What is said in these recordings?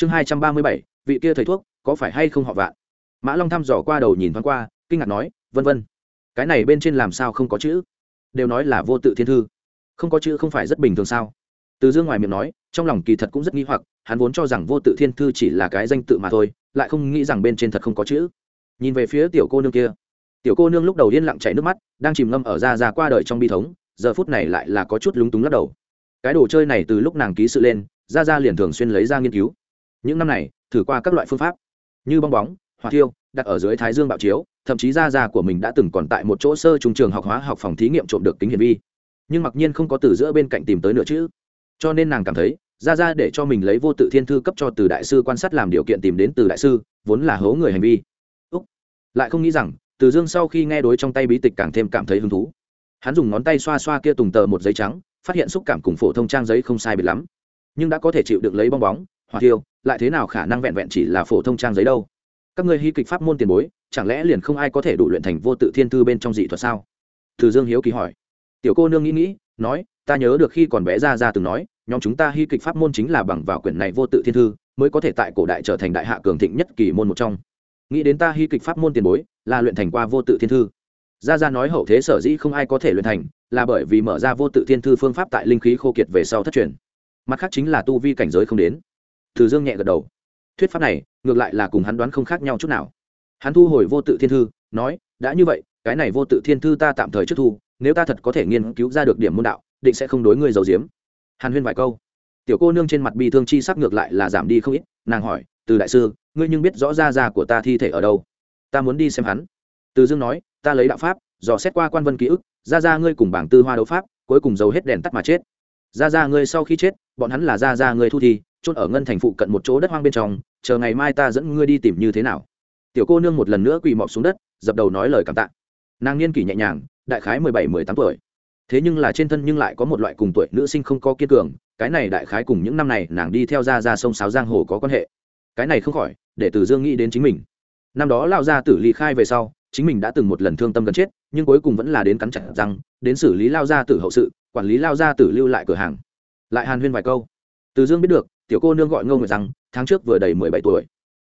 chương hai trăm ba mươi bảy, vị kia thầy thuốc, có phải hay không họ vạn? Mã long thăm dò qua đầu nhìn thoáng qua, kinh ngạc nói, vân vân, cái này bên trên làm sao không có chữ? Đều nói là vô tự thiên thư. Không có chữ không phải rất bình thường sao? Từ dương ngoài miệng nói, trong lòng kỳ thật cũng rất nghi hoặc, hắn vốn cho rằng vô tự thiên thư chỉ là cái danh tự mà thôi, lại không nghĩ rằng bên trên thật không có chữ. Nhìn về phía tiểu cô nương kia, tiểu cô nương lúc đầu yên lặng chảy nước mắt, đang chìm ngâm ở ra ra qua đời trong bi thống, giờ phút này lại là có chút lúng túng lắc đầu. Cái đồ chơi này từ lúc nàng ký sự lên, ra ra liền thường xuyên lấy ra nghiên cứu những năm này, thử qua các loại phương pháp như bong bóng, hỏa thiêu, đặt ở dưới thái dương bạo chiếu, thậm chí ra ra của mình đã từng còn tại một chỗ sơ trung trường học hóa học phòng thí nghiệm trộm được kính hiển vi. Nhưng mặc nhiên không có từ giữa bên cạnh tìm tới nữa chứ cho nên nàng cảm thấy ra ra để cho mình lấy vô tự thiên thư cấp cho từ đại sư quan sát làm điều kiện tìm đến từ đại sư, vốn là hố người hành vi. Úc. lại không nghĩ rằng, từ dương sau khi nghe đối trong tay bí tịch càng thêm cảm thấy hứng thú. Hắn dùng ngón tay xoa xoa kia tùng tờ một giấy trắng, phát hiện xúc cảm cùng phổ thông trang giấy không sai biệt lắm. Nhưng đã có thể chịu được lấy bong bóng hoặc thiêu lại thế nào khả năng vẹn vẹn chỉ là phổ thông trang giấy đâu? Các người hy kịch pháp môn tiền bối, chẳng lẽ liền không ai có thể đủ luyện thành vô tự thiên thư bên trong dị thuật sao? Từ dương hiếu kỳ hỏi. Tiểu cô nương nghĩ nghĩ, nói, ta nhớ được khi còn bé ra ra từng nói, nhóm chúng ta hy kịch pháp môn chính là bằng vào quyển này vô tự thiên thư mới có thể tại cổ đại trở thành đại hạ cường thịnh nhất kỳ môn một trong. Nghĩ đến ta hy kịch pháp môn tiền bối, là luyện thành qua vô tự thiên thư gia gia nói hậu thế sở dĩ không ai có thể luyện thành, là bởi vì mở ra vô tự thiên thư phương pháp tại linh khí khô kiệt về sau thất truyền. Mặt khác chính là tu vi cảnh giới không đến từ dương nhẹ gật đầu. Thuyết pháp này, ngược lại là cùng hắn đoán không khác nhau chút nào. Hắn thu hồi vô tự thiên thư, nói, đã như vậy, cái này vô tự thiên thư ta tạm thời trước thu, nếu ta thật có thể nghiên cứu ra được điểm môn đạo, định sẽ không đối ngươi giấu giếm. Hàn huyên vài câu. Tiểu cô nương trên mặt bi thương chi sắc ngược lại là giảm đi không ít, nàng hỏi, từ đại sư, ngươi nhưng biết rõ ra ra của ta thi thể ở đâu? Ta muốn đi xem hắn. Từ dương nói, ta lấy đạo pháp, dò xét qua quan vân ký ức ra ra ngươi cùng bảng tư hoa đấu pháp, cuối cùng giấu hết đèn tắt mà chết. Ra ra ngươi sau khi chết, bọn hắn là ra ra ngươi thu thi chôn ở ngân thành phụ cận một chỗ đất hoang bên trong, chờ ngày mai ta dẫn ngươi đi tìm như thế nào. Tiểu cô nương một lần nữa quỳ mọp xuống đất, dập đầu nói lời cảm tạ. Nàng niên kỷ nhẹ nhàng, đại khái mười bảy, mười tám tuổi. Thế nhưng là trên thân nhưng lại có một loại cùng tuổi nữ sinh không có kiên cường, cái này đại khái cùng những năm này nàng đi theo ra ra sông sáo giang hồ có quan hệ. Cái này không khỏi, để từ dương nghĩ đến chính mình. Năm đó lao gia tử ly khai về sau, chính mình đã từng một lần thương tâm gần chết, nhưng cuối cùng vẫn là đến cắn chặt răng, đến xử lý lao gia tử hậu sự, quản lý lao gia tử lưu lại cửa hàng. Lại hàn huyên vài câu. Từ dương biết được tiểu cô nương gọi ngô nguyệt rằng, tháng trước vừa đầy mười bảy tuổi.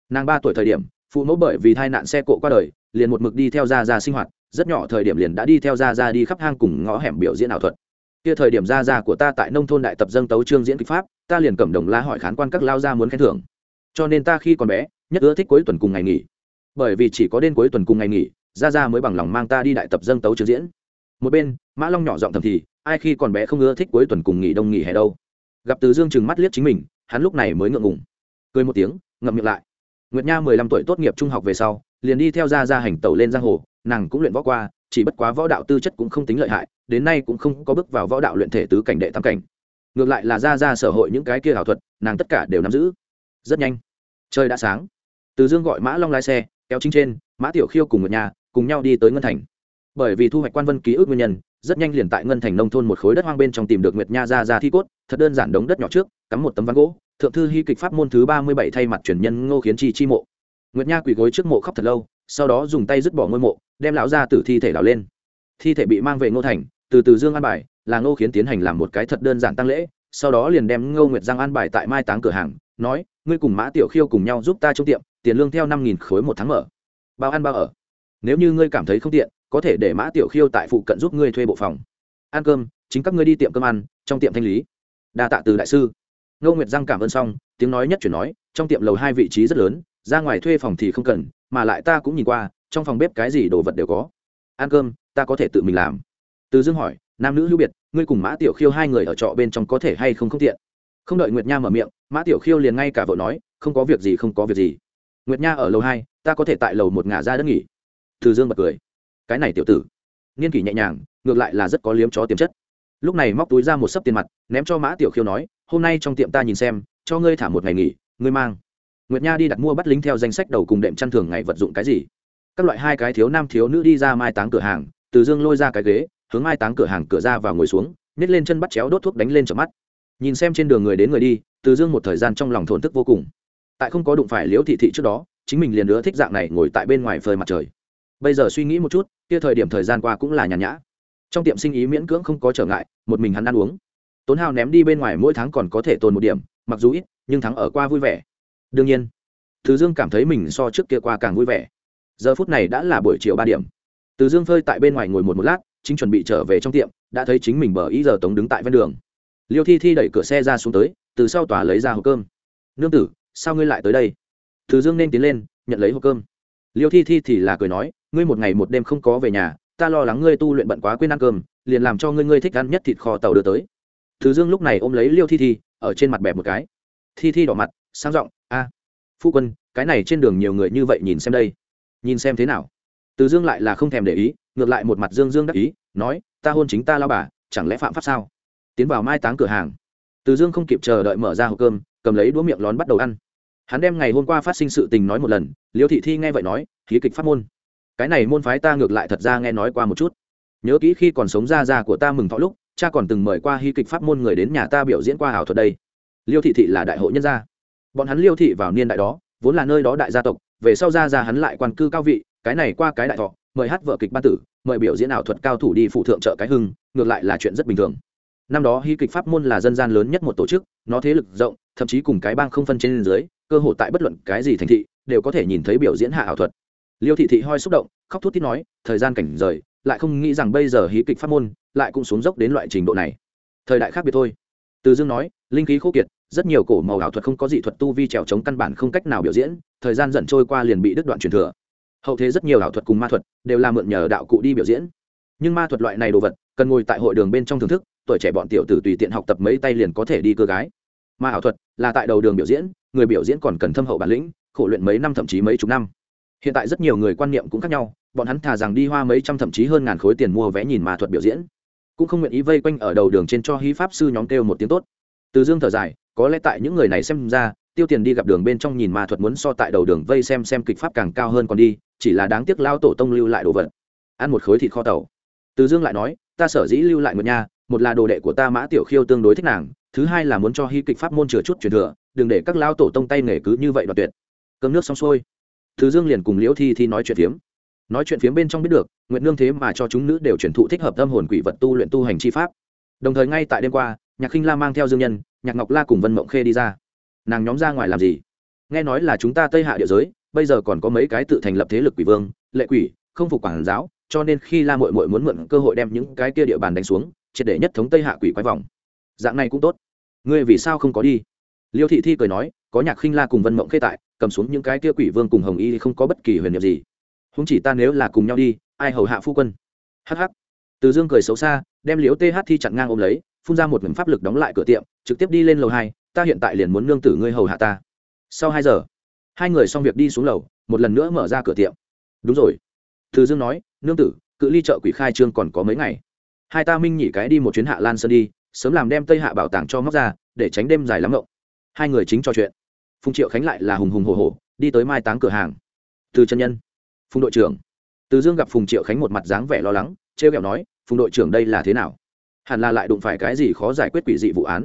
Nàng ba tuổi thời điểm, phụ mẫu bởi vì tai nạn xe cộ qua đời, liền một mực đi theo gia gia sinh hoạt, rất nhỏ thời điểm liền đã đi theo gia gia đi khắp hang cùng ngõ hẻm biểu diễn ảo thuật. Kia thời điểm gia gia của ta tại nông thôn đại tập dâng tấu trương diễn kịch pháp, ta liền cầm đồng la hỏi khán quan các lao gia muốn khen thưởng. Cho nên ta khi còn bé, nhất ưa thích cuối tuần cùng ngày nghỉ. Bởi vì chỉ có đến cuối tuần cùng ngày nghỉ, gia gia mới bằng lòng mang ta đi đại tập dâng tấu trương diễn. Một bên, mã long nhỏ giọng thầm thì, ai khi còn bé không ưa thích cuối tuần cùng nghỉ đông nghỉ hè đâu. Gặp từ dương chừng mắt liếc chính mình hắn lúc này mới ngượng ngùng. Cười một tiếng, ngậm miệng lại. Nguyệt nha mười lăm tuổi tốt nghiệp trung học về sau, liền đi theo gia gia hành tẩu lên giang hồ, nàng cũng luyện võ qua, chỉ bất quá võ đạo tư chất cũng không tính lợi hại, đến nay cũng không có bước vào võ đạo luyện thể tứ cảnh đệ tam cảnh. Ngược lại là gia gia sở hội những cái kia ảo thuật, nàng tất cả đều nắm giữ. Rất nhanh, trời đã sáng. Từ dương gọi mã long lái xe, kéo chính trên, mã tiểu khiêu cùng một nhà cùng nhau đi tới ngân thành. Bởi vì thu hoạch quan vân ký ức nguyên nhân rất nhanh liền tại ngân thành nông thôn một khối đất hoang bên trong tìm được nguyệt nha ra ra thi cốt, thật đơn giản đống đất nhỏ trước, cắm một tấm ván gỗ, thượng thư hy kịch pháp môn thứ ba mươi bảy thay mặt truyền nhân ngô khiến chi chi mộ. Nguyệt nha quỳ gối trước mộ khóc thật lâu, sau đó dùng tay dứt bỏ ngôi mộ, đem lão ra từ thi thể đào lên. Thi thể bị mang về ngô thành, từ từ dương an bài, là ngô khiến tiến hành làm một cái thật đơn giản tăng lễ, sau đó liền đem ngô nguyệt giang an bài tại mai táng cửa hàng, nói, ngươi cùng mã tiểu khiêu cùng nhau giúp ta trong tiệm, tiền lương theo năm nghìn khối một tháng mở. Bao ăn bao ở. Nếu như ngươi cảm thấy không tiện có thể để mã tiểu khiêu tại phụ cận giúp ngươi thuê bộ phòng. Ăn cơm, chính các ngươi đi tiệm cơm ăn, trong tiệm thanh lý. Đa tạ từ đại sư. Ngô nguyệt giang cảm ơn xong, tiếng nói nhất chuyển nói, trong tiệm lầu hai vị trí rất lớn, ra ngoài thuê phòng thì không cần, mà lại ta cũng nhìn qua, trong phòng bếp cái gì đồ vật đều có. Ăn cơm, ta có thể tự mình làm. Từ dương hỏi, nam nữ hữu biệt, ngươi cùng mã tiểu khiêu hai người ở trọ bên trong có thể hay không không tiện? Không đợi nguyệt nha mở miệng, mã tiểu khiêu liền ngay cả vợ nói, không có việc gì, không có việc gì. Nguyệt nha ở lầu hai, ta có thể tại lầu một ngả ra đất nghỉ. Từ dương bật cười cái này tiểu tử. Nghiên kỷ nhẹ nhàng, ngược lại là rất có liếm chó tiềm chất. Lúc này móc túi ra một sấp tiền mặt, ném cho mã tiểu khiêu nói, hôm nay trong tiệm ta nhìn xem, cho ngươi thả một ngày nghỉ, ngươi mang. Nguyệt nha đi đặt mua bắt lính theo danh sách đầu cùng đệm chăn thường ngày vật dụng cái gì. Các loại hai cái thiếu nam thiếu nữ đi ra mai táng cửa hàng, từ dương lôi ra cái ghế, hướng mai táng cửa hàng cửa ra vào ngồi xuống, nhét lên chân bắt chéo đốt thuốc đánh lên trở mắt. Nhìn xem trên đường người đến người đi, từ dương một thời gian trong lòng thổn thức vô cùng. Tại không có đụng phải liễu thị thị trước đó, chính mình liền nữa thích dạng này ngồi tại bên ngoài phơi mặt trời bây giờ suy nghĩ một chút, kia thời điểm thời gian qua cũng là nhàn nhã. Trong tiệm sinh ý miễn cưỡng không có trở ngại, một mình hắn ăn uống. Tốn hao ném đi bên ngoài mỗi tháng còn có thể tồn một điểm, mặc dù ít, nhưng thắng ở qua vui vẻ. Đương nhiên, từ dương cảm thấy mình so trước kia qua càng vui vẻ. Giờ phút này đã là buổi chiều ba điểm. Từ dương phơi tại bên ngoài ngồi một một lát, chính chuẩn bị trở về trong tiệm, đã thấy chính mình bờ ý giờ tống đứng tại ven đường. Liêu thi thi đẩy cửa xe ra xuống tới, từ sau tòa lấy ra hộp cơm. Nương tử, sao ngươi lại tới đây? Từ dương nên tiến lên, nhận lấy hộp cơm. Liêu thi thi thì là cười nói ngươi một ngày một đêm không có về nhà, ta lo lắng ngươi tu luyện bận quá quên ăn cơm, liền làm cho ngươi ngươi thích ăn nhất thịt kho tàu đưa tới. Từ dương lúc này ôm lấy liêu thi thi, ở trên mặt bẹp một cái. Thi thi đỏ mặt, sang giọng, a, phu quân, cái này trên đường nhiều người như vậy nhìn xem đây. Nhìn xem thế nào? Từ dương lại là không thèm để ý, ngược lại một mặt dương dương đắc ý, nói, ta hôn chính ta lao bà, chẳng lẽ phạm pháp sao? Tiến vào mai táng cửa hàng. Từ dương không kịp chờ đợi mở ra hộp cơm, cầm lấy đũa miệng lón bắt đầu ăn. Hắn đem ngày hôm qua phát sinh sự tình nói một lần, liêu thị thi nghe vậy nói khí kịch phát môn cái này môn phái ta ngược lại thật ra nghe nói qua một chút. Nhớ kỹ khi còn sống ra ra của ta mừng thọ lúc, cha còn từng mời qua hy kịch pháp môn người đến nhà ta biểu diễn qua ảo thuật đây. Liêu thị thị là đại hội nhân gia. Bọn hắn liêu thị vào niên đại đó, vốn là nơi đó đại gia tộc, về sau ra ra hắn lại quan cư cao vị, cái này qua cái đại thọ, mời hát vợ kịch ban tử, mời biểu diễn ảo thuật cao thủ đi phụ thượng trợ cái hưng, ngược lại là chuyện rất bình thường. Năm đó hy kịch pháp môn là dân gian lớn nhất một tổ chức, nó thế lực rộng, thậm chí cùng cái bang không phân trên dưới, cơ hội tại bất luận cái gì thành thị, đều có thể nhìn thấy biểu diễn hạ ảo thuật liêu thị thị hoi xúc động, khóc thút thít nói, thời gian cảnh rời, lại không nghĩ rằng bây giờ hí kịch pháp môn, lại cũng xuống dốc đến loại trình độ này. Thời đại khác biệt thôi. Từ dương nói, linh khí khô kiệt, rất nhiều cổ màu ảo thuật không có dị thuật tu vi trèo chống căn bản không cách nào biểu diễn, thời gian dần trôi qua liền bị đứt đoạn truyền thừa. Hậu thế rất nhiều ảo thuật cùng ma thuật đều là mượn nhờ đạo cụ đi biểu diễn. Nhưng ma thuật loại này đồ vật, cần ngồi tại hội đường bên trong thưởng thức, tuổi trẻ bọn tiểu tử tùy tiện học tập mấy tay liền có thể đi cơ gái. Ma ảo thuật là tại đầu đường biểu diễn, người biểu diễn còn cần thâm hậu bản lĩnh, khổ luyện mấy năm thậm chí mấy chục năm hiện tại rất nhiều người quan niệm cũng khác nhau, bọn hắn thà rằng đi hoa mấy trăm thậm chí hơn ngàn khối tiền mua vé nhìn ma thuật biểu diễn. Cũng không nguyện ý vây quanh ở đầu đường trên cho hí pháp sư nhóm kêu một tiếng tốt. Từ dương thở dài, có lẽ tại những người này xem ra, tiêu tiền đi gặp đường bên trong nhìn ma thuật muốn so tại đầu đường vây xem xem kịch pháp càng cao hơn còn đi, chỉ là đáng tiếc lao tổ tông lưu lại đồ vật. Ăn một khối thịt kho tàu. Từ dương lại nói, ta sở dĩ lưu lại một nhà, một là đồ đệ của ta mã tiểu khiêu tương đối thích nàng, thứ hai là muốn cho hy kịch pháp môn chừa chút truyền thừa, đừng để các lao tổ tông tay nghề cứ như vậy đoạt tuyệt. Cơm nước xong xuôi thứ dương liền cùng liễu thi thi nói chuyện phiếm. Nói chuyện phiếm bên trong biết được nguyện nương thế mà cho chúng nữ đều truyền thụ thích hợp tâm hồn quỷ vật tu luyện tu hành chi pháp. Đồng thời ngay tại đêm qua, nhạc khinh la mang theo dương nhân, nhạc ngọc la cùng vân mộng khê đi ra. Nàng nhóm ra ngoài làm gì? Nghe nói là chúng ta tây hạ địa giới, bây giờ còn có mấy cái tự thành lập thế lực quỷ vương, lệ quỷ, không phục quản giáo, cho nên khi la mội mội muốn mượn cơ hội đem những cái kia địa bàn đánh xuống, triệt để nhất thống tây hạ quỷ quái vòng dạng này cũng tốt. Ngươi vì sao không có đi? Liêu thị thi cười nói, có nhạc khinh la cùng vân mộng khê tại cầm xuống những cái kia quỷ vương cùng hồng y không có bất kỳ huyền nhiệm gì. Húng chỉ ta nếu là cùng nhau đi, ai hầu hạ phu quân? Hh từ dương cười xấu xa, đem liếu th thi chặn ngang ôm lấy, phun ra một mảnh pháp lực đóng lại cửa tiệm, trực tiếp đi lên lầu hai, ta hiện tại liền muốn nương tử ngươi hầu hạ ta. Sau hai giờ, hai người xong việc đi xuống lầu, một lần nữa mở ra cửa tiệm. Đúng rồi. Từ dương nói, nương tử, cự ly chợ quỷ khai trương còn có mấy ngày. Hai ta minh nhị cái đi một chuyến hạ lan sơn đi, sớm làm đem tây hạ bảo tàng cho móc ra, để tránh đêm dài lắm ngộng hai người chính trò chuyện phùng triệu khánh lại là hùng hùng hồ hồ đi tới mai táng cửa hàng. Từ chân nhân. Phùng đội trưởng. Từ dương gặp phùng triệu khánh một mặt dáng vẻ lo lắng t r e o kẹo nói, phùng đội trưởng đây là thế nào? Hẳn là lại đụng phải cái gì khó giải quyết quỷ dị vụ án.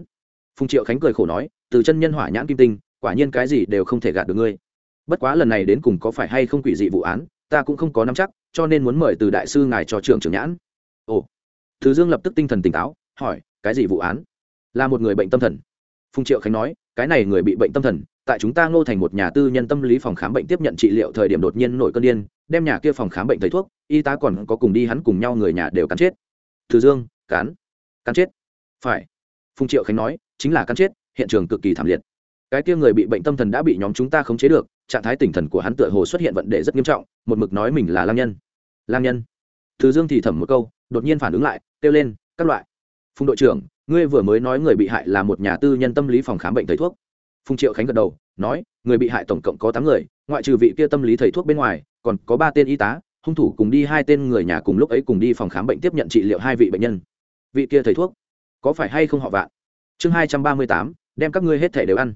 Phùng triệu khánh cười khổ nói, từ chân nhân hỏa nhãn kim tinh, quả nhiên cái gì đều không thể gạt được ngươi. Bất quá lần này đến cùng có phải hay không quỷ dị vụ án, ta cũng không có nắm chắc, cho nên muốn mời từ đại sư ngài cho trưởng trưởng nhãn. Ồ. Từ dương lập tức tinh thần tỉnh táo, hỏi, cái gì vụ án? Là một người bệnh tâm thần. Phùng triệu khánh nói, cái này người bị bệnh tâm thần tại chúng ta ngô thành một nhà tư nhân tâm lý phòng khám bệnh tiếp nhận trị liệu thời điểm đột nhiên nổi cơn điên, đem nhà kia phòng khám bệnh thầy thuốc, y tá còn có cùng đi hắn cùng nhau người nhà đều cắn chết. Từ dương cán cắn chết. Phải. Phùng triệu khánh nói, chính là cắn chết, hiện trường cực kỳ thảm liệt. Cái kia người bị bệnh tâm thần đã bị nhóm chúng ta khống chế được, trạng thái tinh thần của hắn tựa hồ xuất hiện vấn đề rất nghiêm trọng, một mực nói mình là lang nhân. Lang nhân. Từ dương thì thầm một câu, đột nhiên phản ứng lại, kêu lên, các loại. Phùng đội trưởng, ngươi vừa mới nói người bị hại là một nhà tư nhân tâm lý phòng khám bệnh thầy thuốc phùng triệu khánh gật đầu, nói, người bị hại tổng cộng có tám người, ngoại trừ vị kia tâm lý thầy thuốc bên ngoài, còn có ba tên y tá, hung thủ cùng đi hai tên người nhà cùng lúc ấy cùng đi phòng khám bệnh tiếp nhận trị liệu hai vị bệnh nhân. Vị kia thầy thuốc, có phải hay không họ vạn? Chương hai trăm ba mươi tám, đem các ngươi hết thể đều ăn.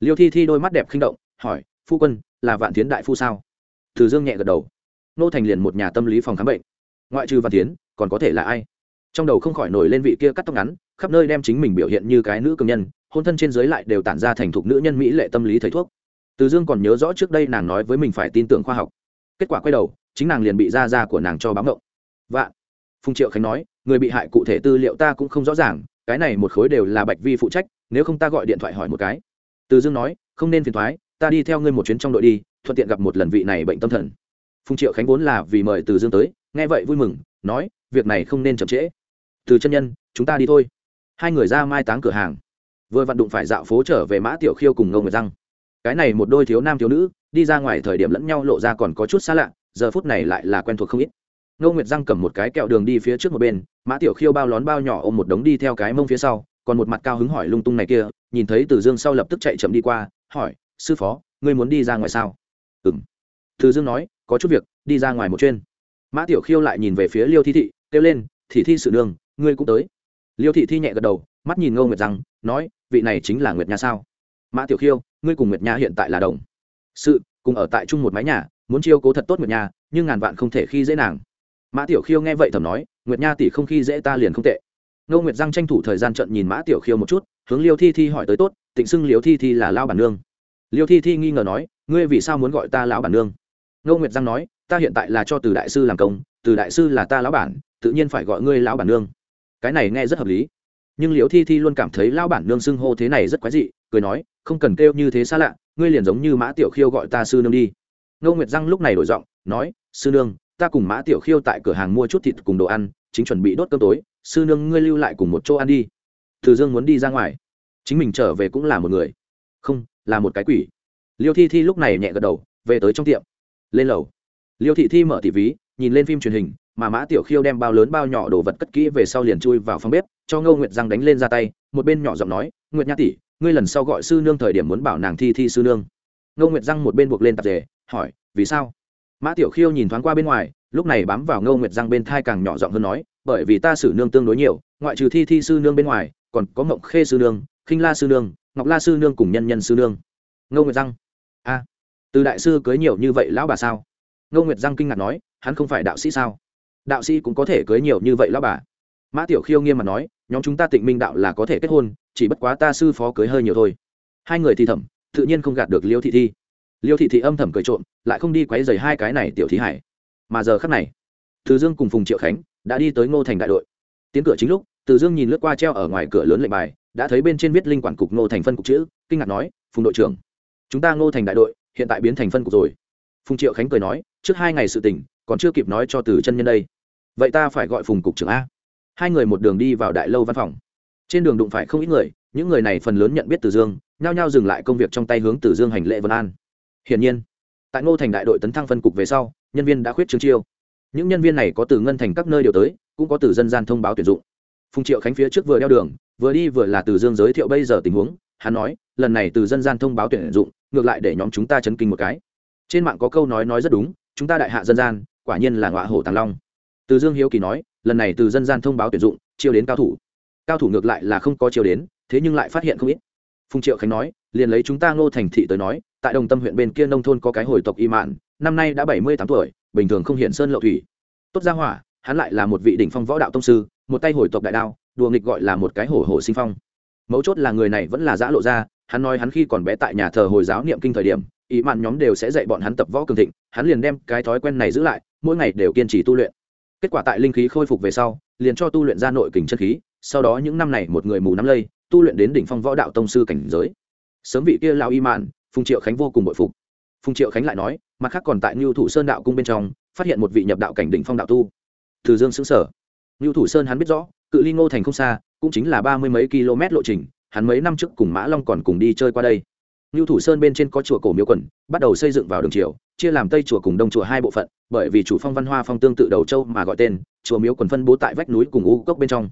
Liêu thi thi đôi mắt đẹp khinh động, hỏi, phu quân, là vạn tiến đại phu sao? Từ dương nhẹ gật đầu. Nô thành liền một nhà tâm lý phòng khám bệnh. Ngoại trừ vạn tiến còn có thể là ai? Trong đầu không khỏi nổi lên vị kia cắt tóc ngắn, khắp nơi đem chính mình biểu hiện như cái nữ công nhân, hôn thân trên dưới lại đều tản ra thành thục nữ nhân mỹ lệ tâm lý thầy thuốc. Từ dương còn nhớ rõ trước đây nàng nói với mình phải tin tưởng khoa học. Kết quả quay đầu, chính nàng liền bị da da của nàng cho báo ngộng. Vạn. Phùng triệu khánh nói, người bị hại cụ thể tư liệu ta cũng không rõ ràng, cái này một khối đều là bạch vi phụ trách, nếu không ta gọi điện thoại hỏi một cái. Từ dương nói, không nên phiền thoái ta đi theo ngươi một chuyến trong đội đi, thuận tiện gặp một lần vị này bệnh tâm thần. Phùng triệu khánh vốn là vì mời từ dương tới, nghe vậy vui mừng, nói, việc này không nên chậm trễ từ chân nhân, chúng ta đi thôi. Hai người ra mai táng cửa hàng. Vừa vặn đụng phải dạo phố trở về mã tiểu khiêu cùng ngô người răng. Cái này một đôi thiếu nam thiếu nữ, đi ra ngoài thời điểm lẫn nhau lộ ra còn có chút xa lạ, giờ phút này lại là quen thuộc không ít. Ngô nguyệt răng cầm một cái kẹo đường đi phía trước một bên, mã tiểu khiêu bao lón bao nhỏ ôm một đống đi theo cái mông phía sau, còn một mặt cao hứng hỏi lung tung này kia, nhìn thấy từ dương sau lập tức chạy chậm đi qua, hỏi, sư phó, ngươi muốn đi ra ngoài sao? Ừ m từ dương nói, có chút việc, đi ra ngoài một chuyên mã tiểu khiêu lại nhìn về phía liêu thi thị, kêu lên, thị thi sự đường ngươi cũng tới. Liêu thị thi nhẹ gật đầu, mắt nhìn ngô nguyệt rằng, nói, vị này chính là nguyệt nha sao? Mã tiểu khiêu, ngươi cùng nguyệt nha hiện tại là đồng. Sự, cùng ở tại chung một mái nhà, muốn chiêu cố thật tốt nguyệt nha, nhưng ngàn vạn không thể khi dễ nàng. Mã tiểu khiêu nghe vậy thầm nói, nguyệt nha tỷ không khi dễ ta liền không tệ. Ngô nguyệt giang tranh thủ thời gian trận nhìn mã tiểu khiêu một chút, hướng liêu thi thi hỏi tới tốt, tịnh xưng liêu thi thi là lao bản nương. Liêu thi thi nghi ngờ nói, ngươi vì sao muốn gọi ta lão bản nương? Ngô nguyệt giang nói, ta hiện tại là cho từ đại sư làm công, từ đại sư là ta lão bản, tự nhiên phải gọi ngươi lão bản nương cái này nghe rất hợp lý. Nhưng liễu thi thi luôn cảm thấy lao bản nương xưng hô thế này rất quái dị, cười nói, không cần kêu như thế xa lạ, ngươi liền giống như mã tiểu khiêu gọi ta sư nương đi. Ngô nguyệt răng lúc này đổi giọng, nói, sư nương, ta cùng mã tiểu khiêu tại cửa hàng mua chút thịt cùng đồ ăn, chính chuẩn bị đốt cơm tối, sư nương ngươi lưu lại cùng một chỗ ăn đi. Từ dương muốn đi ra ngoài. Chính mình trở về cũng là một người. Không, là một cái quỷ. Liêu thi thi lúc này nhẹ gật đầu, về tới trong tiệm. Lên lầu. Liêu thị thi mở tỷ ví, nhìn lên phim truyền hình mà mã tiểu khiêu đem bao lớn bao nhỏ đồ vật cất kỹ về sau liền chui vào phòng bếp, cho ngô nguyệt giang đánh lên ra tay, một bên nhỏ giọng nói, nguyệt nha tỷ, ngươi lần sau gọi sư nương thời điểm muốn bảo nàng thi thi sư nương. Ngô nguyệt giang một bên buộc lên tạp dề, hỏi, vì sao? Mã tiểu khiêu nhìn thoáng qua bên ngoài, lúc này bám vào ngô nguyệt giang bên thai càng nhỏ giọng hơn nói, bởi vì ta xử nương tương đối nhiều, ngoại trừ thi thi sư nương bên ngoài, còn có ngộng khê sư nương, khinh la sư nương, ngọc la sư nương cùng nhân nhân sư nương. Ngô nguyệt giang, a, từ đại sư cưới nhiều như vậy lão bà sao? Ngô nguyệt giang kinh ngạc nói, hắn không phải đạo sĩ sao? Đạo sĩ cũng có thể cưới nhiều như vậy lão bà. Mã tiểu khiêu nghiêm mặt nói, nhóm chúng ta tịnh minh đạo là có thể kết hôn, chỉ bất quá ta sư phó cưới hơi nhiều thôi. Hai người thì thẩm tự nhiên không gạt được liêu thị thi. Liêu thị thị âm thầm cười trộm, lại không đi quấy dày hai cái này tiểu thí hải. Mà giờ khắc này, từ dương cùng phùng triệu khánh đã đi tới ngô thành đại đội. Tiến cửa chính lúc, từ dương nhìn lướt qua treo ở ngoài cửa lớn lệnh bài, đã thấy bên trên viết linh quản cục ngô thành phân cục chữ, kinh ngạc nói, phùng đội trưởng, chúng ta ngô thành đại đội hiện tại biến thành phân cục rồi. Phùng triệu khánh cười nói, trước hai ngày sự tình còn chưa kịp nói cho từ chân nhân đây. Vậy ta phải gọi phùng cục trưởng a. Hai người một đường đi vào đại lâu văn phòng. Trên đường đụng phải không ít người, những người này phần lớn nhận biết từ dương, nhao nhao dừng lại công việc trong tay hướng từ dương hành lễ vân an. Hiển nhiên, tại ngô thành đại đội tấn thăng phân cục về sau, nhân viên đã khuyết trương chiêu. Những nhân viên này có từ ngân thành các nơi điều tới, cũng có từ dân gian thông báo tuyển dụng. Phùng triệu khánh phía trước vừa đeo đường, vừa đi vừa là từ dương giới thiệu bây giờ tình huống, hắn nói, lần này từ dân gian thông báo tuyển dụng, ngược lại để nhóm chúng ta chấn kinh một cái. Trên mạng có câu nói nói rất đúng, chúng ta đại hạ dân gian quả nhiên là ngọa hổ tàng long. Từ dương hiếu kỳ nói, lần này từ dân gian thông báo tuyển dụng, chiêu đến cao thủ. Cao thủ ngược lại là không có chiêu đến, thế nhưng lại phát hiện không ít. Phùng triệu khánh nói, liền lấy chúng ta ngô thành thị tới nói, tại đồng tâm huyện bên kia nông thôn có cái hồi tộc y mạn, năm nay đã bảy mươi tám tuổi, bình thường không hiện sơn lậu thủy. Tốt gia hỏa, hắn lại là một vị đỉnh phong võ đạo tông sư, một tay hồi tộc đại đao, đùa nghịch gọi là một cái hổ hổ sinh phong. Mấu chốt là người này vẫn là giã lộ ra, hắn nói hắn khi còn bé tại nhà thờ hồi giáo niệm kinh thời điểm ý mạn nhóm đều sẽ dạy bọn hắn tập võ cường thịnh, hắn liền đem cái thói quen này giữ lại, mỗi ngày đều kiên trì tu luyện. Kết quả tại linh khí khôi phục về sau, liền cho tu luyện ra nội kình chân khí, sau đó những năm này một người mù nắm lây, tu luyện đến đỉnh phong võ đạo tông sư cảnh giới. Sớm vị kia lao y mạn, phùng triệu khánh vô cùng bội phục. Phùng triệu khánh lại nói, mặt khác còn tại ngưu thủ sơn đạo cung bên trong, phát hiện một vị nhập đạo cảnh đỉnh phong đạo tu. Từ dương xứng sở ngưu thủ sơn hắn biết rõ, cự ly ngô thành không xa, cũng chính là ba mươi mấy km lộ trình, hắn mấy năm trước cùng mã long còn cùng đi chơi qua đây. Nưu thủ sơn bên trên có chùa cổ miếu quần, bắt đầu xây dựng vào đường triều, chia làm tây chùa cùng đông chùa hai bộ phận, bởi vì chủ phong văn hoa phong tương tự đầu châu mà gọi tên, chùa miếu quần phân bố tại vách núi cùng u cốc bên trong.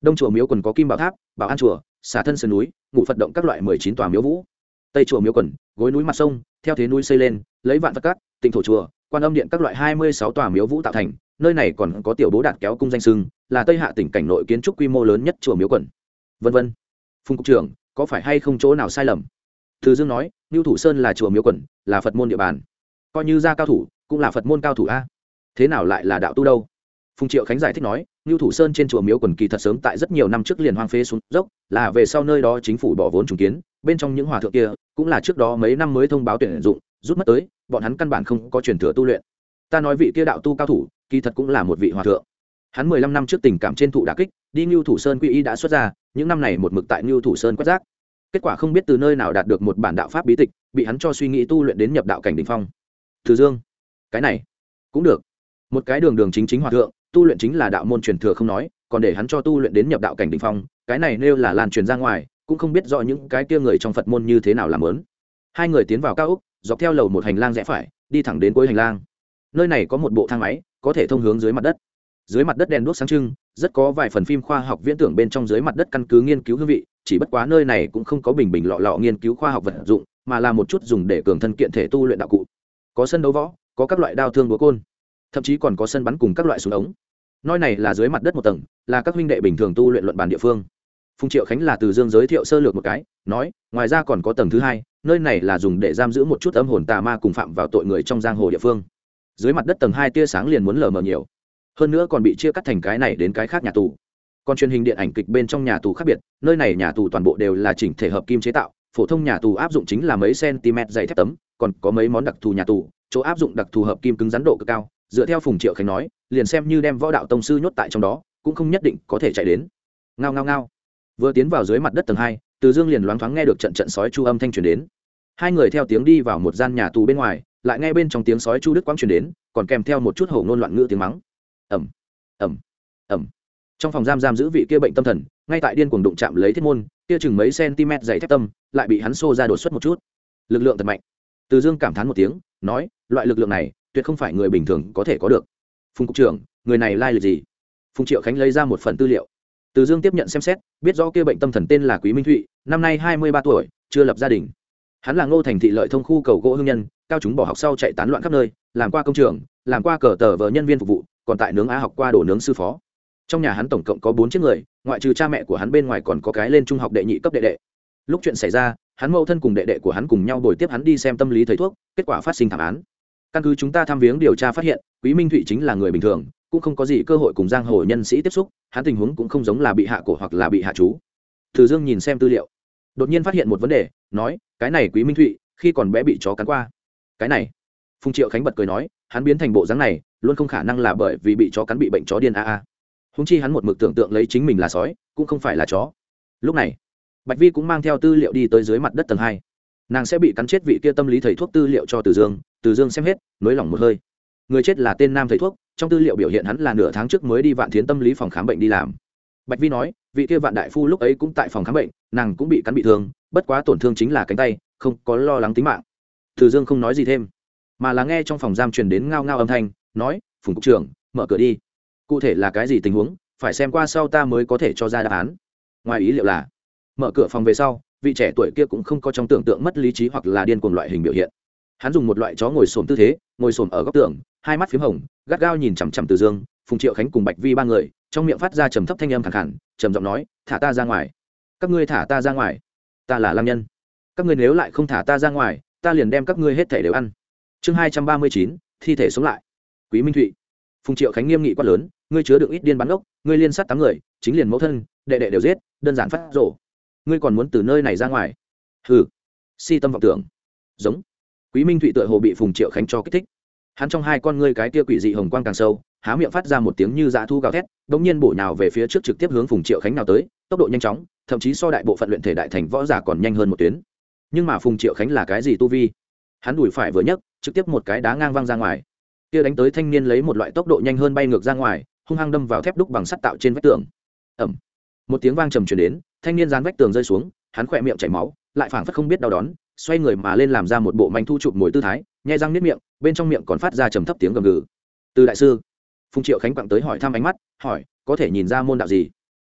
Đông chùa miếu quần có kim bảo tháp, bảo an chùa, xả thân sơn núi, ngũ phật động các loại mười chín tòa miếu vũ. Tây chùa miếu quần, gối núi mặt sông, theo thế núi xây lên, lấy vạn vật cát tịnh thổ chùa, quan âm điện các loại hai mươi sáu tòa miếu vũ tạo thành, nơi này còn có tiểu bố đạt kéo cung danh sưng, là tây hạ tỉnh cảnh nội kiến trúc quy mô lớn nhất chùa miếu quần. Vân vân. Phùng cục trưởng, có phải hay không chỗ nào sai lầm? Từ dương nói ngưu thủ sơn là chùa miếu quần, là phật môn địa bàn. Coi như ra cao thủ, cũng là phật môn cao thủ a. Thế nào lại là đạo tu đâu? Phùng triệu khánh giải thích nói ngưu thủ sơn trên chùa miếu quần kỳ thật sớm tại rất nhiều năm trước liền hoang phế xuống dốc, là về sau nơi đó chính phủ bỏ vốn trùng kiến, bên trong những hòa thượng kia, cũng là trước đó mấy năm mới thông báo tuyển dụng, rút mất tới, bọn hắn căn bản không có truyền thừa tu luyện. Ta nói vị kia đạo tu cao thủ, kỳ thật cũng là một vị hòa thượng. Hắn mười lăm năm trước tình cảm trên thụ đà kích, đi ngưu thủ sơn quy y đã xuất ra, những năm này một mực tại ngưu thủ sơn quét rác kết quả không biết từ nơi nào đạt được một bản đạo pháp bí tịch, bị hắn cho suy nghĩ tu luyện đến nhập đạo cảnh đ ỉ n h phong. Thử dương, cái này, cũng được. Một cái đường đường chính chính hòa thượng, tu luyện chính là đạo môn truyền thừa không nói, còn để hắn cho tu luyện đến nhập đạo cảnh đ ỉ n h phong, cái này nêu là lan truyền ra ngoài, cũng không biết rõ những cái tia người trong phật môn như thế nào làm lớn. Hai người tiến vào cao úc dọc theo lầu một hành lang rẽ phải, đi thẳng đến cuối hành lang. Nơi này có một bộ thang máy, có thể thông hướng dưới mặt đất. Dưới mặt đất đèn đuốc sáng trưng, rất có vài phần phim khoa học viễn tưởng bên trong dưới mặt đất căn cứ nghiên cứu hương vị chỉ bất quá nơi này cũng không có bình bình lọ lọ nghiên cứu khoa học vật dụng, mà là một chút dùng để cường thân kiện thể tu luyện đạo cụ. Có sân đấu võ, có các loại đao thương búa côn, thậm chí còn có sân bắn cùng các loại súng ống. Nơi này là dưới mặt đất một tầng, là các huynh đệ bình thường tu luyện luận bàn địa phương. Phùng triệu khánh là từ dương giới thiệu sơ lược một cái, nói, ngoài ra còn có tầng thứ hai, nơi này là dùng để giam giữ một chút âm hồn tà ma cùng phạm vào tội người trong giang hồ địa phương. Dưới mặt đất tầng hai tia sáng liền muốn lờ mờ nhiều. Hơn nữa còn bị chia cắt thành cái này đến cái khác nhà tù còn truyền hình điện ảnh kịch bên trong nhà tù khác biệt, nơi này nhà tù toàn bộ đều là chỉnh thể hợp kim chế tạo, phổ thông nhà tù áp dụng chính là mấy cm dày thép tấm, còn có mấy món đặc thù nhà tù, chỗ áp dụng đặc thù hợp kim cứng rắn độ cực cao, dựa theo phùng triệu khánh nói, liền xem như đem võ đạo tông sư nhốt tại trong đó, cũng không nhất định có thể chạy đến. Ngao ngao ngao. Vừa tiến vào dưới mặt đất tầng hai, từ dương liền loáng thoáng nghe được trận trận sói chu âm thanh truyền đến. Hai người theo tiếng đi vào một gian nhà tù bên ngoài, lại nghe bên trong tiếng sói chu đức quang truyền đến, còn kèm theo một chút hổ ngôn loạn ngữ tiếng mắng. Ẩm ẩm ẩm trong phòng giam giam giữ vị kia bệnh tâm thần, ngay tại điên cuồng đụng chạm lấy thiết môn, kia chừng mấy cm dày thép tâm, lại bị hắn xô ra đột xuất một chút. Lực lượng thật mạnh. Từ dương cảm thán một tiếng, nói, loại lực lượng này, tuyệt không phải người bình thường có thể có được. Phùng cục trưởng, người này lai lịch gì? Phùng triệu khánh lấy ra một phần tư liệu. Từ dương tiếp nhận xem xét, biết rõ kia bệnh tâm thần tên là quý minh thụy, năm nay hai mươi ba tuổi, chưa lập gia đình. Hắn là ngô thành thị lợi thông khu cầu gỗ hương nhân, cao chúng bỏ học sau chạy tán loạn khắp nơi, làm qua công trường, làm qua cờ tờ vợ nhân viên phục vụ, còn tại nướng á học qua đồ nướng sư phó trong nhà hắn tổng cộng có bốn chiếc người, ngoại trừ cha mẹ của hắn bên ngoài còn có cái lên trung học đệ nhị cấp đệ đệ. Lúc chuyện xảy ra, hắn mẫu thân cùng đệ đệ của hắn cùng nhau đổi tiếp hắn đi xem tâm lý thầy thuốc, kết quả phát sinh thảm án. Căn cứ chúng ta tham viếng điều tra phát hiện, quý minh thụy chính là người bình thường, cũng không có gì cơ hội cùng giang hồ nhân sĩ tiếp xúc, hắn tình huống cũng không giống là bị hạ cổ hoặc là bị hạ chú. Thử dương nhìn xem tư liệu, đột nhiên phát hiện một vấn đề, nói, cái này quý minh thụy, khi còn bé bị chó cắn qua. Cái này? Phùng triệu khánh bật cười nói, hắn biến thành bộ dáng này, luôn không khả năng là bởi vì bị chó cắn bị bệnh chó điên a a húng chi hắn một mực tưởng tượng lấy chính mình là sói, cũng không phải là chó. Lúc này, bạch vi cũng mang theo tư liệu đi tới dưới mặt đất tầng hai. Nàng sẽ bị cắn chết vị kia tâm lý thầy thuốc tư liệu cho từ dương từ dương xem hết, nới lỏng một hơi. Người chết là tên nam thầy thuốc, trong tư liệu biểu hiện hắn là nửa tháng trước mới đi vạn thiến tâm lý phòng khám bệnh đi làm. Bạch vi nói, vị kia vạn đại phu lúc ấy cũng tại phòng khám bệnh, nàng cũng bị cắn bị thương, bất quá tổn thương chính là cánh tay, không có lo lắng tính mạng. Từ dương không nói gì thêm, mà là nghe trong phòng giam truyền đến ngao ngao âm thanh, nói, phùng cục trưởng, mở cửa đi cụ thể là cái gì tình huống, phải xem qua sau ta mới có thể cho ra đáp án. Ngoài ý liệu là, mở cửa phòng về sau, vị trẻ tuổi kia cũng không có trong tưởng tượng mất lý trí hoặc là điên cuồng loại hình biểu hiện. Hắn dùng một loại chó ngồi xổm tư thế, ngồi xổm ở góc tường, hai mắt p h í m hồng, gắt gao nhìn chằm chằm từ dương, phùng triệu khánh cùng bạch vi ba người, trong miệng phát ra trầm thấp thanh âm khẳng khẳng trầm giọng nói, thả ta ra ngoài. Các ngươi thả ta ra ngoài. Ta là lam nhân. Các ngươi nếu lại không thả ta ra ngoài, ta liền đem các ngươi hết thể đều ăn. Chương hai trăm ba mươi chín, thi thể sống lại. Quý minh thụy. Phùng triệu khánh nghiêm nghị quát lớn ngươi chứa được ít điên bắn ốc ngươi liên sát tám người, chính liền mẫu thân, đệ đệ đều giết, đơn giản phát rổ ngươi còn muốn từ nơi này ra ngoài? Hừ. Si tâm vọng tưởng. Giống. Quý minh thụy tựa hồ bị phùng triệu khánh cho kích thích. Hắn trong hai con ngươi cái tia quỷ dị hồng quang càng sâu, há miệng phát ra một tiếng như dã thu gào thét, đống nhiên bổ nhào về phía trước trực tiếp hướng phùng triệu khánh nào tới, tốc độ nhanh chóng, thậm chí so đại bộ phận luyện thể đại thành võ giả còn nhanh hơn một tuyến. Nhưng mà phùng triệu khánh là cái gì tu vi? Hắn đùi phải vừa nhấc, trực tiếp một cái đá ngang văng ra ngoài. Kia đánh tới thanh niên lấy một loại tốc độ nhanh hơn bay ngược ra ngoài hung hăng đâm vào thép đúc bằng sắt tạo trên vách tường. Ẩm một tiếng vang trầm truyền đến, thanh niên dán vách tường rơi xuống, hắn khỏe miệng chảy máu, lại phảng phất không biết đau đón xoay người mà lên làm ra một bộ manh thu chụp mồi tư thái, nhai răng nếp miệng, bên trong miệng còn phát ra trầm thấp tiếng gầm gừ. Từ đại sư, phùng triệu khánh quặng tới hỏi thăm ánh mắt, hỏi, có thể nhìn ra môn đạo gì?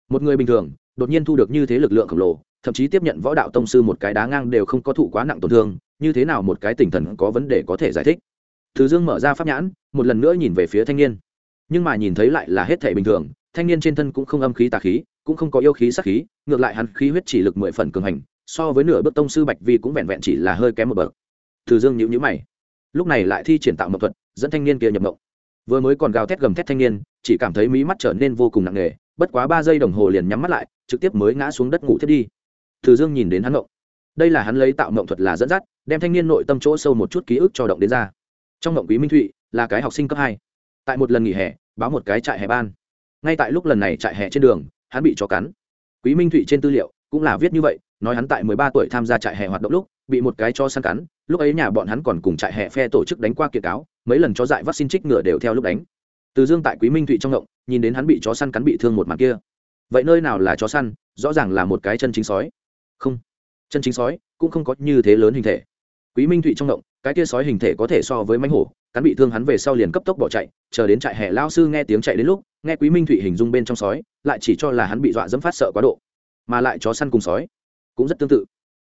Một người bình thường, đột nhiên thu được như thế lực lượng khổng lồ, thậm chí tiếp nhận võ đạo tông sư một cái đá ngang đều không có thụ quá nặng tổn thương, như thế nào một cái tinh thần có vấn đề có thể giải thích? Thứ dương mở ra pháp nhãn, một lần nữa nhìn về phía thanh niên nhưng mà nhìn thấy lại là hết thể bình thường, thanh niên trên thân cũng không âm khí tà khí, cũng không có yêu khí sắc khí, ngược lại hắn khí huyết chỉ lực mười phần cường hành, so với nửa bước tông sư bạch vi cũng vẹn vẹn chỉ là hơi kém một bậc. Từ dương nhữ nhữ mày. Lúc này lại thi triển tạo mậu thuật, dẫn thanh niên kia nhập mộng. Vừa mới còn gào thét gầm thét thanh niên, chỉ cảm thấy mí mắt trở nên vô cùng nặng nề, bất quá ba giây đồng hồ liền nhắm mắt lại, trực tiếp mới ngã xuống đất ngủ thiết đi. Từ dương nhìn đến hắn mộng. Đây là hắn lấy tạo mộng thuật là dẫn dắt, đem thanh niên nội tâm chỗ sâu một chút ký ức cho động đến ra. Trong mộng quý minh thụy là cái học sinh cấp hai tại một lần nghỉ hè, báo một cái trại hè ban. Ngay tại lúc lần này trại hè trên đường, hắn bị chó cắn. Quý minh thụy trên tư liệu cũng là viết như vậy, nói hắn tại mười ba tuổi tham gia trại hè hoạt động lúc, bị một cái cho săn cắn, lúc ấy nhà bọn hắn còn cùng trại hè phe tổ chức đánh qua kiệt cáo, mấy lần cho dại vaccine trích ngựa đều theo lúc đánh. Từ dương tại quý minh thụy trong động nhìn đến hắn bị chó săn cắn bị thương một mặt kia. Vậy nơi nào là chó săn, rõ ràng là một cái chân chính sói. Không, chân chính sói cũng không có như thế lớn hình thể. Quý minh thụy trong động cái kia sói hình thể có thể so với mánh hổ cắn bị thương hắn về sau liền cấp tốc bỏ chạy, chờ đến trại hè lao sư nghe tiếng chạy đến lúc, nghe quý minh thụy hình dung bên trong sói, lại chỉ cho là hắn bị dọa dẫm phát sợ quá độ, mà lại chó săn cùng sói cũng rất tương tự.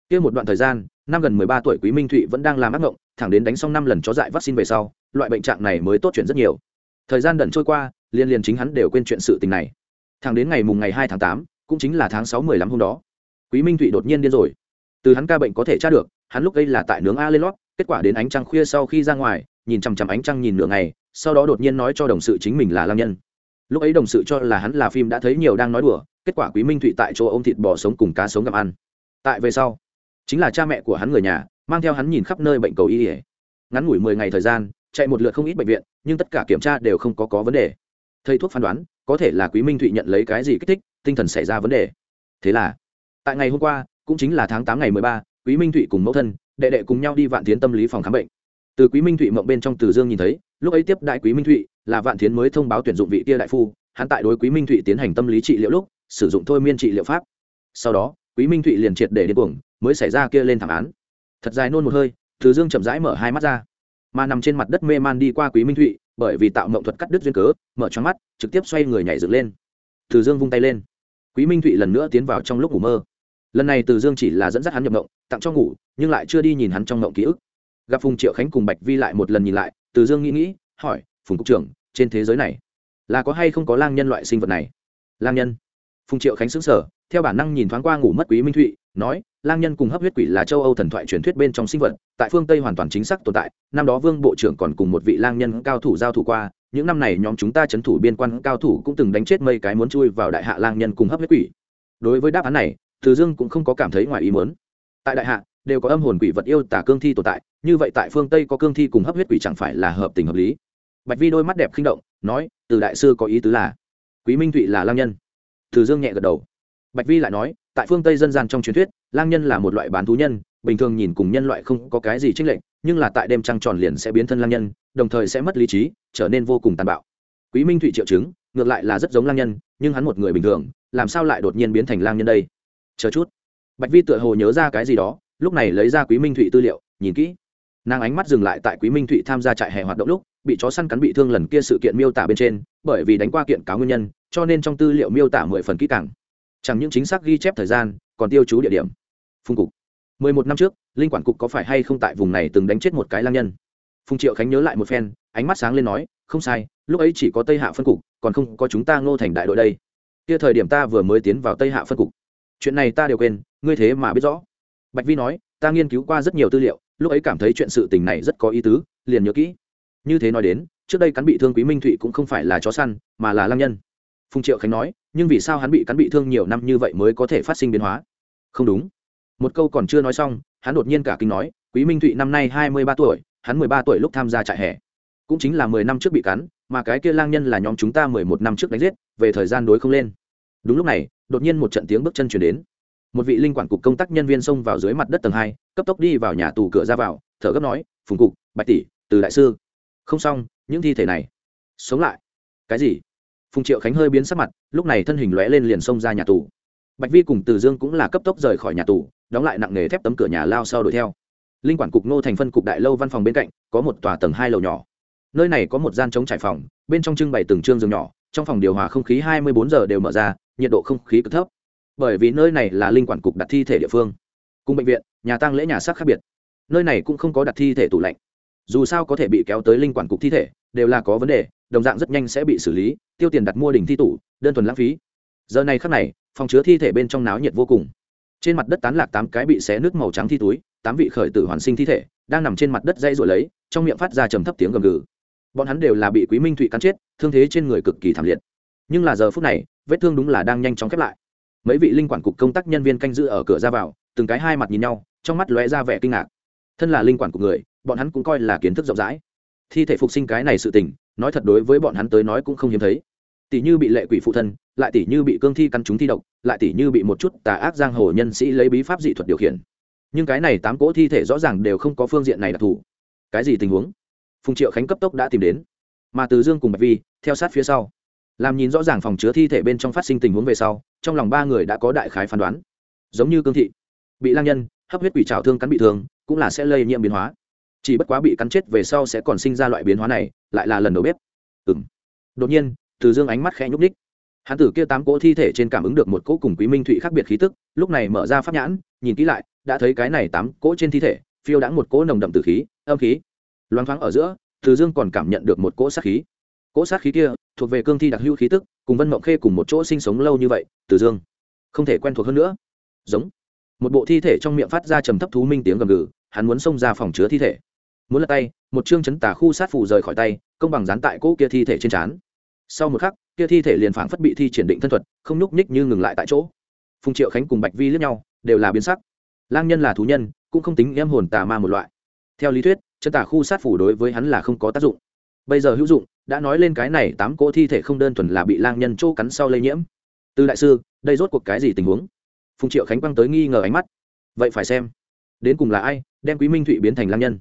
Kia một đoạn thời gian, năm gần mười ba tuổi quý minh thụy vẫn đang làm ác ngộng, thẳng đến đánh xong năm lần chó dại vaccine về sau, loại bệnh trạng này mới tốt chuyển rất nhiều. Thời gian đần trôi qua liên liên chính hắn đều quên chuyện sự tình này. Thẳng đến ngày mùng ngày hai tháng tám, cũng chính là tháng sáu mười lăm hôm đó, quý minh thụy đột nhiên điên rồi. Từ hắn ca bệnh có thể tra được, hắn lúc đây là tại nướng a lên lót, kết quả đến ánh trăng khuya sau khi ra ngoài nhìn chằm chằm ánh trăng nhìn nửa ngày, sau đó đột nhiên nói cho đồng sự chính mình là lang nhân. Lúc ấy đồng sự cho là hắn là phim đã thấy nhiều đang nói đùa, kết quả quý minh thụy tại chỗ ô m thịt bò sống cùng cá sống gặm ăn. Tại về sau, chính là cha mẹ của hắn người nhà, mang theo hắn nhìn khắp nơi bệnh cầu y ỉa ngắn ngủi mười ngày thời gian, chạy một lượt không ít bệnh viện, nhưng tất cả kiểm tra đều không có có vấn đề. Thầy thuốc phán đoán, có thể là quý minh thụy nhận lấy cái gì kích thích, tinh thần xảy ra vấn đề. Thế là, tại ngày hôm qua, cũng chính là tháng tám ngày mười ba, quý minh thụy cùng mẫu thân, đệ đệ cùng nhau đi vạn tiến tâm lý phòng khám bệnh từ quý minh thụy mộng bên trong từ dương nhìn thấy, lúc ấy tiếp đại quý minh thụy là vạn tiến mới thông báo tuyển dụng vị kia đại phu, hắn tại đối quý minh thụy tiến hành tâm lý trị liệu lúc, sử dụng thôi miên trị liệu pháp. Sau đó, quý minh thụy liền triệt để điên cuồng, mới xảy ra kia lên thảm án. Thật dài nôn một hơi, từ dương chậm rãi mở hai mắt ra. Mà nằm trên mặt đất mê man đi qua quý minh thụy, bởi vì tạo mộng thuật cắt đứt duyên cớ, mở choáng mắt, trực tiếp xoay người nhảy dựng lên. Từ dương vung tay lên. Quý minh thụy lần nữa tiến vào trong lúc ngủ mơ. Lần này từ dương chỉ là dẫn dắt hắn nhập mộng, tặng cho ngủ, nhưng lại chưa đi nhìn hắn trong mộng ký ức gặp phùng triệu khánh cùng bạch vi lại một lần nhìn lại từ dương nghĩ nghĩ hỏi phùng cục trưởng trên thế giới này là có hay không có lang nhân loại sinh vật này lang nhân phùng triệu khánh xứng sở theo bản năng nhìn thoáng qua ngủ mất quý minh thụy nói lang nhân cùng hấp huyết quỷ là châu âu thần thoại truyền thuyết bên trong sinh vật tại phương tây hoàn toàn chính xác tồn tại năm đó vương bộ trưởng còn cùng một vị lang nhân cao thủ giao thủ qua những năm này nhóm chúng ta c h ấ n thủ biên quan cao thủ cũng từng đánh chết mây cái muốn chui vào đại hạ lang nhân cùng hấp huyết quỷ đối với đáp án này từ dương cũng không có cảm thấy ngoài ý muốn tại đại hạ đều có âm hồn quỷ vật yêu tả cương thi tồn tại, như vậy tại phương tây có cương thi cùng hấp huyết quỷ chẳng phải là hợp tình hợp lý. Bạch vi đôi mắt đẹp khinh động, nói, từ đại sư có ý tứ là, quý minh thụy là lang nhân. Từ dương nhẹ gật đầu. Bạch vi lại nói, tại phương tây dân gian trong truyền thuyết, lang nhân là một loại bán thú nhân, bình thường nhìn cùng nhân loại không có cái gì trích lệnh nhưng là tại đêm trăng tròn liền sẽ biến thân lang nhân, đồng thời sẽ mất lý trí, trở nên vô cùng tàn bạo. Quý minh thụy triệu chứng, ngược lại là rất giống lang nhân, nhưng hắn một người bình thường, làm sao lại đột nhiên biến thành lang nhân đây? Chờ chút. Bạch vi tựa hồ nhớ ra cái gì đó lúc này lấy ra quý minh thụy tư liệu, nhìn kỹ. Nàng ánh mắt dừng lại tại quý minh thụy tham gia trại hè hoạt động lúc, bị chó săn cắn bị thương lần kia sự kiện miêu tả bên trên, bởi vì đánh qua kiện cáo nguyên nhân, cho nên trong tư liệu miêu tả mười phần kỹ càng. Chẳng những chính xác ghi chép thời gian, còn tiêu chú địa điểm. Phung cục. Mười một năm trước, linh quản cục có phải hay không tại vùng này từng đánh chết một cái lang nhân? Phùng triệu khánh nhớ lại một phen, ánh mắt sáng lên nói, không sai, lúc ấy chỉ có tây hạ phân cục, còn không có chúng ta ngô thành đại đội đây. Kia thời điểm ta vừa mới tiến vào tây hạ phân cục. Chuyện này ta đều quên, ngươi thế mà biết rõ bạch vi nói, ta nghiên cứu qua rất nhiều tư liệu, lúc ấy cảm thấy chuyện sự tình này rất có ý tứ, liền nhớ kỹ. Như thế nói đến, trước đây cắn bị thương quý minh thụy cũng không phải là chó săn, mà là lang nhân. Phùng triệu khánh nói, nhưng vì sao hắn bị cắn bị thương nhiều năm như vậy mới có thể phát sinh biến hóa? Không đúng. Một câu còn chưa nói xong, hắn đột nhiên cả kinh nói, quý minh thụy năm nay hai mươi ba tuổi, hắn mười ba tuổi lúc tham gia trại hè. Cũng chính là mười năm trước bị cắn, mà cái kia lang nhân là nhóm chúng ta mười một năm trước đánh giết, về thời gian đối không lên. Đúng lúc này, đột nhiên một trận tiếng bước chân chuyển đến một vị linh quản cục công tác nhân viên xông vào dưới mặt đất tầng hai, cấp tốc đi vào nhà tù cửa ra vào, thở gấp nói, phùng cục, bạch tỷ, từ đại sư. Không xong, những thi thể này. Sống lại. Cái gì? Phùng triệu khánh hơi biến sắc mặt, lúc này thân hình lóe lên liền xông ra nhà tù. Bạch vi cùng từ dương cũng là cấp tốc rời khỏi nhà tù, đóng lại nặng nề thép tấm cửa nhà lao sau đuổi theo. Linh quản cục nô thành phân cục đại lâu văn phòng bên cạnh, có một tòa tầng hai lầu nhỏ. Nơi này có một gian chống trải phòng, bên trong trưng bày từng trương giường nhỏ, trong phòng điều hòa không khí hai mươi bốn giờ đều mở ra, nhiệt độ không khí cực thấp bởi vì nơi này là linh quản cục đặt thi thể địa phương. Cùng bệnh viện, nhà tăng lễ nhà xác khác biệt. Nơi này cũng không có đặt thi thể tủ lạnh. Dù sao có thể bị kéo tới linh quản cục thi thể, đều là có vấn đề, đồng dạng rất nhanh sẽ bị xử lý, tiêu tiền đặt mua đỉnh thi tủ, đơn thuần lãng phí. Giờ này khắc này, phòng chứa thi thể bên trong náo nhiệt vô cùng. Trên mặt đất tán lạc tám cái bị xé nước màu trắng thi túi, tám vị khởi tử hoàn sinh thi thể, đang nằm trên mặt đất dây rồi lấy, trong miệng phát ra trầm thấp tiếng gầm gừ. Bọn hắn đều là bị quý minh thụy cắn chết, thương thế trên người cực kỳ thảm liệt. Nhưng là giờ phút này, vết thương đúng là đang nhanh chóng khép lại mấy vị linh quản cục công tác nhân viên canh giữ ở cửa ra vào, từng cái hai mặt nhìn nhau, trong mắt lóe ra vẻ kinh ngạc. Thân là linh quản của người, bọn hắn cũng coi là kiến thức rộng rãi. Thi thể phục sinh cái này sự tình, nói thật đối với bọn hắn tới nói cũng không hiếm thấy. Tỷ như bị lệ quỷ phụ thân, lại tỷ như bị cương thi căn chúng thi độc, lại tỷ như bị một chút tà ác giang hồ nhân sĩ lấy bí pháp dị thuật điều khiển. Nhưng cái này tám cỗ thi thể rõ ràng đều không có phương diện này đặc thù. Cái gì tình huống? Phùng triệu khánh cấp tốc đã tìm đến. Mà từ dương cùng bạch vi, theo sát phía sau làm nhìn rõ ràng phòng chứa thi thể bên trong phát sinh tình huống về sau, trong lòng ba người đã có đại khái phán đoán. Giống như cương thị, bị lang nhân, hấp huyết quỷ trào thương cắn bị thương, cũng là sẽ lây nhiễm biến hóa. Chỉ bất quá bị cắn chết về sau sẽ còn sinh ra loại biến hóa này, lại là lần đầu bếp. Ừ m đột nhiên, từ dương ánh mắt khẽ nhúc ních hán tử kia tám cỗ thi thể trên cảm ứng được một cỗ cùng quý minh thụy khác biệt khí tức, lúc này mở ra pháp nhãn, nhìn kỹ lại, đã thấy cái này tám cỗ trên thi thể, phiêu đãng một cỗ nồng đậm từ khí, âm khí. Loáng thoáng ở giữa, từ dương còn cảm nhận được một cỗ sát khí. Cỗ sát khí kia thuộc về cương thi đặc hữu khí tức, cùng vân mộng khê cùng một chỗ sinh sống lâu như vậy, từ dương, không thể quen thuộc hơn nữa. Giống. Một bộ thi thể trong miệng phát ra trầm thấp thú minh tiếng gầm gừ, hắn muốn xông ra phòng chứa thi thể. Muốn lật tay, một chương chấn tà khu sát phù rời khỏi tay, công bằng dán tại cỗ kia thi thể trên trán. Sau một khắc, kia thi thể liền phảng phất bị thi triển định thân thuật, không nhúc nhích như ngừng lại tại chỗ. Phùng triệu khánh cùng bạch vi lướt nhau, đều là biến sắc. Lang nhân là thú nhân, cũng không tính em hồn tà ma một loại. Theo lý thuyết chân tà khu sát phủ đối với hắn là không có tác dụng bây giờ hữu dụng, đã nói lên cái này tám cỗ thi thể không đơn thuần là bị lang nhân chỗ cắn sau lây nhiễm. Từ đại sư, đây rốt cuộc cái gì tình huống? Phùng triệu khánh quăng tới nghi ngờ ánh mắt. Vậy phải xem. Đến cùng là ai đem quý minh thụy biến thành lang nhân?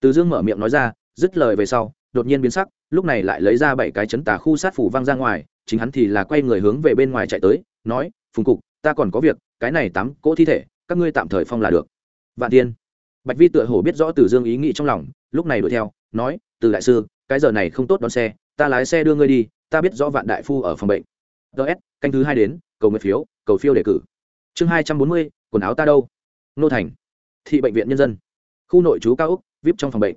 Từ dương mở miệng nói ra, dứt lời về sau, đột nhiên biến sắc, lúc này lại lấy ra bảy cái chấn tà khu sát phủ văng ra ngoài, chính hắn thì là quay người hướng về bên ngoài chạy tới, nói, phùng cục, ta còn có việc, cái này tám cỗ thi thể, các ngươi tạm thời phong là được. Vạn tiên. Bạch vi tựa hồ biết rõ từ dương ý nghĩ trong lòng, lúc này đuổi theo, nói, từ đại sư cái giờ này không tốt đón xe, ta lái xe đưa ngươi đi, ta biết rõ vạn đại phu ở phòng bệnh. Ts canh thứ hai đến, cầu nguyện phiếu, cầu phiêu đề cử. Chương hai trăm bốn mươi, quần áo ta đâu? Nô thành, thị bệnh viện nhân dân. Khu nội trú cao úc vip trong phòng bệnh.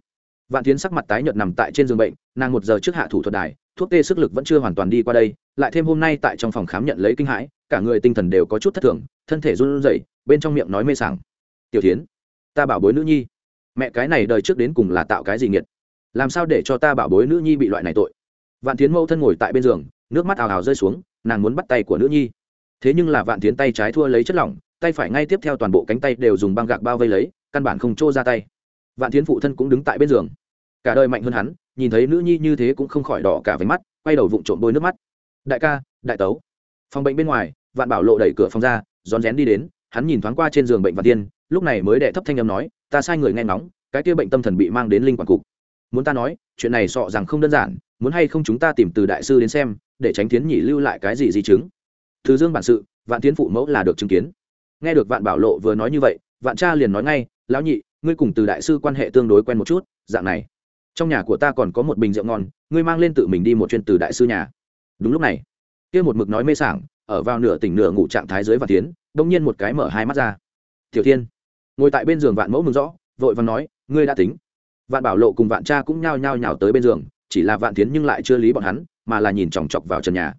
Vạn tiến sắc mặt tái nhợt nằm tại trên giường bệnh, nàng một giờ trước hạ thủ thuật đài, thuốc tê sức lực vẫn chưa hoàn toàn đi qua đây, lại thêm hôm nay tại trong phòng khám nhận lấy kinh hãi, cả người tinh thần đều có chút thất thường, thân thể run rẩy, bên trong miệng nói mê sảng. Tiểu tiến ta bảo bối nữ nhi. Mẹ cái này đời trước đến cùng là tạo cái gì nghiệt? Làm sao để cho ta bảo bối nữ nhi bị loại này tội? Vạn tiến mẫu thân ngồi tại bên giường, nước mắt ào ào rơi xuống, nàng muốn bắt tay của nữ nhi. Thế nhưng là vạn tiến tay trái thua lấy chất lỏng, tay phải ngay tiếp theo toàn bộ cánh tay đều dùng băng gạc bao vây lấy, căn bản không trô ra tay. Vạn tiến phụ thân cũng đứng tại bên giường. Cả đời mạnh hơn hắn, nhìn thấy nữ nhi như thế cũng không khỏi đỏ cả váy mắt, quay đầu vụng trộm bôi nước mắt. Đại ca, đại tấu. Phòng bệnh bên ngoài, vạn bảo lộ đẩy cửa phòng ra, rón rén đi đến, hắn nhìn thoáng qua trên giường bệnh vạn tiên lúc này mới đệ thấp thanh âm nói, ta sai người nghe ngóng, cái kia bệnh tâm thần bị mang đến linh quản cục muốn ta nói, chuyện này sọ rằng không đơn giản, muốn hay không chúng ta tìm từ đại sư đến xem, để tránh tiến nhị lưu lại cái gì di chứng. Thứ dương bản sự, vạn tiến phụ mẫu là được chứng kiến. Nghe được vạn bảo lộ vừa nói như vậy, vạn cha liền nói ngay, lão nhị, ngươi cùng từ đại sư quan hệ tương đối quen một chút, dạng này. Trong nhà của ta còn có một bình rượu ngon, ngươi mang lên tự mình đi một chuyến từ đại sư nhà. Đúng lúc này, kia một mực nói mê sảng, ở vào nửa tỉnh nửa ngủ trạng thái dưới vạn tiến, bỗng nhiên một cái mở hai mắt ra. Tiểu thiên. Ngồi tại bên giường vạn mẫu mừng rõ, vội vàng nói, ngươi đã tính vạn bảo lộ cùng vạn cha cũng nhao nhao nhào tới bên giường, chỉ là vạn tiến nhưng lại chưa lý bọn hắn, mà là nhìn chòng chọc vào trần nhà.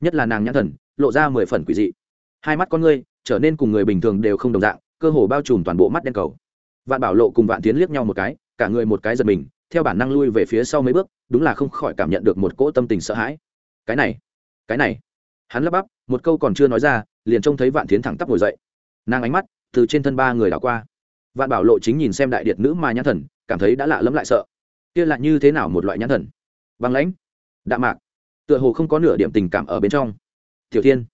Nhất là nàng nhãn thần, lộ ra mười phần quỷ dị. Hai mắt con ngươi trở nên cùng người bình thường đều không đồng dạng, cơ hồ bao trùm toàn bộ mắt đen cầu. Vạn bảo lộ cùng vạn tiến liếc nhau một cái, cả người một cái giật mình, theo bản năng lui về phía sau mấy bước, đúng là không khỏi cảm nhận được một cỗ tâm tình sợ hãi. Cái này cái này. Hắn lắp bắp, một câu còn chưa nói ra, liền trông thấy vạn tiến thẳng tắp ngồi dậy. Nàng ánh mắt từ trên thân ba người đảo qua. Vạn bảo lộ chính nhìn xem đại điệt nữ mà nhãn thần cảm thấy đã lạ lẫm lại sợ. Kia lại như thế nào một loại nhãn thần? Băng lãnh. Đạ mạc. Tựa hồ không có nửa điểm tình cảm ở bên trong. Tiểu thiên,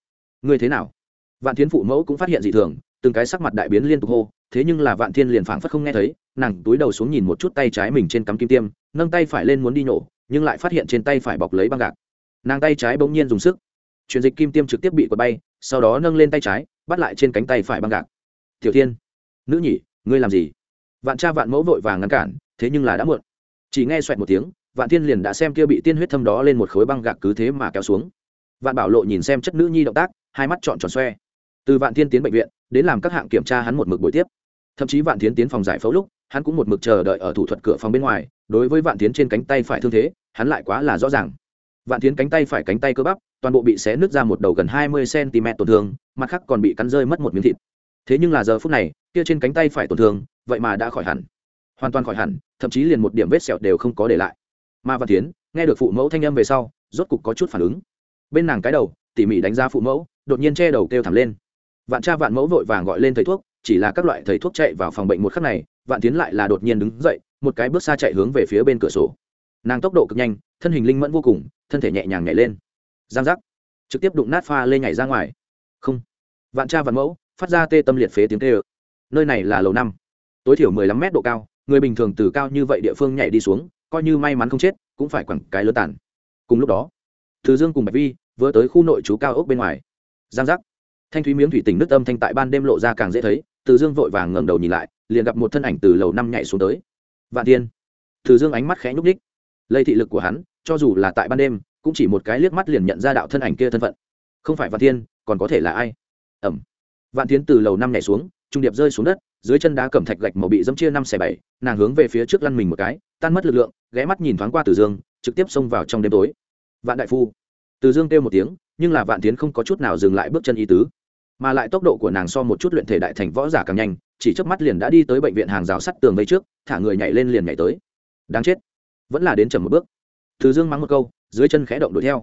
ngươi thế nào? Vạn thiên phụ mẫu cũng phát hiện dị thường, từng cái sắc mặt đại biến liên tục hô, thế nhưng là vạn thiên liền phảng phất không nghe thấy, nàng túi đầu xuống nhìn một chút tay trái mình trên cắm kim tiêm, nâng tay phải lên muốn đi nổ nhưng lại phát hiện trên tay phải bọc lấy băng gạc. Nàng tay trái bỗng nhiên dùng sức. Chuyển dịch kim tiêm trực tiếp bị quật bay, sau đó nâng lên tay trái, bắt lại trên cánh tay phải băng gạc. Tiểu thiên, nữ nhỉ, ngươi làm gì? Vạn cha vạn mẫu vội vàng ngăn cản, thế nhưng là đã muộn. Chỉ nghe xoẹt một tiếng, vạn thiên liền đã xem kia bị tiên huyết thâm đó lên một khối băng gạc cứ thế mà kéo xuống. Vạn bảo lộ nhìn xem chất nữ nhi động tác, hai mắt trọn tròn xoe. Từ vạn thiên tiến bệnh viện, đến làm các hạng kiểm tra hắn một mực buổi tiếp. Thậm chí vạn thiên tiến phòng giải phẫu lúc, hắn cũng một mực chờ đợi ở thủ thuật cửa phòng bên ngoài, đối với vạn tiến trên cánh tay phải thương thế, hắn lại quá là rõ ràng. Vạn tiến cánh tay phải cánh tay cơ bắp, toàn bộ bị xé nứt ra một đầu gần hai mươi cm tổn thương, mặt khác còn bị cắn rơi mất một miếng thịt. Thế nhưng là giờ phút này kia trên cánh tay phải tổn thương, vậy mà đã khỏi hẳn. Hoàn toàn khỏi hẳn, thậm chí liền một điểm vết sẹo đều không có để lại. Mà văn tiến nghe được phụ mẫu thanh âm về sau, rốt cục có chút phản ứng. Bên nàng cái đầu, tỉ mỉ đánh giá phụ mẫu, đột nhiên che đầu kêu thẳng lên. Vạn cha vạn mẫu vội vàng gọi lên thầy thuốc, chỉ là các loại thầy thuốc chạy vào phòng bệnh một khắc này, vạn tiến lại là đột nhiên đứng dậy, một cái bước xa chạy hướng về phía bên cửa sổ. Nàng tốc độ cực nhanh, thân hình linh mẫn vô cùng, thân thể nhẹ nhàng nhảy lên. Giang giác. Trực tiếp đụng nát pha lê nhảy ra ngoài. Không. Vạn cha vạn mẫu, phát ra tê tâm liệt phế tiếng tê nơi này là lầu năm. Tối thiểu mười lăm mét độ cao, người bình thường từ cao như vậy địa phương nhảy đi xuống, coi như may mắn không chết, cũng phải quẳng cái lớn tàn. Cùng lúc đó, từ dương cùng bạch vi vừa tới khu nội trú cao ốc bên ngoài. Giang giác. Thanh thúy miếng thủy tình nước âm thanh tại ban đêm lộ ra càng dễ thấy, từ dương vội vàng ngẩng đầu nhìn lại, liền gặp một thân ảnh từ lầu năm nhảy xuống tới. Vạn thiên. Từ dương ánh mắt khẽ nhúc ních lây thị lực của hắn, cho dù là tại ban đêm, cũng chỉ một cái liếc mắt liền nhận ra đạo thân ảnh kia thân phận. Không phải vạn thiên, còn có thể là ai? Ẩm. Vạn tiến từ lầu năm nhảy xuống trung điệp rơi xuống đất, dưới chân đá cẩm thạch gạch màu bị dẫm chia năm xẻ bảy, nàng hướng về phía trước lăn mình một cái, tan mất lực lượng, ghé mắt nhìn thoáng qua từ dương, trực tiếp xông vào trong đêm tối. Vạn đại phu. Từ dương kêu một tiếng, nhưng là vạn tiến không có chút nào dừng lại bước chân ý tứ. Mà lại tốc độ của nàng so một chút luyện thể đại thành võ giả càng nhanh, chỉ trước mắt liền đã đi tới bệnh viện hàng rào sắt tường vây trước, thả người nhảy lên liền nhảy tới. Đáng chết. Vẫn là đến chậm một bước. Từ dương mắng một câu, dưới chân khẽ động đuổi theo.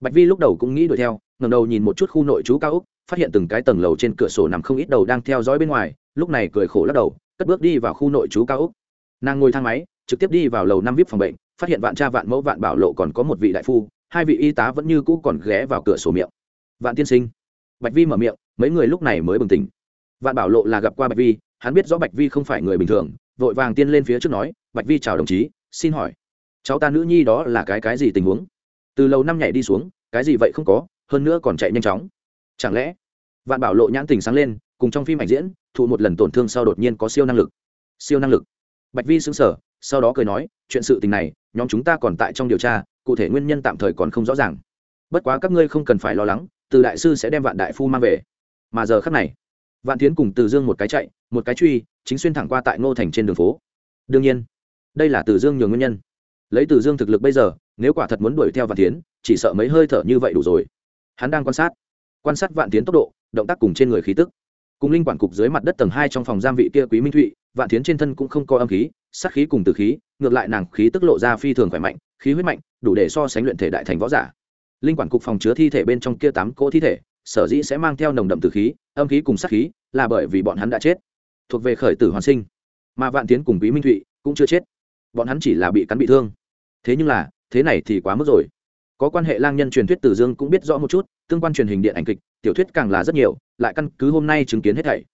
Bạch vi lúc đầu cũng nghĩ đuổi theo ngầm đầu nhìn một chút khu nội trú cao úc phát hiện từng cái tầng lầu trên cửa sổ nằm không ít đầu đang theo dõi bên ngoài, lúc này cười khổ lắc đầu, cất bước đi vào khu nội trú cao úc nàng ngồi thang máy, trực tiếp đi vào lầu năm vip phòng bệnh, phát hiện vạn cha vạn mẫu vạn bảo lộ còn có một vị đại phu, hai vị y tá vẫn như cũ còn ghé vào cửa sổ miệng. Vạn tiên sinh. Bạch vi mở miệng, mấy người lúc này mới bừng tỉnh. Vạn bảo lộ là gặp qua bạch vi, hắn biết rõ bạch vi không phải người bình thường, vội vàng tiên lên phía trước nói, bạch vi chào đồng chí, xin hỏi, cháu ta nữ nhi đó là cái cái gì tình huống? Từ lầu năm nhảy đi xuống, cái gì vậy không có, hơn nữa còn chạy nhanh chóng chẳng lẽ, vạn bảo lộ nhãn tình sáng lên, cùng trong phim ảnh diễn, thụ một lần tổn thương sau đột nhiên có siêu năng lực. Siêu năng lực. Bạch vi xứng sở sau đó cười nói, chuyện sự tình này, nhóm chúng ta còn tại trong điều tra, cụ thể nguyên nhân tạm thời còn không rõ ràng. Bất quá các ngươi không cần phải lo lắng, từ đại sư sẽ đem vạn đại phu mang về. Mà giờ khắc này, vạn tiến cùng từ dương một cái chạy, một cái truy, chính xuyên thẳng qua tại ngô thành trên đường phố. Đương nhiên, đây là từ dương nhường nguyên nhân. Lấy từ dương thực lực bây giờ, nếu quả thật muốn đuổi theo vạn tiến chỉ sợ mấy hơi thở như vậy đủ rồi. Hắn đang quan sát quan sát vạn tiến tốc độ, động tác cùng trên người khí tức. Cùng linh quản cục dưới mặt đất tầng hai trong phòng giam vị kia quý minh thụy, vạn tiến trên thân cũng không có âm khí, sát khí cùng từ khí, ngược lại nàng khí tức lộ ra phi thường khỏe mạnh, khí huyết mạnh, đủ để so sánh luyện thể đại thành võ giả. Linh quản cục phòng chứa thi thể bên trong kia tám cỗ thi thể, sở dĩ sẽ mang theo nồng đậm từ khí, âm khí cùng sát khí, là bởi vì bọn hắn đã chết. Thuộc về khởi tử hoàn sinh. Mà vạn tiến cùng quý minh thụy cũng chưa chết. Bọn hắn chỉ là bị cắn bị thương. Thế nhưng là, thế này thì quá mức rồi có quan hệ lang nhân truyền thuyết tử dương cũng biết rõ một chút, tương quan truyền hình điện ảnh kịch, tiểu thuyết càng là rất nhiều, lại căn cứ hôm nay chứng kiến hết thảy.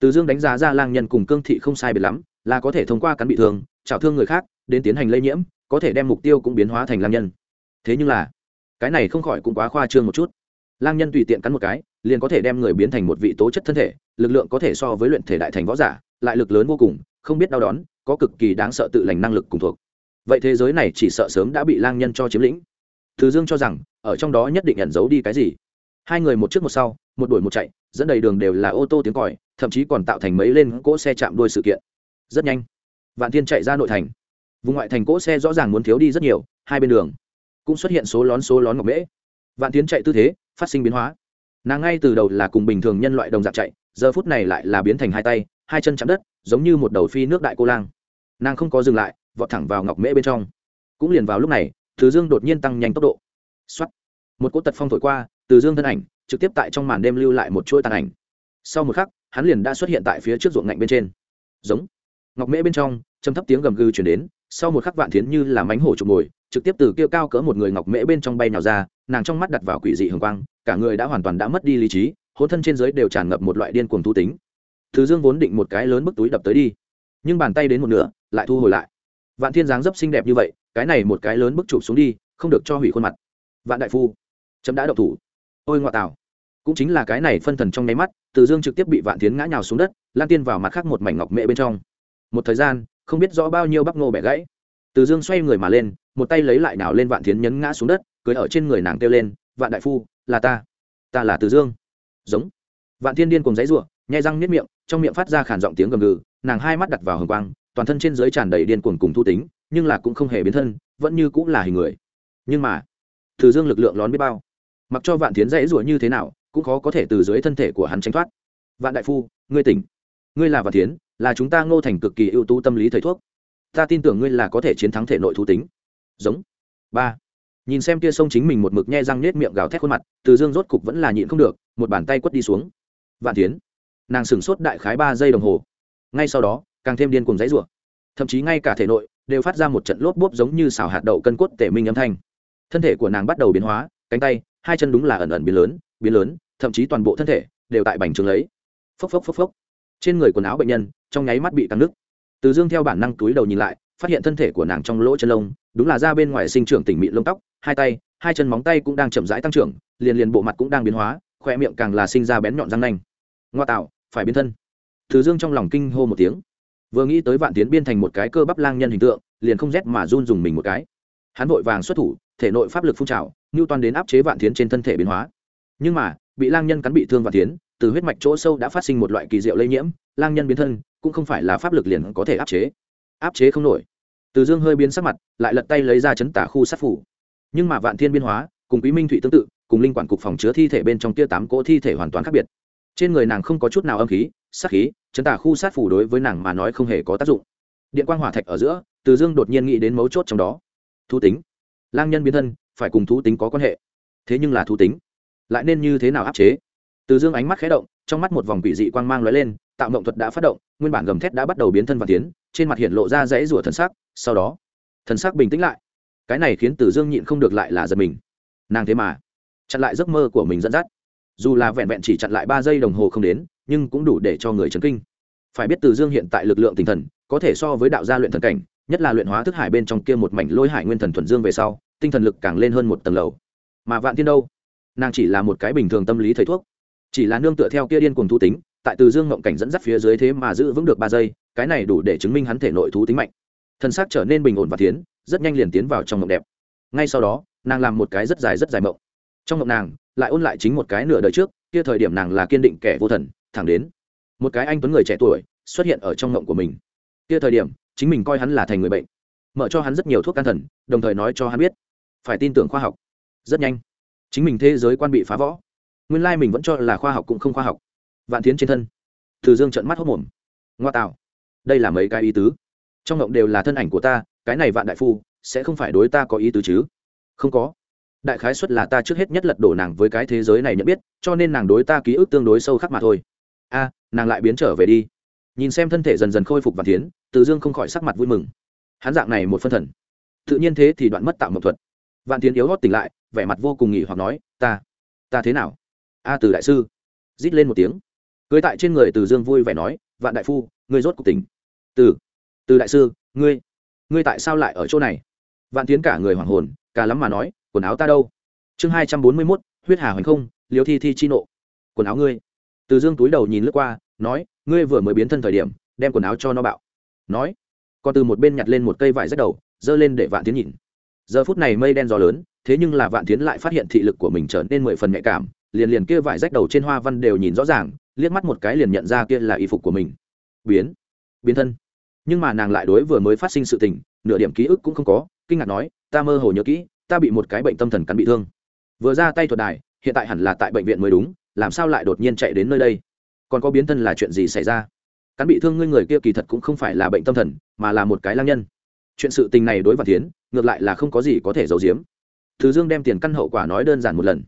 Từ dương đánh giá ra lang nhân cùng cương thị không sai biệt lắm, là có thể thông qua cắn bị thương trào thương người khác, đến tiến hành lây nhiễm, có thể đem mục tiêu cũng biến hóa thành lang nhân. Thế nhưng là, cái này không khỏi cũng quá khoa trương một chút. Lang nhân tùy tiện cắn một cái, liền có thể đem người biến thành một vị tố chất thân thể, lực lượng có thể so với luyện thể đại thành võ giả, lại lực lớn vô cùng, không biết đau đón có cực kỳ đáng sợ tự lành năng lực cùng thuộc. Vậy thế giới này chỉ sợ sớm đã bị lang nhân cho chiếm lĩnh từ dương cho rằng, ở trong đó nhất định ẩn giấu đi cái gì. Hai người một trước một sau, một đuổi một chạy, dẫn đầy đường đều là ô tô tiếng còi, thậm chí còn tạo thành mấy lên cỗ xe chạm đuôi sự kiện. Rất nhanh, vạn thiên chạy ra nội thành. Vùng ngoại thành cỗ xe rõ ràng muốn thiếu đi rất nhiều, hai bên đường cũng xuất hiện số lón số lón ngọc mễ. Vạn tiến chạy tư thế, phát sinh biến hóa. Nàng ngay từ đầu là cùng bình thường nhân loại đồng dạng chạy, giờ phút này lại là biến thành hai tay, hai chân chạm đất, giống như một đầu phi nước đại cô lang. Nàng không có dừng lại, vọt thẳng vào ngọc mễ bên trong. Cũng liền vào lúc này từ dương đột nhiên tăng nhanh tốc độ. X một cỗ tật phong thổi qua, từ dương thân ảnh trực tiếp tại trong màn đêm lưu lại một chuỗi tàn ảnh. Sau một khắc, hắn liền đã xuất hiện tại phía trước ruộng ngạnh bên trên. Giống. Ngọc mễ bên trong châm thấp tiếng gầm gừ chuyển đến, sau một khắc vạn thiến như là mánh hổ trục ngồi, trực tiếp từ kia cao cỡ một người ngọc mễ bên trong bay nào ra, nàng trong mắt đặt vào quỷ dị hừng quang, cả người đã hoàn toàn đã mất đi lý trí, hôn thân trên giới đều tràn ngập một loại điên cuồng thu tính. Thứ dương vốn định một cái lớn bức túi đập tới đi, nhưng bàn tay đến một nửa, lại thu hồi lại vạn thiên dáng dấp xinh đẹp như vậy, cái này một cái lớn bức chụp xuống đi, không được cho hủy khuôn mặt. Vạn đại phu, chấm đã đậu thủ. Ôi ngoại tảo cũng chính là cái này phân thần trong nháy mắt, từ dương trực tiếp bị vạn tiến ngã nhào xuống đất, lan tiên vào mặt khác một mảnh ngọc mẹ bên trong. Một thời gian, không biết rõ bao nhiêu bắp ngô bẻ gãy. Từ dương xoay người mà lên, một tay lấy lại nào lên vạn tiến nhấn ngã xuống đất, cưới ở trên người nàng kêu lên, vạn đại phu, là ta. Ta là từ dương. Giống. Vạn thiên điên cùng giấy ruộng nhai răng niết miệng, trong miệng phát ra khản giọng tiếng gầm gừ, nàng hai mắt đặt vào hồng quang toàn thân trên dưới tràn đầy điên cuồng cùng thu tính, nhưng là cũng không hề biến thân, vẫn như cũng là hình người. Nhưng mà, từ dương lực lượng lón biết bao. Mặc cho vạn tiến dãy rủa như thế nào, cũng khó có thể từ dưới thân thể của hắn tránh thoát. Vạn đại phu, ngươi tỉnh. Ngươi là vạn tiến là chúng ta ngô thành cực kỳ ưu tú tâm lý thầy thuốc. Ta tin tưởng ngươi là có thể chiến thắng thể nội thú tính. Giống. Ba. Nhìn xem kia sông chính mình một mực nhe răng nết miệng gào thét khuôn mặt, từ dương rốt cục vẫn là nhịn không được, một bàn tay quất đi xuống. Vạn tiến nàng sửng sốt đại khái ba giây đồng hồ. Ngay sau đó càng thêm điên cuồng dãy rủa. Thậm chí ngay cả thể nội đều phát ra một trận lốp bốp giống như xào hạt đậu cân cốt tể minh âm thanh. Thân thể của nàng bắt đầu biến hóa, cánh tay, hai chân đúng là ẩn ẩn biến lớn biến lớn, thậm chí toàn bộ thân thể đều tại bành trướng lấy. Phốc phốc phốc phốc. Trên người quần áo bệnh nhân trong nháy mắt bị tăng nứt. Từ dương theo bản năng túi đầu nhìn lại, phát hiện thân thể của nàng trong lỗ chân lông, đúng là ra bên ngoài sinh trưởng tỉnh mịn lông tóc, hai tay, hai chân móng tay cũng đang chậm rãi tăng trưởng, liền liền bộ mặt cũng đang biến hóa khoe miệng càng là sinh ra bén nhọn răng nanh. Ngoa tạo, phải biến thân. Từ dương trong lòng kinh hô một tiếng vừa nghĩ tới vạn tiến biên thành một cái cơ bắp lang nhân hình tượng, liền không rét mà run dùng mình một cái. Hắn vội vàng xuất thủ, thể nội pháp lực phun trào, ngưu toàn đến áp chế vạn tiến trên thân thể biến hóa. Nhưng mà, bị lang nhân cắn bị thương vạn tiến, từ huyết mạch chỗ sâu đã phát sinh một loại kỳ diệu lây nhiễm, lang nhân biến thân cũng không phải là pháp lực liền có thể áp chế. Áp chế không nổi. Từ dương hơi biến sắc mặt, lại lật tay lấy ra chấn tả khu sát phủ. Nhưng mà vạn thiên biên hóa, cùng quý minh thụy tương tự, cùng linh quản cục phòng chứa thi thể bên trong tia tám cỗ thi thể hoàn toàn khác biệt trên người nàng không có chút nào âm khí, sát khí, chấn tả khu sát phủ đối với nàng mà nói không hề có tác dụng. Điện quang hỏa thạch ở giữa, từ dương đột nhiên nghĩ đến mấu chốt trong đó. Thú tính. Lang nhân biến thân, phải cùng thú tính có quan hệ. Thế nhưng là thú tính. Lại nên như thế nào áp chế? Từ dương ánh mắt khé động, trong mắt một vòng quỷ dị quang mang lóe lên, tạo mộng thuật đã phát động, nguyên bản gầm thét đã bắt đầu biến thân và tiến, trên mặt hiện lộ ra dãy rủa thần sắc, sau đó, thần sắc bình tĩnh lại. Cái này khiến từ dương nhịn không được lại là giật mình. Nàng thế mà, chặn lại giấc mơ của mình dẫn dắt dù là vẹn vẹn chỉ chặn lại ba giây đồng hồ không đến, nhưng cũng đủ để cho người chấn kinh. Phải biết từ dương hiện tại lực lượng tinh thần, có thể so với đạo gia luyện thần cảnh, nhất là luyện hóa thức hải bên trong kia một mảnh lôi hải nguyên thần thuần dương về sau, tinh thần lực càng lên hơn một tầng lầu. Mà vạn tiên đâu? Nàng chỉ là một cái bình thường tâm lý thầy thuốc. Chỉ là nương tựa theo kia điên cuồng thú tính, tại từ dương ngộng cảnh dẫn dắt phía dưới thế mà giữ vững được ba giây, cái này đủ để chứng minh hắn thể nội thú tính mạnh. Thân xác trở nên bình ổn và tiến, rất nhanh liền tiến vào trong mộng đẹp. Ngay sau đó, nàng làm một cái rất dài rất dài mộng. Trong mộng nàng lại ôn lại chính một cái nửa đời trước, kia thời điểm nàng là kiên định kẻ vô thần, thẳng đến, một cái anh tuấn người trẻ tuổi xuất hiện ở trong ngộng của mình. Kia thời điểm, chính mình coi hắn là thành người bệnh, mở cho hắn rất nhiều thuốc can thần, đồng thời nói cho hắn biết, phải tin tưởng khoa học. Rất nhanh, chính mình thế giới quan bị phá võ nguyên lai mình vẫn cho là khoa học cũng không khoa học. Vạn tiến trên thân. Từ dương trận mắt hốc mồm ngoa tạo. Đây là mấy cái ý tứ. Trong ngộng đều là thân ảnh của ta, cái này vạn đại phu, sẽ không phải đối ta có ý tứ chứ? Không có đại khái xuất là ta trước hết nhất lật đổ nàng với cái thế giới này nhận biết, cho nên nàng đối ta ký ức tương đối sâu khắc mà thôi. A, nàng lại biến trở về đi. Nhìn xem thân thể dần dần khôi phục vạn tiến, từ dương không khỏi sắc mặt vui mừng. Hắn dạng này một phân thần. Tự nhiên thế thì đoạn mất tạo mộng thuật. Vạn tiến yếu hót tỉnh lại, vẻ mặt vô cùng nghỉ hoặc nói, ta ta thế nào? A từ đại sư, rít lên một tiếng. Cưới tại trên người từ dương vui vẻ nói, vạn đại phu, ngươi rốt cuộc tỉnh. Từ từ đại sư, ngươi ngươi tại sao lại ở chỗ này? Vạn tiến cả người hoảng hồn, cả lắm mà nói quần áo ta đâu? Chương hai trăm bốn mươi mốt, huyết hà hoành không liều thi thi chi nộ. Quần áo ngươi. Từ dương túi đầu nhìn lướt qua, nói, ngươi vừa mới biến thân thời điểm, đem quần áo cho nó bạo. Nói. Còn từ một bên nhặt lên một cây vải rách đầu, giơ lên để vạn tiến nhìn. Giờ phút này mây đen gió lớn, thế nhưng là vạn tiến lại phát hiện thị lực của mình trở nên mười phần nhạy cảm, liền liền kia vải rách đầu trên hoa văn đều nhìn rõ ràng, liếc mắt một cái liền nhận ra kia là y phục của mình. Biến. Biến thân. Nhưng mà nàng lại đối vừa mới phát sinh sự tình, nửa điểm ký ức cũng không có, kinh ngạc nói, ta mơ hồ nhớ kỹ ta bị một cái bệnh tâm thần cắn bị thương. Vừa ra tay thuật đài, hiện tại hẳn là tại bệnh viện mới đúng, làm sao lại đột nhiên chạy đến nơi đây? Còn có biến thân là chuyện gì xảy ra? Cắn bị thương ngươi người kia kỳ thật cũng không phải là bệnh tâm thần, mà là một cái lang nhân. Chuyện sự tình này đối vạn tiến ngược lại là không có gì có thể giấu giếm. Thứ dương đem tiền căn hậu quả nói đơn giản một lần.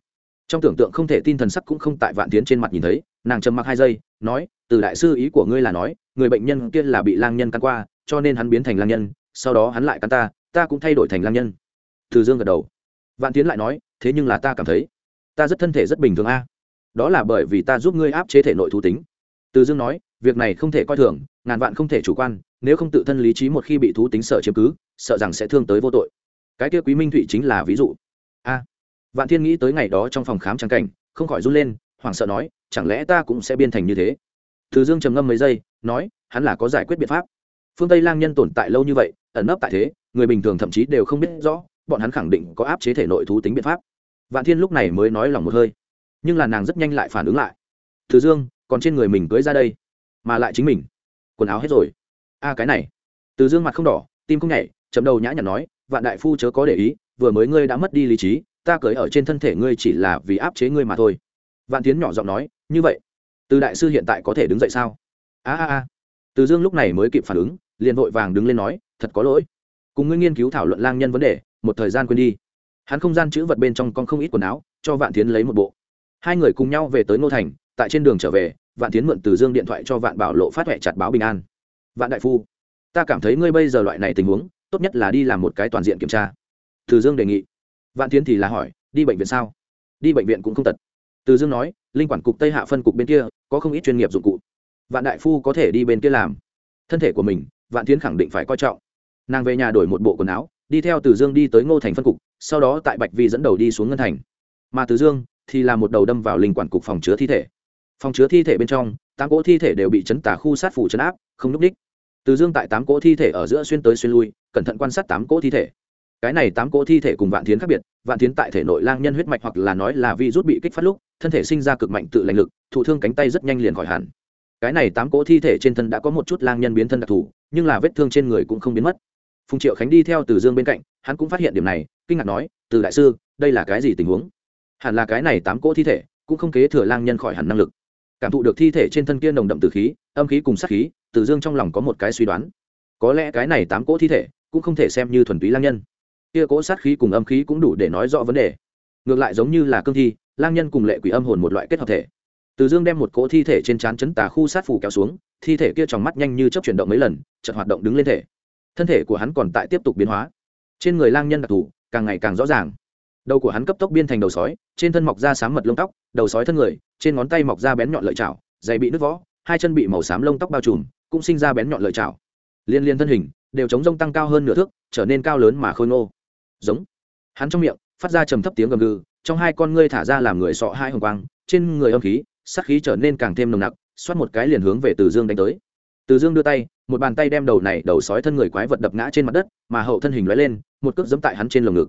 Trong tưởng tượng không thể tin thần sắc cũng không tại vạn tiến trên mặt nhìn thấy, nàng trầm mặc hai giây, nói, từ đại sư ý của ngươi là nói, người bệnh nhân kia là bị lang nhân căn qua, cho nên hắn biến thành lang nhân, sau đó hắn lại căn ta ta cũng thay đổi thành lang nhân từ dương gật đầu. Vạn tiến lại nói, thế nhưng là ta cảm thấy, ta rất thân thể rất bình thường a. Đó là bởi vì ta giúp ngươi áp chế thể nội thú tính. Từ dương nói, việc này không thể coi thường, ngàn vạn không thể chủ quan, nếu không tự thân lý trí một khi bị thú tính sợ chiếm cứ, sợ rằng sẽ thương tới vô tội. Cái kia quý minh thụy chính là ví dụ. A. Vạn thiên nghĩ tới ngày đó trong phòng khám trang cảnh, không khỏi run lên, hoảng sợ nói, chẳng lẽ ta cũng sẽ biên thành như thế? Từ dương trầm ngâm mấy giây, nói, hắn là có giải quyết biện pháp. Phương tây lang nhân tồn tại lâu như vậy, ẩn nấp tại thế, người bình thường thậm chí đều không biết rõ bọn hắn khẳng định có áp chế thể nội thú tính biện pháp. Vạn thiên lúc này mới nói lòng một hơi, nhưng là nàng rất nhanh lại phản ứng lại. Từ dương, còn trên người mình cưới ra đây, mà lại chính mình. Quần áo hết rồi. A, cái này. Từ dương mặt không đỏ, tim không nhảy chấm đầu nhã nhặn nói, vạn đại phu chớ có để ý, vừa mới ngươi đã mất đi lý trí, ta cưới ở trên thân thể ngươi chỉ là vì áp chế ngươi mà thôi. Vạn tiến nhỏ giọng nói, như vậy, từ đại sư hiện tại có thể đứng dậy sao? A a a. Từ dương lúc này mới kịp phản ứng, liền vội vàng đứng lên nói, thật có lỗi. Cùng ngươi nghiên cứu thảo luận lang nhân vấn đề một thời gian quên đi. Hắn không gian chữ vật bên trong con không ít quần áo, cho vạn tiến lấy một bộ. Hai người cùng nhau về tới ngô thành, tại trên đường trở về, vạn tiến mượn từ dương điện thoại cho vạn bảo lộ phát huệ chặt báo bình an. Vạn đại phu, ta cảm thấy ngươi bây giờ loại này tình huống, tốt nhất là đi làm một cái toàn diện kiểm tra. Từ dương đề nghị. Vạn tiến thì là hỏi, đi bệnh viện sao? Đi bệnh viện cũng không tật. Từ dương nói, linh quản cục tây hạ phân cục bên kia, có không ít chuyên nghiệp dụng cụ. Vạn đại phu có thể đi bên kia làm. Thân thể của mình, vạn tiến khẳng định phải coi trọng. Nàng về nhà đổi một bộ quần áo đi theo từ dương đi tới ngô thành phân cục, sau đó tại bạch vi dẫn đầu đi xuống ngân thành. Mà từ dương thì là một đầu đâm vào linh quản cục phòng chứa thi thể. Phòng chứa thi thể bên trong, tám cỗ thi thể đều bị chấn tả khu sát phủ chấn áp, không n ú c đích từ dương tại tám cỗ thi thể ở giữa xuyên tới xuyên lui, cẩn thận quan sát tám cỗ thi thể. Cái này tám cỗ thi thể cùng vạn tiến khác biệt, vạn tiến tại thể nội lang nhân huyết mạch hoặc là nói là vi rút bị kích phát lúc, thân thể sinh ra cực mạnh tự lành lực, thụ thương cánh tay rất nhanh liền khỏi hẳn. Cái này tám cỗ thi thể trên thân đã có một chút lang nhân biến thân đặc thù, nhưng là vết thương trên người cũng không biến mất phùng triệu khánh đi theo từ dương bên cạnh, hắn cũng phát hiện điểm này, kinh ngạc nói, từ đại sư, đây là cái gì tình huống? Hẳn là cái này tám cỗ thi thể, cũng không kế thừa lang nhân khỏi hẳn năng lực. Cảm thụ được thi thể trên thân kia nồng đậm từ khí, âm khí cùng sát khí, từ dương trong lòng có một cái suy đoán. Có lẽ cái này tám cỗ thi thể, cũng không thể xem như thuần túy lang nhân. Kia cỗ sát khí cùng âm khí cũng đủ để nói rõ vấn đề. Ngược lại giống như là cương thi, lang nhân cùng lệ quỷ âm hồn một loại kết hợp thể. Từ dương đem một cỗ thi thể trên trán chấn tà khu sát phủ kéo xuống, thi thể kia trong mắt nhanh như chấp chuyển động mấy lần, chợt hoạt động đứng lên thể thân thể của hắn còn tại tiếp tục biến hóa. Trên người lang nhân đặc thù càng ngày càng rõ ràng. Đầu của hắn cấp tốc biên thành đầu sói, trên thân mọc ra sám mật lông tóc, đầu sói thân người, trên ngón tay mọc ra bén nhọn lợi chảo dày bị nứt võ hai chân bị màu xám lông tóc bao trùm, cũng sinh ra bén nhọn lợi chảo. Liên liên thân hình, đều chống rông tăng cao hơn nửa thước, trở nên cao lớn mà khôi ngô. Giống. Hắn trong miệng phát ra trầm thấp tiếng gầm gừ, trong hai con ngươi thả ra làm người sọ hai hồng quang, trên người âm khí sắc khí trở nên càng thêm nồng nặc, xoát một cái liền hướng về từ dương đánh tới. Từ dương đưa tay một bàn tay đem đầu này đầu sói thân người quái vật đập ngã trên mặt đất, mà hậu thân hình lóe lên, một cước giẫm tại hắn trên lồng ngực.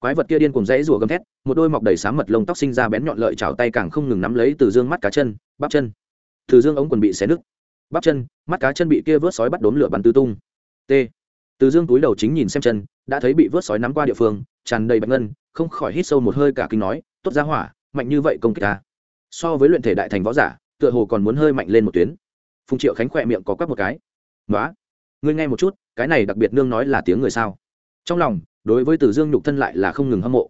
Quái vật kia điên cùng rẽ rùa gầm thét, một đôi mọc đầy sám mật lông tóc sinh ra bén nhọn lợi chảo tay càng không ngừng nắm lấy từ dương mắt cá chân, bắp chân. Từ dương ống quần bị xé nứt. Bắp chân, mắt cá chân bị kia vớt sói bắt đốn lửa bắn tứ tung. T. Từ dương túi đầu chính nhìn xem chân, đã thấy bị vớt sói nắm qua địa phương, tràn đầy bạch ngân, không khỏi hít sâu một hơi cả kinh nói, tốt ra hỏa, mạnh như vậy công kích ta. So với luyện thể đại thành võ giả, tựa hồ còn muốn hơi mạnh lên một tuyến. Phùng triệu khánh khỏe miệng có quắc một cái nói ngươi nghe một chút, cái này đặc biệt nương nói là tiếng người sao? Trong lòng, đối với tử dương nhục thân lại là không ngừng hâm mộ.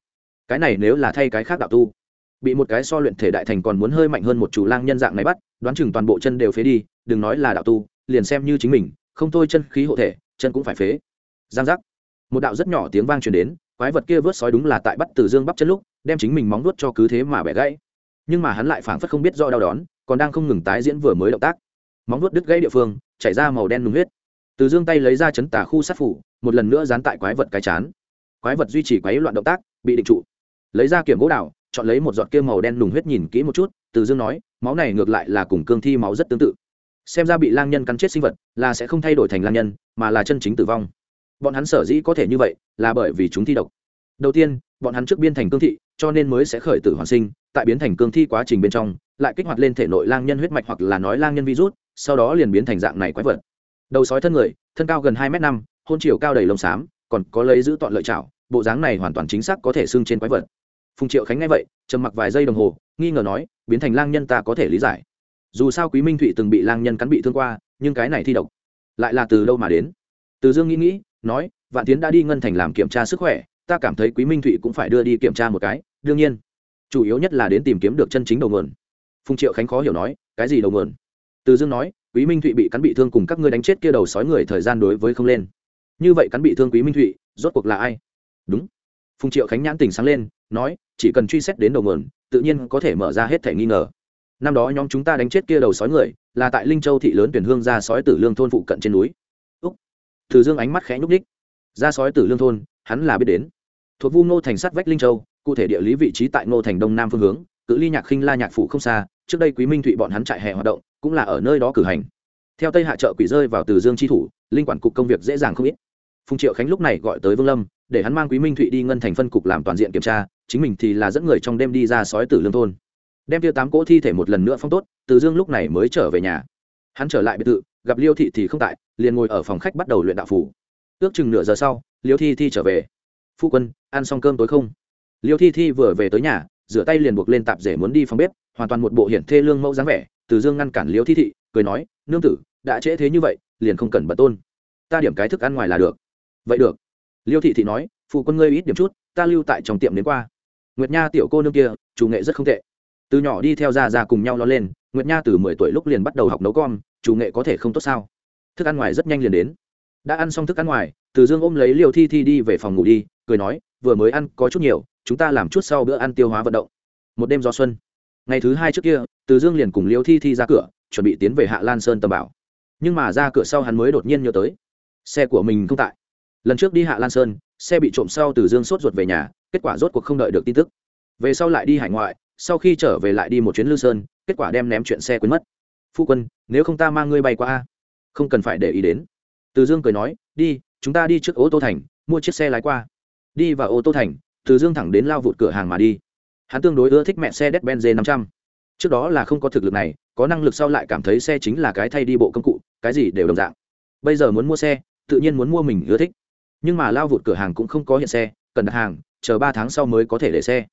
Cái này nếu là thay cái khác đạo tu, bị một cái so luyện thể đại thành còn muốn hơi mạnh hơn một chủ lang nhân dạng này bắt, đoán chừng toàn bộ chân đều phế đi, đừng nói là đạo tu, liền xem như chính mình, không thôi chân khí hộ thể, chân cũng phải phế. Giang giác. Một đạo rất nhỏ tiếng vang truyền đến, quái vật kia vớt sói đúng là tại bắt tử dương bắp chân lúc, đem chính mình móng vuốt cho cứ thế mà bẻ gãy. Nhưng mà hắn lại phảng phất không biết do đau đón còn đang không ngừng tái diễn vừa mới động tác. Móng vuốt đứt gãy địa phương chảy ra màu đen nung huyết. Từ dương tay lấy ra chấn tà khu sát phủ, một lần nữa dán tại quái vật cái chán. Quái vật duy trì quái loạn động tác, bị định trụ. Lấy ra kiểm gỗ đào, chọn lấy một giọt kia màu đen nùng huyết nhìn kỹ một chút, từ dương nói, máu này ngược lại là cùng cương thi máu rất tương tự. Xem ra bị lang nhân cắn chết sinh vật, là sẽ không thay đổi thành lang nhân, mà là chân chính tử vong. Bọn hắn sở dĩ có thể như vậy, là bởi vì chúng thi độc. Đầu tiên, bọn hắn trước biên thành cương thị, cho nên mới sẽ khởi tử hoàn sinh, tại biến thành cương thi quá trình bên trong, lại kích hoạt lên thể nội lang nhân huyết mạch hoặc là nói lang nhân virus sau đó liền biến thành dạng này quái vật. Đầu sói thân người, thân cao gần hai m năm, hôn chiều cao đầy lông xám, còn có lấy giữ tọn lợi chảo, bộ dáng này hoàn toàn chính xác có thể xưng trên quái vật. Phùng triệu khánh nghe vậy, trầm mặc vài giây đồng hồ, nghi ngờ nói, biến thành lang nhân ta có thể lý giải. Dù sao quý minh thụy từng bị lang nhân cắn bị thương qua, nhưng cái này thi độc lại là từ đâu mà đến? Từ dương nghĩ nghĩ, nói, vạn tiến đã đi ngân thành làm kiểm tra sức khỏe, ta cảm thấy quý minh thụy cũng phải đưa đi kiểm tra một cái, đương nhiên, chủ yếu nhất là đến tìm kiếm được chân chính đầu nguồn. Phùng triệu khánh khó hiểu nói, cái gì đầu nguồn? Từ dương nói, quý minh thụy bị cắn bị thương cùng các ngươi đánh chết kia đầu sói người thời gian đối với không lên. Như vậy cắn bị thương quý minh thụy, rốt cuộc là ai? Đúng. Phùng triệu khánh nhãn tỉnh sáng lên, nói, chỉ cần truy xét đến đầu nguồn, tự nhiên có thể mở ra hết thẻ nghi ngờ. Năm đó nhóm chúng ta đánh chết kia đầu sói người, là tại linh châu thị lớn tuyển hương ra sói tử lương thôn phụ cận trên núi. Úc. Thử dương ánh mắt khẽ nhúc ních ra sói tử lương thôn, hắn là biết đến. Thuộc vu ngô thành sát vách linh châu, cụ thể địa lý vị trí tại ngô thành đông nam phương hướng, cự ly nhạc khinh la nhạc phủ không xa trước đây quý minh thụy bọn hắn chạy hè hoạt động cũng là ở nơi đó cử hành. Theo tây hạ trợ quỷ rơi vào từ dương tri thủ, linh quản cục công việc dễ dàng không ít. Phùng triệu khánh lúc này gọi tới vương lâm, để hắn mang quý minh thụy đi ngân thành phân cục làm toàn diện kiểm tra, chính mình thì là dẫn người trong đêm đi ra sói tử lương thôn. Đem tiêu tám cỗ thi thể một lần nữa phong tốt, từ dương lúc này mới trở về nhà. Hắn trở lại biệt thự, gặp liêu thị thì không tại, liền ngồi ở phòng khách bắt đầu luyện đạo phủ ước chừng nửa giờ sau, liêu thi thi trở về. Phu quân, ăn xong cơm tối không? Liêu thi thi vừa về tới nhà, rửa tay liền buộc lên tạp rể muốn đi phòng bếp hoàn toàn một bộ hiện thê lương mẫu dáng vẻ, từ dương ngăn cản liêu thi thị, cười nói, nương tử, đã trễ thế như vậy, liền không cần bật tôn. Ta điểm cái thức ăn ngoài là được. Vậy được. Liêu thị thị nói, phụ quân ngươi ít điểm chút, ta lưu tại trong tiệm đến qua. Nguyệt nha tiểu cô nương kia, chủ nghệ rất không tệ. Từ nhỏ đi theo già ra cùng nhau lo lên, nguyệt nha từ mười tuổi lúc liền bắt đầu học nấu con, chủ nghệ có thể không tốt sao? Thức ăn ngoài rất nhanh liền đến. Đã ăn xong thức ăn ngoài, từ dương ôm lấy liều thi thi đi về phòng ngủ đi, cười nói, vừa mới ăn có chút nhiều, chúng ta làm chút sau bữa ăn tiêu hóa vận động. Một đêm gió xuân ngày thứ hai trước kia, từ dương liền cùng liêu thi thi ra cửa, chuẩn bị tiến về hạ lan sơn tầm bảo. Nhưng mà ra cửa sau hắn mới đột nhiên nhớ tới, xe của mình không tại. Lần trước đi hạ lan sơn, xe bị trộm sau từ dương sốt ruột về nhà, kết quả rốt cuộc không đợi được tin tức. Về sau lại đi hải ngoại, sau khi trở về lại đi một chuyến lư sơn, kết quả đem ném chuyện xe quên mất. Phu quân, nếu không ta mang ngươi bay qua a. Không cần phải để ý đến. Từ dương cười nói, đi, chúng ta đi trước ô tô thành, mua chiếc xe lái qua. Đi vào ô tô thành. Từ dương thẳng đến lao vụt cửa hàng mà đi hắn tương đối ưa thích mẹ xe Mercedes-Benz năm trăm. Trước đó là không có thực lực này, có năng lực sau lại cảm thấy xe chính là cái thay đi bộ công cụ, cái gì đều đồng dạng. Bây giờ muốn mua xe, tự nhiên muốn mua mình ưa thích. Nhưng mà lao vụt cửa hàng cũng không có hiện xe, cần đặt hàng, chờ ba tháng sau mới có thể để xe.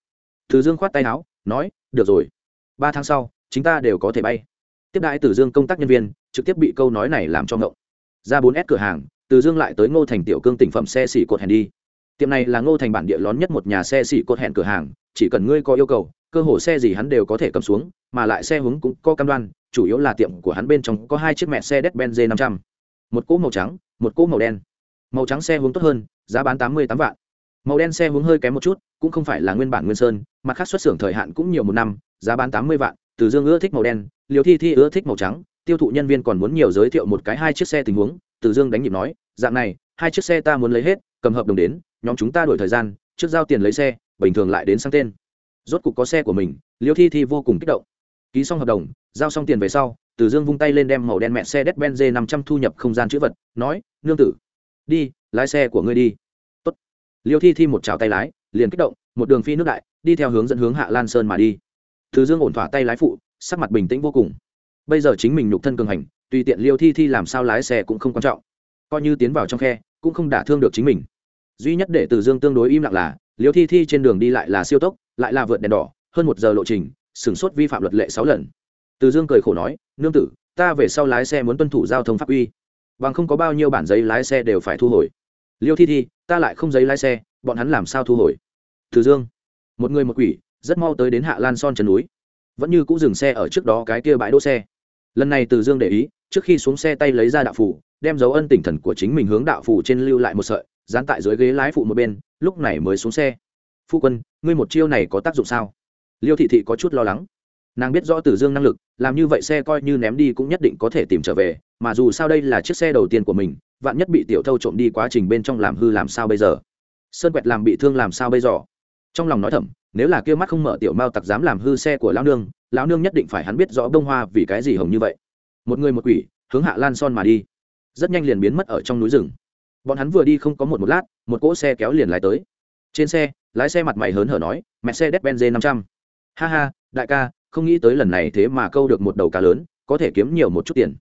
Từ dương khoát tay áo, nói, được rồi. Ba tháng sau chúng ta đều có thể bay. Tiếp đãi từ dương công tác nhân viên, trực tiếp bị câu nói này làm cho ngộng. Ra bốn s cửa hàng, từ dương lại tới ngô thành tiểu cương tỉnh phẩm xe xỉ cột hẹn đi. Tiệm này là ngô thành bản địa lón nhất một nhà xe xỉ cột hẹn cửa hàng chỉ cần ngươi có yêu cầu, cơ hồ xe gì hắn đều có thể cầm xuống, mà lại xe hướng cũng có cam đoan, chủ yếu là tiệm của hắn bên trong có hai chiếc mẹ xe Mercedes-Benz năm trăm. Một cỗ màu trắng, một cỗ màu đen. Màu trắng xe hướng tốt hơn, giá bán tám mươi tám vạn. Màu đen xe hướng hơi kém một chút, cũng không phải là nguyên bản nguyên sơn, mặt khác xuất xưởng thời hạn cũng nhiều một năm, giá bán tám mươi vạn, từ dương ưa thích màu đen liều thi thi ưa thích màu trắng, tiêu thụ nhân viên còn muốn nhiều giới thiệu một cái hai chiếc xe tình huống, từ dương đánh nhịp nói, dạng này, hai chiếc xe ta muốn lấy hết, cầm hợp đồng đến, nhóm chúng ta đổi thời gian, trước giao tiền lấy xe bình thường lại đến sang tên. Rốt cục có xe của mình, liêu thi thi vô cùng kích động. Ký xong hợp đồng, giao xong tiền về sau, từ dương vung tay lên đem màu đen mẹ xe đét ben năm trăm thu nhập không gian chữ vật, nói, nương tử, đi, lái xe của ngươi đi. Tốt. liêu thi thi một trào tay lái, liền kích động, một đường phi nước đại, đi theo hướng dẫn hướng hạ lan sơn mà đi. Từ dương ổn thỏa tay lái phụ, sắc mặt bình tĩnh vô cùng. Bây giờ chính mình nhục thân cường hành, tùy tiện liêu thi thi làm sao lái xe cũng không quan trọng. Coi như tiến vào trong khe, cũng không đả thương được chính mình. Duy nhất để từ dương tương đối im lặng là liêu thi thi trên đường đi lại là siêu tốc, lại là vượt đèn đỏ, hơn một giờ lộ trình, sửng sốt vi phạm luật lệ sáu lần. Từ dương cười khổ nói, nương tử, ta về sau lái xe muốn tuân thủ giao thông pháp uy bằng không có bao nhiêu bản giấy lái xe đều phải thu hồi. Liêu thi thi, ta lại không giấy lái xe, bọn hắn làm sao thu hồi? Từ dương, một người một quỷ, rất mau tới đến hạ lan son chân núi, vẫn như cũ dừng xe ở trước đó cái kia bãi đỗ xe. Lần này từ dương để ý, trước khi xuống xe tay lấy ra đạo phủ đem dấu ân tỉnh thần của chính mình hướng đạo phủ trên lưu lại một sợi dán tại dưới ghế lái phụ một bên, lúc này mới xuống xe. Phu quân, ngươi một chiêu này có tác dụng sao? Liêu thị thị có chút lo lắng. Nàng biết rõ tử dương năng lực, làm như vậy xe coi như ném đi cũng nhất định có thể tìm trở về, mà dù sao đây là chiếc xe đầu tiên của mình, vạn nhất bị tiểu thâu trộm đi quá trình bên trong làm hư làm sao bây giờ? Sơn quẹt làm bị thương làm sao bây giờ? Trong lòng nói thầm, nếu là kia mắt không mở tiểu mao tặc dám làm hư xe của lão nương lão nương nhất định phải hắn biết rõ bông hoa vì cái gì hồng như vậy. Một người một quỷ, hướng hạ lan son mà đi. Rất nhanh liền biến mất ở trong núi rừng bọn hắn vừa đi không có một một lát, một cỗ xe kéo liền lái tới. Trên xe, lái xe mặt mày hớn hở nói mẹ xe Mercedes-Benz năm trăm. Ha ha, đại ca, không nghĩ tới lần này thế mà câu được một đầu cá lớn, có thể kiếm nhiều một chút tiền.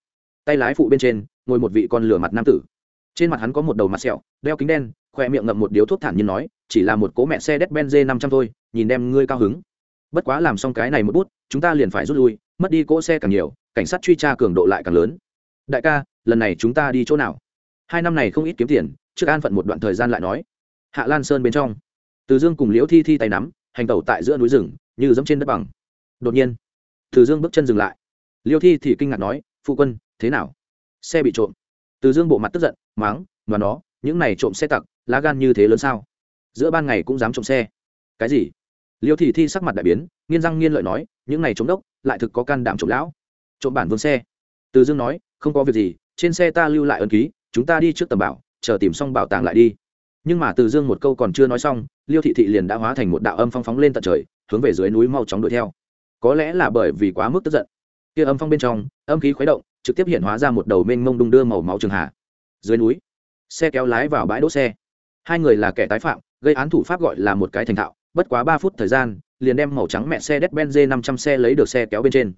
Tay lái phụ bên trên, ngồi một vị con lửa mặt nam tử. Trên mặt hắn có một đầu mặt sẹo, đeo kính đen, khoe miệng ngậm một điếu thuốc thản nhiên nói, chỉ là một cố mẹ xe Mercedes-Benz năm trăm thôi, nhìn đem ngươi cao hứng. Bất quá làm xong cái này một bút, chúng ta liền phải rút lui, mất đi cỗ xe càng nhiều, cảnh sát truy tra cường độ lại càng lớn. Đại ca, lần này chúng ta đi chỗ nào? Hai năm này không ít kiếm tiền, trước an phận một đoạn thời gian lại nói. Hạ lan sơn bên trong, từ dương cùng liễu thi thi tay nắm, hành tẩu tại giữa núi rừng, như dẫm trên đất bằng. Đột nhiên, từ dương bước chân dừng lại. Liêu thi thì kinh ngạc nói, phụ quân, thế nào? Xe bị trộm. Từ dương bộ mặt tức giận máng và nó, những này trộm xe tặc, lá gan như thế lớn sao? Giữa ban ngày cũng dám trộm xe. Cái gì? Liêu thị thi sắc mặt đại biến nghiên răng nghiên lợi nói, những này trộm đốc, lại thực có can đảm trộm lão, trộm bản vương xe. Từ dương nói, không có việc gì, trên xe ta lưu lại ấn ký chúng ta đi trước tầm bảo, chờ tìm xong bảo tàng lại đi. Nhưng mà từ dương một câu còn chưa nói xong, liêu thị thị liền đã hóa thành một đạo âm phong phóng lên tận trời, hướng về dưới núi mau chóng đuổi theo. Có lẽ là bởi vì quá mức tức giận. Kia âm phong bên trong, âm khí khuấy động, trực tiếp hiện hóa ra một đầu mênh mông đung đưa màu máu trường hạ dưới núi, xe kéo lái vào bãi đỗ xe. Hai người là kẻ tái phạm, gây án thủ pháp gọi là một cái thành thạo, bất quá ba phút thời gian, liền đem màu trắng mẹ xe Mercedes-Benz 500 xe lấy được xe kéo bên trên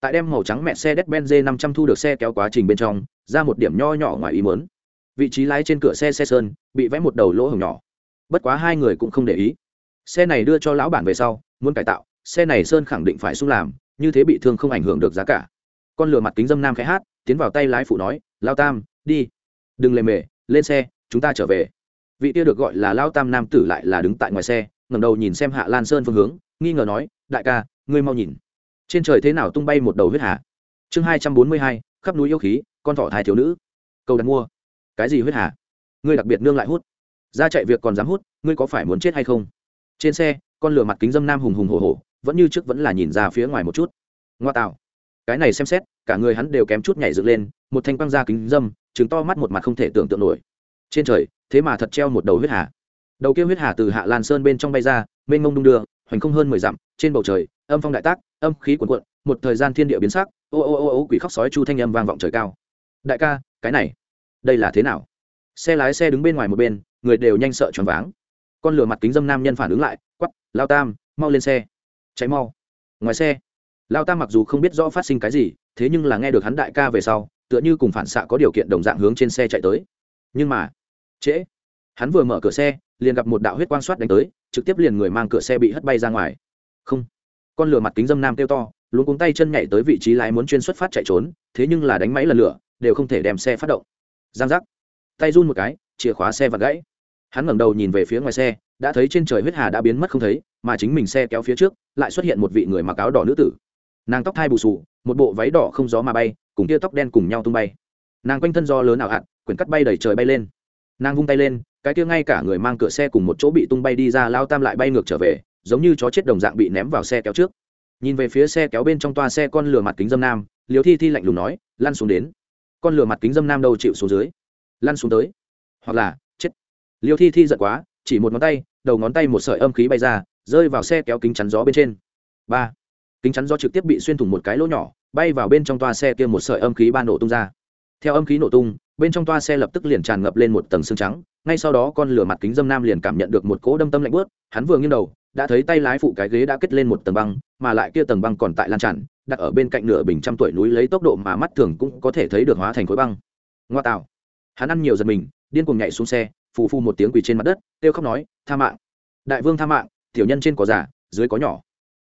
tại đem màu trắng mẹ xe Mercedes-Benz 500 thu được xe kéo quá trình bên trong, ra một điểm nho nhỏ ngoài ý muốn. Vị trí lái trên cửa xe xe sơn, bị vẽ một đầu lỗ hổng nhỏ. Bất quá hai người cũng không để ý. Xe này đưa cho lão bản về sau, muốn cải tạo, xe này sơn khẳng định phải xung làm, như thế bị thương không ảnh hưởng được giá cả. Con lừa mặt kính dâm nam khẽ hát, tiến vào tay lái phụ nói, lao tam, đi. Đừng lề mề, lên xe, chúng ta trở về. Vị kia được gọi là lao tam nam tử lại là đứng tại ngoài xe, ngẩng đầu nhìn xem hạ lan sơn phương hướng, nghi ngờ nói, đại ca, ngươi mau nhìn trên trời thế nào tung bay một đầu huyết hà? Chương hai trăm bốn mươi hai, khắp núi yêu khí, con thỏ thai thiếu nữ. Câu đặt mua. Cái gì huyết hà? Ngươi đặc biệt nương lại hút. Ra chạy việc còn dám hút, ngươi có phải muốn chết hay không? Trên xe, con lửa mặt kính dâm nam hùng hùng hồ hồ vẫn như trước vẫn là nhìn ra phía ngoài một chút. Ngoa tạo. Cái này xem xét, cả người hắn đều kém chút nhảy dựng lên, một thanh quăng ra kính dâm chứng to mắt một mặt không thể tưởng tượng nổi. Trên trời, thế mà thật treo một đầu huyết hà. Đầu kia huyết hà từ hạ lan sơn bên trong bay ra, mênh mông đung đưa, hoành không hơn mười dặm trên bầu trời, âm phong đại tác, âm khí cuồn cuộn, một thời gian thiên địa biến sắc, ô ô ô ô quỷ khóc sói chu thanh âm vang vọng trời cao. Đại ca, cái này, đây là thế nào? Xe lái xe đứng bên ngoài một bên, người đều nhanh sợ choáng váng. Con lửa mặt kính dâm nam nhân phản ứng lại, quắp, lao tam, mau lên xe. Cháy mau. Ngoài xe, lao tam mặc dù không biết rõ phát sinh cái gì, thế nhưng là nghe được hắn đại ca về sau, tựa như cùng phản xạ có điều kiện đồng dạng hướng trên xe chạy tới. Nhưng mà, trễ. Hắn vừa mở cửa xe, liền gặp một đạo huyết quang soát đánh tới, trực tiếp liền người mang cửa xe bị hất bay ra ngoài không. Con lửa mặt kính dâm nam kêu to luôn cuống tay chân nhảy tới vị trí lái muốn chuyên xuất phát chạy trốn, thế nhưng là đánh máy lần lửa, đều không thể đem xe phát động. Giang giác. Tay run một cái, chìa khóa xe vặt gãy. Hắn ngẩng đầu nhìn về phía ngoài xe, đã thấy trên trời huyết hà đã biến mất không thấy, mà chính mình xe kéo phía trước, lại xuất hiện một vị người mặc áo đỏ nữ tử. Nàng tóc thai bù sù một bộ váy đỏ không gió mà bay, cùng tia tóc đen cùng nhau tung bay. Nàng quanh thân do lớn ảo hạn quyển cắt bay đầy trời bay lên. Nàng vung tay lên, cái kia ngay cả người mang cửa xe cùng một chỗ bị tung bay đi ra, lao tam lại bay ngược trở về giống như chó chết đồng dạng bị ném vào xe kéo trước. Nhìn về phía xe kéo bên trong toa xe con lửa mặt kính dâm nam liều thi thi lạnh lùng nói, lăn xuống đến. Con lửa mặt kính dâm nam đâu chịu xuống dưới? Lăn xuống tới. Hoặc là, chết. Liều thi thi giận quá, chỉ một ngón tay, đầu ngón tay một sợi âm khí bay ra, rơi vào xe kéo kính chắn gió bên trên. Ba. Kính chắn gió trực tiếp bị xuyên thủng một cái lỗ nhỏ, bay vào bên trong toa xe kia một sợi âm khí ba nổ tung ra. Theo âm khí nổ tung, bên trong toa xe lập tức liền tràn ngập lên một tầng xương trắng, ngay sau đó con lửa mặt kính dâm nam liền cảm nhận được một cỗ đâm tâm lạnh bớt hắn vừa nghiêng đầu đã thấy tay lái phụ cái ghế đã kết lên một tầng băng, mà lại kia tầng băng còn tại lan tràn, đặt ở bên cạnh nửa bình trăm tuổi núi lấy tốc độ mà mắt thường cũng có thể thấy được hóa thành khối băng. Ngoa tạo. Hắn ăn nhiều giật mình, điên cuồng nhảy xuống xe, phù phu một tiếng quỳ trên mặt đất, kêu khóc nói, tha mạng. Đại vương tha mạng, tiểu nhân trên có già, dưới có nhỏ.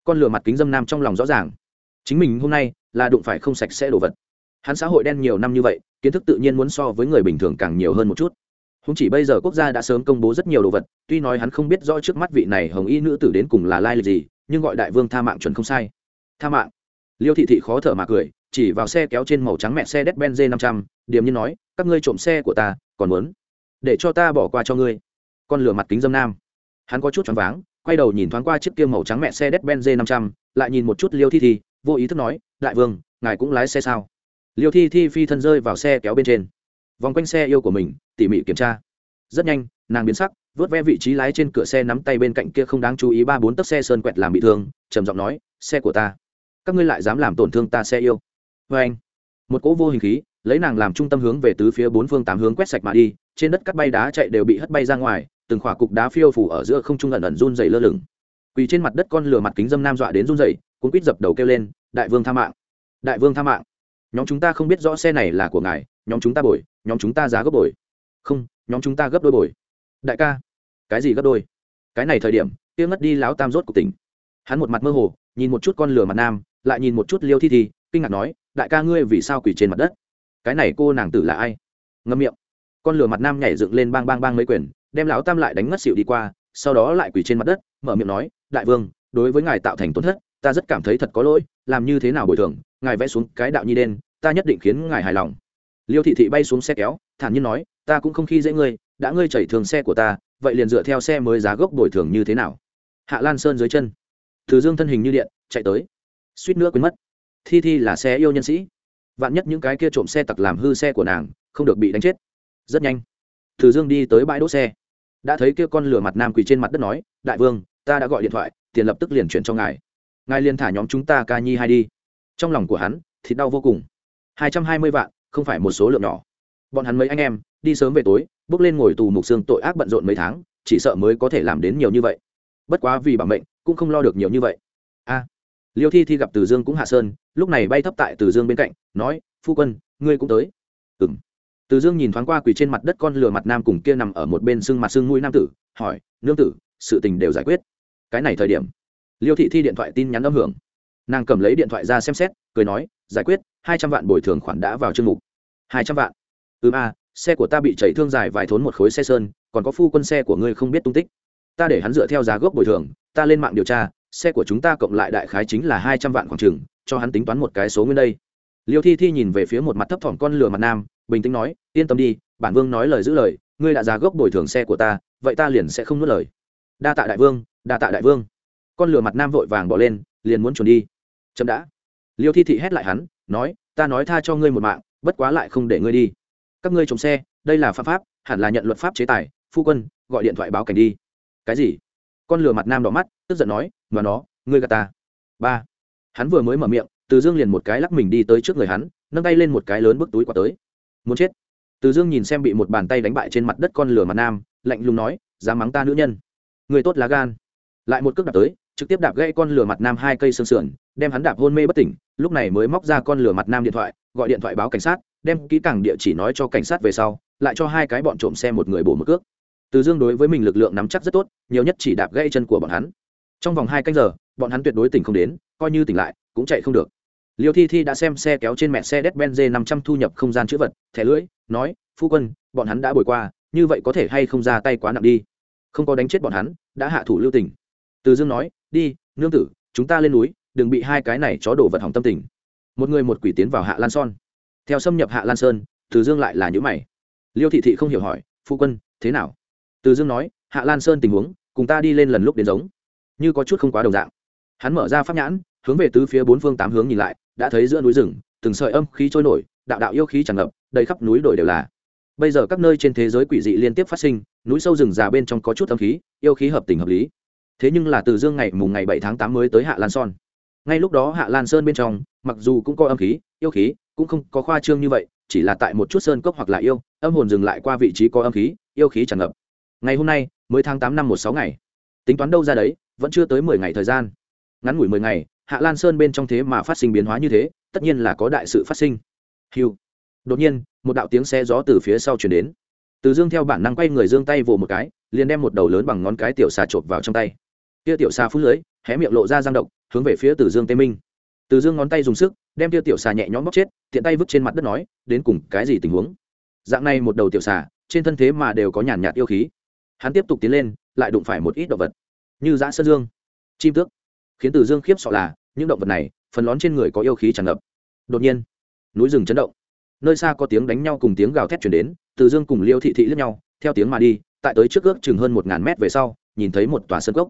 Con lửa mặt kính dâm nam trong lòng rõ ràng. Chính mình hôm nay là đụng phải không sạch sẽ đồ vật. Hắn xã hội đen nhiều năm như vậy, kiến thức tự nhiên muốn so với người bình thường càng nhiều hơn một chút không chỉ bây giờ quốc gia đã sớm công bố rất nhiều đồ vật, tuy nói hắn không biết rõ trước mắt vị này hồng y nữ tử đến cùng là lai lịch gì, nhưng gọi đại vương tha mạng chuẩn không sai. Tha mạng. Liêu thị thị khó thở mà cười, chỉ vào xe kéo trên màu trắng mẹ xe đét benz năm trăm, điềm như nói, các ngươi trộm xe của ta, còn muốn để cho ta bỏ qua cho ngươi? Con lửa mặt kính dâm nam. Hắn có chút choáng váng, quay đầu nhìn thoáng qua chiếc kia màu trắng mẹ xe đét benz năm trăm, lại nhìn một chút liêu thi thi, vô ý thức nói, đại vương, ngài cũng lái xe sao? Liêu thi thi phi thân rơi vào xe kéo bên trên vòng quanh xe yêu của mình, tỉ mỉ kiểm tra. Rất nhanh, nàng biến sắc, vớt ve vị trí lái trên cửa xe nắm tay bên cạnh kia không đáng chú ý ba bốn tấc xe sơn quẹt làm bị thương, trầm giọng nói, xe của ta, các ngươi lại dám làm tổn thương ta xe yêu. Vê anh, một cỗ vô hình khí, lấy nàng làm trung tâm hướng về tứ phía bốn phương tám hướng quét sạch mà đi, trên đất cắt bay đá chạy đều bị hất bay ra ngoài, từng khỏa cục đá phiêu phủ ở giữa không trung ẩn ẩn run dày lơ lửng. Quỳ trên mặt đất con lửa mặt kính dâm nam dọa đến run dày cuốn quýt dập đầu kêu lên, đại vương tha mạng, đại vương tha mạng. Nhóm chúng ta không biết rõ xe này là của ngài nhóm chúng ta bồi, nhóm chúng ta giá gấp bồi. Không, nhóm chúng ta gấp đôi bồi. Đại ca, cái gì gấp đôi? Cái này thời điểm tiêu ngất đi láo tam rốt của tỉnh. Hắn một mặt mơ hồ, nhìn một chút con lửa mặt nam, lại nhìn một chút liêu thi thi, kinh ngạc nói, đại ca ngươi vì sao quỳ trên mặt đất? Cái này cô nàng tử là ai? Ngâm miệng. Con lửa mặt nam nhảy dựng lên bang bang bang mấy quyền, đem lão tam lại đánh ngất xịu đi qua, sau đó lại quỳ trên mặt đất, mở miệng nói, đại vương, đối với ngài tạo thành tổn thất, ta rất cảm thấy thật có lỗi, làm như thế nào bồi thường, ngài vẽ xuống cái đạo nhi đen, ta nhất định khiến ngài hài lòng liêu thị thị bay xuống xe kéo, thản nhiên nói, ta cũng không khi dễ ngươi, đã ngươi chảy thường xe của ta, vậy liền dựa theo xe mới giá gốc bồi thường như thế nào? Hạ lan sơn dưới chân. Từ dương thân hình như điện, chạy tới. Suýt nữa quên mất. Thi thi là xe yêu nhân sĩ. Vạn nhất những cái kia trộm xe tặc làm hư xe của nàng, không được bị đánh chết. Rất nhanh, từ dương đi tới bãi đỗ xe. Đã thấy kia con lửa mặt nam quỳ trên mặt đất nói, đại vương, ta đã gọi điện thoại, tiền lập tức liền chuyển cho ngài. Ngài liền thả nhóm chúng ta ca nhi hai đi. Trong lòng của hắn, thịt đau vô cùng. Hai trăm hai mươi vạn không phải một số lượng nhỏ. Bọn hắn mấy anh em, đi sớm về tối, bước lên ngồi tù mục xương tội ác bận rộn mấy tháng, chỉ sợ mới có thể làm đến nhiều như vậy. Bất quá vì bản mệnh, cũng không lo được nhiều như vậy. A, liêu thi thi gặp từ dương cũng hạ sơn, lúc này bay thấp tại từ dương bên cạnh, nói, phu quân, ngươi cũng tới. Ừ m từ dương nhìn thoáng qua quỳ trên mặt đất con lừa mặt nam cùng kia nằm ở một bên xương mặt xương mũi nam tử, hỏi, nương tử, sự tình đều giải quyết. Cái này thời điểm, liêu thị thi điện thoại tin nhắn âm hưởng. Nàng cầm lấy điện thoại ra xem xét, cười nói, giải quyết, hai trăm vạn bồi thường khoản đã vào chương mục hai trăm vạn. Ừ a xe của ta bị chảy thương dài vài thốn một khối xe sơn, còn có phu quân xe của ngươi không biết tung tích. Ta để hắn dựa theo giá gốc bồi thường, ta lên mạng điều tra, xe của chúng ta cộng lại đại khái chính là hai trăm vạn khoảng trừng cho hắn tính toán một cái số nguyên đây. Liêu thi thi nhìn về phía một mặt thấp thỏm con lừa mặt nam, bình tĩnh nói, yên tâm đi, bản vương nói lời giữ lời, ngươi đã giá gốc bồi thường xe của ta, vậy ta liền sẽ không nuốt lời. Đa tạ đại vương, đa tạ đại vương. Con lửa mặt nam vội vàng bỏ lên, liền muốn chuồn đi. Chậm đã. Liêu thi thị hét lại hắn, nói, ta nói tha cho ngươi một mạng bất quá lại không để ngươi đi. Các ngươi trồng xe, đây là pháp pháp, hẳn là nhận luật pháp chế tài, phu quân, gọi điện thoại báo cảnh đi. Cái gì? Con lừa mặt nam đỏ mắt, tức giận nói, mà nó, ngươi gà ta. Ba. Hắn vừa mới mở miệng, từ dương liền một cái lắc mình đi tới trước người hắn, nâng tay lên một cái lớn bức túi quả tới. Muốn chết. Từ dương nhìn xem bị một bàn tay đánh bại trên mặt đất con lửa mặt nam, lạnh lùng nói, dám mắng ta nữ nhân. Người tốt lá gan. Lại một cước đạp tới, trực tiếp đạp gãy con lửa mặt nam hai cây xương sườn, đem hắn đạp hôn mê bất tỉnh lúc này mới móc ra con lửa mặt nam điện thoại, gọi điện thoại báo cảnh sát, đem kỹ càng địa chỉ nói cho cảnh sát về sau, lại cho hai cái bọn trộm xe một người bổ một cước. Từ dương đối với mình lực lượng nắm chắc rất tốt, nhiều nhất chỉ đạp gãy chân của bọn hắn. Trong vòng hai canh giờ, bọn hắn tuyệt đối tỉnh không đến, coi như tỉnh lại, cũng chạy không được. Liêu thi thi đã xem xe kéo trên mẹ xe đét benz năm trăm thu nhập không gian chữ vật, thẻ lưỡi, nói, phu quân, bọn hắn đã bồi qua, như vậy có thể hay không ra tay quá nặng đi? Không có đánh chết bọn hắn, đã hạ thủ lưu tình. Từ dương nói, đi, nương tử, chúng ta lên núi đừng bị hai cái này chó đổ vật hỏng tâm tình. Một người một quỷ tiến vào hạ lan son. Theo xâm nhập hạ lan sơn, từ dương lại là nhữ mày. Liêu thị thị không hiểu hỏi, phu quân, thế nào? Từ dương nói, hạ lan sơn tình huống, cùng ta đi lên lần lúc đến giống, như có chút không quá đồng dạng. Hắn mở ra pháp nhãn, hướng về tứ phía bốn phương tám hướng nhìn lại, đã thấy giữa núi rừng, từng sợi âm khí trôi nổi, đạo đạo yêu khí tràn ngập, đầy khắp núi đồi đều là. Bây giờ các nơi trên thế giới quỷ dị liên tiếp phát sinh, núi sâu rừng già bên trong có chút âm khí, yêu khí hợp tình hợp lý. Thế nhưng là từ dương ngày mùng ngày bảy tháng tám mới tới hạ lan son ngay lúc đó hạ lan sơn bên trong, mặc dù cũng có âm khí, yêu khí, cũng không có khoa trương như vậy, chỉ là tại một chút sơn cốc hoặc là yêu, âm hồn dừng lại qua vị trí có âm khí, yêu khí tràn ngập. Ngày hôm nay, mới tháng tám năm một sáu ngày. Tính toán đâu ra đấy, vẫn chưa tới mười ngày thời gian. Ngắn ngủi mười ngày, hạ lan sơn bên trong thế mà phát sinh biến hóa như thế, tất nhiên là có đại sự phát sinh. Hiu đột nhiên, một đạo tiếng xe gió từ phía sau chuyển đến. Từ dương theo bản năng quay người dương tay vỗ một cái, liền đem một đầu lớn bằng ngón cái tiểu xà chộp vào trong tay. Kia tiểu xà phút lưới, hé miệng lộ ra giang động hướng về phía từ dương tê minh. Từ dương ngón tay dùng sức, đem Tiêu tiểu xà nhẹ nhõm bóp chết, tiện tay vứt trên mặt đất nói, đến cùng cái gì tình huống? Dạng này một đầu tiểu xà, trên thân thế mà đều có nhàn nhạt yêu khí. Hắn tiếp tục tiến lên, lại đụng phải một ít động vật. Như dã sơn dương, chim tước. Khiến từ dương khiếp sợ là, những động vật này, phần lớn trên người có yêu khí tràn ngập. Đột nhiên, núi rừng chấn động. Nơi xa có tiếng đánh nhau cùng tiếng gào thét truyền đến, từ dương cùng liêu thị thị liếc nhau, theo tiếng mà đi, tại tới trước ước chừng hơn một ngàn mét về sau, nhìn thấy một tòa sân cốc.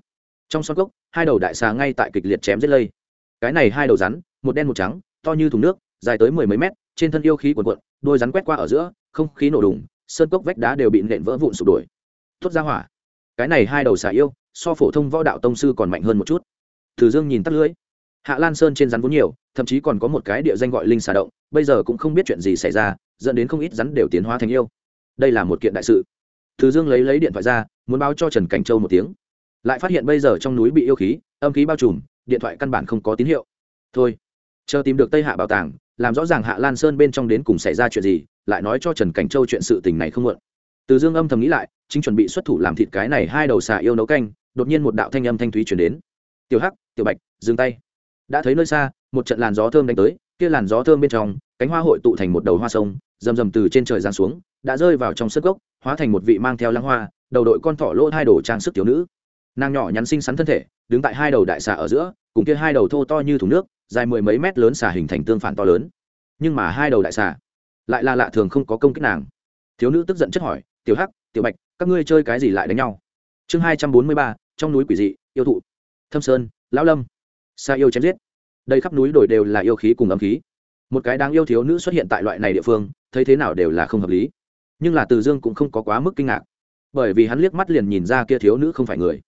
Trong sân cốc hai đầu đại xà ngay tại kịch liệt chém giết lây. Cái này hai đầu rắn, một đen một trắng, to như thùng nước, dài tới mười mấy mét, trên thân yêu khí quần quận đôi rắn quét qua ở giữa, không khí nổ đùng, sơn cốc vách đá đều bị nện vỡ vụn sụp đổ. Tuốt ra hỏa. Cái này hai đầu xà yêu, so phổ thông võ đạo tông sư còn mạnh hơn một chút. Từ dương nhìn tắt lưới hạ lan sơn trên rắn vốn nhiều, thậm chí còn có một cái địa danh gọi linh xà động, bây giờ cũng không biết chuyện gì xảy ra, dẫn đến không ít rắn đều tiến hóa thành yêu. Đây là một kiện đại sự. Từ dương lấy lấy điện thoại ra, muốn báo cho trần cảnh châu một tiếng lại phát hiện bây giờ trong núi bị yêu khí, âm khí bao trùm, điện thoại căn bản không có tín hiệu. Thôi, chờ tìm được tây hạ bảo tàng, làm rõ ràng hạ lan sơn bên trong đến cùng xảy ra chuyện gì, lại nói cho trần cảnh châu chuyện sự tình này không muộn. Từ dương âm thầm nghĩ lại, chính chuẩn bị xuất thủ làm thịt cái này hai đầu xà yêu nấu canh, đột nhiên một đạo thanh âm thanh thúy chuyển đến. Tiểu hắc, tiểu bạch, dừng tay. Đã thấy nơi xa, một trận làn gió thơm đánh tới, kia làn gió thơm bên trong, cánh hoa hội tụ thành một đầu hoa sông, rầm rầm từ trên trời giáng xuống, đã rơi vào trong sức gốc, hóa thành một vị mang theo lăng hoa, đầu đội con thỏ lỗ hai đồ trang sức tiểu nữ nàng nhỏ nhắn xinh xắn thân thể, đứng tại hai đầu đại xà ở giữa, cùng kia hai đầu thô to như thùng nước, dài mười mấy mét lớn xà hình thành tương phản to lớn. Nhưng mà hai đầu đại xà lại là lạ thường không có công kích nàng. Thiếu nữ tức giận chất hỏi, tiểu hắc, tiểu bạch, các ngươi chơi cái gì lại đánh nhau? Chương hai trăm bốn mươi ba, trong núi quỷ dị, yêu thụ. Thâm sơn, lão lâm. Xa yêu chém giết. Đây khắp núi đồi đều là yêu khí cùng âm khí. Một cái đáng yêu thiếu nữ xuất hiện tại loại này địa phương, thấy thế nào đều là không hợp lý. Nhưng là từ dương cũng không có quá mức kinh ngạc, bởi vì hắn liếc mắt liền nhìn ra kia thiếu nữ không phải người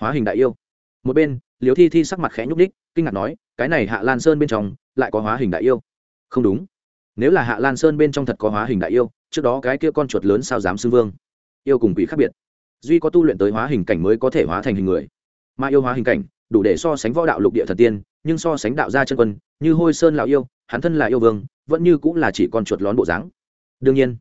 hóa hình đại yêu. Một bên liều thi thi sắc mặt khẽ nhúc đích kinh ngạc nói, cái này hạ lan sơn bên trong lại có hóa hình đại yêu. Không đúng. Nếu là hạ lan sơn bên trong thật có hóa hình đại yêu, trước đó cái kia con chuột lớn sao dám xưng vương? Yêu cùng quỷ khác biệt. Duy có tu luyện tới hóa hình cảnh mới có thể hóa thành hình người. Mà yêu hóa hình cảnh, đủ để so sánh võ đạo lục địa thần tiên, nhưng so sánh đạo gia chân quân, như hôi sơn lão yêu, hắn thân là yêu vương, vẫn như cũng là chỉ con chuột lón bộ dáng. Đương nhiên,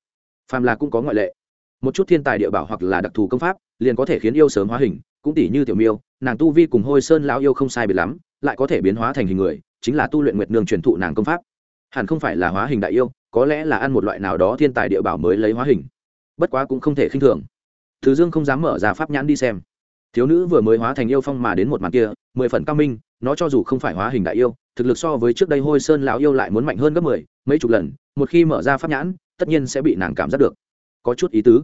phàm là cũng có ngoại lệ. Một chút thiên tài địa bảo hoặc là đặc thù công pháp, liền có thể khiến yêu sớm hóa hình cũng tỷ như tiểu miêu, nàng tu vi cùng hôi sơn lão yêu không sai biệt lắm, lại có thể biến hóa thành hình người, chính là tu luyện nguyệt nương truyền thụ nàng công pháp. Hẳn không phải là hóa hình đại yêu, có lẽ là ăn một loại nào đó thiên tài địa bảo mới lấy hóa hình. Bất quá cũng không thể khinh thường. Thứ dương không dám mở ra pháp nhãn đi xem. Thiếu nữ vừa mới hóa thành yêu phong mà đến một màn kia, mười phần cao minh, nó cho dù không phải hóa hình đại yêu, thực lực so với trước đây hôi sơn lão yêu lại muốn mạnh hơn gấp mười, mấy chục lần, một khi mở ra pháp nhãn, tất nhiên sẽ bị nàng cảm giác được. Có chút ý tứ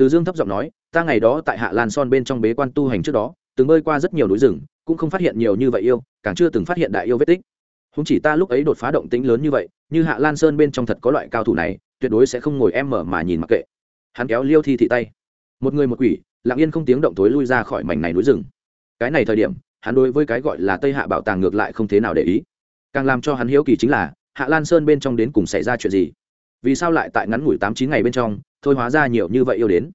từ dương thấp giọng nói, ta ngày đó tại hạ lan son bên trong bế quan tu hành trước đó, từng bơi qua rất nhiều núi rừng, cũng không phát hiện nhiều như vậy yêu, càng chưa từng phát hiện đại yêu vết tích. Không chỉ ta lúc ấy đột phá động tĩnh lớn như vậy, như hạ lan sơn bên trong thật có loại cao thủ này, tuyệt đối sẽ không ngồi em mở mà nhìn mặc kệ. Hắn kéo liêu thi thị tay. Một người một quỷ, lặng yên không tiếng động tối lui ra khỏi mảnh này núi rừng. Cái này thời điểm, hắn đối với cái gọi là tây hạ bảo tàng ngược lại không thế nào để ý. Càng làm cho hắn hiếu kỳ chính là, hạ lan sơn bên trong đến cùng xảy ra chuyện gì? Vì sao lại tại ngắn ngủi tám chín ngày bên trong, thôi hóa ra nhiều như vậy yêu đến?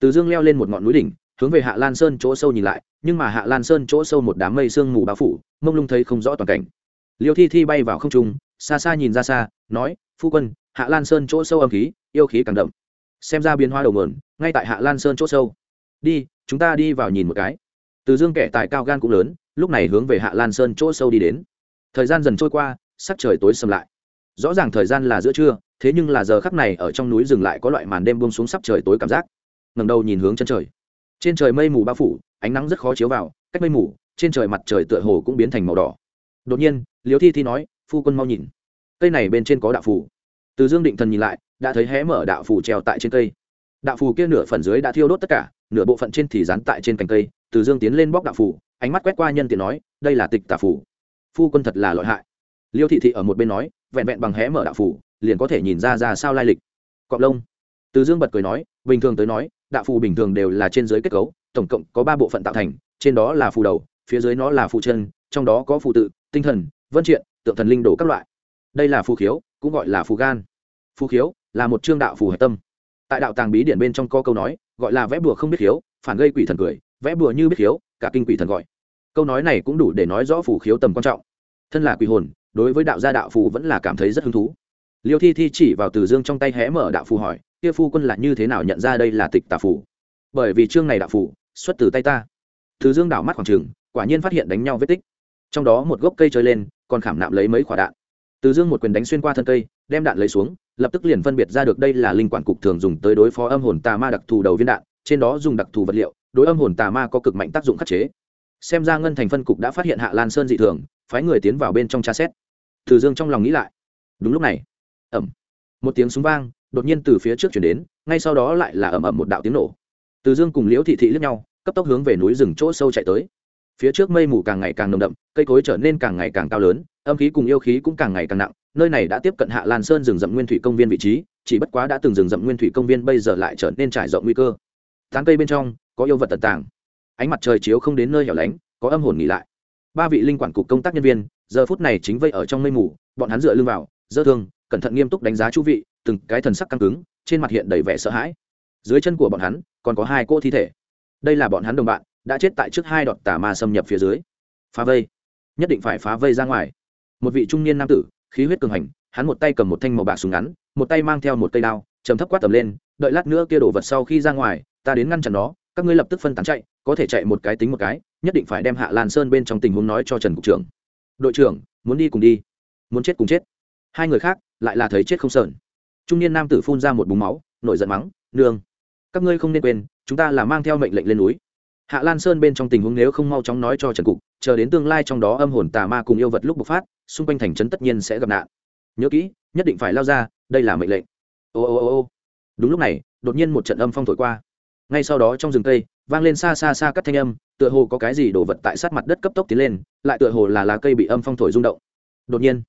Từ dương leo lên một ngọn núi đỉnh, hướng về hạ lan sơn chỗ sâu nhìn lại, nhưng mà hạ lan sơn chỗ sâu một đám mây sương mù bao phủ, mông lung thấy không rõ toàn cảnh. Liêu thi thi bay vào không trung, xa xa nhìn ra xa, nói, phu quân, hạ lan sơn chỗ sâu âm khí, yêu khí càng đậm. Xem ra biến hoa đầu mườn ngay tại hạ lan sơn chỗ sâu. Đi, chúng ta đi vào nhìn một cái. Từ dương kẻ tài cao gan cũng lớn, lúc này hướng về hạ lan sơn chỗ sâu đi đến. Thời gian dần trôi qua, sắc trời tối sầm lại. Rõ ràng thời gian là giữa trưa thế nhưng là giờ khắc này ở trong núi dừng lại có loại màn đêm buông xuống sắp trời tối cảm giác. Ngầm đầu nhìn hướng chân trời. Trên trời mây mù bao phủ, ánh nắng rất khó chiếu vào, cách mây mù, trên trời mặt trời tựa hồ cũng biến thành màu đỏ. Đột nhiên liều thi thi nói, phu quân mau nhìn. Cây này bên trên có đạo phủ từ dương định thần nhìn lại, đã thấy hé mở đạo phủ treo tại trên cây. Đạo phù kia nửa phần dưới đã thiêu đốt tất cả, nửa bộ phận trên thì dán tại trên cành cây. Từ dương tiến lên bóc đạo phù, ánh mắt quét qua nhân tiện nói, đây là tịch tà phù. Phu quân thật là lợi hại. Liêu thị thị ở một bên nói, vẹn vẹn bằng hé mở đạo phù liền có thể nhìn ra ra sao lai lịch. Cọp lông từ dương bật cười nói, bình thường tới nói, đạo phù bình thường đều là trên dưới kết cấu, tổng cộng có ba bộ phận tạo thành, trên đó là phù đầu, phía dưới nó là phù chân, trong đó có phù tự, tinh thần, vân triện, tượng thần linh đồ các loại. Đây là phù khiếu, cũng gọi là phù gan. Phù khiếu là một chương đạo phù hạch tâm. Tại đạo tàng bí điển bên trong có câu nói, gọi là vẽ bùa không biết khiếu, phản gây quỷ thần cười, vẽ bùa như biết khiếu, cả kinh quỷ thần gọi. Câu nói này cũng đủ để nói rõ phù khiếu tầm quan trọng. Thân là quỷ hồn, đối với đạo gia đạo phù vẫn là cảm thấy rất hứng thú liêu thi thi chỉ vào từ dương trong tay hé mở đạo phù hỏi, kia phu quân là như thế nào nhận ra đây là tịch tà phù? Bởi vì chương này đạo phù xuất từ tay ta. Từ dương đảo mắt khoảng trường quả nhiên phát hiện đánh nhau vết tích. Trong đó một gốc cây chơi lên, còn khảm nạm lấy mấy quả đạn. Từ dương một quyền đánh xuyên qua thân cây, đem đạn lấy xuống, lập tức liền phân biệt ra được đây là linh quản cục thường dùng tới đối phó âm hồn tà ma đặc thù đầu viên đạn, trên đó dùng đặc thù vật liệu, đối âm hồn tà ma có cực mạnh tác dụng khắc chế. Xem ra ngân thành phân cục đã phát hiện hạ lan sơn dị thường, phái người tiến vào bên trong tra xét. Từ dương trong lòng nghĩ lại. Đúng lúc này ẩm. Một tiếng súng vang, đột nhiên từ phía trước chuyển đến, ngay sau đó lại là ẩm ẩm một đạo tiếng nổ. Từ dương cùng liễu thị thị lướt nhau, cấp tốc hướng về núi rừng chỗ sâu chạy tới. Phía trước mây mù càng ngày càng nồng đậm, cây cối trở nên càng ngày càng cao lớn, âm khí cùng yêu khí cũng càng ngày càng nặng, nơi này đã tiếp cận hạ lan sơn rừng rậm nguyên thủy công viên vị trí, chỉ bất quá đã từng rừng rậm nguyên thủy công viên bây giờ lại trở nên trải rộng nguy cơ. Tán cây bên trong, có yêu vật tận tàng. Ánh mặt trời chiếu không đến nơi hẻo lánh, có âm hồn nghỉ lại. Ba vị linh quản cục công tác nhân viên, giờ phút này chính vây ở trong mây mù, bọn hắn dựa lưng vào, dơ thương cẩn thận nghiêm túc đánh giá chu vị, từng cái thần sắc căng cứng, trên mặt hiện đầy vẻ sợ hãi. Dưới chân của bọn hắn, còn có hai cô thi thể. Đây là bọn hắn đồng bạn, đã chết tại trước hai đọt tà ma xâm nhập phía dưới. Phá vây. Nhất định phải phá vây ra ngoài. Một vị trung niên nam tử, khí huyết cường hành, hắn một tay cầm một thanh màu bạc súng ngắn, một tay mang theo một cây đao chấm thấp quát tầm lên, đợi lát nữa kia đổ vật sau khi ra ngoài, ta đến ngăn chặn nó, các ngươi lập tức phân tán chạy, có thể chạy một cái tính một cái, nhất định phải đem hạ lan sơn bên trong tình huống nói cho trần cục trưởng. Đội trưởng, muốn đi cùng đi. Muốn chết cùng chết. Hai người khác lại là thấy chết không sờn. Trung niên nam tử phun ra một búng máu, nổi giận mắng, nương, các ngươi không nên quên, chúng ta là mang theo mệnh lệnh lên núi. Hạ lan sơn bên trong tình huống nếu không mau chóng nói cho trần cục, chờ đến tương lai trong đó âm hồn tà ma cùng yêu vật lúc bộc phát, xung quanh thành trấn tất nhiên sẽ gặp nạn. Nhớ kỹ, nhất định phải lao ra, đây là mệnh lệnh. Ô ô ô ô. Đúng lúc này, đột nhiên một trận âm phong thổi qua. Ngay sau đó trong rừng cây, vang lên xa xa xa các thanh âm, tựa hồ có cái gì đổ vật tại sát mặt đất cấp tốc tiến lên, lại tựa hồ là lá cây bị âm phong thổi rung động. Đột nhiên,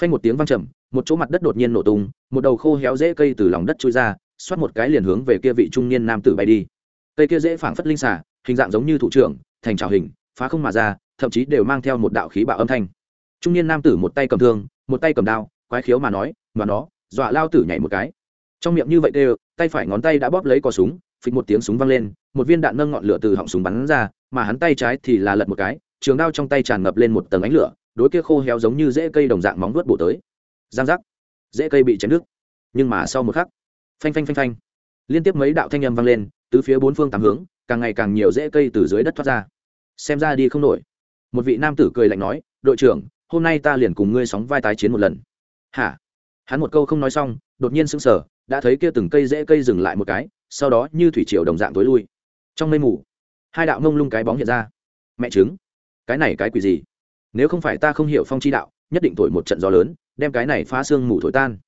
phanh một tiếng vang trầm một chỗ mặt đất đột nhiên nổ tung, một đầu khô héo dễ cây từ lòng đất trôi ra, xoát một cái liền hướng về kia vị trung niên nam tử bay đi. Cây kia dễ phảng phất linh xả hình dạng giống như thủ trưởng, thành trào hình, phá không mà ra, thậm chí đều mang theo một đạo khí bạo âm thanh. Trung niên nam tử một tay cầm thương, một tay cầm đao, quái khiếu mà nói, mà nó, dọa lao tử nhảy một cái. Trong miệng như vậy đều, tay phải ngón tay đã bóp lấy cò súng, phịch một tiếng súng văng lên, một viên đạn nâng ngọn lửa từ họng súng bắn ra, mà hắn tay trái thì là lật một cái, trường đao trong tay tràn ngập lên một tầng ánh lửa, đối kia khô héo giống như rễ cây đồng dạng móng vuốt bổ tới giang giác rễ cây bị chém nước, nhưng mà sau một khắc phanh phanh phanh phanh liên tiếp mấy đạo thanh âm vang lên từ phía bốn phương tám hướng càng ngày càng nhiều rễ cây từ dưới đất thoát ra. Xem ra đi không nổi. Một vị nam tử cười lạnh nói đội trưởng hôm nay ta liền cùng ngươi sóng vai tái chiến một lần. Hả? Hắn một câu không nói xong đột nhiên sững sờ đã thấy kia từng cây rễ cây dừng lại một cái sau đó như thủy triều đồng dạng tối lui. Trong mây mù hai đạo mông lung cái bóng hiện ra. Mẹ chứng cái này cái quỷ gì? Nếu không phải ta không hiểu phong chi đạo nhất định thổi một trận gió lớn, đem cái này phá xương mù thổi tan.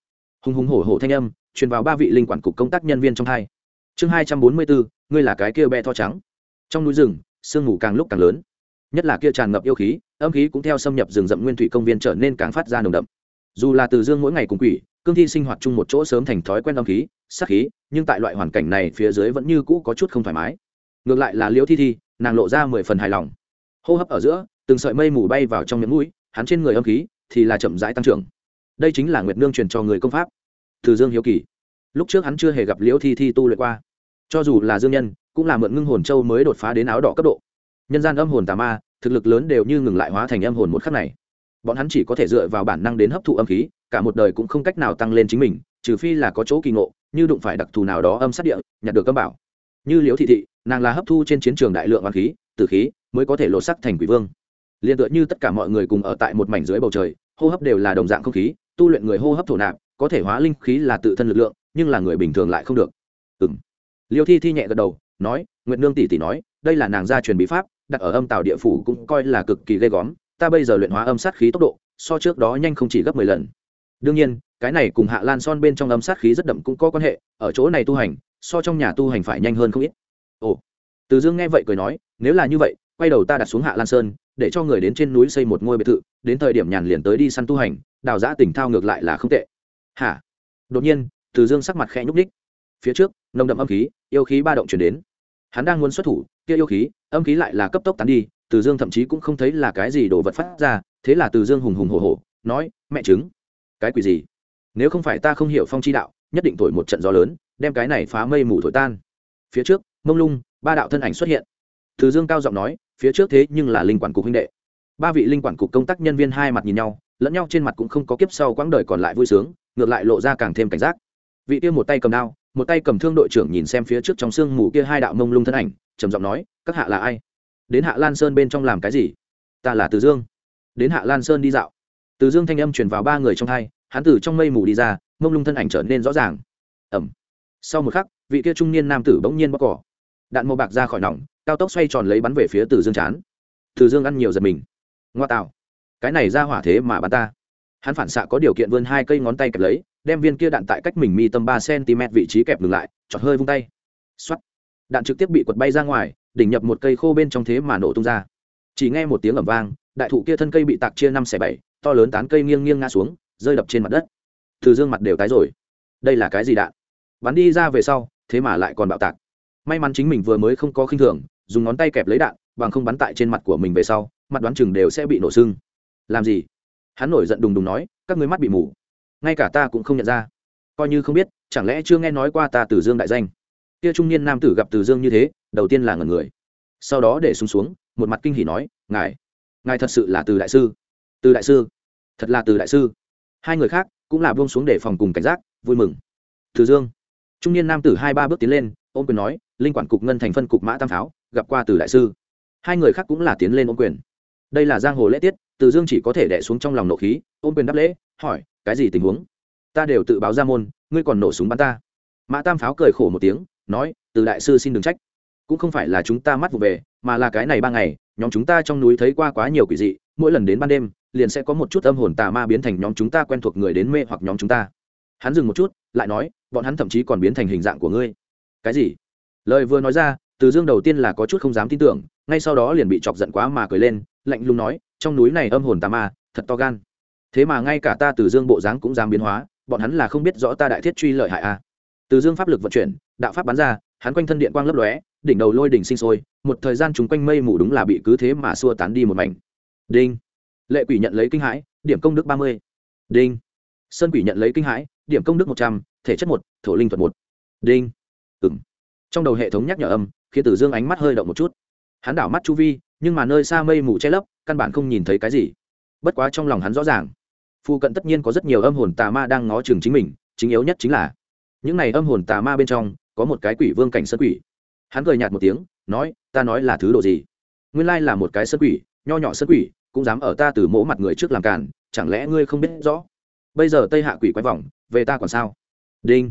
Hùng hùng hổ hổ thanh âm, truyền vào ba vị linh quản cục công tác nhân viên trong hai. Chương hai trăm bốn mươi bốn, ngươi là cái kia bẹ tho trắng. Trong núi rừng, sương mù càng lúc càng lớn. Nhất là kia tràn ngập yêu khí, âm khí cũng theo xâm nhập rừng rậm nguyên thủy công viên trở nên càng phát ra nồng đậm. Dù là từ dương mỗi ngày cùng quỷ, cương thi sinh hoạt chung một chỗ sớm thành thói quen âm khí sắc khí, nhưng tại loại hoàn cảnh này phía dưới vẫn như cũ có chút không thoải mái. Ngược lại là liễu thi thi, nàng lộ ra mười phần hài lòng. Hô hấp ở giữa, từng sợi mây mù bay vào trong miệng mũi, hắn trên người âm khí thì là chậm rãi tăng trưởng. Đây chính là nguyệt nương truyền cho người công pháp. Từ dương hiếu kỳ. Lúc trước hắn chưa hề gặp liễu thi thi tu luyện qua. Cho dù là dương nhân, cũng là mượn ngưng hồn châu mới đột phá đến áo đỏ cấp độ. Nhân gian âm hồn tà ma, thực lực lớn đều như ngừng lại hóa thành âm hồn một khắc này. Bọn hắn chỉ có thể dựa vào bản năng đến hấp thụ âm khí, cả một đời cũng không cách nào tăng lên chính mình, trừ phi là có chỗ kỳ ngộ, như đụng phải đặc thù nào đó âm sát địa, nhặt được cấm bảo. Như liễu thị thị, nàng là hấp thu trên chiến trường đại lượng âm khí, tử khí, mới có thể lột sắc thành quỷ vương. Liền tựa như tất cả mọi người cùng ở tại một mảnh dưới bầu trời hô hấp đều là đồng dạng không khí, tu luyện người hô hấp thổ nạp, có thể hóa linh khí là tự thân lực lượng, nhưng là người bình thường lại không được. Ừ m liêu thi thi nhẹ gật đầu, nói nguyện nương tỷ tỷ nói, đây là nàng gia truyền bí pháp, đặt ở âm tàu địa phủ cũng coi là cực kỳ ghê góm ta bây giờ luyện hóa âm sát khí tốc độ, so trước đó nhanh không chỉ gấp mười lần. Đương nhiên, cái này cùng hạ lan son bên trong âm sát khí rất đậm cũng có quan hệ, ở chỗ này tu hành, so trong nhà tu hành phải nhanh hơn không ít. Ồ. Từ dương nghe vậy cười nói, nếu là như vậy quay đầu ta đặt xuống hạ lan sơn, để cho người đến trên núi xây một ngôi biệt thự, đến thời điểm nhàn liền tới đi săn tu hành, đào giã tỉnh thao ngược lại là không tệ. Hả? Đột nhiên, từ dương sắc mặt khẽ nhúc ních phía trước, nồng đậm âm khí, yêu khí ba động chuyển đến. Hắn đang muốn xuất thủ, kia yêu khí, âm khí lại là cấp tốc tán đi, từ dương thậm chí cũng không thấy là cái gì đồ vật phát ra, thế là từ dương hùng hùng hồ hồ nói, mẹ chứng cái quỷ gì? Nếu không phải ta không hiểu phong chi đạo, nhất định thổi một trận gió lớn, đem cái này phá mây mù thổi tan. Phía trước, mông lung, ba đạo thân ảnh xuất hiện. Từ dương cao giọng nói phía trước thế nhưng là linh quản cục huynh đệ. Ba vị linh quản cục công tác nhân viên hai mặt nhìn nhau, lẫn nhau trên mặt cũng không có kiếp sau quãng đời còn lại vui sướng, ngược lại lộ ra càng thêm cảnh giác. Vị kia một tay cầm đao, một tay cầm thương đội trưởng nhìn xem phía trước trong sương mù kia hai đạo mông lung thân ảnh, trầm giọng nói, các hạ là ai? Đến hạ lan sơn bên trong làm cái gì? Ta là từ dương. Đến hạ lan sơn đi dạo. Từ dương thanh âm truyền vào ba người trong hai, hắn từ trong mây mù đi ra, mông lung thân ảnh trở nên rõ ràng. Ẩm. Sau một khắc, vị kia trung niên nam tử bỗng nhiên bóc cỏ đạn màu bạc ra khỏi nòng, cao tốc xoay tròn lấy bắn về phía từ dương chán. Từ dương ăn nhiều giật mình. Ngoa tạo. Cái này ra hỏa thế mà bắn ta. Hắn phản xạ có điều kiện vươn hai cây ngón tay kẹp lấy, đem viên kia đạn tại cách mình mi tầm ba cm vị trí kẹp ngừng lại, chọt hơi vung tay. X đạn trực tiếp bị quật bay ra ngoài, đỉnh nhập một cây khô bên trong thế mà nổ tung ra. Chỉ nghe một tiếng ẩm vang, đại thụ kia thân cây bị tạc chia năm xẻ bảy, to lớn tán cây nghiêng nghiêng ngã xuống, rơi đập trên mặt đất. Từ dương mặt đều tái rồi. Đây là cái gì đạn? Bắn đi ra về sau, thế mà lại còn bạo tạc may mắn chính mình vừa mới không có khinh thường, dùng ngón tay kẹp lấy đạn, bằng không bắn tại trên mặt của mình về sau, mặt đoán chừng đều sẽ bị nổ sưng. Làm gì? Hắn nổi giận đùng đùng nói, các người mắt bị mù. Ngay cả ta cũng không nhận ra. Coi như không biết, chẳng lẽ chưa nghe nói qua ta từ dương đại danh? Kia trung niên nam tử gặp từ dương như thế, đầu tiên là ngần người. Sau đó để xuống xuống, một mặt kinh hỉ nói, ngài ngài thật sự là từ đại sư. Từ đại sư, thật là từ đại sư. Hai người khác cũng là buông xuống để phòng cùng cảnh giác, vui mừng. Từ dương. Trung niên nam tử hai ba bước tiến lên, ôm quyền nói linh quản cục ngân thành phân cục mã tam pháo, gặp qua từ đại sư. Hai người khác cũng là tiến lên ôm quyền. Đây là giang hồ lễ tiết, từ dương chỉ có thể đẻ xuống trong lòng nộ khí, ôm quyền đáp lễ, hỏi, cái gì tình huống? Ta đều tự báo ra môn, ngươi còn nổ súng bắn ta. Mã tam pháo cười khổ một tiếng, nói, từ đại sư xin đừng trách. Cũng không phải là chúng ta mắt vụ về, mà là cái này ba ngày, nhóm chúng ta trong núi thấy qua quá nhiều quỷ dị, mỗi lần đến ban đêm, liền sẽ có một chút âm hồn tà ma biến thành nhóm chúng ta quen thuộc người đến mê hoặc nhóm chúng ta. Hắn dừng một chút, lại nói, bọn hắn thậm chí còn biến thành hình dạng của ngươi. Cái gì? Lời vừa nói ra, từ dương đầu tiên là có chút không dám tin tưởng, ngay sau đó liền bị chọc giận quá mà cười lên, lạnh lùng nói, trong núi này âm hồn tà ma, thật to gan. Thế mà ngay cả ta từ dương bộ dáng cũng dám biến hóa, bọn hắn là không biết rõ ta đại thiết truy lợi hại a à. từ dương pháp lực vận chuyển, đạo pháp bắn ra, hắn quanh thân điện quang lấp lóe, đỉnh đầu lôi đỉnh sinh sôi, một thời gian chúng quanh mây mù đúng là bị cứ thế mà xua tán đi một mảnh. Đinh. Lệ quỷ nhận lấy kinh hãi, điểm công đức ba mươi. Đinh. Sơn quỷ nhận lấy kinh hãi, điểm công đức một trăm, thể chất một, thổ linh thuật một. Đinh. Ừng trong đầu hệ thống nhắc nhở âm, khiến tử dương ánh mắt hơi động một chút. Hắn đảo mắt chu vi, nhưng mà nơi xa mây mù che lấp, căn bản không nhìn thấy cái gì. Bất quá trong lòng hắn rõ ràng phụ cận tất nhiên có rất nhiều âm hồn tà ma đang ngó chừng chính mình, chính yếu nhất chính là, những này âm hồn tà ma bên trong, có một cái quỷ vương cảnh sơn quỷ. Hắn cười nhạt một tiếng, nói, ta nói là thứ độ gì? Nguyên lai là một cái sơn quỷ, nho nhỏ sơn quỷ, cũng dám ở ta từ mỗ mặt người trước làm càn, chẳng lẽ ngươi không biết rõ? Bây giờ tây hạ quỷ quay vòng về ta còn sao? Đinh.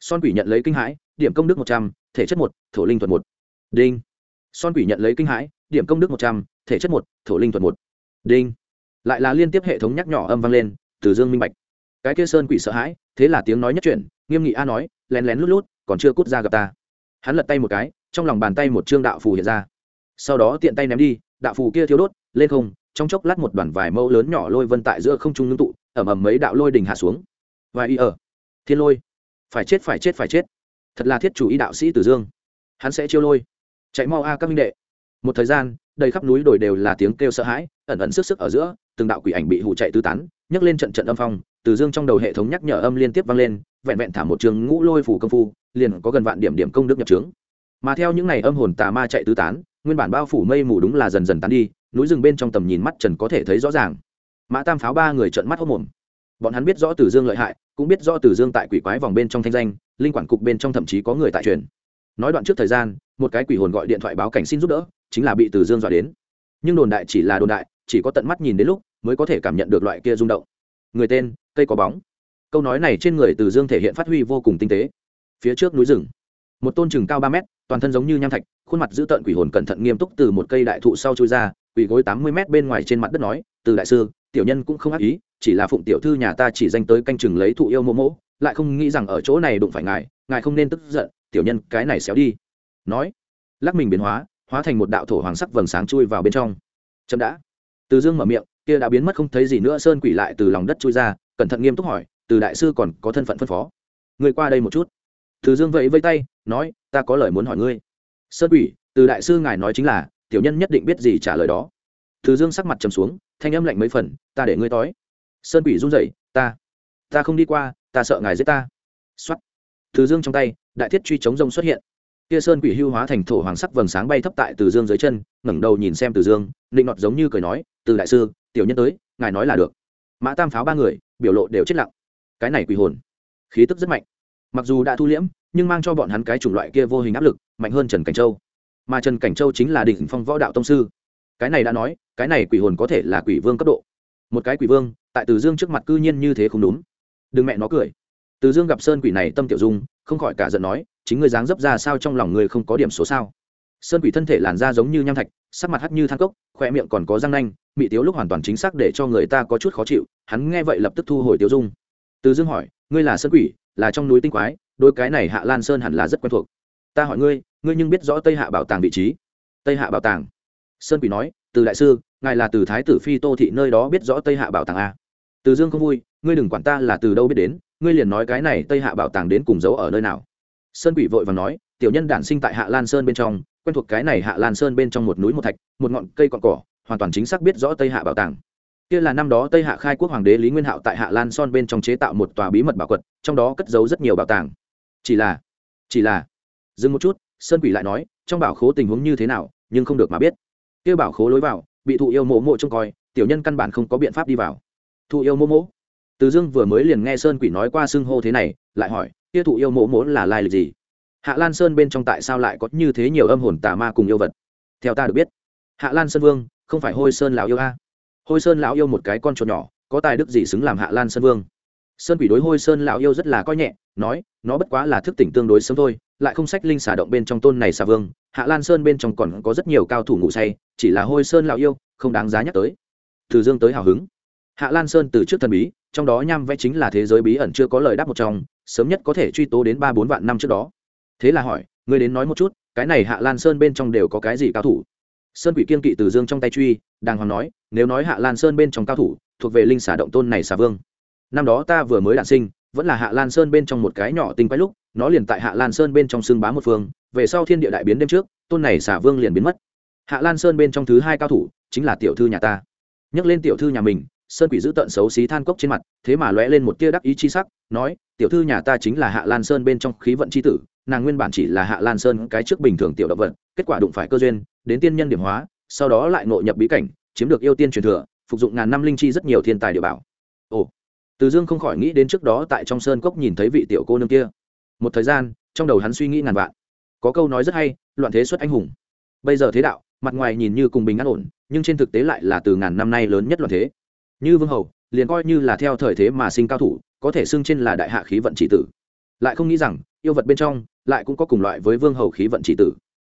Son quỷ nhận lấy kinh hãi, điểm công đức một trăm thể chất một, thổ linh thuật một. Đinh. Son quỷ nhận lấy kinh hãi, điểm công đức một trăm, thể chất một, thổ linh thuật một. Đinh. Lại là liên tiếp hệ thống nhắc nhỏ âm vang lên, từ dương minh bạch. Cái kia sơn quỷ sợ hãi, thế là tiếng nói nhất chuyển, nghiêm nghị a nói, lén lén lút lút, còn chưa cút ra gặp ta. Hắn lật tay một cái, trong lòng bàn tay một trương đạo phù hiện ra. Sau đó tiện tay ném đi, đạo phù kia thiếu đốt, lên không, trong chốc lát một đoàn vài mẫu lớn nhỏ lôi vân tại giữa không trung ngưng tụ, ẩm ẩm mấy đạo lôi đình hạ xuống. Và y ở. Thiên lôi. Phải chết phải chết phải chết thật là thiết chủ ý đạo sĩ tử dương. Hắn sẽ chiêu lôi. Chạy mau a các minh đệ. Một thời gian, đầy khắp núi đồi đều là tiếng kêu sợ hãi, ẩn ẩn sức sức ở giữa, từng đạo quỷ ảnh bị hụ chạy tứ tán, nhấc lên trận trận âm phong từ dương trong đầu hệ thống nhắc nhở âm liên tiếp vang lên, vẹn vẹn thả một trường ngũ lôi phủ công phu, liền có gần vạn điểm điểm công đức nhập trướng mà theo những ngày âm hồn tà ma chạy tứ tán, nguyên bản bao phủ mây mù đúng là dần dần tán đi, núi rừng bên trong tầm nhìn mắt trần có thể thấy rõ ràng. Mã tam pháo ba người trợn mắt hốc mồm. Bọn hắn biết rõ từ dương lợi hại, cũng biết rõ từ dương tại quỷ quái vòng bên trong thanh danh linh quản cục bên trong thậm chí có người tại truyền. Nói đoạn trước thời gian, một cái quỷ hồn gọi điện thoại báo cảnh xin giúp đỡ, chính là bị từ dương dọa đến. Nhưng đồn đại chỉ là đồn đại, chỉ có tận mắt nhìn đến lúc mới có thể cảm nhận được loại kia rung động. Người tên, cây có bóng. Câu nói này trên người từ dương thể hiện phát huy vô cùng tinh tế. Phía trước núi rừng, một tôn chừng cao ba mét, toàn thân giống như nham thạch, khuôn mặt giữ tợn quỷ hồn cẩn thận nghiêm túc từ một cây đại thụ sau chui ra quỷ gối tám mươi mét bên ngoài trên mặt đất nói, từ đại sư, tiểu nhân cũng không ác ý, chỉ là phụng tiểu thư nhà ta chỉ danh tới canh chừng lấy thụ yêu mô mỗ lại không nghĩ rằng ở chỗ này đụng phải ngài ngài không nên tức giận, tiểu nhân, cái này xéo đi. Nói, lắc mình biến hóa hóa thành một đạo thổ hoàng sắc vầng sáng chui vào bên trong. Chậm đã. Từ dương mở miệng, kia đã biến mất không thấy gì nữa, sơn quỷ lại từ lòng đất chui ra, cẩn thận nghiêm túc hỏi, từ đại sư còn có thân phận phân phó? Người qua đây một chút. Từ dương vẫy vây tay, nói, ta có lời muốn hỏi ngươi. Sơn quỷ, từ đại sư ngài nói chính là, tiểu nhân nhất định biết gì trả lời đó. Từ dương sắc mặt trầm xuống, thanh âm lạnh mấy phần, ta để ngươi tối. sơn quỷ run rẩy, ta ta không đi qua ta sợ ngài giết ta. Xuất từ dương trong tay, đại thiết truy chống rông xuất hiện. Kia sơn quỷ hưu hóa thành thổ hoàng sắc vầng sáng bay thấp tại từ dương dưới chân, ngẩng đầu nhìn xem từ dương định nọt giống như cười nói, từ đại sư, tiểu nhân tới, ngài nói là được. Mã tam pháo ba người, biểu lộ đều chết lặng. Cái này quỷ hồn, khí tức rất mạnh. Mặc dù đã thu liễm, nhưng mang cho bọn hắn cái chủng loại kia vô hình áp lực, mạnh hơn trần cảnh châu. Mà trần cảnh châu chính là đỉnh phong võ đạo tông sư. Cái này đã nói, cái này quỷ hồn có thể là quỷ vương cấp độ. Một cái quỷ vương, tại từ dương trước mặt cư nhiên như thế không đúng đừng mẹ nó cười. Từ dương gặp sơn quỷ này tâm tiểu dung, không khỏi cả giận nói, chính ngươi dáng dấp ra sao trong lòng ngươi không có điểm số sao? Sơn quỷ thân thể làn da giống như nham thạch, sắc mặt hắt như than cốc khoe miệng còn có răng nanh, mị tiếu lúc hoàn toàn chính xác để cho người ta có chút khó chịu, hắn nghe vậy lập tức thu hồi tiêu dung. Từ dương hỏi, ngươi là sơn quỷ, là trong núi tinh quái đôi cái này hạ lan sơn hẳn là rất quen thuộc. Ta hỏi ngươi ngươi nhưng biết rõ tây hạ bảo tàng vị trí? Tây hạ bảo tàng? Sơn quỷ nói, từ đại sư, ngài là từ thái tử phi tô thị nơi đó biết rõ tây hạ bảo tàng a từ dương không vui, ngươi đừng quản ta là từ đâu biết đến, ngươi liền nói cái này tây hạ bảo tàng đến cùng giấu ở nơi nào. Sơn quỷ vội và nói, tiểu nhân đản sinh tại hạ lan sơn bên trong, quen thuộc cái này hạ lan sơn bên trong một núi một thạch, một ngọn cây cọn cỏ, hoàn toàn chính xác biết rõ tây hạ bảo tàng. Kia là năm đó tây hạ khai quốc hoàng đế lý nguyên hạo tại hạ lan son bên trong chế tạo một tòa bí mật bảo quật, trong đó cất giấu rất nhiều bảo tàng. Chỉ là chỉ là, dừng một chút, sơn quỷ lại nói, trong bảo khố tình huống như thế nào, nhưng không được mà biết. Kia bảo khố lối vào, bị thụ yêu mộ mộ trông coi, tiểu nhân căn bản không có biện pháp đi vào thụ yêu mô mỗ. Từ dương vừa mới liền nghe sơn quỷ nói qua xưng hô thế này, lại hỏi, kia thụ yêu mỗ mỗ là lai lịch gì? Hạ lan sơn bên trong tại sao lại có như thế nhiều âm hồn tà ma cùng yêu vật? Theo ta được biết, hạ lan sơn vương không phải hôi sơn lão yêu a. Hôi sơn lão yêu một cái con chuột nhỏ, có tài đức gì xứng làm hạ lan sơn vương? Sơn quỷ đối hôi sơn lão yêu rất là coi nhẹ, nói, nó bất quá là thức tỉnh tương đối sớm thôi, lại không sách linh xả động bên trong tôn này xà vương, hạ lan sơn bên trong còn có rất nhiều cao thủ ngủ say, chỉ là hôi sơn lão yêu, không đáng giá nhắc tới. Từ dương tới hào hứng hạ lan sơn từ trước thần bí, trong đó nham vẽ chính là thế giới bí ẩn chưa có lời đáp một trong, sớm nhất có thể truy tố đến ba bốn vạn năm trước đó. Thế là hỏi, ngươi đến nói một chút, cái này hạ lan sơn bên trong đều có cái gì cao thủ? Sơn quỷ kiên kỵ từ dương trong tay truy, đàng hoàng nói, nếu nói hạ lan sơn bên trong cao thủ, thuộc về linh xả động tôn này xà vương. Năm đó ta vừa mới đản sinh, vẫn là hạ lan sơn bên trong một cái nhỏ tinh quái lúc, nó liền tại hạ lan sơn bên trong xương bá một phương, về sau thiên địa đại biến đêm trước, tôn này xả vương liền biến mất. Hạ lan sơn bên trong thứ hai cao thủ, chính là tiểu thư nhà ta. Nhắc lên tiểu thư nhà mình sơn quỷ giữ tận xấu xí than cốc trên mặt, thế mà lóe lên một tia đắc ý chi sắc, nói, tiểu thư nhà ta chính là hạ lan sơn bên trong khí vận c h i tử, nàng nguyên bản chỉ là hạ lan sơn cái trước bình thường tiểu động vật, kết quả đụng phải cơ duyên, đến tiên nhân điểm hóa, sau đó lại nội nhập bí cảnh, chiếm được yêu tiên truyền thừa, phục dụng ngàn năm linh chi rất nhiều thiên tài địa bảo. Ồ. Từ dương không khỏi nghĩ đến trước đó tại trong sơn cốc nhìn thấy vị tiểu cô nương kia. Một thời gian, trong đầu hắn suy nghĩ ngàn vạn. Có câu nói rất hay, loạn thế xuất anh hùng. Bây giờ thế đạo, mặt ngoài nhìn như cùng bình an ổn, nhưng trên thực tế lại là từ ngàn năm nay lớn nhất loạn thế như vương hầu, liền coi như là theo thời thế mà sinh cao thủ, có thể xưng trên là đại hạ khí vận chỉ tử. Lại không nghĩ rằng, yêu vật bên trong, lại cũng có cùng loại với vương hầu khí vận chỉ tử.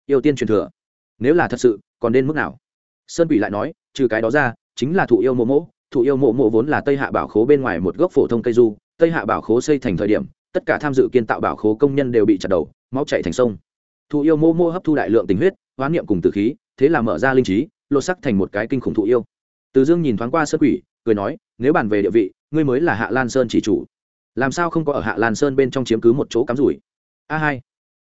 Yêu tiên truyền thừa, nếu là thật sự, còn đến mức nào? Sơn quỷ lại nói, trừ cái đó ra, chính là thụ yêu mộ mộ, thụ yêu mộ mộ vốn là tây hạ bảo khố bên ngoài một gốc phổ thông cây du, tây hạ bảo khố xây thành thời điểm, tất cả tham dự kiên tạo bảo khố công nhân đều bị chặt đầu, máu chạy thành sông. Thụ yêu mô mô hấp thu đại lượng tình huyết, hoán niệm cùng tử khí, thế là mở ra linh trí, lột sắc thành một cái kinh khủng thụ yêu. Từ dương nhìn thoáng qua sơn quỷ cười nói, nếu bàn về địa vị, ngươi mới là hạ lan sơn chỉ chủ. Làm sao không có ở hạ lan sơn bên trong chiếm cứ một chỗ cắm rủi? A hai.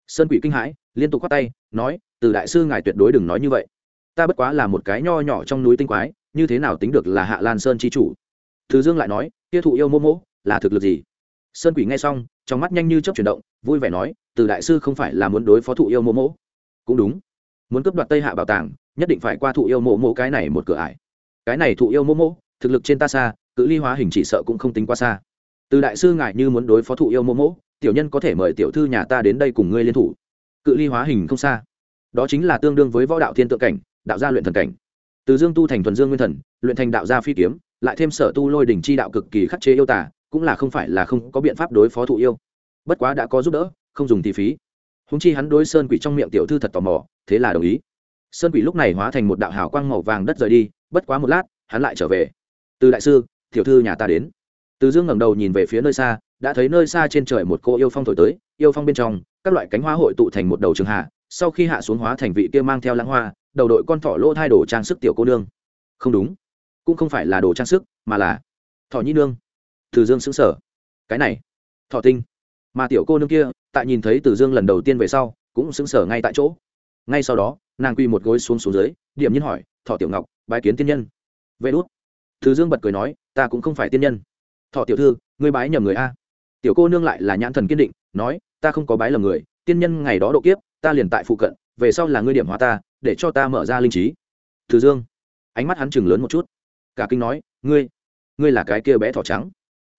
Sơn quỷ kinh hãi, liên tục khoát tay, nói, từ đại sư ngài tuyệt đối đừng nói như vậy. Ta bất quá là một cái nho nhỏ trong núi tinh quái, như thế nào tính được là hạ lan sơn chi chủ? Từ dương lại nói tiêu thụ yêu mô mỗ là thực lực gì? Sơn quỷ nghe xong, trong mắt nhanh như chớp chuyển động, vui vẻ nói, từ đại sư không phải là muốn đối phó thụ yêu mô mỗ cũng đúng. Muốn cướp đoạt tây hạ bảo tàng, nhất định phải qua thụ yêu mô mỗ cái này một cửa ải. Cái này thụ yêu mô mỗ thực lực trên ta xa, cự ly hóa hình chỉ sợ cũng không tính quá xa. Từ đại sư ngại như muốn đối phó thụ yêu mô mỗ, tiểu nhân có thể mời tiểu thư nhà ta đến đây cùng ngươi liên thủ. Cự ly hóa hình không xa. Đó chính là tương đương với võ đạo thiên tượng cảnh, đạo gia luyện thần cảnh. Từ dương tu thành thuần dương nguyên thần, luyện thành đạo gia phi kiếm, lại thêm sở tu lôi đỉnh chi đạo cực kỳ khắc chế yêu tả cũng là không phải là không có biện pháp đối phó thụ yêu. Bất quá đã có giúp đỡ, không dùng thì phí. Húng chi hắn đối sơn quỷ trong miệng tiểu thư thật tò mò, thế là đồng ý. Sơn quỷ lúc này hóa thành một đạo hào quang màu vàng đất rời đi, bất quá một lát, hắn lại trở về từ đại sư, tiểu thư nhà ta đến. Từ dương ngẩng đầu nhìn về phía nơi xa, đã thấy nơi xa trên trời một cô yêu phong thổi tới, yêu phong bên trong, các loại cánh hoa hội tụ thành một đầu trường hạ, sau khi hạ xuống hóa thành vị kia mang theo lãng hoa, đầu đội con thỏ lỗ thay đồ trang sức tiểu cô nương. Không đúng, cũng không phải là đồ trang sức, mà là thỏ nhi nương. Từ dương xứng sở cái này thọ tinh. Mà tiểu cô nương kia, tại nhìn thấy từ dương lần đầu tiên về sau, cũng xứng sở ngay tại chỗ. Ngay sau đó, nàng quy một gối xuống xuống dưới, điểm nhiên hỏi thọ tiểu ngọc, bái kiến tiên nhân. Vê đốt từ dương bật cười nói, ta cũng không phải tiên nhân. Thọ tiểu thư, ngươi bái nhầm người a. Tiểu cô nương lại là nhãn thần kiên định, nói, ta không có bái lầm người, tiên nhân ngày đó độ kiếp, ta liền tại phụ cận, về sau là ngươi điểm hóa ta, để cho ta mở ra linh trí. Từ dương, ánh mắt hắn chừng lớn một chút. Cả kinh nói, ngươi ngươi là cái kia bé thỏ trắng.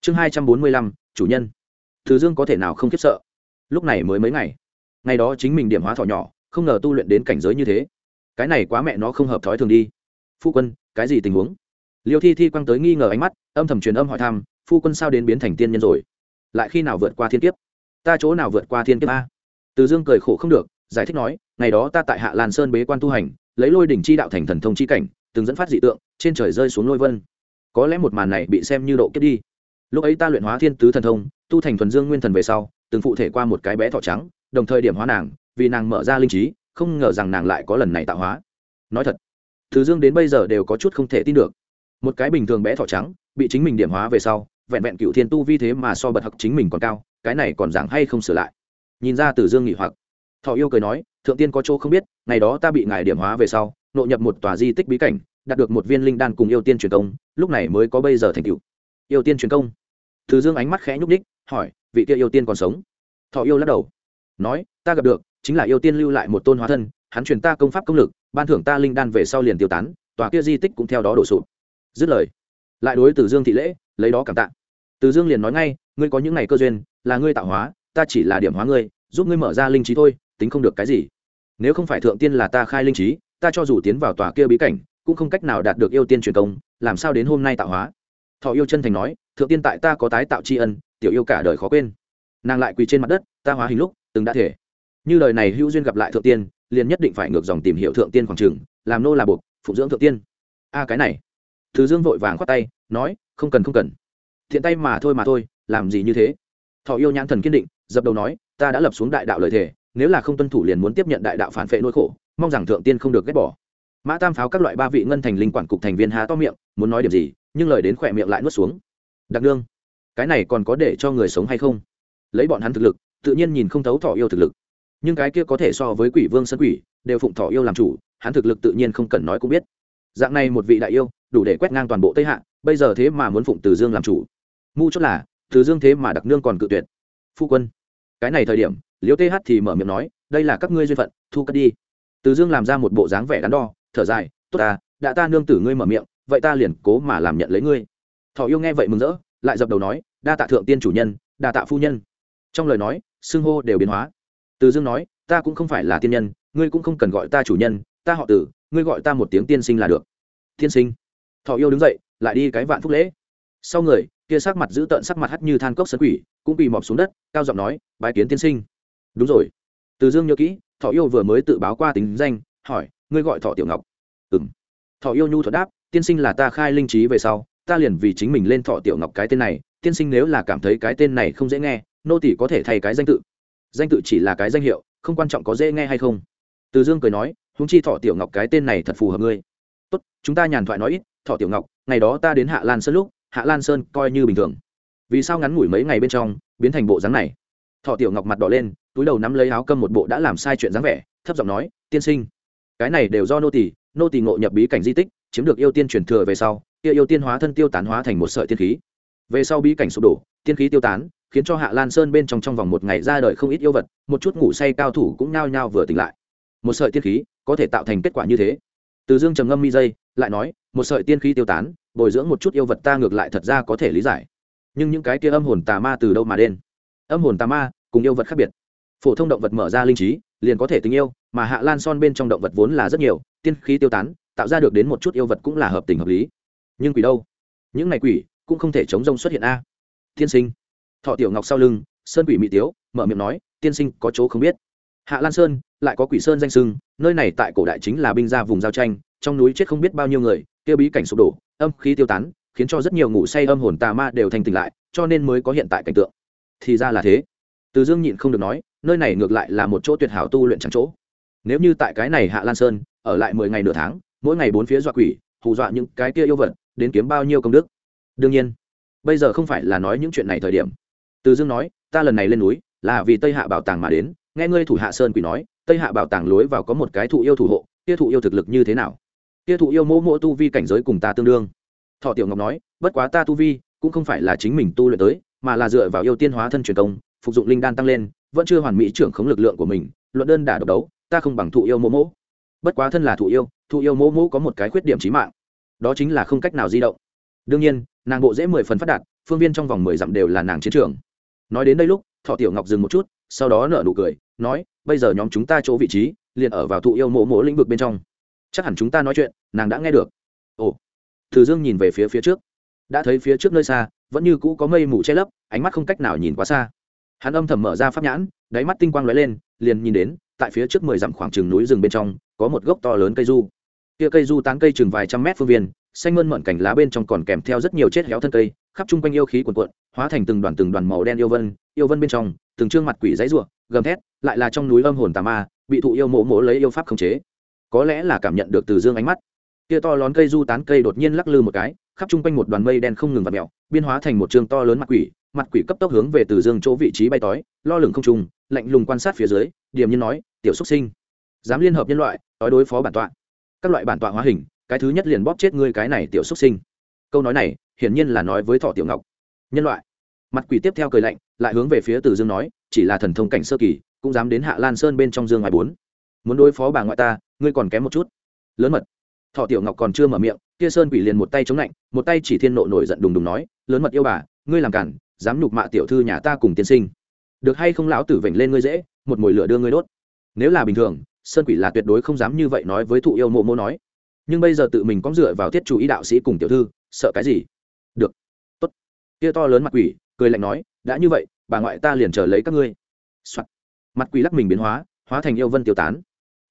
Chương hai trăm bốn mươi lăm, chủ nhân. Từ dương có thể nào không khiếp sợ? Lúc này mới mấy ngày. Ngày đó chính mình điểm hóa thỏ nhỏ, không ngờ tu luyện đến cảnh giới như thế. Cái này quá mẹ nó không hợp thói thường đi. Phu quân, cái gì tình huống? Liêu thi thi quăng tới nghi ngờ ánh mắt, âm thầm truyền âm hỏi thăm, phu quân sao đến biến thành tiên nhân rồi? Lại khi nào vượt qua thiên kiếp? Ta chỗ nào vượt qua thiên kiếp a? Từ dương cười khổ không được, giải thích nói, ngày đó ta tại hạ lan sơn bế quan tu hành, lấy lôi đỉnh chi đạo thành thần thông chi cảnh, từng dẫn phát dị tượng, trên trời rơi xuống lôi vân. Có lẽ một màn này bị xem như độ kiếp đi. Lúc ấy ta luyện hóa thiên tứ thần thông, tu thành thuần dương nguyên thần về sau, từng phụ thể qua một cái bé thỏ trắng, đồng thời điểm hóa nàng, vì nàng mở ra linh trí, không ngờ rằng nàng lại có lần này tạo hóa. Nói thật thứ dương đến bây giờ đều có chút không thể tin được một cái bình thường bé thỏ trắng, bị chính mình điểm hóa về sau, vẹn vẹn cựu thiên tu vi thế mà so bật hặc chính mình còn cao, cái này còn giảng hay không sửa lại? Nhìn ra từ dương nghỉ hoặc. Thọ yêu cười nói, thượng tiên có chỗ không biết, ngày đó ta bị ngài điểm hóa về sau nội nhập một tòa di tích bí cảnh, đạt được một viên linh đan cùng yêu tiên truyền công, lúc này mới có bây giờ thành tựu. Yêu tiên truyền công? Từ dương ánh mắt khẽ nhúc ních hỏi, vị kia yêu tiên còn sống? Thọ yêu lắc đầu, nói, ta gặp được, chính là yêu tiên lưu lại một tôn hóa thân, hắn truyền ta công pháp công lực, ban thưởng ta linh đan về sau liền tiêu tán, tòa kia di tích cũng theo đó đổ sụp dứt lời. Lại đối từ dương thị lễ, lấy đó cảm tạ. Từ dương liền nói ngay, ngươi có những ngày cơ duyên, là ngươi tạo hóa, ta chỉ là điểm hóa ngươi, giúp ngươi mở ra linh trí thôi, tính không được cái gì. Nếu không phải thượng tiên là ta khai linh trí, ta cho dù tiến vào tòa kia bí cảnh, cũng không cách nào đạt được yêu tiên truyền công, làm sao đến hôm nay tạo hóa? Thọ yêu chân thành nói, thượng tiên tại ta có tái tạo tri ân, tiểu yêu cả đời khó quên. Nàng lại quỳ trên mặt đất, ta hóa hình lúc, từng đã thể. Như đời này hữu duyên gặp lại thượng tiên, liền nhất định phải ngược dòng tìm hiểu thượng tiên khoảng trường, làm nô là buộc, phụng dưỡng thượng tiên. A cái này từ dương vội vàng khoát tay, nói, không cần không cần. Thiện tay mà thôi mà thôi, làm gì như thế? Thọ yêu nhãn thần kiên định, dập đầu nói, ta đã lập xuống đại đạo lời thề, nếu là không tuân thủ liền muốn tiếp nhận đại đạo phản phệ nỗi khổ, mong rằng thượng tiên không được ghét bỏ. Mã tam pháo các loại ba vị ngân thành linh quản cục thành viên há to miệng, muốn nói điểm gì, nhưng lời đến khỏe miệng lại nuốt xuống. Đặc đương cái này còn có để cho người sống hay không? Lấy bọn hắn thực lực, tự nhiên nhìn không thấu thọ yêu thực lực. Nhưng cái kia có thể so với quỷ vương sân quỷ, đều phụng thọ yêu làm chủ, hắn thực lực tự nhiên không cần nói cũng biết. Dạng này một vị đại yêu đủ để quét ngang toàn bộ tây hạ, bây giờ thế mà muốn phụng từ dương làm chủ. Mu chốt là, từ dương thế mà đặc nương còn cự tuyệt. Phu quân, cái này thời điểm liễu th thì mở miệng nói, đây là các ngươi duyên phận, thu cất đi. Từ dương làm ra một bộ dáng vẻ đắn đo, thở dài, tốt ta đã ta nương tử ngươi mở miệng, vậy ta liền cố mà làm nhận lấy ngươi. Thọ yêu nghe vậy mừng rỡ, lại dập đầu nói, đa tạ thượng tiên chủ nhân, đa tạ phu nhân. Trong lời nói, xưng hô đều biến hóa. Từ dương nói, ta cũng không phải là tiên nhân, ngươi cũng không cần gọi ta chủ nhân, ta họ tử, ngươi gọi ta một tiếng tiên sinh là được. Tiên sinh thọ yêu đứng dậy, lại đi cái vạn phúc lễ. Sau người, kia sắc mặt giữ tợn sắc mặt hắt như than cốc sân quỷ, cũng bị mọp xuống đất, cao giọng nói, bái kiến tiên sinh. Đúng rồi. Từ dương nhớ kỹ, thọ yêu vừa mới tự báo qua tính danh, hỏi, ngươi gọi thọ tiểu ngọc? Ừ m thọ yêu nhu thuật đáp, tiên sinh là ta khai linh trí về sau, ta liền vì chính mình lên thọ tiểu ngọc cái tên này, tiên sinh nếu là cảm thấy cái tên này không dễ nghe, nô tỷ có thể thay cái danh tự. Danh tự chỉ là cái danh hiệu, không quan trọng có dễ nghe hay không. Từ dương cười nói húng chi thọ tiểu ngọc cái tên này thật phù hợp ngươi. Tốt, chúng ta nhàn thoại nói ít thọ tiểu ngọc, ngày đó ta đến hạ lan sơn lúc, hạ lan sơn coi như bình thường. Vì sao ngắn ngủi mấy ngày bên trong, biến thành bộ dáng này? Thọ tiểu ngọc mặt đỏ lên, túi đầu nắm lấy áo cơm một bộ đã làm sai chuyện dáng vẻ, thấp giọng nói, tiên sinh, cái này đều do nô tỳ nô tỳ ngộ nhập bí cảnh di tích, chiếm được yêu tiên truyền thừa về sau, kia yêu tiên hóa thân tiêu tán hóa thành một sợi tiên khí. Về sau bí cảnh sụp đổ, tiên khí tiêu tán, khiến cho hạ lan sơn bên trong trong vòng một ngày ra đời không ít yêu vật, một chút ngủ say cao thủ cũng nao nhao vừa tỉnh lại. Một sợi tiên khí có thể tạo thành kết quả như thế từ dương trầm ngâm mi dây, lại nói, một sợi tiên khí tiêu tán, bồi dưỡng một chút yêu vật ta ngược lại thật ra có thể lý giải. Nhưng những cái kia âm hồn tà ma từ đâu mà đen âm hồn tà ma, cùng yêu vật khác biệt. Phổ thông động vật mở ra linh trí, liền có thể tình yêu, mà hạ lan son bên trong động vật vốn là rất nhiều, tiên khí tiêu tán, tạo ra được đến một chút yêu vật cũng là hợp tình hợp lý. Nhưng quỷ đâu? Những này quỷ, cũng không thể chống rông xuất hiện a. Tiên sinh. Thọ tiểu ngọc sau lưng, sơn quỷ mỹ tiếu, mở miệng nói, tiên sinh có chỗ không biết. Hạ lan sơn lại có quỷ sơn danh sưng, nơi này tại cổ đại chính là binh ra vùng giao tranh, trong núi chết không biết bao nhiêu người tiêu bí cảnh sụp đổ, âm khí tiêu tán, khiến cho rất nhiều ngủ say âm hồn tà ma đều thành tỉnh lại, cho nên mới có hiện tại cảnh tượng. Thì ra là thế. Từ dương nhịn không được nói, nơi này ngược lại là một chỗ tuyệt hảo tu luyện chẳng chỗ. Nếu như tại cái này hạ lan sơn, ở lại mười ngày nửa tháng, mỗi ngày bốn phía dọa quỷ, hù dọa những cái kia yêu vật, đến kiếm bao nhiêu công đức. Đương nhiên, bây giờ không phải là nói những chuyện này thời điểm. Từ dương nói, ta lần này lên núi, là vì tây hạ bảo tàng mà đến, nghe ngươi thủ hạ sơn quỷ nói tây hạ bảo tàng lối vào có một cái thụ yêu thủ hộ, kia thụ yêu thực lực như thế nào? Kia thụ yêu mỗ mỗ tu vi cảnh giới cùng ta tương đương. Thọ tiểu ngọc nói, bất quá ta tu vi cũng không phải là chính mình tu luyện tới, mà là dựa vào yêu tiên hóa thân truyền công, phục dụng linh đan tăng lên, vẫn chưa hoàn mỹ trưởng khống lực lượng của mình, luận đơn đả độc đấu, ta không bằng thụ yêu mỗ mỗ. Bất quá thân là thụ yêu thụ yêu mỗ mỗ có một cái khuyết điểm trí mạng. Đó chính là không cách nào di động. Đương nhiên, nàng bộ dễ mười phần phát đạt, phương viên trong vòng mười dặm đều là nàng chiến trường. Nói đến đây lúc, thọ tiểu ngọc dừng một chút, sau đó nở nụ cười, nói bây giờ nhóm chúng ta chỗ vị trí, liền ở vào thụ yêu mộ mộ lĩnh vực bên trong. Chắc hẳn chúng ta nói chuyện, nàng đã nghe được. Ồ. Thử dương nhìn về phía phía trước. Đã thấy phía trước nơi xa, vẫn như cũ có mây mù che lấp, ánh mắt không cách nào nhìn quá xa. Hắn âm thầm mở ra pháp nhãn, đáy mắt tinh quang lóe lên, liền nhìn đến, tại phía trước mười dặm khoảng trừng núi rừng bên trong, có một gốc to lớn cây du. Kia cây du tán cây chừng vài trăm mét phương viên, xanh mơn mận cành lá bên trong còn kèm theo rất nhiều chết héo thân cây, khắp chung quanh yêu khí cuồn cuộn, hóa thành từng đoàn từng đoàn màu đen yêu vân yêu vân bên trong, từng trương mặt quỷ dãy ruộng gầm thét, lại là trong núi âm hồn tà ma, bị thụ yêu mộ mộ lấy yêu pháp khống chế. Có lẽ là cảm nhận được từ dương ánh mắt. Kia to lón cây du tán cây đột nhiên lắc lư một cái, khắp chung quanh một đoàn mây đen không ngừng vặt mẹo biên hóa thành một trường to lớn mặt quỷ mặt quỷ cấp tốc hướng về từ dương chỗ vị trí bay tói, lo lửng không trùng lạnh lùng quan sát phía dưới, điềm nhiên nói, tiểu xúc sinh, dám liên hợp nhân loại tối đối phó bản tọa. Các loại bản tọa hóa hình, cái thứ nhất liền bóp chết ngươi cái này tiểu xúc sinh. Câu nói này, hiển nhiên là nói với thọ tiểu ngọc. Nhân loại mặt quỷ tiếp theo cười lạnh, lại hướng về phía từ dương nói, chỉ là thần thông cảnh sơ kỳ, cũng dám đến hạ lan sơn bên trong dương ngoài bốn. Muốn đối phó bà ngoại ta, ngươi còn kém một chút. Lớn mật. Thọ tiểu ngọc còn chưa mở miệng, kia sơn quỷ liền một tay chống lạnh, một tay chỉ thiên nộ nổi giận đùng đùng nói, lớn mật yêu bà, ngươi làm cản, dám nhục mạ tiểu thư nhà ta cùng tiên sinh. Được hay không lão tử vểnh lên ngươi dễ, một mồi lửa đưa ngươi đốt. Nếu là bình thường, sơn quỷ là tuyệt đối không dám như vậy nói với thụ yêu mộ mô nói. Nhưng bây giờ tự mình có dựa vào thiết chủ ý đạo sĩ cùng tiểu thư, sợ cái gì? Được. Tốt. Kia to lớn mặt quỷ cười lạnh nói, đã như vậy, bà ngoại ta liền chờ lấy các ngươi. Soạn. mặt quỷ lắc mình biến hóa hóa thành yêu vân tiêu tán.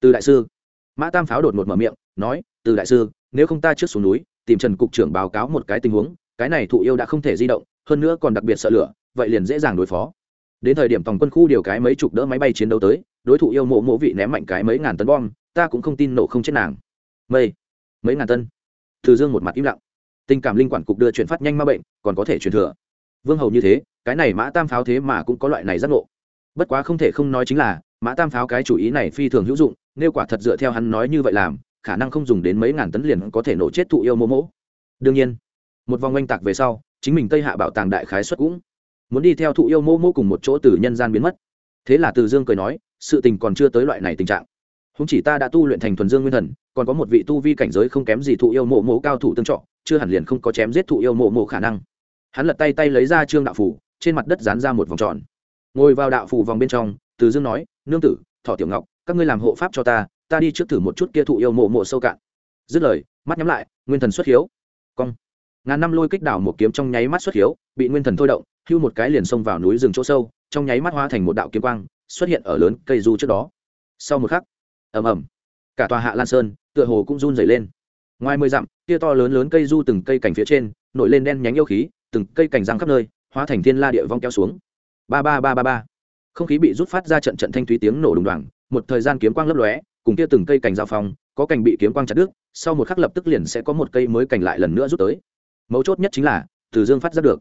Từ đại sư, mã tam pháo đột một mở miệng, nói, từ đại sư, nếu không ta trước xuống núi, tìm trần cục trưởng báo cáo một cái tình huống, cái này thụ yêu đã không thể di động, hơn nữa còn đặc biệt sợ lửa, vậy liền dễ dàng đối phó. Đến thời điểm tổng quân khu điều cái mấy chục đỡ máy bay chiến đấu tới, đối thủ yêu mộ mộ vị ném mạnh cái mấy ngàn tấn bom, ta cũng không tin nổ không chết nàng. Mây. Mấy ngàn tân từ dương một mặt im lặng. Tình cảm linh quản cục đưa chuyển phát nhanh ma bệnh, còn có thể truyền thừa vương hầu như thế, cái này mã tam pháo thế mà cũng có loại này giác ngộ. Bất quá không thể không nói chính là, mã tam pháo cái chủ ý này phi thường hữu dụng, nếu quả thật dựa theo hắn nói như vậy làm, khả năng không dùng đến mấy ngàn tấn liền có thể nổ chết thụ yêu mô mỗ. Đương nhiên, một vòng oanh tạc về sau, chính mình tây hạ bảo tàng đại khái xuất cũng muốn đi theo thụ yêu mô mô cùng một chỗ từ nhân gian biến mất. Thế là từ dương cười nói, sự tình còn chưa tới loại này tình trạng. Không chỉ ta đã tu luyện thành thuần dương nguyên thần, còn có một vị tu vi cảnh giới không kém gì thụ yêu mộ mộ cao thủ tương trọ chưa hẳn liền không có chém giết thụ yêu mộ mộ khả năng hắn lật tay tay lấy ra trương đạo phủ trên mặt đất dán ra một vòng tròn. Ngồi vào đạo phủ vòng bên trong, từ dương nói, nương tử thọ tiểu ngọc, các ngươi làm hộ pháp cho ta ta đi trước thử một chút kia thụ yêu mộ mộ sâu cạn. Dứt lời, mắt nhắm lại, nguyên thần xuất hiếu. Cong. Ngàn năm lôi kích đảo một kiếm trong nháy mắt xuất hiếu, bị nguyên thần thôi động, hưu một cái liền xông vào núi rừng chỗ sâu, trong nháy mắt hóa thành một đạo kiếm quang, xuất hiện ở lớn cây du trước đó. Sau một khắc, ầm ầm, cả tòa hạ lan sơn tựa hồ cũng run dày lên. Ngoài mười dặm, kia to lớn lớn cây du từng cây cành phía trên, nổi lên đen nhánh yêu khí từng cây cành răng khắp nơi, hóa thành thiên la địa vong kéo xuống. Ba ba ba ba ba. Không khí bị rút phát ra trận trận thanh thúy tiếng nổ đùng đoàng, một thời gian kiếm quang lấp lóe, cùng kia từng cây cành giao phong, có cành bị kiếm quang chặt đứt, sau một khắc lập tức liền sẽ có một cây mới cành lại lần nữa rút tới. Mấu chốt nhất chính là, từ dương phát ra được.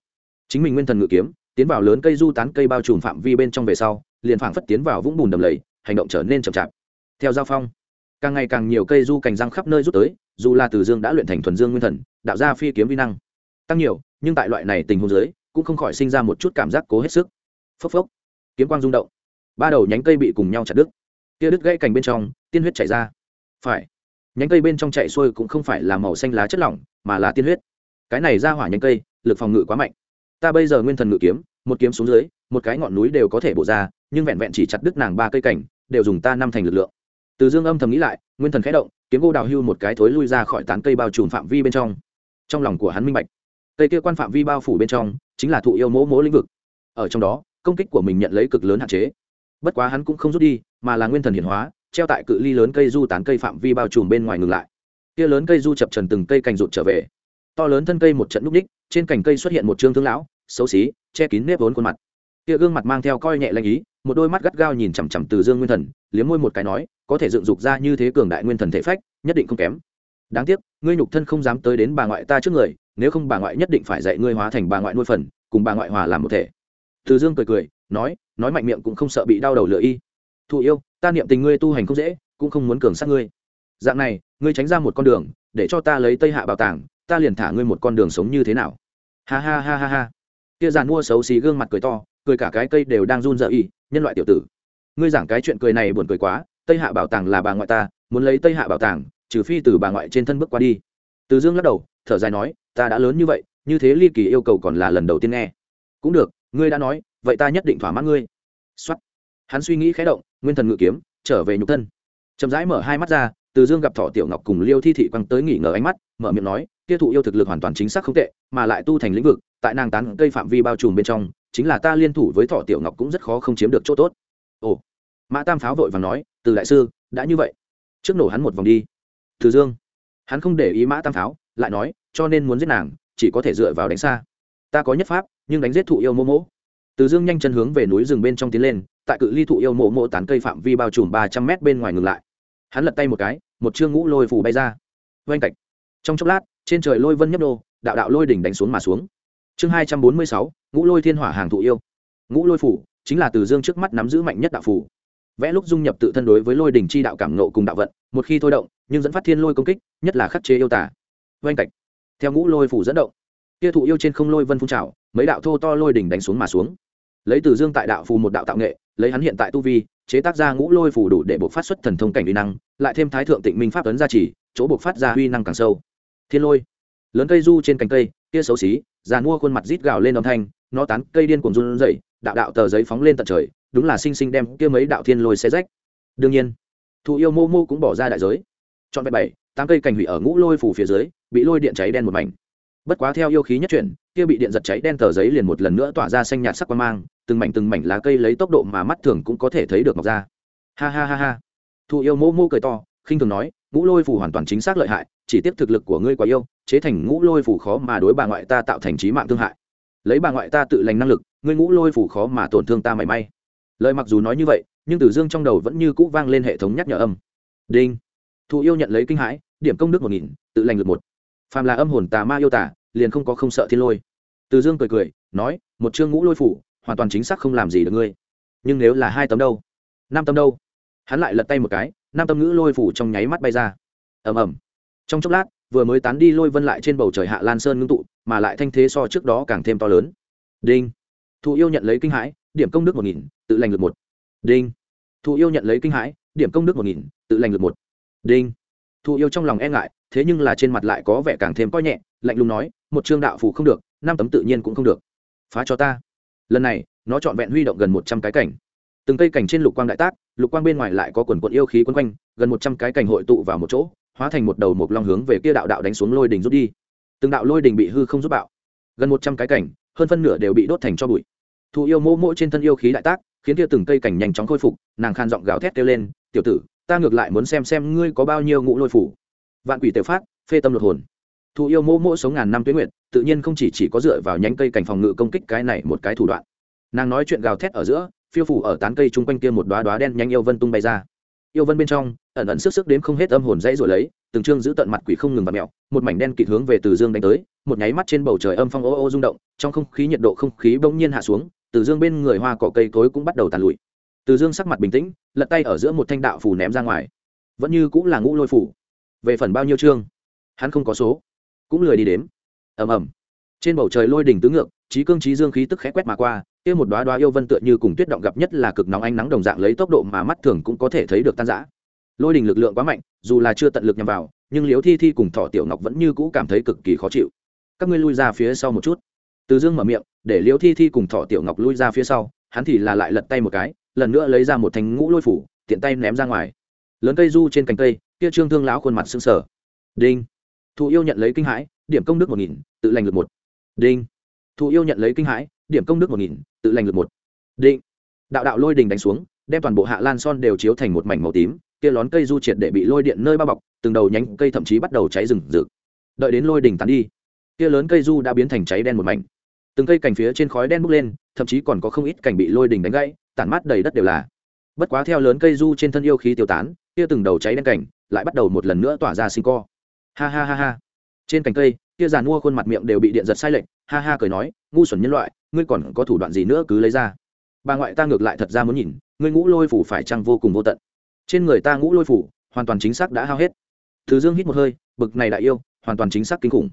Chính mình nguyên thần ngự kiếm, tiến vào lớn cây du tán cây bao trùm phạm vi bên trong về sau, liền phảng phất tiến vào vũng bùn đầm lầy, hành động trở nên chậm chạp. Theo giao phong, càng ngày càng nhiều cây du cành răng khắp nơi rút tới, dù là từ dương đã luyện thành thuần dương nguyên thần, đạo ra phi kiếm vi năng, tăng nhiều nhưng tại loại này tình huống dưới, cũng không khỏi sinh ra một chút cảm giác cố hết sức. Phốc phốc, kiếm quang rung động. Ba đầu nhánh cây bị cùng nhau chặt đứt. Kia đứt gãy cành bên trong, tiên huyết chảy ra. Phải, nhánh cây bên trong chạy xuôi cũng không phải là màu xanh lá chất lỏng, mà là tiên huyết. Cái này ra hỏa nhánh cây, lực phòng ngự quá mạnh. Ta bây giờ nguyên thần ngự kiếm, một kiếm xuống dưới, một cái ngọn núi đều có thể bổ ra, nhưng vẹn vẹn chỉ chặt đứt nàng ba cây cảnh đều dùng ta năm thành lực lượng. Từ dương âm thầm nghĩ lại, nguyên thần khẽ động, kiếm gỗ đào hưu một cái thối lui ra khỏi tán cây bao trùm phạm vi bên trong. Trong lòng của hắn minh bạch cây kia quan phạm vi bao phủ bên trong, chính là thụ yêu mỗ mỗ lĩnh vực. Ở trong đó, công kích của mình nhận lấy cực lớn hạn chế. Bất quá hắn cũng không rút đi, mà là nguyên thần hiển hóa, treo tại cự ly lớn cây du tán cây phạm vi bao trùm bên ngoài ngừng lại. Kia lớn cây du chập trần từng cây cành rụt trở về. To lớn thân cây một trận núp ních, trên cành cây xuất hiện một trương thương lão, xấu xí, che kín nếp vốn khuôn mặt. Kia gương mặt mang theo coi nhẹ lanh ý, một đôi mắt gắt gao nhìn chằm chằm từ dương nguyên thần, liếm môi một cái nói, có thể dựng dục ra như thế cường đại nguyên thần thể phách, nhất định không kém. Đáng tiếc, ngươi nhục thân không dám tới đến bà ngoại ta trước người nếu không bà ngoại nhất định phải dạy ngươi hóa thành bà ngoại nuôi phần, cùng bà ngoại hòa làm một thể. Từ dương cười cười, nói nói mạnh miệng cũng không sợ bị đau đầu lựa y. Thụ yêu, ta niệm tình ngươi tu hành không dễ, cũng không muốn cường sát ngươi. Dạng này, ngươi tránh ra một con đường, để cho ta lấy tây hạ bảo tàng, ta liền thả ngươi một con đường sống như thế nào. Ha ha ha ha ha. Kia giàn mua xấu xí gương mặt cười to, cười cả cái cây đều đang run rợ y, nhân loại tiểu tử. Ngươi giảng cái chuyện cười này buồn cười quá, tây hạ bảo tàng là bà ngoại ta, muốn lấy tây hạ bảo tàng, trừ phi từ bà ngoại trên thân bước qua đi. Từ dương lắc đầu, thở dài nói ta đã lớn như vậy, như thế ly kỳ yêu cầu còn là lần đầu tiên nghe. Cũng được, ngươi đã nói, vậy ta nhất định thỏa mãn ngươi. Xuất hắn suy nghĩ khé động, nguyên thần ngự kiếm, trở về nhục thân. Chậm rãi mở hai mắt ra, từ dương gặp thọ tiểu ngọc cùng liêu thi thị quăng tới nghỉ ngờ ánh mắt, mở miệng nói tiêu thụ yêu thực lực hoàn toàn chính xác không tệ, mà lại tu thành lĩnh vực, tại nàng tán cây phạm vi bao trùm bên trong, chính là ta liên thủ với thọ tiểu ngọc cũng rất khó không chiếm được chỗ tốt. Ồ. Mã tam pháo vội và nói, từ đại sư, đã như vậy. Trước nổ hắn một vòng đi. Từ dương. Hắn không để ý mã tam pháo lại nói, cho nên muốn giết nàng, chỉ có thể dựa vào đánh xa. Ta có nhất pháp, nhưng đánh giết thụ yêu mô mỗ từ dương nhanh chân hướng về núi rừng bên trong tiến lên, tại cự ly thụ yêu mộ mộ tán cây phạm vi bao trùm ba trăm mét bên ngoài ngừng lại. Hắn lật tay một cái, một chương ngũ lôi phủ bay ra. Oanh cạch trong chốc lát, trên trời lôi vân nhấp đô đạo đạo lôi đỉnh đánh xuống mà xuống. Chương hai trăm bốn mươi sáu, ngũ lôi thiên hỏa hàng thụ yêu. Ngũ lôi phủ chính là từ dương trước mắt nắm giữ mạnh nhất đạo phủ vẽ lúc dung nhập tự thân đối với lôi đỉnh chi đạo cảm nộ cùng đạo vận, một khi thôi động, nhưng dẫn phát thiên lôi công kích, nhất là khắc chế yêu tả oanh cạch. Theo ngũ lôi phủ dẫn động, kia thụ yêu trên không lôi vân phun trào, mấy đạo thô to lôi đỉnh đánh xuống mà xuống. Lấy từ dương tại đạo phù một đạo tạo nghệ, lấy hắn hiện tại tu vi, chế tác ra ngũ lôi phù đủ để buộc phát xuất thần thông cảnh uy năng, lại thêm thái thượng tịnh minh pháp ấn gia trì, chỗ buộc phát ra uy năng càng sâu. Thiên lôi, lớn cây du trên cành cây, kia xấu xí, già mua khuôn mặt rít gào lên âm thanh, nó tán cây điên cuồng run rẩy, đạo đạo tờ giấy phóng lên tận trời, đúng là sinh sinh đem kia mấy đạo thiên lôi xe rách. Đương nhiên, thụ yêu mô mô cũng bỏ ra đại giới. Chọn vẹn bảy tám cây cành hủy ở ngũ lôi phủ phía dưới, bị lôi điện cháy đen một mảnh. Bất quá theo yêu khí nhất chuyển, kia bị điện giật cháy đen tờ giấy liền một lần nữa tỏa ra xanh nhạt sắc quang mang, từng mảnh từng mảnh lá cây lấy tốc độ mà mắt thường cũng có thể thấy được mọc ra. Ha ha ha ha. Thụ yêu mô mô cười to, khinh thường nói, ngũ lôi phủ hoàn toàn chính xác lợi hại, chỉ tiếp thực lực của ngươi quá yêu, chế thành ngũ lôi phủ khó mà đối bà ngoại ta tạo thành trí mạng thương hại. Lấy bà ngoại ta tự lành năng lực, ngươi ngũ lôi phủ khó mà tổn thương ta mảy may. Lời mặc dù nói như vậy, nhưng tử dương trong đầu vẫn như cũ vang lên hệ thống nhắc nhở âm. Đinh. Thụ yêu nhận lấy kinh hãi điểm công đức một nghìn, tự lành lực một. Phàm là âm hồn tà ma yêu tả liền không có không sợ thiên lôi. Từ dương cười cười, nói, một chương ngũ lôi phủ, hoàn toàn chính xác không làm gì được ngươi. Nhưng nếu là hai tấm đâu? Năm tấm đâu? Hắn lại lật tay một cái, năm tấm ngữ lôi phủ trong nháy mắt bay ra. Ầm ầm. Trong chốc lát, vừa mới tán đi lôi vân lại trên bầu trời hạ lan sơn ngưng tụ, mà lại thanh thế so trước đó càng thêm to lớn. Đinh. Thụ yêu nhận lấy kinh hãi, điểm công đức một nghìn, tự lành lực một. Đinh. Thụ yêu nhận lấy kinh hãi, điểm công đức một nghìn, tự lành lực một. Đinh thụ yêu trong lòng e ngại, thế nhưng là trên mặt lại có vẻ càng thêm coi nhẹ, lạnh lùng nói, một chương đạo phủ không được, năm tấm tự nhiên cũng không được. Phá cho ta. Lần này, nó trọn vẹn huy động gần một trăm cái cảnh. Từng cây cảnh trên lục quang đại tác, lục quang bên ngoài lại có quần quận yêu khí quấn quanh, gần một trăm cái cảnh hội tụ vào một chỗ, hóa thành một đầu một long hướng về kia đạo đạo đánh xuống lôi đình rút đi. Từng đạo lôi đình bị hư không giúp bạo. Gần một trăm cái cảnh, hơn phân nửa đều bị đốt thành cho bụi. Thụ yêu mô mỗ trên thân yêu khí đại tác, khiến kia từng cây cảnh nhanh chóng khôi phục, nàng khan giọng gào thét kêu lên, tiểu tử ta ngược lại muốn xem xem ngươi có bao nhiêu ngũ lôi phủ. Vạn quỷ tiểu phát phê tâm luật hồn. Thụ yêu mô mỗ sống ngàn năm tuyến nguyện tự nhiên không chỉ, chỉ có dựa vào nhánh cây cảnh phòng ngự công kích cái này một cái thủ đoạn. Nàng nói chuyện gào thét ở giữa phiêu phủ ở tán cây chung quanh kia một đoá đoá đen nhanh yêu vân tung bay ra. Yêu vân bên trong ẩn ẩn sức sức đến không hết âm hồn dãy rồi lấy từng trương giữ tận mặt quỷ không ngừng và mẹo một mảnh đen kịt hướng về từ dương đánh tới một nháy mắt trên bầu trời âm phong ô ô rung động trong không khí nhiệt độ không khí bỗng nhiên hạ xuống từ dương bên người hoa cỏ cây cối cũng bắt đầu tàn lụi từ dương sắc mặt bình tĩnh, lật tay ở giữa một thanh đạo phủ ném ra ngoài. Vẫn như cũng là ngũ lôi phủ về phần bao nhiêu chương? Hắn không có số. Cũng lười đi đếm. Ầm ầm. Trên bầu trời lôi đỉnh tứ ngược, trí cương trí dương khí tức khẽ quét mà qua, kia một đoá đoá yêu vân tựa như cùng tuyết động gặp nhất là cực nóng ánh nắng đồng dạng lấy tốc độ mà mắt thường cũng có thể thấy được tan rã. Lôi đỉnh lực lượng quá mạnh, dù là chưa tận lực nhằm vào, nhưng liếu thi thi cùng thọ tiểu ngọc vẫn như cũ cảm thấy cực kỳ khó chịu. Các ngươi lui ra phía sau một chút. Từ dương mở miệng, để liếu thi thi cùng thọ tiểu ngọc lui ra phía sau, hắn thì là lại lật tay một cái lần nữa lấy ra một thanh ngũ lôi phủ, tiện tay ném ra ngoài. Lớn cây du trên cành cây, kia trương thương lão khuôn mặt sưng sờ. Đinh. Thụ yêu nhận lấy kinh hãi, điểm công đức một nghìn, tự lành lực một. Đinh. Thụ yêu nhận lấy kinh hãi, điểm công đức một nghìn, tự lành lực một. Định đạo đạo lôi đình đánh xuống, đem toàn bộ hạ lan son đều chiếu thành một mảnh màu tím, kia lón cây du triệt để bị lôi điện nơi bao bọc, từng đầu nhánh cây thậm chí bắt đầu cháy rừng rực. Đợi đến lôi đình tàn đi, kia lớn cây du đã biến thành cháy đen một mảnh. Từng cây cành phía trên khói đen bốc lên, thậm chí còn có không ít cành bị lôi đình đánh gãy tản mát đầy đất đều là. Bất quá theo lớn cây du trên thân yêu khí tiêu tán kia từng đầu cháy đen cảnh, lại bắt đầu một lần nữa tỏa ra sinh co. Ha ha ha ha. Trên cành cây kia giàn mua khuôn mặt miệng đều bị điện giật sai lệch ha ha cười nói ngu xuẩn nhân loại ngươi còn có thủ đoạn gì nữa cứ lấy ra. Bà ngoại ta ngược lại thật ra muốn nhìn ngươi ngũ lôi phủ phải chăng vô cùng vô tận. Trên người ta ngũ lôi phủ hoàn toàn chính xác đã hao hết. Thứ dương hít một hơi bực này đại yêu hoàn toàn chính xác kinh khủng.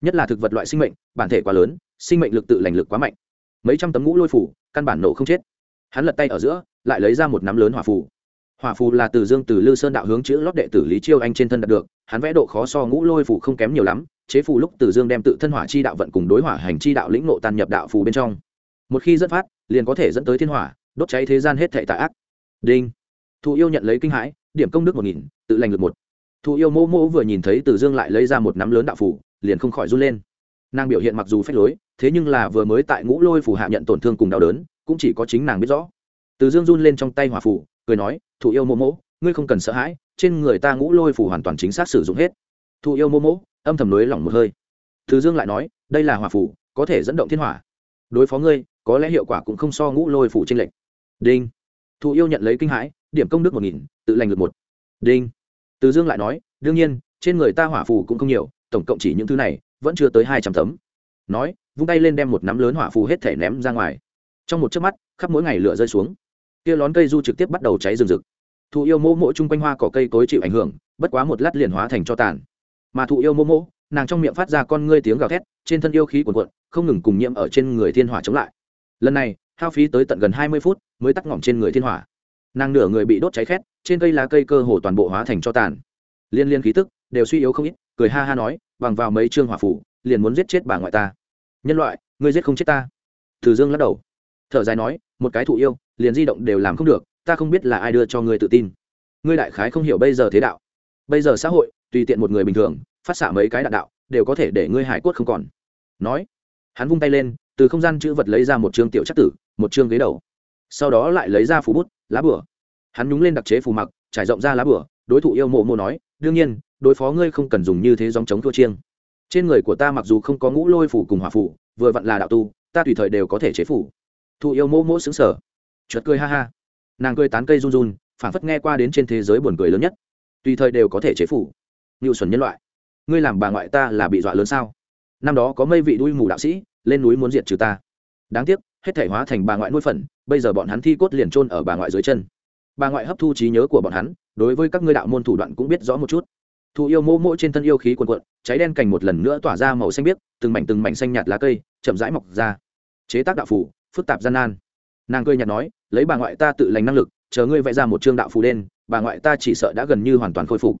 Nhất là thực vật loại sinh mệnh bản thể quá lớn sinh mệnh lực tự lành lực quá mạnh. Mấy trăm tấm ngũ lôi phủ căn bản nổ không chết hắn lật tay ở giữa, lại lấy ra một nắm lớn hỏa phù. Hỏa phù là từ dương từ lư sơn đạo hướng chữ lót đệ tử lý chiêu anh trên thân đạt được, hắn vẽ độ khó so ngũ lôi phù không kém nhiều lắm, chế phù lúc từ dương đem tự thân hỏa chi đạo vận cùng đối hỏa hành chi đạo lĩnh nộ tàn nhập đạo phù bên trong. Một khi dẫn phát, liền có thể dẫn tới thiên hỏa, đốt cháy thế gian hết thệ tạ ác. Đinh. Thụ yêu nhận lấy kinh hãi, điểm công đức một nghìn, tự lành lực một. Thụ yêu mô mô vừa nhìn thấy từ dương lại lấy ra một nắm lớn đạo phù, liền không khỏi run lên. Nàng biểu hiện mặc dù phép lối, thế nhưng là vừa mới tại ngũ lôi phù hạ nhận tổn thương cùng đau đớn cũng chỉ có chính nàng biết rõ. Từ dương run lên trong tay hỏa phù cười nói thụ yêu mô mỗ, ngươi không cần sợ hãi trên người ta ngũ lôi phù hoàn toàn chính xác sử dụng hết. Thụ yêu mô mỗ, âm thầm nới lỏng một hơi. Từ dương lại nói đây là hỏa phù có thể dẫn động thiên hỏa. Đối phó ngươi có lẽ hiệu quả cũng không so ngũ lôi phủ tranh lệch. Đinh. Thụ yêu nhận lấy kinh hãi điểm công đức một nghìn tự lành lực một. Đinh. Từ dương lại nói đương nhiên trên người ta hỏa phù cũng không nhiều tổng cộng chỉ những thứ này vẫn chưa tới hai trăm tấm. Nói vung tay lên đem một nắm lớn hỏa phù hết thể ném ra ngoài trong một chớp mắt, khắp mỗi ngày lửa rơi xuống. Kia lón cây du trực tiếp bắt đầu cháy rừng rực. Thụ yêu mô mỗ chung quanh hoa cỏ cây cối chịu ảnh hưởng, bất quá một lát liền hóa thành cho tàn. Mà thụ yêu mô mỗ, nàng trong miệng phát ra con ngươi tiếng gào thét, trên thân yêu khí cuồn cuộn, không ngừng cùng nhiễm ở trên người thiên hỏa chống lại. Lần này, hao phí tới tận gần hai mươi phút mới tắt ngỏm trên người thiên hỏa. Nàng nửa người bị đốt cháy khét, trên cây lá cây cơ hồ toàn bộ hóa thành cho tàn. Liên liên khí tức, đều suy yếu không ít, cười ha ha nói, bằng vào mấy chương hỏa phủ liền muốn giết chết bà ngoại ta. Nhân loại, ngươi giết không chết ta. Thử dương lắc đầu thở dài nói, một cái thụ yêu, liền di động đều làm không được, ta không biết là ai đưa cho ngươi tự tin. Ngươi đại khái không hiểu bây giờ thế đạo. Bây giờ xã hội, tùy tiện một người bình thường, phát xạ mấy cái đạn đạo, đều có thể để ngươi hải quất không còn. Nói, hắn vung tay lên, từ không gian chữ vật lấy ra một chương tiểu chắc tử, một chương ghế đầu. Sau đó lại lấy ra phủ bút, lá bửa. Hắn nhúng lên đặc chế phù mặc, trải rộng ra lá bửa, đối thủ yêu mộ mộ nói, đương nhiên, đối phó ngươi không cần dùng như thế dòng chống thua chiêng. Trên người của ta mặc dù không có ngũ lôi phủ cùng hỏa phủ, vừa vặn là đạo tu, ta tùy thời đều có thể chế phủ thụ yêu mô mô xứng sở chợt cười ha ha. Nàng cười tán cây run run phản phất nghe qua đến trên thế giới buồn cười lớn nhất. Tùy thời đều có thể chế phủ. Ngự xuẩn nhân loại, ngươi làm bà ngoại ta là bị dọa lớn sao? Năm đó có mây vị đuôi mù đạo sĩ, lên núi muốn diệt trừ ta. Đáng tiếc, hết thể hóa thành bà ngoại nuôi phần bây giờ bọn hắn thi cốt liền trôn ở bà ngoại dưới chân. Bà ngoại hấp thu trí nhớ của bọn hắn, đối với các ngươi đạo môn thủ đoạn cũng biết rõ một chút. Thụ yêu mô mỗ trên thân yêu khí quần quận cháy đen cành một lần nữa tỏa ra màu xanh biếc, từng mảnh từng mảnh xanh nhạt lá cây, chậm rãi mọc ra. Chế tác đạo phủ phức tạp gian nan. Nàng cười nhạt nói, lấy bà ngoại ta tự lành năng lực, chờ ngươi vẽ ra một chương đạo phù đen, bà ngoại ta chỉ sợ đã gần như hoàn toàn khôi phục.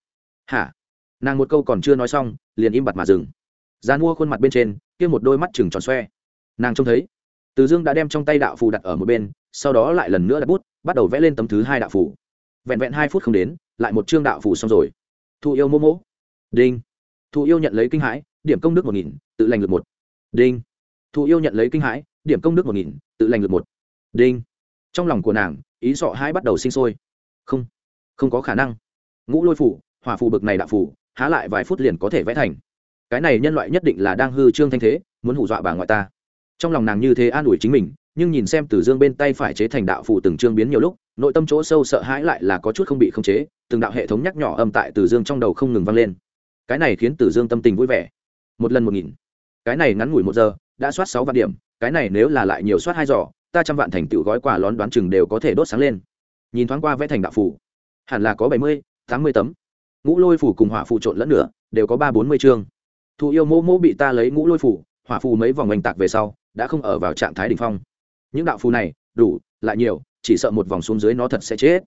Hả? Nàng một câu còn chưa nói xong, liền im bặt mà dừng. Gian mua khuôn mặt bên trên, kia một đôi mắt chừng tròn xoe. Nàng trông thấy, từ dương đã đem trong tay đạo phù đặt ở một bên, sau đó lại lần nữa đặt bút, bắt đầu vẽ lên tấm thứ hai đạo phù. Vẹn vẹn hai phút không đến, lại một chương đạo phù xong rồi. Thụ yêu mô mỗ đinh. Thụ yêu nhận lấy kinh hãi, điểm công đức một nghìn, tự lành lực một. Đinh. Thụ yêu nhận lấy kinh hãi điểm công đức một nghìn tự lành lượt một. Đinh. Trong lòng của nàng ý sọ hai bắt đầu sinh sôi. Không không có khả năng. Ngũ lôi phủ hỏa phù bực này đạo phủ, há lại vài phút liền có thể vẽ thành. Cái này nhân loại nhất định là đang hư trương thanh thế muốn hù dọa bà ngoại ta. Trong lòng nàng như thế an ủi chính mình nhưng nhìn xem từ dương bên tay phải chế thành đạo phủ từng trương biến nhiều lúc nội tâm chỗ sâu sợ hãi lại là có chút không bị khống chế từng đạo hệ thống nhắc nhỏ âm tại từ dương trong đầu không ngừng vang lên. Cái này khiến từ dương tâm tình vui vẻ. Một lần một nghìn. Cái này ngắn ngủi một giờ đã soát sáu vạn điểm cái này nếu là lại nhiều soát hai giỏ, ta trăm vạn thành tựu gói quà lón đoán chừng đều có thể đốt sáng lên. Nhìn thoáng qua vẽ thành đạo phủ hẳn là có bảy mươi, tám mươi tấm. Ngũ lôi phủ cùng hỏa phụ trộn lẫn nữa đều có ba bốn mươi chương. Thụ yêu mô mô bị ta lấy ngũ lôi phủ hỏa phù mấy vòng oanh tạc về sau, đã không ở vào trạng thái đ ỉ n h phong. Những đạo phù này, đủ, lại nhiều, chỉ sợ một vòng xuống dưới nó thật sẽ chết.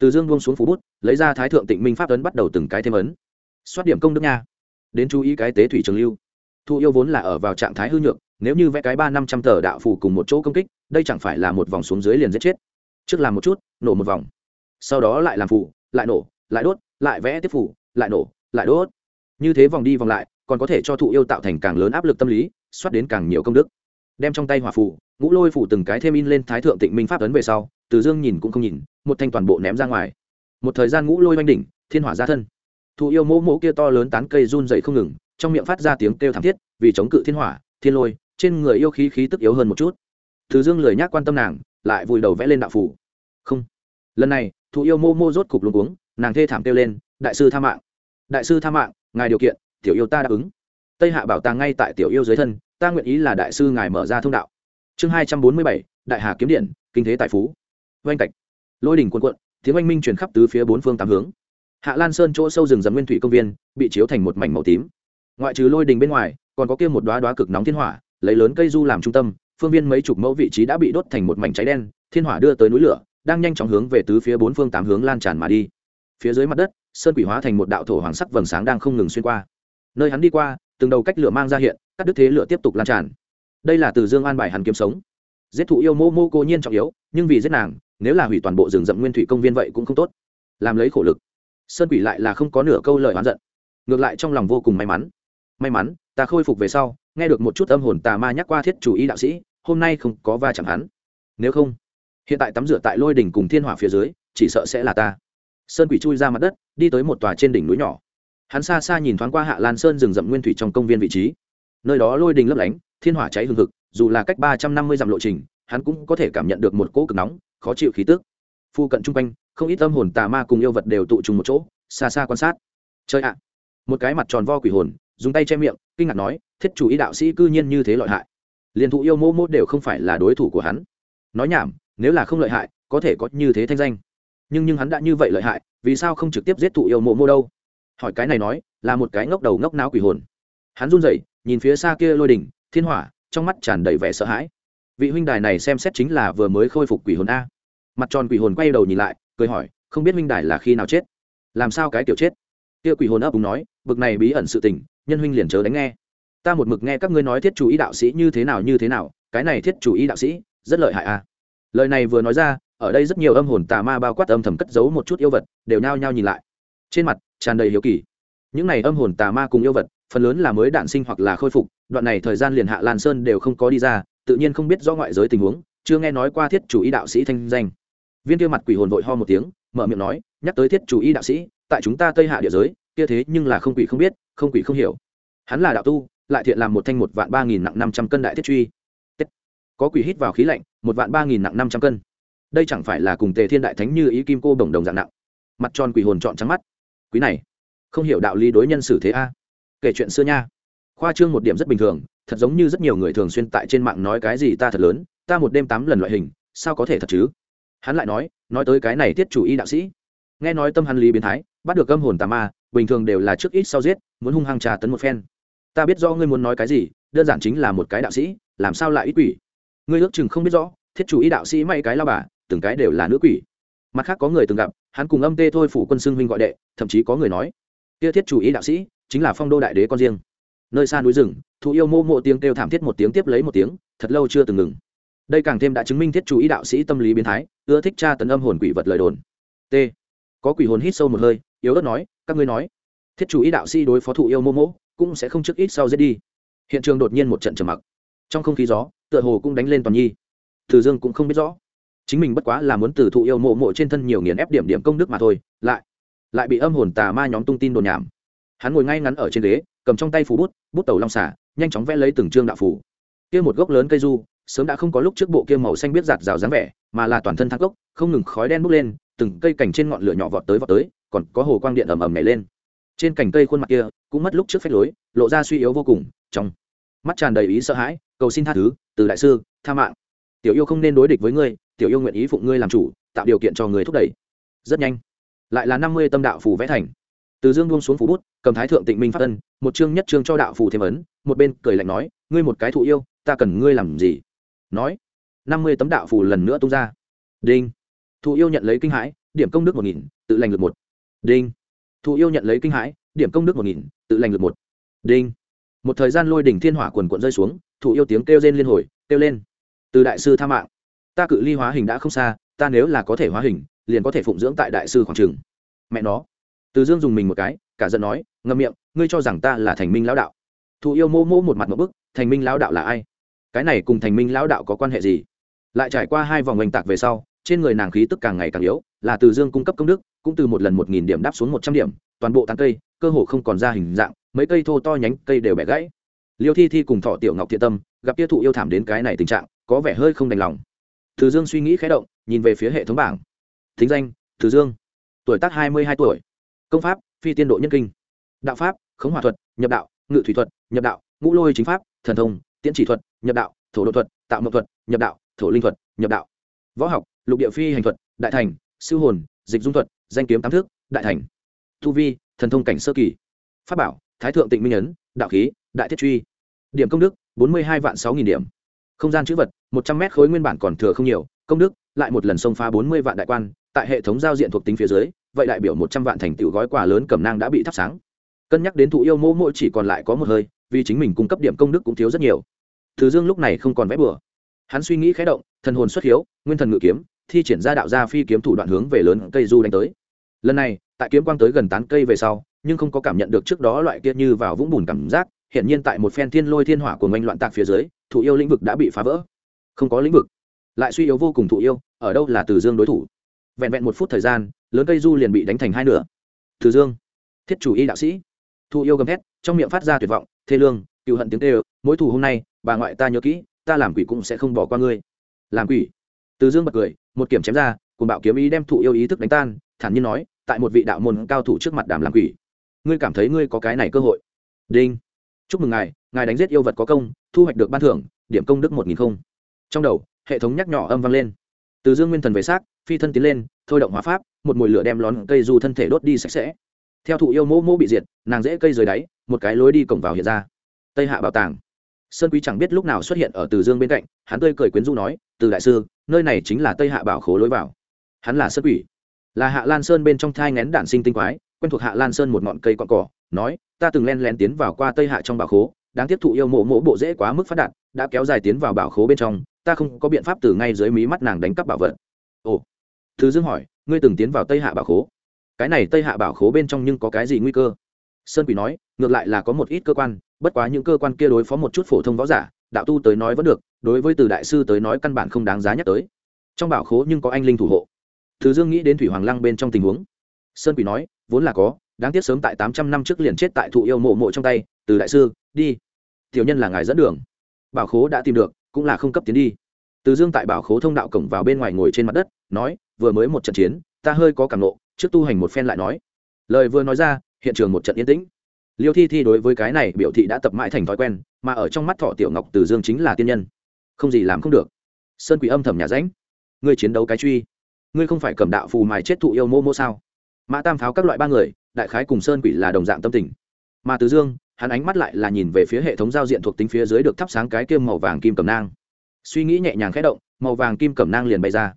Từ dương buông xuống phú bút, lấy ra thái thượng tịnh minh pháp ấn bắt đầu từng cái thêm ấn. Xoát điểm công đức nha. Đến chú ý cái tế thủy trường lưu. Thụ yêu vốn là ở vào trạng thái hư nhược nếu như vẽ cái ba năm trăm tờ đạo phù cùng một chỗ công kích, đây chẳng phải là một vòng xuống dưới liền giết chết. Trước làm một chút, nổ một vòng. Sau đó lại làm phù, lại nổ, lại đốt, lại vẽ tiếp phù, lại nổ, lại đốt. Như thế vòng đi vòng lại, còn có thể cho thụ yêu tạo thành càng lớn áp lực tâm lý, xoát đến càng nhiều công đức. Đem trong tay hỏa phù, ngũ lôi phủ từng cái thêm in lên thái thượng tịnh minh pháp ấn về sau, từ dương nhìn cũng không nhìn, một thanh toàn bộ ném ra ngoài. Một thời gian ngũ lôi oanh đỉnh, thiên hỏa ra thân. Thụ yêu mỗ mỗ kia to lớn tán cây run dậy không ngừng, trong miệng phát ra tiếng kêu thảm thiết, vì chống cự thiên hỏa, thiên lôi trên người yêu khí khí tức yếu hơn một chút. Từ dương lười nhác quan tâm nàng lại vùi đầu vẽ lên đạo phủ không. Lần này thụ yêu mô mô rốt cục luôn cuống nàng thê thảm kêu lên đại sư tha mạng. Đại sư tha mạng ngài điều kiện tiểu yêu ta đáp ứng. Tây hạ bảo tàng ngay tại tiểu yêu dưới thân ta nguyện ý là đại sư ngài mở ra thông đạo. Chương hai trăm bốn mươi bảy đại hà kiếm điện kinh thế tài phú. Oanh cảnh, lôi đỉnh quân quận tiếng oanh minh truyền khắp tứ phía bốn phương tám hướng. Hạ lan sơn chỗ sâu rừng rậm nguyên thủy công viên bị chiếu thành một mảnh màu tím. Ngoại trừ lôi đình bên ngoài còn có kia một đoá đoá cực nóng thiên hỏa lấy lớn cây du làm trung tâm, phương viên mấy chục mẫu vị trí đã bị đốt thành một mảnh cháy đen, thiên hỏa đưa tới núi lửa, đang nhanh chóng hướng về tứ phía bốn phương tám hướng lan tràn mà đi. Phía dưới mặt đất, sơn quỷ hóa thành một đạo thổ hoàng sắc vầng sáng đang không ngừng xuyên qua. Nơi hắn đi qua, từng đầu cách lửa mang ra hiện các đức thế lửa tiếp tục lan tràn. Đây là từ dương an bài hắn kiếm sống. Giết thụ yêu mô mô cô nhiên trọng yếu, nhưng vì giết nàng, nếu là hủy toàn bộ rừng rậm nguyên thủy công viên vậy cũng không tốt. Làm lấy khổ lực. Sơn quỷ lại là không có nửa câu lời oán giận. Ngược lại trong lòng vô cùng may mắn may mắn, ta khôi phục về sau, nghe được một chút âm hồn tà ma nhắc qua thiết chủ y đạo sĩ, hôm nay không có va chạm hắn. Nếu không, hiện tại tắm rửa tại lôi đỉnh cùng thiên hỏa phía dưới, chỉ sợ sẽ là ta. Sơn quỷ chui ra mặt đất, đi tới một tòa trên đỉnh núi nhỏ. Hắn xa xa nhìn thoáng qua hạ lan sơn rừng rậm nguyên thủy trong công viên vị trí. Nơi đó lôi đình lấp lánh, thiên hỏa cháy hừng hực, dù là cách ba trăm năm mươi dặm lộ trình, hắn cũng có thể cảm nhận được một cỗ cực nóng, khó chịu khí tức. Phu cận chung quanh, không ít âm hồn tà ma cùng yêu vật đều tụ trùng một chỗ, xa xa quan sát. Chơi ạ! Một cái mặt tròn vo quỷ hồn dùng tay che miệng, kinh ngạc nói, thiết chủ ý đạo sĩ cư nhiên như thế lợi hại. Liền thụ yêu mô mô đều không phải là đối thủ của hắn. Nói nhảm, nếu là không lợi hại, có thể có như thế thanh danh. Nhưng nhưng hắn đã như vậy lợi hại, vì sao không trực tiếp giết thụ yêu mô mô đâu? Hỏi cái này nói, là một cái ngốc đầu ngốc não quỷ hồn. Hắn run rẩy, nhìn phía xa kia lôi đỉnh, thiên hỏa, trong mắt tràn đầy vẻ sợ hãi. Vị huynh đài này xem xét chính là vừa mới khôi phục quỷ hồn a. Mặt tròn quỷ hồn quay đầu nhìn lại, cười hỏi, không biết huynh đài là khi nào chết? Làm sao cái kiểu chết? Kia quỷ hồn ấp úng nói, bực này bí ẩn sự tình nhân huynh liền chớ đánh nghe. Ta một mực nghe các ngươi nói thiết chủ ý đạo sĩ như thế nào, như thế nào, cái này thiết chủ ý đạo sĩ, rất lợi hại à. Lời này vừa nói ra, ở đây rất nhiều âm hồn tà ma bao quát âm thầm cất giấu một chút yêu vật, đều nhao nhao nhìn lại. Trên mặt, tràn đầy hiếu kỳ. Những này âm hồn tà ma cùng yêu vật, phần lớn là mới đạn sinh hoặc là khôi phục, đoạn này thời gian liền hạ lan sơn đều không có đi ra, tự nhiên không biết rõ ngoại giới tình huống, chưa nghe nói qua thiết chủ ý đạo sĩ thanh danh. Viên kia mặt quỷ hồn vội ho một tiếng, mở miệng nói, nhắc tới thiết chủ ý đạo sĩ, tại chúng ta tây hạ địa giới, kia thế nhưng là không quỷ không biết không quỷ không hiểu. Hắn là đạo tu, lại thiện làm một thanh một vạn ba nghìn nặng năm trăm cân đại thiết truy. Tết. có quỷ hít vào khí lạnh, một vạn ba nghìn nặng năm trăm cân. Đây chẳng phải là cùng tề thiên đại thánh như ý kim cô đồng đồng dạng nặng. Mặt tròn quỷ hồn trọn trắng mắt. Quý này, không hiểu đạo lý đối nhân xử thế a. Kể chuyện xưa nha. Khoa trương một điểm rất bình thường, thật giống như rất nhiều người thường xuyên tại trên mạng nói cái gì ta thật lớn, ta một đêm tám lần loại hình, sao có thể thật chứ? Hắn lại nói nói tới cái này thiết chủ y đạo sĩ. Nghe nói tâm hắn lý biến thái, bắt được âm hồn tà ma bình thường đều là trước ít sau giết, muốn hung hăng trà tấn một phen. Ta biết rõ ngươi muốn nói cái gì, đơn giản chính là một cái đạo sĩ, làm sao lại ít quỷ? Ngươi ước chừng không biết rõ, thiết chủ ý đạo sĩ may cái lao bà, từng cái đều là nữ quỷ. Mặt khác có người từng gặp, hắn cùng âm tê thôi phủ quân xưng huynh gọi đệ, thậm chí có người nói, kia thiết chủ ý đạo sĩ, chính là phong đô đại đế con riêng. Nơi xa núi rừng thụ yêu mô mộ tiếng kêu thảm thiết một tiếng tiếp lấy một tiếng, thật lâu chưa từng ngừng. Đây càng thêm đã chứng minh thiết chủ ý đạo sĩ tâm lý biến thái, ưa thích tra tấn âm hồn quỷ vật lời đồn. T. Có quỷ hồn hít sâu một hơi yếu ớt nói, các ngươi nói, thiết chủ ý đạo sĩ đối phó thụ yêu mô mỗ cũng sẽ không trước ít sau giết đi. Hiện trường đột nhiên một trận trầm mặc. Trong không khí gió, tựa hồ cũng đánh lên toàn nhi. Từ dương cũng không biết rõ. Chính mình bất quá là muốn từ thụ yêu mộ mộ trên thân nhiều nghiền ép điểm điểm công đức mà thôi, lại lại bị âm hồn tà ma nhóm tung tin đồn nhảm. Hắn ngồi ngay ngắn ở trên ghế, cầm trong tay phù bút bút tàu long xả nhanh chóng vẽ lấy từng trương đạo phủ kia một gốc lớn cây du, sớm đã không có lúc trước bộ kia màu xanh biết giạt rào dáng vẻ, mà là toàn thân thang gốc, không ngừng khói đen bốc lên từng cây cành trên ngọn lửa nhỏ vọt tới vọt tới, còn có hồ quang điện ầm ầm nhảy lên. Trên cành cây khuôn mặt kia, cũng mất lúc trước phách lối, lộ ra suy yếu vô cùng, trong mắt tràn đầy ý sợ hãi, cầu xin tha thứ, từ đại sư, tha mạng. Tiểu yêu không nên đối địch với ngươi, tiểu yêu nguyện ý phụng ngươi làm chủ, tạo điều kiện cho người thúc đẩy. Rất nhanh, lại là năm mươi tâm đạo phù vẽ thành. Từ dương buông xuống phú bút, cầm thái thượng tịnh minh phát tân một chương nhất chương cho đạo phù thêm ấn, một bên cười lạnh nói, ngươi một cái thụ yêu, ta cần ngươi làm gì? Nói, năm mươi tấm đạo phù lần nữa tung ra. Đinh thụ yêu nhận lấy kinh hãi, điểm công đức một nghìn, tự lành lượt một. Đinh. Thụ yêu nhận lấy kinh hãi, điểm công đức một nghìn, tự lành lượt một. Đinh. Một thời gian lôi đỉnh thiên hỏa quần quận rơi xuống, thụ yêu tiếng kêu rên liên hồi, kêu lên. Từ đại sư tha mạng. Ta cự ly hóa hình đã không xa, ta nếu là có thể hóa hình, liền có thể phụng dưỡng tại đại sư khoảng trường. Mẹ nó. Từ dương dùng mình một cái, cả giận nói, ngậm miệng, ngươi cho rằng ta là thành minh lão đạo. Thụ yêu mô mô một mặt một bức, thành minh lão đạo là ai? Cái này cùng thành minh lão đạo có quan hệ gì? Lại trải qua hai vòng oanh tạc về sau trên người nàng khí tức càng ngày càng yếu, là từ dương cung cấp công đức, cũng từ một lần một nghìn điểm đáp xuống một trăm điểm, toàn bộ tán cây, cơ hồ không còn ra hình dạng, mấy cây thô to nhánh cây đều bẻ gãy. Liêu thi thi cùng thọ tiểu ngọc thiện tâm, gặp tiêu thụ yêu thảm đến cái này tình trạng, có vẻ hơi không đành lòng. Từ dương suy nghĩ khé động, nhìn về phía hệ thống bảng. Thính danh, từ dương. Tuổi tác hai mươi hai tuổi. Công pháp, phi tiên độ nhân kinh. Đạo pháp, khống hòa thuật, nhập đạo, ngự thủy thuật, nhập đạo, ngũ lôi chính pháp, thần thông, tiễn chỉ thuật, nhập đạo, thổ độ thuật, tạo mậu thuật, nhập đạo, thổ linh thuật, nhập đạo. Võ học lục địa phi hành thuật, đại thành, siêu hồn, dịch dung thuật, danh kiếm tám thước đại thành. Thu vi, thần thông cảnh sơ kỳ. Pháp bảo, thái thượng tịnh minh ấn, đạo khí, đại thiết truy. Điểm công đức, bốn mươi hai vạn sáu nghìn điểm. Không gian chữ vật, một trăm mét khối nguyên bản còn thừa không nhiều, công đức, lại một lần xông phá bốn mươi vạn đại quan, tại hệ thống giao diện thuộc tính phía dưới, vậy đại biểu một trăm vạn thành tựu gói quà lớn cẩm nang đã bị thắp sáng. Cân nhắc đến thụ yêu mô mỗi chỉ còn lại có một hơi, vì chính mình cung cấp điểm công đức cũng thiếu rất nhiều. Thứ dương lúc này không còn vẽ bừa. Hắn suy nghĩ khé động, thần hồn xuất hiếu, nguyên thần ngự kiếm thi triển ra đạo gia phi kiếm thủ đoạn hướng về lớn cây du đánh tới. Lần này, tại kiếm quang tới gần tán cây về sau, nhưng không có cảm nhận được trước đó loại kia như vào vũng bùn cảm giác hiện nhiên tại một phen thiên lôi thiên hỏa của ngoanh loạn tạc phía dưới thụ yêu lĩnh vực đã bị phá vỡ. Không có lĩnh vực. Lại suy yếu vô cùng thụ yêu, ở đâu là từ dương đối thủ. Vẹn vẹn một phút thời gian, lớn cây du liền bị đánh thành hai nửa. Từ dương, thiết chủ y đạo sĩ. Thụ yêu gầm thét, trong miệng phát ra tuyệt vọng, thê lương cựu hận tiếng tê mỗi thù hôm nay, bà ngoại ta nhớ kỹ, ta làm quỷ cũng sẽ không bỏ qua ngươi. Làm quỷ? Từ dương bật cười, một kiểm chém ra, cùng bạo kiếm ý đem thụ yêu ý thức đánh tan, thản nhiên nói, tại một vị đạo môn cao thủ trước mặt đàm làm quỷ. Ngươi cảm thấy ngươi có cái này cơ hội. Đinh. Chúc mừng ngài ngài đánh giết yêu vật có công, thu hoạch được ban thưởng, điểm công đức một nghìn không. Trong đầu, hệ thống nhắc nhỏ âm vang lên. Từ dương nguyên thần về xác, phi thân tiến lên, thôi động hóa pháp, một mùi lửa đem lón cây du thân thể đốt đi sạch sẽ. Theo thụ yêu mô mô bị diệt, nàng dễ cây rời đáy, một cái lối đi cổng vào hiện ra. Tây hạ bảo tàng sơn quý chẳng biết lúc nào xuất hiện ở từ dương bên cạnh, hắn tươi cười quyến du nói, từ đại sư, nơi này chính là tây hạ bảo khố lối vào. Hắn là sơn quỷ. Là hạ lan sơn bên trong thai ngén đản sinh tinh quái, quen thuộc hạ lan sơn một ngọn cây cọn cỏ, nói, ta từng len lén tiến vào qua tây hạ trong bảo khố, đáng tiếp thụ yêu mộ mộ bộ dễ quá mức phát đạt, đã kéo dài tiến vào bảo khố bên trong, ta không có biện pháp từ ngay dưới mí mắt nàng đánh cắp bảo vật. Ồ. Thứ dương hỏi, ngươi từng tiến vào tây hạ bảo khố? Cái này tây hạ bảo khố bên trong nhưng có cái gì nguy cơ? Sơn quỷ nói ngược lại là có một ít cơ quan, bất quá những cơ quan kia đối phó một chút phổ thông võ giả, đạo tu tới nói vẫn được, đối với từ đại sư tới nói căn bản không đáng giá nhắc tới. Trong bảo khố nhưng có anh linh thủ hộ. Thứ dương nghĩ đến thủy hoàng lăng bên trong tình huống. Sơn quỷ nói, vốn là có, đáng tiếc sớm tại tám trăm năm trước liền chết tại thụ yêu mộ mộ trong tay, từ đại sư, đi. Tiểu nhân là ngài dẫn đường. Bảo khố đã tìm được, cũng là không cấp tiến đi. Từ dương tại bảo khố thông đạo cổng vào bên ngoài ngồi trên mặt đất, nói, vừa mới một trận chiến, ta hơi có cảm nộ, trước tu hành một phen lại nói. Lời vừa nói ra, hiện trường một trận yên tĩnh liêu thi thi đối với cái này biểu thị đã tập mãi thành thói quen, mà ở trong mắt thọ tiểu ngọc từ dương chính là tiên nhân. Không gì làm không được. Sơn quỷ âm thầm nhà ránh ngươi chiến đấu cái truy. Ngươi không phải cầm đạo phù mài chết thụ yêu mô mô sao? Mã tam pháo các loại ba người, đại khái cùng sơn quỷ là đồng dạng tâm tình. Mà từ dương, hắn ánh mắt lại là nhìn về phía hệ thống giao diện thuộc tính phía dưới được thắp sáng cái kim màu vàng kim cầm nang. Suy nghĩ nhẹ nhàng khẽ động, màu vàng kim cầm nang liền bay ra.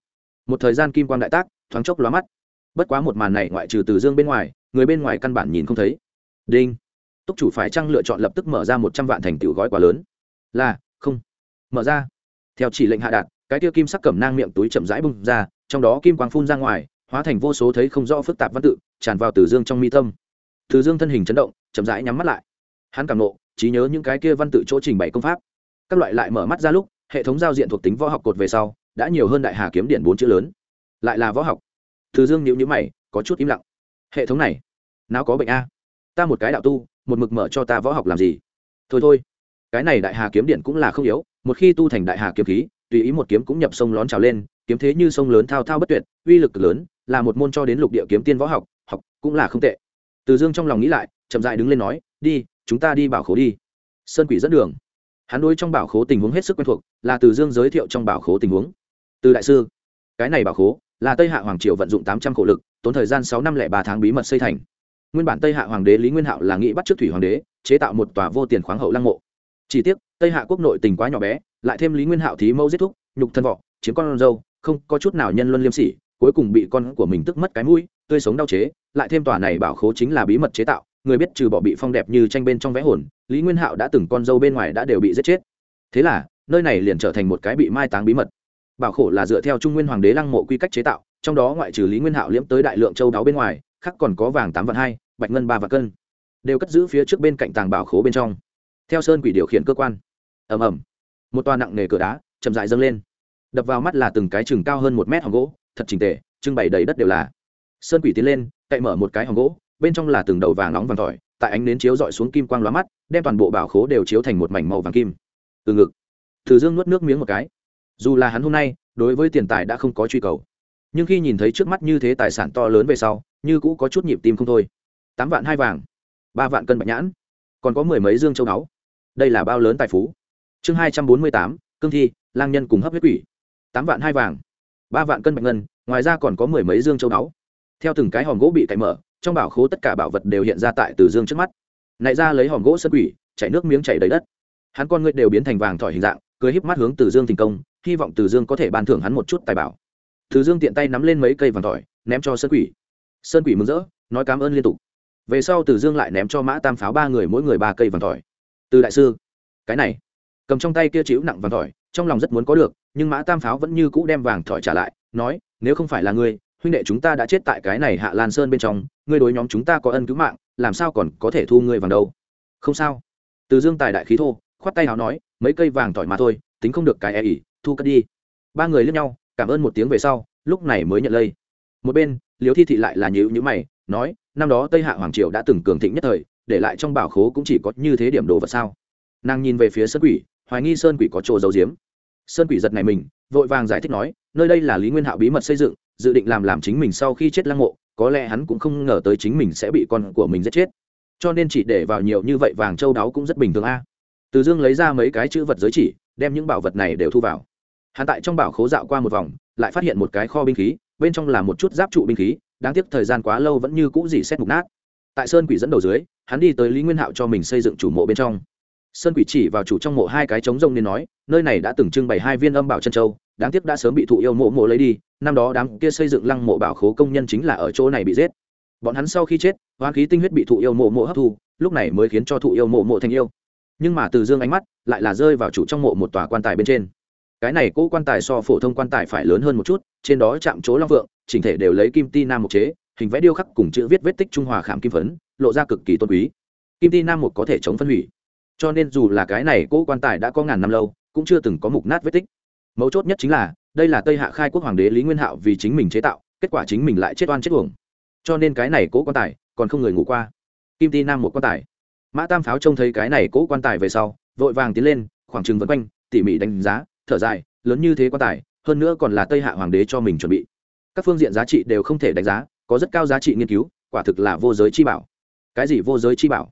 Một thời gian kim quang đại tác, thoáng chốc lóa mắt. Bất quá một màn này ngoại trừ từ dương bên ngoài, người bên ngoài căn bản nhìn không thấy. Đinh túc chủ phải chăng lựa chọn lập tức mở ra một trăm vạn thành tựu gói quá lớn? Là, không. Mở ra. Theo chỉ lệnh hạ đạt, cái tia kim sắc cẩm nang miệng túi chậm rãi bung ra, trong đó kim quang phun ra ngoài, hóa thành vô số thấy không rõ phức tạp văn tự, tràn vào từ dương trong mi tâm. Từ dương thân hình chấn động, chậm rãi nhắm mắt lại. Hắn cảm nộ, trí nhớ những cái kia văn tự chỗ trình bày công pháp. Các loại lại mở mắt ra lúc, hệ thống giao diện thuộc tính võ học cột về sau, đã nhiều hơn đại hà kiếm điện bốn chữ lớn. Lại là võ học. Từ dương nhíu nhíu mày, có chút im lặng. Hệ thống này, nào có bệnh a. Ta một cái đạo tu một mực mở cho ta võ học làm gì? Thôi thôi, cái này đại hà kiếm điện cũng là không yếu, một khi tu thành đại hà kiếm khí, tùy ý một kiếm cũng nhập sông lón trào lên, kiếm thế như sông lớn thao thao bất tuyệt, uy lực lớn, là một môn cho đến lục địa kiếm tiên võ học học cũng là không tệ. Từ dương trong lòng nghĩ lại, chậm dại đứng lên nói, đi, chúng ta đi bảo khố đi. Sơn quỷ dẫn đường. Hắn đối trong bảo khố tình huống hết sức quen thuộc, là từ dương giới thiệu trong bảo khố tình huống. Từ đại sư, cái này bảo khố là tây hạ hoàng triều vận dụng tám trăm khổ lực, tốn thời gian sáu năm lẻ ba tháng bí mật xây thành nguyên bản tây hạ hoàng đế lý nguyên hạo là nghĩ bắt trước thủy hoàng đế, chế tạo một tòa vô tiền khoáng hậu lăng mộ. Chỉ tiếc, tây hạ quốc nội tình quá nhỏ bé, lại thêm lý nguyên hạo thí mâu giết thúc, nhục thân vọ, chiếm con dâu, không có chút nào nhân luân liêm sỉ, cuối cùng bị con của mình tức mất cái mũi, tươi sống đau chế, lại thêm tòa này bảo khố chính là bí mật chế tạo, người biết trừ bỏ bị phong đẹp như tranh bên trong vẽ hồn, lý nguyên hạo đã từng con dâu bên ngoài đã đều bị giết chết. Thế là, nơi này liền trở thành một cái bị mai táng bí mật. Bảo khổ là dựa theo trung nguyên hoàng đế lăng mộ quy cách chế tạo, trong đó ngoại trừ lý nguyên hạo liễm tới đại lượng châu đáo bên ngoài, khác còn có vàng tám vạn hai bạch ngân ba và cân đều cất giữ phía trước bên cạnh tàng bảo khố bên trong. Theo sơn quỷ điều khiển cơ quan ầm ầm, một toa nặng nề cửa đá chậm dại dâng lên. Đập vào mắt là từng cái chừng cao hơn một mét hòn gỗ thật trình tề trưng bày đầy đất đều là. Sơn quỷ tiến lên cậy mở một cái hòn gỗ bên trong là từng đầu vàng nóng vàng tỏi tại ánh nến chiếu dọi xuống kim quang lóa mắt đem toàn bộ bảo khố đều chiếu thành một mảnh màu vàng kim. Từ ngực thử dương nuốt nước miếng một cái. Dù là hắn hôm nay đối với tiền tài đã không có truy cầu nhưng khi nhìn thấy trước mắt như thế tài sản to lớn về sau như cũ có chút nhịp tim không thôi tám vạn hai vàng, ba vạn cân bạch nhãn, còn có mười mấy dương châu báu. Đây là bao lớn tài phú. Chương hai trăm bốn mươi tám, cương thi, lang nhân cùng hấp huyết quỷ. Tám vạn hai vàng, ba vạn cân bạch ngân, ngoài ra còn có mười mấy dương châu báu. Theo từng cái hòm gỗ bị cậy mở, trong bảo khố tất cả bảo vật đều hiện ra tại từ dương trước mắt. Nại ra lấy hòm gỗ sân quỷ, chảy nước miếng chảy đầy đất. Hắn con ngươi đều biến thành vàng thỏi hình dạng, cười híp mắt hướng từ dương thành công, hy vọng từ dương có thể ban thưởng hắn một chút tài bảo. Từ dương tiện tay nắm lên mấy cây vàng tỏi ném cho sơn quỷ. Sơn quỷ mừng rỡ, nói cảm ơn liên tục về sau từ dương lại ném cho mã tam pháo ba người, mỗi người ba cây vàng tỏi từ đại sư, cái này, cầm trong tay kia chịu nặng vàng tỏi trong lòng rất muốn có được, nhưng mã tam pháo vẫn như cũ đem vàng tỏi trả lại, nói, nếu không phải là ngươi, huynh đệ chúng ta đã chết tại cái này hạ lan sơn bên trong, ngươi đối nhóm chúng ta có ân cứu mạng, làm sao còn có thể thu ngươi vàng đâu? Không sao. Từ dương tài đại khí thô, khoát tay áo nói, mấy cây vàng tỏi mà thôi, tính không được cái e ỉ thu cất đi. Ba người lướt nhau, cảm ơn một tiếng về sau, lúc này mới nhận lây. Một bên liều thi thị lại là nhữ nhữ mày, nói năm đó tây hạ hoàng triều đã từng cường thịnh nhất thời, để lại trong bảo khố cũng chỉ có như thế điểm đồ vật sao? Nàng nhìn về phía sơn quỷ, hoài nghi sơn quỷ có chỗ giấu giếm. Sơn quỷ giật này mình, vội vàng giải thích nói, nơi đây là lý nguyên hạo bí mật xây dựng, dự định làm làm chính mình sau khi chết lăng mộ, có lẽ hắn cũng không ngờ tới chính mình sẽ bị con của mình giết chết. Cho nên chỉ để vào nhiều như vậy vàng châu đáo cũng rất bình thường a. Từ dương lấy ra mấy cái chữ vật giới chỉ, đem những bảo vật này đều thu vào. Hắn tại trong bảo khố dạo qua một vòng, lại phát hiện một cái kho binh khí, bên trong là một chút giáp trụ binh khí đáng tiếc thời gian quá lâu vẫn như cũ dỉ xét mục nát. Tại sơn quỷ dẫn đầu dưới, hắn đi tới lý nguyên hạo cho mình xây dựng chủ mộ bên trong. Sơn quỷ chỉ vào chủ trong mộ hai cái trống rông nên nói, nơi này đã từng trưng bày hai viên âm bảo chân châu, đáng tiếc đã sớm bị thụ yêu mộ mộ lấy đi, năm đó đám kia xây dựng lăng mộ bảo khố công nhân chính là ở chỗ này bị giết. Bọn hắn sau khi chết hoán khí tinh huyết bị thụ yêu mộ mộ hấp thu, lúc này mới khiến cho thụ yêu mộ mộ thành yêu. Nhưng mà từ dương ánh mắt lại là rơi vào chủ trong mộ một tòa quan tài bên trên cái này cỗ quan tài so phổ thông quan tài phải lớn hơn một chút, trên đó chạm chỗ long vượng, chỉnh thể đều lấy kim ti nam một chế, hình vẽ điêu khắc cùng chữ viết vết tích trung hòa khảm kim phấn, lộ ra cực kỳ tôn quý. Kim ti nam một có thể chống phân hủy. Cho nên dù là cái này cỗ quan tài đã có ngàn năm lâu, cũng chưa từng có mục nát vết tích. Mấu chốt nhất chính là, đây là tây hạ khai quốc hoàng đế lý nguyên hạo vì chính mình chế tạo, kết quả chính mình lại chết oan chết uổng. Cho nên cái này cỗ quan tài còn không người ngủ qua. Kim ti nam một quan tài. Mã tam pháo trông thấy cái này cỗ quan tài về sau, vội vàng tiến lên, khoảng trừng vân quanh, tỉ mỉ đánh giá thở dài, lớn như thế quan tài, hơn nữa còn là tây hạ hoàng đế cho mình chuẩn bị. Các phương diện giá trị đều không thể đánh giá, có rất cao giá trị nghiên cứu, quả thực là vô giới chi bảo. Cái gì vô giới chi bảo?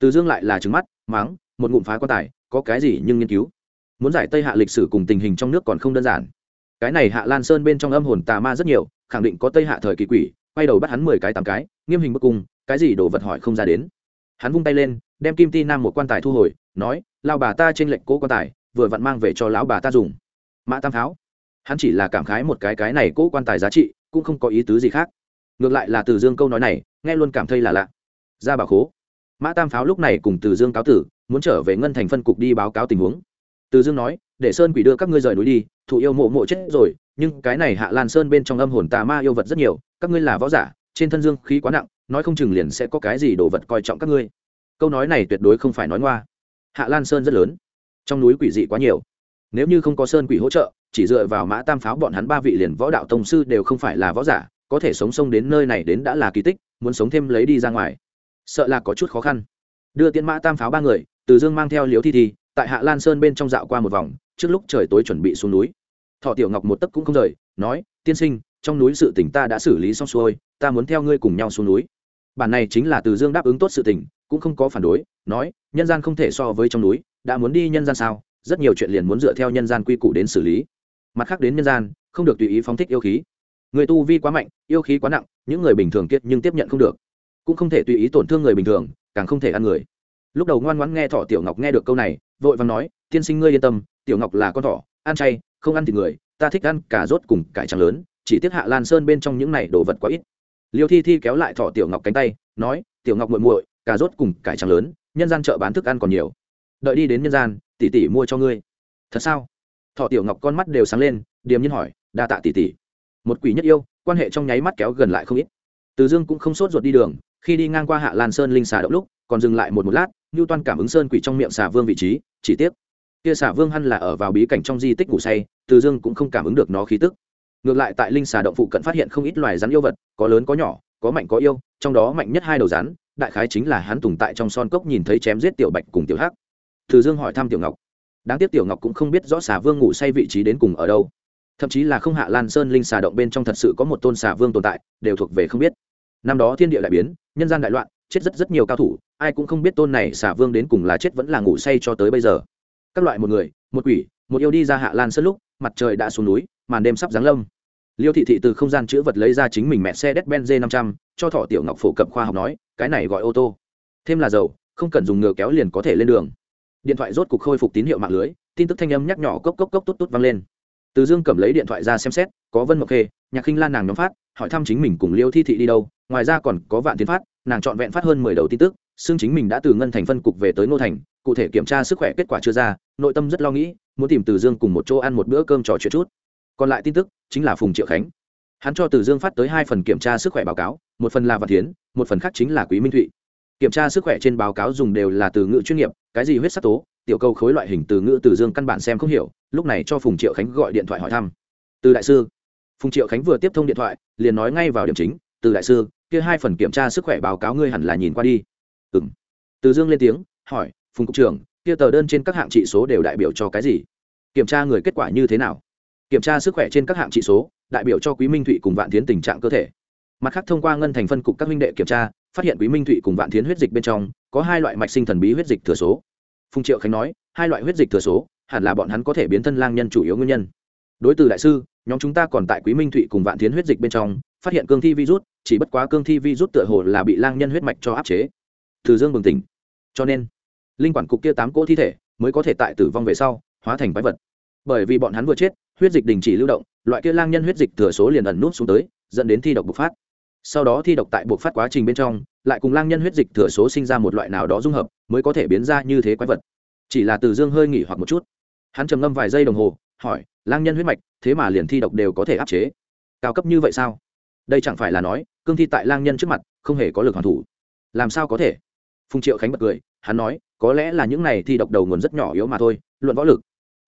Từ dương lại là trứng mắt máng một ngụm phá quan tài, có cái gì nhưng nghiên cứu? Muốn giải tây hạ lịch sử cùng tình hình trong nước còn không đơn giản. Cái này hạ lan sơn bên trong âm hồn tà ma rất nhiều, khẳng định có tây hạ thời kỳ quỷ, quay đầu bắt hắn mười cái tám cái, nghiêm hình bức cung, cái gì đồ vật hỏi không ra đến. Hắn vung tay lên, đem kim ti nam một quan tài thu hồi, nói, lao bà ta trên lệnh cố quan tài vừa vặn mang về cho lão bà ta dùng. Mã tam tháo, hắn chỉ là cảm khái một cái cái này cố quan tài giá trị, cũng không có ý tứ gì khác. Ngược lại là từ dương câu nói này, nghe luôn cảm thấy là lạ. Ra bà khố. Mã tam pháo lúc này cùng từ dương cáo tử, muốn trở về ngân thành phân cục đi báo cáo tình huống. Từ dương nói, để sơn quỷ đưa các ngươi rời núi đi thụ yêu mộ mộ chết rồi, nhưng cái này hạ lan sơn bên trong âm hồn tà ma yêu vật rất nhiều, các ngươi là võ giả, trên thân dương khí quá nặng, nói không chừng liền sẽ có cái gì đồ vật coi trọng các ngươi. Câu nói này tuyệt đối không phải nói ngoa. Hạ lan sơn rất lớn trong núi quỷ dị quá nhiều. Nếu như không có sơn quỷ hỗ trợ, chỉ dựa vào mã tam pháo bọn hắn ba vị liền võ đạo tông sư đều không phải là võ giả, có thể sống sông đến nơi này đến đã là kỳ tích, muốn sống thêm lấy đi ra ngoài. Sợ là có chút khó khăn. Đưa tiễn mã tam pháo ba người, từ dương mang theo liếu thi thi, tại hạ lan sơn bên trong dạo qua một vòng, trước lúc trời tối chuẩn bị xuống núi. Thọ tiểu ngọc một tấc cũng không rời, nói, tiên sinh, trong núi sự tỉnh ta đã xử lý xong xuôi, ta muốn theo ngươi cùng nhau xuống núi. Bản này chính là từ dương đáp ứng tốt sự tình cũng không có phản đối, nói, nhân gian không thể so với trong núi, đã muốn đi nhân gian sao? Rất nhiều chuyện liền muốn dựa theo nhân gian quy củ đến xử lý. Mặt khác đến nhân gian, không được tùy ý phóng thích yêu khí. Người tu vi quá mạnh, yêu khí quá nặng, những người bình thường kiệt nhưng tiếp nhận không được. Cũng không thể tùy ý tổn thương người bình thường, càng không thể ăn người. Lúc đầu ngoan ngoãn nghe thọ tiểu ngọc nghe được câu này, vội vàng nói, tiên sinh ngươi yên tâm, tiểu ngọc là con thỏ, ăn chay, không ăn thịt người, ta thích ăn cả rốt cùng cải trắng lớn, chỉ tiếc hạ lan sơn bên trong những này đồ vật quá ít. Liêu thi thi kéo lại thọ tiểu ngọc cánh tay, nói, tiểu ngọc muội muội cà rốt cùng cải trắng lớn, nhân gian chợ bán thức ăn còn nhiều. Đợi đi đến nhân gian, tỷ tỷ mua cho ngươi. Thật sao? Thọ tiểu ngọc con mắt đều sáng lên, điềm nhiên hỏi, đa tạ tỷ tỷ. Một quỷ nhất yêu, quan hệ trong nháy mắt kéo gần lại không ít. Từ dương cũng không sốt ruột đi đường, khi đi ngang qua hạ lan sơn linh xà động lúc, còn dừng lại một một lát như toan cảm ứng sơn quỷ trong miệng xà vương vị trí, chỉ tiếc, kia xà vương hăn là ở vào bí cảnh trong di tích ngủ say, từ dương cũng không cảm ứng được nó khí tức. Ngược lại tại linh xà động phụ cận phát hiện không ít loài rắn yêu vật, có lớn có nhỏ, có mạnh có yêu, trong đó mạnh nhất hai đầu rắn đại khái chính là hắn tùng tại trong son cốc nhìn thấy chém giết tiểu bạch cùng tiểu hắc. Từ dương hỏi thăm tiểu ngọc. Đáng tiếc tiểu ngọc cũng không biết rõ xà vương ngủ say vị trí đến cùng ở đâu. Thậm chí là không hạ lan sơn linh xà động bên trong thật sự có một tôn xà vương tồn tại, đều thuộc về không biết. Năm đó thiên địa đại biến, nhân gian đại loạn, chết rất rất nhiều cao thủ, ai cũng không biết tôn này xà vương đến cùng là chết vẫn là ngủ say cho tới bây giờ. Các loại một người, một quỷ, một yêu đi ra hạ lan sơn lúc, mặt trời đã xuống núi, màn đêm sắp giáng lâm liêu thị thị từ không gian chữ vật lấy ra chính mình mẹ xe đét benz năm trăm, cho thọ tiểu ngọc phổ cập khoa học nói, cái này gọi ô tô. Thêm là dầu, không cần dùng ngựa kéo liền có thể lên đường. Điện thoại rốt cục khôi phục tín hiệu mạng lưới, tin tức thanh âm nhắc nhỏ cốc cốc cốc tốt tốt vang lên. Từ dương cầm lấy điện thoại ra xem xét, có vân mộc khê, nhạc khinh lan nàng nhóm phát, hỏi thăm chính mình cùng liêu thi thị đi đâu, ngoài ra còn có vạn tiến phát, nàng trọn vẹn phát hơn mười đầu tin tức xương chính mình đã từ ngân thành phân cục về tới Nô thành, cụ thể kiểm tra sức khỏe kết quả chưa ra, nội tâm rất lo nghĩ, muốn tìm từ dương cùng một chỗ ăn một bữa cơm trò chuyện chút còn lại tin tức chính là phùng triệu khánh. Hắn cho từ dương phát tới hai phần kiểm tra sức khỏe báo cáo, một phần là Văn tiến một phần khác chính là quý minh thụy. Kiểm tra sức khỏe trên báo cáo dùng đều là từ ngữ chuyên nghiệp, cái gì huyết sắc tố, tiểu câu khối loại hình từ ngữ từ dương căn bản xem không hiểu, lúc này cho phùng triệu khánh gọi điện thoại hỏi thăm. Từ đại sư. Phùng triệu khánh vừa tiếp thông điện thoại, liền nói ngay vào điểm chính, từ đại sư, kia hai phần kiểm tra sức khỏe báo cáo ngươi hẳn là nhìn qua đi. Ừ m từ dương lên tiếng, hỏi, phùng cục trưởng, kia tờ đơn trên các hạng trị số đều đại biểu cho cái gì? Kiểm tra người kết quả như thế nào? Kiểm tra sức khỏe trên các hạng trị số, đại biểu cho quý minh thụy cùng vạn tiến tình trạng cơ thể. Mặt khác thông qua ngân thành phân cục các minh đệ kiểm tra, phát hiện quý minh thụy cùng vạn tiến huyết dịch bên trong có hai loại mạch sinh thần bí huyết dịch thừa số. Phùng triệu khánh nói, hai loại huyết dịch thừa số, hẳn là bọn hắn có thể biến thân lang nhân chủ yếu nguyên nhân. Đối từ đại sư, nhóm chúng ta còn tại quý minh thụy cùng vạn tiến huyết dịch bên trong, phát hiện cương thi virus, chỉ bất quá cương thi virus tựa hồ là bị lang nhân huyết mạch cho áp chế. Từ dương bừng tỉnh. Cho nên, linh quản cục kia tám cỗ thi thể mới có thể tại tử vong về sau, hóa thành quái vật. Bởi vì bọn hắn vừa chết huyết dịch đình chỉ lưu động, loại kia lang nhân huyết dịch thừa số liền ẩn nút xuống tới, dẫn đến thi độc bộc phát. Sau đó thi độc tại bộc phát quá trình bên trong, lại cùng lang nhân huyết dịch thừa số sinh ra một loại nào đó dung hợp, mới có thể biến ra như thế quái vật. Chỉ là từ dương hơi nghỉ hoặc một chút. Hắn trầm ngâm vài giây đồng hồ, hỏi, lang nhân huyết mạch, thế mà liền thi độc đều có thể áp chế? Cao cấp như vậy sao? Đây chẳng phải là nói, cương thi tại lang nhân trước mặt, không hề có lực hoàn thủ. Làm sao có thể? Phùng triệu khánh bật cười, hắn nói, có lẽ là những này thi độc đầu nguồn rất nhỏ yếu mà thôi, luận võ lực.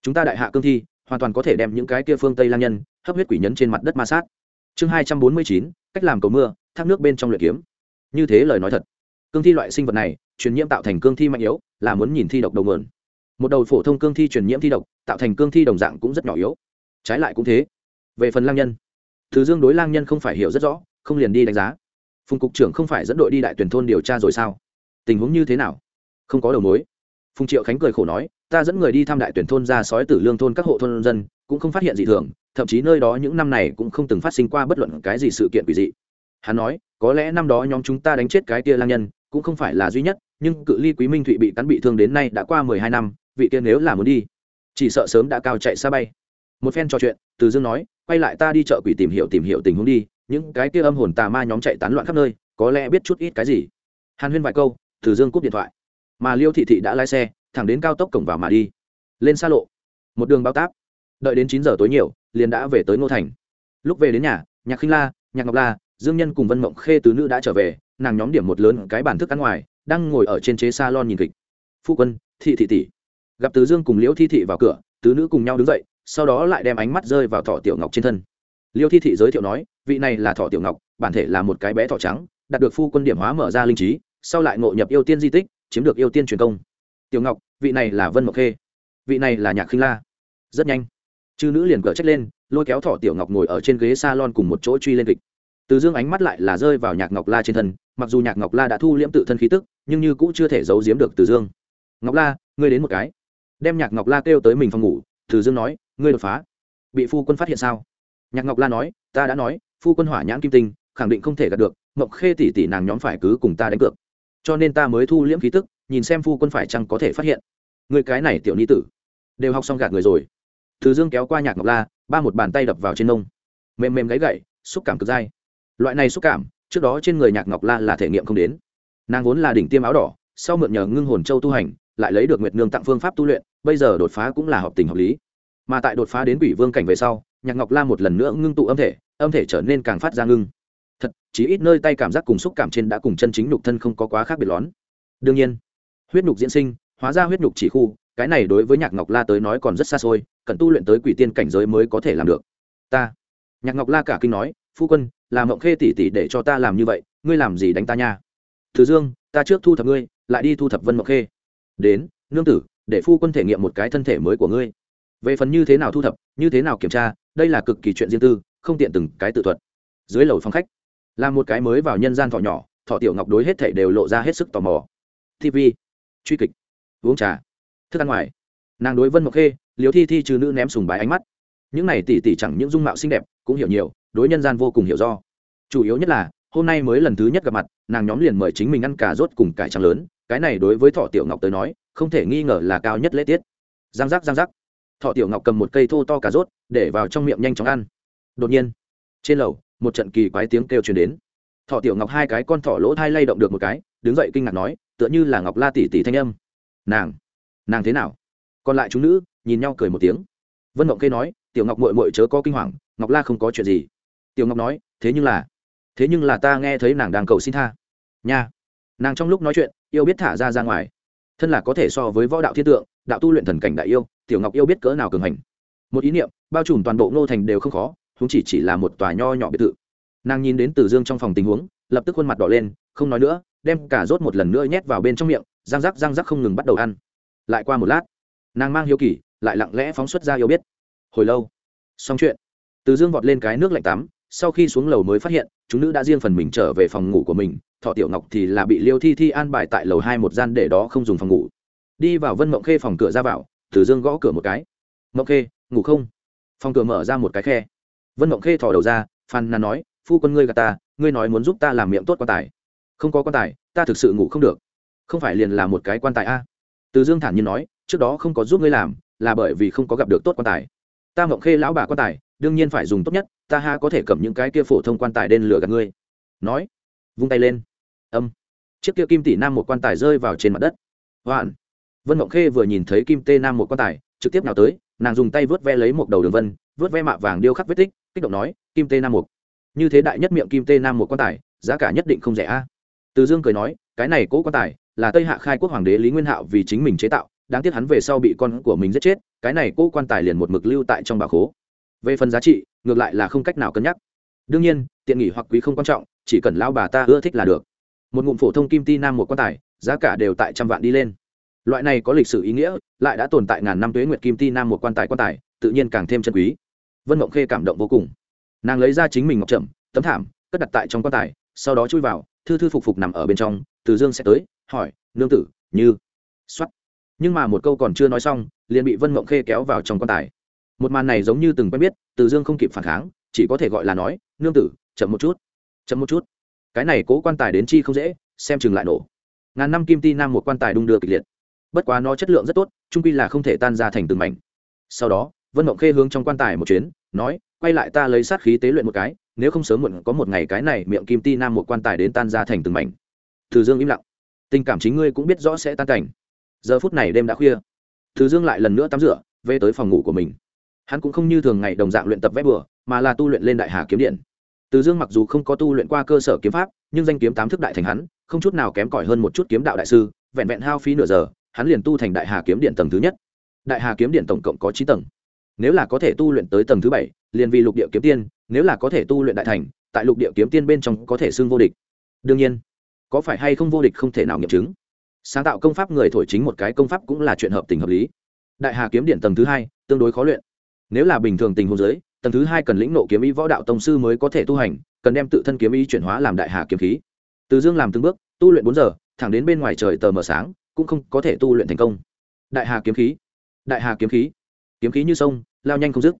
Chúng ta đại hạ cương thi hoàn toàn có thể đem những cái kia phương tây lang nhân, hấp huyết quỷ nhấn trên mặt đất ma sát. Chương hai trăm bốn mươi chín, cách làm cầu mưa, thác nước bên trong luyện kiếm. Như thế lời nói thật, cương thi loại sinh vật này, truyền nhiễm tạo thành cương thi mạnh yếu, là muốn nhìn thi độc đầu nguồn. Một đầu phổ thông cương thi truyền nhiễm thi độc, tạo thành cương thi đồng dạng cũng rất nhỏ yếu. Trái lại cũng thế. Về phần lang nhân, thứ dương đối lang nhân không phải hiểu rất rõ, không liền đi đánh giá. Phùng cục trưởng không phải dẫn đội đi đại tuyển thôn điều tra rồi sao? Tình huống như thế nào? Không có đầu mối. Phùng triệu khánh cười khổ nói ta dẫn người đi thăm đại tuyển thôn ra sói tử lương thôn các hộ thôn dân, cũng không phát hiện gì thường, thậm chí nơi đó những năm này cũng không từng phát sinh qua bất luận cái gì sự kiện quỷ dị. Hắn nói, có lẽ năm đó nhóm chúng ta đánh chết cái kia lang nhân, cũng không phải là duy nhất, nhưng cự ly quý minh thụy bị cắn bị thương đến nay đã qua mười hai năm, vị kia nếu là muốn đi, chỉ sợ sớm đã cao chạy xa bay. Một phen trò chuyện, từ dương nói, quay lại ta đi chợ quỷ tìm hiểu tìm hiểu tình huống đi, những cái kia âm hồn tà ma nhóm chạy tán loạn khắp nơi, có lẽ biết chút ít cái gì. Hàn huyên vài câu, từ dương cúp điện thoại. Mà liêu thị thị đã lái xe thẳng đến cao tốc cổng vào mà đi. Lên xa lộ. Một đường bao táp. Đợi đến chín giờ tối nhiều, liền đã về tới ngô thành. Lúc về đến nhà, nhạc khinh la, nhạc ngọc la, dương nhân cùng vân mộng khê tứ nữ đã trở về, nàng nhóm điểm một lớn cái bản thức ăn ngoài, đang ngồi ở trên chế s a lon nhìn kịch. Phu quân, thị thị tỷ. Gặp tứ dương cùng liễu thi thị vào cửa, tứ nữ cùng nhau đứng dậy, sau đó lại đem ánh mắt rơi vào thọ tiểu ngọc trên thân. Liêu thi thị giới thiệu nói, vị này là thọ tiểu ngọc, bản thể là một cái bé thọ trắng, đạt được phu quân điểm hóa mở ra linh trí, sau lại ngộ nhập yêu tiên di tích, chiếm được yêu tiên truyền công. Tiểu ngọc vị này là vân mộc khê vị này là nhạc khinh la rất nhanh chư nữ liền cờ trách lên lôi kéo thỏ tiểu ngọc ngồi ở trên ghế s a lon cùng một chỗ truy lên kịch từ dương ánh mắt lại là rơi vào nhạc ngọc la trên thân mặc dù nhạc ngọc la đã thu liễm tự thân khí tức nhưng như cũng chưa thể giấu giếm được từ dương ngọc la ngươi đến một cái đem nhạc ngọc la kêu tới mình phòng ngủ từ dương nói ngươi đột phá bị phu quân phát hiện sao nhạc ngọc la nói ta đã nói phu quân hỏa nhãn kim tinh khẳng định không thể gạt được mộng khê tỷ tỷ nàng nhóm phải cứ cùng ta đánh cược cho nên ta mới thu liễm khí tức nhìn xem phu quân phải chăng có thể phát hiện. Người cái này tiểu ni tử. Đều học xong gạt người rồi. Thứ dương kéo qua nhạc ngọc la, ba một bàn tay đập vào trên nông. Mềm mềm gáy gậy, xúc cảm cực dai. Loại này xúc cảm, trước đó trên người nhạc ngọc la là thể nghiệm không đến. Nàng vốn là đỉnh tiêm áo đỏ, sau mượn nhờ ngưng hồn châu tu hành, lại lấy được nguyệt nương tặng phương pháp tu luyện, bây giờ đột phá cũng là hợp tình hợp lý. Mà tại đột phá đến quỷ vương cảnh về sau, nhạc ngọc la một lần nữa ngưng tụ âm thể âm thể trở nên càng phát ra ngưng. Thật chỉ ít nơi tay cảm giác cùng xúc cảm trên đã cùng chân chính nhục thân không có quá khác biệt lón. Đương nhiên huyết nhục diễn sinh, hóa ra huyết nhục chỉ khu, cái này đối với nhạc ngọc la tới nói còn rất xa xôi, cần tu luyện tới quỷ tiên cảnh giới mới có thể làm được. Ta, nhạc ngọc la cả kinh nói, phu quân làm mộng khê tỉ tỉ để cho ta làm như vậy, ngươi làm gì đánh ta nha? Thứ dương, ta trước thu thập ngươi, lại đi thu thập vân mộng khê. Đến, nương tử, để phu quân thể nghiệm một cái thân thể mới của ngươi. Về phần như thế nào thu thập, như thế nào kiểm tra, đây là cực kỳ chuyện riêng tư, không tiện từng cái tự thuật. Dưới lầu phòng khách, là một cái mới vào nhân gian thọ nhỏ, thọ tiểu ngọc đối hết thảy đều lộ ra hết sức tò mò. Tv truy kịch, uống trà, thức ăn ngoài. Nàng đối vân mộc khê liều thi thi trừ nữ ném sùng bái ánh mắt. Những này tỷ tỷ chẳng những dung mạo xinh đẹp, cũng hiểu nhiều, đối nhân gian vô cùng hiểu do. Chủ yếu nhất là, hôm nay mới lần thứ nhất gặp mặt, nàng nhóm liền mời chính mình ăn cà rốt cùng cải trắng lớn, cái này đối với thọ tiểu ngọc tới nói, không thể nghi ngờ là cao nhất lễ tiết. Giang giác giang giác. Thọ tiểu ngọc cầm một cây thô to cà rốt, để vào trong miệng nhanh chóng ăn. Đột nhiên, trên lầu, một trận kỳ quái tiếng kêu truyền đến. Thọ tiểu ngọc hai cái con thỏ lỗ thai lay động được một cái, đứng dậy kinh ngạc nói tựa như là ngọc la tỷ tỷ thanh âm. Nàng nàng thế nào? Còn lại chúng nữ nhìn nhau cười một tiếng. Vân mộng kê nói, tiểu ngọc mội mội chớ có kinh hoàng, ngọc la không có chuyện gì. Tiểu ngọc nói, thế nhưng là, thế nhưng là ta nghe thấy nàng đang cầu xin tha. Nha. Nàng trong lúc nói chuyện, yêu biết thả ra ra ngoài. Thân là có thể so với võ đạo thiên tượng, đạo tu luyện thần cảnh đại yêu, tiểu ngọc yêu biết cỡ nào cường hành. Một ý niệm, bao trùm toàn bộ ngô thành đều không khó chúng chỉ chỉ là một tòa nho nhỏ biệt thự. Nàng nhìn đến từ dương trong phòng tình huống, lập tức khuôn mặt đỏ lên, không nói nữa đem cả rốt một lần nữa nhét vào bên trong miệng, răng rắc răng rắc không ngừng bắt đầu ăn. Lại qua một lát, nàng mang hiếu kỳ, lại lặng lẽ phóng xuất ra yêu biết. Hồi lâu, xong chuyện. Từ dương vọt lên cái nước lạnh tắm, sau khi xuống lầu mới phát hiện, chúng nữ đã riêng phần mình trở về phòng ngủ của mình, thọ tiểu ngọc thì là bị liêu thi thi an bài tại lầu hai một gian để đó không dùng phòng ngủ. Đi vào vân mộng khê phòng cửa ra vào, từ dương gõ cửa một cái. Mộng khê, ngủ không? Phòng cửa mở ra một cái khe. Vân mộng khê thỏ đầu ra phan nàn nói, phu quân ngươi gà ta, ngươi nói muốn giúp ta làm miệng tốt quan tài không có quan tài, ta thực sự ngủ không được. Không phải liền là một cái quan tài a? Từ dương thản nhiên nói, trước đó không có giúp ngươi làm, là bởi vì không có gặp được tốt quan tài. Ta mộng khê lão bà quan tài, đương nhiên phải dùng tốt nhất, ta ha có thể cầm những cái kia phổ thông quan tài đen lửa gạt ngươi. Nói, vung tay lên. Âm. Chiếc kia kim tỷ nam một quan tài rơi vào trên mặt đất. Hoạn. Vân mộng khê vừa nhìn thấy kim tê nam một quan tài, trực tiếp nào tới, nàng dùng tay vớt ve lấy một đầu đường vân, vớt ve mạ vàng điêu khắc vết tích, kích động nói, kim tê nam một. Như thế đại nhất miệng kim tê nam một quan tài, giá cả nhất định không rẻ a từ dương cười nói, cái này cố quan tài là tây hạ khai quốc hoàng đế lý nguyên hạo vì chính mình chế tạo, đáng tiếc hắn về sau bị con của mình giết chết, cái này cố quan tài liền một mực lưu tại trong bà khố. Về phần giá trị, ngược lại là không cách nào cân nhắc. Đương nhiên, tiện nghỉ hoặc quý không quan trọng, chỉ cần lao bà ta ưa thích là được. Một ngụm phổ thông kim ti nam một quan tài, giá cả đều tại trăm vạn đi lên. Loại này có lịch sử ý nghĩa, lại đã tồn tại ngàn năm tuế nguyệt kim ti nam một quan tài quan tài, tự nhiên càng thêm chân quý. Vân mộng khê cảm động vô cùng. Nàng lấy ra chính mình ngọc trầm, tấm thảm, cất đặt tại trong quan tài, sau đó chui vào thư thư phục phục nằm ở bên trong, từ dương sẽ tới, hỏi, nương tử, như? X nhưng mà một câu còn chưa nói xong, liền bị vân mộng khê kéo vào trong quan tài. Một màn này giống như từng quen biết, từ dương không kịp phản kháng, chỉ có thể gọi là nói, nương tử, chậm một chút, chậm một chút. Cái này cố quan tài đến chi không dễ, xem chừng lại nổ. Ngàn năm kim ti nam một quan tài đung đưa kịch liệt. Bất quá nó chất lượng rất tốt, trung quy là không thể tan ra thành từng mảnh. Sau đó, vân mộng khê hướng trong quan tài một chuyến, nói, quay lại ta lấy sát khí tế luyện một cái nếu không sớm muộn có một ngày cái này miệng kim ti nam một quan tài đến tan ra thành từng mảnh. Từ dương im lặng. Tình cảm chính ngươi cũng biết rõ sẽ tan cảnh. Giờ phút này đêm đã khuya. Từ dương lại lần nữa tắm rửa, về tới phòng ngủ của mình. Hắn cũng không như thường ngày đồng dạng luyện tập vét bừa, mà là tu luyện lên đại hà kiếm điện. Từ dương mặc dù không có tu luyện qua cơ sở kiếm pháp, nhưng danh kiếm tám thức đại thành hắn, không chút nào kém cỏi hơn một chút kiếm đạo đại sư, vẹn vẹn hao phí nửa giờ, hắn liền tu thành đại hà kiếm điện tầng thứ nhất. Đại hà kiếm điện tổng cộng có chín tầng. Nếu là có thể tu luyện tới tầng thứ bảy, liền vì lục địa kiếm tiên nếu là có thể tu luyện đại thành, tại lục địa kiếm tiên bên trong có thể xưng vô địch. Đương nhiên, có phải hay không vô địch không thể nào nghiệm chứng. Sáng tạo công pháp người thổi chính một cái công pháp cũng là chuyện hợp tình hợp lý. Đại hà kiếm điện tầng thứ hai, tương đối khó luyện. Nếu là bình thường tình huống giới, tầng thứ hai cần lĩnh nộ kiếm ý võ đạo tông sư mới có thể tu hành, cần đem tự thân kiếm ý chuyển hóa làm đại hà kiếm khí. Từ dương làm từng bước, tu luyện bốn giờ, thẳng đến bên ngoài trời tờ mờ sáng, cũng không có thể tu luyện thành công. Đại hà kiếm khí. Đại hà kiếm khí. Kiếm khí như sông, lao nhanh không dứt.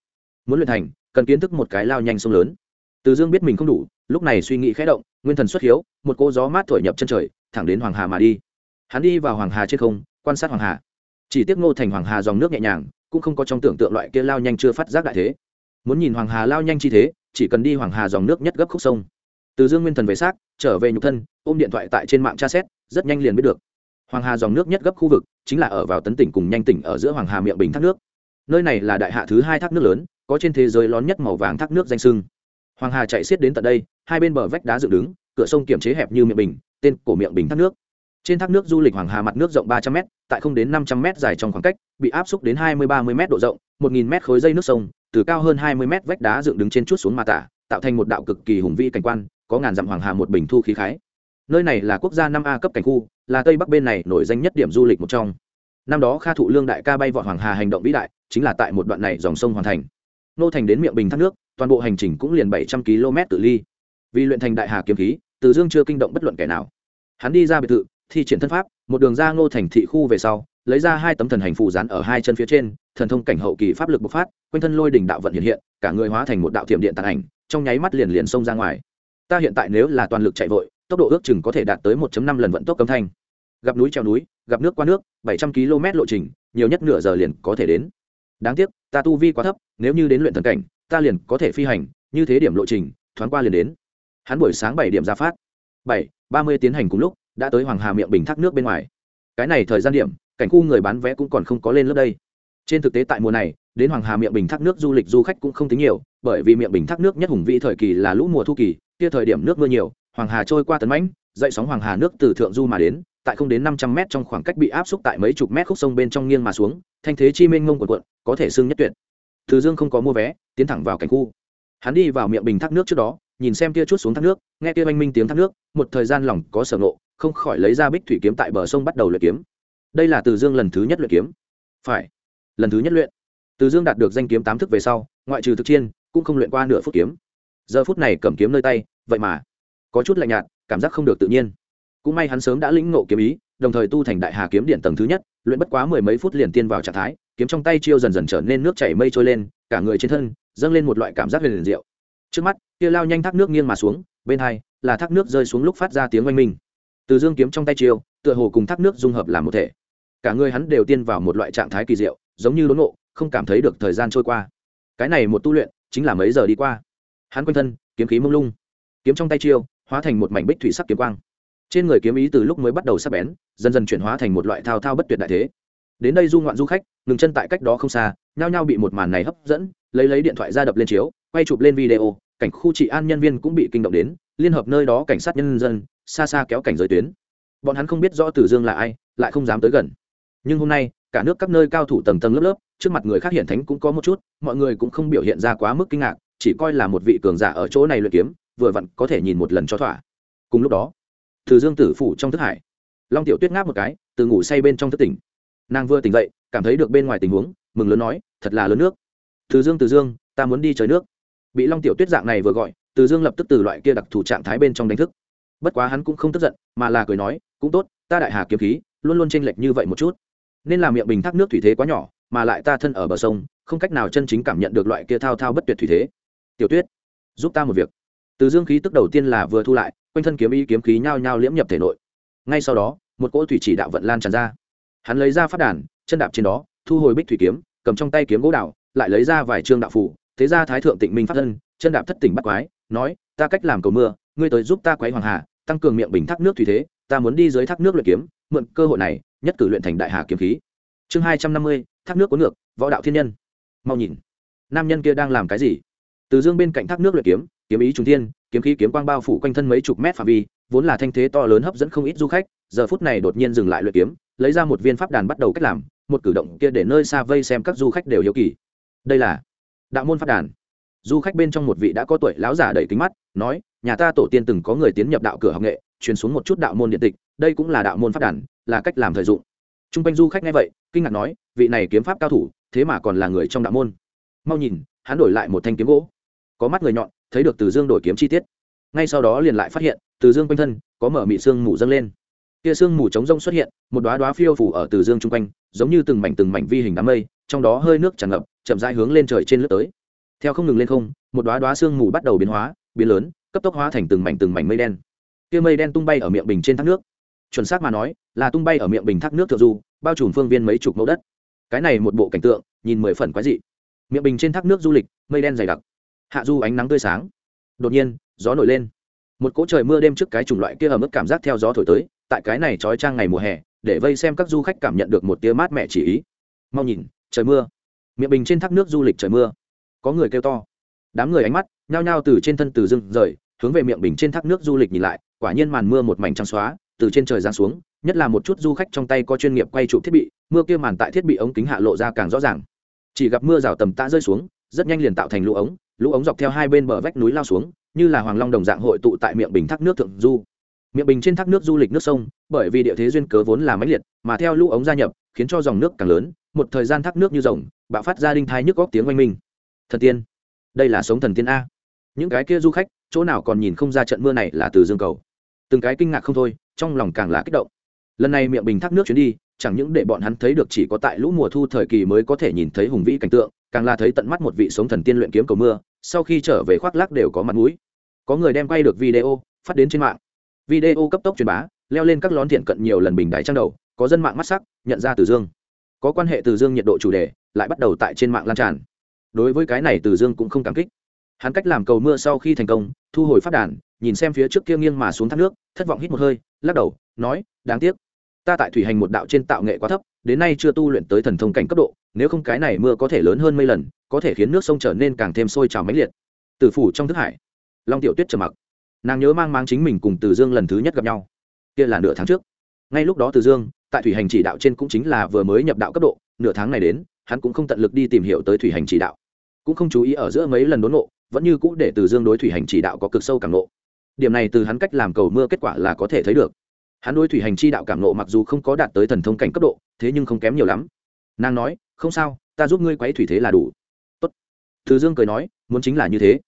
Muốn luyện thành cần kiến thức một cái lao nhanh sông lớn. Từ dương biết mình không đủ, lúc này suy nghĩ khẽ động, nguyên thần xuất hiếu, một cô gió mát thổi nhập chân trời, thẳng đến hoàng hà mà đi. Hắn đi vào hoàng hà trên không, quan sát hoàng hà. Chỉ tiếc ngô thành hoàng hà dòng nước nhẹ nhàng, cũng không có trong tưởng tượng loại kia lao nhanh chưa phát giác đại thế. Muốn nhìn hoàng hà lao nhanh chi thế, chỉ cần đi hoàng hà dòng nước nhất gấp khúc sông. Từ dương nguyên thần về xác, trở về nhục thân, ôm điện thoại tại trên mạng tra xét, rất nhanh liền biết được. Hoàng hà dòng nước nhất gấp khu vực, chính là ở vào tấn tỉnh cùng nhanh tỉnh ở giữa hoàng hà miệng bình thác nước. Nơi này là đại hạ thứ hai thác nước lớn có trên thế giới lón nhất màu vàng thác nước danh sưng. Hoàng hà chạy xiết đến tận đây, hai bên bờ vách đá dựng đứng, cửa sông kiểm chế hẹp như miệng bình, tên cổ miệng bình thác nước. Trên thác nước du lịch hoàng hà mặt nước rộng ba trăm m tại không đến năm trăm m dài trong khoảng cách, bị áp xúc đến hai mươi ba mươi m độ rộng, một nghìn m khối dây nước sông, từ cao hơn hai mươi m vách đá dựng đứng trên chút xuống mà tả, tạo thành một đạo cực kỳ hùng vĩ cảnh quan, có ngàn dặm hoàng hà một bình thu khí khái. Nơi này là quốc gia năm a cấp cảnh khu, là tây bắc bên này nổi danh nhất điểm du lịch một trong. Năm đó kha thụ lương đại ca bay vọt hoàng hà hành động vĩ đại, chính là tại một đoạn này dòng sông hoàn thành nô thành đến miệng bình thác nước, toàn bộ hành trình cũng liền bảy trăm km tự ly. Vì luyện thành đại hà kiếm khí, từ dương chưa kinh động bất luận kẻ nào. Hắn đi ra biệt thự, thi triển thân pháp, một đường ra ngô thành thị khu về sau, lấy ra hai tấm thần hành phù dán ở hai chân phía trên, thần thông cảnh hậu kỳ pháp lực bộc phát, quanh thân lôi đỉnh đạo vận hiện hiện, cả người hóa thành một đạo thiểm điện tàn ảnh, trong nháy mắt liền liền xông ra ngoài. Ta hiện tại nếu là toàn lực chạy vội, tốc độ ước chừng có thể đạt tới 1 năm lần vận tốc cấm thanh. Gặp núi treo núi, gặp nước qua nước 700 km lộ trình, nhiều nhất nửa giờ liền có thể đến. Đáng tiếc ta tu vi quá thấp, nếu như đến luyện thần cảnh, ta liền có thể phi hành, như thế điểm lộ trình, thoáng qua liền đến. Hắn buổi sáng bảy điểm ra phát. Bảy, ba mươi tiến hành cùng lúc, đã tới hoàng hà miệng bình thác nước bên ngoài. Cái này thời gian điểm, cảnh khu người bán vé cũng còn không có lên lớp đây. Trên thực tế tại mùa này, đến hoàng hà miệng bình thác nước du lịch du khách cũng không tính nhiều, bởi vì miệng bình thác nước nhất hùng vĩ thời kỳ là lũ mùa thu kỳ, kia thời điểm nước mưa nhiều, hoàng hà trôi qua tấn mãnh, dậy sóng hoàng hà nước từ thượng du mà đến tại không đến năm trăm mét trong khoảng cách bị áp xúc tại mấy chục mét khúc sông bên trong nghiêng mà xuống, thanh thế chi mênh ngông của quận có thể xưng nhất tuyệt. Từ dương không có mua vé, tiến thẳng vào cảnh khu. Hắn đi vào miệng bình thác nước trước đó, nhìn xem kia chút xuống thác nước, nghe kia oanh minh tiếng thác nước, một thời gian lòng có sở ngộ, không khỏi lấy ra bích thủy kiếm tại bờ sông bắt đầu luyện kiếm. Đây là từ dương lần thứ nhất luyện kiếm. Phải, lần thứ nhất luyện. Từ dương đạt được danh kiếm tám thức về sau, ngoại trừ thực chiên, cũng không luyện qua nửa phút kiếm. Giờ phút này cầm kiếm nơi tay, vậy mà, có chút lạnh nhạt, cảm giác không được tự nhiên cũng may hắn sớm đã lĩnh ngộ kiếm ý, đồng thời tu thành đại hà kiếm điện tầng thứ nhất, luyện bất quá mười mấy phút liền tiên vào trạng thái, kiếm trong tay chiêu dần dần trở nên nước chảy mây trôi lên, cả người trên thân dâng lên một loại cảm giác huyền liền diệu. Trước mắt, kia lao nhanh thác nước nghiêng mà xuống, bên hai là thác nước rơi xuống lúc phát ra tiếng oanh minh. Từ dương kiếm trong tay chiêu, tựa hồ cùng thác nước dung hợp làm một thể. Cả người hắn đều tiên vào một loại trạng thái kỳ diệu, giống như đốn ngộ, không cảm thấy được thời gian trôi qua. Cái này một tu luyện, chính là mấy giờ đi qua? Hắn quanh thân, kiếm khí mông lung. Kiếm trong tay chiêu, hóa thành một mảnh bích thủy sắc kiếm quang trên người kiếm ý từ lúc mới bắt đầu sắp bén, dần dần chuyển hóa thành một loại thao thao bất tuyệt đại thế. Đến đây du ngoạn du khách, ngừng chân tại cách đó không xa, nhao nhao bị một màn này hấp dẫn, lấy lấy điện thoại ra đập lên chiếu, quay chụp lên video, cảnh khu trị an nhân viên cũng bị kinh động đến, liên hợp nơi đó cảnh sát nhân dân, xa xa kéo cảnh giới tuyến. Bọn hắn không biết rõ tử dương là ai, lại không dám tới gần. Nhưng hôm nay, cả nước các nơi cao thủ tầng tầng lớp lớp, trước mặt người khác hiện thánh cũng có một chút, mọi người cũng không biểu hiện ra quá mức kinh ngạc, chỉ coi là một vị cường giả ở chỗ này luyện kiếm, vừa vặn có thể nhìn một lần cho thỏa. Cùng lúc đó từ dương tử phủ trong thức hải. Long tiểu tuyết ngáp một cái, từ ngủ say bên trong thức tỉnh. Nàng vừa tỉnh dậy, cảm thấy được bên ngoài tình huống, mừng lớn nói, thật là lớn nước. Từ dương từ dương, ta muốn đi chơi nước. Bị long tiểu tuyết dạng này vừa gọi, từ dương lập tức từ loại kia đặc thù trạng thái bên trong đánh thức. Bất quá hắn cũng không tức giận, mà là cười nói, cũng tốt, ta đại hà kiếm khí, luôn luôn chênh lệch như vậy một chút. Nên làm miệng bình thác nước thủy thế quá nhỏ, mà lại ta thân ở bờ sông, không cách nào chân chính cảm nhận được loại kia thao thao bất tuyệt thủy thế. Tiểu tuyết, giúp ta một việc. Từ dương khí tức đầu tiên là vừa thu lại quanh thân kiếm ý kiếm khí nhao nhao liễm nhập thể nội. Ngay sau đó, một cỗ thủy chỉ đạo vận lan tràn ra. Hắn lấy ra phát đàn, chân đạp trên đó, thu hồi bích thủy kiếm, cầm trong tay kiếm gỗ đạo lại lấy ra vài trương đạo phủ thế ra thái thượng tịnh minh phát thân, chân đạp thất tỉnh bắt quái, nói, ta cách làm cầu mưa, ngươi tới giúp ta quấy hoàng hà, tăng cường miệng bình thác nước thủy thế, ta muốn đi dưới thác nước luyện kiếm, mượn cơ hội này, nhất cử luyện thành đại hà kiếm khí. Chương hai trăm năm mươi, thác nước cuốn ngược, võ đạo thiên nhân. Mau nhìn, nam nhân kia đang làm cái gì? Từ dương bên cạnh thác nước luyện kiếm kiếm ý trung thiên kiếm khí kiếm quang bao phủ quanh thân mấy chục mét phạm vi, vốn là thanh thế to lớn hấp dẫn không ít du khách, giờ phút này đột nhiên dừng lại luyện kiếm, lấy ra một viên pháp đàn bắt đầu cách làm, một cử động kia để nơi xa vây xem các du khách đều hiếu kỳ. Đây là đạo môn pháp đàn. Du khách bên trong một vị đã có tuổi láo giả đầy kính mắt, nói, nhà ta tổ tiên từng có người tiến nhập đạo cửa học nghệ, truyền xuống một chút đạo môn điện tịch, đây cũng là đạo môn pháp đàn, là cách làm thời dụng. T r u n g quanh du khách nghe vậy, kinh ngạc nói, vị này kiếm pháp cao thủ, thế mà còn là người trong đạo môn. Mau nhìn, hắn đổi lại một thanh kiếm gỗ. Có mắt người nhọn thấy được từ dương đổi kiếm chi tiết. Ngay sau đó liền lại phát hiện, từ dương quanh thân có mở mị sương mù dâng lên. Kia sương mù trống rông xuất hiện, một đoá đoá phiêu phủ ở từ dương chung quanh, giống như từng mảnh từng mảnh vi hình đám mây, trong đó hơi nước tràn ngập, chậm rãi hướng lên trời trên lướt tới. Theo không ngừng lên không, một đoá đoá sương mù bắt đầu biến hóa, biến lớn, cấp tốc hóa thành từng mảnh từng mảnh mây đen. Kia mây đen tung bay ở miệng bình trên thác nước. Chuẩn xác mà nói, là tung bay ở miệng bình thác nước thượng du, bao trùm phương viên mấy chục mẫu đất. Cái này một bộ cảnh tượng, nhìn mười phần quái dị. Miệng bình trên thác nước du lịch, mây đen dày đặc hạ du ánh nắng tươi sáng. Đột nhiên, gió nổi lên. Một cỗ trời mưa đêm trước cái chủng loại kia ở mức cảm giác theo gió thổi tới, tại cái này trói trang ngày mùa hè, để vây xem các du khách cảm nhận được một tia mát mẻ chỉ ý. Mau nhìn, trời mưa. Miệng bình trên thác nước du lịch trời mưa. Có người kêu to. Đám người ánh mắt, nhao nhao từ trên thân từ rừng rời, hướng về miệng bình trên thác nước du lịch nhìn lại, quả nhiên màn mưa một mảnh trắng xóa, từ trên trời giáng xuống, nhất là một chút du khách trong tay có chuyên nghiệp quay chụp thiết bị, mưa kia màn tại thiết bị ống kính hạ lộ ra càng rõ ràng. Chỉ gặp mưa rào tầm tã rơi xuống, rất nhanh liền tạo thành lũ ống lũ ống dọc theo hai bên bờ vách núi lao xuống, như là hoàng long đồng dạng hội tụ tại miệng bình thác nước thượng du. Miệng bình trên thác nước du lịch nước sông, bởi vì địa thế duyên cớ vốn là máy liệt, mà theo lũ ống gia nhập, khiến cho dòng nước càng lớn, một thời gian thác nước như rồng, bạo phát ra đinh thai nhức góc tiếng oanh minh. Thần tiên, đây là sống thần tiên a. Những cái kia du khách, chỗ nào còn nhìn không ra trận mưa này là từ dương cầu. Từng cái kinh ngạc không thôi, trong lòng càng là kích động. Lần này miệng bình thác nước chuyến đi, chẳng những để bọn hắn thấy được chỉ có tại lũ mùa thu thời kỳ mới có thể nhìn thấy hùng vĩ cảnh tượng càng là thấy tận mắt một vị sống thần tiên luyện kiếm cầu mưa, sau khi trở về khoác lác đều có mặt mũi. Có người đem quay được video, phát đến trên mạng. Video cấp tốc truyền bá, leo lên các lón thiện cận nhiều lần bình đáy trang đầu, có dân mạng mắt sắc, nhận ra từ dương. Có quan hệ từ dương nhiệt độ chủ đề, lại bắt đầu tại trên mạng lan tràn. Đối với cái này từ dương cũng không cảm kích. Hắn cách làm cầu mưa sau khi thành công, thu hồi phát đàn, nhìn xem phía trước kia nghiêng mà xuống thác nước, thất vọng hít một hơi, lắc đầu, nói, đáng tiếc ta tại thủy hành một đạo trên tạo nghệ quá thấp, đến nay chưa tu luyện tới thần thông cảnh cấp độ, nếu không cái này mưa có thể lớn hơn mấy lần, có thể khiến nước sông trở nên càng thêm sôi trào mãnh liệt. Tử phủ trong thức hải, long tiểu tuyết trầm mặc. Nàng nhớ mang mang chính mình cùng từ dương lần thứ nhất gặp nhau. Kia là nửa tháng trước. Ngay lúc đó từ dương, tại thủy hành chỉ đạo trên cũng chính là vừa mới nhập đạo cấp độ, nửa tháng này đến, hắn cũng không tận lực đi tìm hiểu tới thủy hành chỉ đạo. Cũng không chú ý ở giữa mấy lần đốn nộ vẫn như cũ để từ dương đối thủy hành chỉ đạo có cực sâu càng nộ điểm này từ hắn cách làm cầu mưa kết quả là có thể thấy được hắn đối thủy hành chi đạo cảm nộ mặc dù không có đạt tới thần thông cảnh cấp độ, thế nhưng không kém nhiều lắm. Nàng nói, không sao, ta giúp ngươi quấy thủy thế là đủ. Tốt. Thứ dương cười nói, muốn chính là như thế.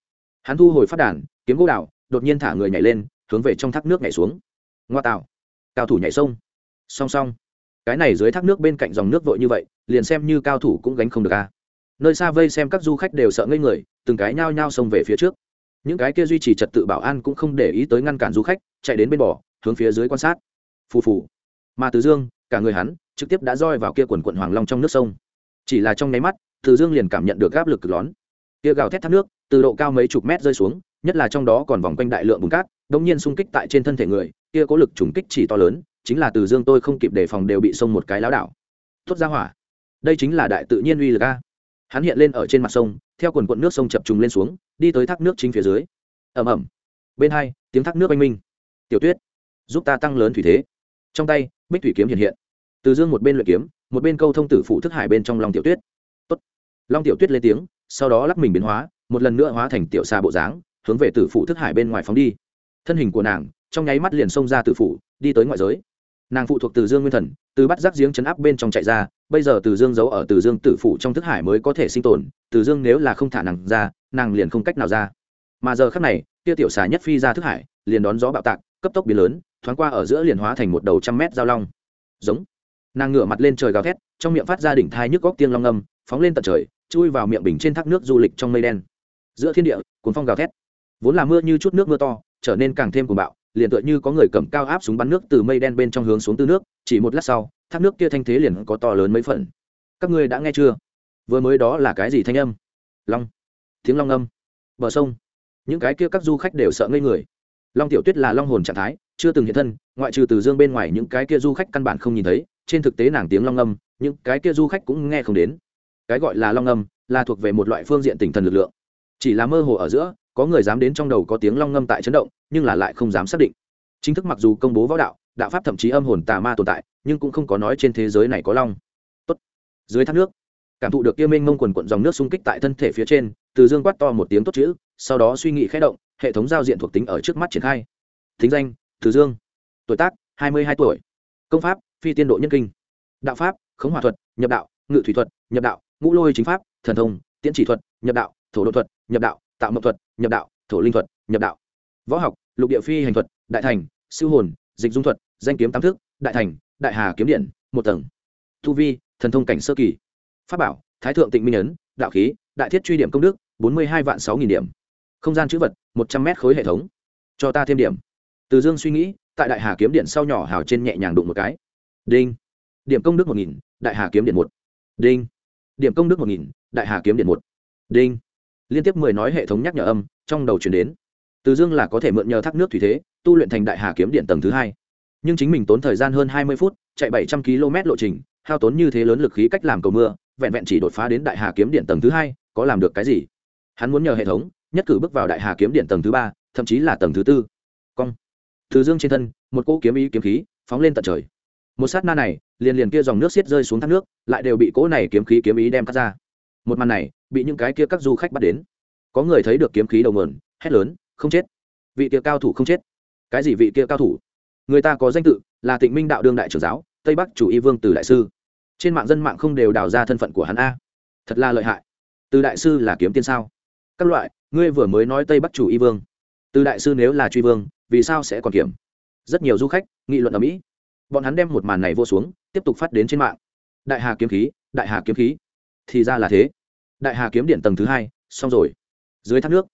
Hắn thu hồi phát đàn, kiếm gỗ đạo đột nhiên thả người nhảy lên, hướng về trong thác nước nhảy xuống. Ngoa tạo. Cao thủ nhảy sông. Song song. Cái này dưới thác nước bên cạnh dòng nước vội như vậy, liền xem như cao thủ cũng gánh không được a. Nơi xa vây xem các du khách đều sợ ngây người, từng cái nhao nhao xông về phía trước. Những cái kia duy trì trật tự bảo an cũng không để ý tới ngăn cản du khách, chạy đến bên bờ hướng phía dưới quan sát. Phù phù. Mà từ dương, cả người hắn trực tiếp đã roi vào kia quần quận hoàng long trong nước sông. Chỉ là trong nháy mắt, từ dương liền cảm nhận được áp lực cực lón kia gào thét thác nước, từ độ cao mấy chục mét rơi xuống, nhất là trong đó còn vòng quanh đại lượng bùn cát đống nhiên xung kích tại trên thân thể người, kia có lực trùng kích chỉ to lớn, chính là từ dương tôi không kịp đề phòng đều bị sông một cái láo đảo. Thốt ra hỏa. Đây chính là đại tự nhiên uy lực a. Hắn hiện lên ở trên mặt sông, theo quần quận nước sông chập trùng lên xuống, đi tới thác nước chính phía dưới. Ẩm ẩm bên hai, tiếng thác nước oanh minh. Tiểu tuyết giúp ta tăng lớn thủy thế. Trong tay, bích thủy kiếm hiện hiện. Từ dương một bên luyện kiếm, một bên câu thông tử phụ thức hải bên trong lòng tiểu tuyết. Tốt. long tiểu tuyết lên tiếng, sau đó lắc mình biến hóa, một lần nữa hóa thành tiểu xa bộ dáng, hướng về tử phụ thức hải bên ngoài phóng đi. Thân hình của nàng, trong nháy mắt liền xông ra tử phụ đi tới ngoại giới. Nàng phụ thuộc từ dương nguyên thần, từ bắt giác giếng chấn áp bên trong chạy ra, bây giờ từ dương giấu ở từ dương tử phủ trong thức hải mới có thể sinh tồn, từ dương nếu là không thả nàng ra, nàng liền không cách nào ra. Mà giờ khắc này tia tiểu xà nhất phi ra thức hải, liền đón gió bạo tạc, cấp tốc biến lớn thoáng qua ở giữa liền hóa thành một đầu trăm mét giao long. Giống. Nàng ngửa mặt lên trời gào thét, trong miệng phát ra đỉnh thai nhức góc tiên long âm, phóng lên tận trời, chui vào miệng bình trên thác nước du lịch trong mây đen. Giữa thiên địa cuốn phong gào thét. Vốn là mưa như chút nước mưa to, trở nên càng thêm cuồng bạo, liền tựa như có người cầm cao áp súng bắn nước từ mây đen bên trong hướng xuống tư nước, chỉ một lát sau, thác nước kia thanh thế liền có to lớn mấy phần. Các ngươi đã nghe chưa? Vừa mới đó là cái gì thanh âm? Long. Tiếng long âm. Bờ sông. Những cái kia các du khách đều sợ ngây người. Long tiểu tuyết là long hồn trạng thái chưa từng hiện thân, ngoại trừ từ dương bên ngoài những cái kia du khách căn bản không nhìn thấy, trên thực tế nàng tiếng long âm, những cái kia du khách cũng nghe không đến. Cái gọi là long âm, là thuộc về một loại phương diện tinh thần lực lượng. Chỉ là mơ hồ ở giữa, có người dám đến trong đầu có tiếng long ngâm tại chấn động, nhưng là lại không dám xác định. Chính thức mặc dù công bố võ đạo đạo pháp thậm chí âm hồn tà ma tồn tại, nhưng cũng không có nói trên thế giới này có long. Tốt. dưới thác nước, cảm thụ được kia mênh mông quần quận dòng nước xung kích tại thân thể phía trên, từ dương quát to một tiếng tốt chữ, sau đó suy nghĩ khẽ động, hệ thống giao diện thuộc tính ở trước mắt triển khai. Thính danh từ dương. Tuổi tác, hai mươi hai tuổi. Công pháp, phi tiên độ nhân kinh. Đạo pháp, khống Hỏa thuật, nhập đạo, ngự thủy thuật, nhập đạo, ngũ lôi chính pháp, thần thông, tiễn chỉ thuật, nhập đạo, thổ độ thuật, nhập đạo, tạo Mộc thuật, nhập đạo, thổ linh thuật, nhập đạo. Võ học, lục địa phi hành thuật, đại thành, siêu hồn, dịch dung thuật, danh kiếm tám thức, đại thành, đại hà kiếm điện, một tầng. Thu vi, thần thông cảnh sơ kỳ. Pháp bảo, thái thượng tịnh minh ấn, đạo khí, đại thiết truy điểm công đức, bốn mươi hai vạn sáu nghìn điểm. Không gian chữ vật, một trăm khối hệ thống. Cho ta thêm điểm từ dương suy nghĩ, tại đại hà kiếm điện sau nhỏ hào trên nhẹ nhàng đụng một cái. Đinh. Điểm công đức một nghìn, đại hà kiếm điện một. Đinh. Điểm công đức một nghìn, đại hà kiếm điện một. Đinh. Liên tiếp mười nói hệ thống nhắc nhở âm, trong đầu chuyển đến. Từ dương là có thể mượn nhờ thác nước thủy thế, tu luyện thành đại hà kiếm điện tầng thứ hai. Nhưng chính mình tốn thời gian hơn hai mươi phút, chạy bảy trăm km lộ trình, hao tốn như thế lớn lực khí cách làm cầu mưa, vẹn vẹn chỉ đột phá đến đại hà kiếm điện tầng thứ hai, có làm được cái gì? Hắn muốn nhờ hệ thống, nhất cử bước vào đại hà kiếm điện tầng thứ ba, thậm chí là tầng thứ tư. Cong từ dương trên thân, một cỗ kiếm ý kiếm khí phóng lên tận trời. Một sát na này, liền liền kia dòng nước xiết rơi xuống thác nước, lại đều bị cỗ này kiếm khí kiếm ý đem cắt ra. Một màn này, bị những cái kia các du khách bắt đến. Có người thấy được kiếm khí đầu mườn hét lớn, không chết! Vị kia cao thủ không chết! Cái gì vị kia cao thủ? Người ta có danh tự là tịnh minh đạo đương đại trưởng giáo, tây bắc chủ y vương từ đại sư. Trên mạng dân mạng không đều đào ra thân phận của hắn a. Thật là lợi hại. Từ đại sư là kiếm tiên sao? Các loại, ngươi vừa mới nói tây bắc chủ y vương từ đại sư nếu là truy vương, vì sao sẽ còn kiểm? Rất nhiều du khách, nghị luận ở mỹ. Bọn hắn đem một màn này vô xuống, tiếp tục phát đến trên mạng. Đại hà kiếm khí, đại hà kiếm khí. Thì ra là thế. Đại hà kiếm điện tầng thứ hai, xong rồi. Dưới thác nước.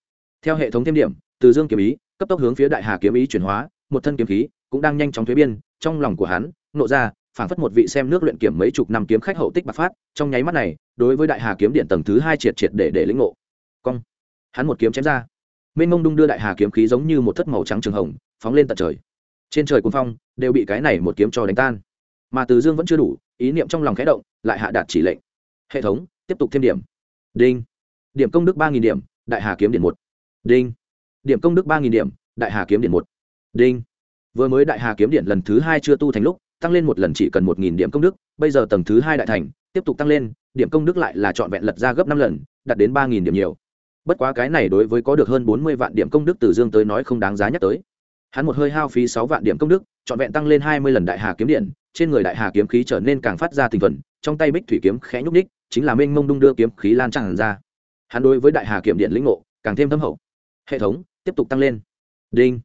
Theo hệ thống thêm điểm, từ dương kiếm ý, cấp tốc hướng phía đại hà kiếm ý chuyển hóa, một thân kiếm khí cũng đang nhanh chóng thuế biên, trong lòng của hắn, nộ ra, phảng phất một vị xem nước luyện kiểm mấy chục năm kiếm khách hậu tích bạc phát, trong nháy mắt này, đối với đại hà kiếm điện tầng thứ hai triệt triệt để để lĩnh ngộ. Cong. Hắn một kiếm chém ra mênh mông đung đưa đại hà kiếm khí giống như một thất màu trắng trường hồng, phóng lên tận trời. Trên trời cuồng phong, đều bị cái này một kiếm cho đánh tan. Mà từ dương vẫn chưa đủ, ý niệm trong lòng khẽ động, lại hạ đạt chỉ lệnh. Hệ thống, tiếp tục thêm điểm. Đinh. Điểm công đức ba nghìn điểm, đại hà kiếm điện một. Đinh. Điểm công đức ba nghìn điểm, đại hà kiếm điện một. Đinh. Vừa mới đại hà kiếm điện lần thứ hai chưa tu thành lúc, tăng lên một lần chỉ cần một nghìn điểm công đức, bây giờ tầng thứ hai đại thành, tiếp tục tăng lên, điểm công đức lại là trọn vẹn lật ra gấp năm lần, đạt đến ba nghìn điểm nhiều bất quá cái này đối với có được hơn bốn mươi vạn điểm công đức từ dương tới nói không đáng giá nhắc tới. Hắn một hơi hao phí sáu vạn điểm công đức, trọn vẹn tăng lên hai mươi lần đại hà kiếm điện, trên người đại hà kiếm khí trở nên càng phát ra tình thuần, trong tay bích thủy kiếm khẽ nhúc ních chính là mênh mông đung đưa kiếm khí lan tràn ra. Hắn đối với đại hà kiếm điện lĩnh ngộ càng thêm thâm hậu. Hệ thống tiếp tục tăng lên. Đinh.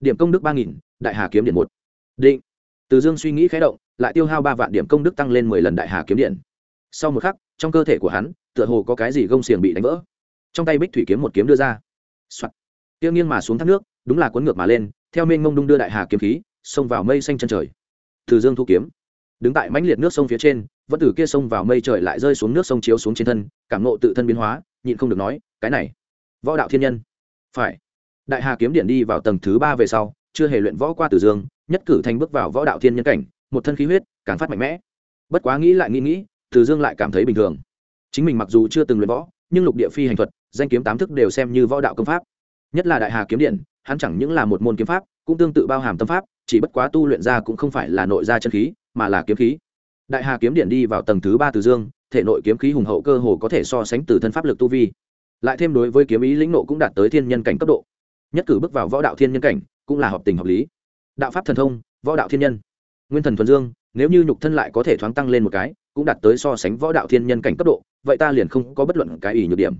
Điểm công đức ba nghìn, đại hà kiếm điện một. Định từ dương suy nghĩ khé động, lại tiêu hao ba vạn điểm công đức tăng lên mười lần đại hà kiếm điện. Sau một khắc, trong cơ thể của hắn, tựa hồ có cái gì gông xiềng bị đánh vỡ trong tay bích thủy kiếm một kiếm đưa ra. Soạt. Tiêu nghiêng mà xuống thác nước, đúng là cuốn ngược mà lên, theo mênh mông đung đưa đại hà kiếm khí, xông vào mây xanh chân trời. Từ dương thu kiếm. Đứng tại mãnh liệt nước sông phía trên, vẫn từ kia sông vào mây trời lại rơi xuống nước sông chiếu xuống trên thân, cảm nộ tự thân biến hóa, nhịn không được nói, cái này, võ đạo thiên nhân. Phải. Đại hà kiếm điện đi vào tầng thứ ba về sau, chưa hề luyện võ qua tử dương, nhất cử thành bước vào võ đạo thiên nhân cảnh, một thân khí huyết, càng phát mạnh mẽ. Bất quá nghĩ lại nghĩ nghĩ tử dương lại cảm thấy bình thường. Chính mình mặc dù chưa từng luyện võ, nhưng lục địa phi hành thuật danh kiếm tám thức đều xem như võ đạo công pháp. Nhất là đại hà kiếm điện, hắn chẳng những là một môn kiếm pháp, cũng tương tự bao hàm tâm pháp, chỉ bất quá tu luyện ra cũng không phải là nội gia chân khí, mà là kiếm khí. Đại hà kiếm điện đi vào tầng thứ ba từ dương, thể nội kiếm khí hùng hậu cơ hồ có thể so sánh từ thân pháp lực tu vi. Lại thêm đối với kiếm ý lĩnh nộ cũng đạt tới thiên nhân cảnh cấp độ. Nhất cử bước vào võ đạo thiên nhân cảnh, cũng là hợp tình hợp lý. Đạo pháp thần thông, võ đạo thiên nhân. Nguyên thần thuần dương, nếu như nhục thân lại có thể thoáng tăng lên một cái, cũng đạt tới so sánh võ đạo thiên nhân cảnh cấp độ, vậy ta liền không có bất luận cái ý nhược điểm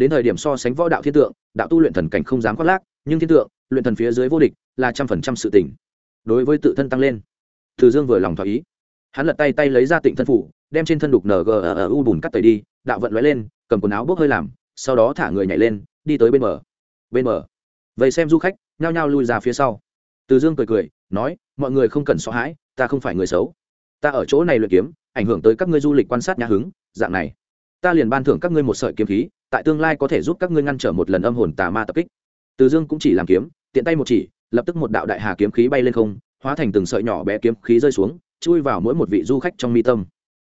đến thời điểm so sánh võ đạo thiên tượng, đạo tu luyện thần cảnh không dám khoác lác, nhưng thiên tượng, luyện thần phía dưới vô địch là trăm phần trăm sự tỉnh đối với tự thân tăng lên, từ dương vừa lòng thỏa ý. Hắn lật tay tay lấy ra tịnh thân phủ, đem trên thân đục ngu bùn cắt tẩy đi, đạo vận lóe lên, cầm quần áo bốc hơi làm, sau đó thả người nhảy lên, đi tới bên bờ. Bên bờ. Vậy xem du khách, nhao nhao lui ra phía sau. Từ dương cười cười, nói, mọi người không cần sợ hãi, ta không phải người xấu. Ta ở chỗ này luyện kiếm, ảnh hưởng tới các ngươi du lịch quan sát nhà hứng, dạng này. Ta liền ban thưởng các ngươi một sợi kiếm khí tại tương lai có thể giúp các ngươi ngăn trở một lần âm hồn tà ma tập kích. Từ dương cũng chỉ làm kiếm, tiện tay một chỉ, lập tức một đạo đại hà kiếm khí bay lên không, hóa thành từng sợi nhỏ bé kiếm khí rơi xuống, chui vào mỗi một vị du khách trong mi tâm.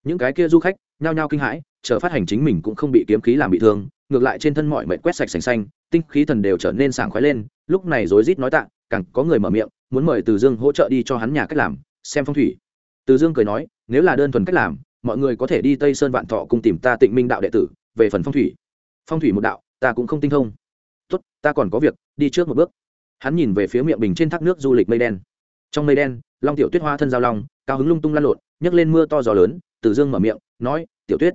Những cái kia du khách nhao nhao kinh hãi, chờ phát hành chính mình cũng không bị kiếm khí làm bị thương, ngược lại trên thân mọi mệnh quét sạch sành xanh, tinh khí thần đều trở nên sảng khoái lên, lúc này rối rít nói tạ, càng có người mở miệng, muốn mời từ dương hỗ trợ đi cho hắn nhà cách làm, xem phong thủy. Từ dương cười nói, nếu là đơn thuần cách làm, mọi người có thể đi tây sơn vạn thọ cùng tìm ta tịnh minh đạo đệ tử, về phần phong thủy phong thủy một đạo, ta cũng không tinh thông. Tốt, ta còn có việc, đi trước một bước. Hắn nhìn về phía miệng bình trên thác nước du lịch mây đen. Trong mây đen, long tiểu tuyết hoa thân giao long, cao hứng lung tung lăn lộn, nhấc lên mưa to gió lớn, từ dương mở miệng, nói, tiểu tuyết,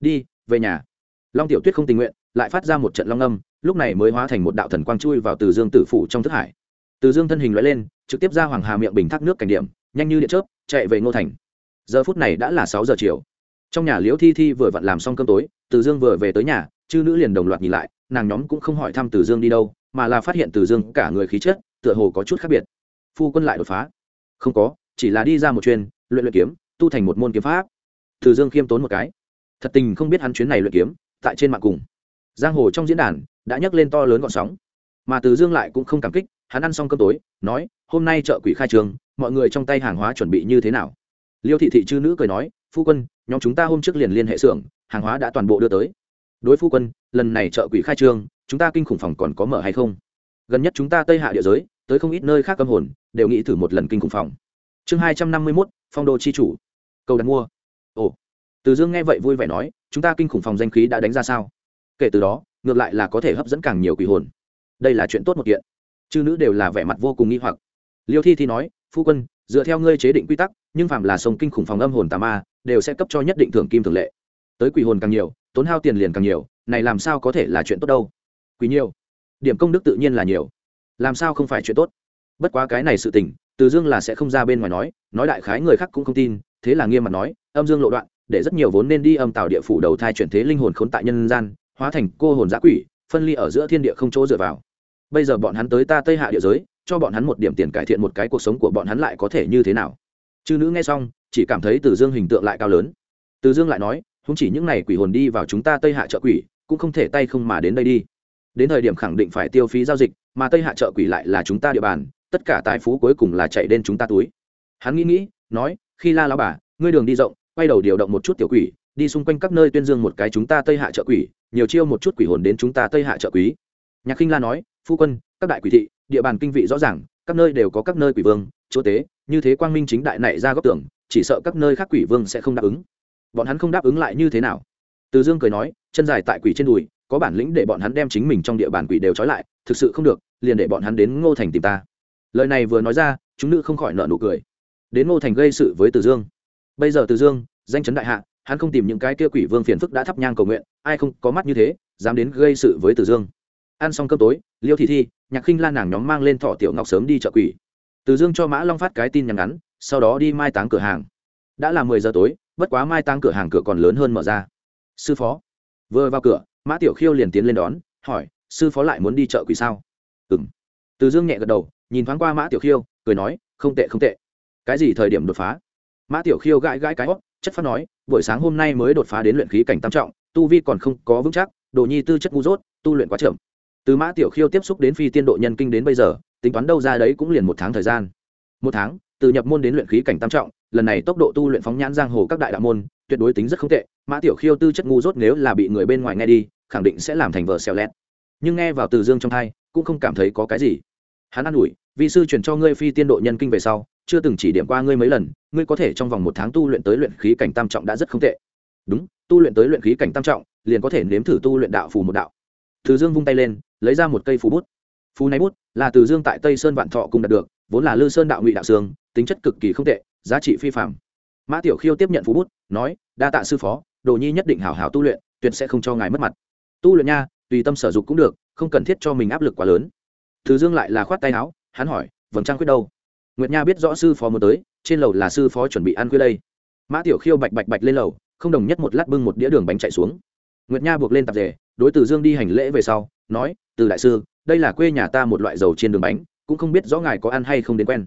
đi, về nhà. Long tiểu tuyết không tình nguyện, lại phát ra một trận long âm, lúc này mới hóa thành một đạo thần quang chui vào từ dương tử phủ trong thức hải. Từ dương thân hình loại lên, trực tiếp ra hoàng hà miệng bình thác nước cảnh điểm, nhanh như điện chớp, chạy về ngô thành. Giờ phút này đã là sáu giờ chiều. Trong nhà liễu thi thi vừa vặn làm xong cơm tối, từ dương vừa về tới nhà chư nữ liền đồng loạt nhìn lại, nàng nhóm cũng không hỏi thăm từ dương đi đâu, mà là phát hiện từ dương cả người khí chất, tựa hồ có chút khác biệt. Phu quân lại đột phá. Không có, chỉ là đi ra một chuyên, luyện luyện kiếm, tu thành một môn kiếm pháp. Từ dương khiêm tốn một cái. Thật tình không biết hắn chuyến này luyện kiếm, tại trên mạng cùng. Giang hồ trong diễn đàn, đã nhắc lên to lớn gọn sóng. Mà từ dương lại cũng không cảm kích, hắn ăn xong cơm tối, nói, hôm nay chợ quỷ khai trường, mọi người trong tay hàng hóa chuẩn bị như thế nào? Liêu thị thị chư nữ cười nói, phu quân, nhóm chúng ta hôm trước liền liên hệ xưởng, hàng hóa đã toàn bộ đưa tới đối phu quân, lần này chợ quỷ khai trương, chúng ta kinh khủng phòng còn có mở hay không? Gần nhất chúng ta tây hạ địa giới, tới không ít nơi khác âm hồn, đều nghĩ thử một lần kinh khủng phòng. Chương hai trăm năm mươi mốt, phong đô chi chủ. Cầu đặt mua. Ồ. Từ dương nghe vậy vui vẻ nói, chúng ta kinh khủng phòng danh khí đã đánh ra sao? Kể từ đó, ngược lại là có thể hấp dẫn càng nhiều quỷ hồn. Đây là chuyện tốt một kiện. Chư nữ đều là vẻ mặt vô cùng nghi hoặc. Liêu thi thi nói, phu quân, dựa theo ngươi chế định quy tắc, nhưng phạm là sông kinh khủng phòng âm hồn tà ma, đều sẽ cấp cho nhất định thưởng kim thường lệ tới quỷ hồn càng nhiều, tốn hao tiền liền càng nhiều, này làm sao có thể là chuyện tốt đâu? Quỷ nhiều, điểm công đức tự nhiên là nhiều. Làm sao không phải chuyện tốt? Bất quá cái này sự tình, từ dương là sẽ không ra bên ngoài nói nói đại khái người khác cũng không tin, thế là nghiêm mặt nói, âm dương lộ đoạn, để rất nhiều vốn nên đi âm tạo địa phủ đầu thai chuyển thế linh hồn khốn tại nhân gian, hóa thành cô hồn giã quỷ, phân ly ở giữa thiên địa không chỗ dựa vào. Bây giờ bọn hắn tới ta tây hạ địa giới, cho bọn hắn một điểm tiền cải thiện một cái cuộc sống của bọn hắn lại có thể như thế nào? Chư nữ nghe xong, chỉ cảm thấy từ dương hình tượng lại cao lớn. Từ dương lại nói không chỉ những n à y quỷ hồn đi vào chúng ta tây hạ chợ quỷ, cũng không thể tay không mà đến đây đi. Đến thời điểm khẳng định phải tiêu phí giao dịch, mà tây hạ chợ quỷ lại là chúng ta địa bàn, tất cả tài phú cuối cùng là chạy đến chúng ta túi. Hắn nghĩ nghĩ, nói, khi la lao bà, ngươi đường đi rộng, quay đầu điều động một chút tiểu quỷ, đi xung quanh các nơi tuyên dương một cái chúng ta tây hạ chợ quỷ, nhiều chiêu một chút quỷ hồn đến chúng ta tây hạ chợ quý nhạc khinh la nói, phu quân, các đại quỷ thị, địa bàn kinh vị rõ ràng, các nơi đều có các nơi quỷ vương, chúa tế, như thế quang minh chính đại này ra góc tưởng, chỉ sợ các nơi khác quỷ vương sẽ không đáp ứng bọn hắn không đáp ứng lại như thế nào. Từ dương cười nói, chân dài tại quỷ trên đùi, có bản lĩnh để bọn hắn đem chính mình trong địa bàn quỷ đều trói lại, thực sự không được, liền để bọn hắn đến ngô thành tìm ta. Lời này vừa nói ra, chúng nữ không khỏi nợ nụ cười. Đến ngô thành gây sự với từ dương. Bây giờ từ dương, danh chấn đại hạ, hắn không tìm những cái kia quỷ vương phiền phức đã thắp nhang cầu nguyện, ai không có mắt như thế, dám đến gây sự với từ dương. Ăn xong cơm tối, liêu thị thi, nhạc khinh lan nàng nhóm mang lên thọ tiểu ngọc sớm đi chợ quỷ. Từ dương cho mã long phát cái tin nhắn ngắn, sau đó đi mai táng cửa hàng. Đã là mười giờ tối bất quá mai tăng cửa hàng cửa còn lớn hơn mở ra. Sư phó. Vừa vào cửa, mã tiểu khiêu liền tiến lên đón, hỏi, sư phó lại muốn đi chợ quỷ sao? Ừ m từ dương nhẹ gật đầu, nhìn thoáng qua mã tiểu khiêu, cười nói, không tệ không tệ. Cái gì thời điểm đột phá? Mã tiểu khiêu gãi gãi cái hót chất phát nói, buổi sáng hôm nay mới đột phá đến luyện khí cảnh tam trọng, tu vi còn không có vững chắc, đồ nhi tư chất ngu dốt, tu luyện quá chậm. Từ mã tiểu khiêu tiếp xúc đến phi tiên độ nhân kinh đến bây giờ, tính toán đâu ra đấy cũng liền một tháng thời gian. Một tháng? Từ nhập môn đến luyện khí cảnh tam trọng, lần này tốc độ tu luyện phóng nhãn giang hồ các đại đạo môn, tuyệt đối tính rất không tệ. Mã tiểu khiêu tư chất ngu dốt nếu là bị người bên ngoài nghe đi, khẳng định sẽ làm thành vợ xèo lét. Nhưng nghe vào từ dương trong thai, cũng không cảm thấy có cái gì. Hắn an ủi vị sư truyền cho ngươi phi tiên độ nhân kinh về sau, chưa từng chỉ điểm qua ngươi mấy lần, ngươi có thể trong vòng một tháng tu luyện tới luyện khí cảnh tam trọng đã rất không tệ. Đúng, tu luyện tới luyện khí cảnh tam trọng, liền có thể nếm thử tu luyện đạo phù một đạo. Từ dương vung tay lên, lấy ra một cây phù bút. Phù này bút là từ dương tại tây sơn vạn thọ cùng đạt được, vốn là lư sơn đạo ngụy đạo sương tính chất cực kỳ không tệ, giá trị phi phạm mã tiểu khiêu tiếp nhận phù bút, nói, đa tạ sư phó, đồ nhi nhất định hảo hảo tu luyện, tuyệt sẽ không cho ngài mất mặt. Tu luyện nha, tùy tâm sở dục cũng được, không cần thiết cho mình áp lực quá lớn. Từ dương lại là khoát tay áo, hắn hỏi, vầng trăng quyết đâu? Nguyệt nha biết rõ sư phó muốn tới, trên lầu là sư phó chuẩn bị ăn khuya đây. Mã tiểu khiêu bạch bạch bạch lên lầu, không đồng nhất một lát bưng một đĩa đường bánh chạy xuống. Nguyệt nha buộc lên tạp rể đối từ dương đi hành lễ về sau, nói, từ đại sư, đây là quê nhà ta một loại dầu trên đường bánh, cũng không biết rõ ngài có ăn hay không đến quen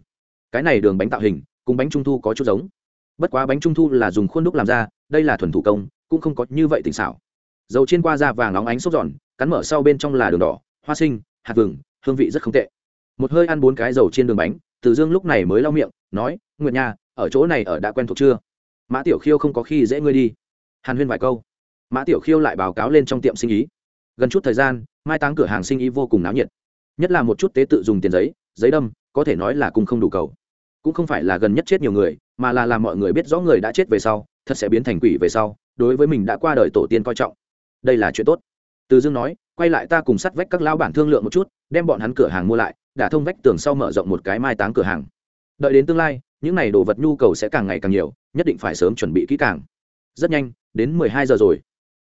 cái này đường bánh tạo hình, cùng bánh trung thu có chút giống. Bất quá bánh trung thu là dùng khuôn đúc làm ra, đây là thuần thủ công, cũng không có như vậy tỉnh xảo. Dầu chiên qua da vàng óng ánh xốp giòn, cắn mở sau bên trong là đường đỏ, hoa sinh, hạt vừng, hương vị rất không tệ. Một hơi ăn bốn cái dầu trên đường bánh, từ dương lúc này mới lau miệng, nói, nguyệt nha, ở chỗ này ở đã quen thuộc chưa? Mã tiểu khiêu không có khi dễ ngươi đi. Hàn huyên vài câu. Mã tiểu khiêu lại báo cáo lên trong tiệm sinh ý. Gần chút thời gian, mai táng cửa hàng sinh ý vô cùng náo nhiệt. Nhất là một chút tế tự dùng tiền giấy giấy đâm có thể nói là cùng không đủ cầu. Cũng không phải là gần nhất chết nhiều người, mà là làm mọi người biết rõ người đã chết về sau, thật sẽ biến thành quỷ về sau, đối với mình đã qua đời tổ tiên coi trọng. Đây là chuyện tốt. Từ dương nói, quay lại ta cùng sắt vách các lão bản thương lượng một chút, đem bọn hắn cửa hàng mua lại đã thông vách tường sau mở rộng một cái mai táng cửa hàng. Đợi đến tương lai, những n à y đồ vật nhu cầu sẽ càng ngày càng nhiều, nhất định phải sớm chuẩn bị kỹ càng. Rất nhanh, đến mười hai giờ rồi.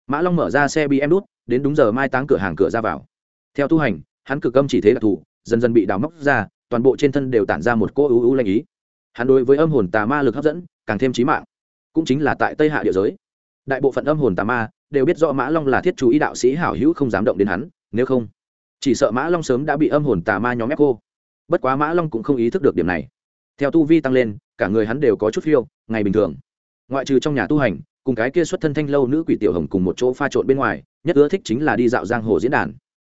Mã long mở ra xe bm đút đến đúng giờ mai táng cửa hàng cửa ra vào. Theo tu hành, hắn cực âm chỉ thế đặc thù, dần dần bị đào móc ra toàn bộ trên thân đều tản ra một cô ưu ưu lanh ý. Hắn đối với âm hồn tà ma lực hấp dẫn, càng thêm trí mạng. Cũng chính là tại tây hạ địa giới. Đại bộ phận âm hồn tà ma đều biết rõ mã long là thiết chú ý đạo sĩ hảo hữu không dám động đến hắn, nếu không, chỉ sợ mã long sớm đã bị âm hồn tà ma nhóm ép cô. Bất quá mã long cũng không ý thức được điểm này. Theo tu vi tăng lên, cả người hắn đều có chút phiêu, ngày bình thường. Ngoại trừ trong nhà tu hành, cùng cái kia xuất thân thanh lâu nữ quỷ tiểu hồng cùng một chỗ pha trộn bên ngoài, nhất ưa thích chính là đi dạo giang hồ diễn đàn.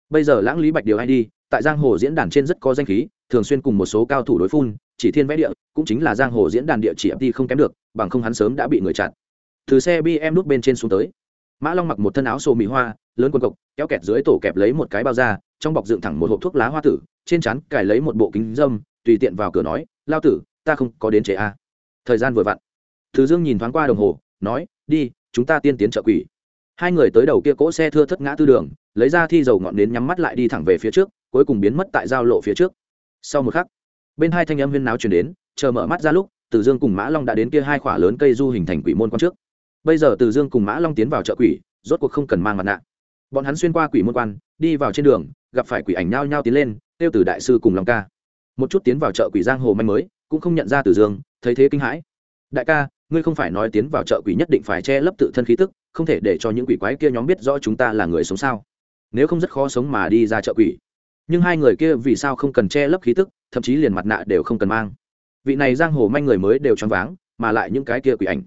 Bây giờ lãng lý bạch điều hay đi tại giang hồ diễn đàn trên rất có danh khí, thường xuyên cùng một số cao thủ đối phun, chỉ thiên vẽ địa, cũng chính là giang hồ diễn đàn địa chỉ mt không kém được, bằng không hắn sớm đã bị người chặn. Từ xe bm nút bên trên xuống tới. Mã long mặc một thân áo xô mỹ hoa, lớn quần cộc, kéo kẹt dưới tổ kẹp lấy một cái bao da, trong bọc dựng thẳng một hộp thuốc lá hoa tử, trên chắn cài lấy một bộ kính dâm, tùy tiện vào cửa nói, lao tử, ta không có đến chế a. Thời gian vừa vặn. Thứ dương nhìn thoáng qua đồng hồ, nói, đi, chúng ta tiên tiến trợ quỷ. Hai người tới đầu kia cỗ xe thưa thất ngã tư đường, lấy ra thi dầu ngọn nến nhắm mắt lại đi thẳng về phía trước cuối cùng biến mất tại giao lộ phía trước. Sau một khắc, bên hai thanh âm huyên náo chuyển đến, chờ mở mắt ra lúc, từ dương cùng mã long đã đến kia hai khỏa lớn cây du hình thành quỷ môn quan trước. Bây giờ từ dương cùng mã long tiến vào chợ quỷ, rốt cuộc không cần mang mặt nạ. Bọn hắn xuyên qua quỷ môn quan, đi vào trên đường, gặp phải quỷ ảnh nhao nhao tiến lên tiêu từ đại sư cùng long ca. Một chút tiến vào chợ quỷ giang hồ manh mới, cũng không nhận ra từ dương, thấy thế kinh hãi. Đại ca, ngươi không phải nói tiến vào chợ quỷ nhất định phải che lấp tự thân khí tức, không thể để cho những quỷ quái kia nhóm biết rõ chúng ta là người sống sao? Nếu không rất khó sống mà đi ra chợ quỷ nhưng hai người kia vì sao không cần che lấp khí tức, thậm chí liền mặt nạ đều không cần mang. Vị này giang hồ manh người mới đều choáng váng, mà lại những cái kia quỷ ảnh.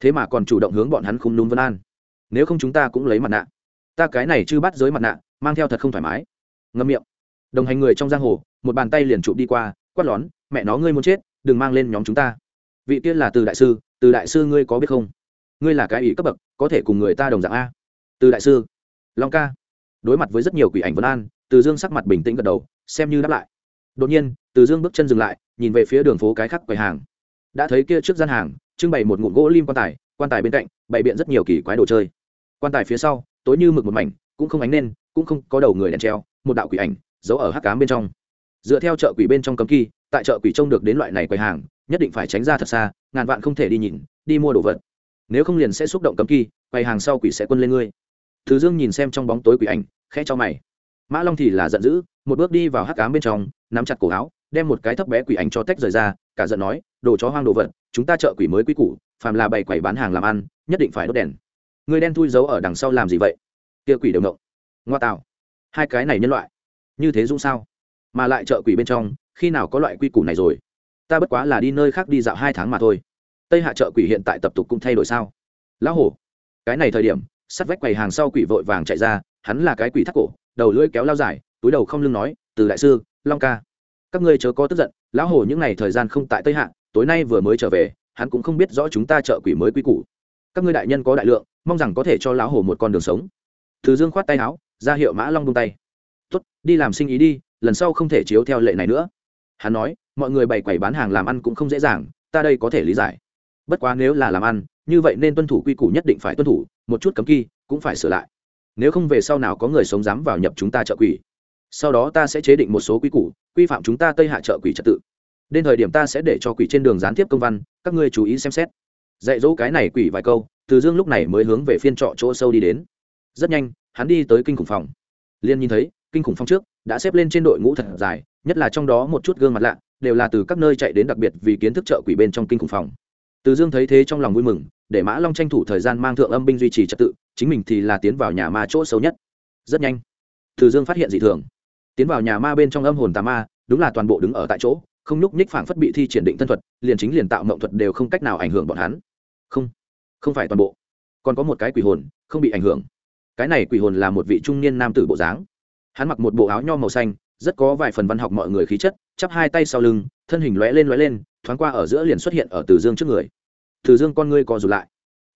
Thế mà còn chủ động hướng bọn hắn không núm vân an. Nếu không chúng ta cũng lấy mặt nạ. Ta cái này chưa bắt giới mặt nạ, mang theo thật không thoải mái. Ngâm miệng. Đồng hành người trong giang hồ, một bàn tay liền chụp đi qua, quát lón, mẹ nó, ngươi muốn chết, đừng mang lên nhóm chúng ta. Vị tiên là từ đại sư, từ đại sư ngươi có biết không? Ngươi là cái ý cấp bậc, có thể cùng người ta đồng dạng a? Từ đại sư. Long ca. Đối mặt với rất nhiều quỷ ảnh vân an từ dương sắc mặt bình tĩnh gật đầu, xem như đáp lại. Đột nhiên, từ dương bước chân dừng lại, nhìn về phía đường phố cái khắc quầy hàng. Đã thấy kia trước gian hàng, trưng bày một ngụm gỗ lim quan tài quan tài bên cạnh bày biện rất nhiều kỳ quái đồ chơi. Quan tài phía sau, tối như mực một mảnh, cũng không ánh lên cũng không có đầu người đèn treo, một đạo quỷ ảnh, giấu ở hắc cám bên trong. Dựa theo chợ quỷ bên trong cấm kỳ tại chợ quỷ trông được đến loại này quầy hàng, nhất định phải tránh ra thật xa, ngàn vạn không thể đi nhìn, đi mua đồ vật. Nếu không liền sẽ xúc động cấm kỳ quầy hàng sau quỷ sẽ quân lên ngươi. Thứ dương nhìn xem trong bóng tối quỷ ảnh, khẽ cho mày mã long thì là giận dữ, một bước đi vào hắc cám bên trong, nắm chặt cổ áo, đem một cái thấp bé quỷ ảnh cho tách rời ra, cả giận nói, đồ chó hoang đồ vật, chúng ta chợ quỷ mới quý củ, phàm là bày quầy bán hàng làm ăn, nhất định phải đốt đèn. Người đen thui giấu ở đằng sau làm gì vậy? Kia quỷ đều ngộng. Ngoa tạo. Hai cái này nhân loại. Như thế dũng sao? Mà lại chợ quỷ bên trong, khi nào có loại quy củ này rồi? Ta bất quá là đi nơi khác đi dạo hai tháng mà thôi. Tây hạ chợ quỷ hiện tại tập tục cũng thay đổi sao? Lão hổ. Cái này thời điểm, sắt vách quầy hàng sau quỷ vội vàng chạy ra, hắn là cái quỷ thắt cổ đầu lưỡi kéo lao dài, túi đầu không lưng nói, từ đại sư, long ca, các ngươi chớ có tức giận, lão hổ những ngày thời gian không tại tây hạ, tối nay vừa mới trở về, hắn cũng không biết rõ chúng ta trợ quỷ mới quy củ. Các ngươi đại nhân có đại lượng, mong rằng có thể cho lão hổ một con đường sống. Thứ dương khoát tay áo, ra hiệu mã long bông tay. Tốt, đi làm sinh ý đi, lần sau không thể chiếu theo lệ này nữa. Hắn nói, mọi người bày quầy bán hàng làm ăn cũng không dễ dàng, ta đây có thể lý giải. Bất quá nếu là làm ăn, như vậy nên tuân thủ quy củ nhất định phải tuân thủ, một chút cấm kỳ cũng phải sửa lại nếu không về sau nào có người sống dám vào nhập chúng ta chợ quỷ, sau đó ta sẽ chế định một số quy củ, quy phạm chúng ta tây hạ chợ quỷ trật tự. Đến thời điểm ta sẽ để cho quỷ trên đường gián tiếp công văn, các ngươi chú ý xem xét. Dạy dỗ cái này quỷ vài câu, từ dương lúc này mới hướng về phiên trọ chỗ sâu đi đến. Rất nhanh, hắn đi tới kinh khủng phòng. Liên nhìn thấy, kinh khủng phong trước đã xếp lên trên đội ngũ thật dài, nhất là trong đó một chút gương mặt lạ, đều là từ các nơi chạy đến đặc biệt vì kiến thức chợ quỷ bên trong kinh khủng phòng từ dương thấy thế trong lòng vui mừng, để mã long tranh thủ thời gian mang thượng âm binh duy trì trật tự, chính mình thì là tiến vào nhà ma chỗ sâu nhất. Rất nhanh, từ dương phát hiện dị thường. Tiến vào nhà ma bên trong âm hồn tà ma, đúng là toàn bộ đứng ở tại chỗ, không nhúc nhích phảng phất bị thi triển định thân thuật, liền chính liền tạo mộng thuật đều không cách nào ảnh hưởng bọn hắn. Không không phải toàn bộ. Còn có một cái quỷ hồn, không bị ảnh hưởng. Cái này quỷ hồn là một vị trung niên nam tử bộ dáng. Hắn mặc một bộ áo nho màu xanh, rất có vài phần văn học mọi người khí chất, chắp hai tay sau lưng, thân hình lóe lên lóe lên, thoáng qua ở giữa liền xuất hiện ở từ dương trước người từ dương con ngươi co rụt lại.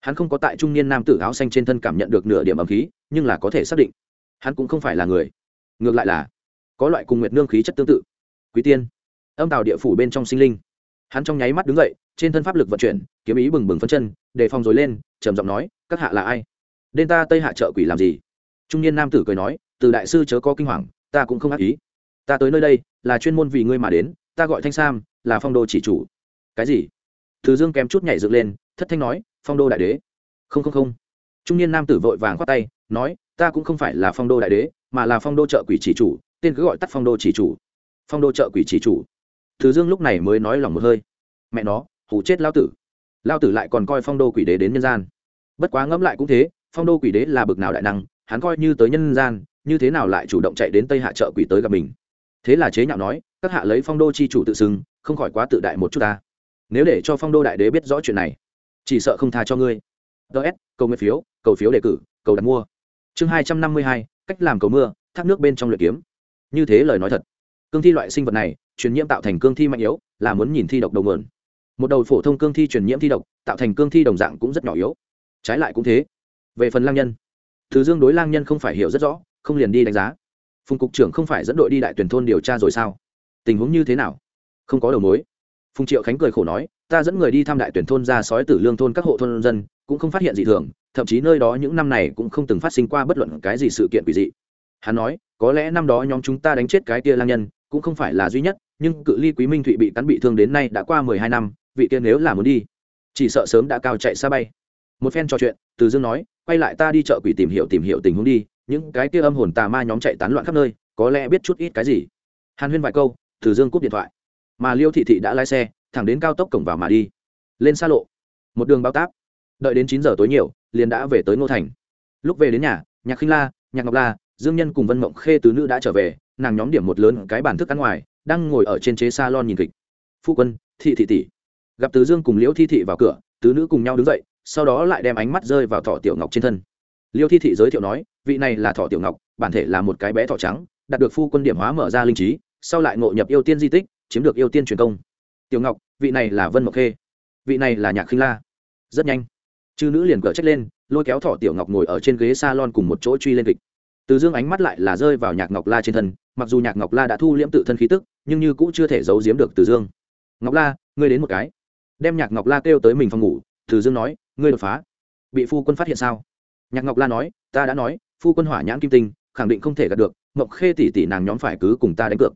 Hắn không có tại trung niên nam tử áo xanh trên thân cảm nhận được nửa điểm ẩm khí, nhưng là có thể xác định, hắn cũng không phải là người. Ngược lại là, có loại cùng nguyệt nương khí chất tương tự. Quý tiên, âm tào địa phủ bên trong sinh linh. Hắn trong nháy mắt đứng dậy, trên thân pháp lực vận chuyển, kiếm ý bừng bừng phân chân, đề phòng rồi lên, trầm giọng nói, các hạ là ai? Đến ta tây hạ trợ quỷ làm gì? Trung niên nam tử cười nói, từ đại sư chớ có kinh hoàng, ta cũng không ác ý. Ta tới nơi đây, là chuyên môn vì ngươi mà đến, ta gọi thanh sam, là phong đô chỉ chủ. Cái gì? Từ dương kém chút nhảy dựng lên, thất thanh nói, phong đô đại đế. Không không không. Trung niên nam tử vội vàng khoát tay, nói, ta cũng không phải là phong đô đại đế, mà là phong đô trợ quỷ chỉ chủ, tên cứ gọi tắt phong đô chỉ chủ. Phong đô trợ quỷ chỉ chủ. Từ dương lúc này mới nói lòng một hơi. Mẹ nó, hù chết lao tử. Lao tử lại còn coi phong đô quỷ đế đến nhân gian. Bất quá ngẫm lại cũng thế, phong đô quỷ đế là bực nào đại năng, hắn coi như tới nhân gian, như thế nào lại chủ động chạy đến tây hạ trợ quỷ tới gặp mình? Thế là chế nhạo nói, các hạ lấy phong đô chi chủ tự xưng, không khỏi quá tự đại một chút ta nếu để cho phong đô đại đế biết rõ chuyện này, chỉ sợ không tha cho ngươi. Ts cầu nguyện phiếu, cầu phiếu đề cử, cầu đặt mua. Chương hai trăm năm mươi hai, cách làm cầu mưa, thác nước bên trong luyện kiếm. Như thế lời nói thật. Cương thi loại sinh vật này, truyền nhiễm tạo thành cương thi mạnh yếu, là muốn nhìn thi độc đầu nguồn. Một đầu phổ thông cương thi truyền nhiễm thi độc, tạo thành cương thi đồng dạng cũng rất nhỏ yếu. Trái lại cũng thế. Về phần lang nhân, thứ dương đối lang nhân không phải hiểu rất rõ, không liền đi đánh giá. Phùng cục trưởng không phải dẫn đội đi đại tuyển thôn điều tra rồi sao? Tình huống như thế nào? Không có đầu mối phùng triệu khánh cười khổ nói, ta dẫn người đi thăm đại tuyển thôn ra sói tử lương thôn các hộ thôn dân, cũng không phát hiện gì thường, thậm chí nơi đó những năm này cũng không từng phát sinh qua bất luận cái gì sự kiện quỷ dị. Hắn nói, có lẽ năm đó nhóm chúng ta đánh chết cái kia lang nhân, cũng không phải là duy nhất, nhưng cự ly quý minh thụy bị cắn bị thương đến nay đã qua mười hai năm, vị kia nếu là muốn đi, chỉ sợ sớm đã cao chạy xa bay. Một phen trò chuyện, từ dương nói, quay lại ta đi chợ quỷ tìm hiểu tìm hiểu tình huống đi, những cái kia âm hồn tà ma nhóm chạy tán loạn khắp nơi, có lẽ biết chút ít cái gì. Hàn huyên vài câu, từ dương cúp điện thoại mà liêu thị thị đã lái xe, thẳng đến cao tốc cổng vào mà đi. Lên xa lộ. Một đường bao táp. Đợi đến chín giờ tối nhiều, liền đã về tới ngô thành. Lúc về đến nhà, nhạc khinh la, nhạc ngọc la, dương nhân cùng vân mộng khê tứ nữ đã trở về, nàng nhóm điểm một lớn cái bàn thức ăn ngoài, đang ngồi ở trên chế s a lon nhìn kịch. Phu quân, thị thị tỷ. Gặp tứ dương cùng liễu thi thị vào cửa, tứ nữ cùng nhau đứng dậy, sau đó lại đem ánh mắt rơi vào thọ tiểu ngọc trên thân. Liêu thi thị giới thiệu nói, vị này là thọ tiểu ngọc, bản thể là một cái bé thọ trắng, đạt được phu quân điểm hóa mở ra linh trí, sau lại ngộ nhập yêu tiên di tích chiếm được ưu tiên truyền công. Tiểu ngọc, vị này là vân mộc khê. Vị này là nhạc khinh la. Rất nhanh, chư nữ liền cờ trách lên, lôi kéo Thỏ tiểu ngọc ngồi ở trên ghế s a lon cùng một chỗ truy lên kịch. Từ dương ánh mắt lại là rơi vào nhạc ngọc la trên thân, mặc dù nhạc ngọc la đã thu liễm tự thân khí tức, nhưng như cũng chưa thể giấu giếm được từ dương. Ngọc la, ngươi đến một cái. Đem nhạc ngọc la kêu tới mình phòng ngủ, từ dương nói, ngươi đột phá. Bị phu quân phát hiện sao? Nhạc ngọc la nói, ta đã nói, phu quân hỏa nhãn kim tinh, khẳng định không thể gạt được ngọc khê tỷ tỷ nàng nhóm phải cứ cùng ta đánh cược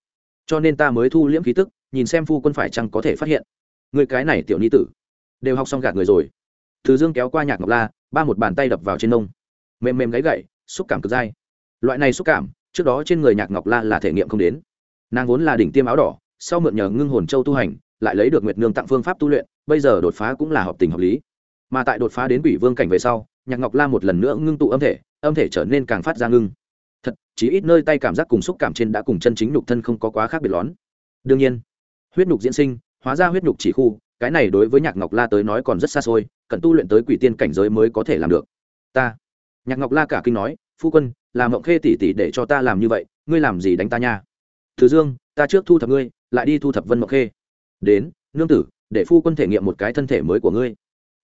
cho nên ta mới thu liễm khí tức, nhìn xem phu quân phải chăng có thể phát hiện. Người cái này tiểu ni tử, đều học xong gạt người rồi. Thứ dương kéo qua nhạc ngọc la, ba một bàn tay đập vào trên nông. Mềm mềm gáy gậy, xúc cảm cực dai. Loại này xúc cảm, trước đó trên người nhạc ngọc la là thể nghiệm không đến. Nàng vốn là đỉnh tiêm áo đỏ, sau mượn nhờ ngưng hồn châu tu hành, lại lấy được nguyệt nương tặng phương pháp tu luyện, bây giờ đột phá cũng là hợp tình hợp lý. Mà tại đột phá đến quỷ vương cảnh về sau, nhạc ngọc la một lần nữa ngưng tụ âm thể âm thể trở nên càng phát ra ngưng thật chỉ ít nơi tay cảm giác cùng xúc cảm trên đã cùng chân chính nhục thân không có quá khác biệt lón. Đương nhiên, huyết nhục diễn sinh, hóa ra huyết nhục chỉ khu, cái này đối với nhạc ngọc la tới nói còn rất xa xôi, cần tu luyện tới quỷ tiên cảnh giới mới có thể làm được. Ta, nhạc ngọc la cả kinh nói, phu quân làm ngọc khê tỉ tỉ để cho ta làm như vậy, ngươi làm gì đánh ta nha? Thứ dương, ta trước thu thập ngươi, lại đi thu thập vân ngọc khê. Đến, nương tử, để phu quân thể nghiệm một cái thân thể mới của ngươi.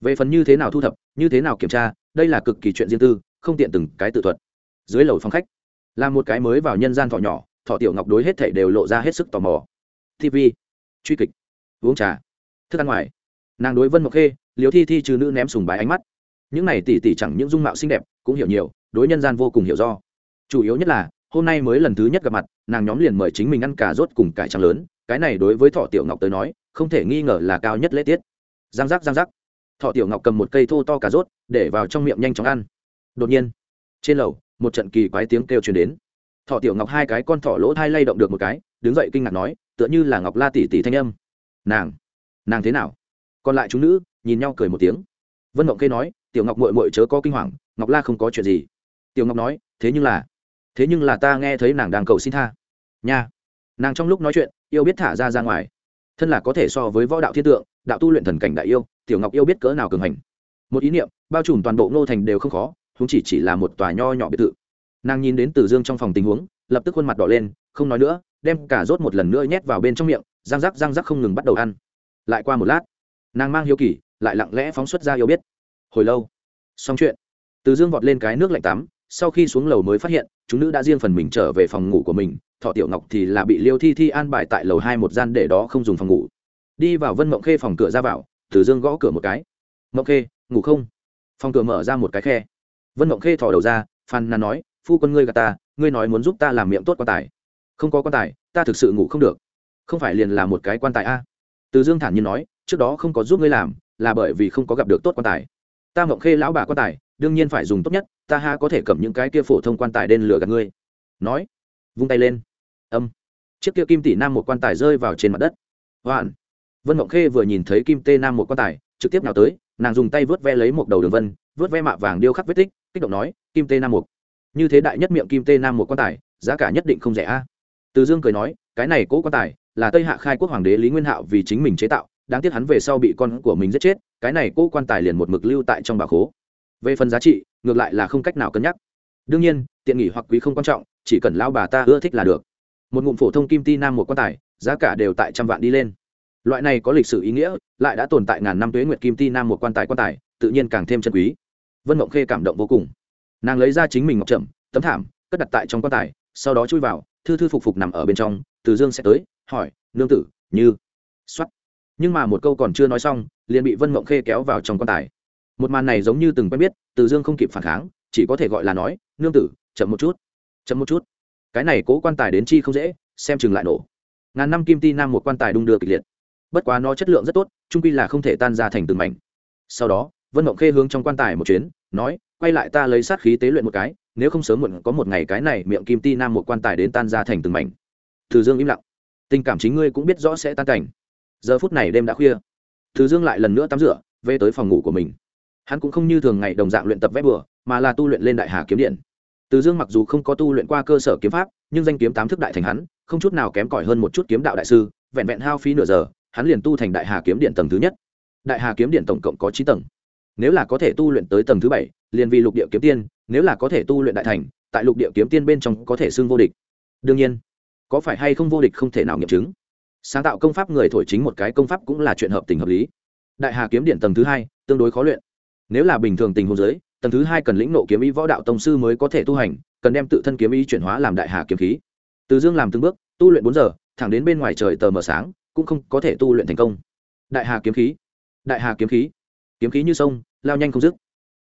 Về phần như thế nào thu thập, như thế nào kiểm tra, đây là cực kỳ chuyện riêng tư, không tiện từng cái tự thuật. Dưới lầu phòng khách là một cái mới vào nhân gian thọ nhỏ, thọ tiểu ngọc đối hết thảy đều lộ ra hết sức tò mò. Tv truy kịch, uống trà, thức ăn ngoài. Nàng đối vân mộc khê liều thi thi trừ nữ ném sùng bái ánh mắt. Những này tỉ tỉ chẳng những dung mạo xinh đẹp, cũng hiểu nhiều, đối nhân gian vô cùng hiểu do. Chủ yếu nhất là, hôm nay mới lần thứ nhất gặp mặt, nàng nhóm liền mời chính mình ăn cà rốt cùng cải trắng lớn, cái này đối với thọ tiểu ngọc tới nói, không thể nghi ngờ là cao nhất lễ tiết. Giang giác giang giác. Thọ tiểu ngọc cầm một cây thô to cà rốt, để vào trong miệng nhanh chóng ăn. Đột nhiên, trên lầu một trận kỳ quái tiếng kêu truyền đến. Thọ tiểu ngọc hai cái con thỏ lỗ thai lay động được một cái, đứng dậy kinh ngạc nói, tựa như là ngọc la tỷ tỷ thanh âm. Nàng nàng thế nào? Còn lại chúng nữ nhìn nhau cười một tiếng. Vân mộng kê nói, tiểu ngọc mội mội chớ có kinh hoàng, ngọc la không có chuyện gì. Tiểu ngọc nói, thế nhưng là, thế nhưng là ta nghe thấy nàng đang cầu xin tha. Nha. Nàng trong lúc nói chuyện, yêu biết thả ra ra ngoài. Thân là có thể so với võ đạo thiên tượng, đạo tu luyện thần cảnh đại yêu, tiểu ngọc yêu biết cỡ nào cường hành. Một ý niệm, bao trùm toàn bộ ngô thành đều không khó chúng chỉ chỉ là một tòa nho nhỏ biệt thự. Nàng nhìn đến từ dương trong phòng tình huống, lập tức khuôn mặt đỏ lên, không nói nữa, đem cả rốt một lần nữa nhét vào bên trong miệng, răng rắc răng rắc không ngừng bắt đầu ăn. Lại qua một lát, nàng mang hiếu kỳ, lại lặng lẽ phóng xuất ra yêu biết. Hồi lâu, xong chuyện. Từ dương vọt lên cái nước lạnh tắm, sau khi xuống lầu mới phát hiện, chúng nữ đã riêng phần mình trở về phòng ngủ của mình, thọ tiểu ngọc thì là bị liêu thi thi an bài tại lầu hai một gian để đó không dùng phòng ngủ. Đi vào vân mộng khê phòng cửa ra vào, từ dương gõ cửa một cái. Mộng khê, ngủ không? Phòng cửa mở ra một cái khe vân mộng khê thò đầu ra phan nàn nói, phu quân ngươi gà ta, ngươi nói muốn giúp ta làm miệng tốt quan tài. Không có quan tài, ta thực sự ngủ không được. Không phải liền là một cái quan tài a? Từ dương thản nhiên nói, trước đó không có giúp ngươi làm, là bởi vì không có gặp được tốt quan tài. Ta mộng khê lão bà quan tài, đương nhiên phải dùng tốt nhất, ta ha có thể cầm những cái kia phổ thông quan tài đen lửa gạt ngươi. Nói, vung tay lên. Âm. Chiếc kia kim tỷ nam một quan tài rơi vào trên mặt đất. Hoạn. Vân mộng khê vừa nhìn thấy kim tê nam một quan tài, trực tiếp nào tới, nàng dùng tay vớt ve lấy một đầu đường vân, vớt ve mạ vàng điêu khắc vết tích kích động nói kim tê nam mục, như thế đại nhất miệng kim tê nam mục quan tài giá cả nhất định không rẻ a. Từ dương cười nói cái này cố quan tài là tây hạ khai quốc hoàng đế lý nguyên hạo vì chính mình chế tạo đáng tiếc hắn về sau bị con của mình giết chết cái này cố quan tài liền một mực lưu tại trong bà khố. Về phần giá trị ngược lại là không cách nào cân nhắc. Đương nhiên tiện nghỉ hoặc quý không quan trọng chỉ cần lao bà ta ưa thích là được. Một ngụm phổ thông kim ti nam một quan tài giá cả đều tại trăm vạn đi lên. Loại này có lịch sử ý nghĩa lại đã tồn tại ngàn năm tuế nguyệt kim ti nam một quan tài quan tài tự nhiên càng thêm chân quý vân mộng khê cảm động vô cùng. Nàng lấy ra chính mình ngọc chậm tấm thảm, cất đặt tại trong quan tài, sau đó chui vào, thư thư phục phục nằm ở bên trong, từ dương sẽ tới, hỏi, nương tử, như? Xuất nhưng mà một câu còn chưa nói xong, liền bị vân mộng khê kéo vào trong quan tài. Một màn này giống như từng quen biết, từ dương không kịp phản kháng, chỉ có thể gọi là nói, nương tử, chậm một chút, chậm một chút. Cái này cố quan tài đến chi không dễ, xem chừng lại nổ. Ngàn năm kim ti nam một quan tài đung đưa kịch liệt. Bất quá nó chất lượng rất tốt, trung pi là không thể tan ra thành từng mảnh. Sau đó vân mộng khê hướng trong quan tài một chuyến, nói, quay lại ta lấy sát khí tế luyện một cái, nếu không sớm muộn có một ngày cái này miệng kim ti nam một quan tài đến tan ra thành từng mảnh. Từ dương im lặng. Tình cảm chính ngươi cũng biết rõ sẽ tan cảnh. Giờ phút này đêm đã khuya. Từ dương lại lần nữa tắm rửa, về tới phòng ngủ của mình. Hắn cũng không như thường ngày đồng dạng luyện tập vét bừa, mà là tu luyện lên đại hà kiếm điện. Từ dương mặc dù không có tu luyện qua cơ sở kiếm pháp, nhưng danh kiếm tám thức đại thành hắn, không chút nào kém cỏi hơn một chút kiếm đạo đại sư, vẹn vẹn hao phí nửa giờ, hắn liền tu thành đại hà kiếm điện tầng thứ nhất. Đại hà kiếm điện tổng cộng có chín tầng nếu là có thể tu luyện tới tầng thứ bảy, liền vì lục địa kiếm tiên, nếu là có thể tu luyện đại thành, tại lục địa kiếm tiên bên trong có thể xưng vô địch. Đương nhiên, có phải hay không vô địch không thể nào nghiệm chứng. Sáng tạo công pháp người thổi chính một cái công pháp cũng là chuyện hợp tình hợp lý. Đại hà kiếm điện tầng thứ hai, tương đối khó luyện. Nếu là bình thường tình huống giới tầng thứ hai cần lĩnh nộ kiếm ý võ đạo tông sư mới có thể tu hành, cần đem tự thân kiếm ý chuyển hóa làm đại hà kiếm khí. Từ dương làm từng bước, tu luyện bốn giờ, thẳng đến bên ngoài trời tờ mờ sáng, cũng không có thể tu luyện thành công. Đại hà kiếm khí. Đại hà kiếm khí kiếm khí như sông, lao nhanh không dứt.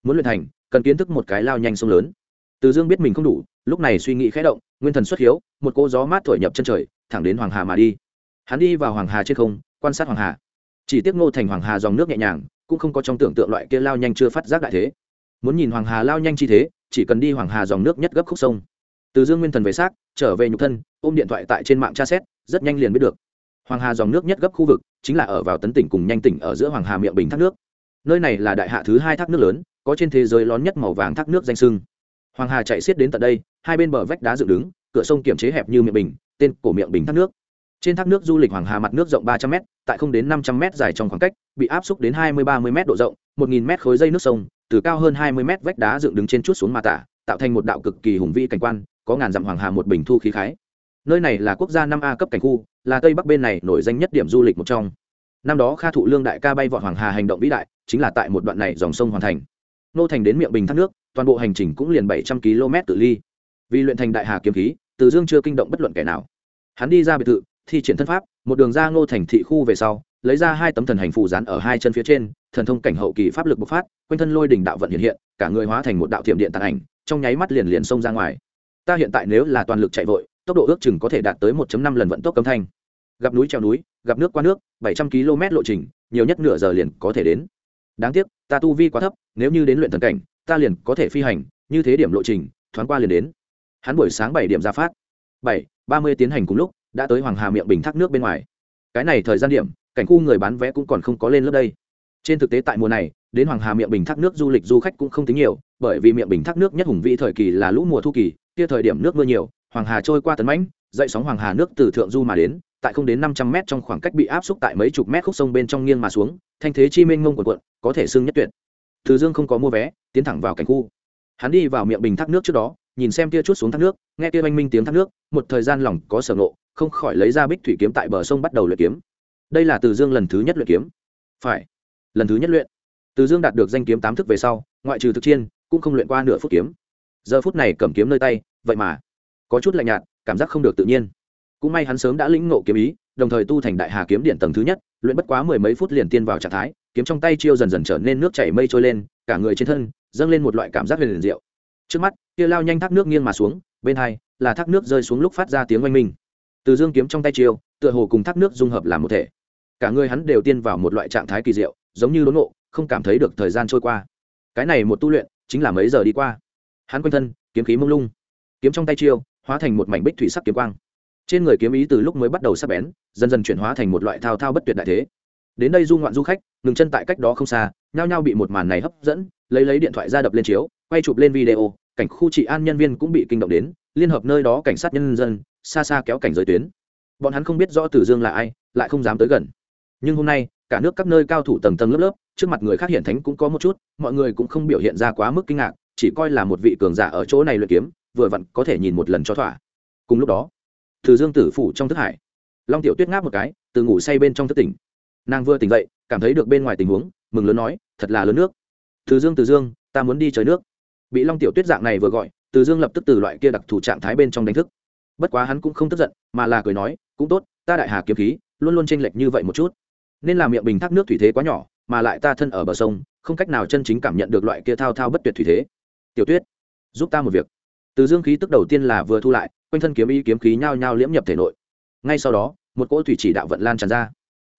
Muốn luyện thành, cần kiến thức một cái lao nhanh sông lớn. Từ dương biết mình không đủ, lúc này suy nghĩ khẽ động, nguyên thần xuất hiếu, một cô gió mát thổi nhập chân trời, thẳng đến hoàng hà mà đi. Hắn đi vào hoàng hà trên không, quan sát hoàng hà. Chỉ tiếc ngô thành hoàng hà dòng nước nhẹ nhàng, cũng không có trong tưởng tượng loại kia lao nhanh chưa phát giác đại thế. Muốn nhìn hoàng hà lao nhanh chi thế, chỉ cần đi hoàng hà dòng nước nhất gấp khúc sông. Từ dương nguyên thần về xác, trở về nhục thân, ôm điện thoại tại trên mạng tra xét, rất nhanh liền biết được. Hoàng hà dòng nước nhất gấp khu vực, chính là ở vào tấn tỉnh cùng nhanh tỉnh ở giữa hoàng hà miệng bình thác nước nơi này là đại hạ thứ hai thác nước lớn, có trên thế giới lớn nhất màu vàng thác nước danh sưng. Hoàng hà chạy xiết đến tận đây, hai bên bờ vách đá dựng đứng, cửa sông kiểm chế hẹp như miệng bình, tên cổ miệng bình thác nước. Trên thác nước du lịch hoàng hà mặt nước rộng ba trăm m tại không đến năm trăm m dài trong khoảng cách, bị áp xúc đến hai mươi ba mươi m độ rộng, một nghìn m khối dây nước sông, từ cao hơn hai mươi m vách đá dựng đứng trên chút xuống mà tả, tạo thành một đạo cực kỳ hùng vĩ cảnh quan, có ngàn dặm hoàng hà một bình thu khí khái. Nơi này là quốc gia năm a cấp cảnh khu, là tây bắc bên này nổi danh nhất điểm du lịch một trong năm đó kha thụ lương đại ca bay vọt hoàng hà hành động vĩ đại, chính là tại một đoạn này dòng sông hoàn thành. Nô thành đến miệng bình thác nước, toàn bộ hành trình cũng liền bảy trăm km tự ly. Vì luyện thành đại hà kiếm khí, từ dương chưa kinh động bất luận kẻ nào. Hắn đi ra biệt thự, thi triển thân pháp, một đường ra ngô thành thị khu về sau, lấy ra hai tấm thần hành phù dán ở hai chân phía trên, thần thông cảnh hậu kỳ pháp lực bộc phát, quanh thân lôi đỉnh đạo vận hiện hiện, cả người hóa thành một đạo thiểm điện tàn ảnh, trong nháy mắt liền liền xông ra ngoài. Ta hiện tại nếu là toàn lực chạy vội, tốc độ ước chừng có thể đạt tới 1 năm lần vận tốc cấm thanh. Gặp núi treo núi gặp nước qua nước 700 km lộ trình, nhiều nhất nửa giờ liền có thể đến. Đáng tiếc, ta tu vi quá thấp, nếu như đến luyện thần cảnh, ta liền có thể phi hành, như thế điểm lộ trình, thoáng qua liền đến. Hắn buổi sáng bảy điểm ra phát. Bảy, ba mươi tiến hành cùng lúc, đã tới hoàng hà miệng bình thác nước bên ngoài. Cái này thời gian điểm, cảnh khu người bán vé cũng còn không có lên lớp đây. Trên thực tế tại mùa này, đến hoàng hà miệng bình thác nước du lịch du khách cũng không tính nhiều, bởi vì miệng bình thác nước nhất hùng vĩ thời kỳ là lũ mùa thu kỳ, kia thời điểm nước mưa nhiều, hoàng hà trôi qua tấn mãnh, dậy sóng hoàng hà nước từ thượng du mà đến tại không đến năm trăm mét trong khoảng cách bị áp xúc tại mấy chục mét khúc sông bên trong nghiêng mà xuống, thanh thế chi mênh ngông quần quận có thể xưng nhất tuyệt. Từ dương không có mua vé, tiến thẳng vào cảnh khu. Hắn đi vào miệng bình thác nước trước đó, nhìn xem tia chút xuống thác nước, nghe tia oanh minh tiếng thác nước, một thời gian lòng có sở nộ không khỏi lấy ra bích thủy kiếm tại bờ sông bắt đầu luyện kiếm. Đây là từ dương lần thứ nhất luyện kiếm. Phải, lần thứ nhất luyện. Từ dương đạt được danh kiếm tám thức về sau, ngoại trừ thực chiên cũng không luyện qua nửa phút kiếm. Giờ phút này cầm kiếm nơi tay, vậy mà có chút lạnh nhạt, cảm giác không được tự nhiên cũng may hắn sớm đã lĩnh ngộ kiếm ý, đồng thời tu thành đại hà kiếm điện tầng thứ nhất, luyện bất quá mười mấy phút liền tiên vào trạng thái, kiếm trong tay chiêu dần dần trở nên nước chảy mây trôi lên, cả người trên thân dâng lên một loại cảm giác huyền liền diệu. Trước mắt, kia lao nhanh thác nước nghiêng mà xuống, bên hai là thác nước rơi xuống lúc phát ra tiếng oanh minh. Từ dương kiếm trong tay chiêu, tựa hồ cùng thác nước dung hợp làm một thể. Cả người hắn đều tiên vào một loại trạng thái kỳ diệu, giống như đốn ngộ, không cảm thấy được thời gian trôi qua. Cái này một tu luyện, chính là mấy giờ đi qua? Hắn quanh thân, kiếm khí mông lung. Kiếm trong tay chiêu, hóa thành một mảnh bích thủy sắc kiếm quang trên người kiếm ý từ lúc mới bắt đầu sắp bén, dần dần chuyển hóa thành một loại thao thao bất tuyệt đại thế. Đến đây du ngoạn du khách, ngừng chân tại cách đó không xa, nhao nhao bị một màn này hấp dẫn, lấy lấy điện thoại ra đập lên chiếu, quay chụp lên video, cảnh khu trị an nhân viên cũng bị kinh động đến, liên hợp nơi đó cảnh sát nhân dân, xa xa kéo cảnh giới tuyến. Bọn hắn không biết rõ tử dương là ai, lại không dám tới gần. Nhưng hôm nay, cả nước các nơi cao thủ tầng tầng lớp lớp, trước mặt người khác hiện thánh cũng có một chút, mọi người cũng không biểu hiện ra quá mức kinh ngạc, chỉ coi là một vị cường giả ở chỗ này luyện kiếm, vừa vặn có thể nhìn một lần cho thỏa. Cùng lúc đó từ dương tử phủ trong thức hải. Long tiểu tuyết ngáp một cái, từ ngủ say bên trong thức tỉnh. Nàng vừa tỉnh dậy, cảm thấy được bên ngoài tình huống, mừng lớn nói, thật là lớn nước. Từ dương từ dương, ta muốn đi chơi nước. Bị long tiểu tuyết dạng này vừa gọi, từ dương lập tức từ loại kia đặc thù trạng thái bên trong đánh thức. Bất quá hắn cũng không tức giận, mà là cười nói, cũng tốt, ta đại hà kiếm khí, luôn luôn chênh lệch như vậy một chút. Nên làm miệng bình thác nước thủy thế quá nhỏ, mà lại ta thân ở bờ sông, không cách nào chân chính cảm nhận được loại kia thao thao bất tuyệt thủy thế. Tiểu tuyết, giúp ta một việc từ dương khí tức đầu tiên là vừa thu lại, quanh thân kiếm ý kiếm khí nhao nhao liễm nhập thể nội. Ngay sau đó, một cỗ thủy chỉ đạo vận lan tràn ra.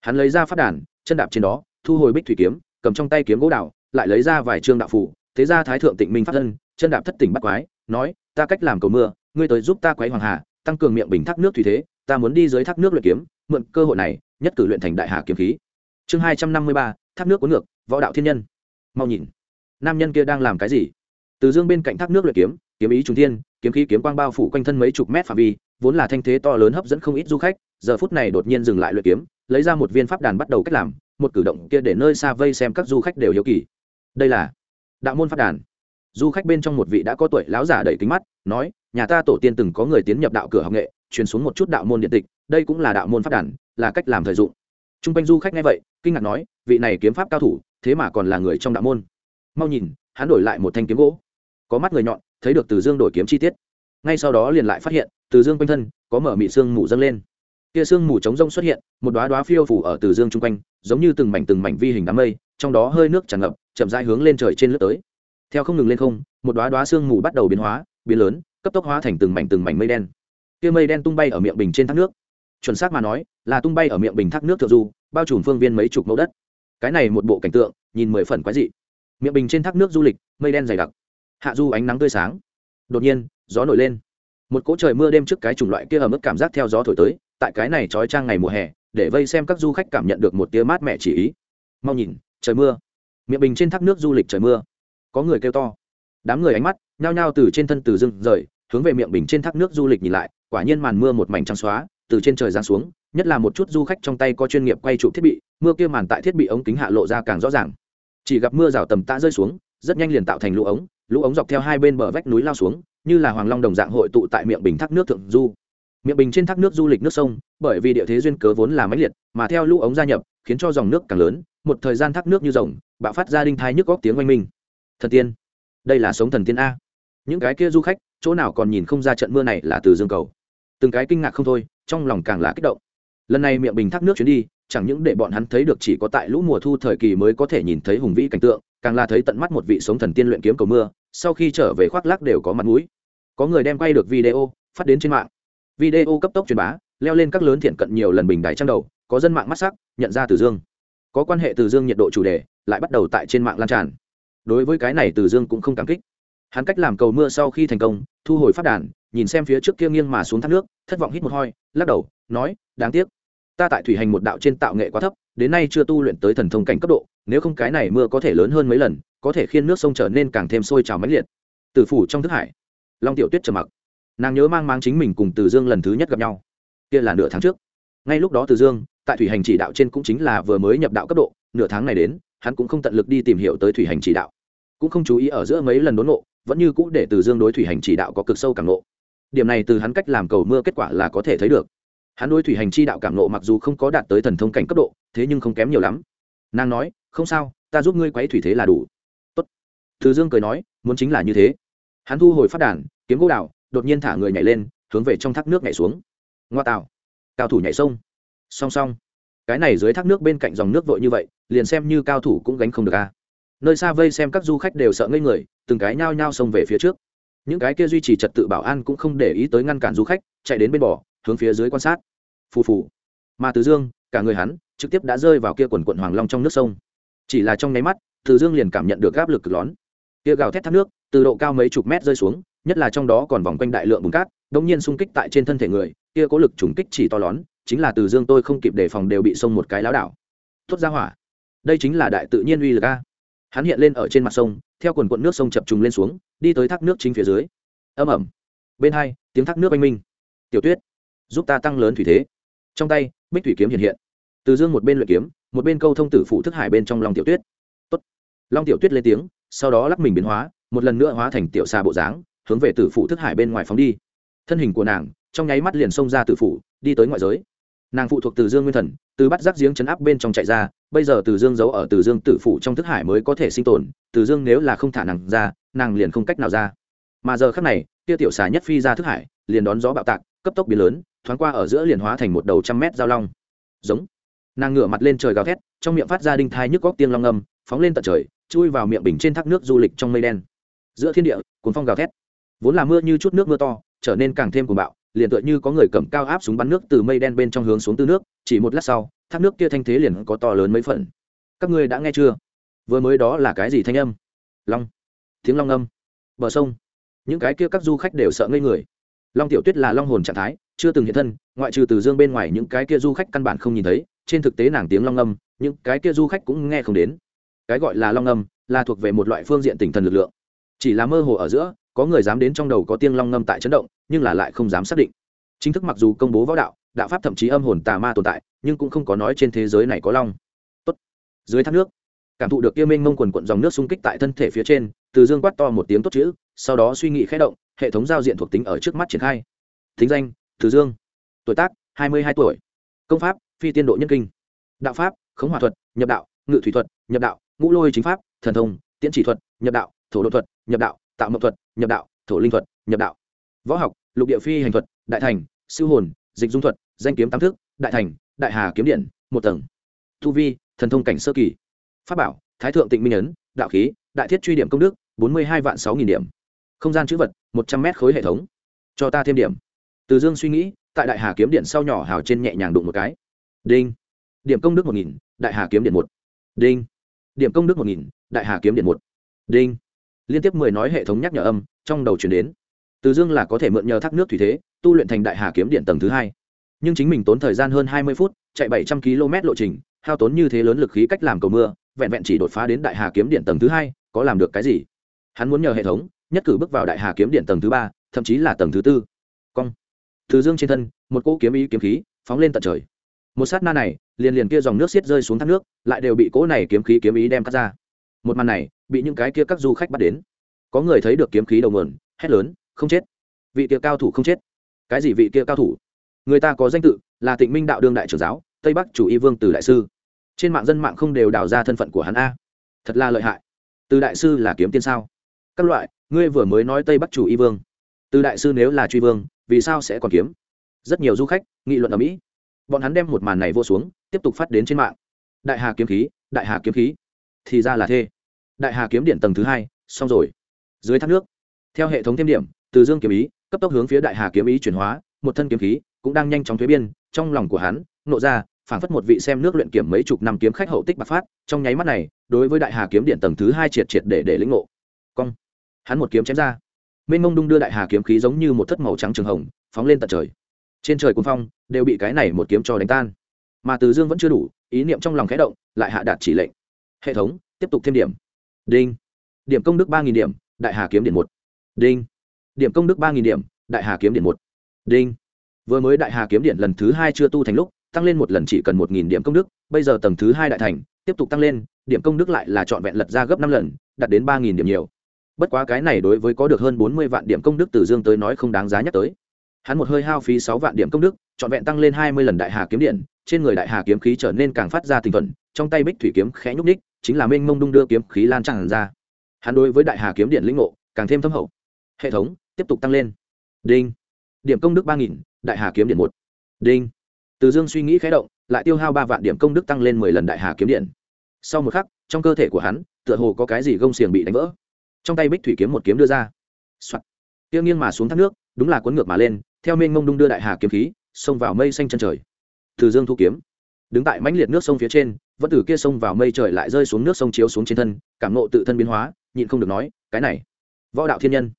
Hắn lấy ra phát đàn, chân đạp trên đó, thu hồi bích thủy kiếm, cầm trong tay kiếm gỗ đạo lại lấy ra vài trương đạo phủ thế ra thái thượng tịnh minh pháp thân, chân đạp thất tỉnh bắt quái, nói, ta cách làm cầu mưa, ngươi tới giúp ta quái hoàng hà, tăng cường miệng bình thác nước thủy thế, ta muốn đi dưới thác nước luyện kiếm, mượn cơ hội này, nhất cử luyện thành đại hà kiếm khí. Chương hai trăm năm mươi ba, thác nước cuốn ngược, võ đạo thiên nhân. Mau nhìn, nam nhân kia đang làm cái gì? Từ dương bên cạnh thác nước luyện kiếm kiếm ý trung thiên, kiếm khí kiếm quang bao phủ quanh thân mấy chục mét phạm vi, vốn là thanh thế to lớn hấp dẫn không ít du khách, giờ phút này đột nhiên dừng lại luyện kiếm, lấy ra một viên pháp đàn bắt đầu cách làm, một cử động kia để nơi xa vây xem các du khách đều hiếu kỳ. Đây là đạo môn pháp đàn. Du khách bên trong một vị đã có tuổi lão giả đầy kính mắt, nói, nhà ta tổ tiên từng có người tiến nhập đạo cửa học nghệ, truyền xuống một chút đạo môn điện tịch, đây cũng là đạo môn pháp đàn, là cách làm thời dụng. T r u n g quanh du khách nghe vậy, kinh ngạc nói, vị này kiếm pháp cao thủ, thế mà còn là người trong đạo môn. Mau nhìn, hắn đổi lại một thanh kiếm gỗ. Có mắt người nhọn thấy được từ dương đổi kiếm chi tiết. Ngay sau đó liền lại phát hiện, từ dương quanh thân có mở mị sương mù dâng lên. Kia sương mù trống rông xuất hiện, một đoá đoá phiêu phủ ở từ dương chung quanh, giống như từng mảnh từng mảnh vi hình đám mây, trong đó hơi nước tràn ngập, chậm rãi hướng lên trời trên lướt tới. Theo không ngừng lên không, một đoá đoá sương mù bắt đầu biến hóa, biến lớn, cấp tốc hóa thành từng mảnh từng mảnh mây đen. Kia mây đen tung bay ở miệng bình trên thác nước. Chuẩn xác mà nói, là tung bay ở miệng bình thác nước thượng du, bao trùm phương viên mấy chục mẫu đất. Cái này một bộ cảnh tượng, nhìn mười phần quái dị. Miệng bình trên thác nước du lịch, mây đen dày đặc hạ du ánh nắng tươi sáng. Đột nhiên, gió nổi lên. Một cỗ trời mưa đêm trước cái chủng loại kia ở mức cảm giác theo gió thổi tới, tại cái này trói trang ngày mùa hè, để vây xem các du khách cảm nhận được một tia mát mẻ chỉ ý. Mau nhìn, trời mưa. Miệng bình trên thác nước du lịch trời mưa. Có người kêu to. Đám người ánh mắt, nhao nhao từ trên thân từ dưng rời, hướng về miệng bình trên thác nước du lịch nhìn lại, quả nhiên màn mưa một mảnh trắng xóa, từ trên trời giáng xuống, nhất là một chút du khách trong tay có chuyên nghiệp quay trụ thiết bị, mưa kia màn tại thiết bị ống kính hạ lộ ra càng rõ ràng. Chỉ gặp mưa rào tầm tã rơi xuống, rất nhanh liền tạo thành lũ ống lũ ống dọc theo hai bên bờ vách núi lao xuống, như là hoàng long đồng dạng hội tụ tại miệng bình thác nước thượng du. Miệng bình trên thác nước du lịch nước sông, bởi vì địa thế duyên cớ vốn là máy liệt, mà theo lũ ống gia nhập, khiến cho dòng nước càng lớn, một thời gian thác nước như rồng, bạo phát ra đinh thai nhức góc tiếng oanh minh. Thần tiên, đây là sống thần tiên a. Những cái kia du khách, chỗ nào còn nhìn không ra trận mưa này là từ dương cầu. Từng cái kinh ngạc không thôi, trong lòng càng là kích động. Lần này miệng bình thác nước chuyến đi, chẳng những để bọn hắn thấy được chỉ có tại lũ mùa thu thời kỳ mới có thể nhìn thấy hùng vĩ cảnh tượng càng là thấy tận mắt một vị sống thần tiên luyện kiếm cầu mưa, sau khi trở về khoác lác đều có mặt mũi. Có người đem quay được video, phát đến trên mạng. Video cấp tốc truyền bá, leo lên các lớn thiện cận nhiều lần bình đài trang đầu, có dân mạng mắt sắc, nhận ra từ dương. Có quan hệ từ dương nhiệt độ chủ đề, lại bắt đầu tại trên mạng lan tràn. Đối với cái này từ dương cũng không cảm kích. Hắn cách làm cầu mưa sau khi thành công, thu hồi phát đàn, nhìn xem phía trước kia nghiêng mà xuống thác nước, thất vọng hít một hoi, lắc đầu, nói, đáng tiếc ta tại thủy hành một đạo trên tạo nghệ quá thấp, đến nay chưa tu luyện tới thần thông cảnh cấp độ, nếu không cái này mưa có thể lớn hơn mấy lần, có thể khiến nước sông trở nên càng thêm sôi trào mãnh liệt. Từ phủ trong thức hải, long tiểu tuyết trầm mặc. Nàng nhớ mang mang chính mình cùng từ dương lần thứ nhất gặp nhau. Kia là nửa tháng trước. Ngay lúc đó từ dương, tại thủy hành chỉ đạo trên cũng chính là vừa mới nhập đạo cấp độ, nửa tháng này đến, hắn cũng không tận lực đi tìm hiểu tới thủy hành chỉ đạo. Cũng không chú ý ở giữa mấy lần đốn nộ vẫn như cũ để từ dương đối thủy hành chỉ đạo có cực sâu càng nộ điểm này từ hắn cách làm cầu mưa kết quả là có thể thấy được hắn đối thủy hành chi đạo cảm nộ mặc dù không có đạt tới thần thông cảnh cấp độ, thế nhưng không kém nhiều lắm. Nàng nói, không sao, ta giúp ngươi quấy thủy thế là đủ. Tốt. từ dương cười nói, muốn chính là như thế. Hắn thu hồi phát đàn, kiếm gỗ đạo đột nhiên thả người nhảy lên, hướng về trong thác nước nhảy xuống. Ngoa tạo. Cao thủ nhảy sông. Song song. Cái này dưới thác nước bên cạnh dòng nước vội như vậy, liền xem như cao thủ cũng gánh không được a. Nơi xa vây xem các du khách đều sợ ngây người, từng cái nhao nhao xông về phía trước. Những cái kia duy trì trật tự bảo an cũng không để ý tới ngăn cản du khách, chạy đến bên bờ hướng phía dưới quan sát. Phù phù. Mà từ dương, cả người hắn trực tiếp đã rơi vào kia quần quận hoàng long trong nước sông. Chỉ là trong nháy mắt, từ dương liền cảm nhận được áp lực cực lón kia gào thét thác nước, từ độ cao mấy chục mét rơi xuống, nhất là trong đó còn vòng quanh đại lượng bùn cát đống nhiên xung kích tại trên thân thể người, kia có lực trùng kích chỉ to lớn, chính là từ dương tôi không kịp đề phòng đều bị sông một cái láo đảo. Tốt ra hỏa. Đây chính là đại tự nhiên uy lực a. Hắn hiện lên ở trên mặt sông, theo quần quận nước sông chập trùng lên xuống, đi tới thác nước chính phía dưới. Âm ẩm bên hai, tiếng thác nước oanh minh. Tiểu tuyết giúp ta tăng lớn thủy thế. Trong tay, bích thủy kiếm hiện hiện. Từ dương một bên luyện kiếm, một bên câu thông tử phụ thức hải bên trong lòng tiểu tuyết. Tốt. long tiểu tuyết lên tiếng, sau đó lắc mình biến hóa, một lần nữa hóa thành tiểu xa bộ dáng, hướng về tử phụ thức hải bên ngoài phóng đi. Thân hình của nàng, trong nháy mắt liền xông ra tử phụ, đi tới ngoại giới. Nàng phụ thuộc từ dương nguyên thần, từ bắt giác giếng chấn áp bên trong chạy ra, bây giờ từ dương giấu ở từ dương tử phụ trong thức hải mới có thể sinh tồn, từ dương nếu là không thả nàng ra, nàng liền không cách nào ra. Mà giờ khắc này tia tiểu xà nhất phi ra thức hải, liền đón gió bạo tạc cấp tốc biến lớn, thoáng qua ở giữa liền hóa thành một đầu trăm mét giao long. Giống. Nàng ngửa mặt lên trời gào thét, trong miệng phát ra đinh thai nhức góc tiên long âm, phóng lên tận trời, chui vào miệng bình trên thác nước du lịch trong mây đen. Giữa thiên địa cuốn phong gào thét. Vốn là mưa như chút nước mưa to, trở nên càng thêm cuồng bạo, liền tựa như có người cầm cao áp súng bắn nước từ mây đen bên trong hướng xuống tư nước, chỉ một lát sau, thác nước kia thanh thế liền có to lớn mấy phần. Các ngươi đã nghe chưa? Vừa mới đó là cái gì thanh âm? Long. Tiếng long âm. Bờ sông. Những cái kia các du khách đều sợ ngây người long tiểu tuyết là long hồn trạng thái, chưa từng hiện thân, ngoại trừ từ dương bên ngoài những cái kia du khách căn bản không nhìn thấy, trên thực tế nàng tiếng long âm, những cái kia du khách cũng nghe không đến. Cái gọi là long âm, là thuộc về một loại phương diện tinh thần lực lượng. Chỉ là mơ hồ ở giữa, có người dám đến trong đầu có tiếng long ngâm tại chấn động, nhưng là lại không dám xác định. Chính thức mặc dù công bố võ đạo đạo pháp thậm chí âm hồn tà ma tồn tại, nhưng cũng không có nói trên thế giới này có long. Tốt. dưới thác nước cảm thụ được kia mênh mông quần quận dòng nước xung kích tại thân thể phía trên, từ dương quát to một tiếng tốt chữ, sau đó suy nghĩ khẽ động, hệ thống giao diện thuộc tính ở trước mắt triển khai. Thính danh, từ dương. Tuổi tác, hai mươi hai tuổi. Công pháp, phi tiên độ nhân kinh. Đạo pháp, khống hòa thuật, nhập đạo, ngự thủy thuật, nhập đạo, ngũ lôi chính pháp, thần thông, tiễn chỉ thuật, nhập đạo, thổ độ thuật, nhập đạo, tạo mậu thuật, nhập đạo, thổ linh thuật, nhập đạo. Võ học, lục địa phi hành thuật, đại thành siêu hồn, dịch dung thuật, danh kiếm tam thức, đại thành, đại hà kiếm điện, một tầng. Thu vi, thần thông cảnh sơ kỳ pháp bảo, thái thượng tịnh minh ấn, đạo khí, đại thiết truy điểm công đức, bốn mươi hai vạn sáu nghìn điểm. Không gian chữ vật, một trăm mét khối hệ thống. Cho ta thêm điểm. Từ dương suy nghĩ, tại đại hà kiếm điện sau nhỏ hào trên nhẹ nhàng đụng một cái. Đinh. Điểm công đức một nghìn, đại hà kiếm điện một. Đinh. Điểm công đức một nghìn, đại hà kiếm điện một. Đinh. Liên tiếp mười nói hệ thống nhắc nhở âm, trong đầu chuyển đến. Từ dương là có thể mượn nhờ thác nước thủy thế, tu luyện thành đại hà kiếm điện tầng thứ hai. Nhưng chính mình tốn thời gian hơn hai mươi phút, chạy bảy trăm km lộ trình, hao tốn như thế lớn lực khí cách làm cầu mưa vẹn vẹn chỉ đột phá đến đại hà kiếm điện tầng thứ hai, có làm được cái gì? Hắn muốn nhờ hệ thống, nhất cử bước vào đại hà kiếm điện tầng thứ ba, thậm chí là tầng thứ tư. Cong. Từ dương trên thân, một cỗ kiếm ý kiếm khí phóng lên tận trời. Một sát na này, liền liền kia dòng nước xiết rơi xuống thác nước, lại đều bị cỗ này kiếm khí kiếm ý đem cắt ra. Một màn này, bị những cái kia các du khách bắt đến. Có người thấy được kiếm khí đầu nguồn, hét lớn, không chết! Vị kia cao thủ không chết! Cái gì vị kia cao thủ? Người ta có danh tự là tịnh minh đạo đương đại trưởng giáo, tây bắc chủ y vương từ đại sư trên mạng dân mạng không đều đào ra thân phận của hắn a. Thật là lợi hại. Từ đại sư là kiếm tiên sao? Các loại, ngươi vừa mới nói tây bắc chủ y vương. Từ đại sư nếu là truy vương, vì sao sẽ còn kiếm? Rất nhiều du khách, nghị luận ở mỹ. Bọn hắn đem một màn này vô xuống, tiếp tục phát đến trên mạng. Đại hà kiếm khí, đại hà kiếm khí. Thì ra là thê đại hà kiếm điện tầng thứ hai, xong rồi. Dưới thác nước. Theo hệ thống thêm điểm, từ dương kiếm ý, cấp tốc hướng phía đại hà kiếm ý chuyển hóa, một thân kiếm khí cũng đang nhanh chóng thuế biên, trong lòng của hắn, nộ ra phảng phất một vị xem nước luyện kiểm mấy chục năm kiếm khách hậu tích bạc phát, trong nháy mắt này, đối với đại hà kiếm điện tầng thứ hai triệt triệt để để lĩnh ngộ. Cong. Hắn một kiếm chém ra. Mênh mông đung đưa đại hà kiếm khí giống như một thất màu trắng trường hồng, phóng lên tận trời. Trên trời cuồng phong, đều bị cái này một kiếm cho đánh tan. Mà từ dương vẫn chưa đủ, ý niệm trong lòng khẽ động, lại hạ đạt chỉ lệnh. Hệ thống, tiếp tục thêm điểm. Đinh. Điểm công đức ba nghìn điểm, đại hà kiếm điện một. Đinh. Điểm công đức ba nghìn điểm, đại hà kiếm điện một. Đinh. Vừa mới đại hà kiếm điện lần thứ hai chưa tu thành lúc tăng lên một lần chỉ cần một nghìn điểm công đức, bây giờ tầng thứ hai đại thành, tiếp tục tăng lên, điểm công đức lại là trọn vẹn lật ra gấp năm lần, đạt đến ba nghìn điểm nhiều. Bất quá cái này đối với có được hơn bốn mươi vạn điểm công đức từ dương tới nói không đáng giá nhắc tới. Hắn một hơi hao phí sáu vạn điểm công đức, trọn vẹn tăng lên hai mươi lần đại hà kiếm điện, trên người đại hà kiếm khí trở nên càng phát ra tinh thuận trong tay bích thủy kiếm khẽ nhúc ních chính là mênh mông đung đưa kiếm khí lan tràn ra. Hắn đối với đại hà kiếm điện lĩnh ngộ càng thêm thâm hậu. Hệ thống tiếp tục tăng lên. Đinh. Điểm công đức ba nghìn, đại hà kiếm điện một. Đinh từ dương suy nghĩ khé động, lại tiêu hao ba vạn điểm công đức tăng lên mười lần đại hà kiếm điện. Sau một khắc, trong cơ thể của hắn, tựa hồ có cái gì gông xiềng bị đánh vỡ. Trong tay bích thủy kiếm một kiếm đưa ra. Soạt. Tiêu nghiêng mà xuống thác nước, đúng là cuốn ngược mà lên, theo mênh mông đung đưa đại hà kiếm khí, xông vào mây xanh chân trời. Từ dương thu kiếm. Đứng tại mãnh liệt nước sông phía trên, vẫn từ kia sông vào mây trời lại rơi xuống nước sông chiếu xuống trên thân, cảm nộ tự thân biến hóa, nhịn không được nói, cái này, võ đạo thiên nhân.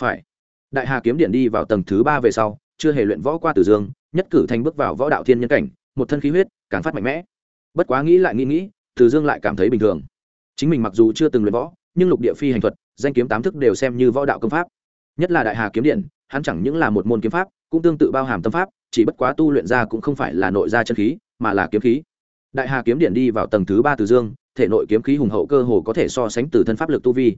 Phải. Đại hà kiếm điện đi vào tầng thứ ba về sau, chưa hề luyện võ qua tử dương nhất cử thành bước vào võ đạo thiên nhân cảnh, một thân khí huyết, càng phát mạnh mẽ. Bất quá nghĩ lại nghĩ nghĩ, từ dương lại cảm thấy bình thường. Chính mình mặc dù chưa từng luyện võ, nhưng lục địa phi hành thuật, danh kiếm tám thức đều xem như võ đạo công pháp. Nhất là đại hà kiếm điện, hắn chẳng những là một môn kiếm pháp, cũng tương tự bao hàm tâm pháp, chỉ bất quá tu luyện ra cũng không phải là nội gia chân khí, mà là kiếm khí. Đại hà kiếm điện đi vào tầng thứ ba từ dương, thể nội kiếm khí hùng hậu cơ hồ có thể so sánh từ thân pháp lực tu vi.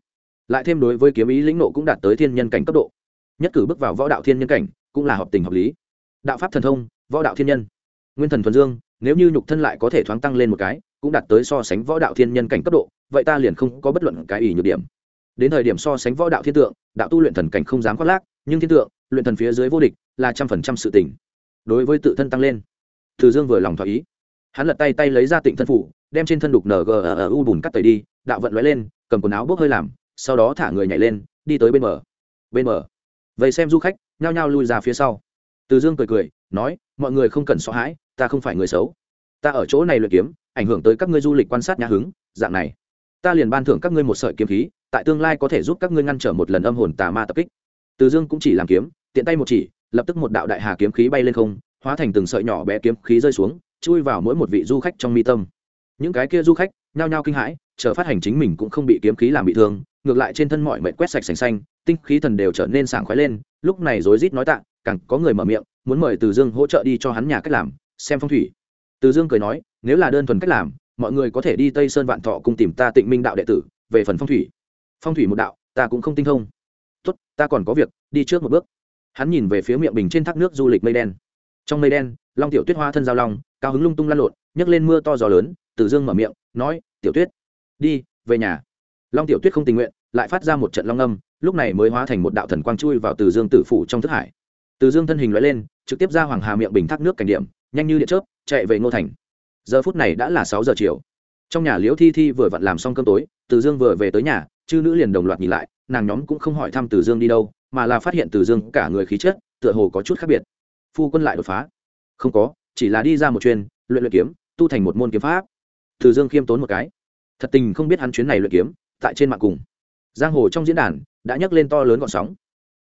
Lại thêm đối với kiếm ý lĩnh nộ cũng đạt tới thiên nhân cảnh cấp độ. Nhất cử bước vào võ đạo thiên nhân cảnh, cũng là hợp tình hợp lý đạo pháp thần thông, võ đạo thiên nhân. Nguyên thần thuần dương, nếu như nhục thân lại có thể thoáng tăng lên một cái, cũng đạt tới so sánh võ đạo thiên nhân cảnh cấp độ, vậy ta liền không có bất luận cái ý nhược điểm. Đến thời điểm so sánh võ đạo thiên tượng, đạo tu luyện thần cảnh không dám khoác lác, nhưng thiên tượng, luyện thần phía dưới vô địch, là trăm phần trăm sự tỉnh đối với tự thân tăng lên, từ dương vừa lòng thỏa ý. Hắn lật tay tay lấy ra tịnh thân phủ, đem trên thân đục ngu bùn cắt tẩy đi, đạo vận lóe lên, cầm quần áo bốc hơi làm, sau đó thả người nhảy lên, đi tới bên bờ. Bên bờ. Vậy xem du khách, nhao nhao lui ra phía sau từ dương cười cười, nói, mọi người không cần sợ hãi, ta không phải người xấu. Ta ở chỗ này luyện kiếm, ảnh hưởng tới các ngươi du lịch quan sát nhà hứng, dạng này. Ta liền ban thưởng các ngươi một sợi kiếm khí, tại tương lai có thể giúp các ngươi ngăn trở một lần âm hồn tà ma tập kích. Từ dương cũng chỉ làm kiếm, tiện tay một chỉ, lập tức một đạo đại hà kiếm khí bay lên không, hóa thành từng sợi nhỏ bé kiếm khí rơi xuống, chui vào mỗi một vị du khách trong mi tâm. Những cái kia du khách, nhao nhao kinh hãi, chờ phát hành chính mình cũng không bị kiếm khí làm bị thương, ngược lại trên thân mọi mệnh quét sạch sành xanh, tinh khí thần đều trở nên sảng khoái lên, lúc này rối rít nói tạ càng có người mở miệng, muốn mời từ dương hỗ trợ đi cho hắn nhà cách làm, xem phong thủy. Từ dương cười nói, nếu là đơn thuần cách làm, mọi người có thể đi tây sơn vạn thọ cùng tìm ta tịnh minh đạo đệ tử, về phần phong thủy. Phong thủy một đạo, ta cũng không tinh thông. Tốt, ta còn có việc, đi trước một bước. Hắn nhìn về phía miệng bình trên thác nước du lịch mây đen. Trong mây đen, long tiểu tuyết hoa thân giao long, cao hứng lung tung lăn lộn, nhấc lên mưa to gió lớn, từ dương mở miệng, nói, tiểu tuyết, đi, về nhà. Long tiểu tuyết không tình nguyện, lại phát ra một trận long âm, lúc này mới hóa thành một đạo thần quang chui vào từ dương tử phủ trong thức hải từ dương thân hình loại lên, trực tiếp ra hoàng hà miệng bình thác nước cảnh điểm, nhanh như điện chớp, chạy về ngô thành. Giờ phút này đã là sáu giờ chiều. Trong nhà liễu thi thi vừa vặn làm xong cơm tối, từ dương vừa về tới nhà, chư nữ liền đồng loạt nhìn lại, nàng nhóm cũng không hỏi thăm từ dương đi đâu, mà là phát hiện từ dương cả người khí chất, tựa hồ có chút khác biệt. Phu quân lại đột phá. Không có, chỉ là đi ra một chuyên luyện luyện kiếm, tu thành một môn kiếm pháp. Từ dương khiêm tốn một cái. Thật tình không biết hắn chuyến này luyện kiếm, tại trên mạng cùng. Giang hồ trong diễn đàn, đã nhấc lên to lớn gọn sóng.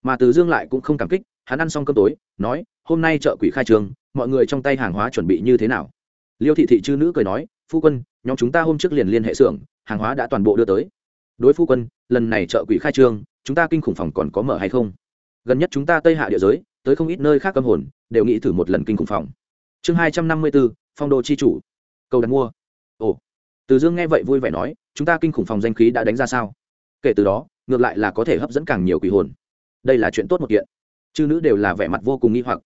Mà từ dương lại cũng không cảm kích hắn ăn xong cơm tối, nói, hôm nay chợ quỷ khai trường, mọi người trong tay hàng hóa chuẩn bị như thế nào? Liêu thị thị chư nữ cười nói, phu quân, nhóm chúng ta hôm trước liền liên hệ xưởng, hàng hóa đã toàn bộ đưa tới. Đối phu quân, lần này chợ quỷ khai trương chúng ta kinh khủng phòng còn có mở hay không? Gần nhất chúng ta tây hạ địa giới, tới không ít nơi khác âm hồn, đều nghĩ thử một lần kinh khủng phòng. Chương hai trăm năm mươi bốn phong đô chi chủ. Cầu đặt mua. Ồ, từ dương nghe vậy vui vẻ nói, chúng ta kinh khủng phòng danh khí đã đánh ra sao? Kể từ đó, ngược lại là có thể hấp dẫn càng nhiều quỷ hồn. Đây là chuyện tốt một kiện chư nữ đều là vẻ mặt vô cùng nghi hoặc.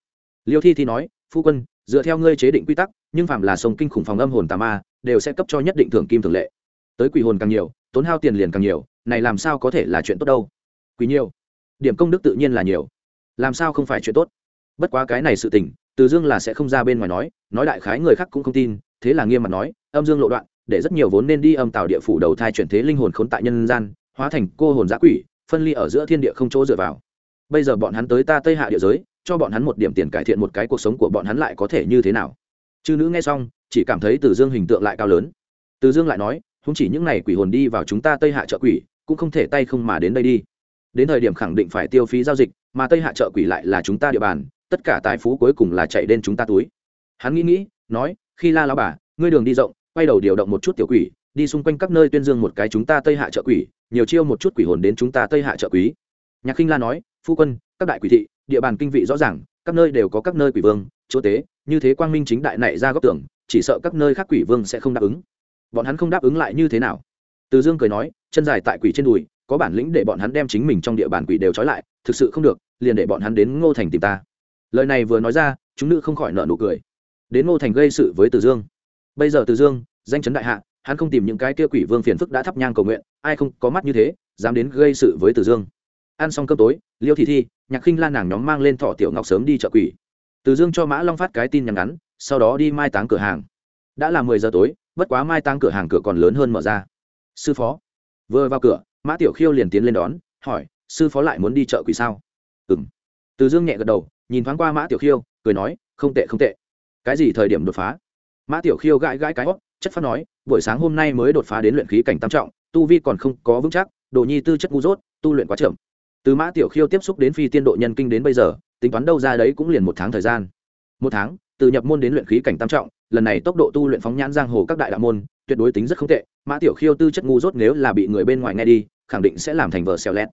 Liêu thi thi nói, phu quân, dựa theo ngươi chế định quy tắc, nhưng phạm là sông kinh khủng phòng âm hồn tà ma, đều sẽ cấp cho nhất định thưởng kim thường lệ. Tới quỷ hồn càng nhiều, tốn hao tiền liền càng nhiều, này làm sao có thể là chuyện tốt đâu? Quỷ nhiều, điểm công đức tự nhiên là nhiều. Làm sao không phải chuyện tốt? Bất quá cái này sự tình, từ dương là sẽ không ra bên ngoài nói nói đại khái người khác cũng không tin, thế là nghiêm mặt nói, âm dương lộ đoạn, để rất nhiều vốn nên đi âm tạo địa phủ đầu thai chuyển thế linh hồn khốn tại nhân gian, hóa thành cô hồn giã quỷ, phân ly ở giữa thiên địa không chỗ dựa vào bây giờ bọn hắn tới ta tây hạ địa giới, cho bọn hắn một điểm tiền cải thiện một cái cuộc sống của bọn hắn lại có thể như thế nào? Chư nữ nghe xong, chỉ cảm thấy từ dương hình tượng lại cao lớn. Từ dương lại nói, không chỉ những n à y quỷ hồn đi vào chúng ta tây hạ trợ quỷ, cũng không thể tay không mà đến đây đi. Đến thời điểm khẳng định phải tiêu phí giao dịch, mà tây hạ trợ quỷ lại là chúng ta địa bàn, tất cả tài phú cuối cùng là chạy đến chúng ta túi. Hắn nghĩ nghĩ, nói, khi la lao bà, ngươi đường đi rộng, quay đầu điều động một chút tiểu quỷ, đi xung quanh các nơi tuyên dương một cái chúng ta tây hạ trợ quỷ, nhiều chiêu một chút quỷ hồn đến chúng ta tây hạ trợ quý nhạc khinh la nói phu quân, các đại quỷ thị, địa bàn kinh vị rõ ràng, các nơi đều có các nơi quỷ vương, chúa tế, như thế quang minh chính đại này ra góc tưởng, chỉ sợ các nơi khác quỷ vương sẽ không đáp ứng. Bọn hắn không đáp ứng lại như thế nào? Từ dương cười nói, chân dài tại quỷ trên đùi, có bản lĩnh để bọn hắn đem chính mình trong địa bàn quỷ đều trói lại, thực sự không được, liền để bọn hắn đến ngô thành tìm ta. Lời này vừa nói ra, chúng nữ không khỏi nợ nụ cười. Đến ngô thành gây sự với từ dương. Bây giờ từ dương, danh chấn đại hạ, hắn không tìm những cái kia quỷ vương phiền phức đã thắp nhang cầu nguyện, ai không có mắt như thế, dám đến gây sự với từ dương ăn xong cơm tối, liêu thị thi, nhạc khinh lan nàng nhóm mang lên thọ tiểu ngọc sớm đi chợ quỷ. Từ dương cho mã long phát cái tin nhắn ngắn, sau đó đi mai táng cửa hàng. Đã là mười giờ tối, bất quá mai táng cửa hàng cửa còn lớn hơn mở ra. Sư phó. Vừa vào cửa, mã tiểu khiêu liền tiến lên đón, hỏi, sư phó lại muốn đi chợ quỷ sao? Ừ m từ dương nhẹ gật đầu, nhìn thoáng qua mã tiểu khiêu, cười nói, không tệ không tệ. Cái gì thời điểm đột phá? Mã tiểu khiêu gãi gãi cái hót chất phát nói, buổi sáng hôm nay mới đột phá đến luyện khí cảnh tam trọng, tu vi còn không có vững chắc, đồ nhi tư chất ngu dốt, tu luyện quá chậm từ mã tiểu khiêu tiếp xúc đến phi tiên độ nhân kinh đến bây giờ, tính toán đâu ra đấy cũng liền một tháng thời gian. Một tháng, từ nhập môn đến luyện khí cảnh tam trọng, lần này tốc độ tu luyện phóng nhãn giang hồ các đại đạo môn, tuyệt đối tính rất không tệ. Mã tiểu khiêu tư chất ngu dốt nếu là bị người bên ngoài nghe đi, khẳng định sẽ làm thành vợ xèo lét.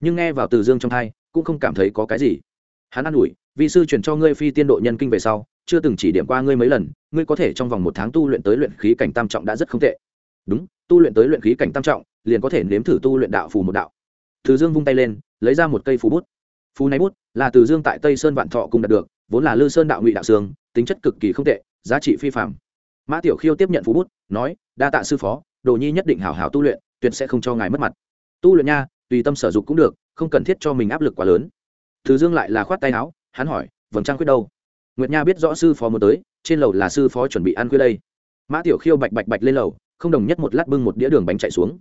Nhưng nghe vào từ dương trong thai cũng không cảm thấy có cái gì. Hắn an ủi vị sư chuyển cho ngươi phi tiên độ nhân kinh về sau, chưa từng chỉ điểm qua ngươi mấy lần, ngươi có thể trong vòng một tháng tu luyện tới luyện khí cảnh tam trọng đã rất không tệ. Đúng, tu luyện tới luyện khí cảnh tam trọng, liền có thể nếm thử tu luyện đạo phù một đạo từ dương vung tay lên, lấy ra một cây phù bút. Phù này bút là từ dương tại tây sơn vạn thọ cùng đạt được, vốn là lư sơn đạo ngụy đạo sương, tính chất cực kỳ không tệ, giá trị phi phạm mã tiểu khiêu tiếp nhận phù bút, nói, đa tạ sư phó, đồ nhi nhất định hảo hảo tu luyện, tuyệt sẽ không cho ngài mất mặt. Tu luyện nha, tùy tâm sở dục cũng được, không cần thiết cho mình áp lực quá lớn. Từ dương lại là khoát tay áo, hắn hỏi, vầng trăng quyết đâu? Nguyệt nha biết rõ sư phó muốn tới, trên lầu là sư phó chuẩn bị ăn quyết đây. Mã tiểu khiêu bạch bạch bạch lên lầu, không đồng nhất một lát bưng một đĩa đường bánh chạy xuống.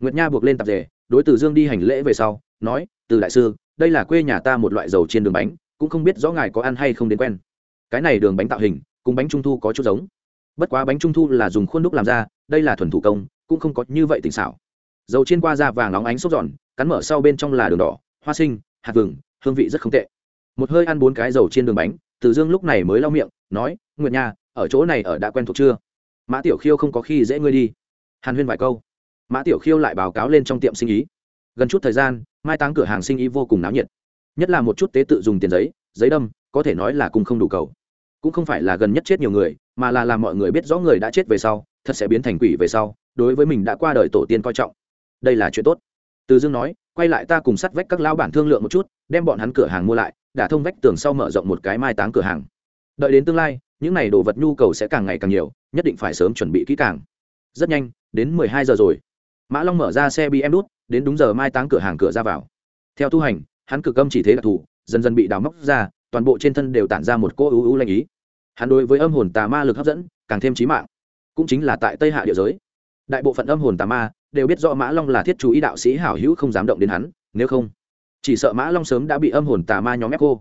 Nguyệt nha buộc lên tạp dề đối từ dương đi hành lễ về sau, nói, từ đại sư, đây là quê nhà ta một loại dầu trên đường bánh, cũng không biết rõ ngài có ăn hay không đến quen. Cái này đường bánh tạo hình, cùng bánh trung thu có chút giống. Bất quá bánh trung thu là dùng khuôn đúc làm ra, đây là thuần thủ công, cũng không có như vậy tỉnh xảo. Dầu chiên qua da vàng nóng ánh sốt giòn cắn mở sau bên trong là đường đỏ, hoa sinh, hạt vừng, hương vị rất không tệ. Một hơi ăn bốn cái dầu trên đường bánh, từ dương lúc này mới lau miệng, nói, nguyệt nha, ở chỗ này ở đã quen thuộc chưa? Mã tiểu khiêu không có khi dễ ngươi đi. Hàn huyên vài câu mã tiểu khiêu lại báo cáo lên trong tiệm sinh ý. Gần chút thời gian, mai táng cửa hàng sinh ý vô cùng náo nhiệt. Nhất là một chút tế tự dùng tiền giấy giấy đâm, có thể nói là cùng không đủ cầu. Cũng không phải là gần nhất chết nhiều người, mà là làm mọi người biết rõ người đã chết về sau, thật sẽ biến thành quỷ về sau, đối với mình đã qua đời tổ tiên coi trọng. Đây là chuyện tốt. Từ dương nói, quay lại ta cùng sắt vách các lao bản thương lượng một chút, đem bọn hắn cửa hàng mua lại đã thông vách tường sau mở rộng một cái mai táng cửa hàng. Đợi đến tương lai, những n à y đồ vật nhu cầu sẽ càng ngày càng nhiều, nhất định phải sớm chuẩn bị kỹ càng. Rất nhanh, đến mười hai giờ rồi mã long mở ra xe bm đút đến đúng giờ mai táng cửa hàng cửa ra vào. Theo tu hành, hắn cực âm chỉ thế đặc thù, dần dần bị đào móc ra, toàn bộ trên thân đều tản ra một cô ưu ưu lanh ý. Hắn đối với âm hồn tà ma lực hấp dẫn, càng thêm trí mạng. Cũng chính là tại tây hạ địa giới. Đại bộ phận âm hồn tà ma đều biết rõ mã long là thiết chú ý đạo sĩ hảo hữu không dám động đến hắn, nếu không, chỉ sợ mã long sớm đã bị âm hồn tà ma nhóm ép cô.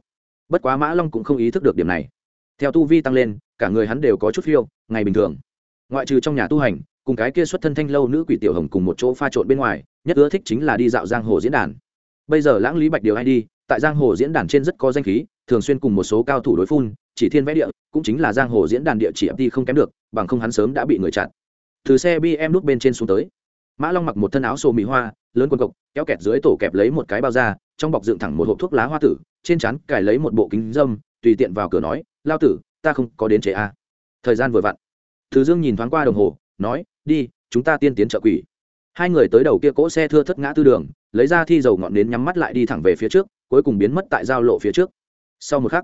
Bất quá mã long cũng không ý thức được điểm này. Theo tu vi tăng lên, cả người hắn đều có chút phiêu, ngày bình thường. Ngoại trừ trong nhà tu hành cùng cái kia xuất thân thanh lâu nữ quỷ tiểu hồng cùng một chỗ pha trộn bên ngoài, nhất ưa thích chính là đi dạo giang hồ diễn đàn. Bây giờ lãng lý bạch điều hay đi, tại giang hồ diễn đàn trên rất có danh khí, thường xuyên cùng một số cao thủ đối phun, chỉ thiên vẽ địa, cũng chính là giang hồ diễn đàn địa chỉ mt không kém được, bằng không hắn sớm đã bị người chặn. Từ xe bm nút bên trên xuống tới. Mã long mặc một thân áo xô mỹ hoa, lớn quần cộc, kéo kẹt dưới tổ kẹp lấy một cái bao da, trong bọc dựng thẳng một hộp thuốc lá hoa tử, trên chắn cài lấy một bộ kính dâm, tùy tiện vào cửa nói, lao tử, ta không có đến chế a. À. thời gian vừa vặn. Thứ dương nhìn thoáng qua đồng hồ, nói đi, chúng ta tiên tiến trợ quỷ. Hai người tới đầu kia cỗ xe thưa thất ngã tư đường, lấy ra thi dầu ngọn nến nhắm mắt lại đi thẳng về phía trước, cuối cùng biến mất tại giao lộ phía trước. Sau một khắc,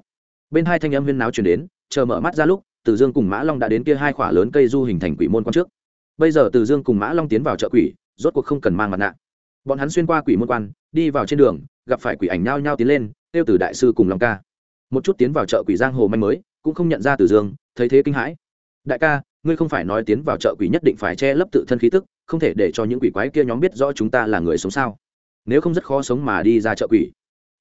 bên hai thanh âm huyên náo chuyển đến, chờ mở mắt ra lúc, từ dương cùng mã long đã đến kia hai khỏa lớn cây du hình thành quỷ môn quan trước. Bây giờ từ dương cùng mã long tiến vào chợ quỷ, rốt cuộc không cần mang mặt nạ. Bọn hắn xuyên qua quỷ môn quan, đi vào trên đường, gặp phải quỷ ảnh nhao nhao tiến lên tiêu từ đại sư cùng long ca. Một chút tiến vào chợ quỷ giang hồ manh mới, cũng không nhận ra từ dương, thấy thế kinh hãi. Đại ca ngươi không phải nói tiến vào chợ quỷ nhất định phải che lấp tự thân khí tức, không thể để cho những quỷ quái kia nhóm biết rõ chúng ta là người sống sao? Nếu không rất khó sống mà đi ra chợ quỷ.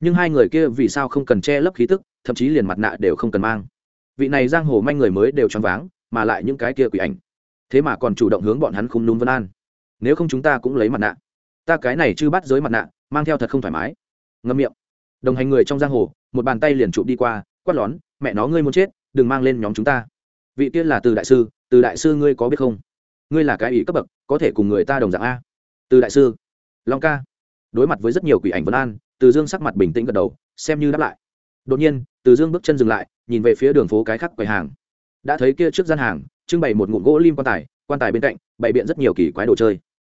Nhưng hai người kia vì sao không cần che lấp khí tức, thậm chí liền mặt nạ đều không cần mang. Vị này giang hồ manh người mới đều choáng váng, mà lại những cái kia quỷ ảnh. Thế mà còn chủ động hướng bọn hắn không núm vân an. Nếu không chúng ta cũng lấy mặt nạ. Ta cái này chưa bắt giới mặt nạ, mang theo thật không thoải mái. Ngâm miệng. Đồng hành người trong giang hồ, một bàn tay liền chụp đi qua, quát lón, mẹ nó, ngươi muốn chết, đừng mang lên nhóm chúng ta vị tiên là từ đại sư, từ đại sư ngươi có biết không? Ngươi là cái ý cấp bậc, có thể cùng người ta đồng dạng a. Từ đại sư. Long ca. Đối mặt với rất nhiều quỷ ảnh vân an, từ dương sắc mặt bình tĩnh gật đầu, xem như đáp lại. Đột nhiên, từ dương bước chân dừng lại, nhìn về phía đường phố cái khắc quầy hàng. Đã thấy kia trước gian hàng, trưng bày một ngụm gỗ lim quan tài quan tài bên cạnh bày biện rất nhiều kỳ quái đồ chơi.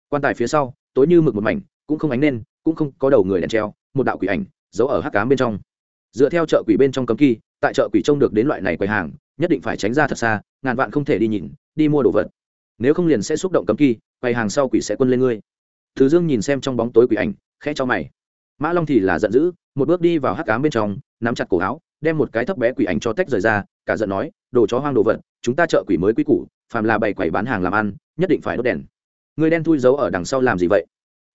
Quan tài phía sau, tối như mực một mảnh, cũng không ánh lên cũng không có đầu người đèn treo, một đạo quỷ ảnh, giấu ở hắc cám bên trong dựa theo chợ quỷ bên trong cấm kỳ tại chợ quỷ trông được đến loại này quầy hàng, nhất định phải tránh ra thật xa, ngàn vạn không thể đi nhìn, đi mua đồ vật. Nếu không liền sẽ xúc động cấm kỳ quầy hàng sau quỷ sẽ quân lên ngươi. Thứ dương nhìn xem trong bóng tối quỷ ảnh, khẽ cho mày. Mã long thì là giận dữ, một bước đi vào hắc cám bên trong, nắm chặt cổ áo, đem một cái thấp bé quỷ ảnh cho tách rời ra, cả giận nói, đồ chó hoang đồ vật, chúng ta chợ quỷ mới quý củ, phàm là bày quầy bán hàng làm ăn, nhất định phải đốt đèn. Người đen thui giấu ở đằng sau làm gì vậy?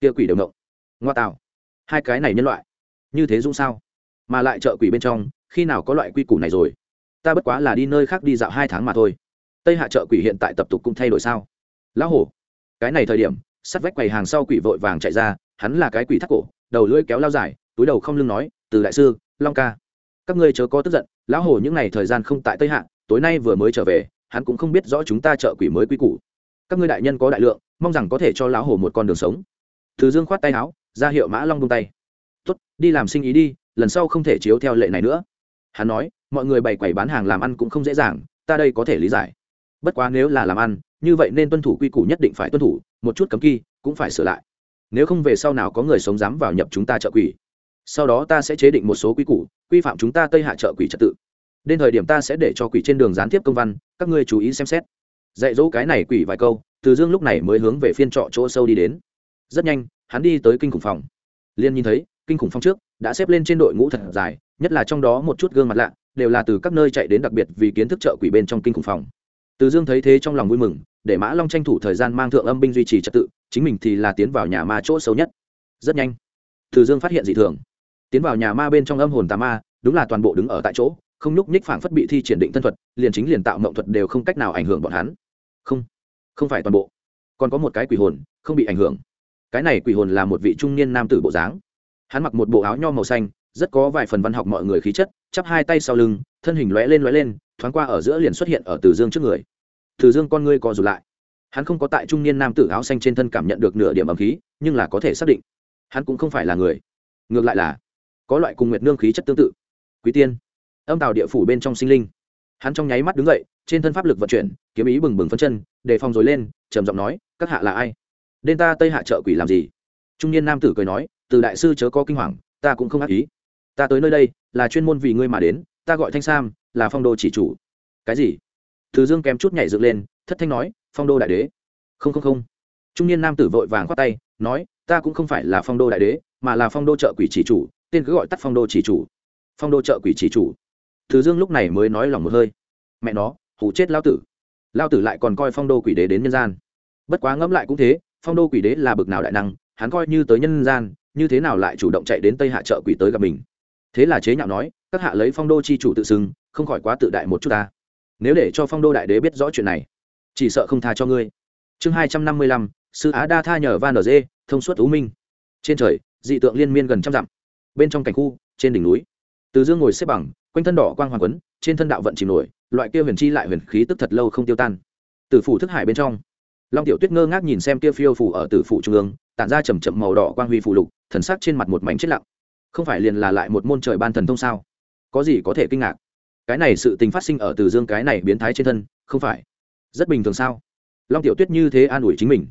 Kia quỷ đều ngộng. Ngoa tạo hai cái này nhân loại. Như thế dũng sao? Mà lại chợ quỷ bên trong, khi nào có loại quy củ này rồi? Ta bất quá là đi nơi khác đi dạo hai tháng mà thôi. Tây hạ chợ quỷ hiện tại tập tục cũng thay đổi sao? Lão hổ, cái này thời điểm, sắt vách quầy hàng sau quỷ vội vàng chạy ra, hắn là cái quỷ thắt cổ, đầu lưỡi kéo lao dài, túi đầu không lưng nói, từ đại sư, long ca, các ngươi chớ có tức giận, lão hổ những ngày thời gian không tại tây hạ, tối nay vừa mới trở về, hắn cũng không biết rõ chúng ta chợ quỷ mới quy củ. Các ngươi đại nhân có đại lượng, mong rằng có thể cho lão hổ một con đường sống. Từ dương khoát tay áo, ra hiệu mã long bông tay. Tốt, đi làm sinh ý đi lần sau không thể chiếu theo lệ này nữa. Hắn nói, mọi người bày quầy bán hàng làm ăn cũng không dễ dàng, ta đây có thể lý giải. Bất quá nếu là làm ăn, như vậy nên tuân thủ quy củ nhất định phải tuân thủ, một chút cấm kỳ cũng phải sửa lại. Nếu không về sau nào có người sống dám vào nhập chúng ta chợ quỷ. Sau đó ta sẽ chế định một số quy củ, quy phạm chúng ta tây hạ chợ quỷ trật tự. Đến thời điểm ta sẽ để cho quỷ trên đường gián tiếp công văn, các ngươi chú ý xem xét. Dạy dỗ cái này quỷ vài câu, từ dương lúc này mới hướng về phiên trọ chỗ sâu đi đến. Rất nhanh, hắn đi tới kinh khủng phòng. Liên nhìn thấy kinh khủng phong trước, đã xếp lên trên đội ngũ thật dài, nhất là trong đó một chút gương mặt lạ, đều là từ các nơi chạy đến đặc biệt vì kiến thức trợ quỷ bên trong kinh khủng phòng. Từ dương thấy thế trong lòng vui mừng, để mã long tranh thủ thời gian mang thượng âm binh duy trì trật tự, chính mình thì là tiến vào nhà ma chỗ sâu nhất. Rất nhanh, từ dương phát hiện dị thường. Tiến vào nhà ma bên trong âm hồn tà ma, đúng là toàn bộ đứng ở tại chỗ, không nhúc nhích phảng phất bị thi triển định thân thuật, liền chính liền tạo mộng thuật đều không cách nào ảnh hưởng bọn hắn. Không không phải toàn bộ. Còn có một cái quỷ hồn, không bị ảnh hưởng. Cái này quỷ hồn là một vị trung niên nam tử bộ dáng hắn mặc một bộ áo nho màu xanh, rất có vài phần văn học mọi người khí chất, chắp hai tay sau lưng, thân hình lóe lên lóe lên, thoáng qua ở giữa liền xuất hiện ở từ dương trước người. Từ dương, con ngươi co rụt lại. Hắn không có tại trung niên nam tử áo xanh trên thân cảm nhận được nửa điểm ẩm khí, nhưng là có thể xác định, hắn cũng không phải là người. Ngược lại là, có loại cùng nguyệt nương khí chất tương tự. Quý tiên. Âm tàu địa phủ bên trong sinh linh. Hắn trong nháy mắt đứng dậy, trên thân pháp lực vận chuyển, kiếm ý bừng bừng phân chân, đề phòng dối lên, trầm giọng nói, các hạ là ai? Đen ta tây hạ trợ quỷ làm gì? Trung niên nam tử cười nói từ đại sư chớ có kinh hoàng, ta cũng không ác ý. Ta tới nơi đây, là chuyên môn vì ngươi mà đến, ta gọi thanh sam, là phong đô chỉ chủ. Cái gì? Thứ dương kém chút nhảy dựng lên, thất thanh nói, phong đô đại đế. Không không không. Trung niên nam tử vội vàng khoát tay, nói, ta cũng không phải là phong đô đại đế, mà là phong đô trợ quỷ chỉ chủ, tên cứ gọi tắt phong đô chỉ chủ. Phong đô trợ quỷ chỉ chủ. Thứ dương lúc này mới nói lòng một hơi. Mẹ nó hủ chết lao tử. Lao tử lại còn coi phong đô quỷ đế đến nhân gian. Bất quá ngẫm lại cũng thế, phong đô quỷ đế là bực nào đại năng, hắn coi như tới nhân gian như thế nào lại chủ động chạy đến tây hạ trợ quỷ tới gặp mình? Thế là chế nhạo nói, các hạ lấy phong đô chi chủ tự xưng, không khỏi quá tự đại một chút ta. Nếu để cho phong đô đại đế biết rõ chuyện này, chỉ sợ không tha cho ngươi. Chương hai trăm năm mươi lăm, sư á đa tha nhờ van dê, thông suốt ú minh. Trên trời, dị tượng liên miên gần trăm dặm. Bên trong cảnh khu, trên đỉnh núi. Từ dương ngồi xếp bằng, quanh thân đỏ quang hoàng quấn, trên thân đạo vận chìm nổi, loại kia huyền chi lại huyền khí tức thật lâu không tiêu tan. Từ phủ thức hải bên trong long tiểu tuyết ngơ ngác nhìn xem kia phiêu phủ ở tử phủ trung ương, tản ra chầm chậm màu đỏ quang huy phù lục, thần sắc trên mặt một mảnh chết lặng. Không phải liền là lại một môn trời ban thần thông sao? Có gì có thể kinh ngạc? Cái này sự tình phát sinh ở từ dương cái này biến thái trên thân, không phải rất bình thường sao? Long tiểu tuyết như thế an ủi chính mình.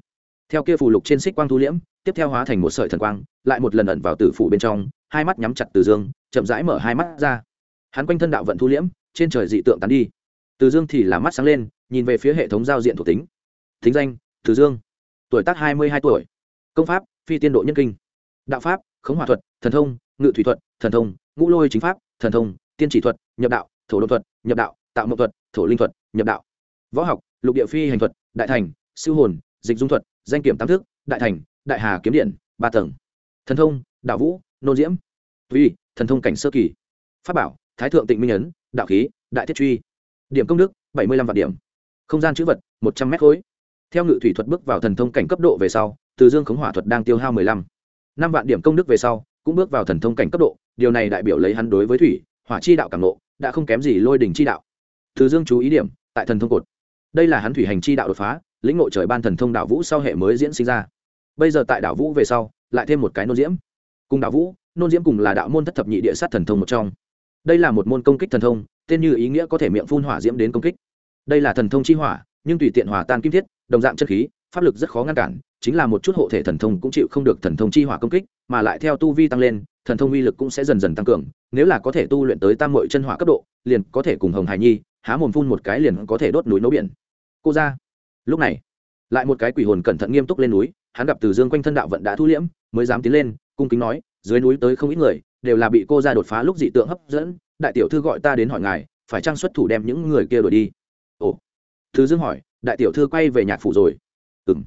Theo kia phù lục trên xích quang thu liễm, tiếp theo hóa thành một sợi thần quang, lại một lần ẩn vào tử phủ bên trong, hai mắt nhắm chặt từ dương, chậm rãi mở hai mắt ra. Hắn quanh thân đạo vận thu liễm, trên trời dị tượng tán đi. Từ dương thì là mắt sáng lên, nhìn về phía hệ thống giao diện thuộc tính thính danh thứ dương. Tuổi tác hai mươi hai tuổi. Công pháp, phi tiên độ nhân kinh. Đạo pháp, khống hòa thuật, thần thông, ngự thủy thuật, thần thông, ngũ lôi chính pháp, thần thông, tiên chỉ thuật, nhập đạo, thổ đột thuật, nhập đạo, tạo mậu thuật, thổ linh thuật, nhập đạo. Võ học, lục địa phi hành thuật, đại thành, siêu hồn, dịch dung thuật, danh kiểm tam thức, đại thành, đại hà kiếm điện, ba tầng. Thần thông, đạo vũ, nôn diễm. Tuy thần thông cảnh sơ kỳ. Pháp bảo, thái thượng tịnh minh ấn, đạo khí, đại thiết truy. Điểm công đức, bảy mươi lăm vạn điểm. Không gian chữ vật, một trăm mét khối theo ngự thủy thuật bước vào thần thông cảnh cấp độ về sau, từ dương khống hỏa thuật đang tiêu hao mười lăm. Năm vạn điểm công đức về sau, cũng bước vào thần thông cảnh cấp độ, điều này đại biểu lấy hắn đối với thủy, hỏa chi đạo cảm nộ đã không kém gì lôi đỉnh chi đạo. Từ dương chú ý điểm, tại thần thông cột. Đây là hắn thủy hành chi đạo đột phá, lĩnh ngộ trời ban thần thông đạo vũ sau hệ mới diễn sinh ra. Bây giờ tại đạo vũ về sau, lại thêm một cái nôn diễm. Cùng đạo vũ, nôn diễm cùng là đạo môn thất thập nhị địa sát thần thông một trong. Đây là một môn công kích thần thông, tên như ý nghĩa có thể miệng phun hỏa diễm đến công kích. Đây là thần thông chi hỏa, nhưng tùy tiện hỏa tan kim thiết đồng dạng chân khí, pháp lực rất khó ngăn cản, chính là một chút hộ thể thần thông cũng chịu không được thần thông chi hỏa công kích, mà lại theo tu vi tăng lên, thần thông uy lực cũng sẽ dần dần tăng cường, nếu là có thể tu luyện tới tam mội chân hỏa cấp độ, liền có thể cùng hồng hải nhi, há mồm phun một cái liền có thể đốt núi nấu biển. Cô ra lúc này, lại một cái quỷ hồn cẩn thận nghiêm túc lên núi, hắn gặp từ dương quanh thân đạo vận đã thu liễm, mới dám tiến lên, cung kính nói, dưới núi tới không ít người, đều là bị cô ra đột phá lúc dị tượng hấp dẫn, đại tiểu thư gọi ta đến hỏi ngài, phải trang xuất thủ đem những người kia đuổi đi? Ồ thứ dương hỏi đại tiểu thư quay về nhạc phủ rồi. Ừ m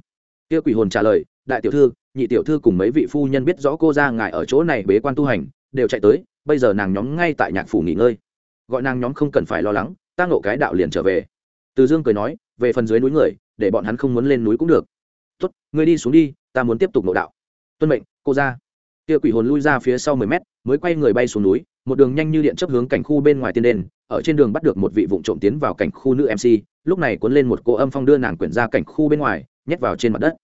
kia quỷ hồn trả lời, đại tiểu thư, nhị tiểu thư cùng mấy vị phu nhân biết rõ cô ra ngài ở chỗ này bế quan tu hành, đều chạy tới, bây giờ nàng nhóm ngay tại nhạc phủ nghỉ ngơi. Gọi nàng nhóm không cần phải lo lắng, ta ngộ cái đạo liền trở về. Từ dương cười nói, về phần dưới núi người, để bọn hắn không muốn lên núi cũng được. Tuất ngươi đi xuống đi, ta muốn tiếp tục nộ đạo. Tuân mệnh, cô ra. Kia quỷ hồn lui ra phía sau mười mét, mới quay người bay xuống núi, một đường nhanh như điện chấp hướng cảnh khu bên ngoài tiên đền ở trên đường bắt được một vị vụng trộm tiến vào cảnh khu nữ mc lúc này cuốn lên một cô âm phong đưa nàng quyển ra cảnh khu bên ngoài, nhét vào trên mặt đất.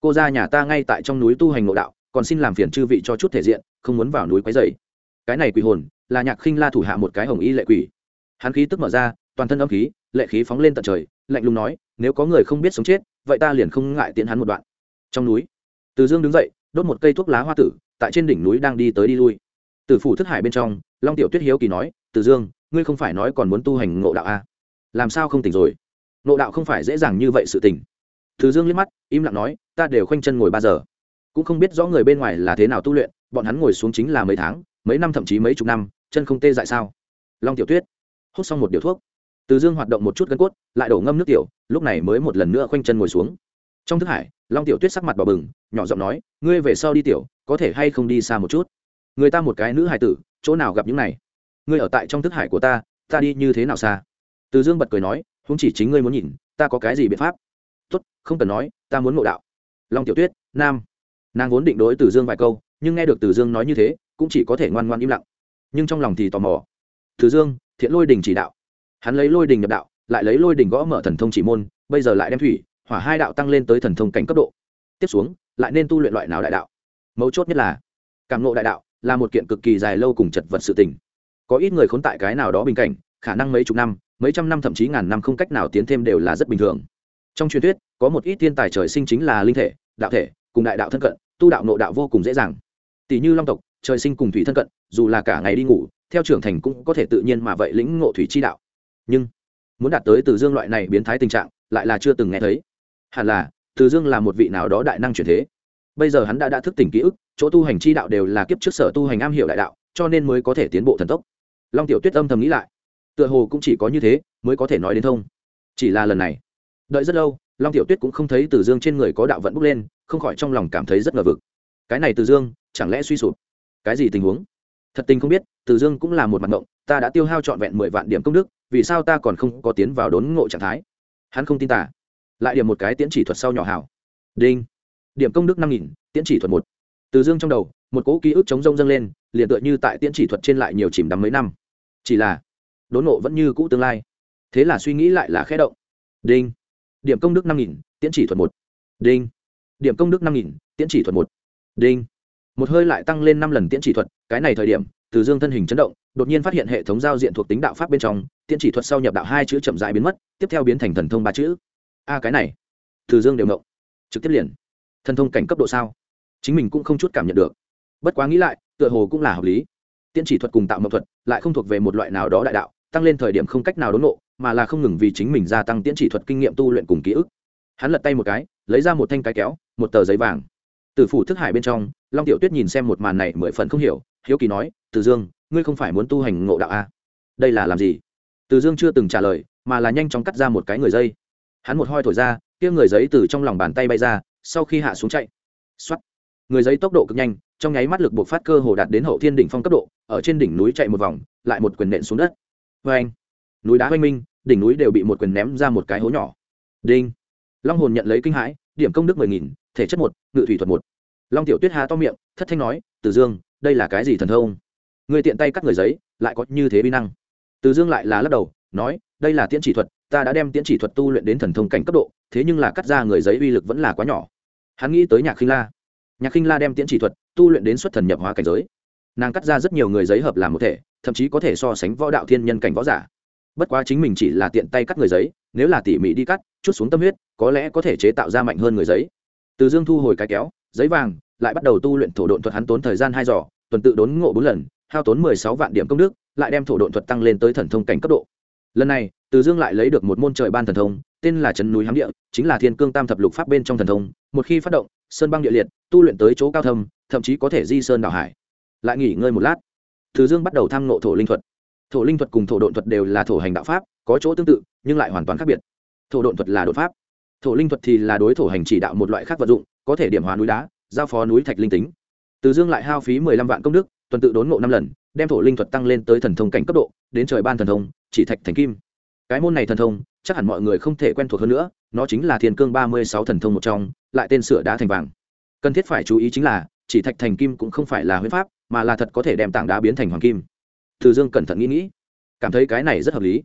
Cô ra nhà ta ngay tại trong núi tu hành nội đạo, còn xin làm phiền chư vị cho chút thể diện, không muốn vào núi quấy dày cái này quỷ hồn, là nhạc khinh la thủ hạ một cái hồng y lệ quỷ. Hắn khí tức mở ra, toàn thân âm khí, lệ khí phóng lên tận trời, lạnh lùng nói, nếu có người không biết sống chết, vậy ta liền không ngại tiễn hắn một đoạn. Trong núi, từ dương đứng dậy, đốt một cây thuốc lá hoa tử, tại trên đỉnh núi đang đi tới đi lui. Từ phủ Thất hải bên trong, long tiểu tuyết hiếu kỳ nói, từ dương ngươi không phải nói còn muốn tu hành ngộ đạo a à? làm sao không tỉnh rồi? Ngộ đạo không phải dễ dàng như vậy sự tỉnh. Từ dương liếc mắt, im lặng nói, ta đều khoanh chân ngồi ba giờ. Cũng không biết rõ người bên ngoài là thế nào tu luyện, bọn hắn ngồi xuống chính là mấy tháng, mấy năm thậm chí mấy chục năm, chân không tê dại sao? Long tiểu tuyết, hút xong một điều thuốc. Từ dương hoạt động một chút gân cốt, lại đổ ngâm nước tiểu, lúc này mới một lần nữa khoanh chân ngồi xuống. Trong thức hải, long tiểu tuyết sắc mặt bỏ bừng, nhỏ giọng nói, ngươi về sau đi tiểu, có thể hay không đi xa một chút? Người ta một cái nữ hài tử, chỗ nào gặp những này? Ngươi ở tại trong thức hải của ta ta đi như thế nào xa? Từ dương bật cười nói không chỉ chính ngươi muốn nhìn, ta có cái gì biện pháp? Tốt, không cần nói, ta muốn ngộ đạo. Long tiểu tuyết, nam. Nàng vốn định đối từ dương vài câu, nhưng nghe được từ dương nói như thế, cũng chỉ có thể ngoan ngoan im lặng. Nhưng trong lòng thì tò mò. Từ dương, thiện lôi đình chỉ đạo. Hắn lấy lôi đình nhập đạo, lại lấy lôi đình gõ mở thần thông chỉ môn, bây giờ lại đem thủy, hỏa hai đạo tăng lên tới thần thông cảnh cấp độ. Tiếp xuống, lại nên tu luyện loại nào đại đạo? Mấu chốt nhất là, cảm ngộ đại đạo là một kiện cực kỳ dài lâu cùng chật vật sự tình có ít người khốn tại cái nào đó bình cảnh, khả năng mấy chục năm, mấy trăm năm thậm chí ngàn năm không cách nào tiến thêm đều là rất bình thường. Trong truyền thuyết, có một ít thiên tài trời sinh chính là linh thể, đạo thể, cùng đại đạo thân cận, tu đạo nộ đạo vô cùng dễ dàng. Tỷ như long tộc, trời sinh cùng thủy thân cận, dù là cả ngày đi ngủ, theo trưởng thành cũng có thể tự nhiên mà vậy lĩnh ngộ thủy chi đạo. Nhưng, muốn đạt tới từ dương loại này biến thái tình trạng, lại là chưa từng nghe thấy. Hẳn là, từ dương là một vị nào đó đại năng truyền thế. Bây giờ hắn đã đã thức tỉnh ký ức, chỗ tu hành chi đạo đều là kiếp trước sở tu hành am hiểu đại đạo, cho nên mới có thể tiến bộ thần tốc long tiểu tuyết âm thầm nghĩ lại. Tựa hồ cũng chỉ có như thế mới có thể nói đến thông. Chỉ là lần này, đợi rất lâu, long tiểu tuyết cũng không thấy từ dương trên người có đạo vận bốc lên, không khỏi trong lòng cảm thấy rất ngờ vực. Cái này từ dương, chẳng lẽ suy sụp? Cái gì tình huống? Thật tình không biết, từ dương cũng là một mặt ngộng, ta đã tiêu hao trọn vẹn mười vạn điểm công đức, vì sao ta còn không có tiến vào đốn ngộ trạng thái? Hắn không tin tả lại điểm một cái tiễn chỉ thuật sau nhỏ hảo. Đinh. Điểm công đức năm nghìn, tiễn chỉ thuật một. Từ dương trong đầu, một cỗ ký ức chống rông dâng lên, liền tựa như tại tiễn chỉ thuật trên lại nhiều chìm đắm mấy năm chỉ là, đốn nộ vẫn như cũ tương lai. Thế là suy nghĩ lại là khẽ động. Đinh. Điểm công đức năm nghìn, tiễn chỉ thuật một. Đinh. Điểm công đức năm nghìn, tiễn chỉ thuật một. Đinh. Một hơi lại tăng lên năm lần tiễn chỉ thuật, cái này thời điểm, từ dương thân hình chấn động, đột nhiên phát hiện hệ thống giao diện thuộc tính đạo pháp bên trong, tiễn chỉ thuật sau nhập đạo hai chữ chậm dại biến mất, tiếp theo biến thành thần thông ba chữ. A, cái này. Từ dương đều động. Trực tiếp liền. Thần thông cảnh cấp độ sao? Chính mình cũng không chút cảm nhận được. Bất quá nghĩ lại, tựa hồ cũng là hợp lý tiễn chỉ thuật cùng tạo mậu thuật lại không thuộc về một loại nào đó đại đạo, tăng lên thời điểm không cách nào đốn nộ mà là không ngừng vì chính mình gia tăng tiễn chỉ thuật kinh nghiệm tu luyện cùng ký ức. Hắn lật tay một cái, lấy ra một thanh cái kéo, một tờ giấy vàng. Từ phủ thức hải bên trong, long tiểu tuyết nhìn xem một màn này mười phần không hiểu, hiếu kỳ nói, từ dương, ngươi không phải muốn tu hành ngộ đạo a à? đây là làm gì? Từ dương chưa từng trả lời, mà là nhanh chóng cắt ra một cái người dây. Hắn một hoi thổi ra, kia người giấy từ trong lòng bàn tay bay ra, sau khi hạ xuống chạy. X người giấy tốc độ cực nhanh, trong nháy mắt lực buộc phát cơ hồ đạt đến hậu thiên đỉnh phong cấp độ ở trên đỉnh núi chạy một vòng, lại một quyền nện xuống đất. Vê anh, núi đá oanh minh, đỉnh núi đều bị một quyền ném ra một cái hố nhỏ. Đinh. Long hồn nhận lấy kinh hãi, điểm công đức mười nghìn, thể chất một, ngự thủy thuật một. Long tiểu tuyết hà to miệng, thất thanh nói, từ dương, đây là cái gì thần thông? Người tiện tay cắt người giấy, lại có như thế bi năng. Từ dương lại là lắc đầu, nói, đây là tiễn chỉ thuật, ta đã đem tiễn chỉ thuật tu luyện đến thần thông cảnh cấp độ, thế nhưng là cắt ra người giấy uy lực vẫn là quá nhỏ. Hắn nghĩ tới nhạc khinh la. Nhạc khinh la đem tiễn chỉ thuật tu luyện đến xuất thần nhập hóa cảnh giới nàng cắt ra rất nhiều người giấy hợp làm một thể, thậm chí có thể so sánh võ đạo thiên nhân cảnh võ giả. Bất quá chính mình chỉ là tiện tay cắt người giấy, nếu là tỉ mỉ đi cắt, chút xuống tâm huyết, có lẽ có thể chế tạo ra mạnh hơn người giấy. Từ dương thu hồi cái kéo, giấy vàng, lại bắt đầu tu luyện thổ độn thuật hắn tốn thời gian hai giỏ tuần tự đốn ngộ bốn lần, hao tốn mười sáu vạn điểm công đức, lại đem thổ độn thuật tăng lên tới thần thông cảnh cấp độ. Lần này, từ dương lại lấy được một môn trời ban thần thông, tên là trấn núi hám địa, chính là thiên cương tam thập lục pháp bên trong thần thông, một khi phát động, sơn băng địa liệt, tu luyện tới chỗ cao thâm, thậm chí có thể di sơn đảo hải lại nghỉ ngơi một lát. Từ dương bắt đầu tham ngộ thổ linh thuật. Thổ linh thuật cùng thổ độn thuật đều là thổ hành đạo pháp, có chỗ tương tự, nhưng lại hoàn toàn khác biệt. Thổ độn thuật là đột pháp. Thổ linh thuật thì là đối thổ hành chỉ đạo một loại khác vật dụng, có thể điểm hóa núi đá, giao phó núi thạch linh tính. Từ dương lại hao phí mười lăm vạn công đức, tuần tự đốn ngộ năm lần, đem thổ linh thuật tăng lên tới thần thông cảnh cấp độ, đến trời ban thần thông, chỉ thạch thành kim. Cái môn này thần thông, chắc hẳn mọi người không thể quen thuộc hơn nữa, nó chính là thiên cương ba mươi sáu thần thông một trong, lại tên sửa đá thành vàng. Cần thiết phải chú ý chính là, chỉ thạch thành kim cũng không phải là huyết pháp mà là thật có thể đem tảng đá biến thành hoàng kim. Từ dương cẩn thận nghĩ nghĩ, cảm thấy cái này rất hợp lý.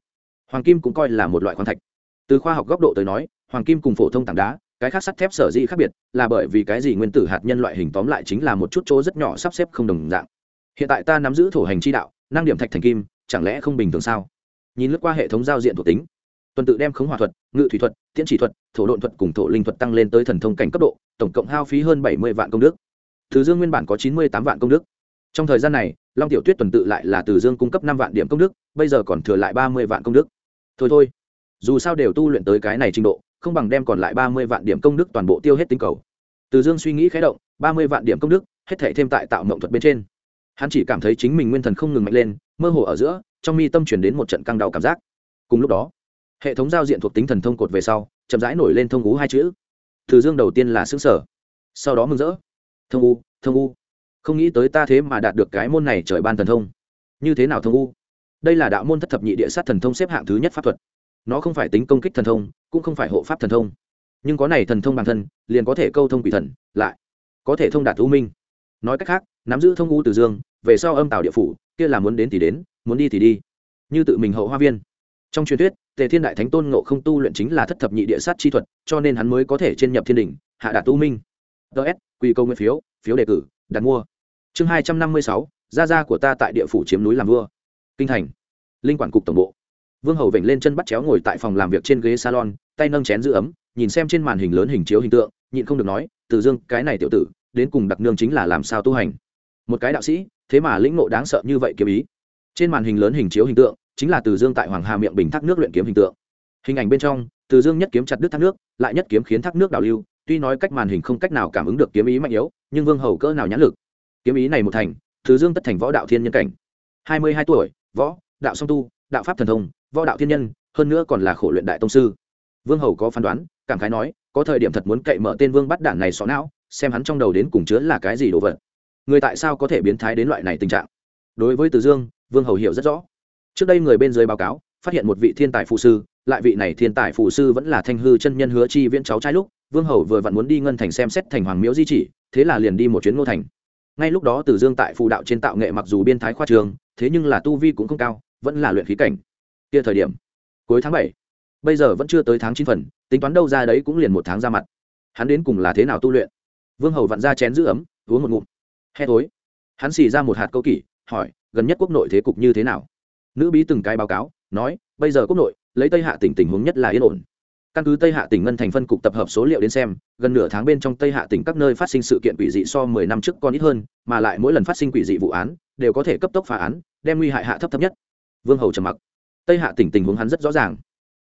Hoàng kim cũng coi là một loại khoáng thạch. Từ khoa học góc độ tới nói, hoàng kim cùng phổ thông tảng đá, cái khác sắt thép sở dĩ khác biệt, là bởi vì cái gì nguyên tử hạt nhân loại hình tóm lại chính là một chút chỗ rất nhỏ sắp xếp không đồng dạng. Hiện tại ta nắm giữ thổ hành chi đạo, năng điểm thạch thành kim, chẳng lẽ không bình thường sao? Nhìn lướt qua hệ thống giao diện thuộc tính, tuần tự đem khống hỏa thuật, ngự thủy thuật, tiễn chỉ thuật, thổ độn thuật cùng thổ linh thuật tăng lên tới thần thông cảnh cấp độ, tổng cộng hao phí hơn bảy mươi vạn công đức. Từ dương nguyên bản có chín mươi tám vạn công đức trong thời gian này, long tiểu tuyết tuần tự lại là từ dương cung cấp năm vạn điểm công đức, bây giờ còn thừa lại ba mươi vạn công đức. Thôi thôi, dù sao đều tu luyện tới cái này trình độ, không bằng đem còn lại ba mươi vạn điểm công đức toàn bộ tiêu hết tinh cầu. Từ dương suy nghĩ khé động, ba mươi vạn điểm công đức, hết thể thêm tại tạo mộng thuật bên trên. Hắn chỉ cảm thấy chính mình nguyên thần không ngừng mạnh lên, mơ hồ ở giữa, trong mi tâm chuyển đến một trận căng đau cảm giác. Cùng lúc đó, hệ thống giao diện thuộc tính thần thông cột về sau, chậm rãi nổi lên thông ú hai chữ. Từ dương đầu tiên là xứng sở sau đó mừng rỡ. Thông u thông u không nghĩ tới ta thế mà đạt được cái môn này trời ban thần thông. Như thế nào thông u? Đây là đạo môn thất thập nhị địa sát thần thông xếp hạng thứ nhất pháp thuật. Nó không phải tính công kích thần thông, cũng không phải hộ pháp thần thông. Nhưng có này thần thông bản thân, liền có thể câu thông quỷ thần, lại có thể thông đạt u minh. Nói cách khác, nắm giữ thông u từ dương, về sau âm tạo địa phủ, kia là muốn đến thì đến, muốn đi thì đi. Như tự mình hậu hoa viên. Trong truyền thuyết, tề thiên đại thánh tôn ngộ không tu luyện chính là thất thập nhị địa sát chi thuật, cho nên hắn mới có thể trên nhập thiên đình hạ đạt tu minh. Ts quy câu nguyên phiếu phiếu đề cử, đặt mua chương hai trăm năm mươi sáu, gia gia của ta tại địa phủ chiếm núi làm vua. Kinh thành. Linh quản cục tổng bộ. Vương hầu vểnh lên chân bắt chéo ngồi tại phòng làm việc trên ghế salon, tay nâng chén giữ ấm, nhìn xem trên màn hình lớn hình chiếu hình tượng, nhịn không được nói, từ dương, cái này tiểu tử, đến cùng đặc nương chính là làm sao tu hành? Một cái đạo sĩ, thế mà lĩnh ngộ đáng sợ như vậy kiếm ý. Trên màn hình lớn hình chiếu hình tượng, chính là từ dương tại hoàng hà miệng bình thác nước luyện kiếm hình tượng. Hình ảnh bên trong, từ dương nhất kiếm chặt đứt thác nước, lại nhất kiếm khiến thác nước đào lưu, tuy nói cách màn hình không cách nào cảm ứng được kiếm ý mạnh yếu, nhưng vương hầu cỡ nào nhãn lực kiếm ý này một thành, thứ dương tất thành võ đạo thiên nhân cảnh. Hai mươi hai tuổi, võ, đạo song tu, đạo pháp thần thông, võ đạo thiên nhân, hơn nữa còn là khổ luyện đại tông sư. Vương hầu có phán đoán, cảm khái nói, có thời điểm thật muốn cậy mở tên vương bắt đản này xó não, xem hắn trong đầu đến cùng chứa là cái gì đồ vật. Người tại sao có thể biến thái đến loại này tình trạng? Đối với từ dương, vương hầu hiểu rất rõ. Trước đây người bên dưới báo cáo, phát hiện một vị thiên tài phụ sư, lại vị này thiên tài phụ sư vẫn là thanh hư chân nhân hứa chi viễn cháu trai lúc, vương hầu vừa vặn muốn đi ngân thành xem xét thành hoàng miếu di chỉ, thế là liền đi một chuyến ngô thành ngay lúc đó từ dương tại phù đạo trên tạo nghệ mặc dù biên thái khoa trường, thế nhưng là tu vi cũng không cao, vẫn là luyện khí cảnh. Kia thời điểm, cuối tháng bảy, bây giờ vẫn chưa tới tháng chín phần, tính toán đâu ra đấy cũng liền một tháng ra mặt. Hắn đến cùng là thế nào tu luyện? Vương hầu vặn ra chén giữ ấm, uống một ngụm. Hè tối hắn xì ra một hạt câu kỷ, hỏi, gần nhất quốc nội thế cục như thế nào? Nữ bí từng cái báo cáo, nói, bây giờ quốc nội, lấy tây hạ tỉnh tình huống nhất là yên ổn căn cứ tây hạ tỉnh ngân thành phân cục tập hợp số liệu đến xem, gần nửa tháng bên trong tây hạ tỉnh các nơi phát sinh sự kiện quỷ dị so mười năm trước còn ít hơn, mà lại mỗi lần phát sinh quỷ dị vụ án, đều có thể cấp tốc phá án, đem nguy hại hạ thấp thấp nhất. Vương hầu trầm mặc. Tây hạ tỉnh tình huống hắn rất rõ ràng.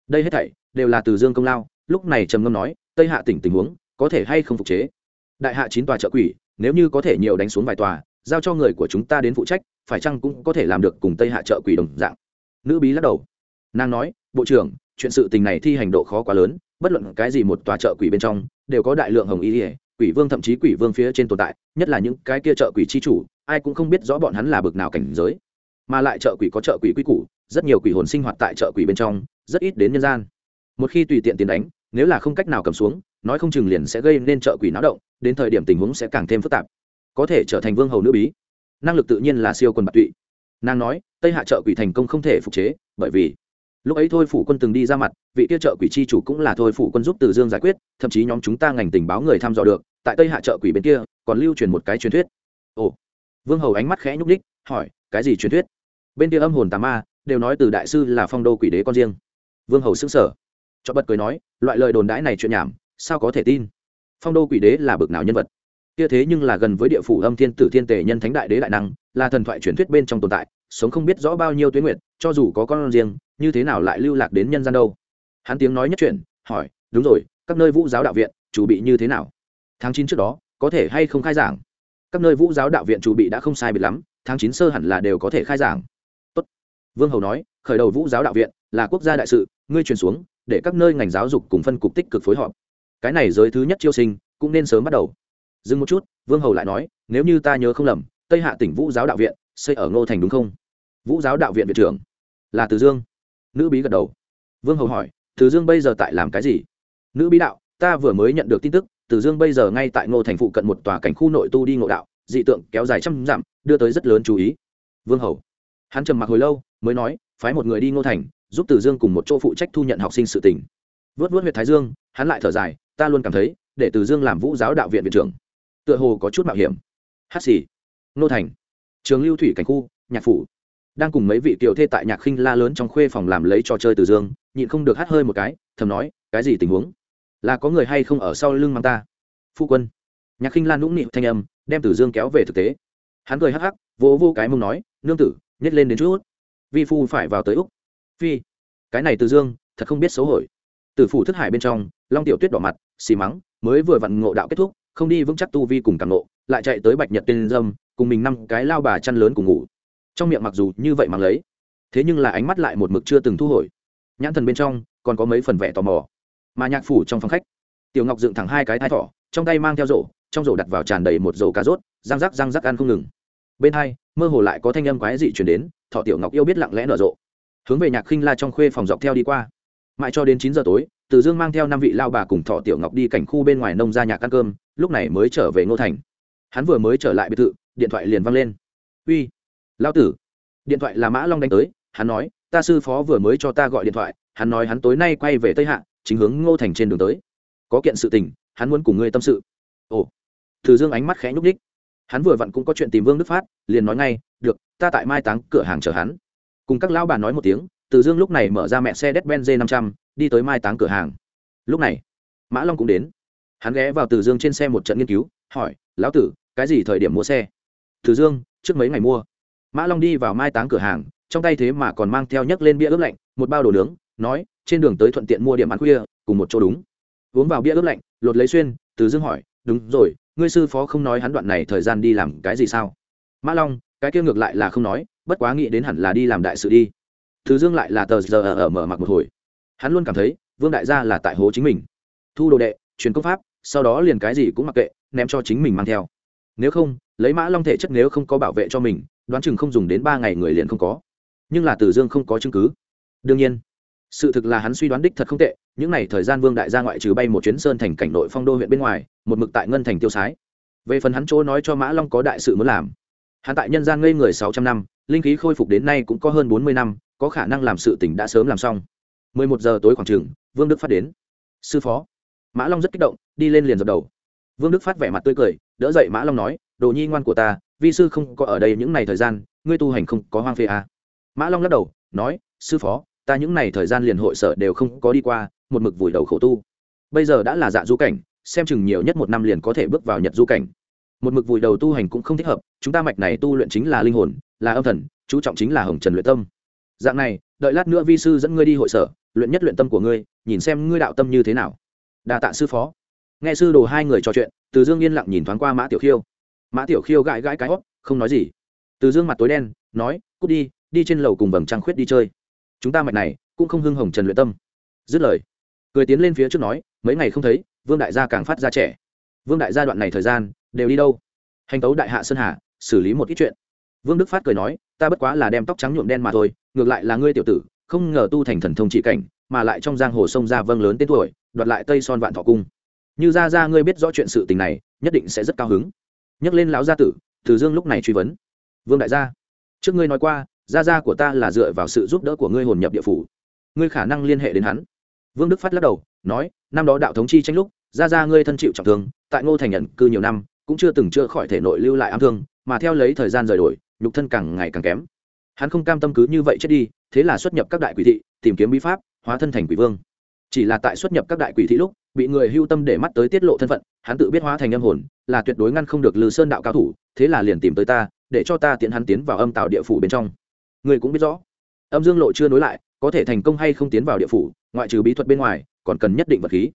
Đây hết thảy đều là từ dương công lao, lúc này trầm ngâm nói, tây hạ tỉnh tình huống có thể hay không phục chế? Đại hạ chín tòa trợ quỷ, nếu như có thể nhiều đánh xuống vài tòa, giao cho người của chúng ta đến phụ trách, phải chăng cũng có thể làm được cùng tây hạ trợ quỷ đồng dạng? Nữ bí lắc đầu. Nàng nói, bộ trưởng chuyện sự tình này thi hành độ khó quá lớn, bất luận cái gì một tòa chợ quỷ bên trong, đều có đại lượng hồng y ỉa quỷ vương thậm chí quỷ vương phía trên tồn tại, nhất là những cái kia chợ quỷ chi chủ, ai cũng không biết rõ bọn hắn là bực nào cảnh giới. Mà lại chợ quỷ có chợ quỷ quy củ, rất nhiều quỷ hồn sinh hoạt tại chợ quỷ bên trong, rất ít đến nhân gian. Một khi tùy tiện tiền đánh, nếu là không cách nào cầm xuống, nói không chừng liền sẽ gây nên chợ quỷ náo động, đến thời điểm tình huống sẽ càng thêm phức tạp. Có thể trở thành vương hầu nữ bí. Năng lực tự nhiên là siêu quần bạc tụy. Nàng nói, tây hạ chợ quỷ thành công không thể phục chế, bởi vì lúc ấy thôi phủ quân từng đi ra mặt, vị kia trợ quỷ chi chủ cũng là thôi phủ quân giúp từ dương giải quyết, thậm chí nhóm chúng ta ngành tình báo người thăm dò được, tại tây hạ trợ quỷ bên kia, còn lưu truyền một cái truyền thuyết. Ồ. Vương hầu ánh mắt khẽ nhúc đích hỏi, cái gì truyền thuyết? Bên kia âm hồn tà ma, đều nói từ đại sư là phong đô quỷ đế con riêng. Vương hầu xứng sở cho bật cười nói, loại lời đồn đãi này chuyện nhảm, sao có thể tin? Phong đô quỷ đế là bực nào nhân vật? Kia thế nhưng là gần với địa phủ âm thiên tử thiên tề nhân thánh đại đế đại năng, là thần thoại truyền thuyết bên trong tồn tại sống không biết rõ bao nhiêu tuyến nguyện cho dù có con riêng, như thế nào lại lưu lạc đến nhân gian đâu? Hắn tiếng nói nhất chuyện hỏi, đúng rồi, các nơi vũ giáo đạo viện chủ bị như thế nào? Tháng chín trước đó, có thể hay không khai giảng? Các nơi vũ giáo đạo viện chủ bị đã không sai biệt lắm, tháng chín sơ hẳn là đều có thể khai giảng. Tốt. vương hầu nói, khởi đầu vũ giáo đạo viện là quốc gia đại sự, ngươi truyền xuống, để các nơi ngành giáo dục cùng phân cục tích cực phối hợp. Cái này giới thứ nhất chiêu sinh, cũng nên sớm bắt đầu. Dừng một chút, vương hầu lại nói, nếu như ta nhớ không lầm, tây hạ tỉnh vũ giáo đạo viện xây ở ngô thành đúng không? Vũ giáo đạo viện viện trưởng. Là từ dương. Nữ bí gật đầu. Vương hầu hỏi, từ dương bây giờ tại làm cái gì? Nữ bí đạo, ta vừa mới nhận được tin tức, từ dương bây giờ ngay tại ngô thành phụ cận một tòa cảnh khu nội tu đi ngộ đạo, dị tượng kéo dài trăm dặm, đưa tới rất lớn chú ý. Vương hầu. Hắn trầm mặc hồi lâu, mới nói, phái một người đi ngô thành, giúp từ dương cùng một chỗ phụ trách thu nhận học sinh sự tỉnh vớt vớt huyện thái dương, hắn lại thở dài, ta luôn cảm thấy, để từ dương làm vũ giáo đạo viện viện trưởng, tựa hồ có chút mạo hiểm. Hát xì. Ngô thành. Trường lưu thủy cảnh khu, nhạc phủ đang cùng mấy vị tiểu thê tại nhạc khinh la lớn trong khuê phòng làm lấy trò chơi từ dương, nhịn không được hát hơi một cái, thầm nói, cái gì tình huống? Là có người hay không ở sau lưng mang ta? Phu quân. Nhạc khinh la nũng nịu thanh âm, đem từ dương kéo về thực tế. Hắn cười hắc hắc, vỗ vô cái mông nói, nương tử, nhét lên đến chút vi phu phải vào tới úc. Phi cái này từ dương, thật không biết xấu hổi từ phủ thức hải bên trong, long tiểu tuyết đỏ mặt, xì mắng, mới vừa vặn ngộ đạo kết thúc, không đi vững chắc tu vi cùng càng ngộ, lại chạy tới bạch nhật tên dâm, cùng mình năm cái lao bà chăn lớn cùng ngủ trong miệng mặc dù như vậy mặc lấy, thế nhưng là ánh mắt lại một mực chưa từng thu hồi. Nhãn thần bên trong còn có mấy phần vẻ tò mò. Mà nhạc phủ trong phòng khách, tiểu ngọc dựng thẳng hai cái thai thỏ, trong tay mang theo rổ, trong rổ đặt vào tràn đầy một rổ cà rốt, răng rắc răng rắc ăn không ngừng. Bên hai, mơ hồ lại có thanh âm quái dị chuyển đến thọ tiểu ngọc yêu biết lặng lẽ nở rộ. Hướng về nhạc khinh la trong khuê phòng dọc theo đi qua. Mãi cho đến chín giờ tối, từ dương mang theo năm vị lao bà cùng thọ tiểu ngọc đi cảnh khu bên ngoài nông ra nhạc ăn cơm, lúc này mới trở về ngô thành. Hắn vừa mới trở lại biệt thự, điện thoại liền văng lên. Uy Lão tử. Điện thoại là mã long đánh tới, hắn nói, ta sư phó vừa mới cho ta gọi điện thoại, hắn nói hắn tối nay quay về tây hạ, chính hướng ngô thành trên đường tới. Có kiện sự tình, hắn muốn cùng ngươi tâm sự. Ồ. Từ dương ánh mắt khẽ nhúc ních hắn vừa vặn cũng có chuyện tìm vương đức phát, liền nói ngay, được, ta tại mai táng cửa hàng chờ hắn. Cùng các lão bà nói một tiếng, từ dương lúc này mở ra mẹ xe Mercedes-Benz năm trăm, đi tới mai táng cửa hàng. Lúc này, mã long cũng đến. Hắn ghé vào từ dương trên xe một trận nghiên cứu, hỏi, lão tử, cái gì thời điểm mua xe? Từ dương, trước mấy ngày mua mã long đi vào mai táng cửa hàng, trong tay thế mà còn mang theo nhấc lên bia ướp lạnh, một bao đồ nướng, nói, trên đường tới thuận tiện mua điểm ăn khuya, cùng một chỗ đúng. Uống vào bia ướp lạnh, lột lấy xuyên, từ dương hỏi, đúng rồi, ngươi sư phó không nói hắn đoạn này thời gian đi làm cái gì sao? Mã long, cái kia ngược lại là không nói, bất quá nghĩ đến hẳn là đi làm đại sự đi. Từ dương lại là tờ giờ ở mở mặc một hồi. Hắn luôn cảm thấy, vương đại gia là tại hố chính mình. Thu đồ đệ, truyền công pháp, sau đó liền cái gì cũng mặc kệ, ném cho chính mình mang theo. Nếu không, lấy mã long thể chất nếu không có bảo vệ cho mình đoán chừng không dùng đến ba ngày người liền không có. Nhưng là từ dương không có chứng cứ. Đương nhiên, sự thực là hắn suy đoán đích thật không tệ, những n à y thời gian vương đại gia ngoại trừ bay một chuyến sơn thành cảnh nội phong đô huyện bên ngoài, một mực tại ngân thành tiêu sái. Về phần hắn chỗ nói cho mã long có đại sự muốn làm, hắn tại nhân gian ngây người sáu trăm năm, linh khí khôi phục đến nay cũng có hơn bốn mươi năm, có khả năng làm sự tỉnh đã sớm làm xong. Mười một giờ tối khoảng trường vương đức phát đến. Sư phó. Mã long rất kích động, đi lên liền dập đầu. Vương đức phát vẻ mặt tươi cười, đỡ dậy mã long nói, đồ nhi ngoan của ta vi sư không có ở đây những ngày thời gian, ngươi tu hành không có hoang phê à. mã long lắc đầu, nói, sư phó, ta những ngày thời gian liền hội sở đều không có đi qua, một mực vùi đầu khổ tu. Bây giờ đã là dạ du cảnh, xem chừng nhiều nhất một năm liền có thể bước vào nhật du cảnh. Một mực vùi đầu tu hành cũng không thích hợp, chúng ta mạch này tu luyện chính là linh hồn, là âm thần, chú trọng chính là hồng trần luyện tâm. Dạng này, đợi lát nữa vi sư dẫn ngươi đi hội sở, luyện nhất luyện tâm của ngươi, nhìn xem ngươi đạo tâm như thế nào. Đa tạ sư phó. Nghe sư đồ hai người trò chuyện, từ dương yên lặng nhìn thoáng qua mã tiểu khiêu mã tiểu khiêu gãi gãi cái hót, không nói gì. Từ dương mặt tối đen, nói, cút đi đi trên lầu cùng vầng trăng khuyết đi chơi. Chúng ta mạch này cũng không hưng hồng trần luyện tâm. Dứt lời, cười tiến lên phía trước nói, mấy ngày không thấy, vương đại gia càng phát ra trẻ. Vương đại gia đoạn này thời gian, đều đi đâu? Hành tấu đại hạ sơn hà, xử lý một ít chuyện. Vương đức phát cười nói, ta bất quá là đem tóc trắng nhuộm đen mà thôi, ngược lại là ngươi tiểu tử, không ngờ tu thành thần thông trị cảnh, mà lại trong giang hồ sông ra vâng lớn tên tuổi, đoạt lại tây son vạn thọ cung. Như ra ra ngươi biết rõ chuyện sự tình này, nhất định sẽ rất cao hứng nhắc lên lão gia tử, từ dương lúc này truy vấn. Vương đại gia, trước ngươi nói qua, gia gia của ta là dựa vào sự giúp đỡ của ngươi hồn nhập địa phủ. Ngươi khả năng liên hệ đến hắn. Vương đức phát lắc đầu, nói, năm đó đạo thống chi tranh lúc, gia gia ngươi thân chịu trọng thương, tại ngô thành nhận cư nhiều năm, cũng chưa từng chữa khỏi thể nội lưu lại ám thương, mà theo lấy thời gian rời đổi, nhục thân càng ngày càng kém. Hắn không cam tâm cứ như vậy chết đi, thế là xuất nhập các đại quỷ thị, tìm kiếm bí pháp, hóa thân thành quỷ vương. Chỉ là tại xuất nhập các đại quỷ thị lúc bị người hưu tâm để mắt tới tiết lộ thân phận, hắn tự biết hóa thành âm hồn, là tuyệt đối ngăn không được lư sơn đạo cao thủ, thế là liền tìm tới ta, để cho ta tiện hắn tiến vào âm tạo địa phủ bên trong. Người cũng biết rõ, âm dương lộ chưa nối lại, có thể thành công hay không tiến vào địa phủ, ngoại trừ bí thuật bên ngoài, còn cần nhất định vật khí.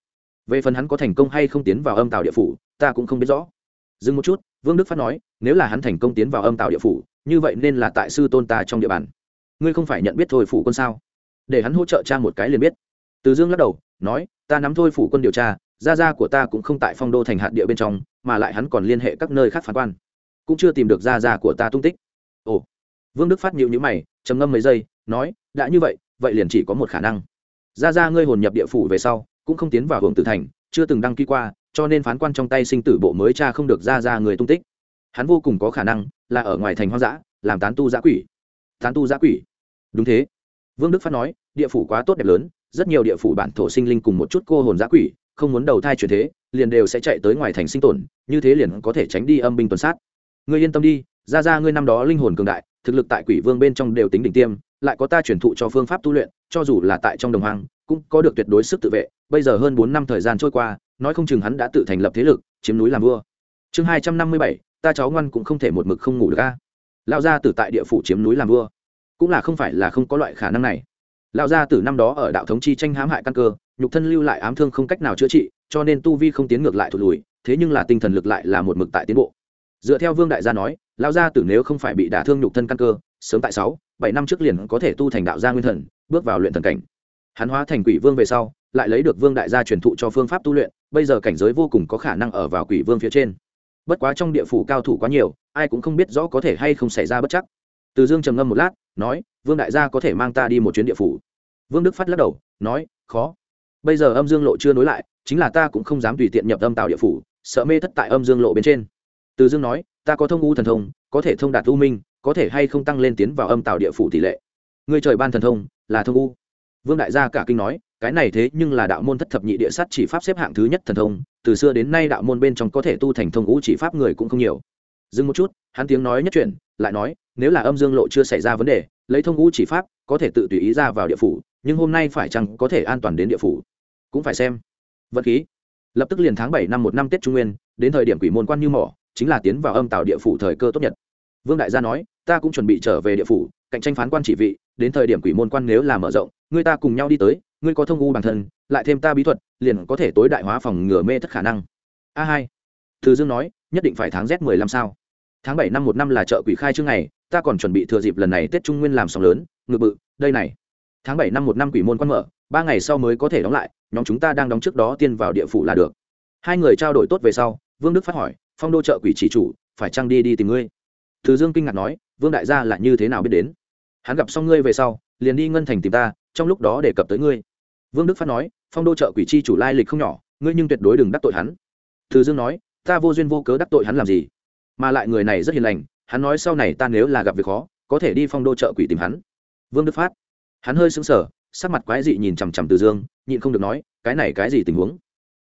Về phần hắn có thành công hay không tiến vào âm tạo địa phủ, ta cũng không biết rõ. Dừng một chút, vương đức phát nói, nếu là hắn thành công tiến vào âm tạo địa phủ, như vậy nên là tại sư tôn ta trong địa bàn. Ngươi không phải nhận biết thôi phủ quân sao? Để hắn hỗ trợ cha một cái liền biết. Từ dương lắc đầu nói, ta nắm thôi phủ quân điều tra, gia gia của ta cũng không tại phong đô thành hạt địa bên trong, mà lại hắn còn liên hệ các nơi khác phán quan, cũng chưa tìm được gia gia của ta tung tích. Ồ. Vương đức phát nhịu nhữ mày, trầm ngâm mấy giây, nói, đã như vậy vậy liền chỉ có một khả năng. Gia gia ngươi hồn nhập địa phủ về sau, cũng không tiến vào hưởng tử thành, chưa từng đăng ký qua, cho nên phán quan trong tay sinh tử bộ mới cha không được gia gia người tung tích. Hắn vô cùng có khả năng là ở ngoài thành hoang dã, làm tán tu giã quỷ. Tán tu giã quỷ? Đúng thế. Vương đức phát nói, địa phủ quá tốt đẹp lớn rất nhiều địa phủ bản thổ sinh linh cùng một chút cô hồn giã quỷ, không muốn đầu thai chuyển thế, liền đều sẽ chạy tới ngoài thành sinh tồn, như thế liền có thể tránh đi âm binh tuần sát. Ngươi yên tâm đi, ra ra ngươi năm đó linh hồn cường đại, thực lực tại quỷ vương bên trong đều tính đỉnh tiêm, lại có ta truyền thụ cho phương pháp tu luyện, cho dù là tại trong đồng hoang, cũng có được tuyệt đối sức tự vệ. Bây giờ hơn bốn năm thời gian trôi qua, nói không chừng hắn đã tự thành lập thế lực, chiếm núi làm vua. Chương hai trăm năm mươi bảy, ta cháu ngoan cũng không thể một mực không ngủ được ca lão gia tử tại địa phủ chiếm núi làm vua. Cũng là không phải là không có loại khả năng này lão gia tử năm đó ở đạo thống chi tranh hãm hại căn cơ, nhục thân lưu lại ám thương không cách nào chữa trị, cho nên tu vi không tiến ngược lại thụt lùi, thế nhưng là tinh thần lực lại là một mực tại tiến bộ. Dựa theo vương đại gia nói, lão gia tử nếu không phải bị đả thương nhục thân căn cơ, sớm tại sáu, bảy năm trước liền có thể tu thành đạo gia nguyên thần, bước vào luyện thần cảnh. Hắn hóa thành quỷ vương về sau, lại lấy được vương đại gia truyền thụ cho phương pháp tu luyện, bây giờ cảnh giới vô cùng có khả năng ở vào quỷ vương phía trên. Bất quá trong địa phủ cao thủ quá nhiều, ai cũng không biết rõ có thể hay không xảy ra bất chắc từ dương trầm ngâm một lát, nói, vương đại gia có thể mang ta đi một chuyến địa phủ. Vương đức phát lắc đầu, nói, khó. Bây giờ âm dương lộ chưa nối lại, chính là ta cũng không dám tùy tiện nhập âm tạo địa phủ, sợ mê thất tại âm dương lộ bên trên. Từ dương nói, ta có thông u thần thông, có thể thông đạt u minh, có thể hay không tăng lên tiến vào âm tạo địa phủ tỷ lệ. Người trời ban thần thông, là thông u. Vương đại gia cả kinh nói, cái này thế nhưng là đạo môn thất thập nhị địa sát chỉ pháp xếp hạng thứ nhất thần thông, từ xưa đến nay đạo môn bên trong có thể tu thành thông ngũ chỉ pháp người cũng không nhiều dừng một chút, hắn tiếng nói nhất chuyển, lại nói, nếu là âm dương lộ chưa xảy ra vấn đề, lấy thông ngũ chỉ pháp, có thể tự tùy ý ra vào địa phủ, nhưng hôm nay phải chăng có thể an toàn đến địa phủ? Cũng phải xem. Vật khí. Lập tức liền tháng bảy năm một năm tết trung nguyên, đến thời điểm quỷ môn quan như mỏ, chính là tiến vào âm tạo địa phủ thời cơ tốt nhất. Vương đại gia nói, ta cũng chuẩn bị trở về địa phủ, cạnh tranh phán quan chỉ vị, đến thời điểm quỷ môn quan nếu là mở rộng, người ta cùng nhau đi tới, ngươi có thông u bản thân, lại thêm ta bí thuật, liền có thể tối đại hóa phòng ngừa mê thất khả năng. A hai. Từ dương nói nhất định phải tháng z mười lăm sao? Tháng bảy năm một năm là chợ quỷ khai chương ngày, ta còn chuẩn bị thừa dịp lần này tết trung nguyên làm sóng lớn, ngự bự, đây này. Tháng bảy năm một năm quỷ môn quan mở, ba ngày sau mới có thể đóng lại, nhóm chúng ta đang đóng trước đó tiên vào địa phủ là được. Hai người trao đổi tốt về sau, vương đức phát hỏi, phong đô chợ quỷ chỉ chủ, phải trăng đi đi tìm ngươi? Từ dương kinh ngạc nói, vương đại gia là như thế nào biết đến? Hắn gặp xong ngươi về sau, liền đi ngân thành tìm ta, trong lúc đó đề cập tới ngươi. Vương đức phát nói, phong đô chợ quỷ chi chủ lai lịch không nhỏ, ngươi nhưng tuyệt đối đừng đắc tội hắn. Từ dương nói ta vô duyên vô cớ đắc tội hắn làm gì? Mà lại người này rất hiền lành, hắn nói sau này ta nếu là gặp việc khó, có thể đi phong đô trợ quỷ tìm hắn. Vương đức phát. Hắn hơi sững sờ, sắc mặt quái dị nhìn chằm chằm từ dương, nhịn không được nói, cái này cái gì tình huống?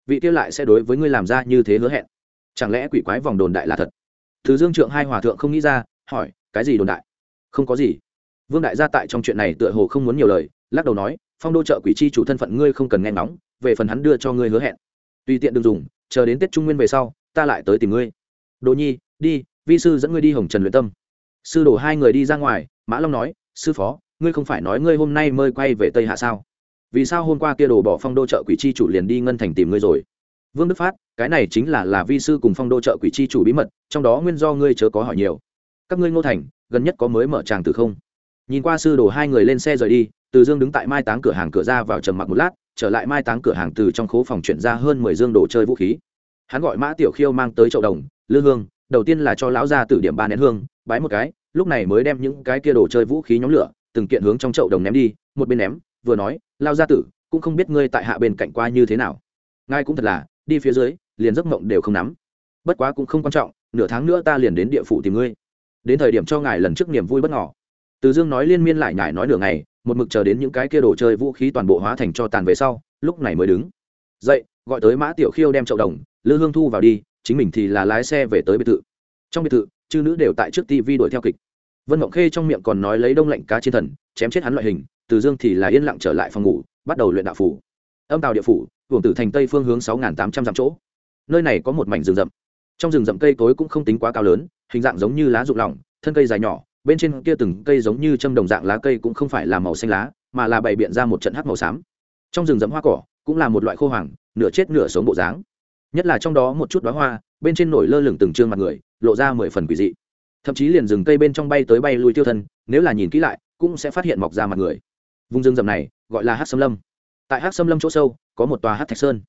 Vị kia lại sẽ đối với ngươi làm ra như thế hứa hẹn. Chẳng lẽ quỷ quái vòng đồn đại là thật? Từ dương trượng hai hòa thượng không nghĩ ra, hỏi, cái gì đồn đại? Không có gì. Vương đại gia tại trong chuyện này tựa hồ không muốn nhiều lời, lắc đầu nói, phong đô trợ quỷ chi chủ thân phận ngươi không cần nghe ngóng, về phần hắn đưa cho ngươi hứa hẹn. Tùy tiện đừng dùng, chờ đến tết trung nguyên về sau ta lại tới tìm ngươi. Đồ nhi, đi, vi sư dẫn ngươi đi hồng trần luyện tâm. Sư đổ hai người đi ra ngoài, mã long nói, sư phó, ngươi không phải nói ngươi hôm nay mơi quay về tây hạ sao? Vì sao hôm qua kia đồ bỏ phong đô trợ quỷ chi chủ liền đi ngân thành tìm ngươi rồi? Vương đức phát, cái này chính là là vi sư cùng phong đô trợ quỷ chi chủ bí mật, trong đó nguyên do ngươi chớ có hỏi nhiều. Các ngươi ngô thành, gần nhất có mới mở tràng từ không? Nhìn qua sư đồ hai người lên xe rời đi, từ dương đứng tại mai táng cửa hàng cửa ra vào trầm mặc một lát, trở lại mai táng cửa hàng từ trong khố phòng chuyển ra hơn mười dương đồ chơi vũ khí hắn gọi mã tiểu khiêu mang tới chậu đồng, lư hương, đầu tiên là cho lão gia tử điểm ba nén hương, bái một cái, lúc này mới đem những cái kia đồ chơi vũ khí nhóm lửa, từng kiện hướng trong chậu đồng ném đi, một bên ném, vừa nói lao gia tử, cũng không biết ngươi tại hạ bên cạnh qua như thế nào. Ngài cũng thật là, đi phía dưới, liền giấc mộng đều không nắm. Bất quá cũng không quan trọng, nửa tháng nữa ta liền đến địa phủ tìm ngươi. Đến thời điểm cho ngài lần trước niềm vui bất ngỏ từ dương nói liên miên lại nhải nói nửa ngày, một mực chờ đến những cái kia đồ chơi vũ khí toàn bộ hóa thành cho tàn về sau, lúc này mới đứng. Dậy, gọi tới mã tiểu khiêu đem chậu đồng lư hương thu vào đi, chính mình thì là lái xe về tới biệt thự. Trong biệt thự, chư nữ đều tại trước tv đuổi theo kịch. Vân mộng khê trong miệng còn nói lấy đông lạnh cá chiến thần, chém chết hắn loại hình, từ dương thì là yên lặng trở lại phòng ngủ, bắt đầu luyện đạo phủ. Âm tàu địa phủ, hưởng tử thành tây phương hướng sáu tám trăm dặm chỗ. Nơi này có một mảnh rừng rậm. Trong rừng rậm cây tối cũng không tính quá cao lớn, hình dạng giống như lá rụng lỏng, thân cây dài nhỏ, bên trên kia từng cây giống như châm đồng dạng lá cây cũng không phải là màu xanh lá, mà là bày biện ra một trận hắc màu xám. Trong rừng rậm hoa cỏ cũng là một loại khô hoàng, nửa chết nửa sống bộ dáng nhất là trong đó một chút đoá hoa, bên trên nổi lơ lửng từng trương mặt người, lộ ra mười phần quỷ dị. Thậm chí liền rừng cây bên trong bay tới bay lui tiêu thân, nếu là nhìn kỹ lại, cũng sẽ phát hiện mọc ra mặt người. Vùng rừng rậm này, gọi là hát xâm lâm. Tại hát xâm lâm chỗ sâu, có một tòa hát thạch sơn.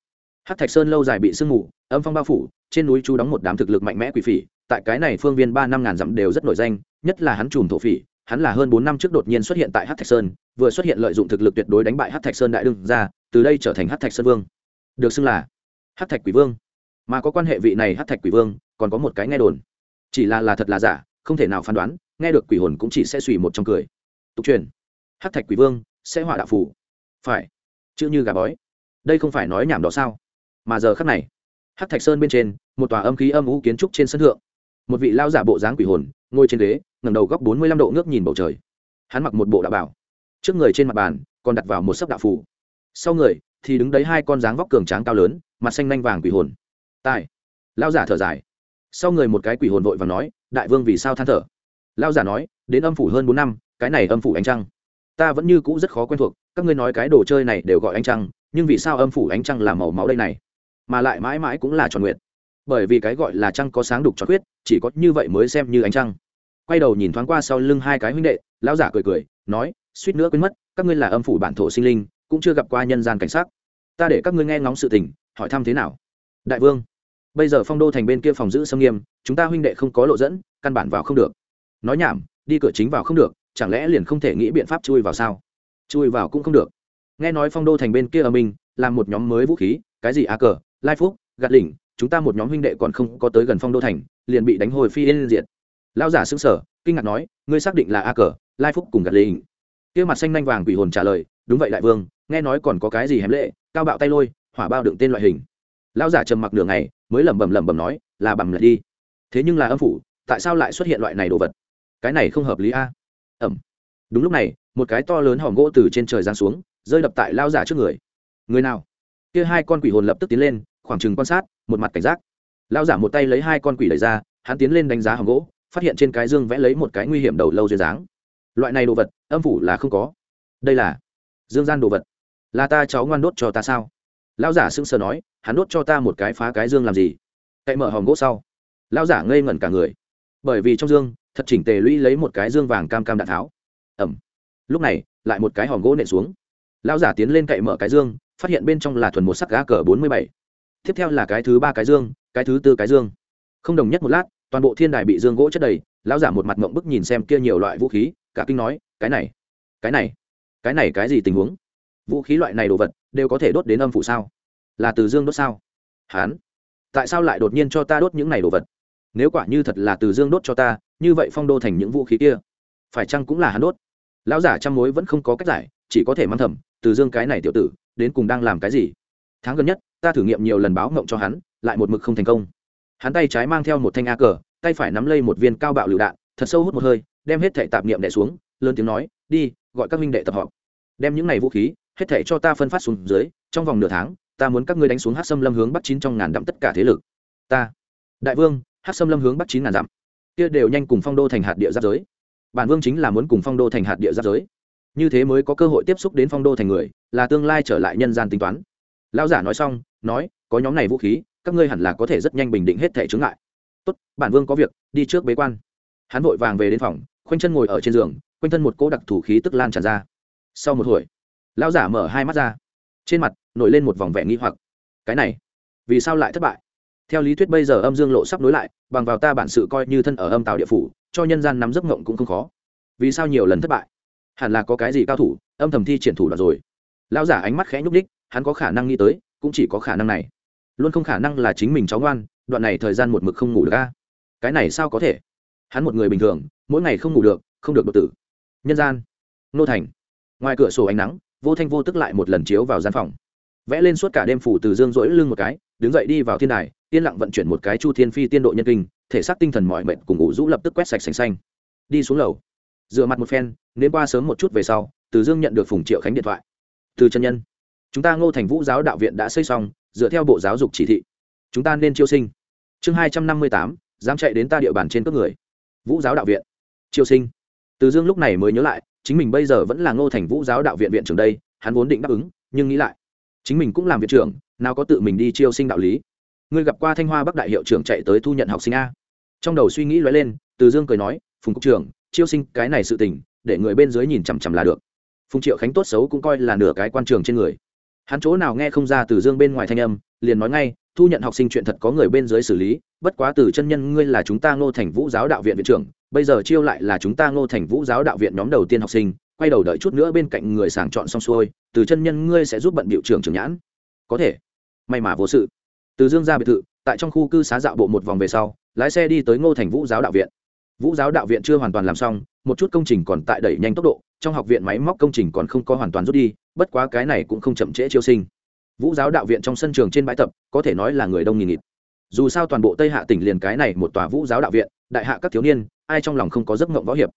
Hát thạch sơn lâu dài bị sương mù, âm phong bao phủ, trên núi chú đóng một đám thực lực mạnh mẽ quỷ phỉ, tại cái này phương viên ba năm ngàn dặm đều rất nổi danh, nhất là hắn trùm thổ phỉ, hắn là hơn bốn năm trước đột nhiên xuất hiện tại hát thạch sơn, vừa xuất hiện lợi dụng thực lực tuyệt đối đánh bại hát thạch sơn đại đương ra từ đây trở thành hát thạch sơn vương. Được xưng là hát thạch quỷ vương. Mà có quan hệ vị này hát thạch quỷ vương, còn có một cái nghe đồn. Chỉ là là thật là giả, không thể nào phán đoán, nghe được quỷ hồn cũng chỉ sẽ suy một trong cười. Tục truyền, hát thạch quỷ vương sẽ hỏa đạo phủ phải. Chữ như gà bói. Đây không phải nói nhảm đó sao. Mà giờ khắc này, hát thạch sơn bên trên, một tòa âm khí âm u kiến trúc trên sân thượng. Một vị lao giả bộ dáng quỷ hồn, ngồi trên ghế ngầm đầu góc bốn mươi lăm độ ngước nhìn bầu trời. Hắn mặc một bộ đạo bảo. Trước người trên mặt bàn, còn đặt vào một sấp đạo phủ sau người, thì đứng đấy hai con dáng vóc cường tráng cao lớn mặt xanh nanh vàng quỷ hồn. Tài lao giả thở dài. Sau người một cái quỷ hồn vội và nói, đại vương vì sao than thở? Lao giả nói, đến âm phủ hơn bốn năm, cái này âm phủ ánh trăng, ta vẫn như cũ rất khó quen thuộc, các ngươi nói cái đồ chơi này đều gọi ánh trăng, nhưng vì sao âm phủ ánh trăng là màu máu đây này? Mà lại mãi mãi cũng là tròn nguyện bởi vì cái gọi là trăng có sáng đục tròn khuyết chỉ có như vậy mới xem như ánh trăng. Quay đầu nhìn thoáng qua sau lưng hai cái huynh đệ, lão giả cười cười, nói, suýt nữa quên mất, các ngươi là âm phủ bản thổ sinh linh, cũng chưa gặp qua nhân gian cảnh sát ta để các ngươi nghe ngóng sự tình, hỏi thăm thế nào? Đại vương, bây giờ phong đô thành bên kia phòng giữ xâm nghiêm, chúng ta huynh đệ không có lộ dẫn, căn bản vào không được. Nói nhảm, đi cửa chính vào không được, chẳng lẽ liền không thể nghĩ biện pháp chui vào sao? Chui vào cũng không được. Nghe nói phong đô thành bên kia ở mình làm một nhóm mới vũ khí, cái gì a cờ, lai phúc, gạt lỉnh, chúng ta một nhóm huynh đệ còn không có tới gần phong đô thành, liền bị đánh hồi phi lên diện lao giả xứng sở kinh ngạc nói, ngươi xác định là a cờ, lai phúc cùng gạt lỉnh. Kia mặt xanh nhanh vàng quỷ hồn trả lời, đúng vậy đại vương nghe nói còn có cái gì hém lệ, cao bạo tay lôi, hỏa bao đựng tên loại hình. Lao giả trầm mặc đường này mới lẩm bẩm lẩm bẩm nói, là bằng lật đi. Thế nhưng là âm phủ, tại sao lại xuất hiện loại này đồ vật? Cái này không hợp lý a. Ẩm. Đúng lúc này, một cái to lớn hòm gỗ từ trên trời giáng xuống, rơi đập tại lao giả trước người. Người nào? Kia hai con quỷ hồn lập tức tiến lên, khoảng chừng quan sát, một mặt cảnh giác. Lao giả một tay lấy hai con quỷ đẩy ra, hắn tiến lên đánh giá hòm gỗ, phát hiện trên cái dương vẽ lấy một cái nguy hiểm đầu lâu duyên dáng. Loại này đồ vật, âm phủ là không có. Đây là dương gian đồ vật là ta cháu ngoan đốt cho ta sao? Lão giả sững sờ nói, hắn đốt cho ta một cái phá cái dương làm gì? Cậy mở hòm gỗ sau. Lão giả ngây ngẩn cả người. Bởi vì trong dương, thật chỉnh tề lũy lấy một cái dương vàng cam cam đạn tháo. Ẩm lúc này, lại một cái hòm gỗ nện xuống. Lão giả tiến lên cậy mở cái dương, phát hiện bên trong là thuần một sắc gá cờ bốn mươi bảy. Tiếp theo là cái thứ ba cái dương, cái thứ tư cái dương. Không đồng nhất một lát, toàn bộ thiên đài bị dương gỗ chất đầy, lão giả một mặt mộng bức nhìn xem kia nhiều loại vũ khí, cả kinh nói, cái này cái này cái này cái gì tình huống? Vũ khí loại này đồ vật đều có thể đốt đến âm phủ sao? Là từ dương đốt sao? Hán, tại sao lại đột nhiên cho ta đốt những này đồ vật? Nếu quả như thật là từ dương đốt cho ta, như vậy phong đô thành những vũ khí kia, phải chăng cũng là hắn đốt? Lão giả trăm mối vẫn không có cách giải, chỉ có thể mang thầm, từ dương cái này tiểu tử, đến cùng đang làm cái gì? Tháng gần nhất, ta thử nghiệm nhiều lần báo ngộng cho hắn, lại một mực không thành công. Hắn tay trái mang theo một thanh a cờ, tay phải nắm lấy một viên cao bạo lựu đạn, thật sâu hút một hơi, đem hết thệ tạp niệm đẻ xuống, lớn tiếng nói, đi, gọi các minh đệ tập họp đem những này vũ khí hết thể cho ta phân phát xuống dưới, trong vòng nửa tháng, ta muốn các ngươi đánh xuống hát xâm lâm hướng bắc chín trong ngàn dặm tất cả thế lực. Ta, đại vương hát xâm lâm hướng bắc chín ngàn dặm. Kia đều nhanh cùng phong đô thành hạt địa giáp giới. Bản vương chính là muốn cùng phong đô thành hạt địa giáp giới. Như thế mới có cơ hội tiếp xúc đến phong đô thành người, là tương lai trở lại nhân gian tính toán. Lão giả nói xong, nói, có nhóm này vũ khí, các ngươi hẳn là có thể rất nhanh bình định hết thể chướng ngại. Tốt, bản vương có việc, đi trước bế quan. Hắn vội vàng về đến phòng, khoanh chân ngồi ở trên giường, quanh thân một cỗ đặc thủ khí tức lan tràn ra. Sau một hồi lão giả mở hai mắt ra. Trên mặt nổi lên một vòng vẻ nghi hoặc. Cái này vì sao lại thất bại? Theo lý thuyết bây giờ âm dương lộ sắp nối lại bằng vào ta bản sự coi như thân ở âm tàu địa phủ cho nhân gian nắm giấc ngộng cũng không khó. Vì sao nhiều lần thất bại? Hẳn là có cái gì cao thủ âm thầm thi triển thủ đoạn rồi. Lão giả ánh mắt khẽ nhúc ních, hắn có khả năng nghĩ tới cũng chỉ có khả năng này. Luôn không khả năng là chính mình cháu ngoan đoạn này thời gian một mực không ngủ được ca cái này sao có thể? Hắn một người bình thường mỗi ngày không ngủ được không được đột tử. Nhân gian nô thành. Ngoài cửa sổ ánh nắng vô thanh vô tức lại một lần chiếu vào gian phòng. Vẽ lên suốt cả đêm phủ từ dương rỗi lưng một cái, đứng dậy đi vào thiên đài, yên lặng vận chuyển một cái chu thiên phi tiên độ nhân kinh, thể xác tinh thần mọi mệnh cùng ngủ rũ lập tức quét sạch sành xanh. Đi xuống lầu. Dựa mặt một phen nên qua sớm một chút về sau, từ dương nhận được phùng triệu khánh điện thoại. Từ chân nhân, chúng ta ngô thành vũ giáo đạo viện đã xây xong, dựa theo bộ giáo dục chỉ thị. Chúng ta nên chiêu sinh. Chương hai trăm năm mươi tám, dám chạy đến ta địa bàn trên cướp người. Vũ giáo đạo viện. Chiêu sinh. Từ dương lúc này mới nhớ lại chính mình bây giờ vẫn là ngô thành vũ giáo đạo viện viện trưởng đây, hắn vốn định đáp ứng, nhưng nghĩ lại, chính mình cũng làm viện trưởng, nào có tự mình đi chiêu sinh đạo lý. Ngươi gặp qua thanh hoa bắc đại hiệu trưởng chạy tới thu nhận học sinh a? Trong đầu suy nghĩ lóe lên, từ dương cười nói, phùng cục trưởng, chiêu sinh cái này sự tình, để người bên dưới nhìn chằm chằm là được. Phùng triệu khánh tốt xấu cũng coi là nửa cái quan trường trên người. Hắn chỗ nào nghe không ra từ dương bên ngoài thanh âm, liền nói ngay, thu nhận học sinh chuyện thật có người bên dưới xử lý, bất quá từ chân nhân ngươi là chúng ta ngô thành vũ giáo đạo viện viện trưởng bây giờ chiêu lại là chúng ta ngô thành vũ giáo đạo viện nhóm đầu tiên học sinh, quay đầu đợi chút nữa bên cạnh người sàng chọn xong xuôi, từ chân nhân ngươi sẽ giúp bận biểu trưởng trưởng nhãn. Có thể. May mà vô sự. Từ dương ra biệt thự, tại trong khu cư xá dạo bộ một vòng về sau, lái xe đi tới ngô thành vũ giáo đạo viện. Vũ giáo đạo viện chưa hoàn toàn làm xong, một chút công trình còn tại đẩy nhanh tốc độ, trong học viện máy móc công trình còn không có hoàn toàn rút đi, bất quá cái này cũng không chậm trễ chiêu sinh. Vũ giáo đạo viện trong sân trường trên bãi tập, có thể nói là người đông nghìn nghịt. Dù sao toàn bộ tây hạ tỉnh liền cái này một tòa vũ giáo đạo viện, đại hạ các thiếu niên ai trong lòng không có giấc mộng võ hiệp.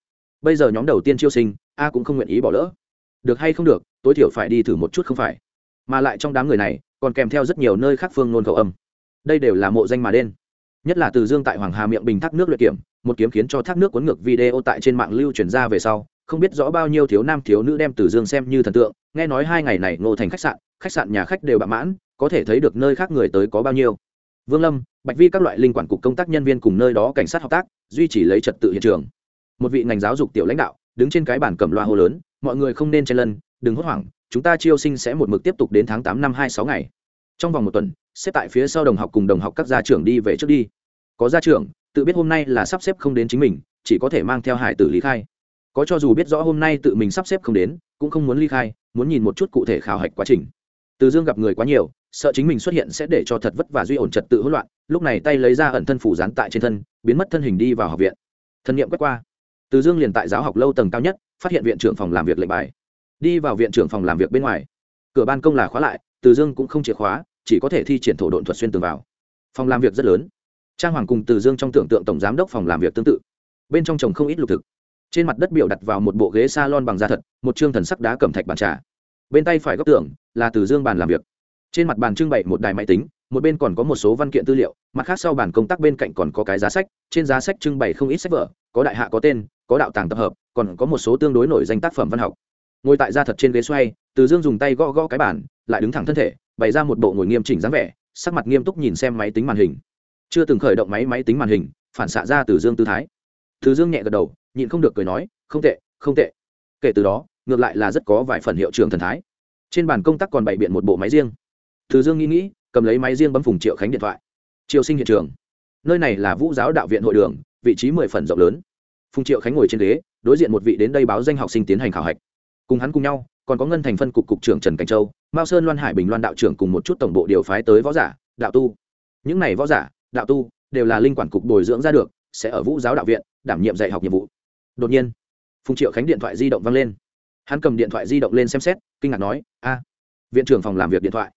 Bây giờ nhóm đầu tiên chiêu sinh, a cũng không nguyện ý bỏ lỡ. Được hay không được, tối thiểu phải đi thử một chút không phải. Mà lại trong đám người này, còn kèm theo rất nhiều nơi khác phương nôn khẩu âm. Đây đều là mộ danh mà đen. Nhất là từ dương tại hoàng hà miệng bình thác nước luyện kiểm, một kiếm khiến cho thác nước cuốn ngược video tại trên mạng lưu truyền ra về sau, không biết rõ bao nhiêu thiếu nam thiếu nữ đem từ dương xem như thần tượng, nghe nói hai ngày này ngô thành khách sạn khách sạn nhà khách đều bạ mãn, có thể thấy được nơi khác người tới có bao nhiêu vương lâm, bạch vi các loại linh quản cục công tác nhân viên cùng nơi đó cảnh sát hợp tác, duy trì lấy trật tự hiện trường. Một vị ngành giáo dục tiểu lãnh đạo, đứng trên cái bản cầm loa hô lớn, mọi người không nên chen lân đừng hốt hoảng, chúng ta chiêu sinh sẽ một mực tiếp tục đến tháng tám năm hai sáu ngày. Trong vòng một tuần, xếp tại phía sau đồng học cùng đồng học các gia trưởng đi về trước đi. Có gia trưởng, tự biết hôm nay là sắp xếp không đến chính mình, chỉ có thể mang theo hải tử lý khai. Có cho dù biết rõ hôm nay tự mình sắp xếp không đến, cũng không muốn ly khai, muốn nhìn một chút cụ thể khảo hạch quá trình. Từ dương gặp người quá nhiều sợ chính mình xuất hiện sẽ để cho thật vất và duy ổn trật tự hỗn loạn, lúc này tay lấy ra ẩn thân phủ dán tại trên thân, biến mất thân hình đi vào học viện. Thân nhiệm quét qua. Từ dương liền tại giáo học lâu tầng cao nhất, phát hiện viện trưởng phòng làm việc lệnh bài. Đi vào viện trưởng phòng làm việc bên ngoài. Cửa ban công là khóa lại, từ dương cũng không chìa khóa, chỉ có thể thi triển thổ độn thuật xuyên tường vào. Phòng làm việc rất lớn. Trang hoàng cùng từ dương trong tưởng tượng tổng giám đốc phòng làm việc tương tự. Bên trong trồng không ít lục thực. Trên mặt đất biểu đặt vào một bộ ghế s a lon bằng da thật, một chương thần sắc đá cẩm thạch bàn trà. Bên tay phải góc tường là từ dương bàn làm việc trên mặt bàn trưng bày một đài máy tính, một bên còn có một số văn kiện tư liệu, mặt khác sau bàn công tác bên cạnh còn có cái giá sách, trên giá sách trưng bày không ít sách vở, có đại hạ có tên, có đạo tàng tập hợp, còn có một số tương đối nổi danh tác phẩm văn học. Ngồi tại da thật trên ghế xoay, từ dương dùng tay gõ gõ cái bàn, lại đứng thẳng thân thể, bày ra một bộ ngồi nghiêm chỉnh dáng vẻ, sắc mặt nghiêm túc nhìn xem máy tính màn hình. Chưa từng khởi động máy máy tính màn hình, phản xạ ra từ dương tư thái. Từ dương nhẹ gật đầu, nhịn không được cười nói, không tệ không tệ. Kể từ đó, ngược lại là rất có vài phần hiệu trường thần thái. Trên bàn công tác còn bày biện một bộ máy riêng từ dương nghĩ nghĩ, cầm lấy máy riêng bấm phùng triệu khánh điện thoại. Triều sinh hiện trường. Nơi này là vũ giáo đạo viện hội đường, vị trí mười phần rộng lớn. Phùng triệu khánh ngồi trên ghế, đối diện một vị đến đây báo danh học sinh tiến hành khảo hạch. Cùng hắn cùng nhau, còn có ngân thành phân cục cục trưởng trần cảnh châu, mao sơn loan hải bình loan đạo trưởng cùng một chút tổng bộ điều phái tới võ giả, đạo tu. Những này võ giả, đạo tu, đều là linh quản cục bồi dưỡng ra được, sẽ ở vũ giáo đạo viện, đảm nhiệm dạy học nhiệm vụ. Đột nhiên, phùng triệu khánh điện thoại di động văng lên. Hắn cầm điện thoại di động lên xem xét, kinh ngạc nói, a, viện trưởng phòng làm việc điện thoại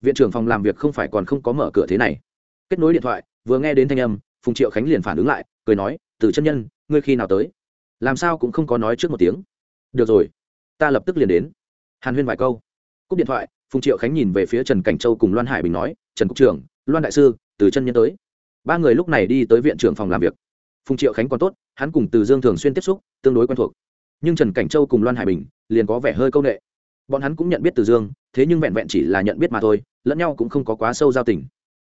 viện trưởng phòng làm việc không phải còn không có mở cửa thế này. Kết nối điện thoại, vừa nghe đến thanh âm, phùng triệu khánh liền phản ứng lại, cười nói, từ chân nhân, ngươi khi nào tới? Làm sao cũng không có nói trước một tiếng. Được rồi, ta lập tức liền đến. Hàn huyên vài câu. Cúp điện thoại, phùng triệu khánh nhìn về phía trần cảnh châu cùng loan hải bình nói, trần cục trưởng, loan đại sư, từ chân nhân tới. Ba người lúc này đi tới viện trưởng phòng làm việc. Phùng triệu khánh còn tốt, hắn cùng từ dương thường xuyên tiếp xúc, tương đối quen thuộc. Nhưng trần cảnh châu cùng loan hải bình liền có vẻ hơi c â u n ệ bọn hắn cũng nhận biết từ dương, thế nhưng vẹn vẹn chỉ là nhận biết mà thôi, lẫn nhau cũng không có quá sâu giao tình.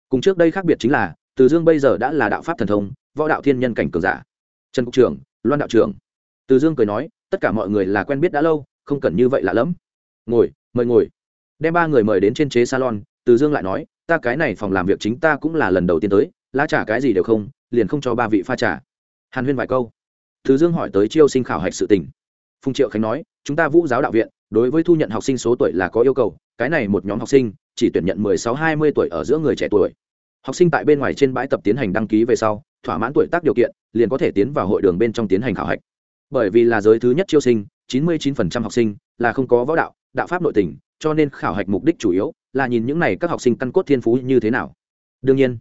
Cùng trước đây khác biệt chính là, từ dương bây giờ đã là đạo pháp thần thông, võ đạo thiên nhân cảnh cường giả. Trần cục trưởng, loan đạo trưởng. Từ dương cười nói, tất cả mọi người là quen biết đã lâu, không cần như vậy lạ lẫm. Ngồi, mời ngồi. Đem ba người mời đến trên chế salon, từ dương lại nói, ta cái này phòng làm việc chính ta cũng là lần đầu tiên tới, lá trả cái gì đều không, liền không cho ba vị pha trả hàn huyên vài câu. Từ dương hỏi tới chiêu sinh khảo hạch sự tình. Phùng triệu khánh nói, chúng ta vũ giáo đạo viện đối với thu nhận học sinh số tuổi là có yêu cầu, cái này một nhóm học sinh chỉ tuyển nhận mười sáu, hai mươi tuổi ở giữa người trẻ tuổi. Học sinh tại bên ngoài trên bãi tập tiến hành đăng ký về sau, thỏa mãn tuổi tác điều kiện, liền có thể tiến vào hội đường bên trong tiến hành khảo hạch. Bởi vì là giới thứ nhất chiêu sinh 99% học sinh là không có võ đạo đạo pháp nội tình, cho nên khảo hạch mục đích chủ yếu là nhìn những này các học sinh căn cốt thiên phú như thế nào. Đương nhiên,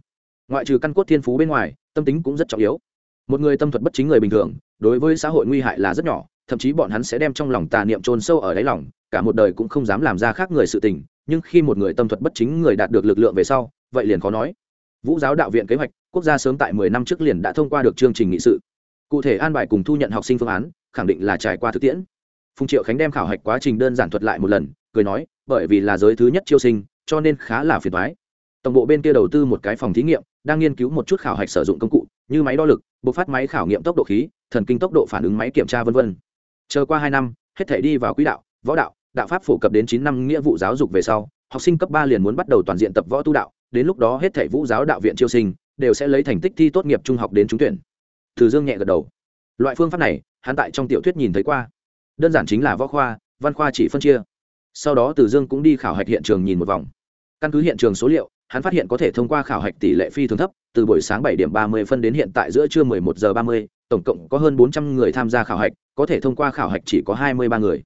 ngoại trừ căn cốt thiên phú bên ngoài, tâm tính cũng rất trọng yếu. Một người tâm thuật bất chính người bình thường, đối với xã hội nguy hại là rất nhỏ thậm chí bọn hắn sẽ đem trong lòng tà niệm trôn sâu ở đáy lòng, cả một đời cũng không dám làm ra khác người sự tình, nhưng khi một người tâm thuật bất chính người đạt được lực lượng về sau, vậy liền khó nói. Vũ giáo đạo viện kế hoạch, quốc gia sớm tại mười năm trước liền đã thông qua được chương trình nghị sự. Cụ thể an bài cùng thu nhận học sinh phương án, khẳng định là trải qua thực tiễn. Phùng triệu khánh đem khảo hạch quá trình đơn giản thuật lại một lần, cười nói, bởi vì là giới thứ nhất chiêu sinh, cho nên khá là phiền thoái tổng bộ bên kia đầu tư một cái phòng thí nghiệm, đang nghiên cứu một chút khảo hạch sử dụng công cụ, như máy đo lực bộ phát máy khảo nghiệm tốc độ khí, thần kinh tốc độ phản ứng máy kiểm tra v v chờ qua hai năm, hết thể đi vào quỹ đạo, võ đạo đạo pháp phổ cập đến chín năm nghĩa vụ giáo dục về sau, học sinh cấp ba liền muốn bắt đầu toàn diện tập võ tu đạo, đến lúc đó hết thể vũ giáo đạo viện chiêu sinh đều sẽ lấy thành tích thi tốt nghiệp trung học đến trúng tuyển. Từ dương nhẹ gật đầu. Loại phương pháp này, hắn tại trong tiểu thuyết nhìn thấy qua. Đơn giản chính là võ khoa, văn khoa chỉ phân chia. Sau đó từ dương cũng đi khảo hạch hiện trường nhìn một vòng. Căn cứ hiện trường số liệu, hắn phát hiện có thể thông qua khảo hạch tỷ lệ phi thường thấp, từ buổi sáng bảy điểm ba mươi phân đến hiện tại giữa trưa mười một giờ ba mươi tổng cộng có hơn bốn trăm người tham gia khảo hạch, có thể thông qua khảo hạch chỉ có hai mươi ba người.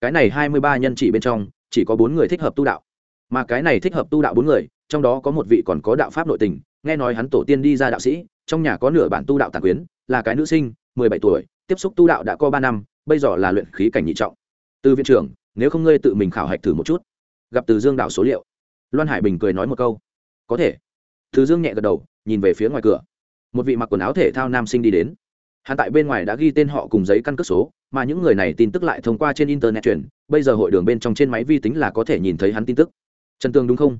Cái này hai mươi ba nhân chỉ bên trong, chỉ có bốn người thích hợp tu đạo. Mà cái này thích hợp tu đạo bốn người, trong đó có một vị còn có đạo pháp nội tình, nghe nói hắn tổ tiên đi ra đạo sĩ, trong nhà có nửa bản tu đạo tàn quyến, là cái nữ sinh, mười bảy tuổi, tiếp xúc tu đạo đã có ba năm, bây giờ là luyện khí cảnh nhị trọng. Từ viện trưởng, nếu không ngươi tự mình khảo hạch thử một chút. Gặp từ dương đạo số liệu. Loan hải bình cười nói một câu. Có thể. Từ dương nhẹ gật đầu, nhìn về phía ngoài cửa. Một vị mặc quần áo thể thao nam sinh đi đến hắn tại bên ngoài đã ghi tên họ cùng giấy căn cước số, mà những người này tin tức lại thông qua trên internet truyền, bây giờ hội đường bên trong trên máy vi tính là có thể nhìn thấy hắn tin tức. Trần tường đúng không?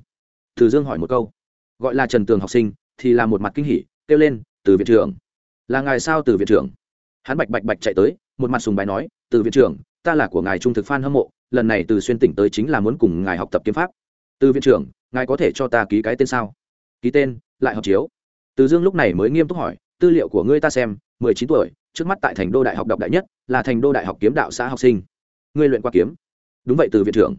Từ dương hỏi một câu. Gọi là trần tường học sinh, thì là một mặt kinh hỉ, kêu lên, từ viện trưởng. Là ngài sao, từ viện trưởng? Hắn bạch bạch bạch chạy tới, một mặt sùng bài nói, từ viện trưởng, ta là của ngài trung thực f hâm mộ, lần này từ xuyên tỉnh tới chính là muốn cùng ngài học tập kiếm pháp. Từ viện trưởng, ngài có thể cho ta ký cái tên sao? Ký tên, lại học chiếu. Từ dương lúc này mới nghiêm túc hỏi, tư liệu của ngươi ta xem mười chín tuổi, trước mắt tại thành đô đại học đọc đại nhất, là thành đô đại học kiếm đạo xã học sinh. Ngươi luyện qua kiếm? Đúng vậy, từ viện trưởng.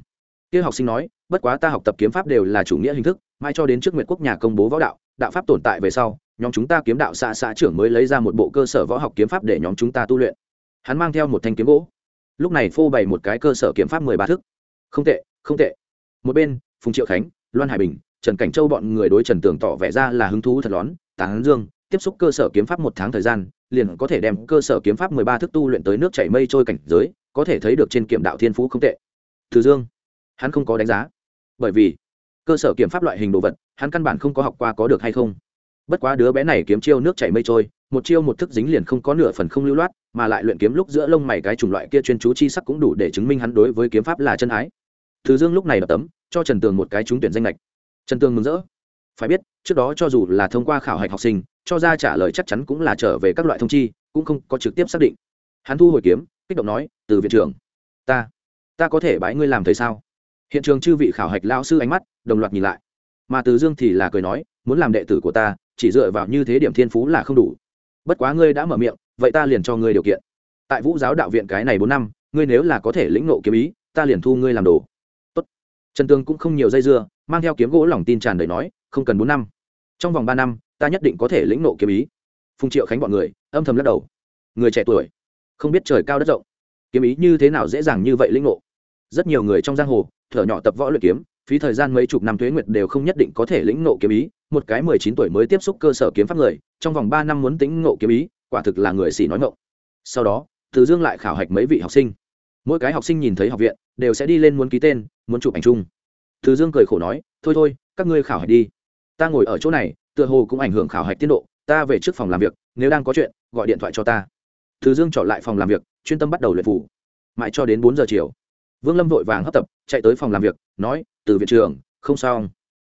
Kia học sinh nói, bất quá ta học tập kiếm pháp đều là chủ nghĩa hình thức, mai cho đến trước nguyệt quốc nhà công bố võ đạo đạo pháp tồn tại về sau, nhóm chúng ta kiếm đạo xã xã trưởng mới lấy ra một bộ cơ sở võ học kiếm pháp để nhóm chúng ta tu luyện. Hắn mang theo một thanh kiếm gỗ. Lúc này phô bày một cái cơ sở kiếm pháp mười ba thức. Không tệ không tệ. Một bên, phùng triệu khánh, loan hải bình, trần cảnh châu bọn người đối trần tường tỏ vẻ ra là hứng thú thật lón, tán dương, tiếp xúc cơ sở kiếm pháp một tháng thời gian liền có thể đem cơ sở kiếm pháp mười ba thức tu luyện tới nước chảy mây trôi cảnh giới, có thể thấy được trên kiểm đạo thiên phú không tệ. Từ dương, hắn không có đánh giá, bởi vì cơ sở kiểm pháp loại hình đồ vật, hắn căn bản không có học qua có được hay không. Bất quá đứa bé này kiếm chiêu nước chảy mây trôi, một chiêu một thức dính liền không có nửa phần không lưu loát, mà lại luyện kiếm lúc giữa lông mày cái chủng loại kia chuyên chú chi sắc cũng đủ để chứng minh hắn đối với kiếm pháp là chân ái. Thứ dương lúc này đập tấm, cho trần tường một cái trúng tuyển danh lệch trần tường mừng rỡ. Phải biết, trước đó cho dù là thông qua khảo hạch học sinh cho ra trả lời chắc chắn cũng là trở về các loại thông chi, cũng không có trực tiếp xác định. Hắn thu hồi kiếm, kích động nói, từ viện trưởng, ta ta có thể bái ngươi làm thầy sao? Hiện trường chư vị khảo hạch lao sư ánh mắt đồng loạt nhìn lại. Mà từ dương thì là cười nói, muốn làm đệ tử của ta, chỉ dựa vào như thế điểm thiên phú là không đủ. Bất quá ngươi đã mở miệng, vậy ta liền cho ngươi điều kiện. Tại vũ giáo đạo viện cái này bốn năm, ngươi nếu là có thể lĩnh nộ kiếm ý, ta liền thu ngươi làm đồ. Tốt. trần tương cũng không nhiều dây dưa, mang theo kiếm gỗ lòng tin tràn đầy nói, không cần bốn năm. Trong vòng ba năm ta nhất định có thể lĩnh nộ kiếm ý. Phùng triệu khánh bọn người, âm thầm lắc đầu. Người trẻ tuổi, không biết trời cao đất rộng, kiếm ý như thế nào dễ dàng như vậy lĩnh nộ. Rất nhiều người trong giang hồ, thở nhỏ tập võ luyện kiếm, phí thời gian mấy chục năm thuế nguyệt đều không nhất định có thể lĩnh nộ kiếm ý. Một cái mười chín tuổi mới tiếp xúc cơ sở kiếm pháp người, trong vòng ba năm muốn tính ngộ kiếm ý, quả thực là người xỉ nói ngộ. Sau đó, từ dương lại khảo hạch mấy vị học sinh. Mỗi cái học sinh nhìn thấy học viện, đều sẽ đi lên muốn ký tên, muốn chụp ảnh chung. Từ dương cười khổ nói, thôi thôi, các ngươi khảo hạch đi. Ta ngồi ở chỗ này tựa hồ cũng ảnh hưởng khảo hạch tiến độ, ta về trước phòng làm việc, nếu đang có chuyện, gọi điện thoại cho ta. Từ dương trở lại phòng làm việc, chuyên tâm bắt đầu luyện phủ mãi cho đến bốn giờ chiều, vương lâm vội vàng hấp tập, chạy tới phòng làm việc, nói, từ viện trường không sao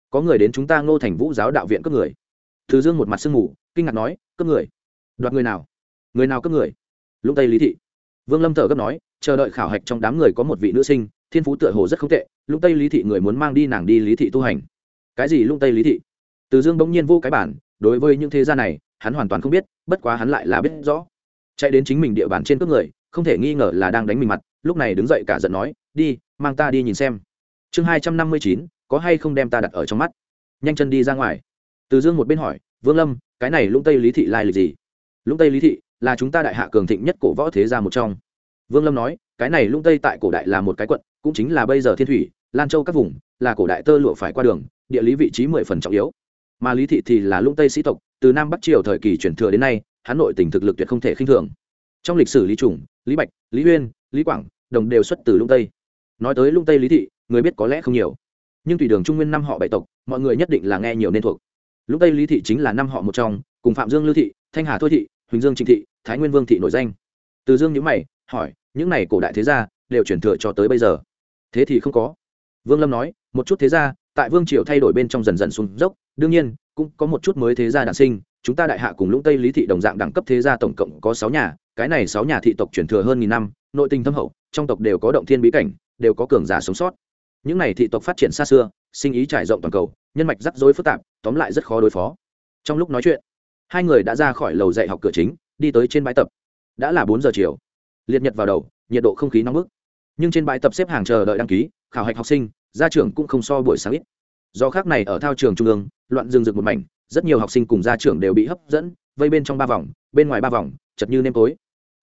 có người đến chúng ta ngô thành vũ giáo đạo viện cấp người. Từ dương một mặt sương mù, kinh ngạc nói, cấp người? Đoạt người nào? Người nào cấp người? Lũng tây lý thị. Vương lâm thở gấp nói, chờ đợi khảo hạch trong đám người có một vị nữ sinh, thiên phú tựa hồ rất không tệ, lũng tây lý thị người muốn mang đi nàng đi lý thị tu hành. Cái gì lũng tây lý thị? Từ dương bỗng nhiên vô cái bản, đối với những thế gia này, hắn hoàn toàn không biết, bất quá hắn lại là biết rõ. Chạy đến chính mình địa bàn trên cướp người, không thể nghi ngờ là đang đánh mình mặt, lúc này đứng dậy cả giận nói, đi, mang ta đi nhìn xem. Chương hai trăm năm mươi chín, có hay không đem ta đặt ở trong mắt? Nhanh chân đi ra ngoài. Từ dương một bên hỏi, vương lâm, cái này lũng tây lý thị lai lịch gì? Lũng tây lý thị là chúng ta đại hạ cường thịnh nhất cổ võ thế gia một trong. Vương lâm nói, cái này lũng tây tại cổ đại là một cái quận, cũng chính là bây giờ thiên thủy, lan châu các vùng, là cổ đại tơ lụa phải qua đường, địa lý vị trí mười phần trọng yếu mà lý thị thì là lũng tây sĩ tộc, từ nam bắc triều thời kỳ truyền thừa đến nay hắn nội tỉnh thực lực tuyệt không thể khinh thường. Trong lịch sử lý trùng, lý bạch, lý uyên, lý quảng đồng đều xuất từ lũng tây. Nói tới lũng tây lý thị, người biết có lẽ không nhiều. Nhưng tùy đường trung nguyên năm họ bảy tộc, mọi người nhất định là nghe nhiều nên thuộc. Lũng tây lý thị chính là năm họ một trong, cùng phạm dương lưu thị, thanh hà thôi thị, huỳnh dương trịnh thị, thái nguyên vương thị nổi danh. Từ dương nhữ mày, hỏi, những này cổ đại thế gia đều chuyển thừa cho tới bây giờ? Thế thì không có. Vương lâm nói, một chút thế gia, tại vương triều thay đổi bên trong dần dần xuống dốc đương nhiên, cũng có một chút mới thế gia đản sinh, chúng ta đại hạ cùng lũng tây lý thị đồng dạng đẳng cấp thế gia tổng cộng có sáu nhà, cái này sáu nhà thị tộc chuyển thừa hơn nghìn năm, nội tình thâm hậu, trong tộc đều có động thiên bí cảnh, đều có cường giả sống sót. Những này thị tộc phát triển xa xưa, sinh ý trải rộng toàn cầu, nhân mạch rắc rối phức tạp, tóm lại rất khó đối phó. Trong lúc nói chuyện, hai người đã ra khỏi lầu dạy học cửa chính, đi tới trên bãi tập. Đã là bốn giờ chiều. Liệt nhật vào đầu, nhiệt độ không khí nóng bức. Nhưng trên bãi tập xếp hàng chờ đợi đăng ký, khảo hạch học sinh, gia trưởng cũng không so buổi sáng ít do khác này ở thao trường trung ương, loạn rừng rực một mảnh, rất nhiều học sinh cùng gia trưởng đều bị hấp dẫn, vây bên trong ba vòng, bên ngoài ba vòng, chật như nêm tối.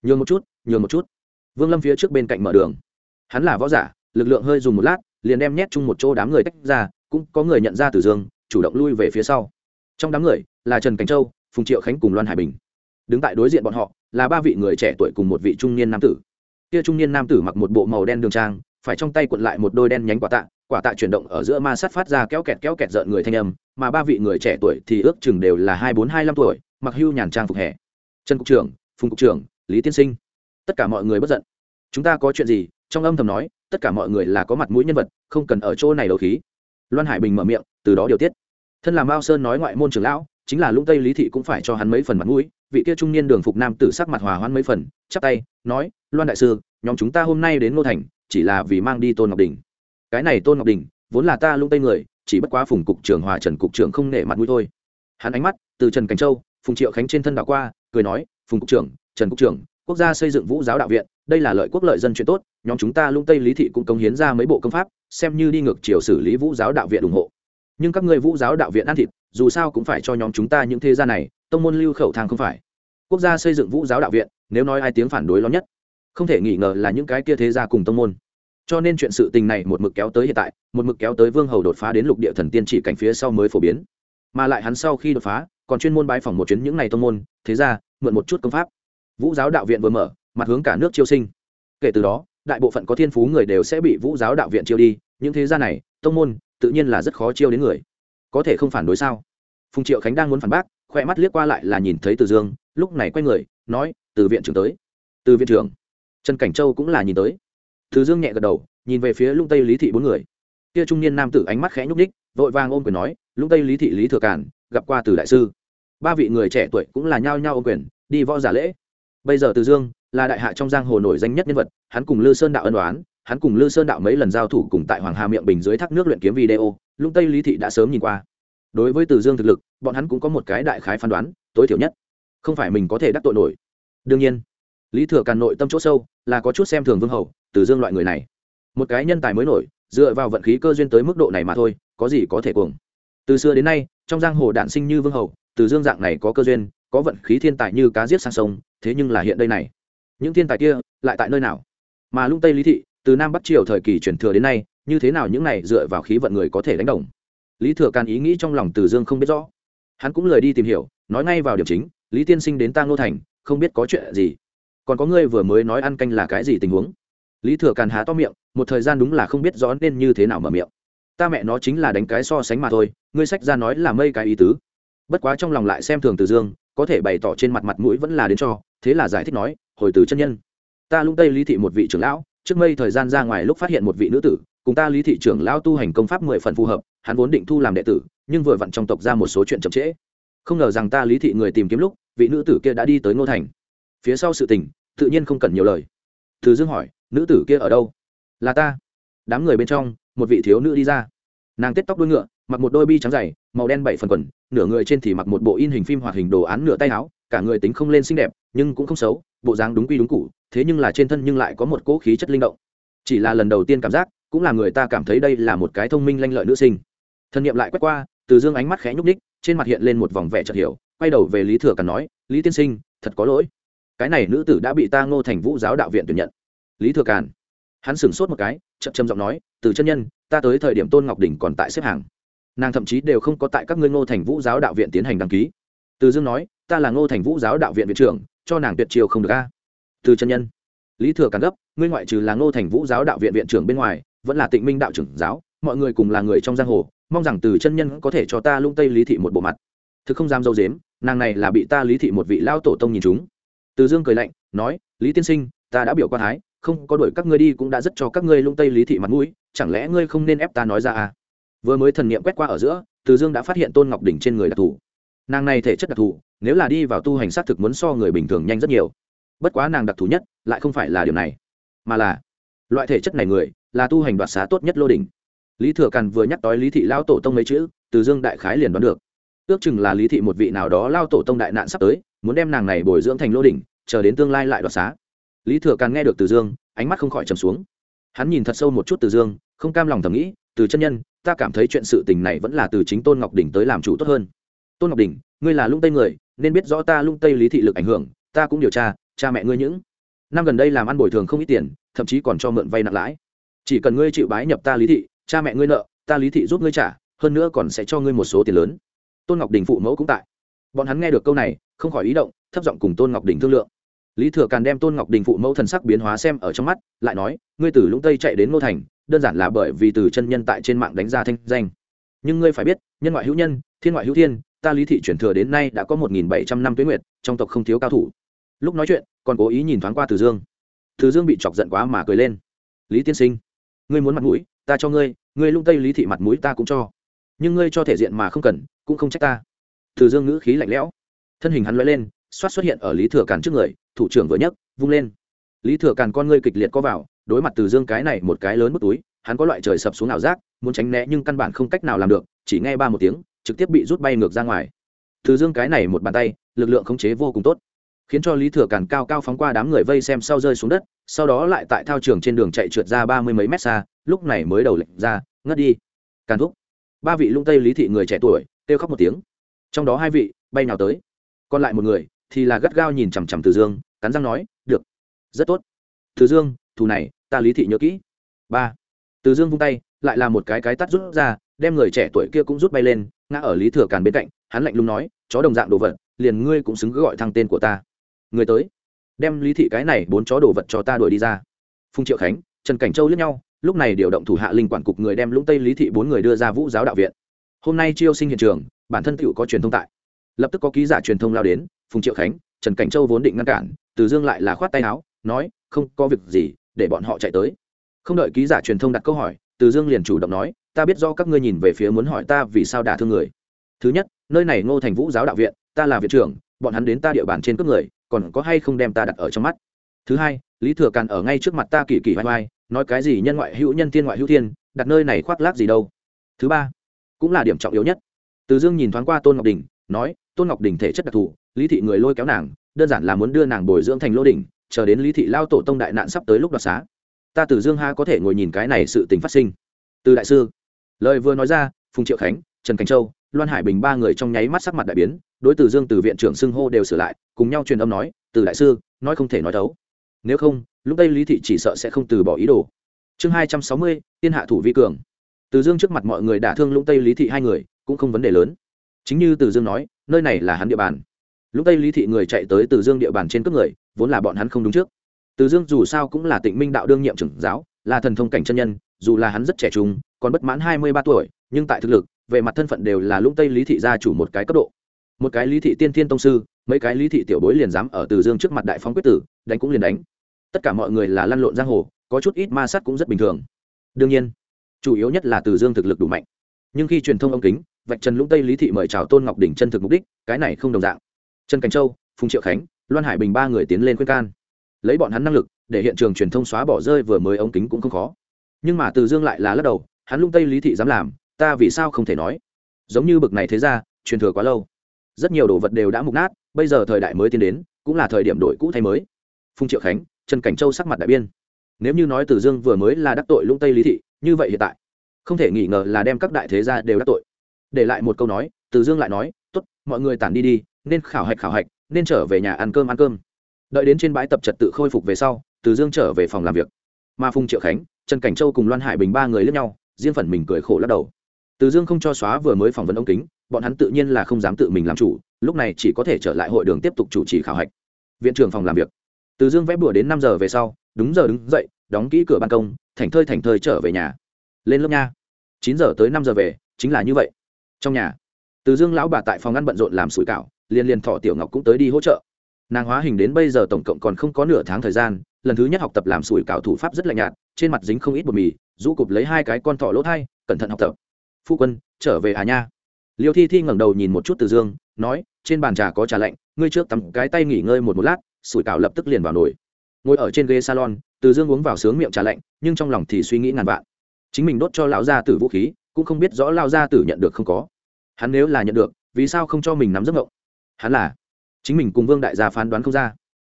Nhường một chút, nhường một chút. Vương lâm phía trước bên cạnh mở đường. Hắn là võ giả, lực lượng hơi dùng một lát, liền đem nhét chung một chỗ đám người tách ra, cũng có người nhận ra từ dương, chủ động lui về phía sau. Trong đám người, là trần cảnh châu, phùng triệu khánh cùng loan hải bình. Đứng tại đối diện bọn họ, là ba vị người trẻ tuổi cùng một vị trung niên nam tử. Kia trung niên nam tử mặc một bộ màu đen đường trang phải trong tay cuộn lại một đôi đen nhánh quả tạ quả tạ chuyển động ở giữa ma sát phát ra kéo kẹt kéo kẹt rợn người thanh âm, mà ba vị người trẻ tuổi thì ước chừng đều là hai bốn hai năm tuổi, mặc hưu nhàn trang phục hè. Trần cục trưởng, phùng cục trưởng, lý tiên sinh. Tất cả mọi người bất giận. Chúng ta có chuyện gì? Trong âm thầm nói, tất cả mọi người là có mặt mũi nhân vật, không cần ở chỗ này đầu khí. Loan hải bình mở miệng, từ đó điều tiết. Thân là mao sơn nói ngoại môn trưởng lão, chính là lũng tây lý thị cũng phải cho hắn mấy phần mặt mũi, vị kia trung niên đường phục nam tử sắc mặt hòa hoãn mấy phần, chắp tay, nói, loan đại sư, nhóm chúng ta hôm nay đến ngô thành chỉ là vì mang đi tôn ngọc đình. Cái này tôn ngọc đình, vốn là ta lung tây người, chỉ bất quá phùng cục trưởng hòa trần cục trưởng không nể mặt mũi thôi. Hắn ánh mắt, từ trần cảnh châu, phùng triệu khánh trên thân đảo qua, cười nói, phùng cục trưởng, trần cục trưởng, quốc gia xây dựng vũ giáo đạo viện, đây là lợi quốc lợi dân chuyện tốt, nhóm chúng ta lung tây lý thị cũng công hiến ra mấy bộ công pháp, xem như đi ngược chiều xử lý vũ giáo đạo viện ủng hộ. Nhưng các người vũ giáo đạo viện ăn thịt, dù sao cũng phải cho nhóm chúng ta những thế gia này, tông môn lưu khẩu thang không phải. Quốc gia xây dựng vũ giáo đạo viện, nếu nói ai tiếng phản đối lớn nhất không thể nghi ngờ là những cái kia thế gia cùng tông môn. Cho nên chuyện sự tình này một mực kéo tới hiện tại, một mực kéo tới vương hầu đột phá đến lục địa thần tiên chỉ cảnh phía sau mới phổ biến. Mà lại hắn sau khi đột phá, còn chuyên môn bái phỏng một chuyến những ngày tông môn, thế ra mượn một chút công pháp. Vũ giáo đạo viện vừa mở, mặt hướng cả nước chiêu sinh. Kể từ đó, đại bộ phận có thiên phú người đều sẽ bị vũ giáo đạo viện chiêu đi, những thế gia này, tông môn, tự nhiên là rất khó chiêu đến người. Có thể không phản đối sao? Phùng triệu khánh đang muốn phản bác, khoe mắt liếc qua lại là nhìn thấy từ dương, lúc này quay người, nói, từ viện trưởng tới. Từ viện trưởng trần cảnh châu cũng là nhìn tới. Từ dương nhẹ gật đầu, nhìn về phía lung tây lý thị bốn người. Kia trung niên nam tử ánh mắt khẽ nhúc ních vội vàng ôm quyền nói, lung tây lý thị lý thừa cản gặp qua từ đại sư. Ba vị người trẻ tuổi cũng là nhao nhao ôm quyền, đi võ giả lễ. Bây giờ từ dương là đại hạ trong giang hồ nổi danh nhất nhân vật, hắn cùng lư sơn đạo ân đoán hắn cùng lư sơn đạo mấy lần giao thủ cùng tại hoàng hà miệng bình dưới thác nước luyện kiếm video, lung tây lý thị đã sớm nhìn qua. Đối với từ dương thực lực, bọn hắn cũng có một cái đại khái phán đoán, tối thiểu nhất. Không phải mình có thể đắc tội nổi. Đương nhiên, lý thừa càn nội tâm chỗ sâu là có chút xem thường vương hầu, từ dương loại người này. Một cái nhân tài mới nổi, dựa vào vận khí cơ duyên tới mức độ này mà thôi, có gì có thể cuồng. Từ xưa đến nay, trong giang hồ đạn sinh như vương hầu, từ dương dạng này có cơ duyên, có vận khí thiên tài như cá giết sang sông, thế nhưng là hiện đây này. Những thiên tài kia, lại tại nơi nào? Mà lung tây lý thị, từ nam bắc triều thời kỳ truyền thừa đến nay, như thế nào những này dựa vào khí vận người có thể đánh đồng? Lý thừa càn ý nghĩ trong lòng từ dương không biết rõ. Hắn cũng lời đi tìm hiểu, nói ngay vào điểm chính, lý tiên sinh đến tang ngô thành, không biết có chuyện gì còn có ngươi vừa mới nói ăn canh là cái gì tình huống? Lý thừa càn há to miệng, một thời gian đúng là không biết rõ nên như thế nào mở miệng. Ta mẹ nó chính là đánh cái so sánh mà thôi, ngươi sách ra nói là mây cái ý tứ. Bất quá trong lòng lại xem thường từ dương, có thể bày tỏ trên mặt mặt mũi vẫn là đến cho, thế là giải thích nói, hồi từ chân nhân. Ta lung tây lý thị một vị trưởng lão, trước mây thời gian ra ngoài lúc phát hiện một vị nữ tử, cùng ta lý thị trưởng lão tu hành công pháp mười phần phù hợp, hắn vốn định thu làm đệ tử, nhưng vừa vặn trong tộc ra một số chuyện chậm trễ. Không ngờ rằng ta lý thị người tìm kiếm lúc, vị nữ tử kia đã đi tới ngô thành. Phía sau sự tình tự nhiên không cần nhiều lời. Thứ dương hỏi, nữ tử kia ở đâu? Là ta. Đám người bên trong, một vị thiếu nữ đi ra. Nàng tết tóc đuôi ngựa, mặc một đôi bi trắng dày, màu đen bảy phần quần, nửa người trên thì mặc một bộ in hình phim hoạt hình đồ án nửa tay áo, cả người tính không lên xinh đẹp, nhưng cũng không xấu, bộ dáng đúng quy đúng cụ thế nhưng là trên thân nhưng lại có một cỗ khí chất linh động. Chỉ là lần đầu tiên cảm giác, cũng là người ta cảm thấy đây là một cái thông minh lanh lợi nữ sinh. Thân nhiệm lại quét qua, từ dương ánh mắt khẽ nhúc ních trên mặt hiện lên một vòng vẻ chợt hiểu, quay đầu về lý thừa càn nói, lý tiên sinh, thật có lỗi cái này nữ tử đã bị ta ngô thành vũ giáo đạo viện tuyển nhận. Lý thừa càn. Hắn sửng sốt một cái, chậm chậm giọng nói, từ chân nhân, ta tới thời điểm tôn ngọc đình còn tại xếp hàng. Nàng thậm chí đều không có tại các ngươi ngô thành vũ giáo đạo viện tiến hành đăng ký. Từ dương nói, ta là ngô thành vũ giáo đạo viện viện trưởng, cho nàng tuyệt chiều không được a. Từ chân nhân. Lý thừa càn gấp, ngươi ngoại trừ là ngô thành vũ giáo đạo viện viện trưởng bên ngoài, vẫn là tịnh minh đạo trưởng giáo, mọi người cùng là người trong giang hồ, mong rằng từ chân nhân có thể cho ta lung tây lý thị một bộ mặt. Thực không dám dâu dếm, nàng này là bị ta lý thị một vị lao tổ tông nhìn chúng từ dương cười lạnh, nói, lý tiên sinh, ta đã biểu quan thái, không có đuổi các ngươi đi cũng đã rất cho các ngươi lung tây lý thị mặt mũi, chẳng lẽ ngươi không nên ép ta nói ra à? Vừa mới thần niệm quét qua ở giữa, từ dương đã phát hiện tôn ngọc đỉnh trên người đặc thù. Nàng này thể chất đặc thù, nếu là đi vào tu hành xác thực muốn so người bình thường nhanh rất nhiều. Bất quá nàng đặc thù nhất, lại không phải là điều này, mà là loại thể chất này người, là tu hành đoạt xá tốt nhất lô đỉnh. Lý thừa càn vừa nhắc tới lý thị lao tổ tông mấy chữ, từ dương đại khái liền đoán được ước chừng là lý thị một vị nào đó lao tổ tông đại nạn sắp tới, muốn đem nàng này bồi dưỡng thành lô đỉnh, chờ đến tương lai lại đoạt xá. Lý thừa càng nghe được từ dương, ánh mắt không khỏi trầm xuống. Hắn nhìn thật sâu một chút từ dương, không cam lòng thầm nghĩ, từ chân nhân, ta cảm thấy chuyện sự tình này vẫn là từ chính tôn ngọc đình tới làm chủ tốt hơn. Tôn ngọc đình ngươi là lung tây người, nên biết rõ ta lung tây lý thị lực ảnh hưởng, ta cũng điều tra, cha mẹ ngươi những năm gần đây làm ăn bồi thường không ít tiền, thậm chí còn cho mượn vay nặng lãi. Chỉ cần ngươi chịu bái nhập ta lý thị, cha mẹ ngươi nợ, ta lý thị giúp ngươi trả, hơn nữa còn sẽ cho ngươi một số tiền lớn tôn ngọc đình phụ mẫu cũng tại. Bọn hắn nghe được câu này, không khỏi ý động, thấp giọng cùng tôn ngọc đình thương lượng. Lý thừa càn đem tôn ngọc đình phụ mẫu thần sắc biến hóa xem ở trong mắt, lại nói, ngươi từ lũng tây chạy đến ngô thành, đơn giản là bởi vì từ chân nhân tại trên mạng đánh ra thanh danh. Nhưng ngươi phải biết, nhân ngoại hữu nhân, thiên ngoại hữu thiên, ta lý thị chuyển thừa đến nay đã có một nghìn bảy trăm năm tuyến nguyệt, trong tộc không thiếu cao thủ. Lúc nói chuyện, còn cố ý nhìn thoáng qua từ dương. Từ dương bị chọc giận quá mà cười lên. Lý tiên sinh, ngươi muốn mặt mũi, ta cho ngươi ngươi lung tây lý thị mặt mũi ta cũng cho nhưng ngươi cho thể diện mà không cần, cũng không trách ta. Từ dương ngữ khí lạnh lẽo. Thân hình hắn l lên, xoát xuất hiện ở lý thừa càn trước người, thủ trưởng vừa nhấc, vung lên. Lý thừa càn con ngươi kịch liệt có vào, đối mặt từ dương cái này một cái lớn bức túi, hắn có loại trời sập xuống ảo giác, muốn tránh né nhưng căn bản không cách nào làm được, chỉ nghe ba một tiếng, trực tiếp bị rút bay ngược ra ngoài. Từ dương cái này một bàn tay, lực lượng khống chế vô cùng tốt, khiến cho lý thừa càn cao cao phóng qua đám người vây xem sau rơi xuống đất, sau đó lại tại thao trường trên đường chạy trượt ra ba mươi mấy mét xa, lúc này mới đầu lệnh ra, ngất đi. Càn thúc ba vị lung tây lý thị người trẻ tuổi kêu khóc một tiếng trong đó hai vị bay nào tới còn lại một người thì là gắt gao nhìn chằm chằm từ dương cắn răng nói được rất tốt từ dương thù này ta lý thị nhớ kỹ ba từ dương vung tay lại là một cái cái tắt rút ra đem người trẻ tuổi kia cũng rút bay lên ngã ở lý thừa càn bên cạnh hắn lạnh lùng nói chó đồng dạng đồ vật liền ngươi cũng xứng gọi thăng tên của ta người tới đem lý thị cái này bốn chó đồ vật cho ta đuổi đi ra phùng triệu khánh trần cảnh châu lướt nhau lúc này điều động thủ hạ linh quản cục người đem lũng tây lý thị bốn người đưa ra vũ giáo đạo viện. Hôm nay chiêu sinh hiện trường, bản thân tựu có truyền thông tại. Lập tức có ký giả truyền thông lao đến, phùng triệu khánh, trần cảnh châu vốn định ngăn cản, từ dương lại là khoát tay áo, nói, không có việc gì, để bọn họ chạy tới. Không đợi ký giả truyền thông đặt câu hỏi, từ dương liền chủ động nói, ta biết do các ngươi nhìn về phía muốn hỏi ta vì sao đả thương người. Thứ nhất, nơi này ngô thành vũ giáo đạo viện, ta là viện trưởng, bọn hắn đến ta địa bàn trên cướp người, còn có hay không đem ta đặt ở trong mắt? Thứ hai, lý thừa càn ở ngay trước mặt ta kỳ kỳ vai vai nói cái gì nhân ngoại hữu nhân tiên ngoại hữu thiên đặt nơi này khoác lác gì đâu. Thứ ba, cũng là điểm trọng yếu nhất. Từ dương nhìn thoáng qua tôn ngọc đình nói, tôn ngọc đình thể chất đặc thù, lý thị người lôi kéo nàng, đơn giản là muốn đưa nàng bồi dưỡng thành lô đình chờ đến lý thị lao tổ tông đại nạn sắp tới lúc đoạt xá. Ta từ dương ha có thể ngồi nhìn cái này sự tình phát sinh. Từ đại sư, lời vừa nói ra, phùng triệu khánh, trần cảnh châu, loan hải bình ba người trong nháy mắt sắc mặt đại biến, đối từ dương từ viện trưởng xưng hô đều sửa lại, cùng nhau truyền âm nói, từ đại sư, nói không thể nói thấu. Nếu không lúc đây lý thị chỉ sợ sẽ không từ bỏ ý đồ. Chương hai trăm sáu mươi, tiên hạ thủ vi cường. Từ dương trước mặt mọi người đả thương lũng tây lý thị hai người, cũng không vấn đề lớn. Chính như từ dương nói, nơi này là hắn địa bàn. Lúc tây lý thị người chạy tới từ dương địa bàn trên cướp người, vốn là bọn hắn không đúng trước. Từ dương dù sao cũng là tịnh minh đạo đương nhiệm trưởng giáo, là thần thông cảnh chân nhân, dù là hắn rất trẻ trung, còn bất mãn hai mươi ba tuổi, nhưng tại thực lực, về mặt thân phận đều là lũng tây lý thị gia chủ một cái cấp độ. Một cái lý thị tiên thiên tông sư, mấy cái lý thị tiểu bối liền dám ở từ dương trước mặt đại phóng quyết tử, đánh cũng liền đánh tất cả mọi người là lăn lộn giang hồ, có chút ít ma sát cũng rất bình thường. Đương nhiên, chủ yếu nhất là từ dương thực lực đủ mạnh. Nhưng khi truyền thông ông kính, vạch trần lũng tây lý thị mời chào tôn ngọc đỉnh chân thực mục đích, cái này không đồng dạng. Trần cảnh châu, phùng triệu khánh, loan hải bình ba người tiến lên khuyên can. Lấy bọn hắn năng lực, để hiện trường truyền thông xóa bỏ rơi vừa mới ống kính cũng không khó. Nhưng mà từ dương lại là lắc đầu, hắn lung tây lý thị dám làm, ta vì sao không thể nói? Giống như bực này thế ra, truyền thừa quá lâu. Rất nhiều đồ vật đều đã mục nát, bây giờ thời đại mới tiến đến, cũng là thời điểm đổi cũ thay mới. Phùng triệu khánh trần cảnh châu sắc mặt đại biên. Nếu như nói từ dương vừa mới là đắc tội lung tây lý thị, như vậy hiện tại, không thể nghi ngờ là đem các đại thế gia đều đắc tội. Để lại một câu nói, từ dương lại nói, tốt, mọi người tản đi đi, nên khảo hạch khảo hạch, nên trở về nhà ăn cơm ăn cơm. Đợi đến trên bãi tập trật tự khôi phục về sau, từ dương trở về phòng làm việc. Mà phùng triệu khánh, trần cảnh châu cùng loan hải bình ba người lướt nhau, riêng phần mình cười khổ lắc đầu. Từ dương không cho xóa vừa mới phỏng vấn ông kính, bọn hắn tự nhiên là không dám tự mình làm chủ, lúc này chỉ có thể trở lại hội đường tiếp tục chủ trì khảo hạch. Viện trưởng phòng làm việc từ dương vẽ bữa đến năm giờ về sau, đúng giờ đứng dậy, đóng kỹ cửa ban công, thảnh thơi thảnh thơi trở về nhà. Lên lớp nha. Chín giờ tới năm giờ về, chính là như vậy. Trong nhà, từ dương lão bà tại phòng ngăn bận rộn làm sủi cảo liên liên thọ tiểu ngọc cũng tới đi hỗ trợ. Nàng hóa hình đến bây giờ tổng cộng còn không có nửa tháng thời gian, lần thứ nhất học tập làm sủi cảo thủ pháp rất lạnh nhạt, trên mặt dính không ít bột mì, rũ cụp lấy hai cái con thỏ lỗ thai, cẩn thận học tập. Phu quân, trở về à nha. Liêu thi thi ngẩng đầu nhìn một chút từ dương, nói, trên bàn trà có trà lạnh, ngươi trước tắm cái tay nghỉ ngơi một một lát sủi cảo lập tức liền vào nồi. Ngồi ở trên ghế salon, từ dương uống vào sướng miệng trà lạnh, nhưng trong lòng thì suy nghĩ ngàn vạn. Chính mình đốt cho lão gia tử vũ khí, cũng không biết rõ lao gia tử nhận được không có. Hắn nếu là nhận được, vì sao không cho mình nắm giấc ngộng hắn là chính mình cùng vương đại gia phán đoán không ra.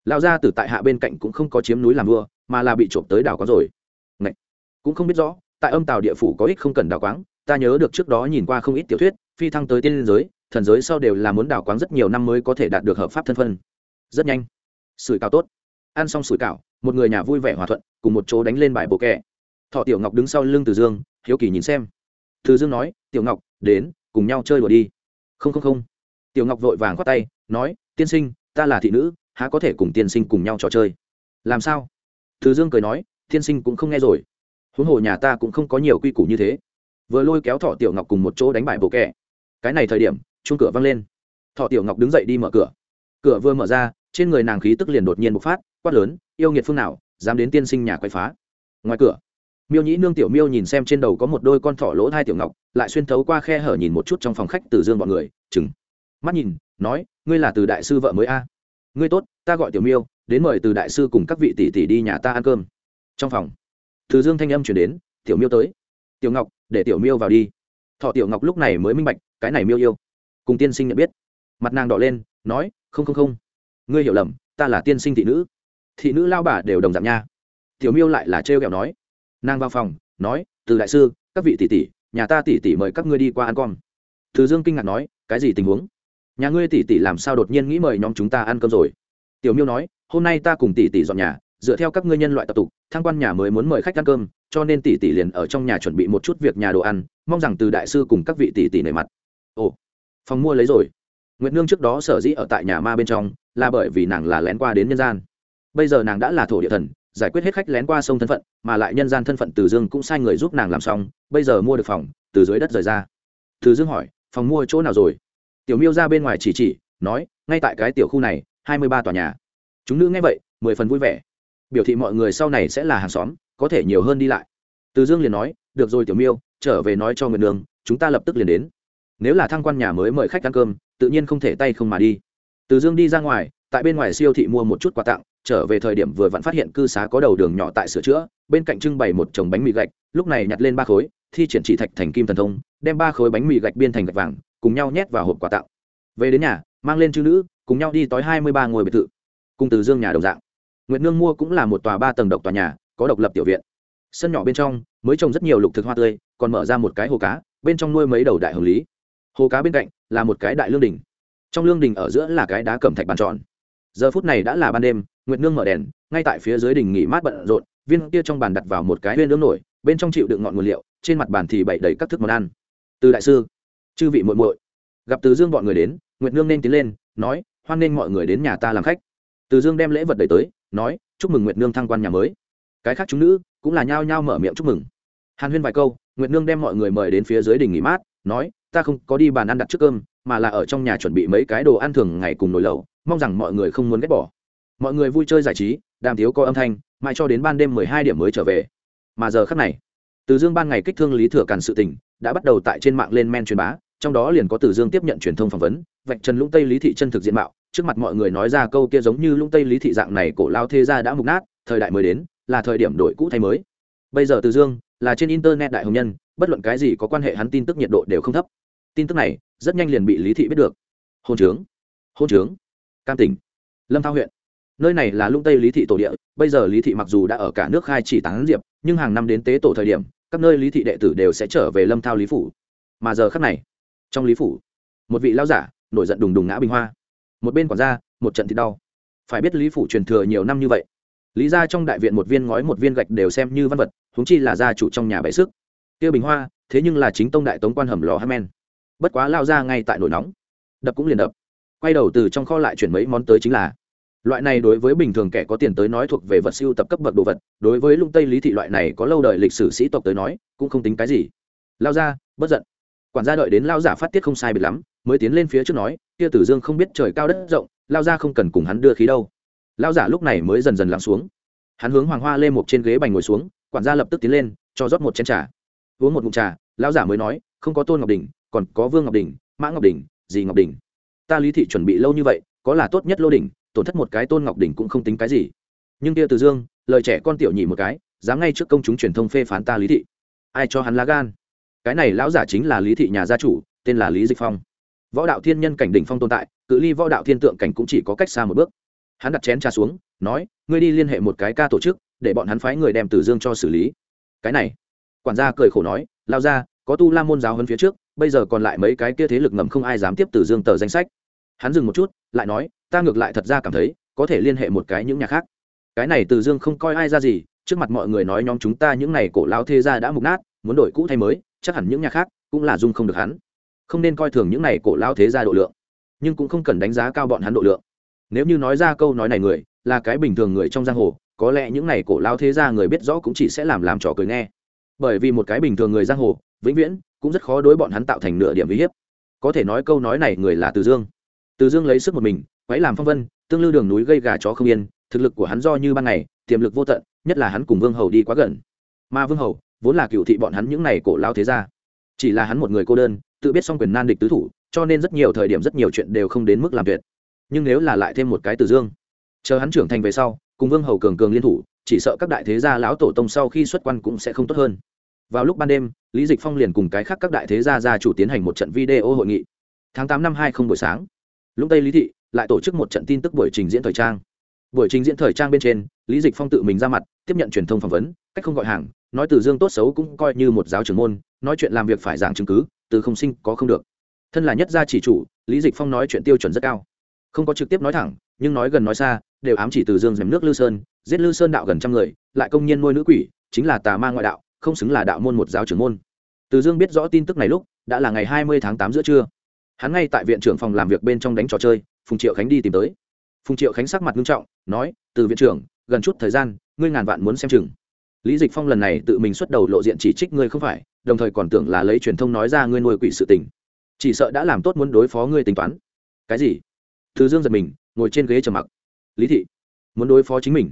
Lao gia tử tại hạ bên cạnh cũng không có chiếm núi làm vua, mà là bị trộm tới đảo có rồi. Ngậy! cũng không biết rõ, tại âm tàu địa phủ có ích không cần đảo quáng, ta nhớ được trước đó nhìn qua không ít tiểu thuyết, phi thăng tới tiên giới, thần giới sau đều là muốn đảo quáng rất nhiều năm mới có thể đạt được hợp pháp thân phân. Rất nhanh sủi cảo tốt. Ăn xong sủi cảo, một người nhà vui vẻ hòa thuận, cùng một chỗ đánh lên bài bộ kẹ. Thọ tiểu ngọc đứng sau lưng từ dương, hiếu kỳ nhìn xem. Từ dương nói, tiểu ngọc, đến, cùng nhau chơi đùa đi. Không không không. Tiểu ngọc vội vàng khoát tay, nói, tiên sinh, ta là thị nữ, há có thể cùng tiên sinh cùng nhau trò chơi? Làm sao? Từ dương cười nói, tiên sinh cũng không nghe rồi. Huống hồ nhà ta cũng không có nhiều quy củ như thế. Vừa lôi kéo thọ tiểu ngọc cùng một chỗ đánh bài bộ kẹ. Cái này thời điểm chung cửa văng lên. Thọ tiểu ngọc đứng dậy đi mở cửa. Cửa vừa mở ra trên người nàng khí tức liền đột nhiên bộc phát, quát lớn, yêu nghiệt phương nào, dám đến tiên sinh nhà quay phá? Ngoài cửa, miêu nhĩ nương tiểu miêu nhìn xem trên đầu có một đôi con thỏ lỗ hai tiểu ngọc, lại xuyên thấu qua khe hở nhìn một chút trong phòng khách từ dương bọn người, chừng mắt nhìn, nói, ngươi là từ đại sư vợ mới a? Ngươi tốt, ta gọi tiểu miêu, đến mời từ đại sư cùng các vị tỷ tỷ đi nhà ta ăn cơm. Trong phòng, từ dương thanh âm chuyển đến, tiểu miêu tới. Tiểu ngọc, để tiểu miêu vào đi. Thọ tiểu ngọc lúc này mới minh bạch, cái này miêu yêu. Cùng tiên sinh nhận biết, mặt nàng đỏ lên, nói, không không không ngươi hiểu lầm, ta là tiên sinh thị nữ. Thị nữ lao bà đều đồng dạng nha. Tiểu miêu lại là trêu ghẹo nói. Nàng vào phòng, nói, từ đại sư, các vị tỷ tỷ, nhà ta tỷ tỷ mời các ngươi đi qua ăn con thứ dương kinh ngạc nói, cái gì tình huống? Nhà ngươi tỷ tỷ làm sao đột nhiên nghĩ mời nhóm chúng ta ăn cơm rồi? Tiểu miêu nói, hôm nay ta cùng tỷ tỷ dọn nhà, dựa theo các ngươi nhân loại tập tục, thang quan nhà mới muốn mời khách ăn cơm, cho nên tỷ tỷ liền ở trong nhà chuẩn bị một chút việc nhà đồ ăn, mong rằng từ đại sư cùng các vị tỷ tỷ nề mặt. Ồ, phòng mua lấy rồi. Nguyệt nương trước đó sở dĩ ở tại nhà ma bên trong là bởi vì nàng là lén qua đến nhân gian. Bây giờ nàng đã là thổ địa thần, giải quyết hết khách lén qua sông thân phận, mà lại nhân gian thân phận từ dương cũng sai người giúp nàng làm xong, bây giờ mua được phòng, từ dưới đất rời ra. Từ dương hỏi, phòng mua chỗ nào rồi? Tiểu miêu ra bên ngoài chỉ chỉ, nói, ngay tại cái tiểu khu này, hai mươi ba tòa nhà. Chúng nữ nghe vậy, mười phần vui vẻ. Biểu thị mọi người sau này sẽ là hàng xóm, có thể nhiều hơn đi lại. Từ dương liền nói, được rồi tiểu miêu, trở về nói cho người đường chúng ta lập tức liền đến. Nếu là thăng quan nhà mới mời khách ăn cơm, tự nhiên không thể tay không mà đi từ dương đi ra ngoài, tại bên ngoài siêu thị mua một chút quà tặng, trở về thời điểm vừa vặn phát hiện cư xá có đầu đường nhỏ tại sửa chữa, bên cạnh trưng bày một chồng bánh mì gạch, lúc này nhặt lên ba khối, thi triển chỉ thạch thành kim thần thông, đem ba khối bánh mì gạch biên thành gạch vàng, cùng nhau nhét vào hộp quà tặng. Về đến nhà, mang lên chữ nữ, cùng nhau đi tối hai mươi ba ngôi biệt thự. Cùng từ dương nhà đồng dạng. Nguyệt nương mua cũng là một tòa ba tầng độc tòa nhà, có độc lập tiểu viện. Sân nhỏ bên trong, mới trồng rất nhiều lục thực hoa tươi, còn mở ra một cái hồ cá, bên trong nuôi mấy đầu đại hồng lý. Hồ cá bên cạnh là một cái đại lương đình trong lương đình ở giữa là cái đá cẩm thạch bàn tròn. Giờ phút này đã là ban đêm, nguyệt nương mở đèn, ngay tại phía dưới đình nghỉ mát bận rộn, viên kia trong bàn đặt vào một cái viên nướng nổi, bên trong chịu đựng ngọn nguồn liệu, trên mặt bàn thì bày đầy các thức món ăn. Từ đại sư, chư vị muội muội, gặp từ dương bọn người đến, nguyệt nương nên tiến lên, nói, hoan nghênh mọi người đến nhà ta làm khách. Từ dương đem lễ vật đẩy tới, nói, chúc mừng nguyệt nương thăng quan nhà mới. Cái khác chúng nữ cũng là nhao nhao mở miệng chúc mừng. Hàn huyên vài câu, nguyệt nương đem mọi người mời đến phía dưới đình nghỉ mát, nói, ta không có đi bàn ăn đặt trước cơm mà là ở trong nhà chuẩn bị mấy cái đồ ăn thường ngày cùng nồi lẩu, mong rằng mọi người không muốn ghét bỏ. Mọi người vui chơi giải trí, đàm thiếu có âm thanh, mãi cho đến ban đêm mười hai điểm mới trở về. Mà giờ khắc này, từ dương ban ngày kích thương lý thừa càn sự tình, đã bắt đầu tại trên mạng lên men truyền bá, trong đó liền có từ dương tiếp nhận truyền thông phỏng vấn, vạch trần lũng tây lý thị chân thực diện mạo, trước mặt mọi người nói ra câu kia giống như lũng tây lý thị dạng này cổ lao thế gia đã mục nát, thời đại mới đến, là thời điểm đổi cũ thay mới. Bây giờ từ dương là trên internet đại hồng nhân, bất luận cái gì có quan hệ hắn tin tức nhiệt độ đều không thấp tin tức này rất nhanh liền bị lý thị biết được hôn trướng hôn trướng, cam tỉnh, lâm thao huyện. nơi này là lung tây lý thị tổ địa, bây giờ lý thị mặc dù đã ở cả nước khai chỉ tán diệp, nhưng hàng năm đến tế tổ thời điểm, các nơi lý thị đệ tử đều sẽ trở về lâm thao lý phủ. mà giờ khắc này, trong lý phủ, một vị lao giả nổi giận đùng đùng ngã bình hoa. một bên quản gia, một trận thì đau. phải biết lý phủ truyền thừa nhiều năm như vậy, lý ra trong đại viện một viên ngói một viên gạch đều xem như văn vật húng chi là gia chủ trong nhà bãi sức kia bình hoa, thế nhưng là chính tông đại tống quan hầm lò hamen bất quá lao ra ngay tại nổi nóng. Đập cũng liền đập. Quay đầu từ trong kho lại chuyển mấy món tới chính là, loại này đối với bình thường kẻ có tiền tới nói thuộc về vật siêu tập cấp bậc đồ vật, đối với lung tây lý thị loại này có lâu đời lịch sử sĩ tộc tới nói, cũng không tính cái gì. Lao ra, bất giận. Quản gia đợi đến lao giả phát tiết không sai biệt lắm, mới tiến lên phía trước nói, kia tử dương không biết trời cao đất rộng, lao ra không cần cùng hắn đưa khí đâu. Lao giả lúc này mới dần dần lắng xuống. Hắn hướng hoàng hoa lên một trên ghế bành ngồi xuống, quản gia lập tức tiến lên, cho rót một chén trà. Uống một ngụm trà, lao giả mới nói, không có tôn ngọc đình còn có vương ngọc đình, mã ngọc đình, dì ngọc đình. Ta lý thị chuẩn bị lâu như vậy, có là tốt nhất lô đình, tổn thất một cái tôn ngọc đình cũng không tính cái gì. Nhưng kia từ dương, lời trẻ con tiểu nhị một cái, dám ngay trước công chúng truyền thông phê phán ta lý thị. Ai cho hắn lá gan? Cái này lão giả chính là lý thị nhà gia chủ, tên là lý dịch phong. Võ đạo thiên nhân cảnh đỉnh phong tồn tại, cự ly võ đạo thiên tượng cảnh cũng chỉ có cách xa một bước. Hắn đặt chén trà xuống, nói, ngươi đi liên hệ một cái ca tổ chức, để bọn hắn phái người đem tử dương cho xử lý. Cái này, quản gia cười khổ nói lao ra có tu la môn giáo hơn phía trước bây giờ còn lại mấy cái kia thế lực ngầm không ai dám tiếp từ dương tờ danh sách. Hắn dừng một chút, lại nói, ta ngược lại thật ra cảm thấy, có thể liên hệ một cái những nhà khác. Cái này từ dương không coi ai ra gì, trước mặt mọi người nói nhóm chúng ta những này cổ lao thế gia đã mục nát, muốn đổi cũ thay mới, chắc hẳn những nhà khác cũng là dung không được hắn. Không nên coi thường những này cổ lao thế gia độ lượng, nhưng cũng không cần đánh giá cao bọn hắn độ lượng. Nếu như nói ra câu nói này người, là cái bình thường người trong giang hồ, có lẽ những này cổ lao thế gia người biết rõ cũng chỉ sẽ làm làm trò cười nghe. Bởi vì một cái bình thường người giang hồ, vĩnh viễn cũng rất khó đối bọn hắn tạo thành nửa điểm uy hiếp. Có thể nói câu nói này người là từ dương. Từ dương lấy sức một mình, quấy làm phong vân, tương lưu đường núi gây gà chó không yên, thực lực của hắn do như ban ngày, tiềm lực vô tận, nhất là hắn cùng vương hầu đi quá gần. Mà vương hầu, vốn là cựu thị bọn hắn những n à y cổ lao thế ra chỉ là hắn một người cô đơn, tự biết xong quyền nan địch tứ thủ, cho nên rất nhiều thời điểm rất nhiều chuyện đều không đến mức làm tuyệt. Nhưng nếu là lại thêm một cái từ dương, chờ hắn trưởng thành về sau, cùng vương hầu cường cường liên thủ, chỉ sợ các đại thế gia lão tổ tông sau khi xuất quan cũng sẽ không tốt hơn vào lúc ban đêm, lý dịch phong liền cùng cái khác các đại thế gia gia chủ tiến hành một trận video hội nghị. Tháng tám năm hai không buổi sáng, lúc tây lý thị lại tổ chức một trận tin tức buổi trình diễn thời trang. Buổi trình diễn thời trang bên trên, lý dịch phong tự mình ra mặt, tiếp nhận truyền thông phỏng vấn, cách không gọi hàng, nói từ dương tốt xấu cũng coi như một giáo trưởng môn, nói chuyện làm việc phải giảng chứng cứ, từ không sinh có không được. Thân là nhất gia chỉ chủ, lý dịch phong nói chuyện tiêu chuẩn rất cao. Không có trực tiếp nói thẳng, nhưng nói gần nói xa, đều ám chỉ từ dương dèm nước lư sơn, giết lư sơn đạo gần trăm người, lại công nhiên nuôi nữ quỷ, chính là tà ma ngoại đạo không xứng là đạo môn một giáo trưởng môn. Từ dương biết rõ tin tức này lúc, đã là ngày hai mươi tháng tám giữa trưa. Hắn ngay tại viện trưởng phòng làm việc bên trong đánh trò chơi, phùng triệu khánh đi tìm tới. Phùng triệu khánh sắc mặt nghiêm trọng, nói, từ viện trưởng, gần chút thời gian, ngươi ngàn vạn muốn xem chừng. Lý dịch phong lần này tự mình xuất đầu lộ diện chỉ trích ngươi không phải, đồng thời còn tưởng là lấy truyền thông nói ra ngươi nuôi quỷ sự tình. Chỉ sợ đã làm tốt muốn đối phó ngươi tính toán. Cái gì? Từ dương giật mình, ngồi trên ghế trầm mặc. Lý thị, muốn đối phó chính mình.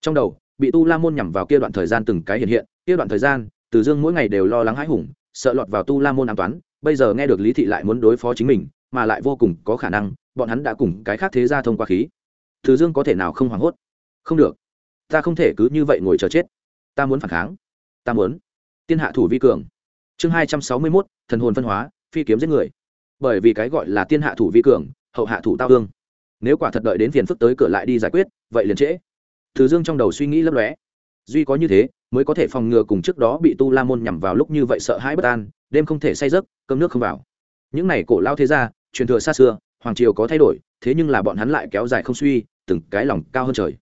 Trong đầu, bị tu la môn nhằm vào kia đoạn thời gian từng cái hiện hiện kia đoạn thời gian, từ dương mỗi ngày đều lo lắng hãi hùng, sợ lọt vào tu la môn an toán, bây giờ nghe được lý thị lại muốn đối phó chính mình, mà lại vô cùng có khả năng, bọn hắn đã cùng cái khác thế ra thông qua khí. Từ dương có thể nào không hoảng hốt? Không được. Ta không thể cứ như vậy ngồi chờ chết. Ta muốn phản kháng. Ta muốn. Tiên hạ thủ vi cường. Chương hai trăm sáu mươi mốt, thần hồn phân hóa, phi kiếm giết người. Bởi vì cái gọi là tiên hạ thủ vi cường, hậu hạ thủ tao hương. Nếu quả thật đợi đến phiền phức tới cửa lại đi giải quyết, vậy liền trễ. Từ dương trong đầu suy nghĩ lấp lóe. Duy có như thế mới có thể phòng ngừa cùng trước đó bị tu la môn nhằm vào lúc như vậy sợ hãi bất an, đêm không thể say giấc, cơm nước không vào. Những này cổ lao thế ra truyền thừa xa xưa, hoàng triều có thay đổi, thế nhưng là bọn hắn lại kéo dài không suy, từng cái lòng cao hơn trời.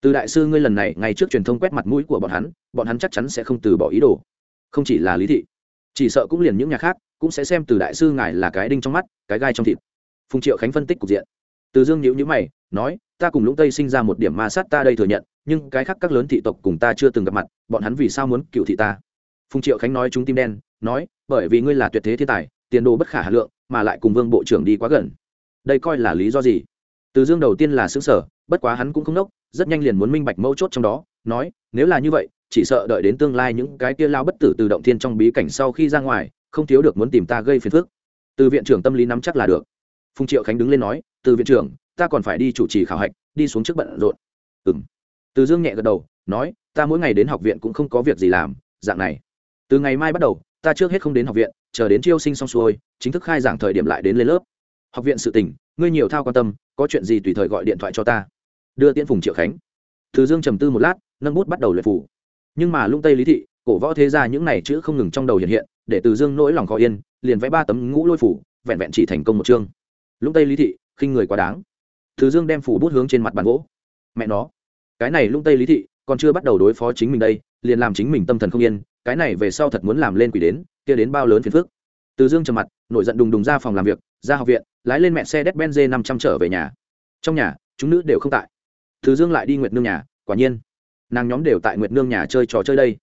Từ đại sư ngươi lần này ngay trước truyền thông quét mặt mũi của bọn hắn bọn hắn chắc chắn sẽ không từ bỏ ý đồ. Không chỉ là lý thị, chỉ sợ cũng liền những nhà khác, cũng sẽ xem từ đại sư ngài là cái đinh trong mắt, cái gai trong thịt. Phùng triệu khánh phân tích cục diện. Từ dương nhữ nhữ mày, nói ta cùng lũng tây sinh ra một điểm ma sát ta đây thừa nhận, nhưng cái khác các lớn thị tộc cùng ta chưa từng gặp mặt, bọn hắn vì sao muốn cựu thị ta? Phùng triệu khánh nói chúng tim đen, nói, bởi vì ngươi là tuyệt thế thiên tài, tiền đồ bất khả hà lượng, mà lại cùng vương bộ trưởng đi quá gần. Đây coi là lý do gì? Từ dương đầu tiên là xứng sở bất quá hắn cũng không nốc, rất nhanh liền muốn minh bạch mấu chốt trong đó, nói, nếu là như vậy, chỉ sợ đợi đến tương lai những cái kia lao bất tử từ động thiên trong bí cảnh sau khi ra ngoài, không thiếu được muốn tìm ta gây phiền phức. Từ viện trưởng tâm lý nắm chắc là được. Phùng triệu khánh đứng lên nói, từ viện trưởng ta còn phải đi chủ trì khảo hạch, đi xuống trước bận rộn. Ừ m từ dương nhẹ gật đầu, nói, ta mỗi ngày đến học viện cũng không có việc gì làm, dạng này. Từ ngày mai bắt đầu, ta trước hết không đến học viện, chờ đến chiêu sinh xong xuôi, chính thức khai giảng thời điểm lại đến lên lớp. Học viện sự tỉnh ngươi nhiều thao quan tâm, có chuyện gì tùy thời gọi điện thoại cho ta. Đưa tiễn phùng triệu khánh. Từ dương trầm tư một lát, nâng bút bắt đầu luyện phủ nhưng mà lung tây lý thị, cổ võ thế ra những này chữ không ngừng trong đầu hiện hiện, để từ dương nỗi lòng khó yên, liền vẽ ba tấm ngũ lôi phủ vẹn vẹn chỉ thành công một chương. Lung tây lý thị, khinh người quá đáng từ dương đem phủ bút hướng trên mặt bàn gỗ. Mẹ nó, cái này lung tây lý thị, còn chưa bắt đầu đối phó chính mình đây, liền làm chính mình tâm thần không yên, cái này về sau thật muốn làm lên quỷ đến, kia đến bao lớn phiền phức. Từ dương trầm mặt, nổi giận đùng đùng ra phòng làm việc, ra học viện, lái lên mẹ xe đét benz năm trăm trở về nhà. Trong nhà, chúng nữ đều không tại. Từ dương lại đi nguyệt nương nhà, quả nhiên, nàng nhóm đều tại nguyệt nương nhà chơi trò chơi đây.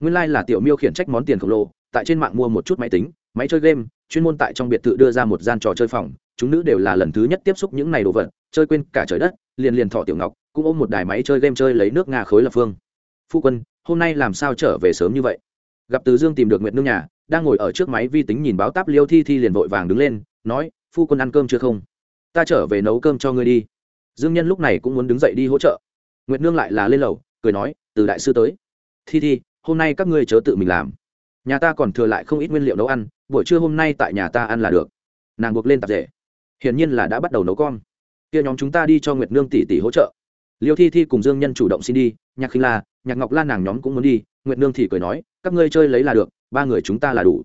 Nguyên Lai là tiểu miêu khiển trách món tiền khổng lồ, tại trên mạng mua một chút máy tính, máy chơi game chuyên môn tại trong biệt thự đưa ra một gian trò chơi phòng, chúng nữ đều là lần thứ nhất tiếp xúc những này đồ vật, chơi quên cả trời đất, liền liền thọ tiểu ngọc, cũng ôm một đài máy chơi game chơi lấy nước nga khối lập phương. Phu quân, hôm nay làm sao trở về sớm như vậy? Gặp từ dương tìm được nguyệt nương nhà, đang ngồi ở trước máy vi tính nhìn báo táp liêu thi thi liền vội vàng đứng lên, nói, phu quân ăn cơm chưa không? Ta trở về nấu cơm cho ngươi đi. Dương nhân lúc này cũng muốn đứng dậy đi hỗ trợ. Nguyệt nương lại là lên lầu, cười nói, từ đại sư tới. Thi thi, hôm nay các ngươi chớ tự mình làm nhà ta còn thừa lại không ít nguyên liệu nấu ăn, buổi trưa hôm nay tại nhà ta ăn là được. Nàng buộc lên tạp rể hiển nhiên là đã bắt đầu nấu con. Kia nhóm chúng ta đi cho nguyệt nương tỷ tỷ hỗ trợ. Liêu thi thi cùng dương nhân chủ động xin đi, nhạc khinh la, nhạc ngọc lan nàng nhóm cũng muốn đi, nguyệt nương thì cười nói, các ngươi chơi lấy là được, ba người chúng ta là đủ.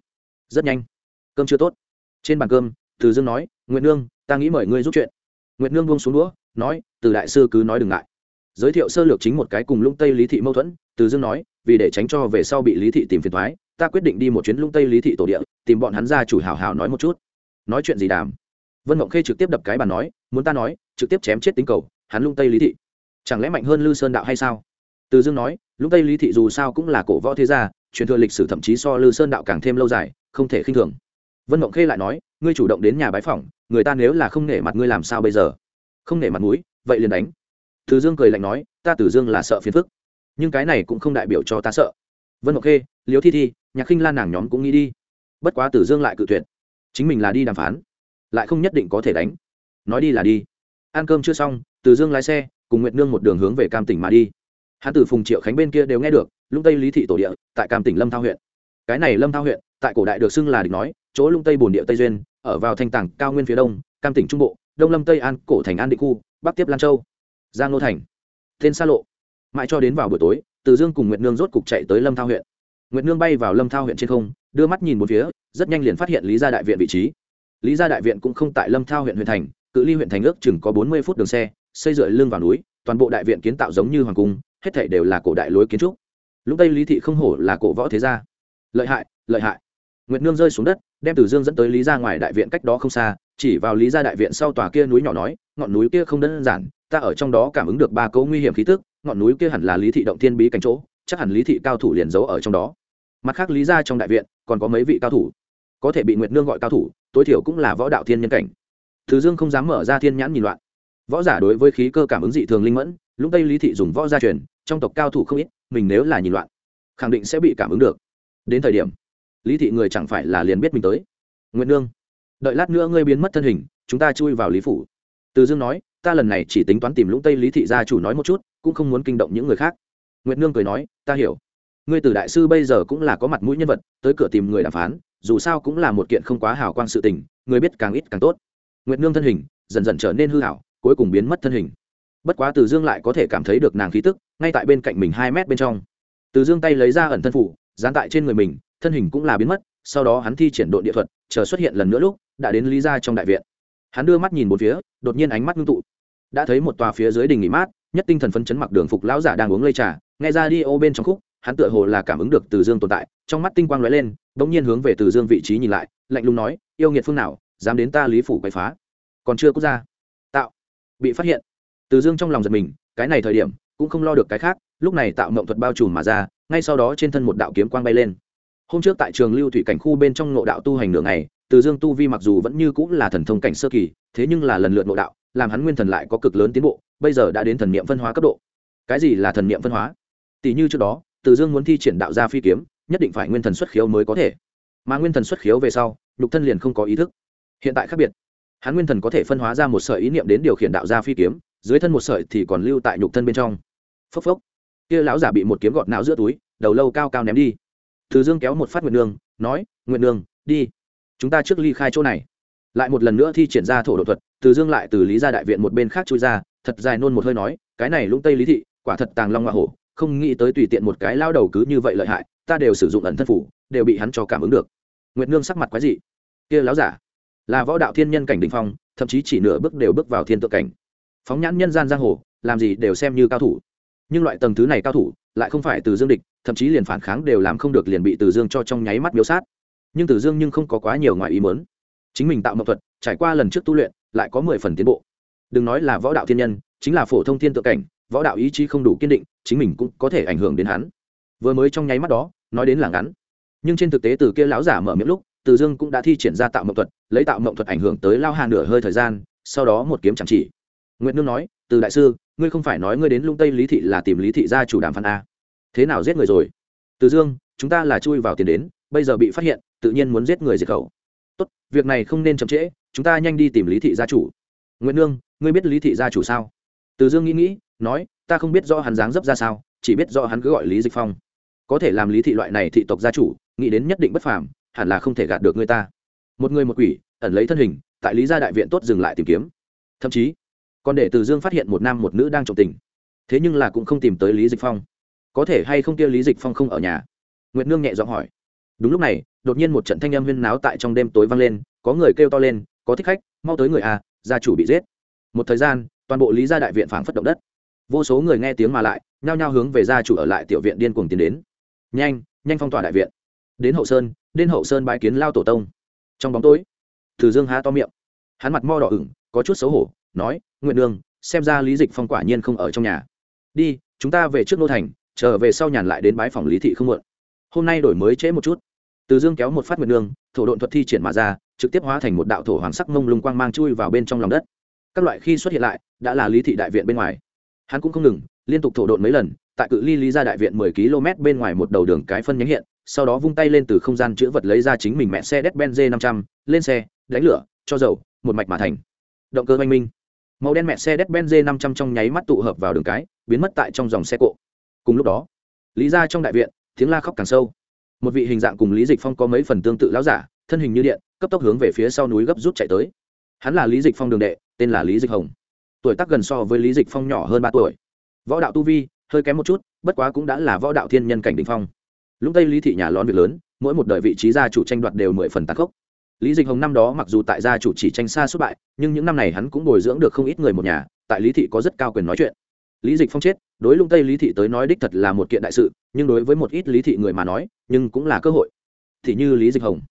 Rất nhanh. Cơm chưa tốt. Trên bàn cơm, từ dương nói, nguyệt nương, ta nghĩ mời ngươi giúp chuyện. Nguyệt nương buông xuống đũa, nói, từ đại sư cứ nói đừng ngại. Giới thiệu sơ lược chính một cái cùng lũng tây lý thị mâu thuẫn, từ dương nói vì để tránh cho về sau bị lý thị tìm phiền thoái, ta quyết định đi một chuyến lung tây lý thị tổ địa, tìm bọn hắn ra chủ hào hào nói một chút. Nói chuyện gì đàm? Vân mộng khê trực tiếp đập cái bàn nói, muốn ta nói, trực tiếp chém chết tính cầu, hắn lung tây lý thị. Chẳng lẽ mạnh hơn lư sơn đạo hay sao? Từ dương nói, lung tây lý thị dù sao cũng là cổ võ thế gia, truyền thừa lịch sử thậm chí so lư sơn đạo càng thêm lâu dài, không thể khinh thường. Vân mộng khê lại nói, ngươi chủ động đến nhà bái phỏng, người ta nếu là không nể mặt ngươi làm sao bây giờ? Không nể mặt mũi, vậy liền đánh. Từ dương cười lạnh nói, ta từ dương là sợ phiền phức nhưng cái này cũng không đại biểu cho ta sợ. Vân ngọc khê liếu thi thi, nhạc khinh lan nàng nhóm cũng nghĩ đi. Bất quá tử dương lại cự tuyệt. Chính mình là đi đàm phán, lại không nhất định có thể đánh. Nói đi là đi. Ăn cơm chưa xong từ dương lái xe, cùng nguyệt nương một đường hướng về cam tỉnh mà đi. Hãn tử phùng triệu khánh bên kia đều nghe được, lũng tây lý thị tổ địa, tại cam tỉnh lâm thao huyện. Cái này lâm thao huyện, tại cổ đại được xưng là địch nói, chỗ lũng tây bồn địa tây duyên, ở vào thanh tảng cao nguyên phía đông, cam tỉnh trung bộ, đông lâm tây an, cổ thành an định khu, bắc tiếp lan châu, giang nô thành tên xa lộ mãi cho đến vào buổi tối, từ dương cùng nguyệt nương rốt cục chạy tới lâm thao huyện. Nguyệt nương bay vào lâm thao huyện trên không, đưa mắt nhìn một phía, rất nhanh liền phát hiện lý gia đại viện vị trí. Lý gia đại viện cũng không tại lâm thao huyện huyện thành, cự ly huyện thành ước chừng có bốn mươi phút đường xe, xây dựa lưng vào núi, toàn bộ đại viện kiến tạo giống như hoàng cung, hết thảy đều là cổ đại lối kiến trúc. Lúc đây lý thị không hổ là cổ võ thế gia. Lợi hại lợi hại. Nguyệt nương rơi xuống đất, đem từ dương dẫn tới lý gia ngoài đại viện cách đó không xa, chỉ vào lý gia đại viện sau tòa kia núi nhỏ nói, ngọn núi kia không đơn giản, ta ở trong đó cảm ứng được ba cấu nguy hiểm khí tức ngọn núi kia hẳn là lý thị động thiên bí cảnh chỗ, chắc hẳn lý thị cao thủ liền giấu ở trong đó. Mặt khác lý gia trong đại viện, còn có mấy vị cao thủ. Có thể bị nguyệt nương gọi cao thủ, tối thiểu cũng là võ đạo thiên nhân cảnh. Thứ dương không dám mở ra thiên nhãn nhìn loạn. Võ giả đối với khí cơ cảm ứng dị thường linh mẫn, lúc đây lý thị dùng võ gia truyền, trong tộc cao thủ không ít, mình nếu là nhìn loạn, khẳng định sẽ bị cảm ứng được. Đến thời điểm, lý thị người chẳng phải là liền biết mình tới. Nguyệt nương, đợi lát nữa ngươi biến mất thân hình, chúng ta chui vào lý phủ. Từ dương nói, ta lần này chỉ tính toán tìm lũng tây lý thị gia chủ nói một chút cũng không muốn kinh động những người khác. Nguyệt nương cười nói, ta hiểu. Ngươi từ đại sư bây giờ cũng là có mặt mũi nhân vật, tới cửa tìm người đàm phán, dù sao cũng là một kiện không quá hào quang sự tình, người biết càng ít càng tốt. Nguyệt nương thân hình dần dần trở nên hư hảo cuối cùng biến mất thân hình. Bất quá từ dương lại có thể cảm thấy được nàng khí tức, ngay tại bên cạnh mình hai mét bên trong. Từ dương tay lấy ra ẩn thân phủ, dán tại trên người mình, thân hình cũng là biến mất, sau đó hắn thi triển đội địa thuật, chờ xuất hiện lần nữa lúc, đã đến lý ra trong đại viện. Hắn đưa mắt nhìn một phía, đột nhiên ánh mắt ngưng tụ. Đã thấy một tòa phía dưới đình nghỉ mát nhất tinh thần phấn chấn mặc đường phục lão giả đang uống lây trà, nghe ra đi ô bên trong khúc, hắn tựa hồ là cảm ứng được từ dương tồn tại, trong mắt tinh quang lóe lên, bỗng nhiên hướng về từ dương vị trí nhìn lại, lạnh lùng nói, yêu nghiệt phương nào, dám đến ta lý phủ quậy phá? Còn chưa quốc gia tạo. Bị phát hiện. Từ dương trong lòng giật mình, cái này thời điểm, cũng không lo được cái khác, lúc này tạo mộng thuật bao trùm mà ra, ngay sau đó trên thân một đạo kiếm quang bay lên. Hôm trước tại trường lưu thủy cảnh khu bên trong ngộ đạo tu hành nửa ngày, từ dương tu vi mặc dù vẫn như cũng là thần thông cảnh sơ kỳ, thế nhưng là lần lượt ngộ đạo làm hắn nguyên thần lại có cực lớn tiến bộ, bây giờ đã đến thần niệm phân hóa cấp độ. Cái gì là thần niệm phân hóa? Tỷ như trước đó, từ dương muốn thi triển đạo gia phi kiếm, nhất định phải nguyên thần xuất khiếu mới có thể. Mà nguyên thần xuất khiếu về sau, nhục thân liền không có ý thức. Hiện tại khác biệt. Hắn nguyên thần có thể phân hóa ra một sợi ý niệm đến điều khiển đạo gia phi kiếm, dưới thân một sợi thì còn lưu tại nhục thân bên trong. Phốc phốc. Kia lão giả bị một kiếm gọt não giữa túi, đầu lâu cao cao ném đi. Từ dương kéo một phát nguyện nương, nói nguyện nương, đi. Chúng ta trước ly khai chỗ này lại một lần nữa thi triển ra thổ độ thuật, từ dương lại từ lý gia đại viện một bên khác chui ra, thật dài nôn một hơi nói, cái này lũng tây lý thị, quả thật tàng long hoa hổ, không nghĩ tới tùy tiện một cái lao đầu cứ như vậy lợi hại, ta đều sử dụng ẩn thân phủ, đều bị hắn cho cảm ứng được. Nguyệt nương sắc mặt quái dị. Kia láo giả, là võ đạo thiên nhân cảnh đình phong, thậm chí chỉ nửa bước đều bước vào thiên tượng cảnh. Phóng nhãn nhân gian giang hồ, làm gì đều xem như cao thủ. Nhưng loại tầng thứ này cao thủ, lại không phải từ dương địch, thậm chí liền phản kháng đều làm không được liền bị từ dương cho trong nháy mắt miếu sát. Nhưng từ dương nhưng không có quá nhiều ngoại ý mớn chính mình tạo mậu thuật, trải qua lần trước tu luyện, lại có mười phần tiến bộ. Đừng nói là võ đạo thiên nhân, chính là phổ thông thiên tự cảnh, võ đạo ý chí không đủ kiên định, chính mình cũng có thể ảnh hưởng đến hắn. Vừa mới trong nháy mắt đó, nói đến là ngắn. Nhưng trên thực tế từ kia lão giả mở miệng lúc, từ dương cũng đã thi triển ra tạo mộng thuật, lấy tạo mộng thuật ảnh hưởng tới lao hà nửa hơi thời gian, sau đó một kiếm chẳng chỉ. Nguyễn nương nói, từ đại sư, ngươi không phải nói ngươi đến lung tây lý thị là tìm lý thị gia chủ đàm phán a? Thế nào giết người rồi? Từ dương, chúng ta là chui vào tiền đến, bây giờ bị phát hiện, tự nhiên muốn giết người diệt khẩu việc này không nên chậm trễ, chúng ta nhanh đi tìm lý thị gia chủ. Nguyễn nương, ngươi biết lý thị gia chủ sao? Từ dương nghĩ nghĩ, nói, ta không biết do hắn dáng dấp ra sao, chỉ biết do hắn cứ gọi lý dịch phong. Có thể làm lý thị loại này thị tộc gia chủ, nghĩ đến nhất định bất phàm, hẳn là không thể gạt được người ta. Một người một quỷ, ẩn lấy thân hình, tại lý gia đại viện tốt dừng lại tìm kiếm. Thậm chí, còn để từ dương phát hiện một nam một nữ đang trộm tình. Thế nhưng là cũng không tìm tới lý dịch phong. Có thể hay không kia lý dịch phong không ở nhà? Nguyệt nương nhẹ giọng hỏi đúng lúc này, đột nhiên một trận thanh âm huyên náo tại trong đêm tối vang lên, có người kêu to lên, có thích khách, mau tới người a gia chủ bị giết. Một thời gian, toàn bộ lý gia đại viện phảng phất động đất. Vô số người nghe tiếng mà lại, nhao nhao hướng về gia chủ ở lại tiểu viện điên cuồng tiến đến. Nhanh nhanh phong tỏa đại viện. Đến hậu sơn, đến hậu sơn bái kiến lao tổ tông. Trong bóng tối, từ dương há to miệng. Hắn mặt mo đỏ ửng, có chút xấu hổ, nói nguyện đường xem ra lý dịch phong quả nhiên không ở trong nhà. Đi, chúng ta về trước nô thành, trở về sau nhàn lại đến bái phòng lý thị không muộn. Hôm nay đổi mới trễ một chút từ dương kéo một phát nguyệt nương thổ độn thuật thi triển mà ra trực tiếp hóa thành một đạo thổ hoàng sắc mông lung quang mang chui vào bên trong lòng đất các loại khi xuất hiện lại đã là lý thị đại viện bên ngoài hắn cũng không ngừng liên tục thổ độn mấy lần tại cự ly lý ra đại viện mười km bên ngoài một đầu đường cái phân nhánh hiện sau đó vung tay lên từ không gian chữ vật lấy ra chính mình mẹ xe Mercedes-Benz 500, lên xe, đánh lửa, cho dầu, một mạch mà thành. Động cơ oanh minh. Màu đen mẹ xe Mercedes-Benz 500 trong nháy mắt tụ hợp vào đường cái, biến mất tại trong dòng xe cộ. Cùng lúc đó, Lý gia trong đại viện, tiếng la khóc càng sâu. Một vị hình dạng cùng Lý Dịch Phong có mấy phần tương tự lão giả, thân hình như điện, cấp tốc hướng về phía sau núi gấp rút chạy tới. Hắn là Lý Dịch Phong đường đệ, tên là Lý Dịch Hồng. Tuổi tác gần so với Lý Dịch Phong nhỏ hơn ba tuổi. Võ đạo tu vi hơi kém một chút, bất quá cũng đã là võ đạo thiên nhân cảnh đỉnh phong lúc tây lý thị nhà lón việc lớn mỗi một đời vị trí gia chủ tranh đoạt đều mười phần tàn khốc lý dịch hồng năm đó mặc dù tại gia chủ chỉ tranh xa xuất bại nhưng những năm này hắn cũng bồi dưỡng được không ít người một nhà tại lý thị có rất cao quyền nói chuyện lý dịch phong chết, đối lung tây lý thị tới nói đích thật là một kiện đại sự, nhưng đối với một ít lý thị người mà nói, nhưng cũng là cơ hội. Thì như lý dịch hồng,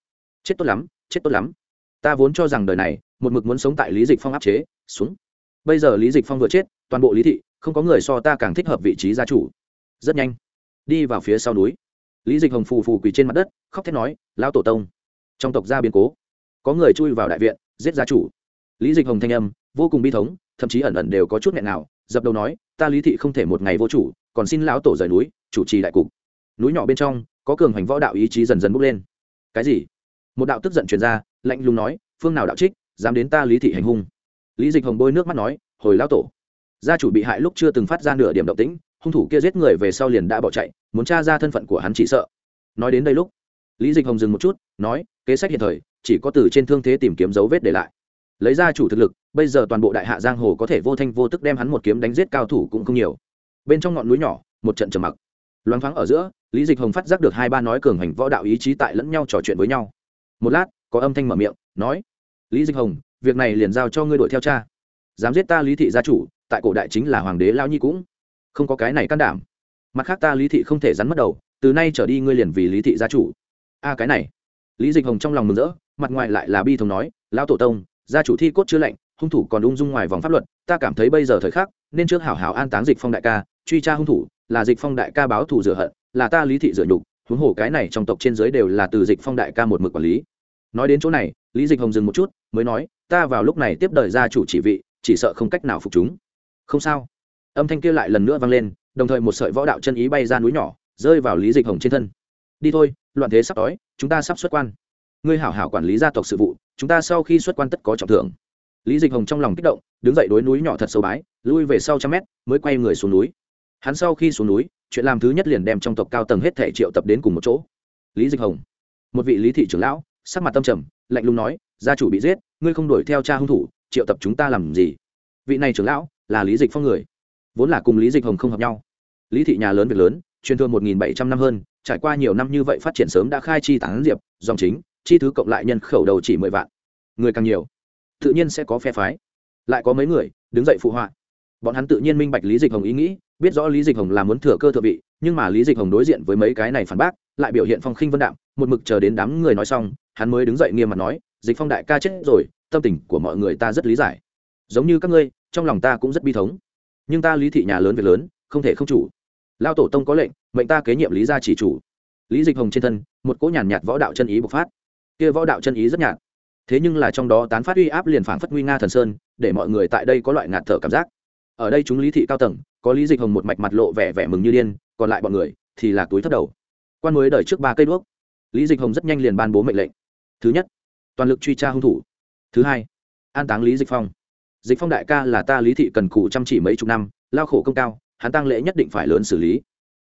chết tốt lắm, chết tốt lắm. Ta vốn cho rằng đời này, một mực muốn sống tại lý dịch phong áp chế, xuống. Bây giờ lý dịch phong vừa chết, toàn bộ lý thị, không có người so ta càng thích hợp vị trí gia chủ. Rất nhanh, đi vào phía sau núi. Lý dịch hồng phù phù quỳ trên mặt đất, khóc thét nói, lão tổ tông. Trong tộc gia biến cố, có người chui vào đại viện, giết gia chủ. Lý dịch hồng thanh âm, vô cùng bi thống, thậm chí ẩn ẩn đều có chút nghẹn nào dập đầu nói, ta lý thị không thể một ngày vô chủ, còn xin lão tổ rời núi, chủ trì đại cục. Núi nhỏ bên trong, có cường hành võ đạo ý chí dần dần bốc lên. Cái gì? Một đạo tức giận truyền ra, lạnh lùng nói, phương nào đạo trích, dám đến ta lý thị hành hung. Lý dịch hồng bôi nước mắt nói, hồi lão tổ. Gia chủ bị hại lúc chưa từng phát ra nửa điểm động tĩnh, hung thủ kia giết người về sau liền đã bỏ chạy, muốn tra ra thân phận của hắn chỉ sợ. Nói đến đây lúc, lý dịch hồng dừng một chút, nói, kế sách hiện thời, chỉ có từ trên thương thế tìm kiếm dấu vết để lại lấy ra chủ thực lực, bây giờ toàn bộ đại hạ giang hồ có thể vô thanh vô tức đem hắn một kiếm đánh giết cao thủ cũng không nhiều. Bên trong ngọn núi nhỏ, một trận trầm mặc. Loáng thoáng ở giữa, lý dịch hồng phát giác được hai ba nói cường hành võ đạo ý chí tại lẫn nhau trò chuyện với nhau. Một lát, có âm thanh mở miệng, nói, lý dịch hồng, việc này liền giao cho ngươi đuổi theo cha. Dám giết ta lý thị gia chủ, tại cổ đại chính là hoàng đế lao nhi cũng không có cái này can đảm. Mặt khác ta lý thị không thể rắn mất đầu, từ nay trở đi ngươi liền vì lý thị gia chủ. A, cái này. Lý dịch hồng trong lòng mừng rỡ, mặt ngoài lại là bi thống nói, lão tổ tông gia chủ thi cốt chưa lạnh, hung thủ còn ung dung ngoài vòng pháp luật, ta cảm thấy bây giờ thời khắc, nên trước hảo hảo an táng dịch phong đại ca, truy tra hung thủ, là dịch phong đại ca báo thù rửa hận, là ta lý thị rửa nhục, huống hồ cái này trong tộc trên dưới đều là từ dịch phong đại ca một mực quản lý. Nói đến chỗ này, lý dịch hồng dừng một chút, mới nói, ta vào lúc này tiếp đời gia chủ chỉ vị, chỉ sợ không cách nào phục chúng. Không sao. Âm thanh kia lại lần nữa vang lên, đồng thời một sợi võ đạo chân ý bay ra núi nhỏ, rơi vào lý dịch hồng trên thân. Đi thôi, loạn thế sắp đói chúng ta sắp xuất quan ngươi hảo hảo quản lý gia tộc sự vụ, chúng ta sau khi xuất quan tất có trọng thưởng. Lý dịch hồng trong lòng kích động, đứng dậy đối núi nhỏ thật sâu bái, lui về sau trăm mét, mới quay người xuống núi. Hắn sau khi xuống núi, chuyện làm thứ nhất liền đem trong tộc cao tầng hết thể triệu tập đến cùng một chỗ. Lý dịch hồng, một vị lý thị trưởng lão, sắc mặt tâm trầm, lạnh lùng nói, gia chủ bị giết, ngươi không đuổi theo cha hung thủ, triệu tập chúng ta làm gì? Vị này trưởng lão, là lý dịch phong người. Vốn là cùng lý dịch hồng không hợp nhau. Lý thị nhà lớn việc lớn, truyền thương một nghìn bảy trăm năm hơn, trải qua nhiều năm như vậy phát triển sớm đã khai chi tán diệp, dòng chính chi thứ cộng lại nhân khẩu đầu chỉ mười vạn. Người càng nhiều, tự nhiên sẽ có phe phái. Lại có mấy người đứng dậy phụ họa. Bọn hắn tự nhiên minh bạch lý dịch hồng ý nghĩ, biết rõ lý dịch hồng là muốn thừa cơ thừa vị, nhưng mà lý dịch hồng đối diện với mấy cái này phản bác, lại biểu hiện phong khinh vân đạm, một mực chờ đến đám người nói xong, hắn mới đứng dậy nghiêm mặt nói, dịch phong đại ca chết rồi, tâm tình của mọi người ta rất lý giải. Giống như các ngươi, trong lòng ta cũng rất bi thống. Nhưng ta lý thị nhà lớn việc lớn, không thể không chủ. Lao tổ tông có lệnh, mệnh ta kế nhiệm lý gia chỉ chủ. Lý dịch hồng trên thân, một cỗ nhàn nhạt võ đạo chân ý bộc phát kia võ đạo chân ý rất nhạt. Thế nhưng là trong đó tán phát uy áp liền phảng phất nguy nga thần sơn, để mọi người tại đây có loại ngạt thở cảm giác. Ở đây chúng lý thị cao tầng, có lý dịch hồng một mạch mặt lộ vẻ vẻ mừng như điên, còn lại bọn người thì là túi thất đầu. Quan mới đợi trước ba cây đuốc. Lý dịch hồng rất nhanh liền ban bố mệnh lệnh. Thứ nhất, toàn lực truy tra hung thủ. Thứ hai, an táng lý dịch phong. Dịch phong đại ca là ta lý thị cần cụ chăm chỉ mấy chục năm, lao khổ công cao, hắn tăng lễ nhất định phải lớn xử lý.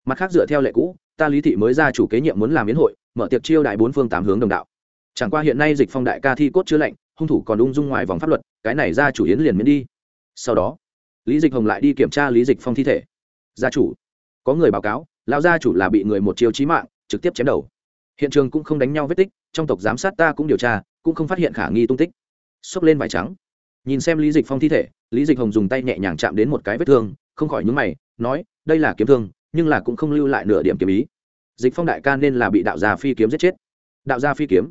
Mặt khác dựa theo lệ cũ, ta lý thị mới ra chủ kế nhiệm muốn làm biến hội, mở tiệc chiêu đại bốn phương tám hướng đồng đạo chẳng qua hiện nay dịch phong đại ca thi cốt chưa lạnh, hung thủ còn ung dung ngoài vòng pháp luật, cái này ra chủ yến liền miễn đi. Sau đó, lý dịch hồng lại đi kiểm tra lý dịch phong thi thể. Gia chủ, có người báo cáo, lão gia chủ là bị người một chiêu chí mạng, trực tiếp chém đầu. Hiện trường cũng không đánh nhau vết tích, trong tộc giám sát ta cũng điều tra, cũng không phát hiện khả nghi tung tích. Xốc lên vải trắng. Nhìn xem lý dịch phong thi thể, lý dịch hồng dùng tay nhẹ nhàng chạm đến một cái vết thương, không khỏi nhúng mày, nói, đây là kiếm thương, nhưng là cũng không lưu lại nửa điểm kiếm ý. Dịch phong đại ca nên là bị đạo gia phi kiếm giết chết. Đạo gia phi kiếm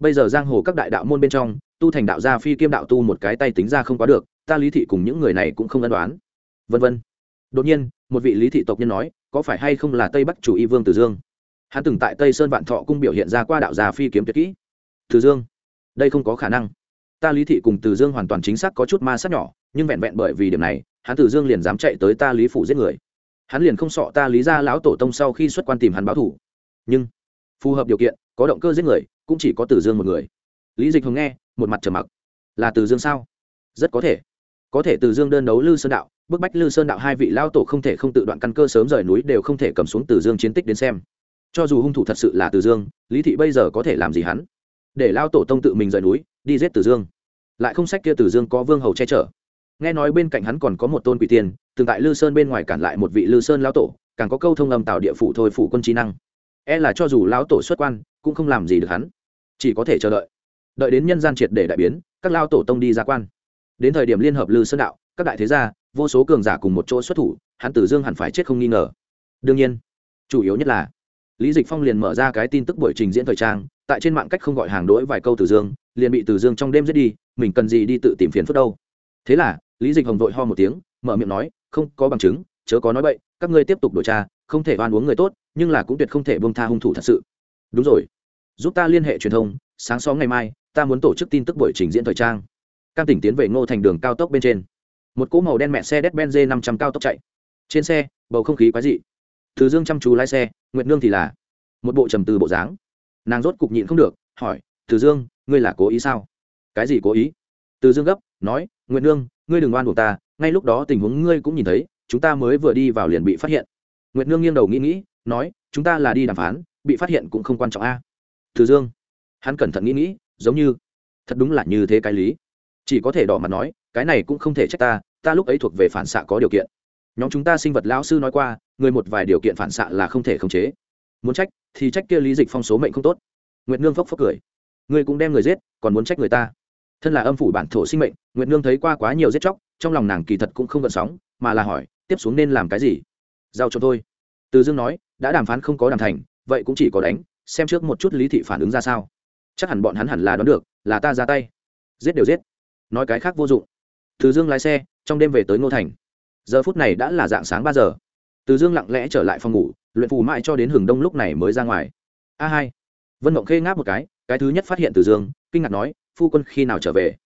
bây giờ giang hồ các đại đạo môn bên trong, tu thành đạo gia phi kiếm đạo tu một cái tay tính ra không quá được, ta lý thị cùng những người này cũng không ân đoán vân vân. Đột nhiên, một vị lý thị tộc nhân nói, có phải hay không là tây bắc chủ y vương từ dương? Hắn từng tại tây sơn vạn thọ cung biểu hiện ra qua đạo gia phi kiếm tuyệt kỹ. Từ dương, đây không có khả năng. Ta lý thị cùng từ dương hoàn toàn chính xác có chút ma sát nhỏ, nhưng vẹn vẹn bởi vì điểm này, hắn từ dương liền dám chạy tới ta lý phủ giết người. Hắn liền không sọ ta lý ra lão tổ tông sau khi xuất quan tìm hắn báo thủ. Nhưng, phù hợp điều kiện có động cơ giết người, cũng chỉ có từ dương một người. Lý dịch hồng nghe, một mặt trầm mặc. Là từ dương sao? Rất có thể. Có thể từ dương đơn đấu lư sơn đạo, bức bách lư sơn đạo hai vị lao tổ không thể không tự đoạn căn cơ sớm rời núi đều không thể cầm xuống từ dương chiến tích đến xem. Cho dù hung thủ thật sự là từ dương, lý thị bây giờ có thể làm gì hắn? Để lao tổ tông tự mình rời núi, đi giết từ dương. Lại không sách kia từ dương có vương hầu che chở. Nghe nói bên cạnh hắn còn có một tôn quỷ tiền, từng tại lư sơn bên ngoài cản lại một vị lư sơn lão tổ, càng có câu thông âm tạo địa phủ thôi phủ quân trí năng. E là cho dù lão tổ xuất quan cũng không làm gì được hắn. Chỉ có thể chờ đợi. Đợi đến nhân gian triệt để đại biến, các lao tổ tông đi ra quan. Đến thời điểm liên hợp lư sơn đạo, các đại thế gia, vô số cường giả cùng một chỗ xuất thủ, hắn tử dương hẳn phải chết không nghi ngờ. Đương nhiên, chủ yếu nhất là, lý dịch phong liền mở ra cái tin tức buổi trình diễn thời trang, tại trên mạng cách không gọi hàng đỗi vài câu Tử dương, liền bị Tử dương trong đêm giết đi, mình cần gì đi tự tìm phiền phức đâu. Thế là, lý dịch hồng vội ho một tiếng, mở miệng nói, không có bằng chứng, chớ có nói bậy, các ngươi tiếp tục điều tra, không thể oan uống người tốt, nhưng là cũng tuyệt không thể bông tha hung thủ thật sự đúng rồi. Giúp ta liên hệ truyền thông, sáng sớm ngày mai, ta muốn tổ chức tin tức buổi trình diễn thời trang. Cam tỉnh tiến về ngô thành đường cao tốc bên trên. Một cỗ màu đen mẹ xe đét benz năm trăm cao tốc chạy. Trên xe, bầu không khí quái dị. Từ dương chăm chú lái xe, nguyệt nương thì là một bộ trầm từ bộ dáng. Nàng rốt cục nhịn không được, hỏi, từ dương, ngươi là cố ý sao? Cái gì cố ý? Từ dương gấp, nói, nguyệt nương, ngươi đừng oan buộc ta, ngay lúc đó tình huống ngươi cũng nhìn thấy, chúng ta mới vừa đi vào liền bị phát hiện. Nguyệt nương nghiêng đầu nghĩ nghĩ, nói, chúng ta là đi đàm phán bị phát hiện cũng không quan trọng a. Từ dương, hắn cẩn thận nghĩ nghĩ, giống như, thật đúng là như thế cái lý. Chỉ có thể đỏ mặt nói, cái này cũng không thể trách ta ta lúc ấy thuộc về phản xạ có điều kiện. Nhóm chúng ta sinh vật lão sư nói qua, người một vài điều kiện phản xạ là không thể khống chế. Muốn trách, thì trách kia lý dịch phong số mệnh không tốt. Nguyệt nương phốc phốc cười. Người cũng đem người giết, còn muốn trách người ta. Thân là âm phủ bản thổ sinh mệnh, nguyệt nương thấy qua quá nhiều giết chóc, trong lòng nàng kỳ thật cũng không gợn sóng, mà là hỏi, tiếp xuống nên làm cái gì? Giao cho tôi. Từ dương nói, đã đàm phán không có đàm thành vậy cũng chỉ có đánh, xem trước một chút lý thị phản ứng ra sao. Chắc hẳn bọn hắn hẳn là đoán được, là ta ra tay. Giết đều giết. Nói cái khác vô dụng. Từ dương lái xe, trong đêm về tới ngô thành. Giờ phút này đã là dạng sáng ba giờ. Từ dương lặng lẽ trở lại phòng ngủ, luyện phù mãi cho đến hừng đông lúc này mới ra ngoài. A hai. Vân mộng khê ngáp một cái cái thứ nhất phát hiện từ dương, kinh ngạc nói, phu quân khi nào trở về?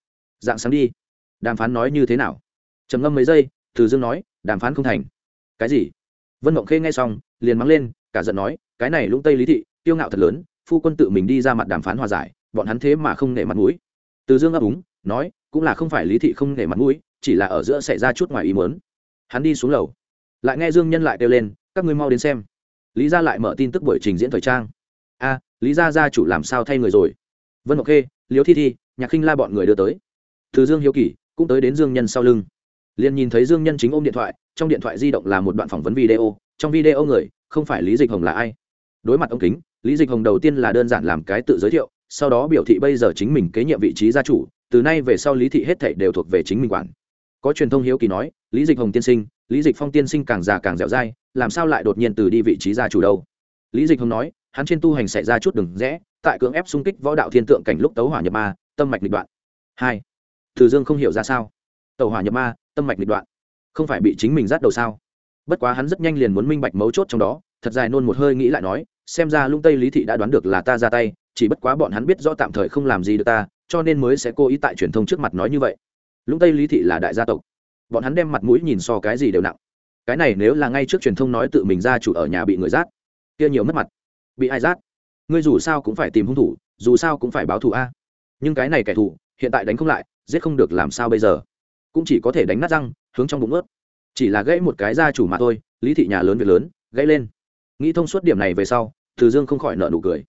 Dạng sáng đi. Đàm phán nói như thế nào? Trầm ngâm mấy giây, từ dương nói, đàm phán không thành. Cái gì? Vân mộng khê nghe xong, liền mắng lên cả giận nói, cái này lũng tây lý thị tiêu ngạo thật lớn, phu quân tự mình đi ra mặt đàm phán hòa giải, bọn hắn thế mà không nể mặt mũi. Từ dương ấp úng, nói, cũng là không phải lý thị không nể mặt mũi, chỉ là ở giữa xảy ra chút ngoài ý mớn hắn đi xuống lầu. Lại nghe dương nhân lại kêu lên, các ngươi mau đến xem. Lý gia lại mở tin tức buổi trình diễn thời trang. A, lý gia gia chủ làm sao thay người rồi? Vân ngọc khê liếu thi thi, nhạc khinh la bọn người đưa tới. Từ dương hiếu kỳ, cũng tới đến dương nhân sau lưng. Liền nhìn thấy dương nhân chính ôm điện thoại, trong điện thoại di động là một đoạn phỏng vấn video, trong video người không phải lý dịch hồng là ai? Đối mặt ông kính, lý dịch hồng đầu tiên là đơn giản làm cái tự giới thiệu, sau đó biểu thị bây giờ chính mình kế nhiệm vị trí gia chủ, từ nay về sau lý thị hết thảy đều thuộc về chính mình quản. Có truyền thông hiếu kỳ nói, lý dịch hồng tiên sinh, lý dịch phong tiên sinh càng già càng dẻo dai, làm sao lại đột nhiên từ đi vị trí gia chủ đâu? Lý dịch hồng nói, hắn trên tu hành xảy ra chút đừng rẽ, tại cưỡng ép xung kích võ đạo thiên tượng cảnh lúc tấu hỏa nhập ma, tâm mạch lịch đoạn. Hai, từ dương không hiểu ra sao. Tàu hỏa nhập ma, tâm mạch lịch đoạn. Không phải bị chính mình rát đầu sao? Bất quá hắn rất nhanh liền muốn minh bạch mấu chốt trong đó thật dài nôn một hơi nghĩ lại nói, xem ra lung tây lý thị đã đoán được là ta ra tay, chỉ bất quá bọn hắn biết rõ tạm thời không làm gì được ta, cho nên mới sẽ cố ý tại truyền thông trước mặt nói như vậy. Lũng tây lý thị là đại gia tộc. Bọn hắn đem mặt mũi nhìn so cái gì đều nặng. Cái này nếu là ngay trước truyền thông nói tự mình ra chủ ở nhà bị người rát kia nhiều mất mặt. Bị ai rát ngươi dù sao cũng phải tìm hung thủ, dù sao cũng phải báo thù a. Nhưng cái này kẻ thù, hiện tại đánh không lại, giết không được làm sao bây giờ? Cũng chỉ có thể đánh nát răng, hướng trong bụng ướt. Chỉ là gãy một cái gia chủ mà thôi, lý thị nhà lớn việc lớn, gãy lên nghĩ thông suốt điểm này về sau, từ dương không khỏi nợ nụ cười.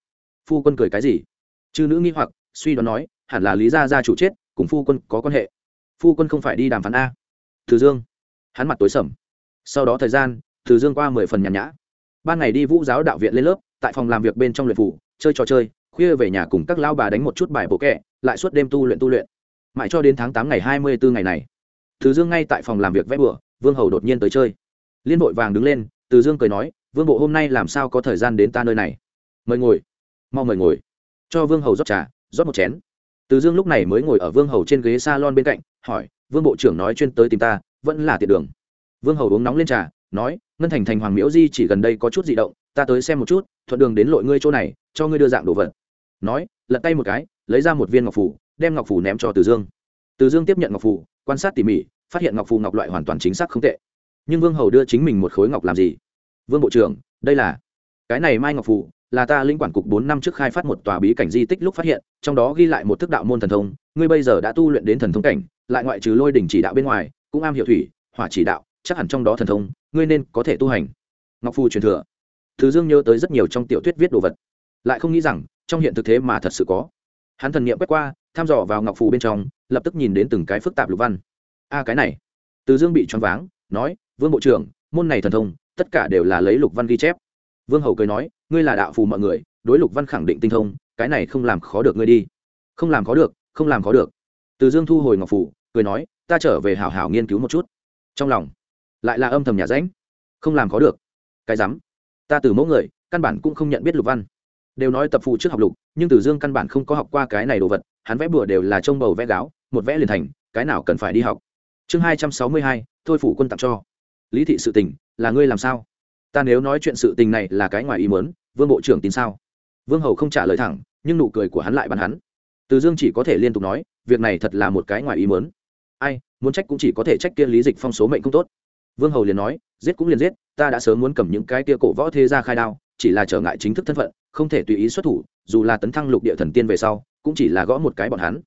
Phu quân cười cái gì? Chư nữ nghi hoặc, suy đoán nói, hẳn là lý gia gia chủ chết, cùng phu quân có quan hệ. Phu quân không phải đi đàm phán a. Từ dương, hắn mặt tối sầm. Sau đó thời gian, từ dương qua mười phần nhàn nhã. Ban ngày đi vũ giáo đạo viện lên lớp, tại phòng làm việc bên trong luyện phủ, chơi trò chơi, khuya về nhà cùng các lao bà đánh một chút bài bộ kẹ, lại suốt đêm tu luyện tu luyện. Mãi cho đến tháng tám ngày hai mươi bốn ngày này, từ dương ngay tại phòng làm việc vẽ bừa, vương hầu đột nhiên tới chơi. Liên vội vàng đứng lên, từ dương cười nói vương bộ hôm nay làm sao có thời gian đến ta nơi này? Mời ngồi. Mau mời ngồi. Cho vương hầu rót trà, rót một chén. Từ dương lúc này mới ngồi ở vương hầu trên ghế s a lon bên cạnh, hỏi, vương bộ trưởng nói chuyên tới tìm ta, vẫn là tiện đường? Vương hầu uống nóng lên trà, nói, ngân thành thành hoàng miễu di chỉ gần đây có chút di động, ta tới xem một chút, thuận đường đến lội ngươi chỗ này, cho ngươi đưa dạng đồ vật. Nói, lật tay một cái, lấy ra một viên ngọc phủ, đem ngọc phủ ném cho từ dương. Từ dương tiếp nhận ngọc phủ, quan sát tỉ mỉ, phát hiện ngọc phủ ngọc loại hoàn toàn chính xác không tệ. Nhưng vương hầu đưa chính mình một khối ngọc làm gì? Vương bộ trưởng, đây là cái này mai ngọc phủ là ta linh quản cục bốn năm trước khai phát một tòa bí cảnh di tích lúc phát hiện, trong đó ghi lại một thức đạo môn thần thông, ngươi bây giờ đã tu luyện đến thần thông cảnh, lại ngoại trừ lôi đỉnh chỉ đạo bên ngoài, cũng am hiểu thủy, hỏa chỉ đạo, chắc hẳn trong đó thần thông, ngươi nên có thể tu hành. Ngọc phù truyền thừa. Thứ dương nhớ tới rất nhiều trong tiểu thuyết viết đồ vật. Lại không nghĩ rằng, trong hiện thực thế mà thật sự có. Hắn thần nghiệm quét qua, thăm dò vào ngọc phù bên trong, lập tức nhìn đến từng cái phức tạp lục văn. A, cái này. Từ dương bị choáng váng, nói, vương bộ trưởng, môn này thần thông tất cả đều là lấy lục văn ghi chép. Vương hầu cười nói, ngươi là đạo phù mọi người, đối lục văn khẳng định tinh thông, cái này không làm khó được ngươi đi. Không làm khó được, không làm khó được. Từ dương thu hồi ngọc phủ, cười nói, ta trở về hảo hảo nghiên cứu một chút. Trong lòng lại là âm thầm nhà ránh không làm khó được, cái rắm, ta từ mẫu người, căn bản cũng không nhận biết lục văn. Đều nói tập phụ trước học lục, nhưng từ dương căn bản không có học qua cái này đồ vật, hắn vẽ bừa đều là trông bầu vẽ gáo, một vẽ liền thành, cái nào cần phải đi học. Chương hai trăm sáu mươi hai, thôi phủ quân tặng cho. Lý thị sự tình là ngươi làm sao? Ta nếu nói chuyện sự tình này là cái ngoài ý mớn vương bộ trưởng tin sao? Vương hầu không trả lời thẳng, nhưng nụ cười của hắn lại bắn hắn. Từ dương chỉ có thể liên tục nói, việc này thật là một cái ngoài ý mớn ai, muốn trách cũng chỉ có thể trách kia lý dịch phong số mệnh không tốt. Vương hầu liền nói, giết cũng liền giết, ta đã sớm muốn cầm những cái kia cổ võ thế ra khai đao, chỉ là trở ngại chính thức thân phận, không thể tùy ý xuất thủ, dù là tấn thăng lục địa thần tiên về sau, cũng chỉ là gõ một cái bọn hắn.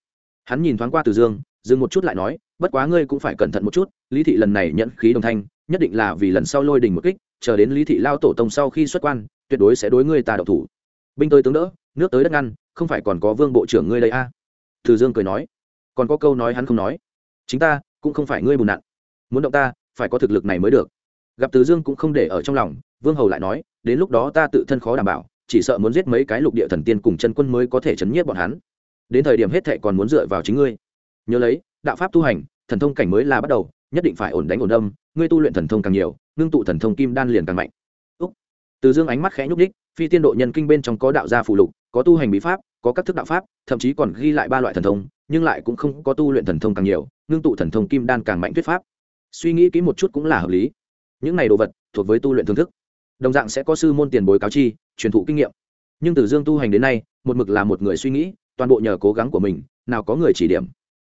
Hắn nhìn thoáng qua từ dương, dừng một chút lại nói, bất quá ngươi cũng phải cẩn thận một chút, lý thị lần này nhận khí đồng thanh nhất định là vì lần sau lôi đình một kích, chờ đến lý thị lao tổ tông sau khi xuất quan, tuyệt đối sẽ đối ngươi ta đậu thủ. Binh tới tướng đỡ, nước tới đất ngăn, không phải còn có vương bộ trưởng ngươi đây a? À? từ dương cười nói. Còn có câu nói hắn không nói. Chính ta cũng không phải ngươi bùn nặn. Muốn động ta, phải có thực lực này mới được. Gặp từ dương cũng không để ở trong lòng, vương hầu lại nói, đến lúc đó ta tự thân khó đảm bảo, chỉ sợ muốn giết mấy cái lục địa thần tiên cùng chân quân mới có thể chấn nhiếp bọn hắn. Đến thời điểm hết thệ còn muốn dựa vào chính ngươi. Nhớ lấy, đạo pháp tu hành, thần thông cảnh mới là bắt đầu nhất định phải ổn đánh ổn đâm, ngươi tu luyện thần thông càng nhiều, ngưng tụ thần thông kim đan liền càng mạnh. Úc. từ dương ánh mắt khẽ nhúc đích phi tiên độ nhân kinh bên trong có đạo gia phụ lục, có tu hành bí pháp, có các thức đạo pháp, thậm chí còn ghi lại ba loại thần thông, nhưng lại cũng không có tu luyện thần thông càng nhiều, ngưng tụ thần thông kim đan càng mạnh thuyết pháp. Suy nghĩ kỹ một chút cũng là hợp lý. Những này đồ vật thuộc với tu luyện thương thức. Đồng dạng sẽ có sư môn tiền bối cáo chi, truyền thụ kinh nghiệm. Nhưng từ dương tu hành đến nay, một mực là một người suy nghĩ, toàn bộ nhờ cố gắng của mình, nào có người chỉ điểm.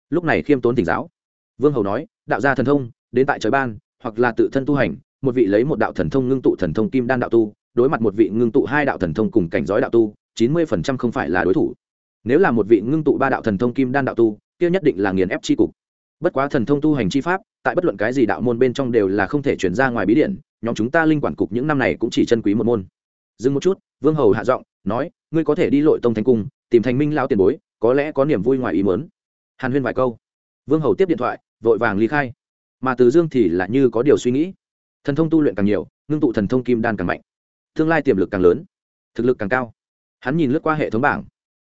Lúc này khiêm tốn tỉnh giáo vương hầu nói, đạo gia thần thông, đến tại trời ban, hoặc là tự thân tu hành, một vị lấy một đạo thần thông ngưng tụ thần thông kim đan đạo tu, đối mặt một vị ngưng tụ hai đạo thần thông cùng cảnh giới đạo tu, chín mươi phần trăm không phải là đối thủ. Nếu là một vị ngưng tụ ba đạo thần thông kim đan đạo tu, kia nhất định là nghiền ép c cục. Bất quá thần thông tu hành chi pháp, tại bất luận cái gì đạo môn bên trong đều là không thể chuyển ra ngoài bí điện nhóm chúng ta linh quản cục những năm này cũng chỉ chân quý một môn. Dừng một chút, vương hầu hạ giọng, nói, ngươi có thể đi lội tông thành cung, tìm thành minh lao tiền bối, có lẽ có niềm vui ngoài ý mớn hàn huyên vài câu. Vương hầu tiếp điện thoại vội vàng ly khai. Mà từ dương thì lại như có điều suy nghĩ. Thần thông tu luyện càng nhiều, ngưng tụ thần thông kim đan càng mạnh. Tương lai tiềm lực càng lớn, thực lực càng cao. Hắn nhìn lướt qua hệ thống bảng.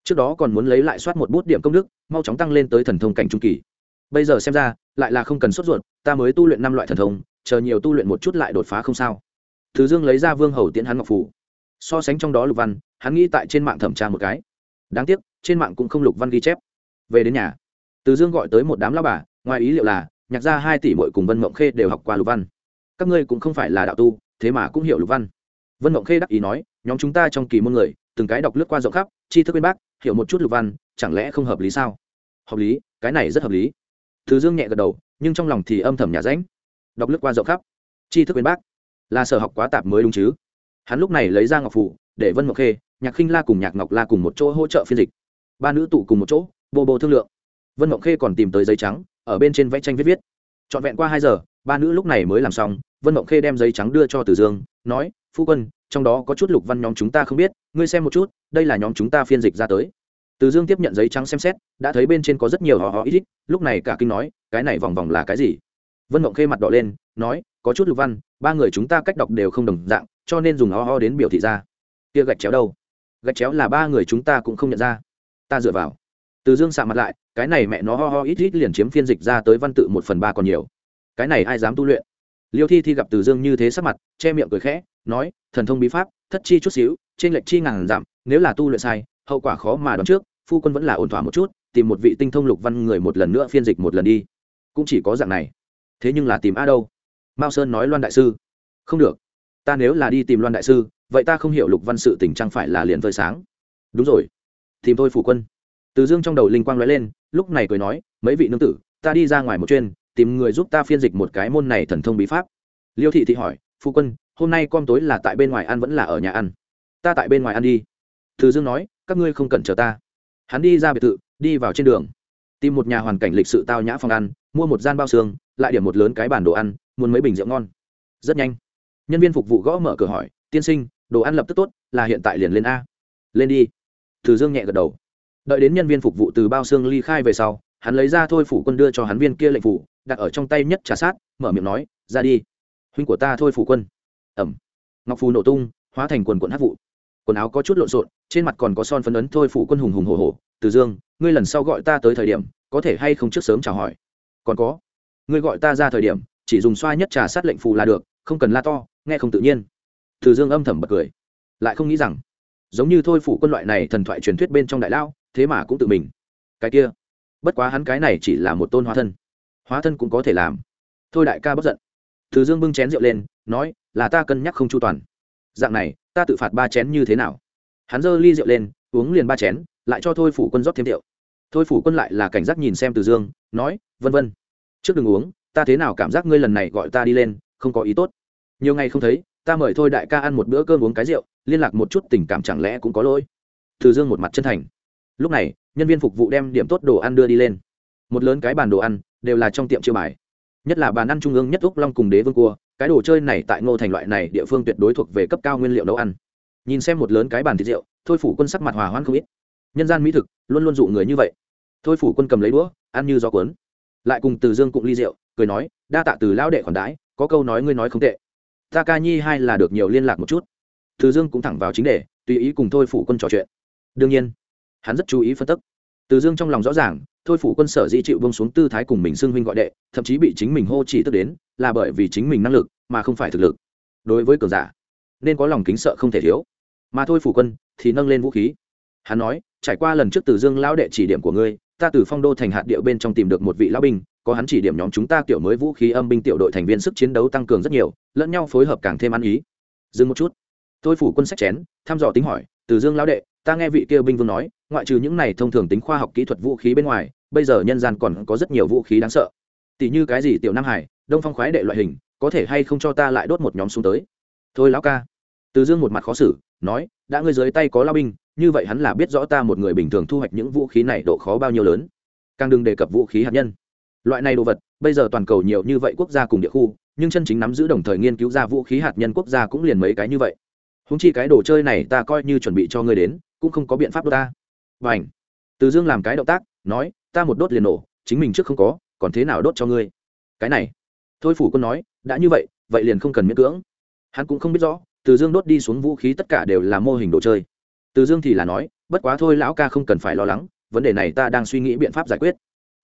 Trước đó còn muốn lấy lại soát một bút điểm công đức, mau chóng tăng lên tới thần thông cảnh trung kỳ. Bây giờ xem ra, lại là không cần sốt ruột, ta mới tu luyện năm loại thần thông, chờ nhiều tu luyện một chút lại đột phá không sao. Thứ dương lấy ra vương hầu tiễn hắn ngọc phủ so sánh trong đó lục văn, hắn nghĩ tại trên mạng thẩm tra một cái. Đáng tiếc, trên mạng cũng không lục văn ghi chép. Về đến nhà, từ dương gọi tới một đám lao bà ngoài ý liệu là, nhạc gia hai tỷ mội cùng vân mộng khê đều học qua lục văn. Các ngươi cũng không phải là đạo tu, thế mà cũng hiểu lục văn. Vân mộng khê đắc ý nói, nhóm chúng ta trong kỳ môn người, từng cái đọc lướt qua rộng khắp chi thức bên bác hiểu một chút lục văn, chẳng lẽ không hợp lý sao? Hợp lý, cái này rất hợp lý. Thứ dương nhẹ gật đầu, nhưng trong lòng thì âm thầm nhà ránh. Đọc lướt qua rộng khắp chi thức bên bác là sở học quá tạp mới đúng chứ? Hắn lúc này lấy ra ngọc phủ để vân mộng khê, nhạc khinh la cùng nhạc ngọc la cùng một chỗ hỗ trợ phiên dịch. Ba nữ tụ cùng một chỗ bồ bồ thương lượng. Vân mộng khê còn tìm tới giấy trắng ở bên trên vẽ tranh viết viết. Trọn vẹn qua hai giờ, ba nữ lúc này mới làm xong, vân mộng khê đem giấy trắng đưa cho từ dương, nói, phu quân, trong đó có chút lục văn nhóm chúng ta không biết, ngươi xem một chút, đây là nhóm chúng ta phiên dịch ra tới. Từ dương tiếp nhận giấy trắng xem xét, đã thấy bên trên có rất nhiều họ họ ít ít, lúc này cả kinh nói, cái này vòng vòng là cái gì? Vân mộng khê mặt đỏ lên, nói, có chút lục văn, ba người chúng ta cách đọc đều không đồng dạng, cho nên dùng ho ho đến biểu thị ra. Kia gạch chéo đâu? Gạch chéo là ba người chúng ta cũng không nhận ra. Ta dựa vào từ dương sạ mặt lại, cái này mẹ nó ho ho ít ít liền chiếm phiên dịch ra tới văn tự một phần ba còn nhiều. Cái này ai dám tu luyện? Liêu thi thi gặp từ dương như thế sắc mặt, che miệng cười khẽ, nói, thần thông bí pháp, thất chi chút xíu, trên lệch chi ngàn giảm, nếu là tu luyện sai, hậu quả khó mà đoán trước, phu quân vẫn là ổn thỏa một chút, tìm một vị tinh thông lục văn người một lần nữa phiên dịch một lần đi. Cũng chỉ có dạng này. Thế nhưng là tìm a đâu? Mao sơn nói loan đại sư. Không được. Ta nếu là đi tìm loan đại sư, vậy ta không hiểu lục văn sự tình chẳng phải là liền vơi sáng. Đúng rồi. Tìm tôi phủ quân từ dương trong đầu linh quang nói lên, lúc này cười nói, mấy vị nương tử, ta đi ra ngoài một chuyên tìm người giúp ta phiên dịch một cái môn này thần thông bí pháp. Liêu thị thị hỏi, phu quân, hôm nay con tối là tại bên ngoài ăn vẫn là ở nhà ăn? Ta tại bên ngoài ăn đi. Từ dương nói, các ngươi không cần chờ ta. Hắn đi ra biệt thự, đi vào trên đường. Tìm một nhà hoàn cảnh lịch sự tao nhã phòng ăn, mua một gian bao xương, lại điểm một lớn cái bản đồ ăn, muốn mấy bình rượu ngon. Rất nhanh. Nhân viên phục vụ gõ mở cửa hỏi, tiên sinh, đồ ăn lập tức tốt, là hiện tại liền lên a. Lên đi. Từ dương nhẹ gật đầu đợi đến nhân viên phục vụ từ bao xương ly khai về sau, hắn lấy ra thôi phủ quân đưa cho hắn viên kia lệnh phủ, đặt ở trong tay nhất trà sát, mở miệng nói, ra đi, huynh của ta thôi phủ quân. Ẩm. Ngọc phù nổ tung, hóa thành quần quần hát vụ. Quần áo có chút lộn xộn, trên mặt còn có son phấn ấn thôi phủ quân hùng hùng hồ hồ từ dương, ngươi lần sau gọi ta tới thời điểm, có thể hay không trước sớm chào hỏi? Còn có. Ngươi gọi ta ra thời điểm, chỉ dùng xoa nhất trà sát lệnh phù là được, không cần la to, nghe không tự nhiên. Từ dương âm thầm bật cười. Lại không nghĩ rằng, giống như thôi phủ quân loại này thần thoại truyền thuyết bên trong đại lao thế mà cũng tự mình. Cái kia, bất quá hắn cái này chỉ là một tôn hóa thân. Hóa thân cũng có thể làm. Thôi đại ca bất giận. Từ dương bưng chén rượu lên, nói, là ta cân nhắc không chu toàn. Dạng này, ta tự phạt ba chén như thế nào? Hắn giơ ly rượu lên, uống liền ba chén, lại cho thôi phủ quân rót thêm rượu. Thôi phủ quân lại là cảnh giác nhìn xem từ dương, nói, vân vân, trước đừng uống, ta thế nào cảm giác ngươi lần này gọi ta đi lên, không có ý tốt. Nhiều ngày không thấy, ta mời thôi đại ca ăn một bữa cơm uống cái rượu, liên lạc một chút tình cảm chẳng lẽ cũng có lỗi. Từ dương một mặt chân thành lúc này, nhân viên phục vụ đem điểm tốt đồ ăn đưa đi lên. Một lớn cái bàn đồ ăn, đều là trong tiệm chiêu bài. Nhất là bàn ăn trung ương nhất úc long cùng đế vương cua, cái đồ chơi này tại ngô thành loại này địa phương tuyệt đối thuộc về cấp cao nguyên liệu nấu ăn. Nhìn xem một lớn cái bàn thịt rượu, thôi phủ quân sắc mặt hòa hoan không ít. Nhân gian mỹ thực, luôn luôn dụ người như vậy. Thôi phủ quân cầm lấy đũa, ăn như gió cuốn. Lại cùng từ dương cụng ly rượu, cười nói, đa tạ từ lão đệ khoản đãi, có câu nói ngươi nói không tệ. Ta ca nhi hai là được nhiều liên lạc một chút. Từ dương cũng thẳng vào chính đề, tùy ý cùng thôi phủ quân trò chuyện. Đương nhiên hắn rất chú ý phân tích từ dương trong lòng rõ ràng, thôi phủ quân sở dĩ chịu bông xuống tư thái cùng mình xưng huynh gọi đệ, thậm chí bị chính mình hô chỉ tức đến, là bởi vì chính mình năng lực, mà không phải thực lực. Đối với cường giả, nên có lòng kính sợ không thể thiếu. Mà thôi phủ quân thì nâng lên vũ khí. Hắn nói, trải qua lần trước từ dương lão đệ chỉ điểm của ngươi, ta từ phong đô thành hạt địa bên trong tìm được một vị lão binh, có hắn chỉ điểm nhóm chúng ta kiểu mới vũ khí âm binh tiểu đội thành viên sức chiến đấu tăng cường rất nhiều, lẫn nhau phối hợp càng thêm ăn ý. Dừng một chút. Tôi phủ quân sách chén, thăm dò tính hỏi, từ dương lão đệ, ta nghe vị kia binh vương nói ngoại trừ những này thông thường tính khoa học kỹ thuật vũ khí bên ngoài, bây giờ nhân gian còn có rất nhiều vũ khí đáng sợ. Tỷ như cái gì tiểu nam hải, đông phong khoái đệ loại hình, có thể hay không cho ta lại đốt một nhóm xuống tới? Thôi lão ca. Từ dương một mặt khó xử, nói, đã ngươi dưới tay có lao binh, như vậy hắn là biết rõ ta một người bình thường thu hoạch những vũ khí này độ khó bao nhiêu lớn. Càng đừng đề cập vũ khí hạt nhân. Loại này đồ vật, bây giờ toàn cầu nhiều như vậy quốc gia cùng địa khu, nhưng chân chính nắm giữ đồng thời nghiên cứu ra vũ khí hạt nhân quốc gia cũng liền mấy cái như vậy. Húng chi cái đồ chơi này ta coi như chuẩn bị cho ngươi đến, cũng không có biện pháp đốt ta và ảnh. Từ dương làm cái động tác, nói, ta một đốt liền nổ, chính mình trước không có, còn thế nào đốt cho ngươi? Cái này, thôi phủ quân nói, đã như vậy vậy liền không cần miễn cưỡng. Hắn cũng không biết rõ, từ dương đốt đi xuống vũ khí tất cả đều là mô hình đồ chơi. Từ dương thì là nói, bất quá thôi lão ca không cần phải lo lắng, vấn đề này ta đang suy nghĩ biện pháp giải quyết.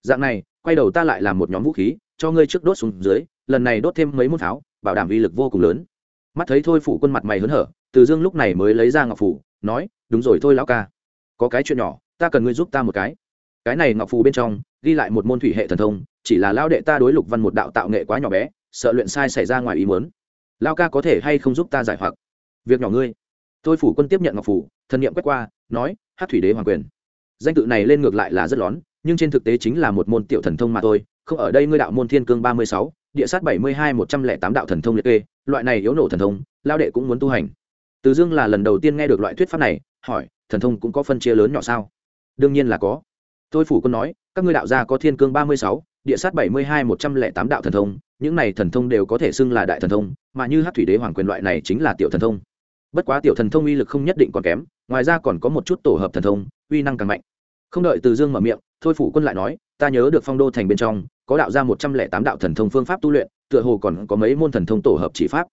Dạng này, quay đầu ta lại làm một nhóm vũ khí, cho ngươi trước đốt xuống dưới, lần này đốt thêm mấy môn pháo bảo đảm uy lực vô cùng lớn. Mắt thấy thôi phủ quân mặt mày hớn hở, từ dương lúc này mới lấy ra ngọc phủ, nói, đúng rồi thôi lão ca có cái chuyện nhỏ, ta cần ngươi giúp ta một cái. Cái này ngọc phù bên trong, ghi lại một môn thủy hệ thần thông, chỉ là lao đệ ta đối lục văn một đạo tạo nghệ quá nhỏ bé, sợ luyện sai xảy ra ngoài ý muốn. Lao ca có thể hay không giúp ta giải hoặc? Việc nhỏ ngươi. Tôi phủ quân tiếp nhận ngọc phủ thần nghiệm quét qua, nói, hát thủy đế hoàng quyền. Danh tự này lên ngược lại là rất lón, nhưng trên thực tế chính là một môn tiểu thần thông mà thôi, không ở đây ngươi đạo môn thiên cương ba mươi sáu, địa sát bảy mươi hai một trăm lẻ tám đạo thần thông liệt kê, loại này yếu nổ thần thông lao đệ cũng muốn tu hành. Từ dương là lần đầu tiên nghe được loại thuyết pháp này, hỏi thần thông cũng có phân chia lớn nhỏ sao? Đương nhiên là có. Tôi phủ quân nói, các ngươi đạo gia có thiên cương ba mươi sáu, địa sát bảy mươi hai, một trăm lẻ tám đạo thần thông, những này thần thông đều có thể xưng là đại thần thông, mà như hát thủy đế hoàng quyền loại này chính là tiểu thần thông. Bất quá tiểu thần thông uy lực không nhất định còn kém, ngoài ra còn có một chút tổ hợp thần thông, uy năng càng mạnh. Không đợi từ dương mở miệng, thôi phủ quân lại nói, ta nhớ được phong đô thành bên trong, có đạo ra một trăm lẻ tám đạo thần thông phương pháp tu luyện, tựa hồ còn có mấy môn thần thông tổ hợp chỉ pháp.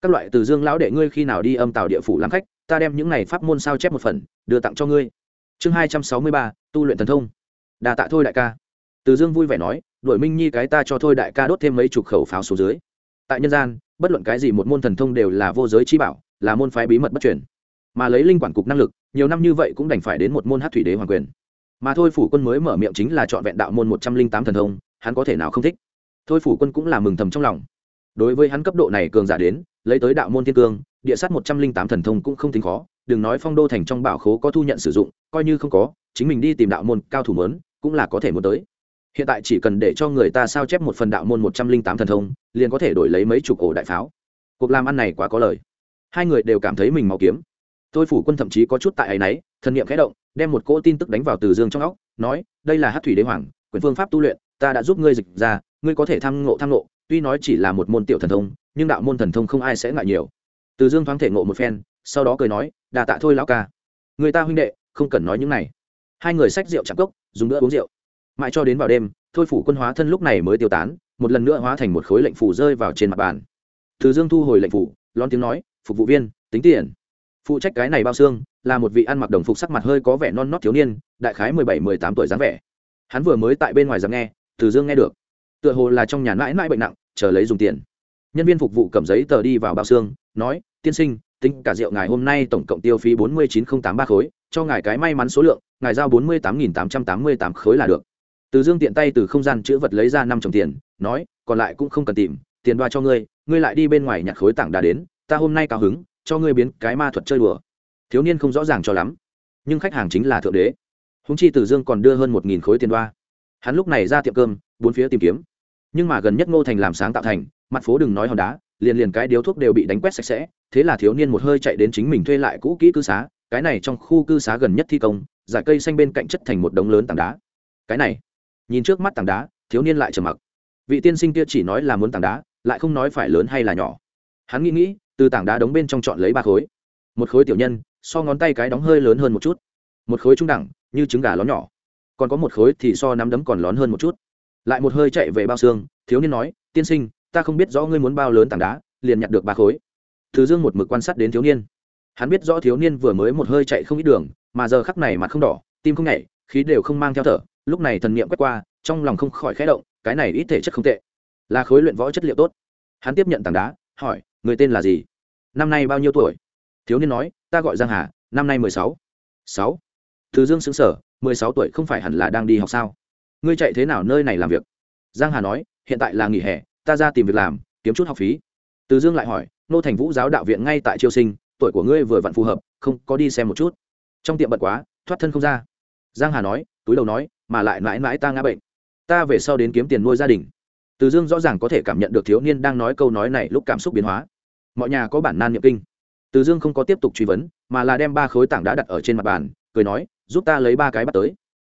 Các loại từ dương lão đệ ngươi khi nào đi âm tàu địa phủ làm khách ta đem những này pháp môn sao chép một phần, đưa tặng cho ngươi. Chương hai trăm sáu mươi ba, tu luyện thần thông. Đà tạ thôi đại ca. Từ dương vui vẻ nói, đuổi minh nhi cái ta cho thôi đại ca đốt thêm mấy chục khẩu pháo xuống dưới. Tại nhân gian, bất luận cái gì một môn thần thông đều là vô giới chi bảo, là môn phái bí mật bất truyền. Mà lấy linh quản cục năng lực, nhiều năm như vậy cũng đành phải đến một môn hát thủy đế hoàng quyền. Mà thôi phủ quân mới mở miệng chính là chọn vẹn đạo môn một trăm linh tám thần thông, hắn có thể nào không thích? Thôi phủ quân cũng là mừng thầm trong lòng đối với hắn cấp độ này cường giả đến, lấy tới đạo môn thiên cương, địa sát một trăm linh tám thần thông cũng không tính khó, đừng nói phong đô thành trong bảo khố có thu nhận sử dụng, coi như không có, chính mình đi tìm đạo môn cao thủ mớn cũng là có thể muốn tới. Hiện tại chỉ cần để cho người ta sao chép một phần đạo môn một trăm linh tám thần thông, liền có thể đổi lấy mấy chục ổ đại pháo. Cuộc làm ăn này quá có lời. Hai người đều cảm thấy mình mau kiếm. Tôi phủ quân thậm chí có chút tại ấy nấy thần niệm khẽ động, đem một cỗ tin tức đánh vào từ dương trong óc, nói, đây là hát thủy đế hoàng, quyền phương pháp tu luyện, ta đã giúp ngươi dịch ra, ngươi có thể tham ngộ tham ngộ tuy nói chỉ là một môn tiểu thần thông, nhưng đạo môn thần thông không ai sẽ ngại nhiều. Từ dương thoáng thể ngộ một phen, sau đó cười nói đà tạ thôi lão ca. Người ta huynh đệ, không cần nói những này. Hai người xách rượu chạm cốc, dùng nữa uống rượu. Mãi cho đến vào đêm, thôi phủ quân hóa thân lúc này mới tiêu tán, một lần nữa hóa thành một khối lệnh phủ rơi vào trên mặt bàn. Từ dương thu hồi lệnh phủ lon tiếng nói, phục vụ viên, tính tiền. Phụ trách cái này bao xương, là một vị ăn mặc đồng phục sắc mặt hơi có vẻ non nót thiếu niên, đại khái mười bảy, mười tám tuổi dáng vẻ. Hắn vừa mới tại bên ngoài dám nghe, từ dương nghe được tựa hồ là trong nhà mãi mãi bệnh nặng, chờ lấy dùng tiền. Nhân viên phục vụ cầm giấy tờ đi vào bao xương, nói, tiên sinh, tính cả rượu ngài hôm nay tổng cộng tiêu phí bốn mươi chín không tám ba khối, cho ngài cái may mắn số lượng, ngài giao bốn mươi tám nghìn tám trăm tám mươi tám khối là được. Từ dương tiện tay từ không gian chữ vật lấy ra năm chồng tiền, nói, còn lại cũng không cần tìm, tiền đoa cho ngươi ngươi lại đi bên ngoài nhặt khối tảng đá đến, ta hôm nay cao hứng, cho ngươi biến cái ma thuật chơi đùa. Thiếu niên không rõ ràng cho lắm, nhưng khách hàng chính là thượng đế. Húng chi từ dương còn đưa hơn một nghìn khối tiền đoa. Hắn lúc này ra tiệm cơm, bốn phía tìm kiếm nhưng mà gần nhất ngô thành làm sáng tạo thành, mặt phố đừng nói hòn đá, liền liền cái điếu thuốc đều bị đánh quét sạch sẽ, thế là thiếu niên một hơi chạy đến chính mình thuê lại cũ kỹ cư xá, cái này trong khu cư xá gần nhất thi công, giải cây xanh bên cạnh chất thành một đống lớn tảng đá. Cái này, nhìn trước mắt tảng đá, thiếu niên lại trầm mặc. Vị tiên sinh kia chỉ nói là muốn tảng đá, lại không nói phải lớn hay là nhỏ. Hắn nghĩ nghĩ, từ tảng đá đống bên trong chọn lấy ba khối. Một khối tiểu nhân, so ngón tay cái đóng hơi lớn hơn một chút. Một khối trung đẳng, như trứng gà lón nhỏ. Còn có một khối thì so nắm đấm còn lón hơn một chút lại một hơi chạy về bao xương, thiếu niên nói, tiên sinh, ta không biết rõ ngươi muốn bao lớn tảng đá, liền nhặt được ba khối. Thứ dương một mực quan sát đến thiếu niên. Hắn biết rõ thiếu niên vừa mới một hơi chạy không ít đường, mà giờ khắc này mặt không đỏ, tim không nhảy, khí đều không mang theo thở, lúc này thần niệm quét qua, trong lòng không khỏi khẽ động, cái này ít thể chất không tệ. Là khối luyện võ chất liệu tốt. Hắn tiếp nhận tảng đá, hỏi, người tên là gì? Năm nay bao nhiêu tuổi? Thiếu niên nói, ta gọi giang hà, năm nay mười sáu. Sáu? Thứ dương xứng sở mười sáu tuổi không phải hẳn là đang đi học sao? Ngươi chạy thế nào nơi này làm việc? Giang hà nói, hiện tại là nghỉ hè, ta ra tìm việc làm, kiếm chút học phí. Từ dương lại hỏi, nô thành vũ giáo đạo viện ngay tại triều sinh, tuổi của ngươi vừa vặn phù hợp, không, có đi xem một chút. Trong tiệm bận quá, thoát thân không ra. Giang hà nói, túi đầu nói, mà lại mãi mãi ta ngã bệnh. Ta về sau đến kiếm tiền nuôi gia đình. Từ dương rõ ràng có thể cảm nhận được thiếu niên đang nói câu nói này lúc cảm xúc biến hóa. Mọi nhà có bản nan niệm kinh. Từ dương không có tiếp tục truy vấn, mà là đem ba khối tảng đã đặt ở trên mặt bàn, cười nói, giúp ta lấy ba cái bát tới.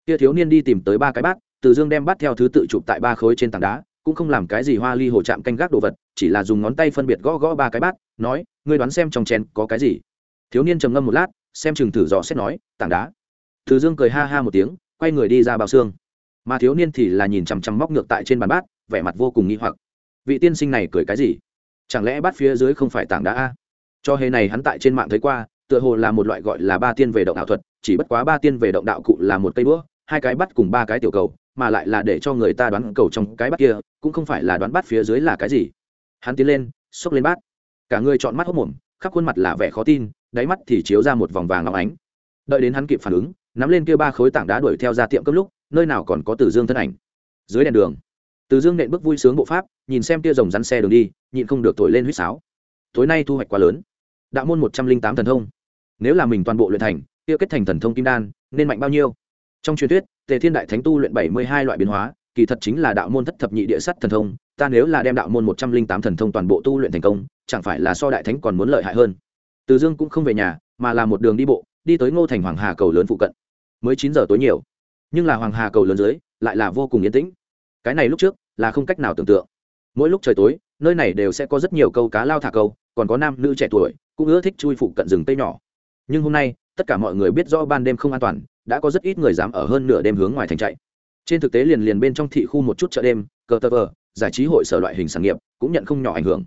Kia thiếu niên đi tìm tới ba cái bát từ dương đem bắt theo thứ tự chụp tại ba khối trên tảng đá, cũng không làm cái gì hoa ly hồ chạm canh gác đồ vật, chỉ là dùng ngón tay phân biệt gõ gõ ba cái bát, nói, ngươi đoán xem trong chén có cái gì? Thiếu niên trầm ngâm một lát, xem chừng thử dò xét nói, tảng đá. Từ dương cười ha ha một tiếng, quay người đi ra bao xương. Mà thiếu niên thì là nhìn chằm chằm móc ngược tại trên bàn bát, vẻ mặt vô cùng nghi hoặc. Vị tiên sinh này cười cái gì? Chẳng lẽ bát phía dưới không phải tảng đá a? Cho hề này hắn tại trên mạng thấy qua, tựa hồ là một loại gọi là ba tiên về động đạo thuật, chỉ bất quá ba tiên về động đạo cụ là một cây đũa, hai cái bắt cùng ba cái tiểu cầu mà lại là để cho người ta đoán cầu trong cái bát kia, cũng không phải là đoán bát phía dưới là cái gì. Hắn tiến lên, xốc lên bát. Cả người chọn mắt hốc mồm, khắp khuôn mặt là vẻ khó tin, đáy mắt thì chiếu ra một vòng vàng óng ánh. Đợi đến hắn kịp phản ứng, nắm lên kia ba khối tảng đá đuổi theo ra tiệm cấp lúc, nơi nào còn có tử dương thân ảnh. Dưới đèn đường, từ dương nện bước vui sướng bộ pháp, nhìn xem kia rồng rắn xe đường đi, nhịn không được thổi lên huýt sáo. Tối nay thu hoạch quá lớn. Đạo môn một trăm linh tám thần thông. Nếu là mình toàn bộ luyện thành, kia kết thành thần thông kim đan, nên mạnh bao nhiêu? Trong truyền thuyết, tề thiên đại thánh tu luyện bảy mươi hai loại biến hóa, kỳ thật chính là đạo môn thất thập nhị địa sắt thần thông, ta nếu là đem đạo môn một trăm linh tám thần thông toàn bộ tu luyện thành công, chẳng phải là so đại thánh còn muốn lợi hại hơn. Từ dương cũng không về nhà, mà là một đường đi bộ, đi tới ngô thành hoàng hà cầu lớn phụ cận. Mới chín giờ tối nhiều. Nhưng là hoàng hà cầu lớn dưới, lại là vô cùng yên tĩnh. Cái này lúc trước, là không cách nào tưởng tượng. Mỗi lúc trời tối, nơi này đều sẽ có rất nhiều câu cá lao thả câu, còn có nam nữ trẻ tuổi, cũng ưa thích chui phụ cận rừng tây nhỏ. Nhưng hôm nay, tất cả mọi người biết rõ ban đêm không an toàn đã có rất ít người dám ở hơn nửa đêm hướng ngoài thành chạy. Trên thực tế liền liền bên trong thị khu một chút chợ đêm, cờ tờ vờ, giải trí hội sở loại hình sản nghiệp cũng nhận không nhỏ ảnh hưởng.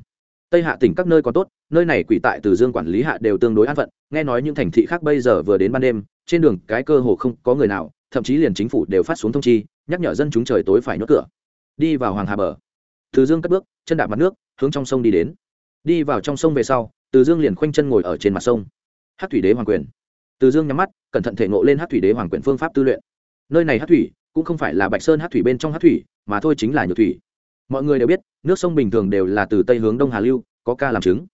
Tây hạ tỉnh các nơi còn tốt, nơi này quỷ tại từ dương quản lý hạ đều tương đối an phận, nghe nói những thành thị khác bây giờ vừa đến ban đêm, trên đường cái cơ hồ không có người nào, thậm chí liền chính phủ đều phát xuống thông chi, nhắc nhở dân chúng trời tối phải nhốt cửa. Đi vào hoàng hà bờ. Từ dương cất bước, chân đạp mặt nước, hướng trong sông đi đến. Đi vào trong sông về sau, từ dương liền khoanh chân ngồi ở trên mặt sông. Hát thủy đế hoàng quyền từ dương nhắm mắt, cẩn thận thể ngộ lên hát thủy đế hoàng quyền phương pháp tư luyện. Nơi này hát thủy cũng không phải là bạch sơn hát thủy bên trong hát thủy, mà thôi chính là nhược thủy. Mọi người đều biết, nước sông bình thường đều là từ tây hướng đông hà lưu, có ca làm chứng.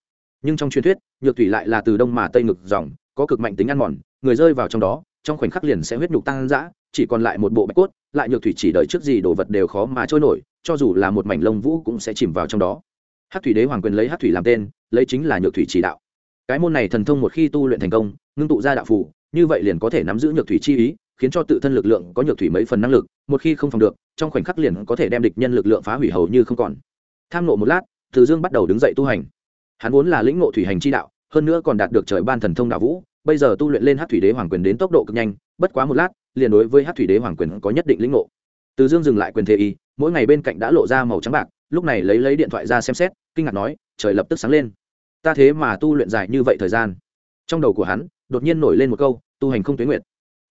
Nhưng trong truyền thuyết, nhược thủy lại là từ đông mà tây ngực dòng, có cực mạnh tính ăn mòn, người rơi vào trong đó, trong khoảnh khắc liền sẽ huyết nhục tăng dã chỉ còn lại một bộ bạch cốt, lại nhược thủy chỉ đợi trước gì đồ vật đều khó mà trôi nổi, cho dù là một mảnh lông vũ cũng sẽ chìm vào trong đó. Hát thủy đế hoàng quyền lấy hát thủy làm tên, lấy chính là nhược thủy chỉ đạo. Cái môn này thần thông một khi tu luyện thành công ngưng tụ ra đạo phủ như vậy liền có thể nắm giữ nhược thủy chi ý, khiến cho tự thân lực lượng có nhược thủy mấy phần năng lực, một khi không phòng được, trong khoảnh khắc liền có thể đem địch nhân lực lượng phá hủy hầu như không còn. Tham nộ một lát, từ dương bắt đầu đứng dậy tu hành. Hắn vốn là lĩnh ngộ thủy hành chi đạo, hơn nữa còn đạt được trời ban thần thông đạo vũ, bây giờ tu luyện lên hát thủy đế hoàng quyền đến tốc độ cực nhanh, bất quá một lát, liền đối với hát thủy đế hoàng quyền có nhất định lĩnh ngộ. Từ dương dừng lại quyền thế y, mỗi ngày bên cạnh đã lộ ra màu trắng bạc, lúc này lấy lấy điện thoại ra xem xét, kinh ngạc nói, trời lập tức sáng lên. Ta thế mà tu luyện dài như vậy thời gian. Trong đầu của hắn đột nhiên nổi lên một câu, tu hành không tuế nguyệt.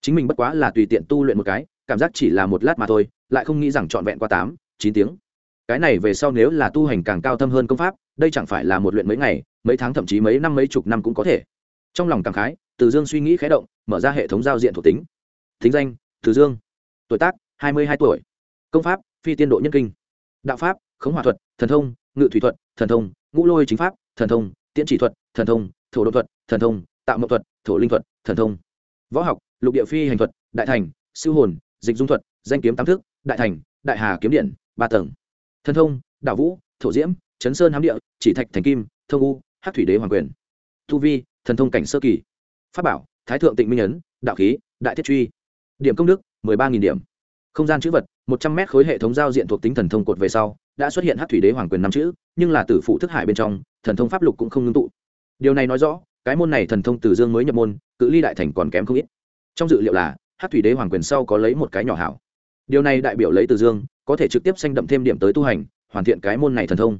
Chính mình bất quá là tùy tiện tu luyện một cái, cảm giác chỉ là một lát mà thôi, lại không nghĩ rằng trọn vẹn qua tám, chín tiếng. Cái này về sau nếu là tu hành càng cao thâm hơn công pháp, đây chẳng phải là một luyện mấy ngày, mấy tháng thậm chí mấy năm mấy chục năm cũng có thể. Trong lòng cảm khái, từ dương suy nghĩ khé động, mở ra hệ thống giao diện thuộc tính. Thính danh, từ dương. Tuổi tác, hai mươi hai tuổi. Công pháp, phi tiên độ nhân kinh. Đạo pháp, khống hòa thuật, thần thông, ngự thủy thuật, thần thông, ngũ lôi chính pháp, thần thông, tiễn chỉ thuật, thần thông, thổ đ thuật, thần thông tạo mậu thuật, thổ linh thuật, thần thông. Võ học, lục địa phi hành thuật, đại thành, siêu hồn, dịch dung thuật, danh kiếm tám thức, đại thành, đại hà kiếm điện, ba tầng. Thần thông, đạo vũ, thổ diễm, chấn sơn hám địa, chỉ thạch thành kim, thông u hát thủy đế hoàng quyền. Thu vi, thần thông cảnh sơ kỳ. Pháp bảo, thái thượng tịnh minh ấn, đạo khí, đại thiết truy. Điểm công đức, mười ba điểm. Không gian chữ vật, một trăm mét khối hệ thống giao diện thuộc tính thần thông cột về sau, đã xuất hiện hát thủy đế hoàng quyền năm chữ, nhưng là tử phụ thức hải bên trong, thần thông pháp lục cũng không ngưng tụ. Điều này nói rõ cái môn này thần thông từ dương mới nhập môn, cự ly đại thành còn kém không ít. Trong dự liệu là hát thủy đế hoàng quyền sau có lấy một cái nhỏ hảo. Điều này đại biểu lấy từ dương, có thể trực tiếp sanh đậm thêm điểm tới tu hành, hoàn thiện cái môn này thần thông.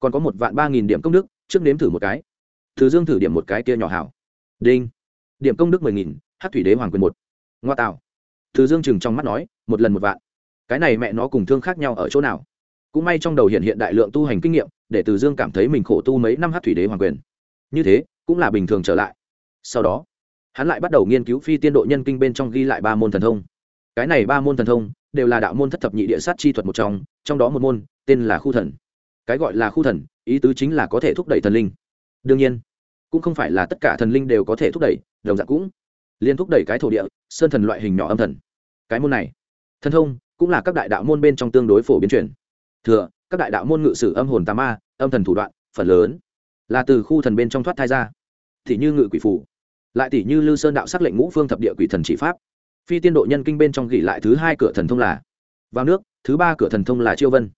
Còn có một vạn ba nghìn điểm công đức, trước nếm thử một cái. Từ dương thử điểm một cái kia nhỏ hảo. Đinh. Điểm công đức mười nghìn hát thủy đế hoàng quyền một. Ngoa tạo. Từ dương chừng trong mắt nói, một lần một vạn. Cái này mẹ nó cùng thương khác nhau ở chỗ nào? Cũng may trong đầu hiện hiện đại lượng tu hành kinh nghiệm, để từ dương cảm thấy mình khổ tu mấy năm hát thủy đế hoàng quyền. Như thế cũng là bình thường trở lại. Sau đó, hắn lại bắt đầu nghiên cứu phi tiên độ nhân kinh bên trong ghi lại ba môn thần thông. Cái này ba môn thần thông đều là đạo môn thất thập nhị địa sát chi thuật một trong trong đó một môn tên là khu thần. Cái gọi là khu thần, ý tứ chính là có thể thúc đẩy thần linh. Đương nhiên, cũng không phải là tất cả thần linh đều có thể thúc đẩy, đồng dạng cũng liên thúc đẩy cái thổ địa, sơn thần loại hình nhỏ âm thần. Cái môn này, thần thông cũng là các đại đạo môn bên trong tương đối phổ biến chuyển thừa, các đại đạo môn ngự sử âm hồn tà ma, âm thần thủ đoạn, phần lớn là từ khu thần bên trong thoát thai ra. Thì như ngự quỷ phủ, lại tỷ như lư sơn đạo sắc lệnh ngũ phương thập địa quỷ thần chỉ pháp. Phi tiên độ nhân kinh bên trong gỉ lại thứ hai cửa thần thông là vào nước, thứ ba cửa thần thông là chiêu vân.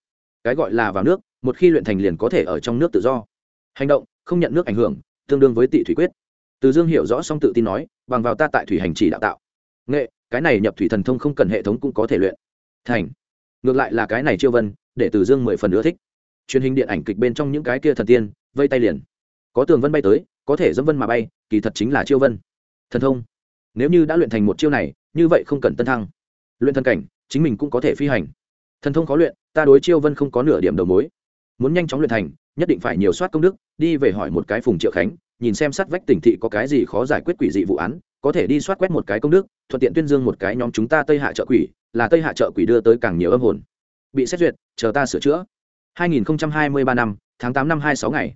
Cái gọi là vào nước, một khi luyện thành liền có thể ở trong nước tự do. Hành động, không nhận nước ảnh hưởng, tương đương với tị thủy quyết. Từ dương hiểu rõ xong tự tin nói, bằng vào ta tại thủy hành chỉ đạo tạo. Nghệ, cái này nhập thủy thần thông không cần hệ thống cũng có thể luyện. Thành, ngược lại là cái này chiêu vân, để từ dương mười phần ưa thích. Truyền hình điện ảnh kịch bên trong những cái kia thần tiên vây tay liền. Có tường vân bay tới, có thể dẫm vân mà bay, kỳ thật chính là chiêu vân. Thần thông. Nếu như đã luyện thành một chiêu này, như vậy không cần tân thăng. Luyện thần cảnh, chính mình cũng có thể phi hành. Thần thông khó luyện, ta đối chiêu vân không có nửa điểm đầu mối. Muốn nhanh chóng luyện thành, nhất định phải nhiều soát công đức, đi về hỏi một cái phùng triệu khánh, nhìn xem sát vách tỉnh thị có cái gì khó giải quyết quỷ dị vụ án, có thể đi soát quét một cái công đức, thuận tiện tuyên dương một cái nhóm chúng ta tây hạ trợ quỷ, là tây hạ trợ quỷ đưa tới càng nhiều âm hồn. Bị xét duyệt, chờ ta sửa chữa. 2023 năm, tháng 8 năm 26 ngày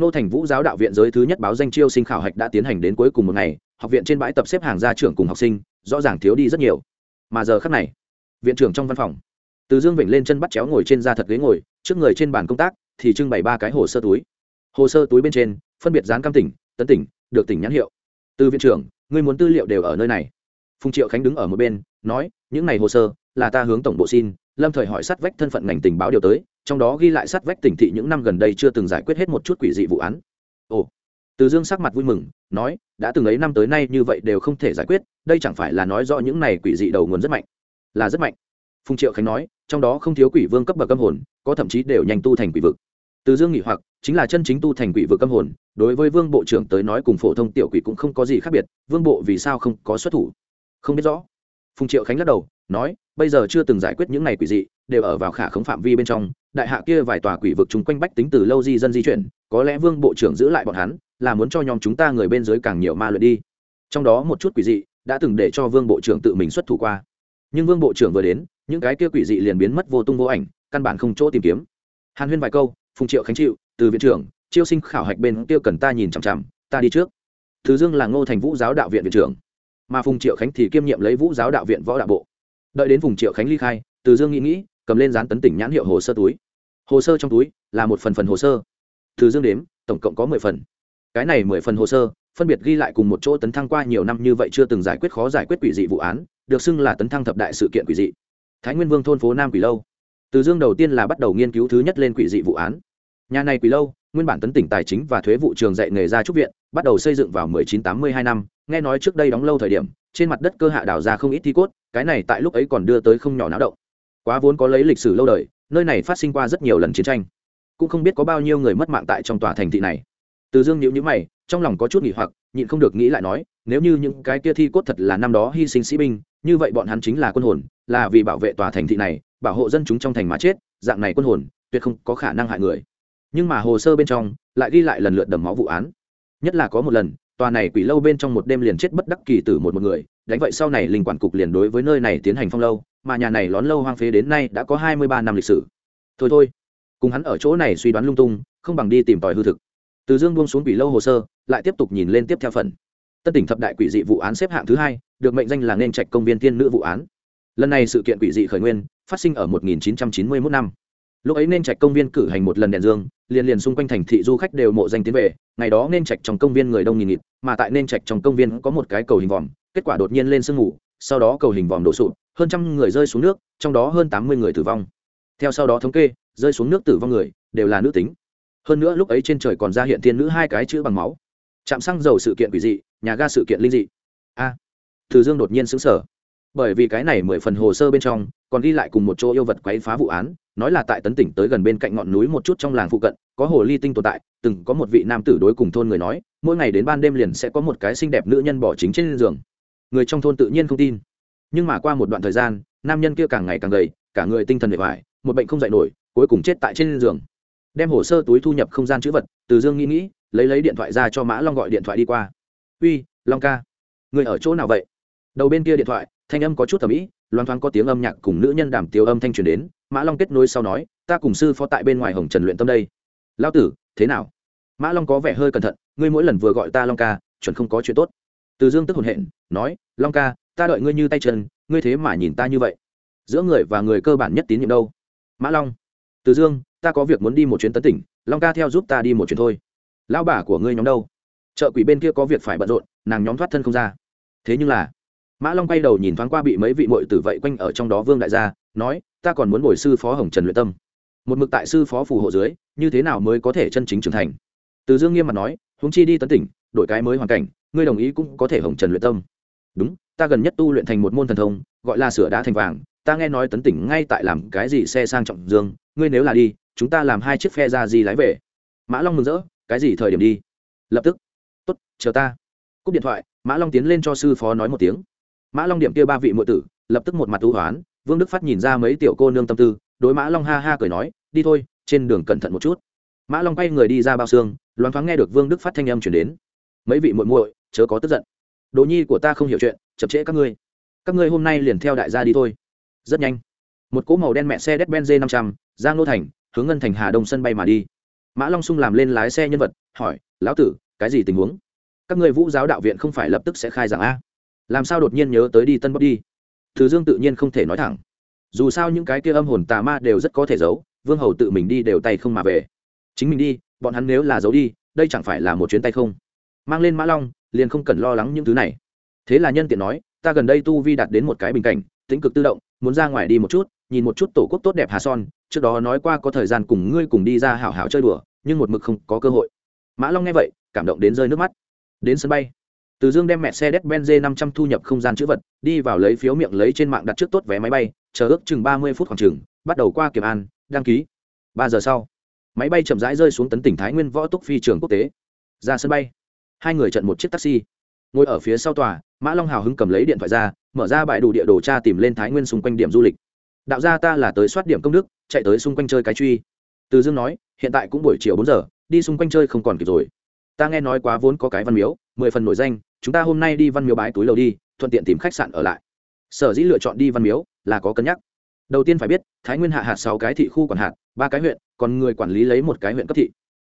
nô thành vũ giáo đạo viện giới thứ nhất báo danh chiêu sinh khảo hạch đã tiến hành đến cuối cùng một ngày, học viện trên bãi tập xếp hàng ra trưởng cùng học sinh, rõ ràng thiếu đi rất nhiều. Mà giờ khắc này, viện trưởng trong văn phòng, từ dương vịnh lên chân bắt chéo ngồi trên da thật ghế ngồi, trước người trên bàn công tác thì trưng bày ba cái hồ sơ túi. Hồ sơ túi bên trên, phân biệt dán cam tỉnh, tấn tỉnh, được tỉnh nhãn hiệu. Từ viện trưởng người muốn tư liệu đều ở nơi này. Phùng triệu khánh đứng ở một bên, nói, những này hồ sơ là ta hướng tổng bộ xin. Lâm thời hỏi sát vách thân phận ngành tình báo điều tới trong đó ghi lại sát vách tỉnh thị những năm gần đây chưa từng giải quyết hết một chút quỷ dị vụ án. Ồ, từ dương sắc mặt vui mừng, nói, đã từng ấy năm tới nay như vậy đều không thể giải quyết, đây chẳng phải là nói rõ những này quỷ dị đầu nguồn rất mạnh? Là rất mạnh. Phùng triệu khánh nói, trong đó không thiếu quỷ vương cấp bậc âm hồn, có thậm chí đều nhanh tu thành quỷ vực. Từ dương nghỉ hoặc, chính là chân chính tu thành quỷ vực âm hồn, đối với vương bộ trưởng tới nói cùng phổ thông tiểu quỷ cũng không có gì khác biệt, vương bộ vì sao không có xuất thủ? Không biết rõ. Phùng triệu khánh lắc đầu, nói, bây giờ chưa từng giải quyết những này quỷ dị, đều ở vào khả khống phạm vi bên trong đại hạ kia vài tòa quỷ vực chúng quanh bách tính từ lâu di dân di chuyển, có lẽ vương bộ trưởng giữ lại bọn hắn, là muốn cho nhóm chúng ta người bên dưới càng nhiều ma luyện đi. Trong đó một chút quỷ dị đã từng để cho vương bộ trưởng tự mình xuất thủ qua. Nhưng vương bộ trưởng vừa đến, những cái kia quỷ dị liền biến mất vô tung vô ảnh, căn bản không chỗ tìm kiếm. Hàn huyên vài câu, phùng triệu khánh chịu, từ viện trưởng, chiêu sinh khảo hạch bên tiêu cần ta nhìn chằm chằm, ta đi trước. Thứ dương là ngô thành vũ giáo đạo viện viện trưởng, mà phùng triệu khánh thì kiêm nhiệm lấy vũ giáo đạo viện võ đạo bộ. Đợi đến phùng triệu khánh ly khai, từ dương nghĩ nghĩ cầm lên dán tấn tỉnh nhãn hiệu hồ sơ túi. Hồ sơ trong túi là một phần phần hồ sơ. Từ dương đếm, tổng cộng có mười phần. Cái này mười phần hồ sơ, phân biệt ghi lại cùng một chỗ tấn thăng qua nhiều năm như vậy chưa từng giải quyết khó giải quyết quỷ dị vụ án, được xưng là tấn thăng thập đại sự kiện quỷ dị. Thái nguyên vương thôn phố nam quỷ lâu. Từ dương đầu tiên là bắt đầu nghiên cứu thứ nhất lên quỷ dị vụ án. Nhà này quỷ lâu, nguyên bản tấn tỉnh tài chính và thuế vụ trường dạy nghề ra trúc viện, bắt đầu xây dựng vào 1982 năm. Nghe nói trước đây đóng lâu thời điểm, trên mặt đất cơ hạ đào ra không ít thi cốt, cái này tại lúc ấy còn đưa tới không nhỏ náo động quá vốn có lấy lịch sử lâu đời, nơi này phát sinh qua rất nhiều lần chiến tranh. Cũng không biết có bao nhiêu người mất mạng tại trong tòa thành thị này. Từ dương nhíu nhíu mày, trong lòng có chút nghỉ hoặc, nhịn không được nghĩ lại nói, nếu như những cái kia thi cốt thật là năm đó hy sinh sĩ binh, như vậy bọn hắn chính là quân hồn, là vì bảo vệ tòa thành thị này, bảo hộ dân chúng trong thành mà chết, dạng này quân hồn, tuyệt không có khả năng hại người. Nhưng mà hồ sơ bên trong, lại ghi lại lần lượt đầm máu vụ án. Nhất là có một lần tòa này quỷ lâu bên trong một đêm liền chết bất đắc kỳ tử một một người, đánh vậy sau này linh quản cục liền đối với nơi này tiến hành phong lâu, mà nhà này lón lâu hoang phế đến nay đã có hai mươi ba năm lịch sử. Thôi thôi, cùng hắn ở chỗ này suy đoán lung tung, không bằng đi tìm tòi hư thực. Từ dương buông xuống quỷ lâu hồ sơ, lại tiếp tục nhìn lên tiếp theo phần. Tân tỉnh thập đại quỷ dị vụ án xếp hạng thứ hai, được mệnh danh là nên trạch công viên tiên nữ vụ án. Lần này sự kiện quỷ dị khởi nguyên, phát sinh ở 1991 năm lúc ấy nên trạch công viên cử hành một lần đèn dương liền liền xung quanh thành thị du khách đều mộ danh tiến về ngày đó nên trạch trong công viên người đông nghìn nghịt mà tại nên trạch trong công viên có một cái cầu hình vòm kết quả đột nhiên lên sương ngủ sau đó cầu hình vòm đổ sụp hơn trăm người rơi xuống nước trong đó hơn tám mươi người tử vong. Theo sau đó thống kê rơi xuống nước tử vong người đều là nữ tính. Hơn nữa lúc ấy trên trời còn ra hiện thiên nữ hai cái chữ bằng máu. Chạm xăng dầu sự kiện quỷ dị nhà ga sự kiện linh dị. A à, từ dương đột nhiên xứng sở bởi vì cái này mười phần hồ sơ bên trong, còn ghi lại cùng một chỗ yêu vật quấy phá vụ án, nói là tại tấn tỉnh tới gần bên cạnh ngọn núi một chút trong làng phụ cận, có hồ ly tinh tồn tại, từng có một vị nam tử đối cùng thôn người nói, mỗi ngày đến ban đêm liền sẽ có một cái xinh đẹp nữ nhân bỏ chính trên giường. Người trong thôn tự nhiên không tin. Nhưng mà qua một đoạn thời gian, nam nhân kia càng ngày càng gầy, cả người tinh thần bề ngoài một bệnh không dạy nổi, cuối cùng chết tại trên giường. Đem hồ sơ túi thu nhập không gian chữ vật, từ dương nghĩ nghĩ, lấy lấy điện thoại ra cho mã long gọi điện thoại đi qua. Uy, long ca, người ở chỗ nào vậy? Đầu bên kia điện thoại thanh âm có chút thẩm mỹ loan thoáng có tiếng âm nhạc cùng nữ nhân đảm tiêu âm thanh truyền đến, mã long kết nối sau nói, ta cùng sư phó tại bên ngoài hồng trần luyện tâm đây. Lao tử, thế nào? Mã long có vẻ hơi cẩn thận, ngươi mỗi lần vừa gọi ta long ca, chuẩn không có chuyện tốt. Từ dương tức hồn hện nói, long ca, ta đợi ngươi như tay chân, ngươi thế mà nhìn ta như vậy. Giữa người và người cơ bản nhất tín nhiệm đâu. Mã long, từ dương, ta có việc muốn đi một chuyến tấn tỉnh, long ca theo giúp ta đi một chuyến thôi. Lão bà của ngươi nhóm đâu? Chợ quỷ bên kia có việc phải bận rộn, nàng nhóm thoát thân không ra. Thế nhưng là mã long quay đầu nhìn thoáng qua bị mấy vị mội tử vậy quanh ở trong đó vương đại gia, nói, ta còn muốn bồi sư phó hồng trần luyện tâm. Một mực tại sư phó phù hộ dưới, như thế nào mới có thể chân chính trưởng thành? Từ dương nghiêm mặt nói húng chi đi tấn tỉnh, đổi cái mới hoàn cảnh, ngươi đồng ý cũng có thể hồng trần luyện tâm. Đúng, ta gần nhất tu luyện thành một môn thần thông, gọi là sửa đá thành vàng, ta nghe nói tấn tỉnh ngay tại làm cái gì xe sang trọng dương, ngươi nếu là đi, chúng ta làm hai chiếc phe ra gì lái về. Mã long mừng rỡ, cái gì thời điểm đi? Lập tức. Tốt, chờ ta. Cúp điện thoại, mã long tiến lên cho sư phó nói một tiếng mã long điểm kia ba vị mượn tử lập tức một mặt thú hoán vương đức phát nhìn ra mấy tiểu cô nương tâm tư đối mã long ha ha cười nói đi thôi trên đường cẩn thận một chút mã long quay người đi ra bao xương loáng thoáng nghe được vương đức phát thanh âm chuyển đến mấy vị muội muội chớ có tức giận đồ nhi của ta không hiểu chuyện chậm trễ các ngươi các ngươi hôm nay liền theo đại gia đi thôi rất nhanh một cỗ màu đen mẹ xe Mercedes-Benz 500, Giang Nô Thành, hướng ngân thành Hà Đông sân bay mà đi. Mã Long Sung làm lên lái xe nhân vật, hỏi: "Lão tử, cái gì tình huống? Các ngươi Vũ giáo đạo viện không phải lập tức sẽ khai giảng a? Làm sao đột nhiên nhớ tới đi Tân Bắc đi?" Thứ Dương tự nhiên không thể nói thẳng. Dù sao những cái kia âm hồn tà ma đều rất có thể giấu, Vương Hầu tự mình đi đều tay không mà về. Chính mình đi, bọn hắn nếu là giấu đi, đây chẳng phải là một chuyến tay không. Mang lên Mã Long, liền không cần lo lắng những thứ này. Thế là nhân tiện nói, ta gần đây tu vi đạt đến một cái bình cảnh, tính cực tự động, muốn ra ngoài đi một chút, nhìn một chút tổ quốc tốt đẹp Hà Son, trước đó nói qua có thời gian cùng ngươi cùng đi ra hảo hảo chơi đùa nhưng một mực không có cơ hội mã long nghe vậy cảm động đến rơi nước mắt đến sân bay từ dương đem mẹ xe Mercedes-Benz năm trăm thu nhập không gian chữ vật, đi vào lấy phiếu miệng lấy trên mạng đặt trước tốt vé máy bay, chờ ước chừng ba mươi phút khoảng chừng, bắt đầu qua kiểm an, đăng ký. Ba giờ sau, máy bay chậm rãi rơi xuống tấn tỉnh thái nguyên võ túc phi trường quốc tế. Ra sân bay, hai người chặn một chiếc taxi. Ngồi ở phía sau tòa, mã long hào hứng cầm lấy điện thoại ra, mở ra bãi đủ địa đồ tra tìm lên thái nguyên xung quanh điểm du lịch. Đạo gia ta là tới soát điểm công đức, chạy tới xung quanh chơi cái truy. Từ dương nói, hiện tại cũng buổi chiều bốn giờ, đi xung quanh chơi không còn kịp rồi. Ta nghe nói quá vốn có cái văn miếu mười phần nổi danh, chúng ta hôm nay đi văn miếu bái túi lầu đi, thuận tiện tìm khách sạn ở lại. Sở dĩ lựa chọn đi văn miếu là có cân nhắc. Đầu tiên phải biết, thái nguyên hạ hạt sáu cái thị khu quản hạt, ba cái huyện, còn người quản lý lấy một cái huyện cấp thị.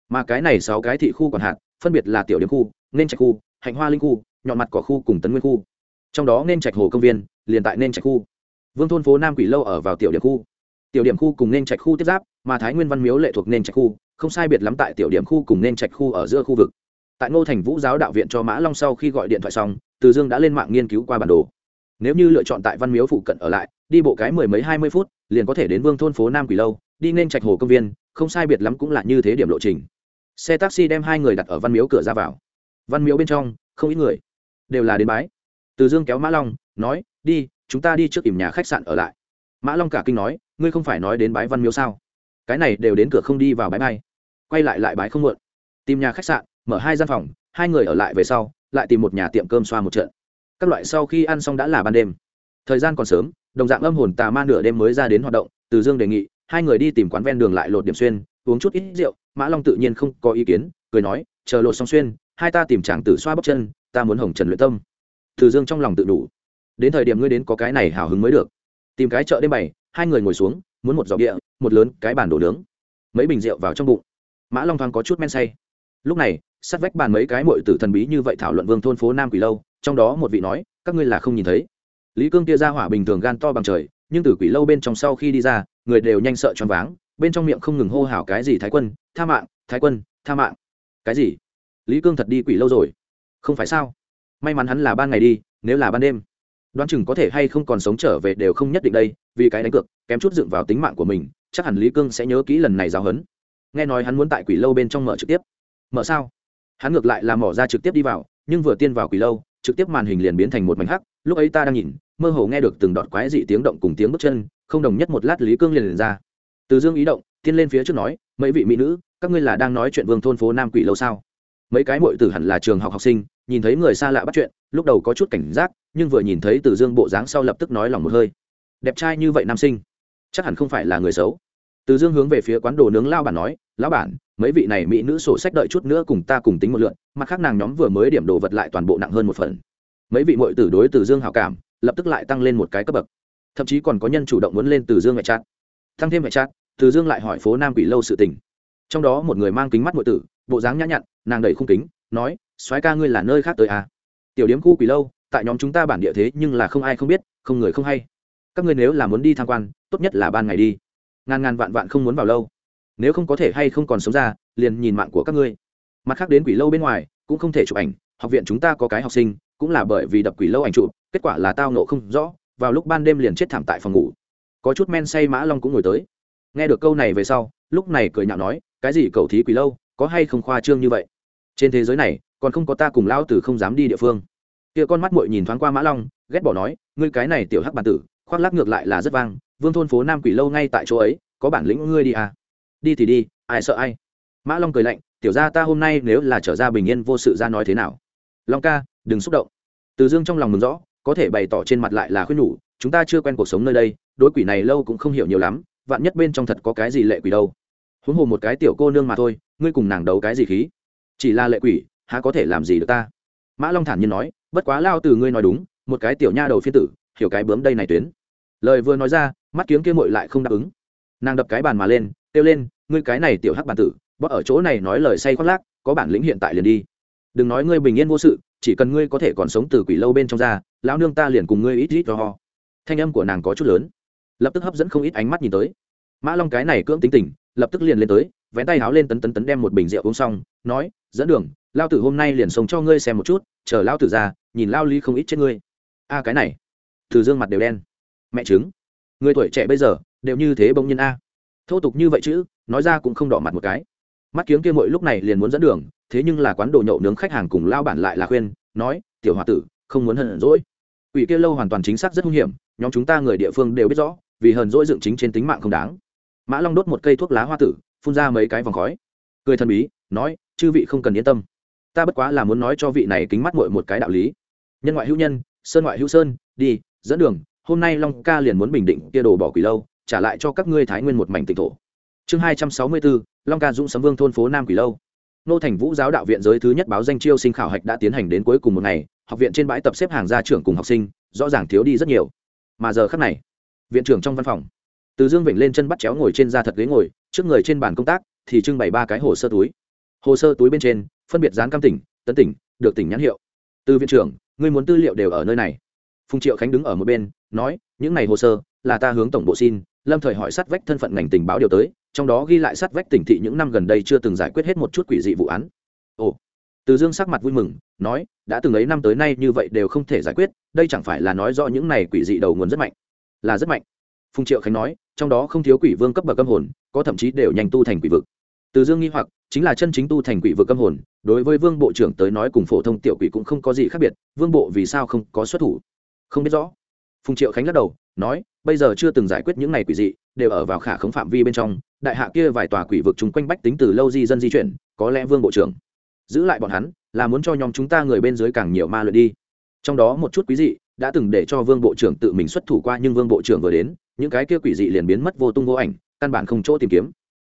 Mà cái này sáu cái thị khu quản hạt, phân biệt là tiểu điểm khu, nên trạch khu, hạnh hoa linh khu, nhọn mặt cỏ khu cùng tấn nguyên khu. Trong đó nên trạch hồ công viên liền tại nên trạch khu. Vương thôn phố nam quỷ lâu ở vào tiểu điểm khu. Tiểu điểm khu cùng nên trạch khu tiếp giáp, mà thái nguyên văn miếu lệ thuộc nên trạch khu, không sai biệt lắm tại tiểu điểm khu cùng nên trạch khu ở giữa khu vực tại ngô thành vũ giáo đạo viện cho mã long sau khi gọi điện thoại xong, từ dương đã lên mạng nghiên cứu qua bản đồ. Nếu như lựa chọn tại văn miếu phụ cận ở lại, đi bộ cái mười mấy hai mươi phút, liền có thể đến vương thôn phố nam quỷ lâu, đi nên trạch hồ công viên, không sai biệt lắm cũng là như thế điểm lộ trình. Xe taxi đem hai người đặt ở văn miếu cửa ra vào. Văn miếu bên trong, không ít người đều là đến bái. Từ dương kéo mã long, nói, đi, chúng ta đi trước ỉm nhà khách sạn ở lại. Mã long cả kinh nói, ngươi không phải nói đến bái văn miếu sao? Cái này đều đến cửa không đi vào bãi bay. Quay lại lại bái không muộn. Tìm nhà khách sạn mở hai gian phòng, hai người ở lại về sau, lại tìm một nhà tiệm cơm xoa một trận. Các loại sau khi ăn xong đã là ban đêm. Thời gian còn sớm, đồng dạng âm hồn tà ma nửa đêm mới ra đến hoạt động, từ dương đề nghị, hai người đi tìm quán ven đường lại lột điểm xuyên, uống chút ít rượu, mã long tự nhiên không có ý kiến, cười nói, chờ lột xong xuyên, hai ta tìm chàng tử xoa bóc chân, ta muốn hồng trần luyện tâm. Từ dương trong lòng tự đủ. Đến thời điểm ngươi đến có cái này hào hứng mới được. Tìm cái chợ đêm bày, hai người ngồi xuống, muốn một giỏ địa, một lớn, cái bàn đồ nướng. Mấy bình rượu vào trong bụng. Mã long thoáng có chút men say. Lúc này sát vách bàn mấy cái mội tử thần bí như vậy thảo luận vương thôn phố nam quỷ lâu, trong đó một vị nói, các ngươi là không nhìn thấy. Lý cương kia ra hỏa bình thường gan to bằng trời, nhưng từ quỷ lâu bên trong sau khi đi ra, người đều nhanh sợ choáng váng, bên trong miệng không ngừng hô hào cái gì thái quân, tha mạng, thái quân, tha mạng. Cái gì? Lý cương thật đi quỷ lâu rồi? Không phải sao? May mắn hắn là ban ngày đi, nếu là ban đêm. Đoán chừng có thể hay không còn sống trở về đều không nhất định đây, vì cái đánh cược, kém chút dựng vào tính mạng của mình, chắc hẳn lý cương sẽ nhớ kỹ lần này giáo hấn nghe nói hắn muốn tại quỷ lâu bên trong mở trực tiếp. Mở sao? Hắn ngược lại là mỏ ra trực tiếp đi vào nhưng vừa tiên vào quỷ lâu trực tiếp màn hình liền biến thành một mảnh hắc lúc ấy ta đang nhìn mơ hồ nghe được từng đọt quái dị tiếng động cùng tiếng bước chân không đồng nhất một lát lý cương liền, liền ra. Từ dương ý động tiên lên phía trước nói mấy vị mỹ nữ các ngươi là đang nói chuyện vương thôn phố nam quỷ lâu sao? Mấy cái mội tử hẳn là trường học học sinh nhìn thấy người xa lạ bắt chuyện lúc đầu có chút cảnh giác nhưng vừa nhìn thấy từ dương bộ dáng sau lập tức nói lòng một hơi. Đẹp trai như vậy nam sinh chắc hẳn không phải là người xấu. Từ dương hướng về phía quán đồ nướng lao bản nói lão bản mấy vị này mỹ nữ sổ sách đợi chút nữa cùng ta cùng tính một lượn, mặt khác nàng nhóm vừa mới điểm đồ vật lại toàn bộ nặng hơn một phần. Mấy vị mội tử đối từ dương hảo cảm, lập tức lại tăng lên một cái cấp bậc. Thậm chí còn có nhân chủ động muốn lên từ dương mẹ chát tăng thêm mẹ chát từ dương lại hỏi phố nam quỷ lâu sự tình. Trong đó một người mang kính mắt mội tử, bộ dáng nhã nhặn, nàng đẩy khung kính, nói, soái ca ngươi là nơi khác tới à. tiểu điếm khu quỷ lâu, tại nhóm chúng ta bản địa thế nhưng là không ai không biết, không người không hay. Các ngươi nếu là muốn đi tham quan, tốt nhất là ban ngày đi. Ngàn ngàn vạn vạn không muốn vào lâu nếu không có thể hay không còn sống ra, liền nhìn mạng của các ngươi. Mặt khác đến quỷ lâu bên ngoài, cũng không thể chụp ảnh, học viện chúng ta có cái học sinh, cũng là bởi vì đập quỷ lâu ảnh chụp, kết quả là tao nộ không rõ, vào lúc ban đêm liền chết thảm tại phòng ngủ. Có chút men say mã long cũng ngồi tới. Nghe được câu này về sau, lúc này cười nhạo nói, cái gì cầu thí quỷ lâu, có hay không khoa trương như vậy? Trên thế giới này, còn không có ta cùng lão tử không dám đi địa phương. Kia con mắt muội nhìn thoáng qua mã long, ghét bỏ nói, ngươi cái này tiểu hắc bản tử, khoác lắc ngược lại là rất vang, vương thôn phố nam quỷ lâu ngay tại chỗ ấy, có bản lĩnh ngươi đi à? Đi thì đi, ai sợ ai? Mã long cười lạnh, tiểu ra ta hôm nay nếu là trở ra bình yên vô sự ra nói thế nào? Long ca, đừng xúc động. Từ dương trong lòng mừng rõ, có thể bày tỏ trên mặt lại là khuyên nhủ, chúng ta chưa quen cuộc sống nơi đây, đối quỷ này lâu cũng không hiểu nhiều lắm, vạn nhất bên trong thật có cái gì lệ quỷ đâu. Huống hồ một cái tiểu cô nương mà thôi, ngươi cùng nàng đấu cái gì khí? Chỉ là lệ quỷ, há có thể làm gì được ta? Mã long thản nhiên nói, bất quá lao từ ngươi nói đúng, một cái tiểu nha đầu phiên tử, hiểu cái bướm đây này tuyến. Lời vừa nói ra, mắt kiếng kia mội lại không đáp ứng. Nàng đập cái bàn mà lên kêu lên, ngươi cái này tiểu hắc bản tử, bóp ở chỗ này nói lời say khoác lác, có bản lĩnh hiện tại liền đi. Đừng nói ngươi bình yên vô sự, chỉ cần ngươi có thể còn sống từ quỷ lâu bên trong ra, lão nương ta liền cùng ngươi ít ít cho ho thanh âm của nàng có chút lớn. Lập tức hấp dẫn không ít ánh mắt nhìn tới. Mã long cái này cưỡng tính tình, lập tức liền lên tới, vén tay háo lên tấn tấn tấn đem một bình rượu uống xong, nói, dẫn đường, lao tử hôm nay liền sống cho ngươi xem một chút, chờ lao tử ra, nhìn lao ly không ít trên ngươi. A, cái này. Từ dương mặt đều đen. Mẹ chứng người tuổi trẻ bây giờ, đều như thế bỗng nhiên a thô tục như vậy chứ, nói ra cũng không đỏ mặt một cái. Mắt kiếng kia mỗi lúc này liền muốn dẫn đường, thế nhưng là quán đồ nhậu nướng khách hàng cùng lao bản lại là khuyên, nói, tiểu h tử, không muốn hận rỗi ủy kia lâu hoàn toàn chính xác rất hung hiểm, nhóm chúng ta người địa phương đều biết rõ, vì hờn dỗi dựng chính trên tính mạng không đáng. Mã long đốt một cây thuốc lá hoa tử, phun ra mấy cái vòng khói. Cười thần bí, nói, chư vị không cần yên tâm. Ta bất quá là muốn nói cho vị này kính mắt mội một cái đạo lý. Nhân ngoại hữu nhân, sơn ngoại hữu sơn, đi, dẫn đường, hôm nay long ca liền muốn bình định kia đồ bỏ quỷ lâu trả lại cho các ngươi thái nguyên một mảnh tịnh thổ. Chương hai trăm sáu mươi bốn, long ca dũng sấm vương thôn phố nam quỷ lâu. Nô thành vũ giáo đạo viện giới thứ nhất báo danh chiêu sinh khảo hạch đã tiến hành đến cuối cùng một ngày, học viện trên bãi tập xếp hàng ra trưởng cùng học sinh, rõ ràng thiếu đi rất nhiều. Mà giờ khắc này, viện trưởng trong văn phòng, từ dương vịnh lên chân bắt chéo ngồi trên da thật ghế ngồi, trước người trên bàn công tác thì trưng bày ba cái hồ sơ túi. Hồ sơ túi bên trên, phân biệt dán cam tỉnh, tấn tỉnh, được tỉnh nhãn hiệu. Từ viện trưởng người muốn tư liệu đều ở nơi này. Phùng triệu khánh đứng ở một bên, nói, những này hồ sơ là ta hướng tổng bộ xin lâm thời hỏi sát vách thân phận ngành tình báo điều tới, trong đó ghi lại sát vách tỉnh thị những năm gần đây chưa từng giải quyết hết một chút quỷ dị vụ án. Ồ, từ dương sắc mặt vui mừng, nói, đã từng ấy năm tới nay như vậy đều không thể giải quyết, đây chẳng phải là nói rõ những này quỷ dị đầu nguồn rất mạnh. Là rất mạnh. Phùng triệu khánh nói, trong đó không thiếu quỷ vương cấp bậc âm hồn, có thậm chí đều nhanh tu thành quỷ vực. Từ dương nghi hoặc, chính là chân chính tu thành quỷ vực âm hồn, đối với vương bộ trưởng tới nói cùng phổ thông tiểu quỷ cũng không có gì khác biệt, vương bộ vì sao không có xuất thủ? Không biết rõ. Phùng triệu khánh lắc đầu nói, bây giờ chưa từng giải quyết những này quỷ dị, đều ở vào khả khống phạm vi bên trong, đại hạ kia vài tòa quỷ vực chung quanh bách tính từ lâu di dân di chuyển, có lẽ vương bộ trưởng giữ lại bọn hắn, là muốn cho nhóm chúng ta người bên dưới càng nhiều ma luyện đi. Trong đó một chút quý dị đã từng để cho vương bộ trưởng tự mình xuất thủ qua nhưng vương bộ trưởng vừa đến, những cái kia quỷ dị liền biến mất vô tung vô ảnh, căn bản không chỗ tìm kiếm.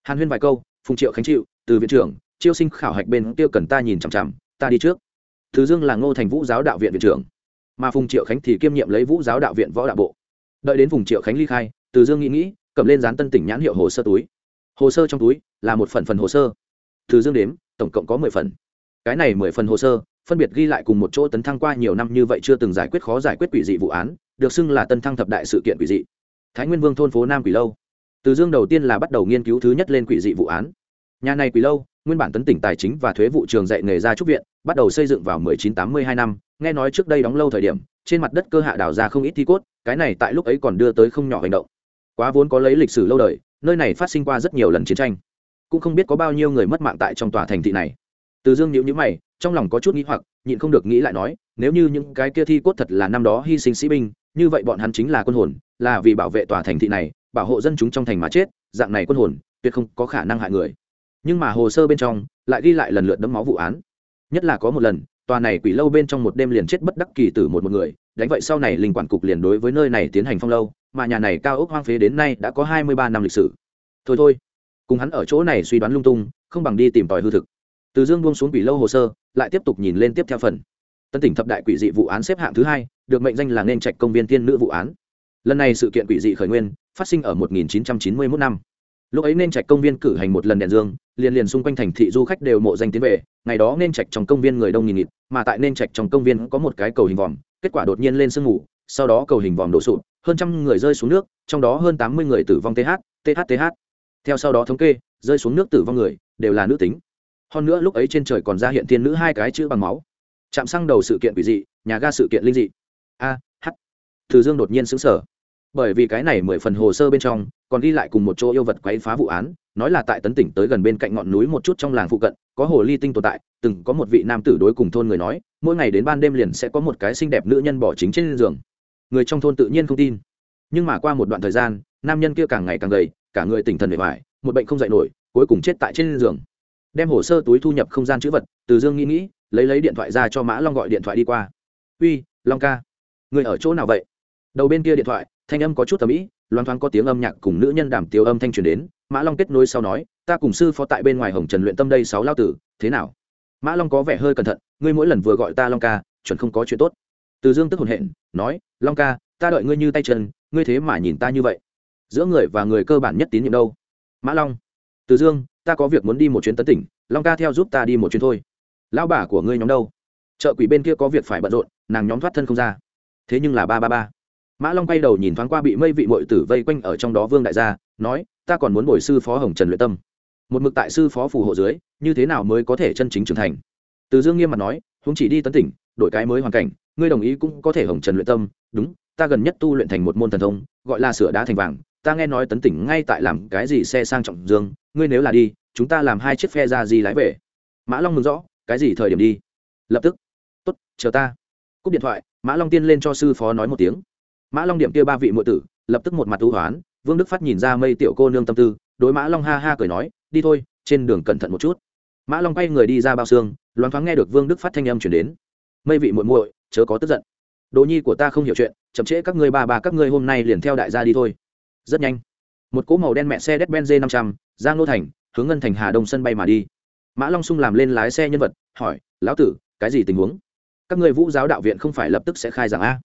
Hàn huyên vài câu, phùng triệu khánh chịu, từ viện trưởng, chiêu sinh khảo hạch bên kia cần ta nhìn chằm chằm, ta đi trước. Thứ dương là ngô thành vũ giáo đạo viện viện trưởng, mà phùng triệu khánh thì kiêm nhiệm lấy vũ giáo đạo viện võ đạo bộ đợi đến vùng triệu khánh ly khai, từ dương nghĩ nghĩ, cầm lên dán tân tỉnh nhãn hiệu hồ sơ túi. Hồ sơ trong túi là một phần phần hồ sơ. Từ dương đếm, tổng cộng có mười phần. Cái này mười phần hồ sơ, phân biệt ghi lại cùng một chỗ tấn thăng qua nhiều năm như vậy chưa từng giải quyết khó giải quyết quỷ dị vụ án, được xưng là tân thăng thập đại sự kiện quỷ dị. Thái nguyên vương thôn phố nam quỷ lâu. Từ dương đầu tiên là bắt đầu nghiên cứu thứ nhất lên quỷ dị vụ án. Nhà này quỷ lâu, nguyên bản tấn tỉnh tài chính và thuế vụ trường dạy nghề ra trúc viện, bắt đầu xây dựng vào 1982 năm nghe nói trước đây đóng lâu thời điểm, trên mặt đất cơ hạ đào ra không ít thi cốt, cái này tại lúc ấy còn đưa tới không nhỏ hành động. Quá vốn có lấy lịch sử lâu đời, nơi này phát sinh qua rất nhiều lần chiến tranh. Cũng không biết có bao nhiêu người mất mạng tại trong tòa thành thị này. Từ dương nhíu nhíu mày, trong lòng có chút nghĩ hoặc, nhịn không được nghĩ lại nói, nếu như những cái kia thi cốt thật là năm đó hy sinh sĩ binh, như vậy bọn hắn chính là quân hồn, là vì bảo vệ tòa thành thị này, bảo hộ dân chúng trong thành mà chết, dạng này quân hồn, tuyệt không có khả năng hại người. Nhưng mà hồ sơ bên trong, lại ghi lại lần lượt đấm máu vụ án. Nhất là có một lần tòa này quỷ lâu bên trong một đêm liền chết bất đắc kỳ tử một một người, đánh vậy sau này linh quản cục liền đối với nơi này tiến hành phong lâu, mà nhà này cao ốc hoang phế đến nay đã có hai mươi ba năm lịch sử. Thôi thôi, cùng hắn ở chỗ này suy đoán lung tung, không bằng đi tìm tòi hư thực. Từ dương buông xuống quỷ lâu hồ sơ, lại tiếp tục nhìn lên tiếp theo phần. Tân tỉnh thập đại quỷ dị vụ án xếp hạng thứ hai, được mệnh danh là nên trạch công viên tiên nữ vụ án. Lần này sự kiện quỷ dị khởi nguyên, phát sinh ở 1991 năm lúc ấy nên trạch công viên cử hành một lần đèn dương, liền liền xung quanh thành thị du khách đều mộ danh tiến về, ngày đó nên trạch trong công viên người đông nghìn nghịt, mà tại nên trạch trong công viên có một cái cầu hình vòm, kết quả đột nhiên lên sương ngủ sau đó cầu hình vòm đổ sụp, hơn trăm người rơi xuống nước, trong đó hơn tám mươi người tử vong th th th theo sau đó thống kê, rơi xuống nước tử vong người đều là nữ tính. Hơn nữa lúc ấy trên trời còn ra hiện thiên nữ hai cái chữ bằng máu. Chạm xăng đầu sự kiện quỷ dị, nhà ga sự kiện linh dị. A, h. Từ dương đột nhiên xứng sở bởi vì cái này mười phần hồ sơ bên trong, còn ghi lại cùng một chỗ yêu vật quấy phá vụ án, nói là tại tấn tỉnh tới gần bên cạnh ngọn núi một chút trong làng phụ cận, có hồ ly tinh tồn tại, từng có một vị nam tử đối cùng thôn người nói, mỗi ngày đến ban đêm liền sẽ có một cái xinh đẹp nữ nhân bỏ chính trên giường. Người trong thôn tự nhiên không tin. Nhưng mà qua một đoạn thời gian, nam nhân kia càng ngày càng gầy, cả người tỉnh thần bề ngoài một bệnh không dạy nổi, cuối cùng chết tại trên giường. Đem hồ sơ túi thu nhập không gian chữ vật, từ dương nghĩ nghĩ, lấy lấy điện thoại ra cho mã long gọi điện thoại đi qua. Uy, long ca, người ở chỗ nào vậy? Đầu bên kia điện thoại thanh âm có chút tầm ĩ loan thoáng có tiếng âm nhạc cùng nữ nhân đảm tiêu âm thanh truyền đến, mã long kết nối sau nói, ta cùng sư phó tại bên ngoài hồng trần luyện tâm đây sáu lao tử, thế nào? Mã long có vẻ hơi cẩn thận, ngươi mỗi lần vừa gọi ta long ca, chuẩn không có chuyện tốt. Từ dương tức hồn hện, nói, long ca, ta đợi ngươi như tay chân, ngươi thế mà nhìn ta như vậy. Giữa người và người cơ bản nhất tín nhiệm đâu. Mã long, từ dương, ta có việc muốn đi một chuyến tấn tỉnh, long ca theo giúp ta đi một chuyến thôi. Lão bà của ngươi nhóm đâu? Chợ quỷ bên kia có việc phải bận rộn, nàng nhóm thoát thân không ra. Thế nhưng là ba ba ba mã long quay đầu nhìn thoáng qua bị mây vị mội tử vây quanh ở trong đó vương đại gia, nói, ta còn muốn bồi sư phó hồng trần luyện tâm. Một mực tại sư phó phù hộ dưới, như thế nào mới có thể chân chính trưởng thành? Từ dương nghiêm mặt nói húng chỉ đi tấn tỉnh, đổi cái mới hoàn cảnh, ngươi đồng ý cũng có thể hồng trần luyện tâm. Đúng, ta gần nhất tu luyện thành một môn thần thông, gọi là sửa đá thành vàng. Ta nghe nói tấn tỉnh ngay tại làm cái gì xe sang trọng dương. Ngươi nếu là đi, chúng ta làm hai chiếc phe ra gì lái về. Mã long mừng rõ, cái gì thời điểm đi? Lập tức. Tốt, chờ ta. Cúp điện thoại, mã long tiên lên cho sư phó nói một tiếng mã long điểm kia ba vị muội tử, lập tức một mặt thú hoán, vương đức phát nhìn ra mây tiểu cô nương tâm tư, đối mã long ha ha cười nói, đi thôi, trên đường cẩn thận một chút. Mã long quay người đi ra bao xương, loáng thoáng nghe được vương đức phát thanh âm chuyển đến. Mây vị muội muội, chớ có tức giận. Đồ nhi của ta không hiểu chuyện, chậm trễ các ngươi ba ba các ngươi hôm nay liền theo đại gia đi thôi. Rất nhanh, một cỗ màu đen mẹ xe Mercedes-Benz năm trăm giang nô thành, hướng ngân thành hà đông sân bay mà đi. Mã long sung làm lên lái xe nhân vật, hỏi, lão tử, cái gì tình huống? Các người vũ giáo đạo viện không phải lập tức sẽ khai giảng a?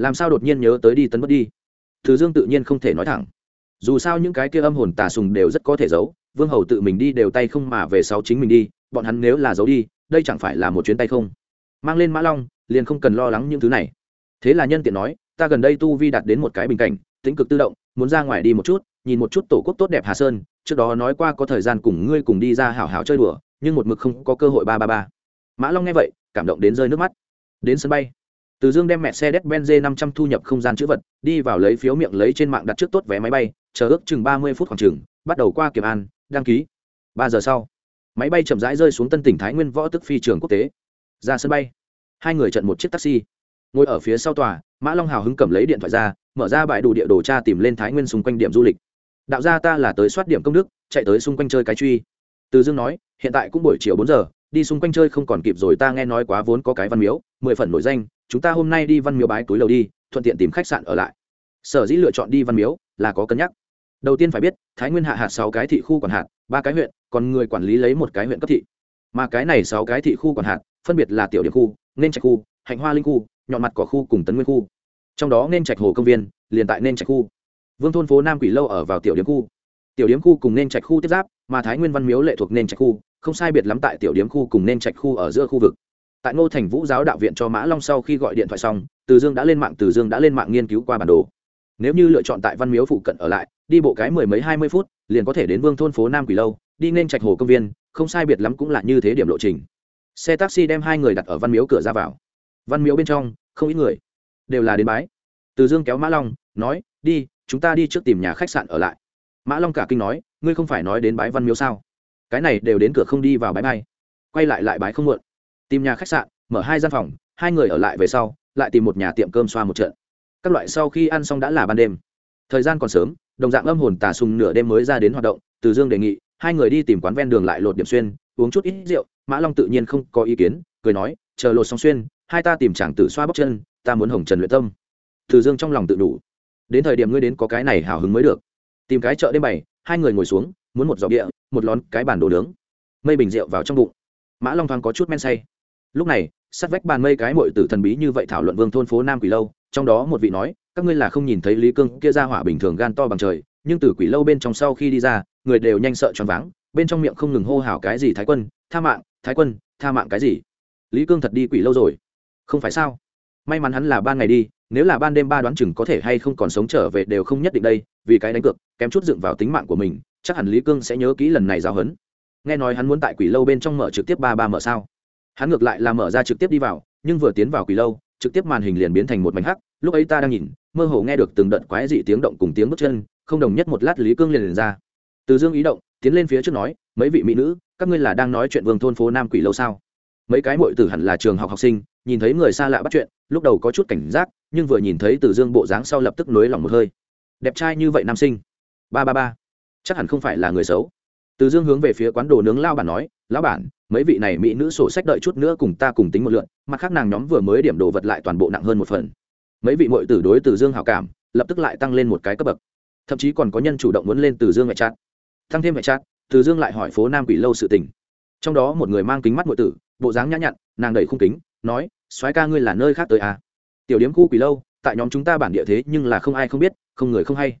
Làm sao đột nhiên nhớ tới đi tấn bất đi? Thứ dương tự nhiên không thể nói thẳng. Dù sao những cái kia âm hồn tà sùng đều rất có thể giấu, vương hầu tự mình đi đều tay không mà về sau chính mình đi, bọn hắn nếu là giấu đi, đây chẳng phải là một chuyến tay không? Mang lên mã long, liền không cần lo lắng những thứ này. Thế là nhân tiện nói, ta gần đây tu vi đạt đến một cái bình cảnh tính cực tự động, muốn ra ngoài đi một chút, nhìn một chút tổ quốc tốt đẹp hà sơn, trước đó nói qua có thời gian cùng ngươi cùng đi ra hảo hảo chơi đùa, nhưng một mực không có cơ hội ba ba ba. Mã long nghe vậy, cảm động đến rơi nước mắt. Đến sân bay từ dương đem mẹ xe đét benz năm trăm thu nhập không gian chữ vật, đi vào lấy phiếu miệng lấy trên mạng đặt trước tốt vé máy bay, chờ ước chừng ba mươi phút khoảng chừng, bắt đầu qua kiểm an, đăng ký. Ba giờ sau, máy bay chậm rãi rơi xuống tân tỉnh thái nguyên võ tức phi trường quốc tế. Ra sân bay, hai người trận một chiếc taxi. Ngồi ở phía sau tòa, mã long hào hứng cầm lấy điện thoại ra, mở ra bãi đủ địa đồ tra tìm lên thái nguyên xung quanh điểm du lịch. Đạo gia ta là tới soát điểm công đức, chạy tới xung quanh chơi cái truy. Từ dương nói, hiện tại cũng buổi chiều bốn giờ, đi xung quanh chơi không còn kịp rồi, ta nghe nói quá vốn có cái văn miếu, mười phần nổi danh chúng ta hôm nay đi văn miếu bái túi lầu đi, thuận tiện tìm khách sạn ở lại. Sở dĩ lựa chọn đi văn miếu là có cân nhắc. Đầu tiên phải biết, thái nguyên hạ hạt sáu cái thị khu quản hạt, ba cái huyện, còn người quản lý lấy một cái huyện cấp thị. Mà cái này sáu cái thị khu quản hạt, phân biệt là tiểu điểm khu, nên trạch khu, hạnh hoa linh khu, nhọn mặt cỏ khu cùng tấn nguyên khu. Trong đó nên trạch hồ công viên, liền tại nên trạch khu. Vương thôn phố nam quỷ lâu ở vào tiểu điểm khu. Tiểu điểm khu cùng nên trạch khu tiếp giáp, mà thái nguyên văn miếu lệ thuộc nên trạch khu, không sai biệt lắm tại tiểu điểm khu cùng nên trạch khu ở giữa khu vực tại ngô thành vũ giáo đạo viện cho mã long sau khi gọi điện thoại xong, từ dương đã lên mạng, từ dương đã lên mạng nghiên cứu qua bản đồ. Nếu như lựa chọn tại văn miếu phụ cận ở lại, đi bộ cái mười mấy, hai mươi phút, liền có thể đến vương thôn phố nam quỷ lâu, đi nên trạch hồ công viên, không sai biệt lắm cũng là như thế điểm lộ trình. Xe taxi đem hai người đặt ở văn miếu cửa ra vào. Văn miếu bên trong, không ít người đều là đến bái. Từ dương kéo mã long, nói, đi, chúng ta đi trước tìm nhà khách sạn ở lại. Mã long cả kinh nói, ngươi không phải nói đến bái văn miếu sao? Cái này đều đến cửa không đi vào bái bay. Quay lại lại bái không muộn tìm nhà khách sạn, mở hai gian phòng, hai người ở lại về sau, lại tìm một nhà tiệm cơm xoa một trận. Các loại sau khi ăn xong đã là ban đêm. Thời gian còn sớm, đồng dạng âm hồn tà sùng nửa đêm mới ra đến hoạt động, từ dương đề nghị, hai người đi tìm quán ven đường lại lột điểm xuyên, uống chút ít rượu, mã long tự nhiên không có ý kiến, cười nói, chờ lột xong xuyên, hai ta tìm chàng tử xoa bóc chân, ta muốn hồng trần luyện tâm. Từ dương trong lòng tự đủ. Đến thời điểm ngươi đến có cái này hào hứng mới được. Tìm cái chợ đêm bày, hai người ngồi xuống, muốn một giọt địa, một lón cái bàn đồ nướng. Mây bình rượu vào trong bụng. Mã long thoáng có chút men say lúc này, sát vách bàn mây cái mội tử thần bí như vậy thảo luận vương thôn phố nam quỷ lâu, trong đó một vị nói, các ngươi là không nhìn thấy lý cương kia ra hỏa bình thường gan to bằng trời, nhưng từ quỷ lâu bên trong sau khi đi ra, người đều nhanh sợ choáng váng, bên trong miệng không ngừng hô hào cái gì thái quân, tha mạng, thái quân, tha mạng cái gì? Lý cương thật đi quỷ lâu rồi. Không phải sao? May mắn hắn là ban ngày đi, nếu là ban đêm ba đoán chừng có thể hay không còn sống trở về đều không nhất định đây, vì cái đánh cược, kém chút dựng vào tính mạng của mình, chắc hẳn lý cương sẽ nhớ kỹ lần này giao hấn nghe nói hắn muốn tại quỷ lâu bên trong mở trực tiếp ba ba mở sao? Hắn ngược lại là mở ra trực tiếp đi vào nhưng vừa tiến vào quỷ lâu trực tiếp màn hình liền biến thành một mảnh hắc lúc ấy ta đang nhìn mơ hồ nghe được từng đợt quái dị tiếng động cùng tiếng bước chân không đồng nhất một lát lý cương liền, liền ra. Từ dương ý động tiến lên phía trước nói mấy vị mỹ nữ các ngươi là đang nói chuyện vương thôn phố nam quỷ lâu sao? Mấy cái mội tử hẳn là trường học học sinh nhìn thấy người xa lạ bắt chuyện lúc đầu có chút cảnh giác nhưng vừa nhìn thấy từ dương bộ dáng sau lập tức nối lòng một hơi. Đẹp trai như vậy nam sinh. Ba ba ba. Chắc hẳn không phải là người xấu. Từ dương hướng về phía quán đồ nướng lao bản nói lão bản mấy vị này mỹ nữ sổ sách đợi chút nữa cùng ta cùng tính một lượn, mặt khác nàng nhóm vừa mới điểm đồ vật lại toàn bộ nặng hơn một phần. Mấy vị mội tử đối từ dương hào cảm, lập tức lại tăng lên một cái cấp bậc. Thậm chí còn có nhân chủ động muốn lên từ dương ngoại trát tăng thêm ngoại trát từ dương lại hỏi phố nam quỷ lâu sự tình. Trong đó một người mang kính mắt mội tử, bộ dáng nhã nhặn, nàng đẩy khung kính, nói, soái ca ngươi là nơi khác tới à. tiểu điếm khu quỷ lâu, tại nhóm chúng ta bản địa thế nhưng là không ai không biết, không người không hay.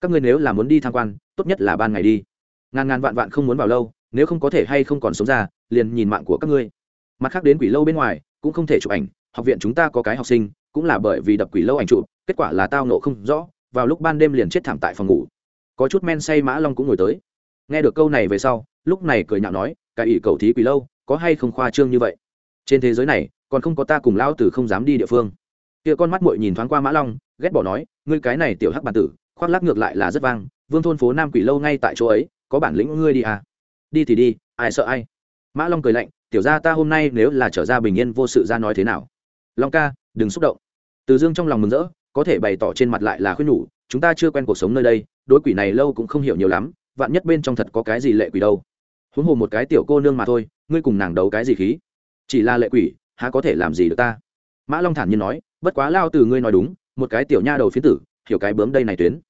Các ngươi nếu là muốn đi tham quan, tốt nhất là ban ngày đi. Ngàn ngàn vạn vạn không muốn vào lâu, nếu không có thể hay không còn sống ra liền nhìn mạng của các ngươi. Mặt khác đến quỷ lâu bên ngoài, cũng không thể chụp ảnh, học viện chúng ta có cái học sinh, cũng là bởi vì đập quỷ lâu ảnh chụp, kết quả là tao nộ không rõ, vào lúc ban đêm liền chết thảm tại phòng ngủ. Có chút men say mã long cũng ngồi tới. Nghe được câu này về sau, lúc này cười nhạo nói, cái ỷ cầu thí quỷ lâu, có hay không khoa trương như vậy? Trên thế giới này, còn không có ta cùng lão tử không dám đi địa phương. Kia con mắt muội nhìn thoáng qua mã long, ghét bỏ nói, ngươi cái này tiểu hắc bản tử, khoác lác ngược lại là rất vang, vương thôn phố nam quỷ lâu ngay tại chỗ ấy, có bản lĩnh ngươi đi à? Đi thì đi, ai sợ ai? Mã long cười lạnh, tiểu ra ta hôm nay nếu là trở ra bình yên vô sự ra nói thế nào? Long ca, đừng xúc động. Từ dương trong lòng mừng rỡ, có thể bày tỏ trên mặt lại là khuyên nhủ, chúng ta chưa quen cuộc sống nơi đây, đối quỷ này lâu cũng không hiểu nhiều lắm, vạn nhất bên trong thật có cái gì lệ quỷ đâu. Huống hồ một cái tiểu cô nương mà thôi, ngươi cùng nàng đấu cái gì khí? Chỉ là lệ quỷ, há có thể làm gì được ta? Mã long thản nhiên nói, bất quá lao từ ngươi nói đúng, một cái tiểu nha đầu phía tử, hiểu cái bướm đây này tuyến.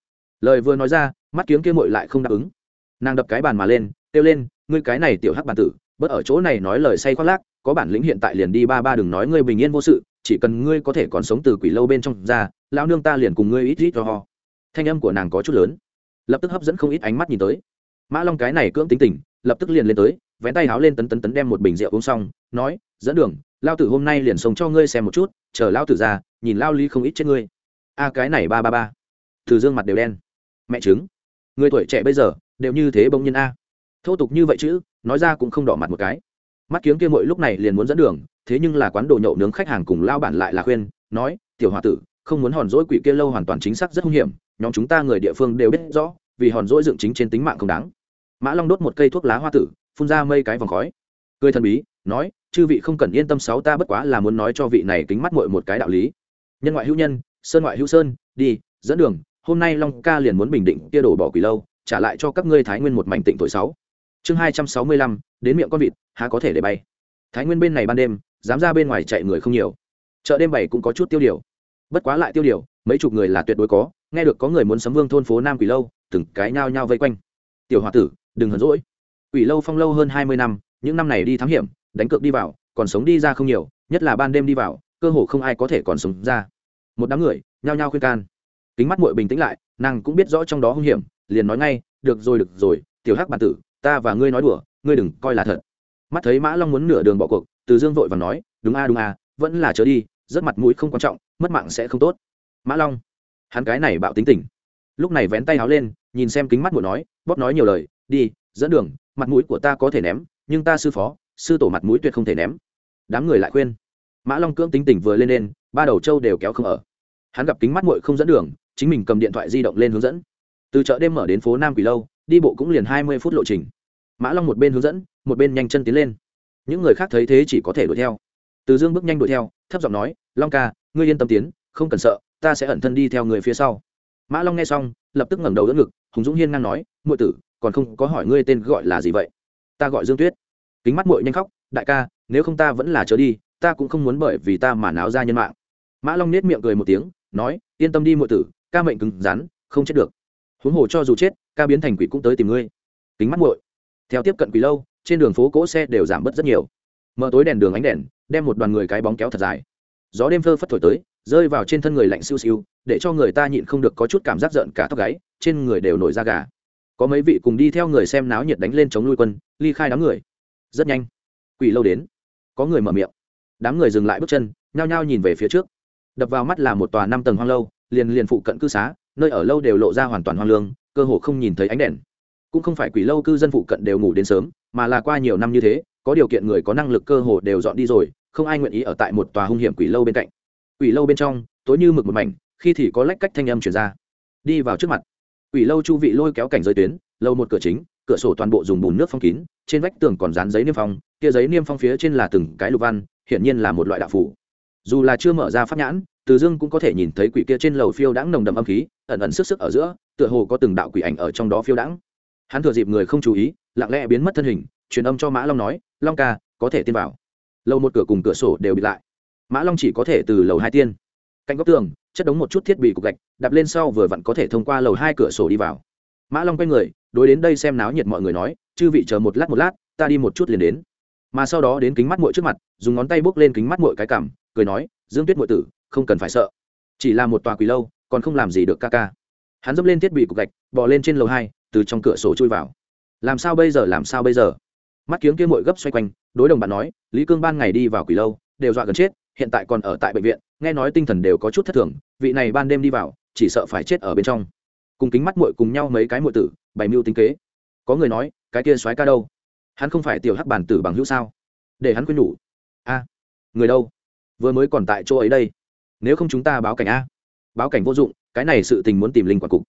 Lời vừa nói ra, mắt kiếng kia mội lại không đáp ứng. Nàng đập cái bàn mà lên, kêu lên, ngươi cái này tiểu hắc bàn tử bớt ở chỗ này nói lời say khoác lác, có bản lĩnh hiện tại liền đi ba ba đừng nói ngươi bình yên vô sự, chỉ cần ngươi có thể còn sống từ quỷ lâu bên trong ra lao nương ta liền cùng ngươi ít ít cho ho thanh âm của nàng có chút lớn. Lập tức hấp dẫn không ít ánh mắt nhìn tới. Mã long cái này cưỡng tính tình, lập tức liền lên tới, vén tay háo lên tấn tấn tấn đem một bình rượu uống xong, nói, dẫn đường lao tử hôm nay liền sống cho ngươi xem một chút, chờ lao tử ra, nhìn lao ly không ít chết ngươi. A, cái này ba ba ba. Từ dương mặt đều đen. Mẹ chứng người tuổi trẻ bây giờ, đều như thế bỗng nhiên a. Thô tục như vậy chứ nói ra cũng không đỏ mặt một cái. Mắt kiếng kia mỗi lúc này liền muốn dẫn đường, thế nhưng là quán đồ nhậu nướng khách hàng cùng lao bản lại là khuyên, nói, tiểu h o a tử, không muốn hòn dỗi quỷ kia lâu hoàn toàn chính xác rất hung hiểm, nhóm chúng ta người địa phương đều biết rõ, vì hòn dỗi dựng chính trên tính mạng không đáng. Mã long đốt một cây thuốc lá hoa tử, phun ra mây cái vòng khói. Cười thần bí, nói, chư vị không cần yên tâm sáu ta bất quá là muốn nói cho vị này kính mắt mội một cái đạo lý. Nhân ngoại hữu nhân, sơn ngoại hữu sơn, đi, dẫn đường, hôm nay long ca liền muốn bình định kia đổ bỏ quỷ lâu, trả lại cho các ngươi thái nguyên một mảnh tịnh tuổi sáu chương hai trăm sáu mươi lăm, đến miệng con vịt, há có thể để bay. Thái nguyên bên này ban đêm, dám ra bên ngoài chạy người không nhiều. Chợ đêm bảy cũng có chút tiêu điều. Bất quá lại tiêu điều, mấy chục người là tuyệt đối có, nghe được có người muốn sấm vương thôn phố nam quỷ lâu, từng cái nhao nhao vây quanh. Tiểu h o a tử, đừng hờn rỗi quỷ lâu phong lâu hơn hai mươi năm, những năm này đi thám hiểm, đánh cược đi vào, còn sống đi ra không nhiều, nhất là ban đêm đi vào, cơ hồ không ai có thể còn sống ra. Một đám người, nhao nhao khuyên can. Kính mắt muội bình tĩnh lại, nàng cũng biết rõ trong đó hung hiểm, liền nói ngay, được rồi được rồi, tiểu hắc bản tử ta và ngươi nói đùa, ngươi đừng coi là thật. Mắt thấy mã long muốn nửa đường bỏ cuộc, từ dương vội và nói, đúng a đúng a, vẫn là chớ đi, rất mặt mũi không quan trọng, mất mạng sẽ không tốt. Mã long, hắn cái này bạo tính tình. Lúc này vén tay áo lên, nhìn xem kính mắt muội nói, bóp nói nhiều lời, đi, dẫn đường, mặt mũi của ta có thể ném, nhưng ta sư phó, sư tổ mặt mũi tuyệt không thể ném. Đám người lại khuyên. Mã long cưỡng tính tình vừa lên lên, ba đầu trâu đều kéo không ở. Hắn gặp kính mắt muội không dẫn đường, chính mình cầm điện thoại di động lên hướng dẫn. Từ chợ đêm mở đến phố nam quỳ lâu, đi bộ cũng liền hai mươi phút lộ trình mã long một bên hướng dẫn, một bên nhanh chân tiến lên. Những người khác thấy thế chỉ có thể đuổi theo. Từ dương bước nhanh đuổi theo, thấp giọng nói, long ca, ngươi yên tâm tiến, không cần sợ, ta sẽ ẩn thân đi theo người phía sau. Mã long nghe xong, lập tức ngẩng đầu đỡ ngực, hùng dũng hiên ngang nói, muội tử, còn không có hỏi ngươi tên gọi là gì vậy? Ta gọi dương tuyết. Kính mắt muội nhanh khóc, đại ca, nếu không ta vẫn là chớ đi, ta cũng không muốn bởi vì ta mà náo ra nhân mạng. Mã long nết miệng cười một tiếng, nói, yên tâm đi muội tử, ca mệnh cứng rắn, không chết được. Huống hồ cho dù chết, ca biến thành quỷ cũng tới tìm ngươi. Kính mắt muội theo tiếp cận quỷ lâu, trên đường phố cỗ xe đều giảm bớt rất nhiều. Mở tối đèn đường ánh đèn, đem một đoàn người cái bóng kéo thật dài. Gió đêm phơ phất thổi tới, rơi vào trên thân người lạnh siêu siêu, để cho người ta nhịn không được có chút cảm giác giận cả tóc gáy, trên người đều nổi da gà. Có mấy vị cùng đi theo người xem náo nhiệt đánh lên chống nuôi quân, ly khai đám người. Rất nhanh, quỷ lâu đến. Có người mở miệng. Đám người dừng lại bước chân, nhao nhao nhìn về phía trước. Đập vào mắt là một tòa năm tầng hoang lâu, liền liền phụ cận cư xá, nơi ở lâu đều lộ ra hoàn toàn hoang lương, cơ hồ không nhìn thấy ánh đèn cũng không phải quỷ lâu cư dân phụ cận đều ngủ đến sớm, mà là qua nhiều năm như thế, có điều kiện người có năng lực cơ hồ đều dọn đi rồi, không ai nguyện ý ở tại một tòa hung hiểm quỷ lâu bên cạnh. Quỷ lâu bên trong, tối như mực một mảnh, khi thì có lách cách thanh âm chuyển ra. Đi vào trước mặt. Quỷ lâu chu vị lôi kéo cảnh giới tuyến, lâu một cửa chính, cửa sổ toàn bộ dùng bùn nước phong kín, trên vách tường còn dán giấy niêm phong, kia giấy niêm phong phía trên là từng cái lục văn, hiển nhiên là một loại đạo phủ dù là chưa mở ra pháp nhãn, từ dương cũng có thể nhìn thấy quỷ kia trên lầu phiêu đãng nồng đậm âm khí, ẩn ẩn sức sức ở giữa, tựa hồ có từng đạo quỷ ảnh ở trong đó phiêu đãng hắn thừa dịp người không chú ý, lặng lẽ biến mất thân hình, truyền âm cho mã long nói, long ca, có thể tiên vào. Lầu một cửa cùng cửa sổ đều bị lại. Mã long chỉ có thể từ lầu hai tiên. Cạnh góc tường, chất đống một chút thiết bị cục gạch, đạp lên sau vừa vặn có thể thông qua lầu hai cửa sổ đi vào. Mã long quay người, đối đến đây xem náo nhiệt mọi người nói, chư vị chờ một lát một lát, ta đi một chút liền đến. Mà sau đó đến kính mắt mội trước mặt, dùng ngón tay bốc lên kính mắt mội cái cảm cười nói, dương tuyết mội tử, không cần phải sợ. Chỉ là một tòa quỳ lâu, còn không làm gì được ca ca. Hắn dấp lên thiết bị cục gạch, bò lên trên lầu hai từ trong cửa sổ chui vào. Làm sao bây giờ, làm sao bây giờ? Mắt kiếng kia mội gấp xoay quanh, đối đồng bạn nói, lý cương ban ngày đi vào quỷ lâu, đều dọa gần chết, hiện tại còn ở tại bệnh viện, nghe nói tinh thần đều có chút thất thường, vị này ban đêm đi vào, chỉ sợ phải chết ở bên trong. Cùng kính mắt mội cùng nhau mấy cái mội tử, bày mưu tính kế. Có người nói, cái kia soái ca đâu? Hắn không phải tiểu hắc bản tử bằng hữu sao? Để hắn quên nhủ a, người đâu? Vừa mới còn tại chỗ ấy đây. Nếu không chúng ta báo cảnh a. Báo cảnh vô dụng, cái này sự tình muốn tìm linh quản cục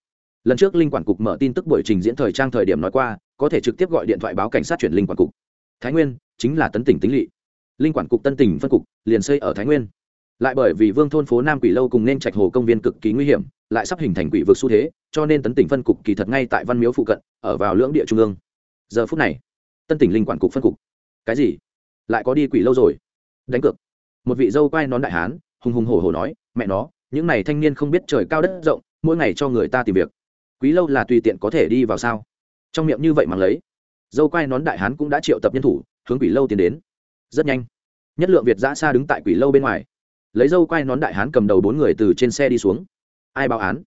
lần trước linh quản cục mở tin tức buổi trình diễn thời trang thời điểm nói qua, có thể trực tiếp gọi điện thoại báo cảnh sát chuyển linh quản cục. Thái nguyên, chính là tấn tỉnh tính lỵ. Linh quản cục tân tỉnh phân cục, liền xây ở thái nguyên. Lại bởi vì vương thôn phố nam quỷ lâu cùng nên trạch hồ công viên cực kỳ nguy hiểm, lại sắp hình thành quỷ vực xu thế, cho nên tấn tỉnh phân cục kỳ thật ngay tại văn miếu phụ cận, ở vào lưỡng địa trung ương. Giờ phút này, tân tỉnh linh quản cục phân cục. Cái gì? Lại có đi quỷ lâu rồi? Đánh cược. Một vị dâu quai nón đại hán, hùng hùng hổ hổ nói, mẹ nó, những này thanh niên không biết trời cao đất rộng, mỗi ngày cho người ta tìm việc quý lâu là tùy tiện có thể đi vào sao? Trong miệng như vậy mà lấy. Dâu quai nón đại hán cũng đã triệu tập nhân thủ, hướng quỷ lâu tiến đến. Rất nhanh. Nhất lượng việt giã xa đứng tại quỷ lâu bên ngoài. Lấy dâu quai nón đại hán cầm đầu bốn người từ trên xe đi xuống. Ai báo án?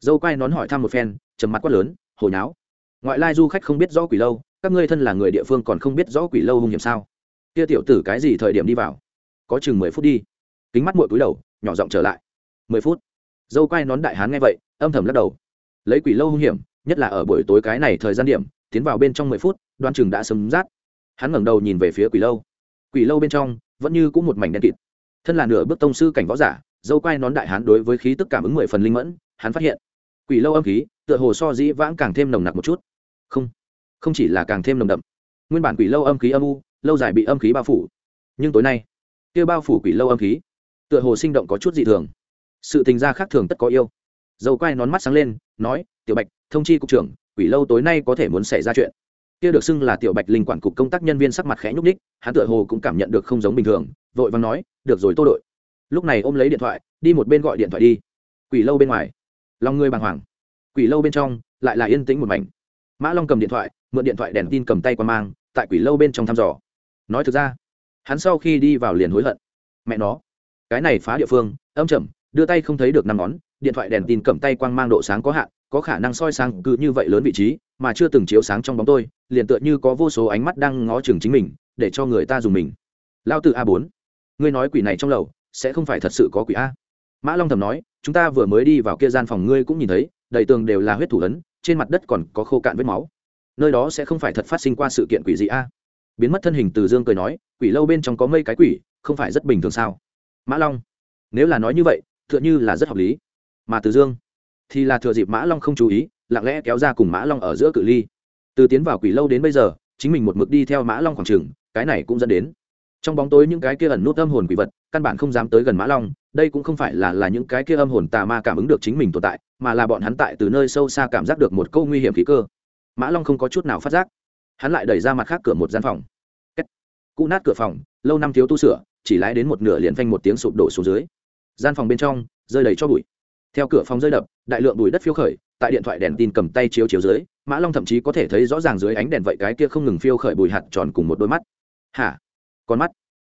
Dâu quai nón hỏi thăm một phen, trầm mặt quát lớn hồi nháo. Ngoại lai du khách không biết rõ quỷ lâu, các ngươi thân là người địa phương còn không biết rõ quỷ lâu hung hiểm sao? Kia tiểu tử cái gì thời điểm đi vào? Có chừng mười phút đi. Kính mắt mội cúi đầu, nhỏ giọng trở lại. Mười phút. Dâu quai nón đại hán nghe vậy, âm thầm lắc đầu lấy quỷ lâu hung hiểm, nhất là ở buổi tối cái này thời gian điểm, tiến vào bên trong mười phút, đoan chừng đã sấm rát. Hắn ngẩng đầu nhìn về phía quỷ lâu. Quỷ lâu bên trong, vẫn như cũng một mảnh đen kịt. Thân là nửa bước tông sư cảnh võ giả, dâu quai nón đại hắn đối với khí tức cảm ứng mười phần linh mẫn, hắn phát hiện, quỷ lâu âm khí, tựa hồ so dĩ vãng càng thêm nồng nặc một chút. Không không chỉ là càng thêm nồng đậm. Nguyên bản quỷ lâu âm khí âm u, lâu dài bị âm khí bao phủ. Nhưng tối nay, kia bao phủ quỷ lâu âm khí, tựa hồ sinh động có chút dị thường. Sự tình gia khác thường tất có yêu. Dầu quai nón mắt sáng lên nói, tiểu bạch, thông chi cục trưởng, quỷ lâu tối nay có thể muốn xảy ra chuyện. Kia được xưng là tiểu bạch linh quản cục công tác nhân viên sắc mặt khẽ nhúc ních hắn tựa hồ cũng cảm nhận được không giống bình thường, vội vàng nói, được rồi tô đội. Lúc này ôm lấy điện thoại, đi một bên gọi điện thoại đi. Quỷ lâu bên ngoài. Lòng người bàng hoàng. Quỷ lâu bên trong, lại là yên tĩnh một mảnh. Mã long cầm điện thoại, mượn điện thoại đèn tin cầm tay qua mang, tại quỷ lâu bên trong thăm dò. Nói thực ra, hắn sau khi đi vào liền hối hận. Mẹ nó, cái này phá địa phương, âm chậm đưa tay không thấy được năm ngón điện thoại đèn tin cầm tay quang mang độ sáng có hạn, có khả năng soi sáng cứ như vậy lớn vị trí, mà chưa từng chiếu sáng trong bóng tôi, liền tựa như có vô số ánh mắt đang ngó chừng chính mình, để cho người ta dùng mình. Lao tự a bốn, ngươi nói quỷ này trong lầu, sẽ không phải thật sự có quỷ a. Mã long thầm nói, chúng ta vừa mới đi vào kia gian phòng ngươi cũng nhìn thấy, đầy tường đều là huyết thủ ấn, trên mặt đất còn có khô cạn vết máu. Nơi đó sẽ không phải thật phát sinh qua sự kiện quỷ gì a. Biến mất thân hình từ dương cười nói, quỷ lâu bên trong có mây cái quỷ, không phải rất bình thường sao? Mã long, nếu là nói như vậy, tựa như là rất hợp lý mà từ dương thì là thừa dịp mã long không chú ý, lặng lẽ kéo ra cùng mã long ở giữa cự ly. Từ tiến vào quỷ lâu đến bây giờ, chính mình một mực đi theo mã long khoảng trường cái này cũng dẫn đến trong bóng tối những cái kia ẩn nút âm hồn quỷ vật, căn bản không dám tới gần mã long, đây cũng không phải là là những cái kia âm hồn tà ma cảm ứng được chính mình tồn tại, mà là bọn hắn tại từ nơi sâu xa cảm giác được một câu nguy hiểm khí cơ. Mã long không có chút nào phát giác. Hắn lại đẩy ra mặt khác cửa một gian phòng. Cụ nát cửa phòng, lâu năm thiếu tu sửa, chỉ lái đến một nửa liền phanh một tiếng sụp đổ xuống dưới. Gian phòng bên trong, rơi đầy cho bụi theo cửa phòng rơi đập, đại lượng bụi đất phiêu khởi, tại điện thoại đèn tin cầm tay chiếu chiếu dưới, mã long thậm chí có thể thấy rõ ràng dưới ánh đèn vậy cái kia không ngừng phiêu khởi bụi hạt tròn cùng một đôi mắt. Hả? Con mắt?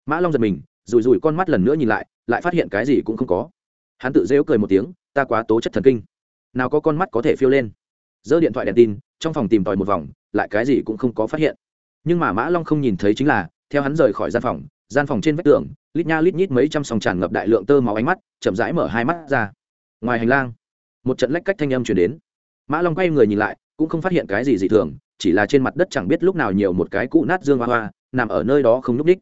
Mã long giật mình, rùi rùi con mắt lần nữa nhìn lại lại phát hiện cái gì cũng không có. Hắn tự rêu cười một tiếng, ta quá tố chất thần kinh. Nào có con mắt có thể phiêu lên. Giơ điện thoại đèn tin, trong phòng tìm tòi một vòng, lại cái gì cũng không có phát hiện. Nhưng mà mã long không nhìn thấy chính là, theo hắn rời khỏi gian phòng gian phòng trên vách tường, lít nha lít nhít mấy trăm sòng tràn ngập đại lượng tơ máu ánh mắt, chậm rãi mở hai mắt ra ngoài hành lang, một trận lách cách thanh âm chuyển đến. Mã long quay người nhìn lại, cũng không phát hiện cái gì dị thường, chỉ là trên mặt đất chẳng biết lúc nào nhiều một cái cụ nát dương hoa hoa, nằm ở nơi đó không n ú c ních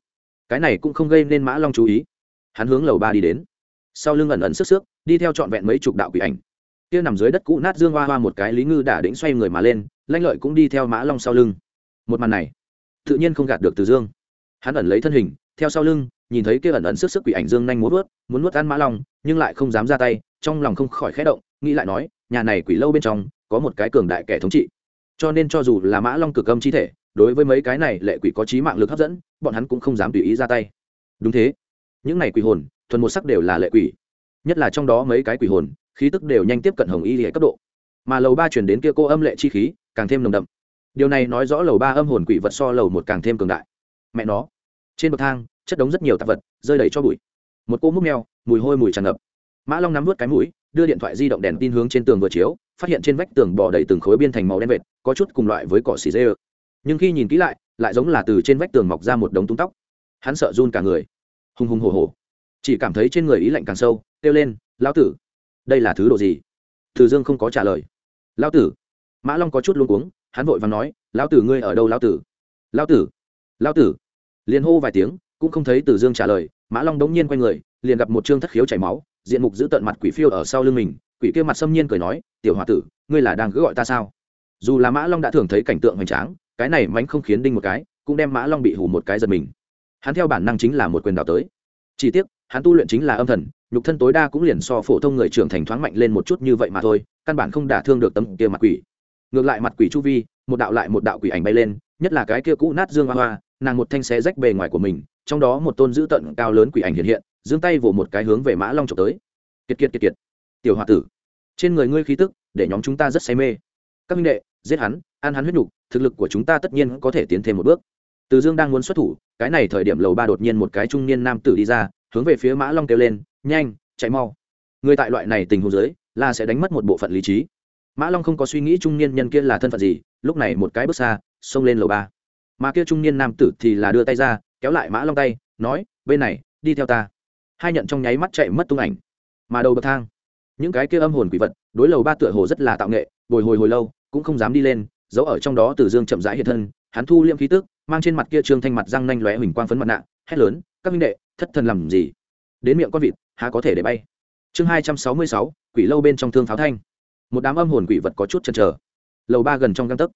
cái này cũng không gây nên mã long chú ý. Hắn hướng lầu ba đi đến. Sau lưng ẩn ẩn sức sức, đi theo trọn vẹn mấy chục đạo quỷ ảnh. Kia nằm dưới đất cũ nát dương hoa hoa một cái lý ngư đả đĩnh xoay người mà lên, lanh lợi cũng đi theo mã long sau lưng. Một màn này, tự nhiên không gạt được từ dương. Hắn ẩn lấy thân hình, theo sau lưng, nhìn thấy kia ẩn ẩn sức sức quỷ ảnh dương nhanh muốn vớt muốn nuốt ăn mã long, nhưng lại không dám ra tay trong lòng không khỏi khẽ động, nghĩ lại nói, nhà này quỷ lâu bên trong, có một cái cường đại kẻ thống trị. Cho nên cho dù là mã long cực âm chi thể, đối với mấy cái này lệ quỷ có trí mạng lực hấp dẫn, bọn hắn cũng không dám tùy ý ra tay. Đúng thế. Những này quỷ hồn, thuần một sắc đều là lệ quỷ. Nhất là trong đó mấy cái quỷ hồn, khí tức đều nhanh tiếp cận hồng y hệ cấp độ. Mà lầu ba chuyển đến kia cô âm lệ chi khí, càng thêm nồng đậm. Điều này nói rõ lầu ba âm hồn quỷ vật so lầu một càng thêm cường đại. Mẹ nó. Trên bậc thang, chất đống rất nhiều tạp vật, rơi đầy cho bụi. Một cô múc mèo, mùi hôi mùi tràn ngập mã long nắm vớt cái mũi, đưa điện thoại di động đèn tin hướng trên tường vừa chiếu, phát hiện trên vách tường bò đầy từng khối biên thành màu đen vệt, có chút cùng loại với cỏ xì dê nhưng khi nhìn kỹ lại lại giống là từ trên vách tường mọc ra một đống tung tóc. Hắn sợ run cả người. Hùng hùng hồ hồ chỉ cảm thấy trên người ý lạnh càng sâu, kêu lên, lão tử, đây là thứ đồ gì? Từ dương không có trả lời. Lão tử. Mã long có chút luôn cuống, hắn vội và nói, lão tử ngươi ở đâu lão tử? Lão tử lão tử. Liền hô vài tiếng, cũng không thấy từ dương trả lời, mã long đống nhiên quay người, liền gặp một trương thất khiếu chảy máu diện mục giữ tận mặt quỷ phiêu ở sau lưng mình, quỷ kia mặt xâm nhiên cười nói, tiểu h o a tử, ngươi là đang cứ gọi ta sao? Dù là mã long đã thường thấy cảnh tượng hoành tráng, cái này mánh không khiến đinh một cái, cũng đem mã long bị hù một cái giật mình. Hắn theo bản năng chính là một quyền đào tới. Chỉ tiếc, hắn tu luyện chính là âm thần, nhục thân tối đa cũng liền so phổ thông người trưởng thành thoáng mạnh lên một chút như vậy mà thôi, căn bản không đả thương được tấm kia mặt quỷ. Ngược lại mặt quỷ chu vi, một đạo lại một đạo quỷ ảnh bay lên, nhất là cái kia cũ nát dương hoa hoa, nàng một thanh xé rách bề ngoài của mình, trong đó một tôn dữ tận cao lớn quỷ ảnh hiện hiện giương tay vỗ một cái hướng về mã long trộm tới. Kiệt kiệt kiệt kiệt. Tiểu h tử, trên người ngươi khí tức, để nhóm chúng ta rất say mê. Các minh đệ, giết hắn, ăn hắn huyết nhục, thực lực của chúng ta tất nhiên có thể tiến thêm một bước. Từ dương đang muốn xuất thủ, cái này thời điểm lầu ba đột nhiên một cái trung niên nam tử đi ra, hướng về phía mã long kêu lên, nhanh, chạy mau. Người tại loại này tình huống dưới, là sẽ đánh mất một bộ phận lý trí. Mã long không có suy nghĩ trung niên nhân kia là thân phận gì, lúc này một cái bước xa, xông lên lầu ba. Mà kia trung niên nam tử thì là đưa tay ra, kéo lại mã long tay, nói, bên này, đi theo ta hai nhận trong nháy mắt chạy mất tung ảnh. Mà đầu bậc thang, những cái kia âm hồn quỷ vật, đối lầu ba tựa hồ rất là tạo nghệ, bồi hồi hồi lâu, cũng không dám đi lên, giấu ở trong đó từ dương chậm rãi hiện thân, hắn thu liêm khí tức, mang trên mặt kia trương thanh mặt răng nanh lóe huỳnh quang phấn mặt nạ, hét lớn, các minh đệ, thất thần làm gì? Đến miệng con vịt, há có thể để bay? Chương hai trăm sáu mươi sáu, quỷ lâu bên trong thương pháo thanh. Một đám âm hồn quỷ vật có chút chần chờ. Lầu ba gần trong găng tấc.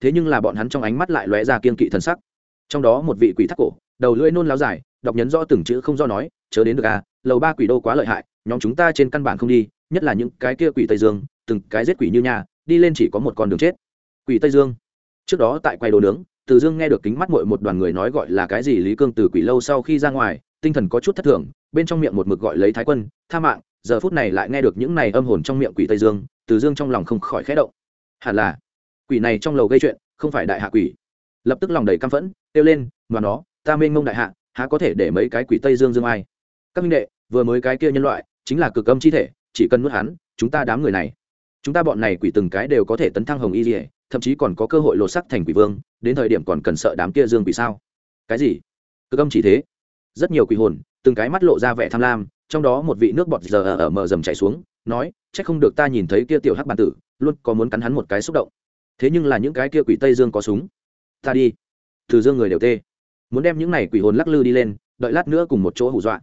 Thế nhưng là bọn hắn trong ánh mắt lại lóe ra kiên kỵ thần sắc. Trong đó một vị quỷ thắc cổ, đầu lưỡi nôn láo dài đọc nhấn rõ từng chữ không do nói, chớ đến được à lầu ba quỷ đô quá lợi hại, nhóm chúng ta trên căn bản không đi, nhất là những cái kia quỷ tây dương, từng cái giết quỷ như nhà, đi lên chỉ có một con đường chết. Quỷ tây dương. Trước đó tại quầy đồ nướng, từ dương nghe được kính mắt mội một đoàn người nói gọi là cái gì lý cương từ quỷ lâu sau khi ra ngoài, tinh thần có chút thất thường, bên trong miệng một mực gọi lấy thái quân, tha mạng, giờ phút này lại nghe được những này âm hồn trong miệng quỷ tây dương, từ dương trong lòng không khỏi khẽ động. Hẳn là, quỷ này trong lầu gây chuyện, không phải đại hạ quỷ. Lập tức lòng đầy căm phẫn, kêu lên mà nó, ta mênh mông đại hạ há có thể để mấy cái quỷ tây dương dương ai? Các minh đệ, vừa mới cái kia nhân loại, chính là cực âm chi thể, chỉ cần nuốt hắn, chúng ta đám người này, chúng ta bọn này quỷ từng cái đều có thể tấn thăng hồng y dỉa thậm chí còn có cơ hội lột sắc thành quỷ vương, đến thời điểm còn cần sợ đám kia dương quỷ sao? Cái gì? Cực âm chỉ thế? Rất nhiều quỷ hồn, từng cái mắt lộ ra vẻ tham lam, trong đó một vị nước bọt giờ ở mờ dầm chạy xuống, nói c h ắ c không được ta nhìn thấy kia tiểu hắc bàn tử, luôn có muốn cắn hắn một cái xúc động. Thế nhưng là những cái kia quỷ tây dương có súng. Ta đi. Từ dương người đều tê muốn đem những này quỷ hồn lắc lư đi lên, đợi lát nữa cùng một chỗ hù dọa.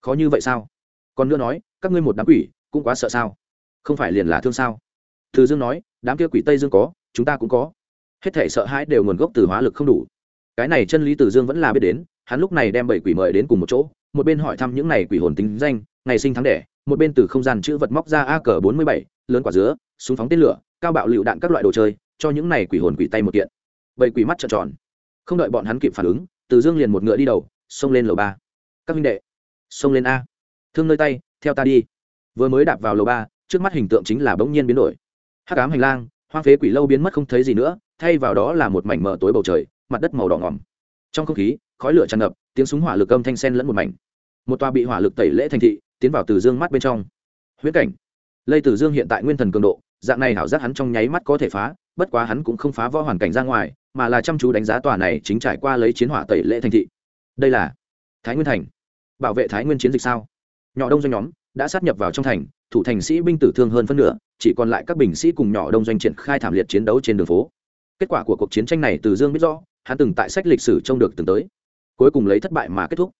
Khó như vậy sao? Còn nữa nói, các ngươi một đám quỷ, cũng quá sợ sao? Không phải liền là thương sao? Từ dương nói, đám kia quỷ tây dương có, chúng ta cũng có. Hết thể sợ hãi đều nguồn gốc từ hóa lực không đủ. Cái này chân lý từ dương vẫn là biết đến, hắn lúc này đem bảy quỷ mời đến cùng một chỗ, một bên hỏi thăm những này quỷ hồn tính danh, ngày sinh tháng đẻ, một bên từ không gian chữ vật móc ra a cờ bốn mươi bảy, lớn quả dứa, súng phóng tên lửa, cao bạo lựu đạn các loại đồ chơi, cho những này quỷ hồn quỷ tay một kiện. Bảy quỷ mắt trợn tròn. Không đợi bọn hắn kịp phản ứng từ dương liền một ngựa đi đầu, xông lên lầu ba. Các minh đệ, xông lên a. Thương nơi tay, theo ta đi. Vừa mới đạp vào lầu ba, trước mắt hình tượng chính là bỗng nhiên biến đổi. Hắc ám hành lang, hoang phế quỷ lâu biến mất không thấy gì nữa, thay vào đó là một mảnh mờ tối bầu trời, mặt đất màu đỏ ngỏm trong không khí, khói lửa tràn ngập, tiếng súng hỏa lực âm thanh sen lẫn một mảnh. Một tòa bị hỏa lực tẩy lễ thành thị, tiến vào từ dương mắt bên trong. Huyễn cảnh. Lây từ dương hiện tại nguyên thần cường độ, dạng này hảo giác hắn trong nháy mắt có thể phá, bất quá hắn cũng không phá võ hoàn cảnh ra ngoài mà là chăm chú đánh giá tòa này chính trải qua lấy chiến hỏa tẩy lễ thành thị. Đây là thái nguyên thành. Bảo vệ thái nguyên chiến dịch sao? Nhỏ đông doanh nhóm đã sát nhập vào trong thành, thủ thành sĩ binh tử thương hơn phân nửa, chỉ còn lại các binh sĩ cùng nhỏ đông doanh triển khai thảm liệt chiến đấu trên đường phố. Kết quả của cuộc chiến tranh này từ dương biết rõ, hắn từng tại sách lịch sử trông được từng tới. Cuối cùng lấy thất bại mà kết thúc.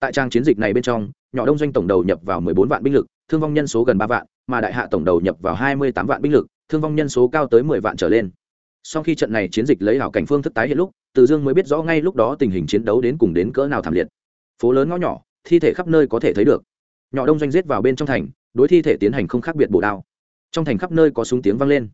Tại trang chiến dịch này bên trong, nhỏ đông doanh tổng đầu nhập vào 14 vạn binh lực, thương vong nhân số gần ba vạn, mà đại hạ tổng đầu nhập vào 28 vạn binh lực, thương vong nhân số cao tới 10 vạn trở lên sau khi trận này chiến dịch lấy hảo cảnh phương thức tái hiện lúc, từ dương mới biết rõ ngay lúc đó tình hình chiến đấu đến cùng đến cỡ nào thảm liệt. Phố lớn ngõ nhỏ, thi thể khắp nơi có thể thấy được. Nhỏ đông doanh giết vào bên trong thành, đối thi thể tiến hành không khác biệt bổ đao. Trong thành khắp nơi có súng tiếng vang lên.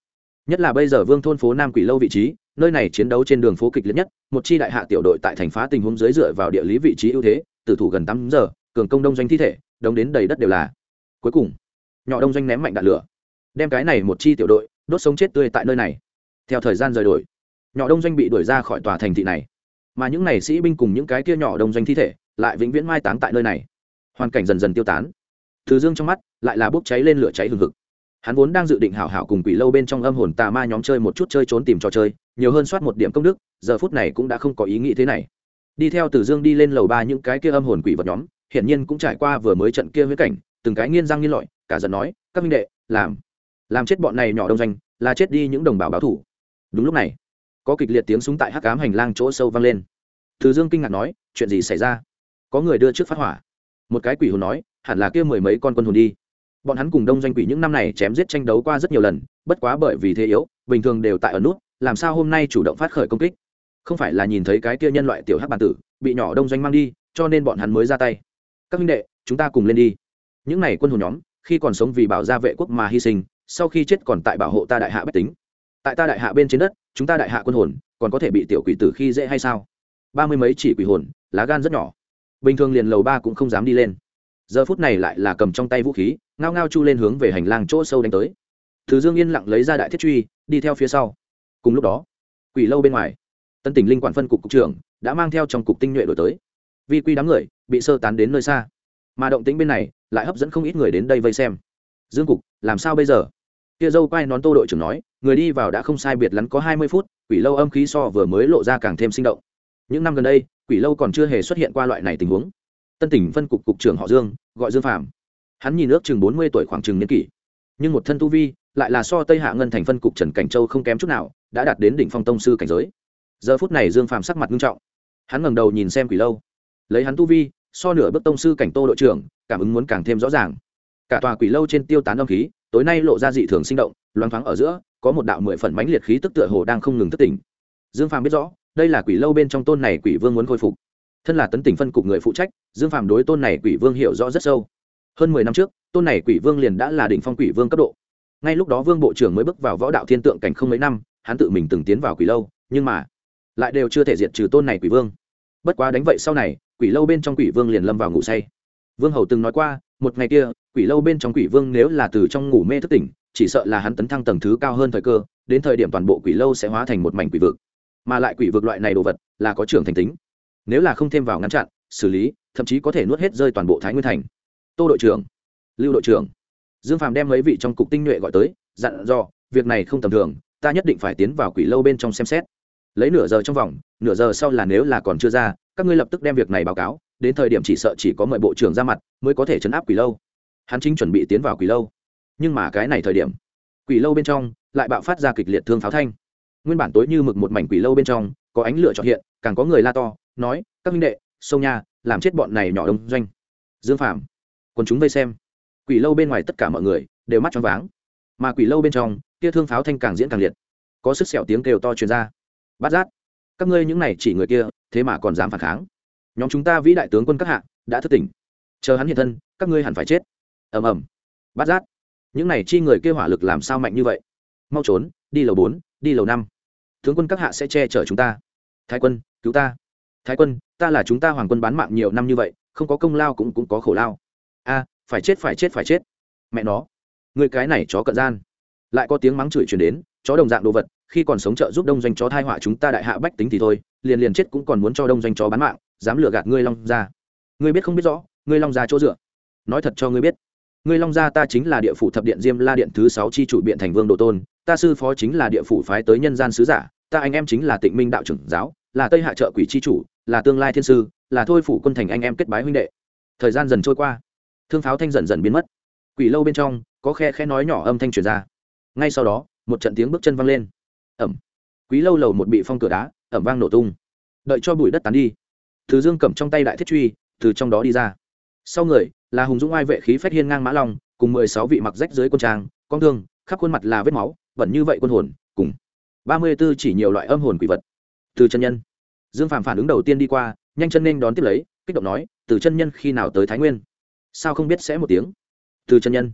Nhất là bây giờ vương thôn phố nam quỷ lâu vị trí, nơi này chiến đấu trên đường phố kịch liệt nhất, một chi đại hạ tiểu đội tại thành phá tình huống dưới dựa vào địa lý vị trí ưu thế, tử thủ gần tám giờ, cường công đông doanh thi thể, đống đến đầy đất đều là. Cuối cùng, nhỏ đông doanh ném mạnh đạn lửa. Đem cái này một chi tiểu đội, đốt sống chết tươi tại nơi này theo thời gian rời đổi. Nhỏ đông doanh bị đuổi ra khỏi tòa thành thị này. Mà những n à y sĩ binh cùng những cái kia nhỏ đông doanh thi thể lại vĩnh viễn mai táng tại nơi này. Hoàn cảnh dần dần tiêu tán. Từ dương trong mắt lại là bốc cháy lên lửa cháy hừng hực. Hắn vốn đang dự định hảo hảo cùng quỷ lâu bên trong âm hồn tà ma nhóm chơi một chút chơi trốn tìm trò chơi, nhiều hơn soát một điểm công đức, giờ phút này cũng đã không có ý nghĩ thế này. Đi theo từ dương đi lên lầu ba những cái kia âm hồn quỷ vật nhóm, hiển nhiên cũng trải qua vừa mới trận kia với cảnh, từng cái nghiên răng nghiên lọi, cả giận nói, các minh đệ, làm làm chết bọn này nhỏ đông doanh, là chết đi những đồng bào báo thủ đúng lúc này, có kịch liệt tiếng súng tại hắc cám hành lang chỗ sâu vang lên. Thứ dương kinh ngạc nói, chuyện gì xảy ra? Có người đưa trước phát hỏa. Một cái quỷ hồn nói, hẳn là kia mười mấy con quân hồn đi. Bọn hắn cùng đông doanh quỷ những năm này chém giết tranh đấu qua rất nhiều lần, bất quá bởi vì thế yếu, bình thường đều tại ở nút, làm sao hôm nay chủ động phát khởi công kích? Không phải là nhìn thấy cái kia nhân loại tiểu hắc bản tử, bị nhỏ đông doanh mang đi, cho nên bọn hắn mới ra tay. Các huynh đệ, chúng ta cùng lên đi. Những này quân hồn nhóm, khi còn sống vì bảo gia vệ quốc mà hy sinh, sau khi chết còn tại bảo hộ ta đại hạ bách tính tại ta đại hạ bên trên đất, chúng ta đại hạ quân hồn, còn có thể bị tiểu quỷ tử khi dễ hay sao? Ba mươi mấy chỉ quỷ hồn, lá gan rất nhỏ. Bình thường liền lầu ba cũng không dám đi lên. Giờ phút này lại là cầm trong tay vũ khí, ngao ngao chu lên hướng về hành lang chỗ sâu đánh tới. Thứ dương yên lặng lấy ra đại thiết truy, đi theo phía sau. Cùng lúc đó, quỷ lâu bên ngoài, tân tỉnh linh quản phân cục cục trưởng đã mang theo trong cục tinh nhuệ đổi tới. Vi quy đám người bị sơ tán đến nơi xa. Mà động tĩnh bên này lại hấp dẫn không ít người đến đây vây xem. Dương cục, làm sao bây giờ? Kia dâu quai nón tô đội trưởng nói, người đi vào đã không sai biệt lắm có hai mươi phút, quỷ lâu âm khí so vừa mới lộ ra càng thêm sinh động. Những năm gần đây, quỷ lâu còn chưa hề xuất hiện qua loại này tình huống. Tân tỉnh phân cục cục trưởng họ dương, gọi dương phạm hắn nhìn ước chừng bốn mươi tuổi khoảng chừng niên kỷ. Nhưng một thân tu vi, lại là so tây hạ ngân thành phân cục trần cảnh châu không kém chút nào, đã đạt đến đỉnh phong tông sư cảnh giới. Giờ phút này dương phạm sắc mặt nghiêm trọng. Hắn ngẩng đầu nhìn xem quỷ lâu. Lấy hắn tu vi, so nửa bước tông sư cảnh tô đội trưởng, cảm ứng muốn càng thêm rõ ràng. Cả tòa quỷ lâu trên tiêu tán âm khí tối nay lộ ra dị thường sinh động, loáng thoáng ở giữa, có một đạo mười phần mãnh liệt khí tức tựa hồ đang không ngừng thất tỉnh. Dương phàm biết rõ, đây là quỷ lâu bên trong tôn này quỷ vương muốn khôi phục. Thân là tấn tỉnh phân cục người phụ trách, dương phàm đối tôn này quỷ vương hiểu rõ rất sâu. Hơn mười năm trước, tôn này quỷ vương liền đã là đỉnh phong quỷ vương cấp độ. Ngay lúc đó vương bộ trưởng mới bước vào võ đạo thiên tượng cảnh không mấy năm, hắn tự mình từng tiến vào quỷ lâu, nhưng mà lại đều chưa thể diệt trừ tôn này quỷ vương. Bất quá đánh vậy sau này, quỷ lâu bên trong quỷ vương liền lâm vào ngủ say. Vương hầu từng nói qua một ngày kia, quỷ lâu bên trong quỷ vương nếu là từ trong ngủ mê thất tỉnh, chỉ sợ là hắn tấn thăng tầng thứ cao hơn thời cơ, đến thời điểm toàn bộ quỷ lâu sẽ hóa thành một mảnh quỷ vực. Mà lại quỷ vực loại này đồ vật, là có trưởng thành tính. Nếu là không thêm vào ngăn chặn, xử lý, thậm chí có thể nuốt hết rơi toàn bộ thái nguyên thành. Tô đội trưởng, lưu đội trưởng. Dương phàm đem mấy vị trong cục tinh nhuệ gọi tới, dặn dò, việc này không tầm thường, ta nhất định phải tiến vào quỷ lâu bên trong xem xét. Lấy nửa giờ trong vòng, nửa giờ sau là nếu là còn chưa ra, các ngươi lập tức đem việc này báo cáo đến thời điểm chỉ sợ chỉ có mời bộ trưởng ra mặt mới có thể chấn áp quỷ lâu. Hắn chính chuẩn bị tiến vào quỷ lâu. Nhưng mà cái này thời điểm, quỷ lâu bên trong lại bạo phát ra kịch liệt thương pháo thanh. Nguyên bản tối như mực một mảnh quỷ lâu bên trong có ánh lửa trọn hiện, càng có người la to, nói, các minh đệ sông nha, làm chết bọn này nhỏ đông doanh. Dương phạm còn chúng vây xem. Quỷ lâu bên ngoài tất cả mọi người đều mắt choáng váng. Mà quỷ lâu bên trong kia thương pháo thanh càng diễn càng liệt. Có sức sẹo tiếng kêu to truyền ra. Bát giác, các ngươi những này chỉ người kia, thế mà còn dám phản kháng nhóm chúng ta vĩ đại tướng quân các hạ, đã thức tỉnh. Chờ hắn hiện thân, các ngươi hẳn phải chết. Ầm ầm. Bát giác. Những này chi người kêu hỏa lực làm sao mạnh như vậy? Mau trốn, đi lầu bốn, đi lầu năm. Tướng quân các hạ sẽ che chở chúng ta. Thái quân, cứu ta. Thái quân, ta là chúng ta hoàng quân bán mạng nhiều năm như vậy, không có công lao cũng cũng có khổ lao. A, phải chết phải chết phải chết. Mẹ nó. Người cái này chó cận gian. Lại có tiếng mắng chửi truyền đến, chó đồng dạng đồ vật, khi còn sống trợ giúp đông doanh chó thai họa chúng ta đại hạ bách tính thì thôi, liền liền chết cũng còn muốn cho đông doanh chó bán mạng dám lừa gạt ngươi long Gia, ngươi biết không biết rõ ngươi long Gia chỗ dựa. Nói thật cho ngươi biết ngươi long gia ta chính là địa phủ thập điện diêm la điện thứ sáu chi chủ biện thành vương độ tôn ta sư phó chính là địa phủ phái tới nhân gian sứ giả ta anh em chính là tịnh minh đạo trưởng giáo là tây hạ trợ quỷ chi chủ là tương lai thiên sư là thôi phủ quân thành anh em kết bái huynh đệ. Thời gian dần trôi qua thương pháo thanh dần dần biến mất. Quỷ lâu bên trong có khe khe nói nhỏ âm thanh truyền ra. Ngay sau đó một trận tiếng bước chân vang lên. Ẩm. Quý lâu lầu một bị phong cửa đá ẩm vang nổ tung. Đợi cho bụi đất tán đi từ dương cầm trong tay đại thiết truy, từ trong đó đi ra. Sau người, là hùng dũng ai vệ khí phách hiên ngang mã long, cùng mười sáu vị mặc rách dưới quân trang, con thương, khắp khuôn mặt là vết máu vẫn như vậy quân hồn, cùng ba mươi b ố chỉ nhiều loại âm hồn quỷ vật. Từ chân nhân. Dương phàm phản ứng đầu tiên đi qua, nhanh chân nên đón tiếp lấy, kích động nói, từ chân nhân khi nào tới thái nguyên? Sao không biết sẽ một tiếng? Từ chân nhân.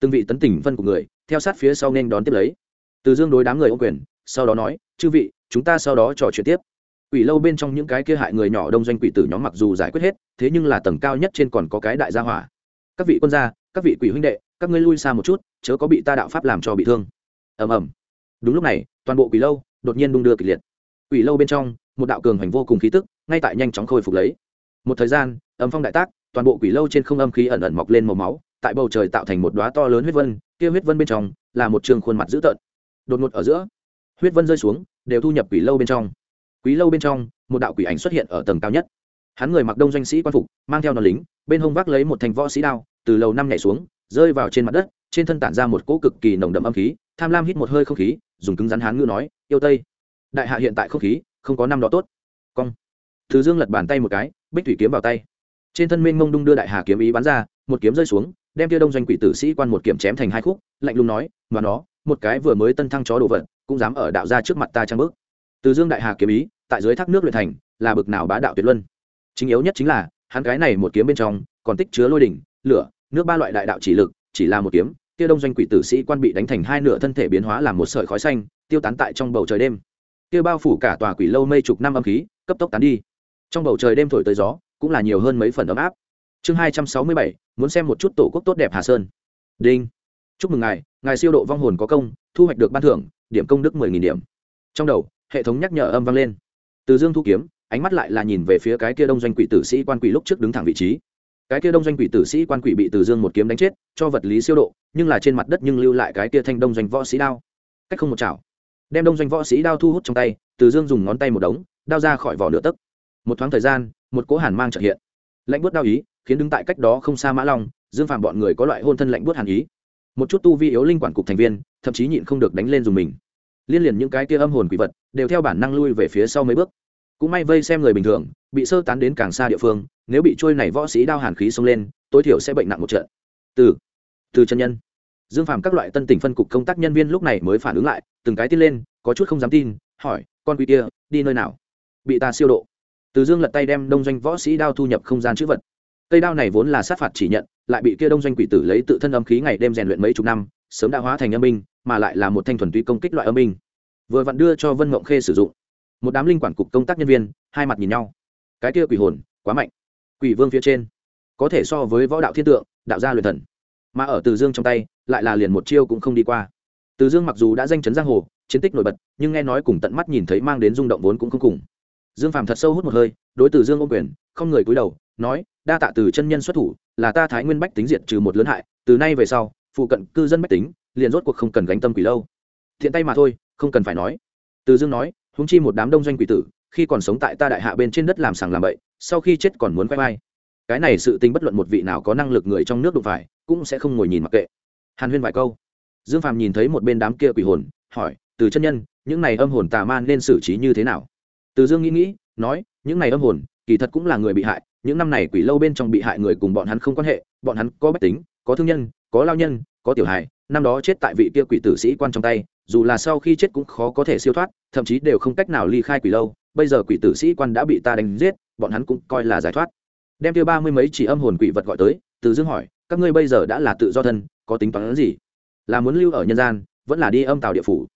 Từng vị tấn tỉnh vân của người, theo sát phía sau nên đón tiếp lấy. Từ dương đối đám người ô quyền, sau đó nói, chư vị, chúng ta sau đó trò chuyện tiếp quỷ lâu bên trong những cái kia hại người nhỏ đông doanh quỷ tử nhóm mặc dù giải quyết hết, thế nhưng là tầng cao nhất trên còn có cái đại gia hỏa. Các vị quân gia, các vị quỷ huynh đệ, các ngươi lui xa một chút, chớ có bị ta đạo pháp làm cho bị thương. Ầm ầm. Đúng lúc này, toàn bộ quỷ lâu đột nhiên đung đưa kịch liệt. Quỷ lâu bên trong, một đạo cường hành vô cùng khí tức, ngay tại nhanh chóng khôi phục lấy. Một thời gian, âm phong đại tác, toàn bộ quỷ lâu trên không âm khí ẩn ẩn mọc lên màu máu, tại bầu trời tạo thành một đóa to lớn huyết vân, kia huyết vân bên trong là một trường khuôn mặt dữ tợn. Đột ngột ở giữa, huyết vân rơi xuống, đều thu nhập quỷ lâu bên trong quý lâu bên trong, một đạo quỷ ảnh xuất hiện ở tầng cao nhất. Hắn người mặc đông doanh sĩ quan phục, mang theo nó lính, bên hông vác lấy một thành võ sĩ đao, từ lầu năm nhảy xuống, rơi vào trên mặt đất, trên thân tản ra một cỗ cực kỳ nồng đậm âm khí, tham lam hít một hơi không khí, dùng cứng rắn hán ngữ nói, yêu tây, đại hạ hiện tại không khí, không có năm đó tốt. Cong. Thứ dương lật bàn tay một cái, bích thủy kiếm vào tay. Trên thân Minh mông đung đưa đại hà kiếm ý bắn ra, một kiếm rơi xuống, đem tia đông doanh quỷ tử sĩ quan một kiếm chém thành hai khúc, lạnh lùng nói, mà nó, một cái vừa mới tân thăng chó đồ vật, cũng dám ở đạo ra trước mặt ta trang bước từ dương đại hà kiếm ý, tại dưới thác nước luyện thành, là bực nào bá đạo tuyệt luân. Chính yếu nhất chính là, hắn cái này một kiếm bên trong, còn tích chứa lôi đỉnh, lửa, nước ba loại đại đạo chỉ lực, chỉ là một kiếm, kia đông doanh quỷ tử sĩ quan bị đánh thành hai nửa thân thể biến hóa làm một sợi khói xanh, tiêu tán tại trong bầu trời đêm. Kia bao phủ cả tòa quỷ lâu mây chục năm âm khí, cấp tốc tán đi. Trong bầu trời đêm thổi tới gió, cũng là nhiều hơn mấy phần ấm áp. Chương hai trăm sáu mươi bảy, muốn xem một chút tổ quốc tốt đẹp hà sơn. Đinh. Chúc mừng ngài ngài siêu độ vong hồn có công, thu hoạch được ban thưởng, điểm công đức mười nghìn điểm. Trong đầu hệ thống nhắc nhở âm vang lên. Từ dương thu kiếm, ánh mắt lại là nhìn về phía cái kia đông doanh quỷ tử sĩ quan quỷ lúc trước đứng thẳng vị trí. Cái kia đông doanh quỷ tử sĩ quan quỷ bị từ dương một kiếm đánh chết, cho vật lý siêu độ, nhưng là trên mặt đất nhưng lưu lại cái kia thanh đông doanh võ sĩ đao. Cách không một chảo. Đem đông doanh võ sĩ đao thu hút trong tay, từ dương dùng ngón tay một đống, đao ra khỏi vỏ nửa tấc. Một thoáng thời gian, một cỗ hàn mang trợ hiện. Lạnh bút đao ý, khiến đứng tại cách đó không xa mã long, dương phạm bọn người có loại hôn thân lạnh bút hàn ý. Một chút tu vi yếu linh quản cục thành viên, thậm chí nhịn không được đánh lên dùng mình liên liền những cái kia âm hồn quỷ vật đều theo bản năng lui về phía sau mấy bước. Cũng may vây xem người bình thường, bị sơ tán đến càng xa địa phương, nếu bị trôi này võ sĩ đao hàn khí xông lên, tối thiểu sẽ bệnh nặng một trận. Từ từ chân nhân. Dương phàm các loại tân tỉnh phân cục công tác nhân viên lúc này mới phản ứng lại, từng cái tin lên, có chút không dám tin, hỏi, con quỷ kia, đi nơi nào? Bị ta siêu độ. Từ dương lật tay đem đông doanh võ sĩ đao thu nhập không gian chữ vật. Cây đao này vốn là sát phạt chỉ nhận, lại bị kia đông doanh quỷ tử lấy tự thân âm khí ngày đêm rèn luyện mấy chục năm, sớm đã hóa thành âm binh mà lại là một thanh thuần túy công kích loại âm binh. Vừa vặn đưa cho vân mộng khê sử dụng. Một đám linh quản cục công tác nhân viên, hai mặt nhìn nhau. Cái kia quỷ hồn, quá mạnh. Quỷ vương phía trên, có thể so với võ đạo thiên tượng, đạo gia luyện thần. Mà ở từ dương trong tay, lại là liền một chiêu cũng không đi qua. Từ dương mặc dù đã danh chấn giang hồ, chiến tích nổi bật, nhưng nghe nói cùng tận mắt nhìn thấy mang đến rung động vốn cũng không cùng. Dương phàm thật sâu hút một hơi, đối từ dương ô quyền, không người cúi đầu, nói, đa tạ từ chân nhân xuất thủ, là ta thái nguyên bách tính diệt trừ một lớn hại, từ nay về sau, phụ cận cư dân bách tính liền rốt cuộc không cần gánh tâm quỷ lâu. Thiện tay mà thôi, không cần phải nói. Từ dương nói húng chi một đám đông doanh quỷ tử, khi còn sống tại ta đại hạ bên trên đất làm sàng làm bậy, sau khi chết còn muốn quay vai. Cái này sự tính bất luận một vị nào có năng lực người trong nước đụng phải, cũng sẽ không ngồi nhìn mặc kệ. Hàn huyên vài câu. Dương phàm nhìn thấy một bên đám kia quỷ hồn, hỏi, từ chân nhân, những này âm hồn tà man nên xử trí như thế nào? Từ dương nghĩ nghĩ, nói, những này âm hồn, kỳ thật cũng là người bị hại, những năm này quỷ lâu bên trong bị hại người cùng bọn hắn không quan hệ, bọn hắn có bách tính, có thương nhân, có lao nhân, có tiểu hài năm đó chết tại vị kia quỷ tử sĩ quan trong tay, dù là sau khi chết cũng khó có thể siêu thoát, thậm chí đều không cách nào ly khai quỷ lâu. Bây giờ quỷ tử sĩ quan đã bị ta đánh giết, bọn hắn cũng coi là giải thoát. Đem kia ba mươi mấy chỉ âm hồn quỷ vật gọi tới, từ dương hỏi, các ngươi bây giờ đã là tự do thân, có tính toán gì? Là muốn lưu ở nhân gian, vẫn là đi âm tàu địa phủ?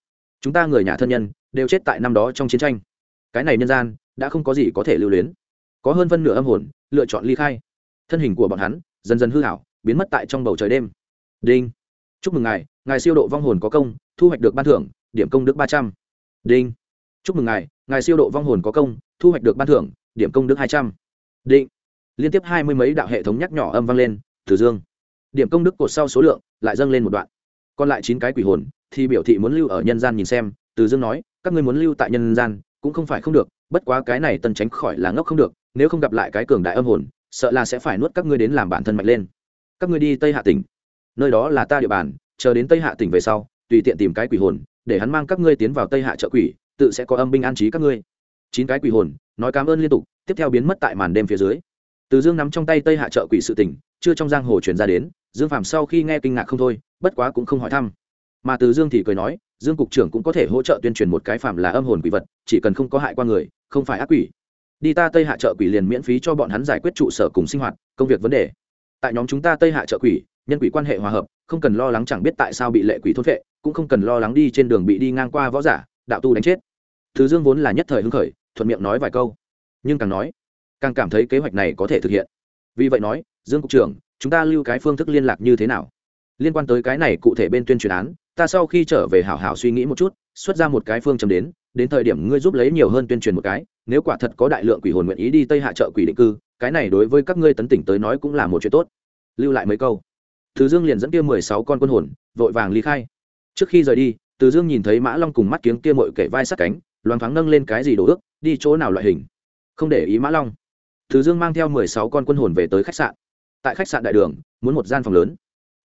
Chúng ta người nhà thân nhân, đều chết tại năm đó trong chiến tranh. Cái này nhân gian, đã không có gì có thể lưu luyến. Có hơn phân nửa âm hồn, lựa chọn ly khai. Thân hình của bọn hắn dần dần hư hảo biến mất tại trong bầu trời đêm. Đinh! Chúc mừng ngài ngài siêu độ vong hồn có công, thu hoạch được ban thưởng, điểm công đức ba trăm. Đinh. Chúc mừng ngài ngài siêu độ vong hồn có công, thu hoạch được ban thưởng, điểm công đức hai trăm. Định liên tiếp hai mươi mấy đạo hệ thống nhắc nhỏ âm vang lên, từ dương. Điểm công đức cột sau số lượng lại dâng lên một đoạn. Còn lại chín cái quỷ hồn thì biểu thị muốn lưu ở nhân gian nhìn xem, từ dương nói, các ngươi muốn lưu tại nhân gian cũng không phải không được, bất quá cái này tân tránh khỏi là ngốc không được, nếu không gặp lại cái cường đại âm hồn, sợ là sẽ phải nuốt các ngươi đến làm bản thân mạnh lên. Các ngươi đi tây hạ tỉnh nơi đó là ta địa bàn, chờ đến tây hạ tỉnh về sau, tùy tiện tìm cái quỷ hồn, để hắn mang các ngươi tiến vào tây hạ trợ quỷ, tự sẽ có âm binh an trí các ngươi. Chín cái quỷ hồn, nói cảm ơn liên tục, tiếp theo biến mất tại màn đêm phía dưới. Từ dương nắm trong tay tây hạ trợ quỷ sự tỉnh chưa trong giang hồ truyền ra đến, dương phạm sau khi nghe kinh ngạc không thôi, bất quá cũng không hỏi thăm. Mà từ dương thì cười nói, dương cục trưởng cũng có thể hỗ trợ tuyên truyền một cái phạm là âm hồn quỷ vật, chỉ cần không có hại qua người, không phải ác quỷ. Đi ta tây hạ trợ quỷ liền miễn phí cho bọn hắn giải quyết trụ sở cùng sinh hoạt, công việc vấn đề. Tại nhóm chúng ta tây hạ trợ quỷ nhân quỷ quan hệ hòa hợp, không cần lo lắng chẳng biết tại sao bị lệ quỷ thốt vệ cũng không cần lo lắng đi trên đường bị đi ngang qua võ giả, đạo tu đánh chết. Thứ dương vốn là nhất thời hưng khởi, thuận miệng nói vài câu. Nhưng càng nói, càng cảm thấy kế hoạch này có thể thực hiện. Vì vậy nói, dương cục trưởng, chúng ta lưu cái phương thức liên lạc như thế nào? Liên quan tới cái này cụ thể bên tuyên truyền án, ta sau khi trở về hảo hảo suy nghĩ một chút, xuất ra một cái phương chấm đến đến thời điểm ngươi giúp lấy nhiều hơn tuyên truyền một cái, nếu quả thật có đại lượng quỷ hồn nguyện ý đi tây hạ trợ quỷ định cư, cái này đối với các ngươi tấn tỉnh tới nói cũng là một chuyện tốt. Lưu lại mấy câu từ dương liền dẫn kia mười sáu con quân hồn, vội vàng ly khai. Trước khi rời đi, từ dương nhìn thấy mã long cùng mắt kiếng kia mội kể vai sát cánh, loáng thoáng nâng lên cái gì đổ ước, đi chỗ nào loại hình. Không để ý mã long. Từ dương mang theo mười sáu con quân hồn về tới khách sạn. Tại khách sạn đại đường, muốn một gian phòng lớn.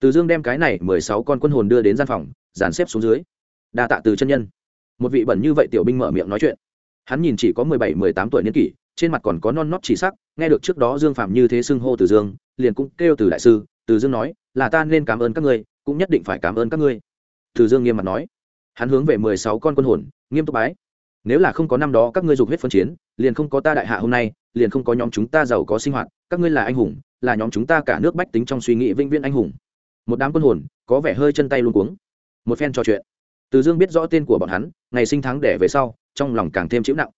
Từ dương đem cái này mười sáu con quân hồn đưa đến gian phòng, dàn xếp xuống dưới. Đa tạ từ chân nhân. Một vị bẩn như vậy tiểu binh mở miệng nói chuyện. Hắn nhìn chỉ có mười bảy, mười tám tuổi niên kỷ, trên mặt còn có non nót chỉ sắc, nghe được trước đó dương phạm như thế xưng hô từ dương, liền cũng kêu từ đại sư từ dương nói, là ta nên cảm ơn các ngươi, cũng nhất định phải cảm ơn các ngươi. Từ dương nghiêm mặt nói. Hắn hướng về mười sáu con quân hồn, nghiêm túc bái. Nếu là không có năm đó các ngươi dục huyết phân chiến, liền không có ta đại hạ hôm nay, liền không có nhóm chúng ta giàu có sinh hoạt, các ngươi là anh hùng, là nhóm chúng ta cả nước bách tính trong suy nghĩ vĩnh viễn anh hùng. Một đám quân hồn, có vẻ hơi chân tay luôn cuống. Một phen trò chuyện, từ dương biết rõ tên của bọn hắn, ngày sinh tháng đẻ về sau, trong lòng càng thêm chịu nặng.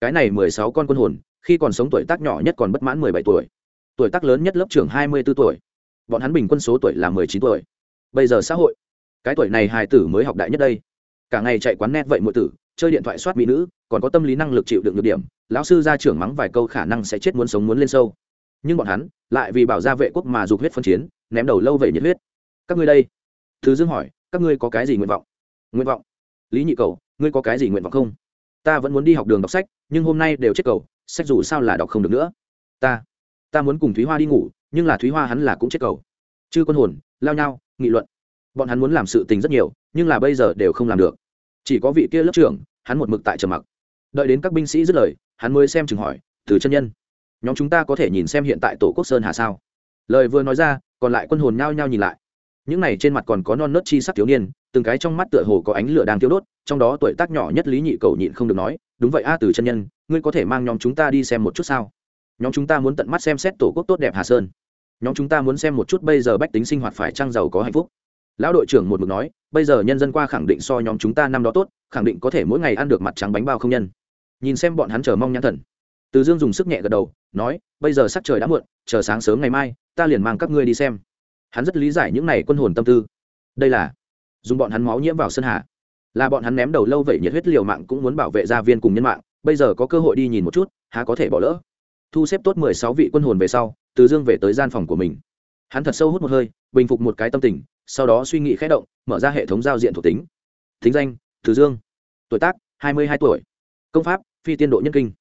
Cái này mười sáu con quân hồn, khi còn sống tuổi tác nhỏ nhất còn bất mãn mười bảy tuổi. Tuổi tác lớn nhất lớp trưởng hai mươi b ố tuổi bọn hắn bình quân số tuổi là mười chín tuổi. Bây giờ xã hội, cái tuổi này hài tử mới học đại nhất đây. Cả ngày chạy quán net vậy mọi tử, chơi điện thoại soát mỹ nữ, còn có tâm lý năng lực chịu đựng được điểm, lão sư ra trưởng mắng vài câu khả năng sẽ chết muốn sống muốn lên sâu. Nhưng bọn hắn, lại vì bảo gia vệ quốc mà dục huyết phân chiến, ném đầu lâu vậy nhiệt huyết. Các ngươi đây, thứ dương hỏi, các ngươi có cái gì nguyện vọng? Nguyện vọng? Lý nhị cầu, ngươi có cái gì nguyện vọng không? Ta vẫn muốn đi học đường đọc sách, nhưng hôm nay đều chết cầu, sách dù sao là đọc không được nữa. Ta ta muốn cùng thúy hoa đi ngủ nhưng là thúy hoa hắn là cũng chết cầu chư quân hồn lao nhau nghị luận bọn hắn muốn làm sự tình rất nhiều nhưng là bây giờ đều không làm được chỉ có vị kia lớp trưởng hắn một mực tại trầm mặc đợi đến các binh sĩ dứt lời hắn mới xem chừng hỏi từ chân nhân nhóm chúng ta có thể nhìn xem hiện tại tổ quốc sơn hà sao lời vừa nói ra còn lại quân hồn nhao nhao nhìn lại những này trên mặt còn có non nớt chi sắc thiếu niên từng cái trong mắt tựa hồ có ánh lửa đang thiêu đốt trong đó tuổi tác nhỏ nhất lý nhị cầu nhịn không được nói đúng vậy a từ chân nhân ngươi có thể mang nhóm chúng ta đi xem một chút sao nhóm chúng ta muốn tận mắt xem xét tổ quốc tốt đẹp hà sơn. Nhóm chúng ta muốn xem một chút bây giờ bách tính sinh hoạt phải trang giàu có hạnh phúc. Lão đội trưởng một mực nói, bây giờ nhân dân qua khẳng định so nhóm chúng ta năm đó tốt, khẳng định có thể mỗi ngày ăn được mặt trắng bánh bao không nhân. Nhìn xem bọn hắn chờ mong nhãn thần. Từ dương dùng sức nhẹ gật đầu, nói, bây giờ sắc trời đã muộn, chờ sáng sớm ngày mai, ta liền mang các ngươi đi xem. Hắn rất lý giải những này quân hồn tâm tư. Đây là, dùng bọn hắn máu nhiễm vào sân hạ. Là bọn hắn ném đầu lâu vậy nhiệt huyết liều mạng cũng muốn bảo vệ gia viên cùng nhân mạng, bây giờ có cơ hội đi nhìn một chút, há có thể bỏ lỡ thu xếp tốt mười sáu vị quân hồn về sau, từ dương về tới gian phòng của mình. Hắn thật sâu hút một hơi, bình phục một cái tâm tình, sau đó suy nghĩ khẽ động, mở ra hệ thống giao diện thuộc tính. Thính danh, từ dương. Tuổi tác, hai mươi hai tuổi. Công pháp, phi tiên độ nhân kinh.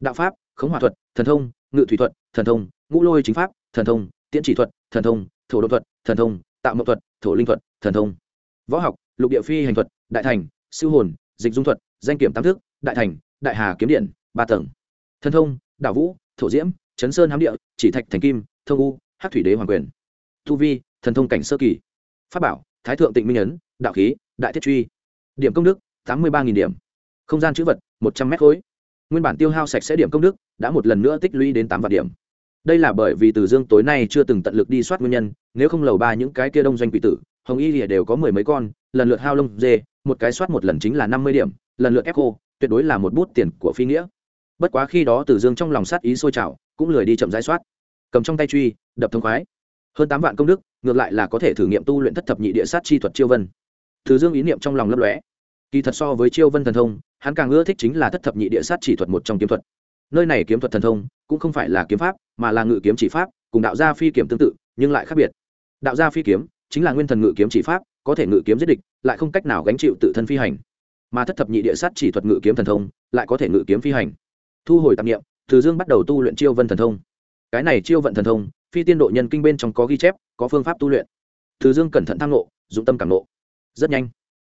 Đạo pháp, khống hòa thuật, thần thông, ngự thủy thuật, thần thông, ngũ lôi chính pháp, thần thông, tiễn chỉ thuật, thần thông, thổ Độ thuật, thần thông, tạo mậu thuật, thổ linh thuật, thần thông. Võ học, lục địa phi hành thuật, đại thành, siêu hồn, dịch dung thuật, danh kiểm tam thức, đại thành, đại hà kiếm điện, ba tầng. Thần thông, đạo vũ thổ diễm, chấn sơn hám địa, chỉ thạch thành kim, thông u hát thủy đế hoàng quyền. Tu vi, thần thông cảnh sơ kỳ. Pháp bảo, thái thượng tịnh minh ấn, đạo khí, đại thiết truy. Điểm công đức, tám mươi ba điểm. Không gian chữ vật, một trăm mét khối. Nguyên bản tiêu hao sạch sẽ điểm công đức, đã một lần nữa tích lũy đến tám vạn điểm. Đây là bởi vì từ dương tối nay chưa từng tận lực đi soát nguyên nhân, nếu không lầu ba những cái kia đông doanh quỷ tử, hồng y lìa đều có mười mấy con, lần lượt hao lông dê, một cái soát một lần chính là năm mươi điểm, lần lượt ép khô tuyệt đối là một bút tiền của phi nghĩa bất quá khi đó từ dương trong lòng sát ý sôi trào, cũng lười đi chậm rãi soát. Cầm trong tay truy, đập thông khoái. Hơn tám vạn công đức, ngược lại là có thể thử nghiệm tu luyện thất thập nhị địa sát chi thuật chiêu vân. Từ dương ý niệm trong lòng lấp lóe. Kỳ thật so với chiêu vân thần thông, hắn càng ưa thích chính là thất thập nhị địa sát chỉ thuật một trong kiếm thuật. Nơi này kiếm thuật thần thông, cũng không phải là kiếm pháp, mà là ngự kiếm chỉ pháp, cùng đạo gia phi kiếm tương tự, nhưng lại khác biệt. Đạo gia phi kiếm, chính là nguyên thần ngự kiếm chỉ pháp, có thể ngự kiếm giết địch, lại không cách nào gánh chịu tự thân phi hành. Mà thất thập nhị địa sát chỉ thuật ngự kiếm thần thông, lại có thể ngự kiếm phi hành thu hồi tạp nghiệm từ dương bắt đầu tu luyện chiêu vân thần thông. Cái này chiêu vận thần thông, phi tiên độ nhân kinh bên trong có ghi chép, có phương pháp tu luyện. Từ dương cẩn thận thăng nộ dụng tâm cảm nộ rất nhanh.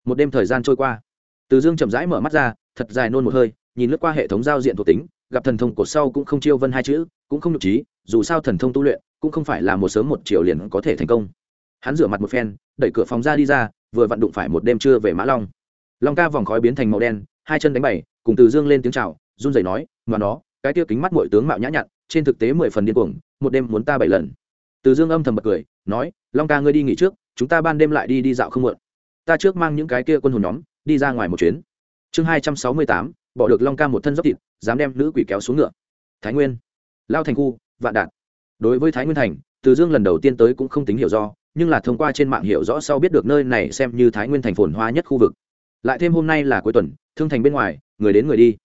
Một đêm thời gian trôi qua. Từ dương chậm rãi mở mắt ra, thật dài nôn một hơi, nhìn lướt qua hệ thống giao diện thuộc tính, gặp thần thông cột sau cũng không chiêu vân hai chữ, cũng không nhục trí, dù sao thần thông tu luyện, cũng không phải là một sớm một chiều liền có thể thành công. Hắn rửa mặt một phen, đẩy cửa phòng ra đi ra, vừa vặn đụng phải một đêm trưa về mã long. Long ca vòng khói biến thành màu đen, hai chân đánh bày cùng từ dương lên tiếng chào run rẩy nói mà nó, cái kia kính mắt mọi tướng mạo nhã nhặn, trên thực tế mười phần điên cuồng, một đêm muốn ta bảy lần. Từ dương âm thầm bật cười, nói, long ca ngươi đi nghỉ trước, chúng ta ban đêm lại đi đi dạo không muộn. Ta trước mang những cái kia quân hồn nhóm, đi ra ngoài một chuyến. Chương hai trăm sáu mươi tám, bỏ được long ca một thân dốc thịt, dám đem nữ quỷ kéo xuống ngựa. Thái nguyên, lao thành khu, vạn đạt. Đối với thái nguyên thành, từ dương lần đầu tiên tới cũng không tính hiểu do, nhưng là thông qua trên mạng hiểu rõ sau biết được nơi này xem như thái nguyên thành phồn hoa nhất khu vực. Lại thêm hôm nay là cuối tuần, thương thành bên ngoài, người đến người đi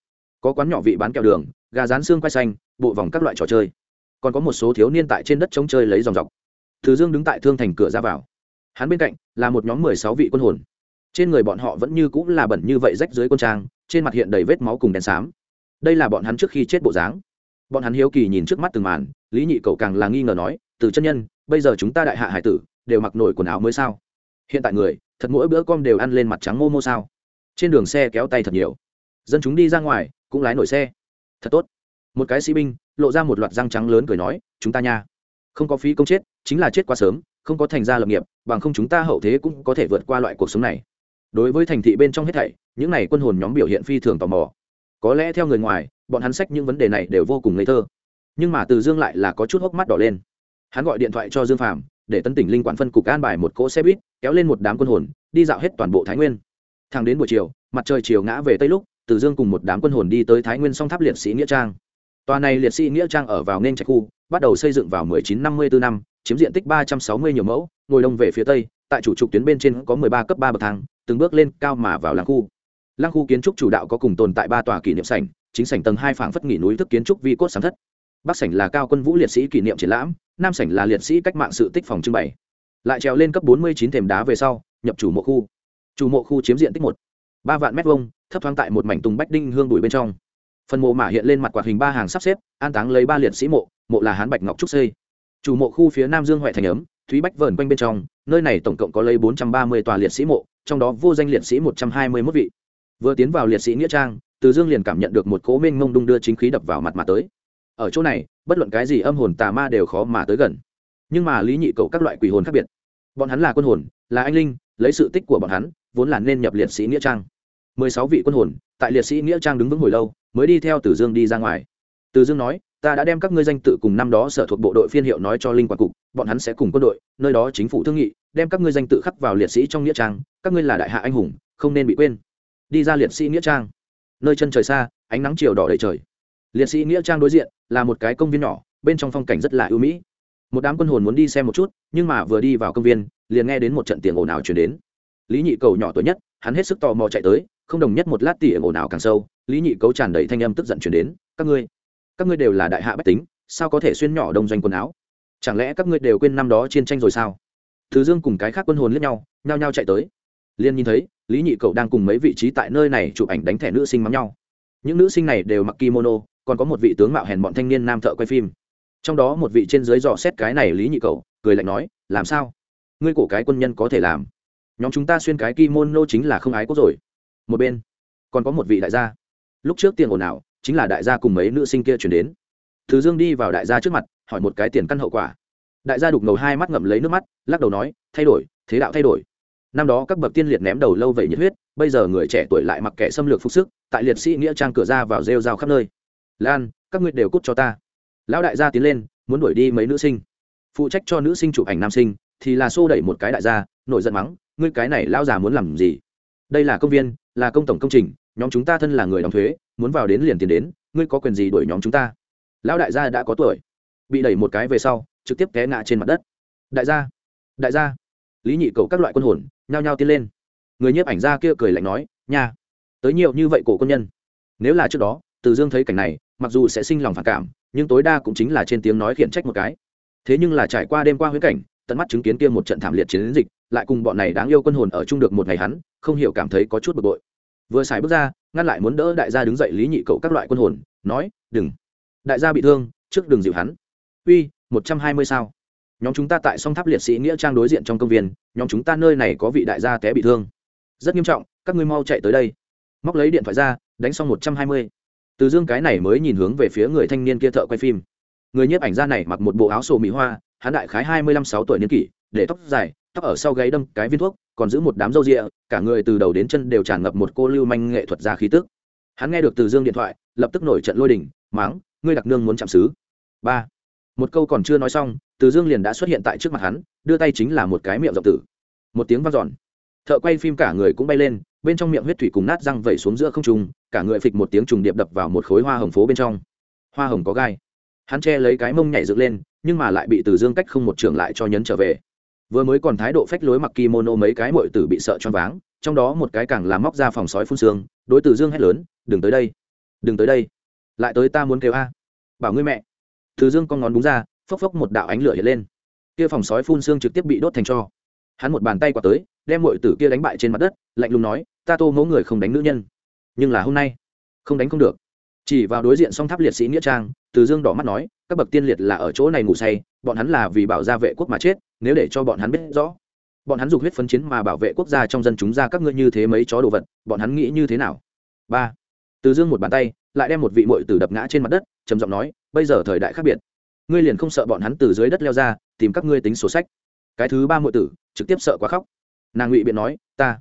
có quán nhỏ vị bán kẹo đường, gà rán xương quay xanh, bộ vòng các loại trò chơi. Còn có một số thiếu niên tại trên đất trống chơi lấy dòng dọc. Thứ dương đứng tại thương thành cửa ra vào. Hắn bên cạnh là một nhóm mười sáu vị quân hồn. Trên người bọn họ vẫn như cũng là bẩn như vậy rách dưới quân trang, trên mặt hiện đầy vết máu cùng đèn xám. Đây là bọn hắn trước khi chết bộ dáng. Bọn hắn hiếu kỳ nhìn trước mắt từng màn, lý nhị cậu càng là nghi ngờ nói, từ chân nhân, bây giờ chúng ta đại hạ hải tử, đều mặc nổi quần áo mới sao? Hiện tại người, thật mỗi bữa com đều ăn lên mặt trắng mô mô sao? Trên đường xe kéo tay thật nhiều. Dân chúng đi ra ngoài cũng lái nổi xe. Thật tốt. Một cái sĩ binh lộ ra một loạt răng trắng lớn cười nói chúng ta nha. Không có phí công chết chính là chết quá sớm không có thành gia lập nghiệp bằng không chúng ta hậu thế cũng có thể vượt qua loại cuộc sống này. Đối với thành thị bên trong hết thảy những n à y quân hồn nhóm biểu hiện phi thường tò mò. Có lẽ theo người ngoài bọn hắn sách những vấn đề này đều vô cùng ngây thơ. Nhưng mà từ dương lại là có chút hốc mắt đỏ lên. Hắn gọi điện thoại cho dương phạm, để tân tỉnh linh quản phân cục an bài một cỗ xe buýt kéo lên một đám quân hồn đi dạo hết toàn bộ thái nguyên. Thang đến buổi chiều mặt trời chiều ngã về tây lúc từ dương cùng một đám quân hồn đi tới thái nguyên song tháp liệt sĩ nghĩa trang. Tòa này liệt sĩ nghĩa trang ở vào nên trạch khu, bắt đầu xây dựng vào 1954 năm chiếm diện tích 360 nhiều mẫu, ngồi đông về phía tây, tại chủ trục tuyến bên trên có 13 cấp ba bậc thang, từng bước lên cao mà vào làng khu. Làng khu kiến trúc chủ đạo có cùng tồn tại ba tòa kỷ niệm sảnh, chính sảnh tầng hai phảng phất nghỉ núi thức kiến trúc vi cốt sáng thất. Bắc sảnh là cao quân vũ liệt sĩ kỷ niệm triển lãm, nam sảnh là liệt sĩ cách mạng sự tích phòng trưng bày. Lại trèo lên cấp 49 thềm đá về sau, nhập chủ mộ khu. Chủ mộ khu chiếm diện tích một, ba vạn mét vuông thấp thoáng tại một mảnh tùng bách đinh hương bụi bên trong. Phần mộ mả hiện lên mặt quạt hình ba hàng sắp xếp, an táng lấy ba liệt sĩ mộ mộ là hán bạch ngọc trúc xây chủ mộ khu phía nam dương huệ thành ấm, thúy bách vờn quanh bên trong, nơi này tổng cộng có lấy bốn trăm ba mươi tòa liệt sĩ mộ, trong đó vô danh liệt sĩ một trăm hai mươi mốt vị. Vừa tiến vào liệt sĩ nghĩa trang, từ dương liền cảm nhận được một cố minh mông đung đưa chính khí đập vào mặt mà tới. Ở chỗ này, bất luận cái gì âm hồn tà ma đều khó mà tới gần. Nhưng mà lý nhị cậu các loại quỷ hồn khác biệt. Bọn hắn là quân hồn, là anh linh, lấy sự tích của bọn hắn, vốn là nên nhập liệt sĩ nghĩa trang mười sáu vị quân hồn tại liệt sĩ nghĩa trang đứng vững hồi lâu mới đi theo Từ Dương đi ra ngoài. Từ Dương nói, ta đã đem các ngươi danh tự cùng năm đó sở thuộc bộ đội phiên hiệu nói cho linh quản cục, bọn hắn sẽ cùng quân đội, nơi đó chính phủ thương nghị, đem các ngươi danh tự khắc vào liệt sĩ trong nghĩa trang, các ngươi là đại hạ anh hùng, không nên bị quên. Đi ra liệt sĩ nghĩa trang. Nơi chân trời xa, ánh nắng chiều đỏ đầy trời. Liệt sĩ nghĩa trang đối diện là một cái công viên nhỏ, bên trong phong cảnh rất là ưu mỹ. Một đám quân hồn muốn đi xem một chút, nhưng mà vừa đi vào công viên, liền nghe đến một trận tiếng ồn ào truyền đến. Lý Nhị Cầu nhỏ tuổi nhất, hắn hết sức tò mò chạy tới, không đồng nhất một lát tỉ ồn ào càng sâu, lý nhị cấu tràn đầy thanh âm tức giận chuyển đến các ngươi các ngươi đều là đại hạ bách tính sao có thể xuyên nhỏ đông doanh quần áo? Chẳng lẽ các ngươi đều quên năm đó chiến tranh rồi sao? Thứ dương cùng cái khác quân hồn lẫn nhau nhao nhao chạy tới. Liên nhìn thấy lý nhị cậu đang cùng mấy vị trí tại nơi này chụp ảnh đánh thẻ nữ sinh mắng nhau. Những nữ sinh này đều mặc kimono còn có một vị tướng mạo hèn bọn thanh niên nam thợ quay phim. Trong đó một vị trên dưới dò xét cái này lý nhị cậu cười lạnh nói làm sao? Ngươi cổ cái quân nhân có thể làm? Nhóm chúng ta xuyên cái kimono chính là không ái quốc rồi một bên. Còn có một vị đại gia. Lúc trước tiền ồn ào, chính là đại gia cùng mấy nữ sinh kia chuyển đến. Thứ dương đi vào đại gia trước mặt, hỏi một cái tiền căn hậu quả. Đại gia đục ngầu hai mắt ngậm lấy nước mắt, lắc đầu nói, thay đổi, thế đạo thay đổi. Năm đó các bậc tiên liệt ném đầu lâu vậy nhiệt huyết, bây giờ người trẻ tuổi lại mặc kệ xâm lược phục sức, tại liệt sĩ nghĩa trang cửa ra vào rêu rao khắp nơi. Lan, các ngươi đều cút cho ta. Lão đại gia tiến lên, muốn đuổi đi mấy nữ sinh. Phụ trách cho nữ sinh chụp ảnh nam sinh, thì là xô đẩy một cái đại gia, nổi giận mắng, ngươi cái này lão già muốn làm gì? Đây là công viên, là công tổng công trình, nhóm chúng ta thân là người đóng thuế, muốn vào đến liền tiền đến, ngươi có quyền gì đuổi nhóm chúng ta? Lão đại gia đã có tuổi. Bị đẩy một cái về sau, trực tiếp té ngã trên mặt đất. Đại gia đại gia. Lý nhị cầu các loại quân hồn, nhao nhao tiến lên. Người nhiếp ảnh gia kia cười lạnh nói, nha, tới nhiều như vậy cổ quân nhân. Nếu là trước đó, từ dương thấy cảnh này, mặc dù sẽ sinh lòng phản cảm, nhưng tối đa cũng chính là trên tiếng nói khiển trách một cái. Thế nhưng là trải qua đêm qua huyễn cảnh, tận mắt chứng kiến kia một trận thảm liệt chiến dịch lại cùng bọn này đáng yêu quân hồn ở chung được một ngày hắn, không hiểu cảm thấy có chút bực bội. Vừa xài bước ra, ngăn lại muốn đỡ đại gia đứng dậy lý nhị cậu các loại quân hồn, nói, đừng. Đại gia bị thương, trước đừng dịu hắn. Uy, một trăm hai mươi sao? Nhóm chúng ta tại song tháp liệt sĩ nghĩa trang đối diện trong công viên, nhóm chúng ta nơi này có vị đại gia té bị thương. Rất nghiêm trọng, các ngươi mau chạy tới đây. Móc lấy điện thoại ra, đánh xong một trăm hai mươi. Từ dương cái này mới nhìn hướng về phía người thanh niên kia thợ quay phim. Người nhiếp ảnh gia này mặc một bộ áo sổ mỹ hoa, hắn đại khái hai mươi lăm sáu tuổi niên kỷ, để tóc dài tóc ở sau gáy đâm cái viên thuốc, còn giữ một đám râu rịa, cả người từ đầu đến chân đều tràn ngập một cô lưu manh nghệ thuật ra khí tức. Hắn nghe được từ dương điện thoại, lập tức nổi trận lôi đình, máng, ngươi đặc nương muốn chạm xứ. Ba. Một câu còn chưa nói xong, từ dương liền đã xuất hiện tại trước mặt hắn, đưa tay chính là một cái miệng rộng tử. Một tiếng vang dọn. Thợ quay phim cả người cũng bay lên, bên trong miệng huyết thủy cùng nát răng vẩy xuống giữa không trùng cả người phịch một tiếng trùng điệp đập vào một khối hoa hồng phố bên trong. Hoa hồng có gai. Hắn che lấy cái mông nhảy dựng lên, nhưng mà lại bị từ dương cách không một trường lại cho nhấn trở về vừa mới còn thái độ phách lối mặc kimono mấy cái mội tử bị sợ choáng váng, trong đó một cái càng làm móc ra phòng sói phun xương, đối tử dương hét lớn, đừng tới đây, đừng tới đây, lại tới ta muốn kêu a, bảo ngươi mẹ. Từ dương con ngón búng ra, phốc phốc một đạo ánh lửa hiện lên. Kia phòng sói phun xương trực tiếp bị đốt thành cho. Hắn một bàn tay quả tới, đem mội tử kia đánh bại trên mặt đất, lạnh lùng nói, ta tô mẫu người không đánh nữ nhân, nhưng là hôm nay, không đánh không được. Chỉ vào đối diện song tháp liệt sĩ nghĩa trang từ dương đỏ mắt nói, các bậc tiên liệt là ở chỗ này ngủ say, bọn hắn là vì bảo gia vệ quốc mà chết nếu để cho bọn hắn biết rõ. Bọn hắn dùng huyết phấn chiến mà bảo vệ quốc gia trong dân chúng ra các ngươi như thế mấy chó đồ vật, bọn hắn nghĩ như thế nào? Ba. Từ dương một bàn tay, lại đem một vị mội tử đập ngã trên mặt đất, trầm giọng nói, bây giờ thời đại khác biệt. Ngươi liền không sợ bọn hắn từ dưới đất leo ra, tìm các ngươi tính sổ sách. Cái thứ ba mội tử, trực tiếp sợ quá khóc. Nàng ngụy biện nói, ta,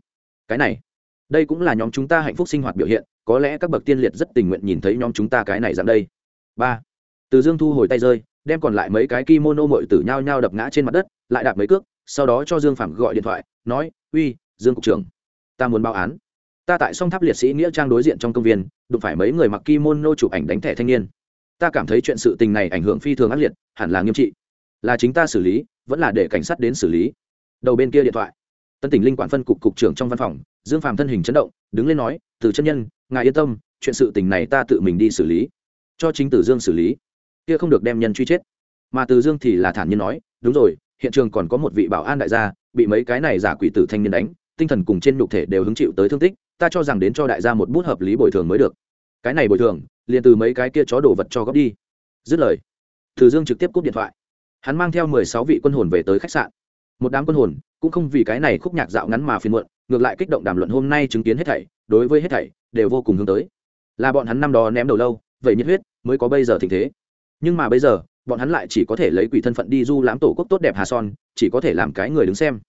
cái này, đây cũng là nhóm chúng ta hạnh phúc sinh hoạt biểu hiện, có lẽ các bậc tiên liệt rất tình nguyện nhìn thấy nhóm chúng ta cái này dạng đây. Ba. Từ dương thu hồi tay rơi đem còn lại mấy cái kimono mội tử nhao nhao đập ngã trên mặt đất, lại đạp mấy cước, sau đó cho dương phạm gọi điện thoại, nói, uy, dương cục trưởng, ta muốn báo án. Ta tại song tháp liệt sĩ nghĩa trang đối diện trong công viên, đụng phải mấy người mặc kimono chụp ảnh đánh thẻ thanh niên. Ta cảm thấy chuyện sự tình này ảnh hưởng phi thường ác liệt, hẳn là nghiêm trị. Là chính ta xử lý, vẫn là để cảnh sát đến xử lý. Đầu bên kia điện thoại. Tân tỉnh linh quản phân cục cục trưởng trong văn phòng, dương phạm thân hình chấn động, đứng lên nói, từ chân nhân, ngài yên tâm, chuyện sự tình này ta tự mình đi xử lý. Cho chính tử dương xử lý kia không được đem nhân truy chết. Mà từ dương thì là thản nhiên nói, đúng rồi, hiện trường còn có một vị bảo an đại gia, bị mấy cái này giả quỷ tử thanh niên đánh, tinh thần cùng trên nhục thể đều hứng chịu tới thương tích, ta cho rằng đến cho đại gia một bút hợp lý bồi thường mới được. Cái này bồi thường, liền từ mấy cái kia chó đồ vật cho góp đi. Dứt lời, từ dương trực tiếp cúp điện thoại. Hắn mang theo mười sáu vị quân hồn về tới khách sạn. Một đám quân hồn, cũng không vì cái này khúc nhạc dạo ngắn mà phiền muộn, ngược lại kích động đàm luận hôm nay chứng kiến hết thảy, đối với hết thảy, đều vô cùng hướng tới. Là bọn hắn năm đó ném đầu lâu, vậy nhiệt huyết, mới có bây giờ tình thế nhưng mà bây giờ, bọn hắn lại chỉ có thể lấy quỷ thân phận đi du lãm tổ quốc tốt đẹp hà son, chỉ có thể làm cái người đứng xem.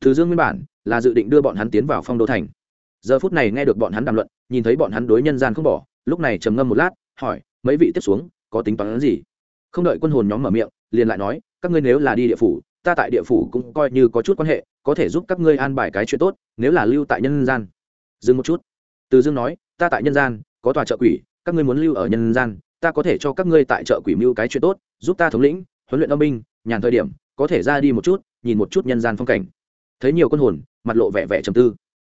Thứ dương nguyên bản là dự định đưa bọn hắn tiến vào phong đô thành. Giờ phút này nghe được bọn hắn đàm luận, nhìn thấy bọn hắn đối nhân gian không bỏ, lúc này trầm ngâm một lát, hỏi, mấy vị tiếp xuống, có tính toán gì? Không đợi quân hồn nhóm mở miệng, liền lại nói, các ngươi nếu là đi địa phủ, ta tại địa phủ cũng coi như có chút quan hệ, có thể giúp các ngươi an bài cái chuyện tốt, nếu là lưu tại nhân gian. Dừng một chút. Từ dương nói, ta tại nhân gian, có tòa trợ quỷ, các ngươi muốn lưu ở nhân gian ta có thể cho các ngươi tại chợ quỷ mưu cái chuyện tốt, giúp ta thống lĩnh, huấn luyện âm binh, nhàn thời điểm, có thể ra đi một chút, nhìn một chút nhân gian phong cảnh. Thấy nhiều con hồn, mặt lộ vẻ vẻ trầm tư.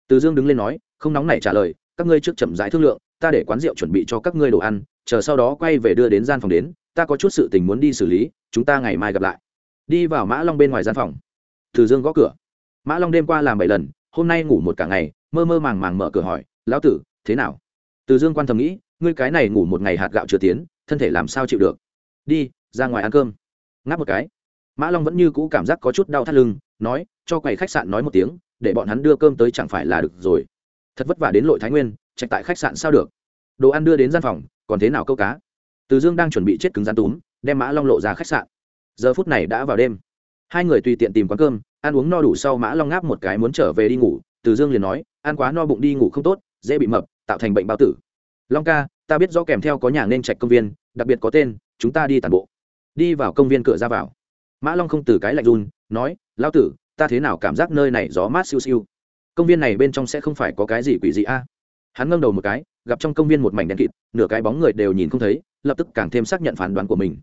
Từ dương đứng lên nói, không nóng nảy trả lời, các ngươi trước chậm rãi thương lượng, ta để quán rượu chuẩn bị cho các ngươi đồ ăn, chờ sau đó quay về đưa đến gian phòng đến, ta có chút sự tình muốn đi xử lý, chúng ta ngày mai gặp lại. Đi vào mã long bên ngoài gian phòng. Từ dương gõ cửa. Mã long đêm qua làm bảy lần, hôm nay ngủ một cả ngày, mơ mơ màng màng mở cửa hỏi, lão tử, thế nào? Từ dương quan thầm nghĩ ngươi cái này ngủ một ngày hạt gạo chưa tiến, thân thể làm sao chịu được? Đi, ra ngoài ăn cơm. Ngáp một cái. Mã long vẫn như cũ cảm giác có chút đau thắt lưng, nói, cho quầy khách sạn nói một tiếng, để bọn hắn đưa cơm tới chẳng phải là được rồi. Thật vất vả đến lội thái nguyên, trạch tại khách sạn sao được? Đồ ăn đưa đến gian phòng, còn thế nào câu cá? Từ dương đang chuẩn bị chết cứng gian túm, đem mã long lộ ra khách sạn. Giờ phút này đã vào đêm. Hai người tùy tiện tìm quán cơm, ăn uống no đủ sau mã long ngáp một cái muốn trở về đi ngủ. Từ dương liền nói, ăn quá no bụng đi ngủ không tốt, dễ bị mập, tạo thành bệnh bao tử long ca, ta biết rõ kèm theo có nhà nên trạch công viên, đặc biệt có tên, chúng ta đi tàn bộ. Đi vào công viên cửa ra vào. Mã long không từ cái lạnh run, nói, lão tử, ta thế nào cảm giác nơi này gió mát siêu siêu? Công viên này bên trong sẽ không phải có cái gì quỷ dị a? Hắn ngâm đầu một cái, gặp trong công viên một mảnh đen kịt, nửa cái bóng người đều nhìn không thấy, lập tức càng thêm xác nhận phán đoán của mình.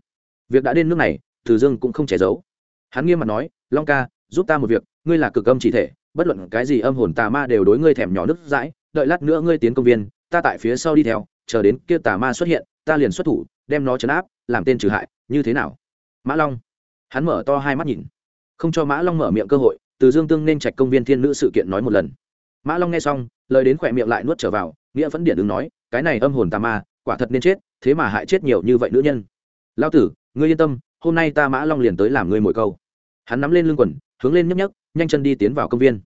Việc đã đến nước này, từ dương cũng không che giấu. Hắn nghiêm mặt nói, long ca, giúp ta một việc, ngươi là cực âm chỉ thể, bất luận cái gì âm hồn tà ma đều đối ngươi thèm nhỏ nước dãi, đợi lát nữa ngươi tiến công viên ta tại phía sau đi theo, chờ đến kia tà ma xuất hiện, ta liền xuất thủ, đem nó chấn áp, làm tên trừ hại, như thế nào? Mã long. Hắn mở to hai mắt nhìn. Không cho mã long mở miệng cơ hội, từ dương tương nên trạch công viên thiên nữ sự kiện nói một lần. Mã long nghe xong, lời đến khỏe miệng lại nuốt trở vào, nghĩa vẫn điển ứng nói, cái này âm hồn tà ma, quả thật nên chết, thế mà hại chết nhiều như vậy nữ nhân. Lao tử, ngươi yên tâm, hôm nay ta mã long liền tới làm ngươi mồi câu. Hắn nắm lên lưng quần, hướng lên nhấp nhấp nhanh chân đi tiến vào công viên.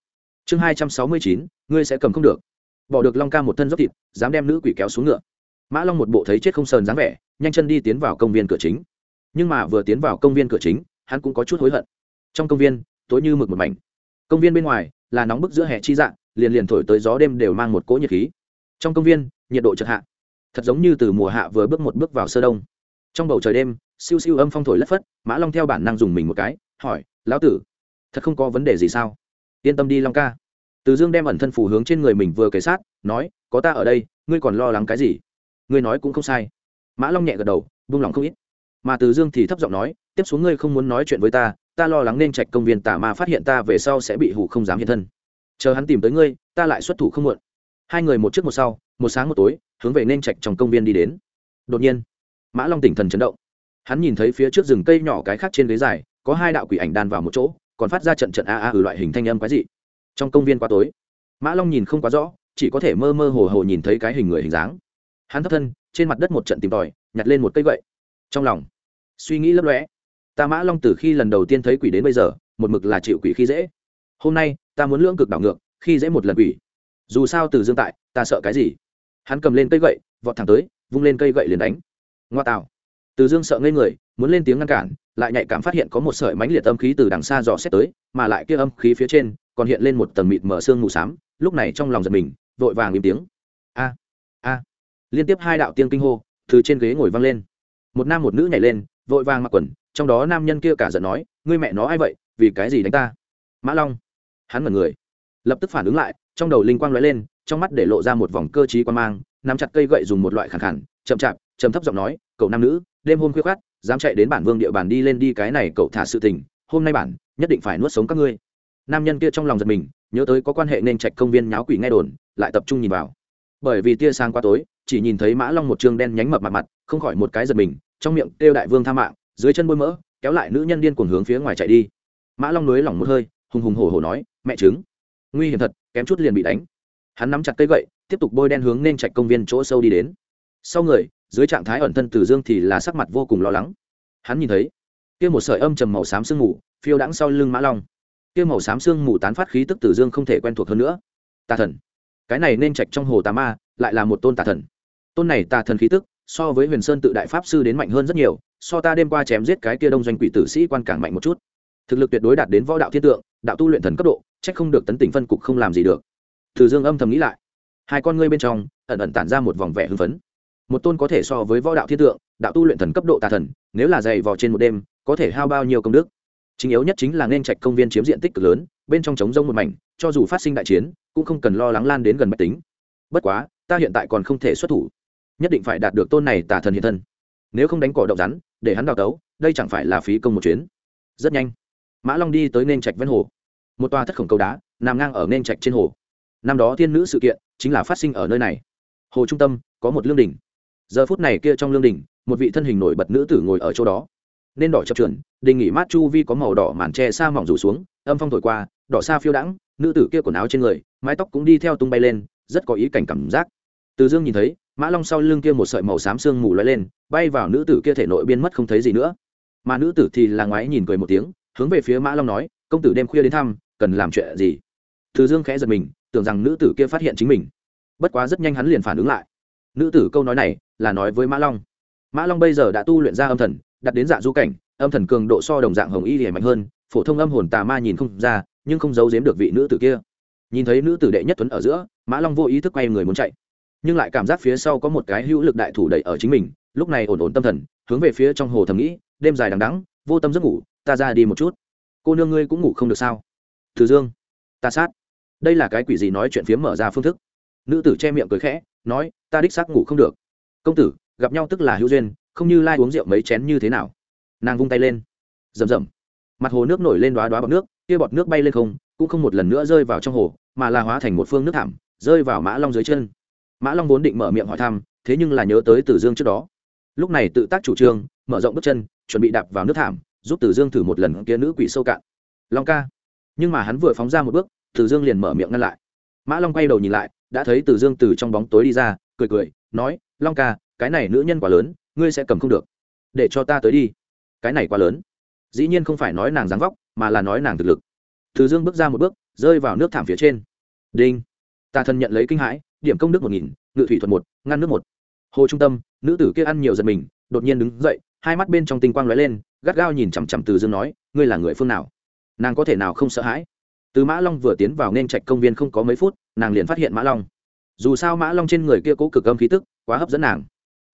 Chương hai trăm sáu mươi chín, ngươi sẽ cầm không được bỏ được long ca một thân dốc thịt, dám đem nữ quỷ kéo xuống ngựa. Mã long một bộ thấy chết không sờn dáng vẻ, nhanh chân đi tiến vào công viên cửa chính. Nhưng mà vừa tiến vào công viên cửa chính, hắn cũng có chút hối hận. Trong công viên, tối như mực một mảnh. Công viên bên ngoài, là nóng bức giữa hè chi dạng, liền liền thổi tới gió đêm đều mang một cỗ nhiệt khí. Trong công viên, nhiệt độ chợt hạ. Thật giống như từ mùa hạ vừa bước một bước vào sơ đông. Trong bầu trời đêm, siêu siêu âm phong thổi lất phất, mã long theo bản năng dùng mình một cái, hỏi, lão tử, thật không có vấn đề gì sao? Yên tâm đi, long ca từ dương đem ẩn thân phủ hướng trên người mình vừa kể sát, nói, có ta ở đây, ngươi còn lo lắng cái gì? Ngươi nói cũng không sai. Mã long nhẹ gật đầu, buông lòng không ít. Mà từ dương thì thấp giọng nói, tiếp xuống ngươi không muốn nói chuyện với ta ta lo lắng nên trạch công viên tà ma phát hiện ta về sau sẽ bị hủ không dám hiện thân. Chờ hắn tìm tới ngươi, ta lại xuất thủ không muộn. Hai người một trước một sau, một sáng một tối, hướng về nên trạch trong công viên đi đến. Đột nhiên, mã long tỉnh thần chấn động. Hắn nhìn thấy phía trước rừng cây nhỏ cái khác trên ghế dài, có hai đạo quỷ ảnh đan vào một chỗ, còn phát ra trận trận a a ừ loại hình thanh âm quái dị trong công viên quá tối. Mã long nhìn không quá rõ, chỉ có thể mơ mơ hồ hồ nhìn thấy cái hình người hình dáng. Hắn thấp thân, trên mặt đất một trận tìm tòi, nhặt lên một cây gậy. Trong lòng, suy nghĩ lấp lõe ta mã long từ khi lần đầu tiên thấy quỷ đến bây giờ, một mực là chịu quỷ khi dễ. Hôm nay, ta muốn lưỡng cực đảo ngược, khi dễ một lần quỷ. Dù sao từ dương tại, ta sợ cái gì? Hắn cầm lên cây gậy, vọt thẳng tới, vung lên cây gậy liền đánh. Ngoa tạo. Từ dương sợ ngây người, muốn lên tiếng ngăn cản, lại nhạy cảm phát hiện có một sợi mánh liệt âm khí từ đằng xa dò xét tới, mà lại kia âm khí phía trên còn hiện lên một tầng mịt mở xương mù xám, lúc này trong lòng giật mình, vội vàng im tiếng. A a. Liên tiếp hai đạo tiên kinh hô từ trên ghế ngồi văng lên. Một nam một nữ nhảy lên, vội vàng mặc quần, trong đó nam nhân kia cả giận nói, ngươi mẹ nó ai vậy, vì cái gì đánh ta? Mã long, hắn mật người, lập tức phản ứng lại, trong đầu linh quang lóe lên, trong mắt để lộ ra một vòng cơ t quan mang, nắm chặt cây gậy dùng một loại khẳng khẳng chậm chạp chậm thấp giọng nói, cậu nam nữ, đêm hôm khuya khát dám chạy đến bản vương địa bàn đi lên đi cái này cậu thả sự tình, hôm nay bản, nhất định phải nuốt sống các ngươi nam nhân kia trong lòng giật mình, nhớ tới có quan hệ nên trạch công viên nháo quỷ nghe đồn, lại tập trung nhìn vào. Bởi vì tia sáng quá tối, chỉ nhìn thấy mã long một chương đen nhánh mập mặt mặt, không khỏi một cái giật mình, trong miệng kêu đại vương tha mạng, dưới chân bôi mỡ, kéo lại nữ nhân điên cuồng hướng phía ngoài chạy đi. Mã long nới lỏng một hơi, hùng hùng hổ hổ nói, mẹ chứng nguy hiểm thật, kém chút liền bị đánh. Hắn nắm chặt cây gậy, tiếp tục bôi đen hướng nên trạch công viên chỗ sâu đi đến. Sau người, dưới trạng thái ẩn thân từ dương thì là sắc mặt vô cùng lo lắng. Hắn nhìn thấy, kia một sợi âm trầm màu xám sương mù, phiêu đãng sau lưng mã long kia màu xám sương mù tán phát khí tức từ dương không thể quen thuộc hơn nữa. Tà thần. Cái này nên trạch trong hồ tà ma, lại là một tôn tà thần. Tôn này tà thần khí tức, so với huyền sơn tự đại pháp sư đến mạnh hơn rất nhiều, so ta đêm qua chém giết cái kia đông doanh quỷ tử sĩ quan càng mạnh một chút. Thực lực tuyệt đối đạt đến võ đạo thiên tượng, đạo tu luyện thần cấp độ c h ắ c không được tấn tỉnh phân cục không làm gì được. Thử dương âm thầm nghĩ lại. Hai con ngươi bên trong, ẩn ẩn tản ra một vòng vẻ hưng phấn. Một tôn có thể so với võ đạo thiên tượng, đạo tu luyện thần cấp độ tà thần, nếu là dày vò trên một đêm, có thể hao bao nhiêu công đức? Chính yếu nhất chính là nên trạch công viên chiếm diện tích cực lớn, bên trong trống rông một mảnh, cho dù phát sinh đại chiến, cũng không cần lo lắng lan đến gần máy tính. Bất quá, ta hiện tại còn không thể xuất thủ. Nhất định phải đạt được tôn này tà thần hiện thân. Nếu không đánh cỏ động rắn, để hắn đào tấu, đây chẳng phải là phí công một chuyến. Rất nhanh, mã long đi tới nên trạch ven hồ. Một tòa thất khổng cầu đá, nằm ngang ở nên trạch trên hồ. Năm đó thiên nữ sự kiện, chính là phát sinh ở nơi này. Hồ trung tâm, có một lương đình giờ phút này kia trong lương đình một vị thân hình nổi bật nữ tử ngồi ở chỗ đó nên đỏ chập trượn đình nghỉ mát chu vi có màu đỏ màn tre xa mỏng rủ xuống, âm phong thổi qua, đỏ xa phiêu đãng, nữ tử kia quần áo trên người, mái tóc cũng đi theo tung bay lên, rất có ý cảnh cảm giác. Từ dương nhìn thấy, mã long sau lưng kia một sợi màu xám sương mù lóe lên, bay vào nữ tử kia thể nội biên mất không thấy gì nữa. Mà nữ tử thì là ngoái nhìn cười một tiếng, hướng về phía mã long nói, công tử đêm khuya đến thăm, cần làm chuyện gì? Từ dương khẽ giật mình, tưởng rằng nữ tử kia phát hiện chính mình. Bất quá rất nhanh hắn liền phản ứng lại. Nữ tử câu nói này là nói với mã long. Mã long bây giờ đã tu luyện ra âm thần đặt đến dạng du cảnh, âm thần cường độ so đồng dạng hồng y thì mạnh hơn, phổ thông âm hồn tà ma nhìn không ra, nhưng không giấu giếm được vị nữ tử kia. Nhìn thấy nữ tử đệ nhất tuấn ở giữa, mã long vô ý thức quay người muốn chạy. Nhưng lại cảm giác phía sau có một cái hữu lực đại thủ đẩy ở chính mình, lúc này ổn ổn tâm thần, hướng về phía trong hồ thầm nghĩ, đêm dài đằng đắng vô tâm giấc ngủ, ta ra đi một chút. Cô nương ngươi cũng ngủ không được sao? Thử dương, ta sát. Đây là cái quỷ gì nói chuyện phiếm mở ra phương thức. Nữ tử che miệng cười khẽ, nói, ta đích xác ngủ không được. Công tử, gặp nhau tức là hữu duyên không như lai uống rượu mấy chén như thế nào. Nàng vung tay lên. Rầm rầm. Mặt hồ nước nổi lên đoá đoá bọt nước, kia bọt nước bay lên không, cũng không một lần nữa rơi vào trong hồ, mà là hóa thành một phương nước thảm, rơi vào mã long dưới chân. Mã long vốn định mở miệng hỏi thăm, thế nhưng là nhớ tới tử dương trước đó. Lúc này tự tác chủ trương, mở rộng bước chân, chuẩn bị đạp vào nước thảm, giúp tử dương thử một lần kia nữ quỷ sâu cạn. Long ca. Nhưng mà hắn vừa phóng ra một bước tử dương liền mở miệng ngăn lại. Mã long quay đầu nhìn lại, đã thấy tử dương từ trong bóng tối đi ra, cười cười, nói, long ca, cái này nữ nhân quá lớn ngươi sẽ cầm không được. Để cho ta tới đi. Cái này quá lớn. Dĩ nhiên không phải nói nàng dáng vóc, mà là nói nàng thực lực. Từ dương bước ra một bước, rơi vào nước thảm phía trên. Đinh. Tà thần nhận lấy kinh hãi, điểm công đức một nghìn, ngự thủy thuật một, ngăn nước một. Hồ trung tâm, nữ tử kia ăn nhiều giật mình, đột nhiên đứng dậy, hai mắt bên trong tinh quang lóe lên, gắt gao nhìn chằm chằm từ dương nói, ngươi là người phương nào? Nàng có thể nào không sợ hãi? Từ mã long vừa tiến vào nên trạch công viên không có mấy phút, nàng liền phát hiện mã long. Dù sao mã long trên người kia cố cực âm khí tức, quá hấp dẫn nàng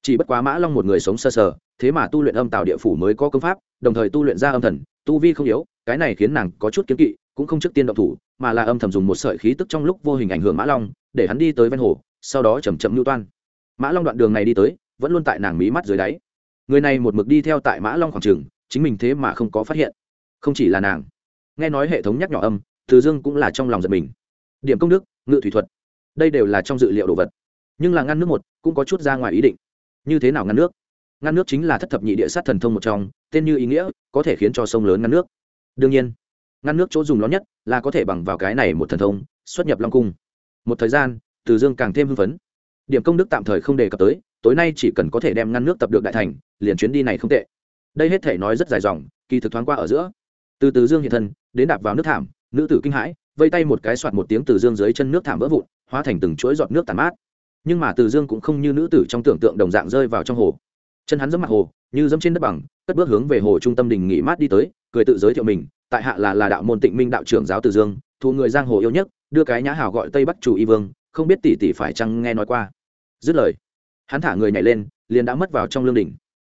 chỉ bất quá mã long một người sống sơ sờ, sờ thế mà tu luyện âm tạo địa phủ mới có công pháp đồng thời tu luyện ra âm thần tu vi không yếu cái này khiến nàng có chút kiếm kỵ cũng không trước tiên động thủ mà là âm thầm dùng một sợi khí tức trong lúc vô hình ảnh hưởng mã long để hắn đi tới ven hồ sau đó chầm chậm lưu toan. Mã long đoạn đường này đi tới vẫn luôn tại nàng mí mắt dưới đáy. Người này một mực đi theo tại mã long khoảng trường chính mình thế mà không có phát hiện. Không chỉ là nàng. Nghe nói hệ thống nhắc nhỏ âm từ dương cũng là trong lòng giật mình. Điểm công đức ngự thủy thuật. Đây đều là trong dự liệu đồ vật. Nhưng là ngăn nước một cũng có chút ra ngoài ý định như thế nào ngăn nước? Ngăn nước chính là thất thập nhị địa sát thần thông một trong, tên như ý nghĩa, có thể khiến cho sông lớn ngăn nước. Đương nhiên, ngăn nước chỗ dùng lớn nhất là có thể bằng vào cái này một thần thông, xuất nhập long cung. Một thời gian, từ dương càng thêm hưng phấn. Điểm công đức tạm thời không đề cập tới, tối nay chỉ cần có thể đem ngăn nước tập được đại thành, liền chuyến đi này không tệ. Đây hết thể nói rất dài dòng, kỳ thực thoáng qua ở giữa. Từ từ dương hiện thân, đến đạp vào nước thảm, nữ tử kinh hãi, vây tay một cái soạt một tiếng từ dương dưới chân nước thảm vỡ vụn, hóa thành từng chuỗi giọt nước tàn mát nhưng mà từ dương cũng không như nữ tử trong tưởng tượng đồng dạng rơi vào trong hồ. Chân hắn dẫm mặt hồ, như dẫm trên đất bằng, cất bước hướng về hồ trung tâm đình nghỉ mát đi tới, cười tự giới thiệu mình, tại hạ là là đạo môn tịnh minh đạo trưởng giáo từ dương thu người giang hồ yêu nhất, đưa cái nhã hào gọi tây bắc chủ y vương, không biết tỷ tỷ phải chăng nghe nói qua. Dứt lời, hắn thả người nhảy lên, liền đã mất vào trong lương đình.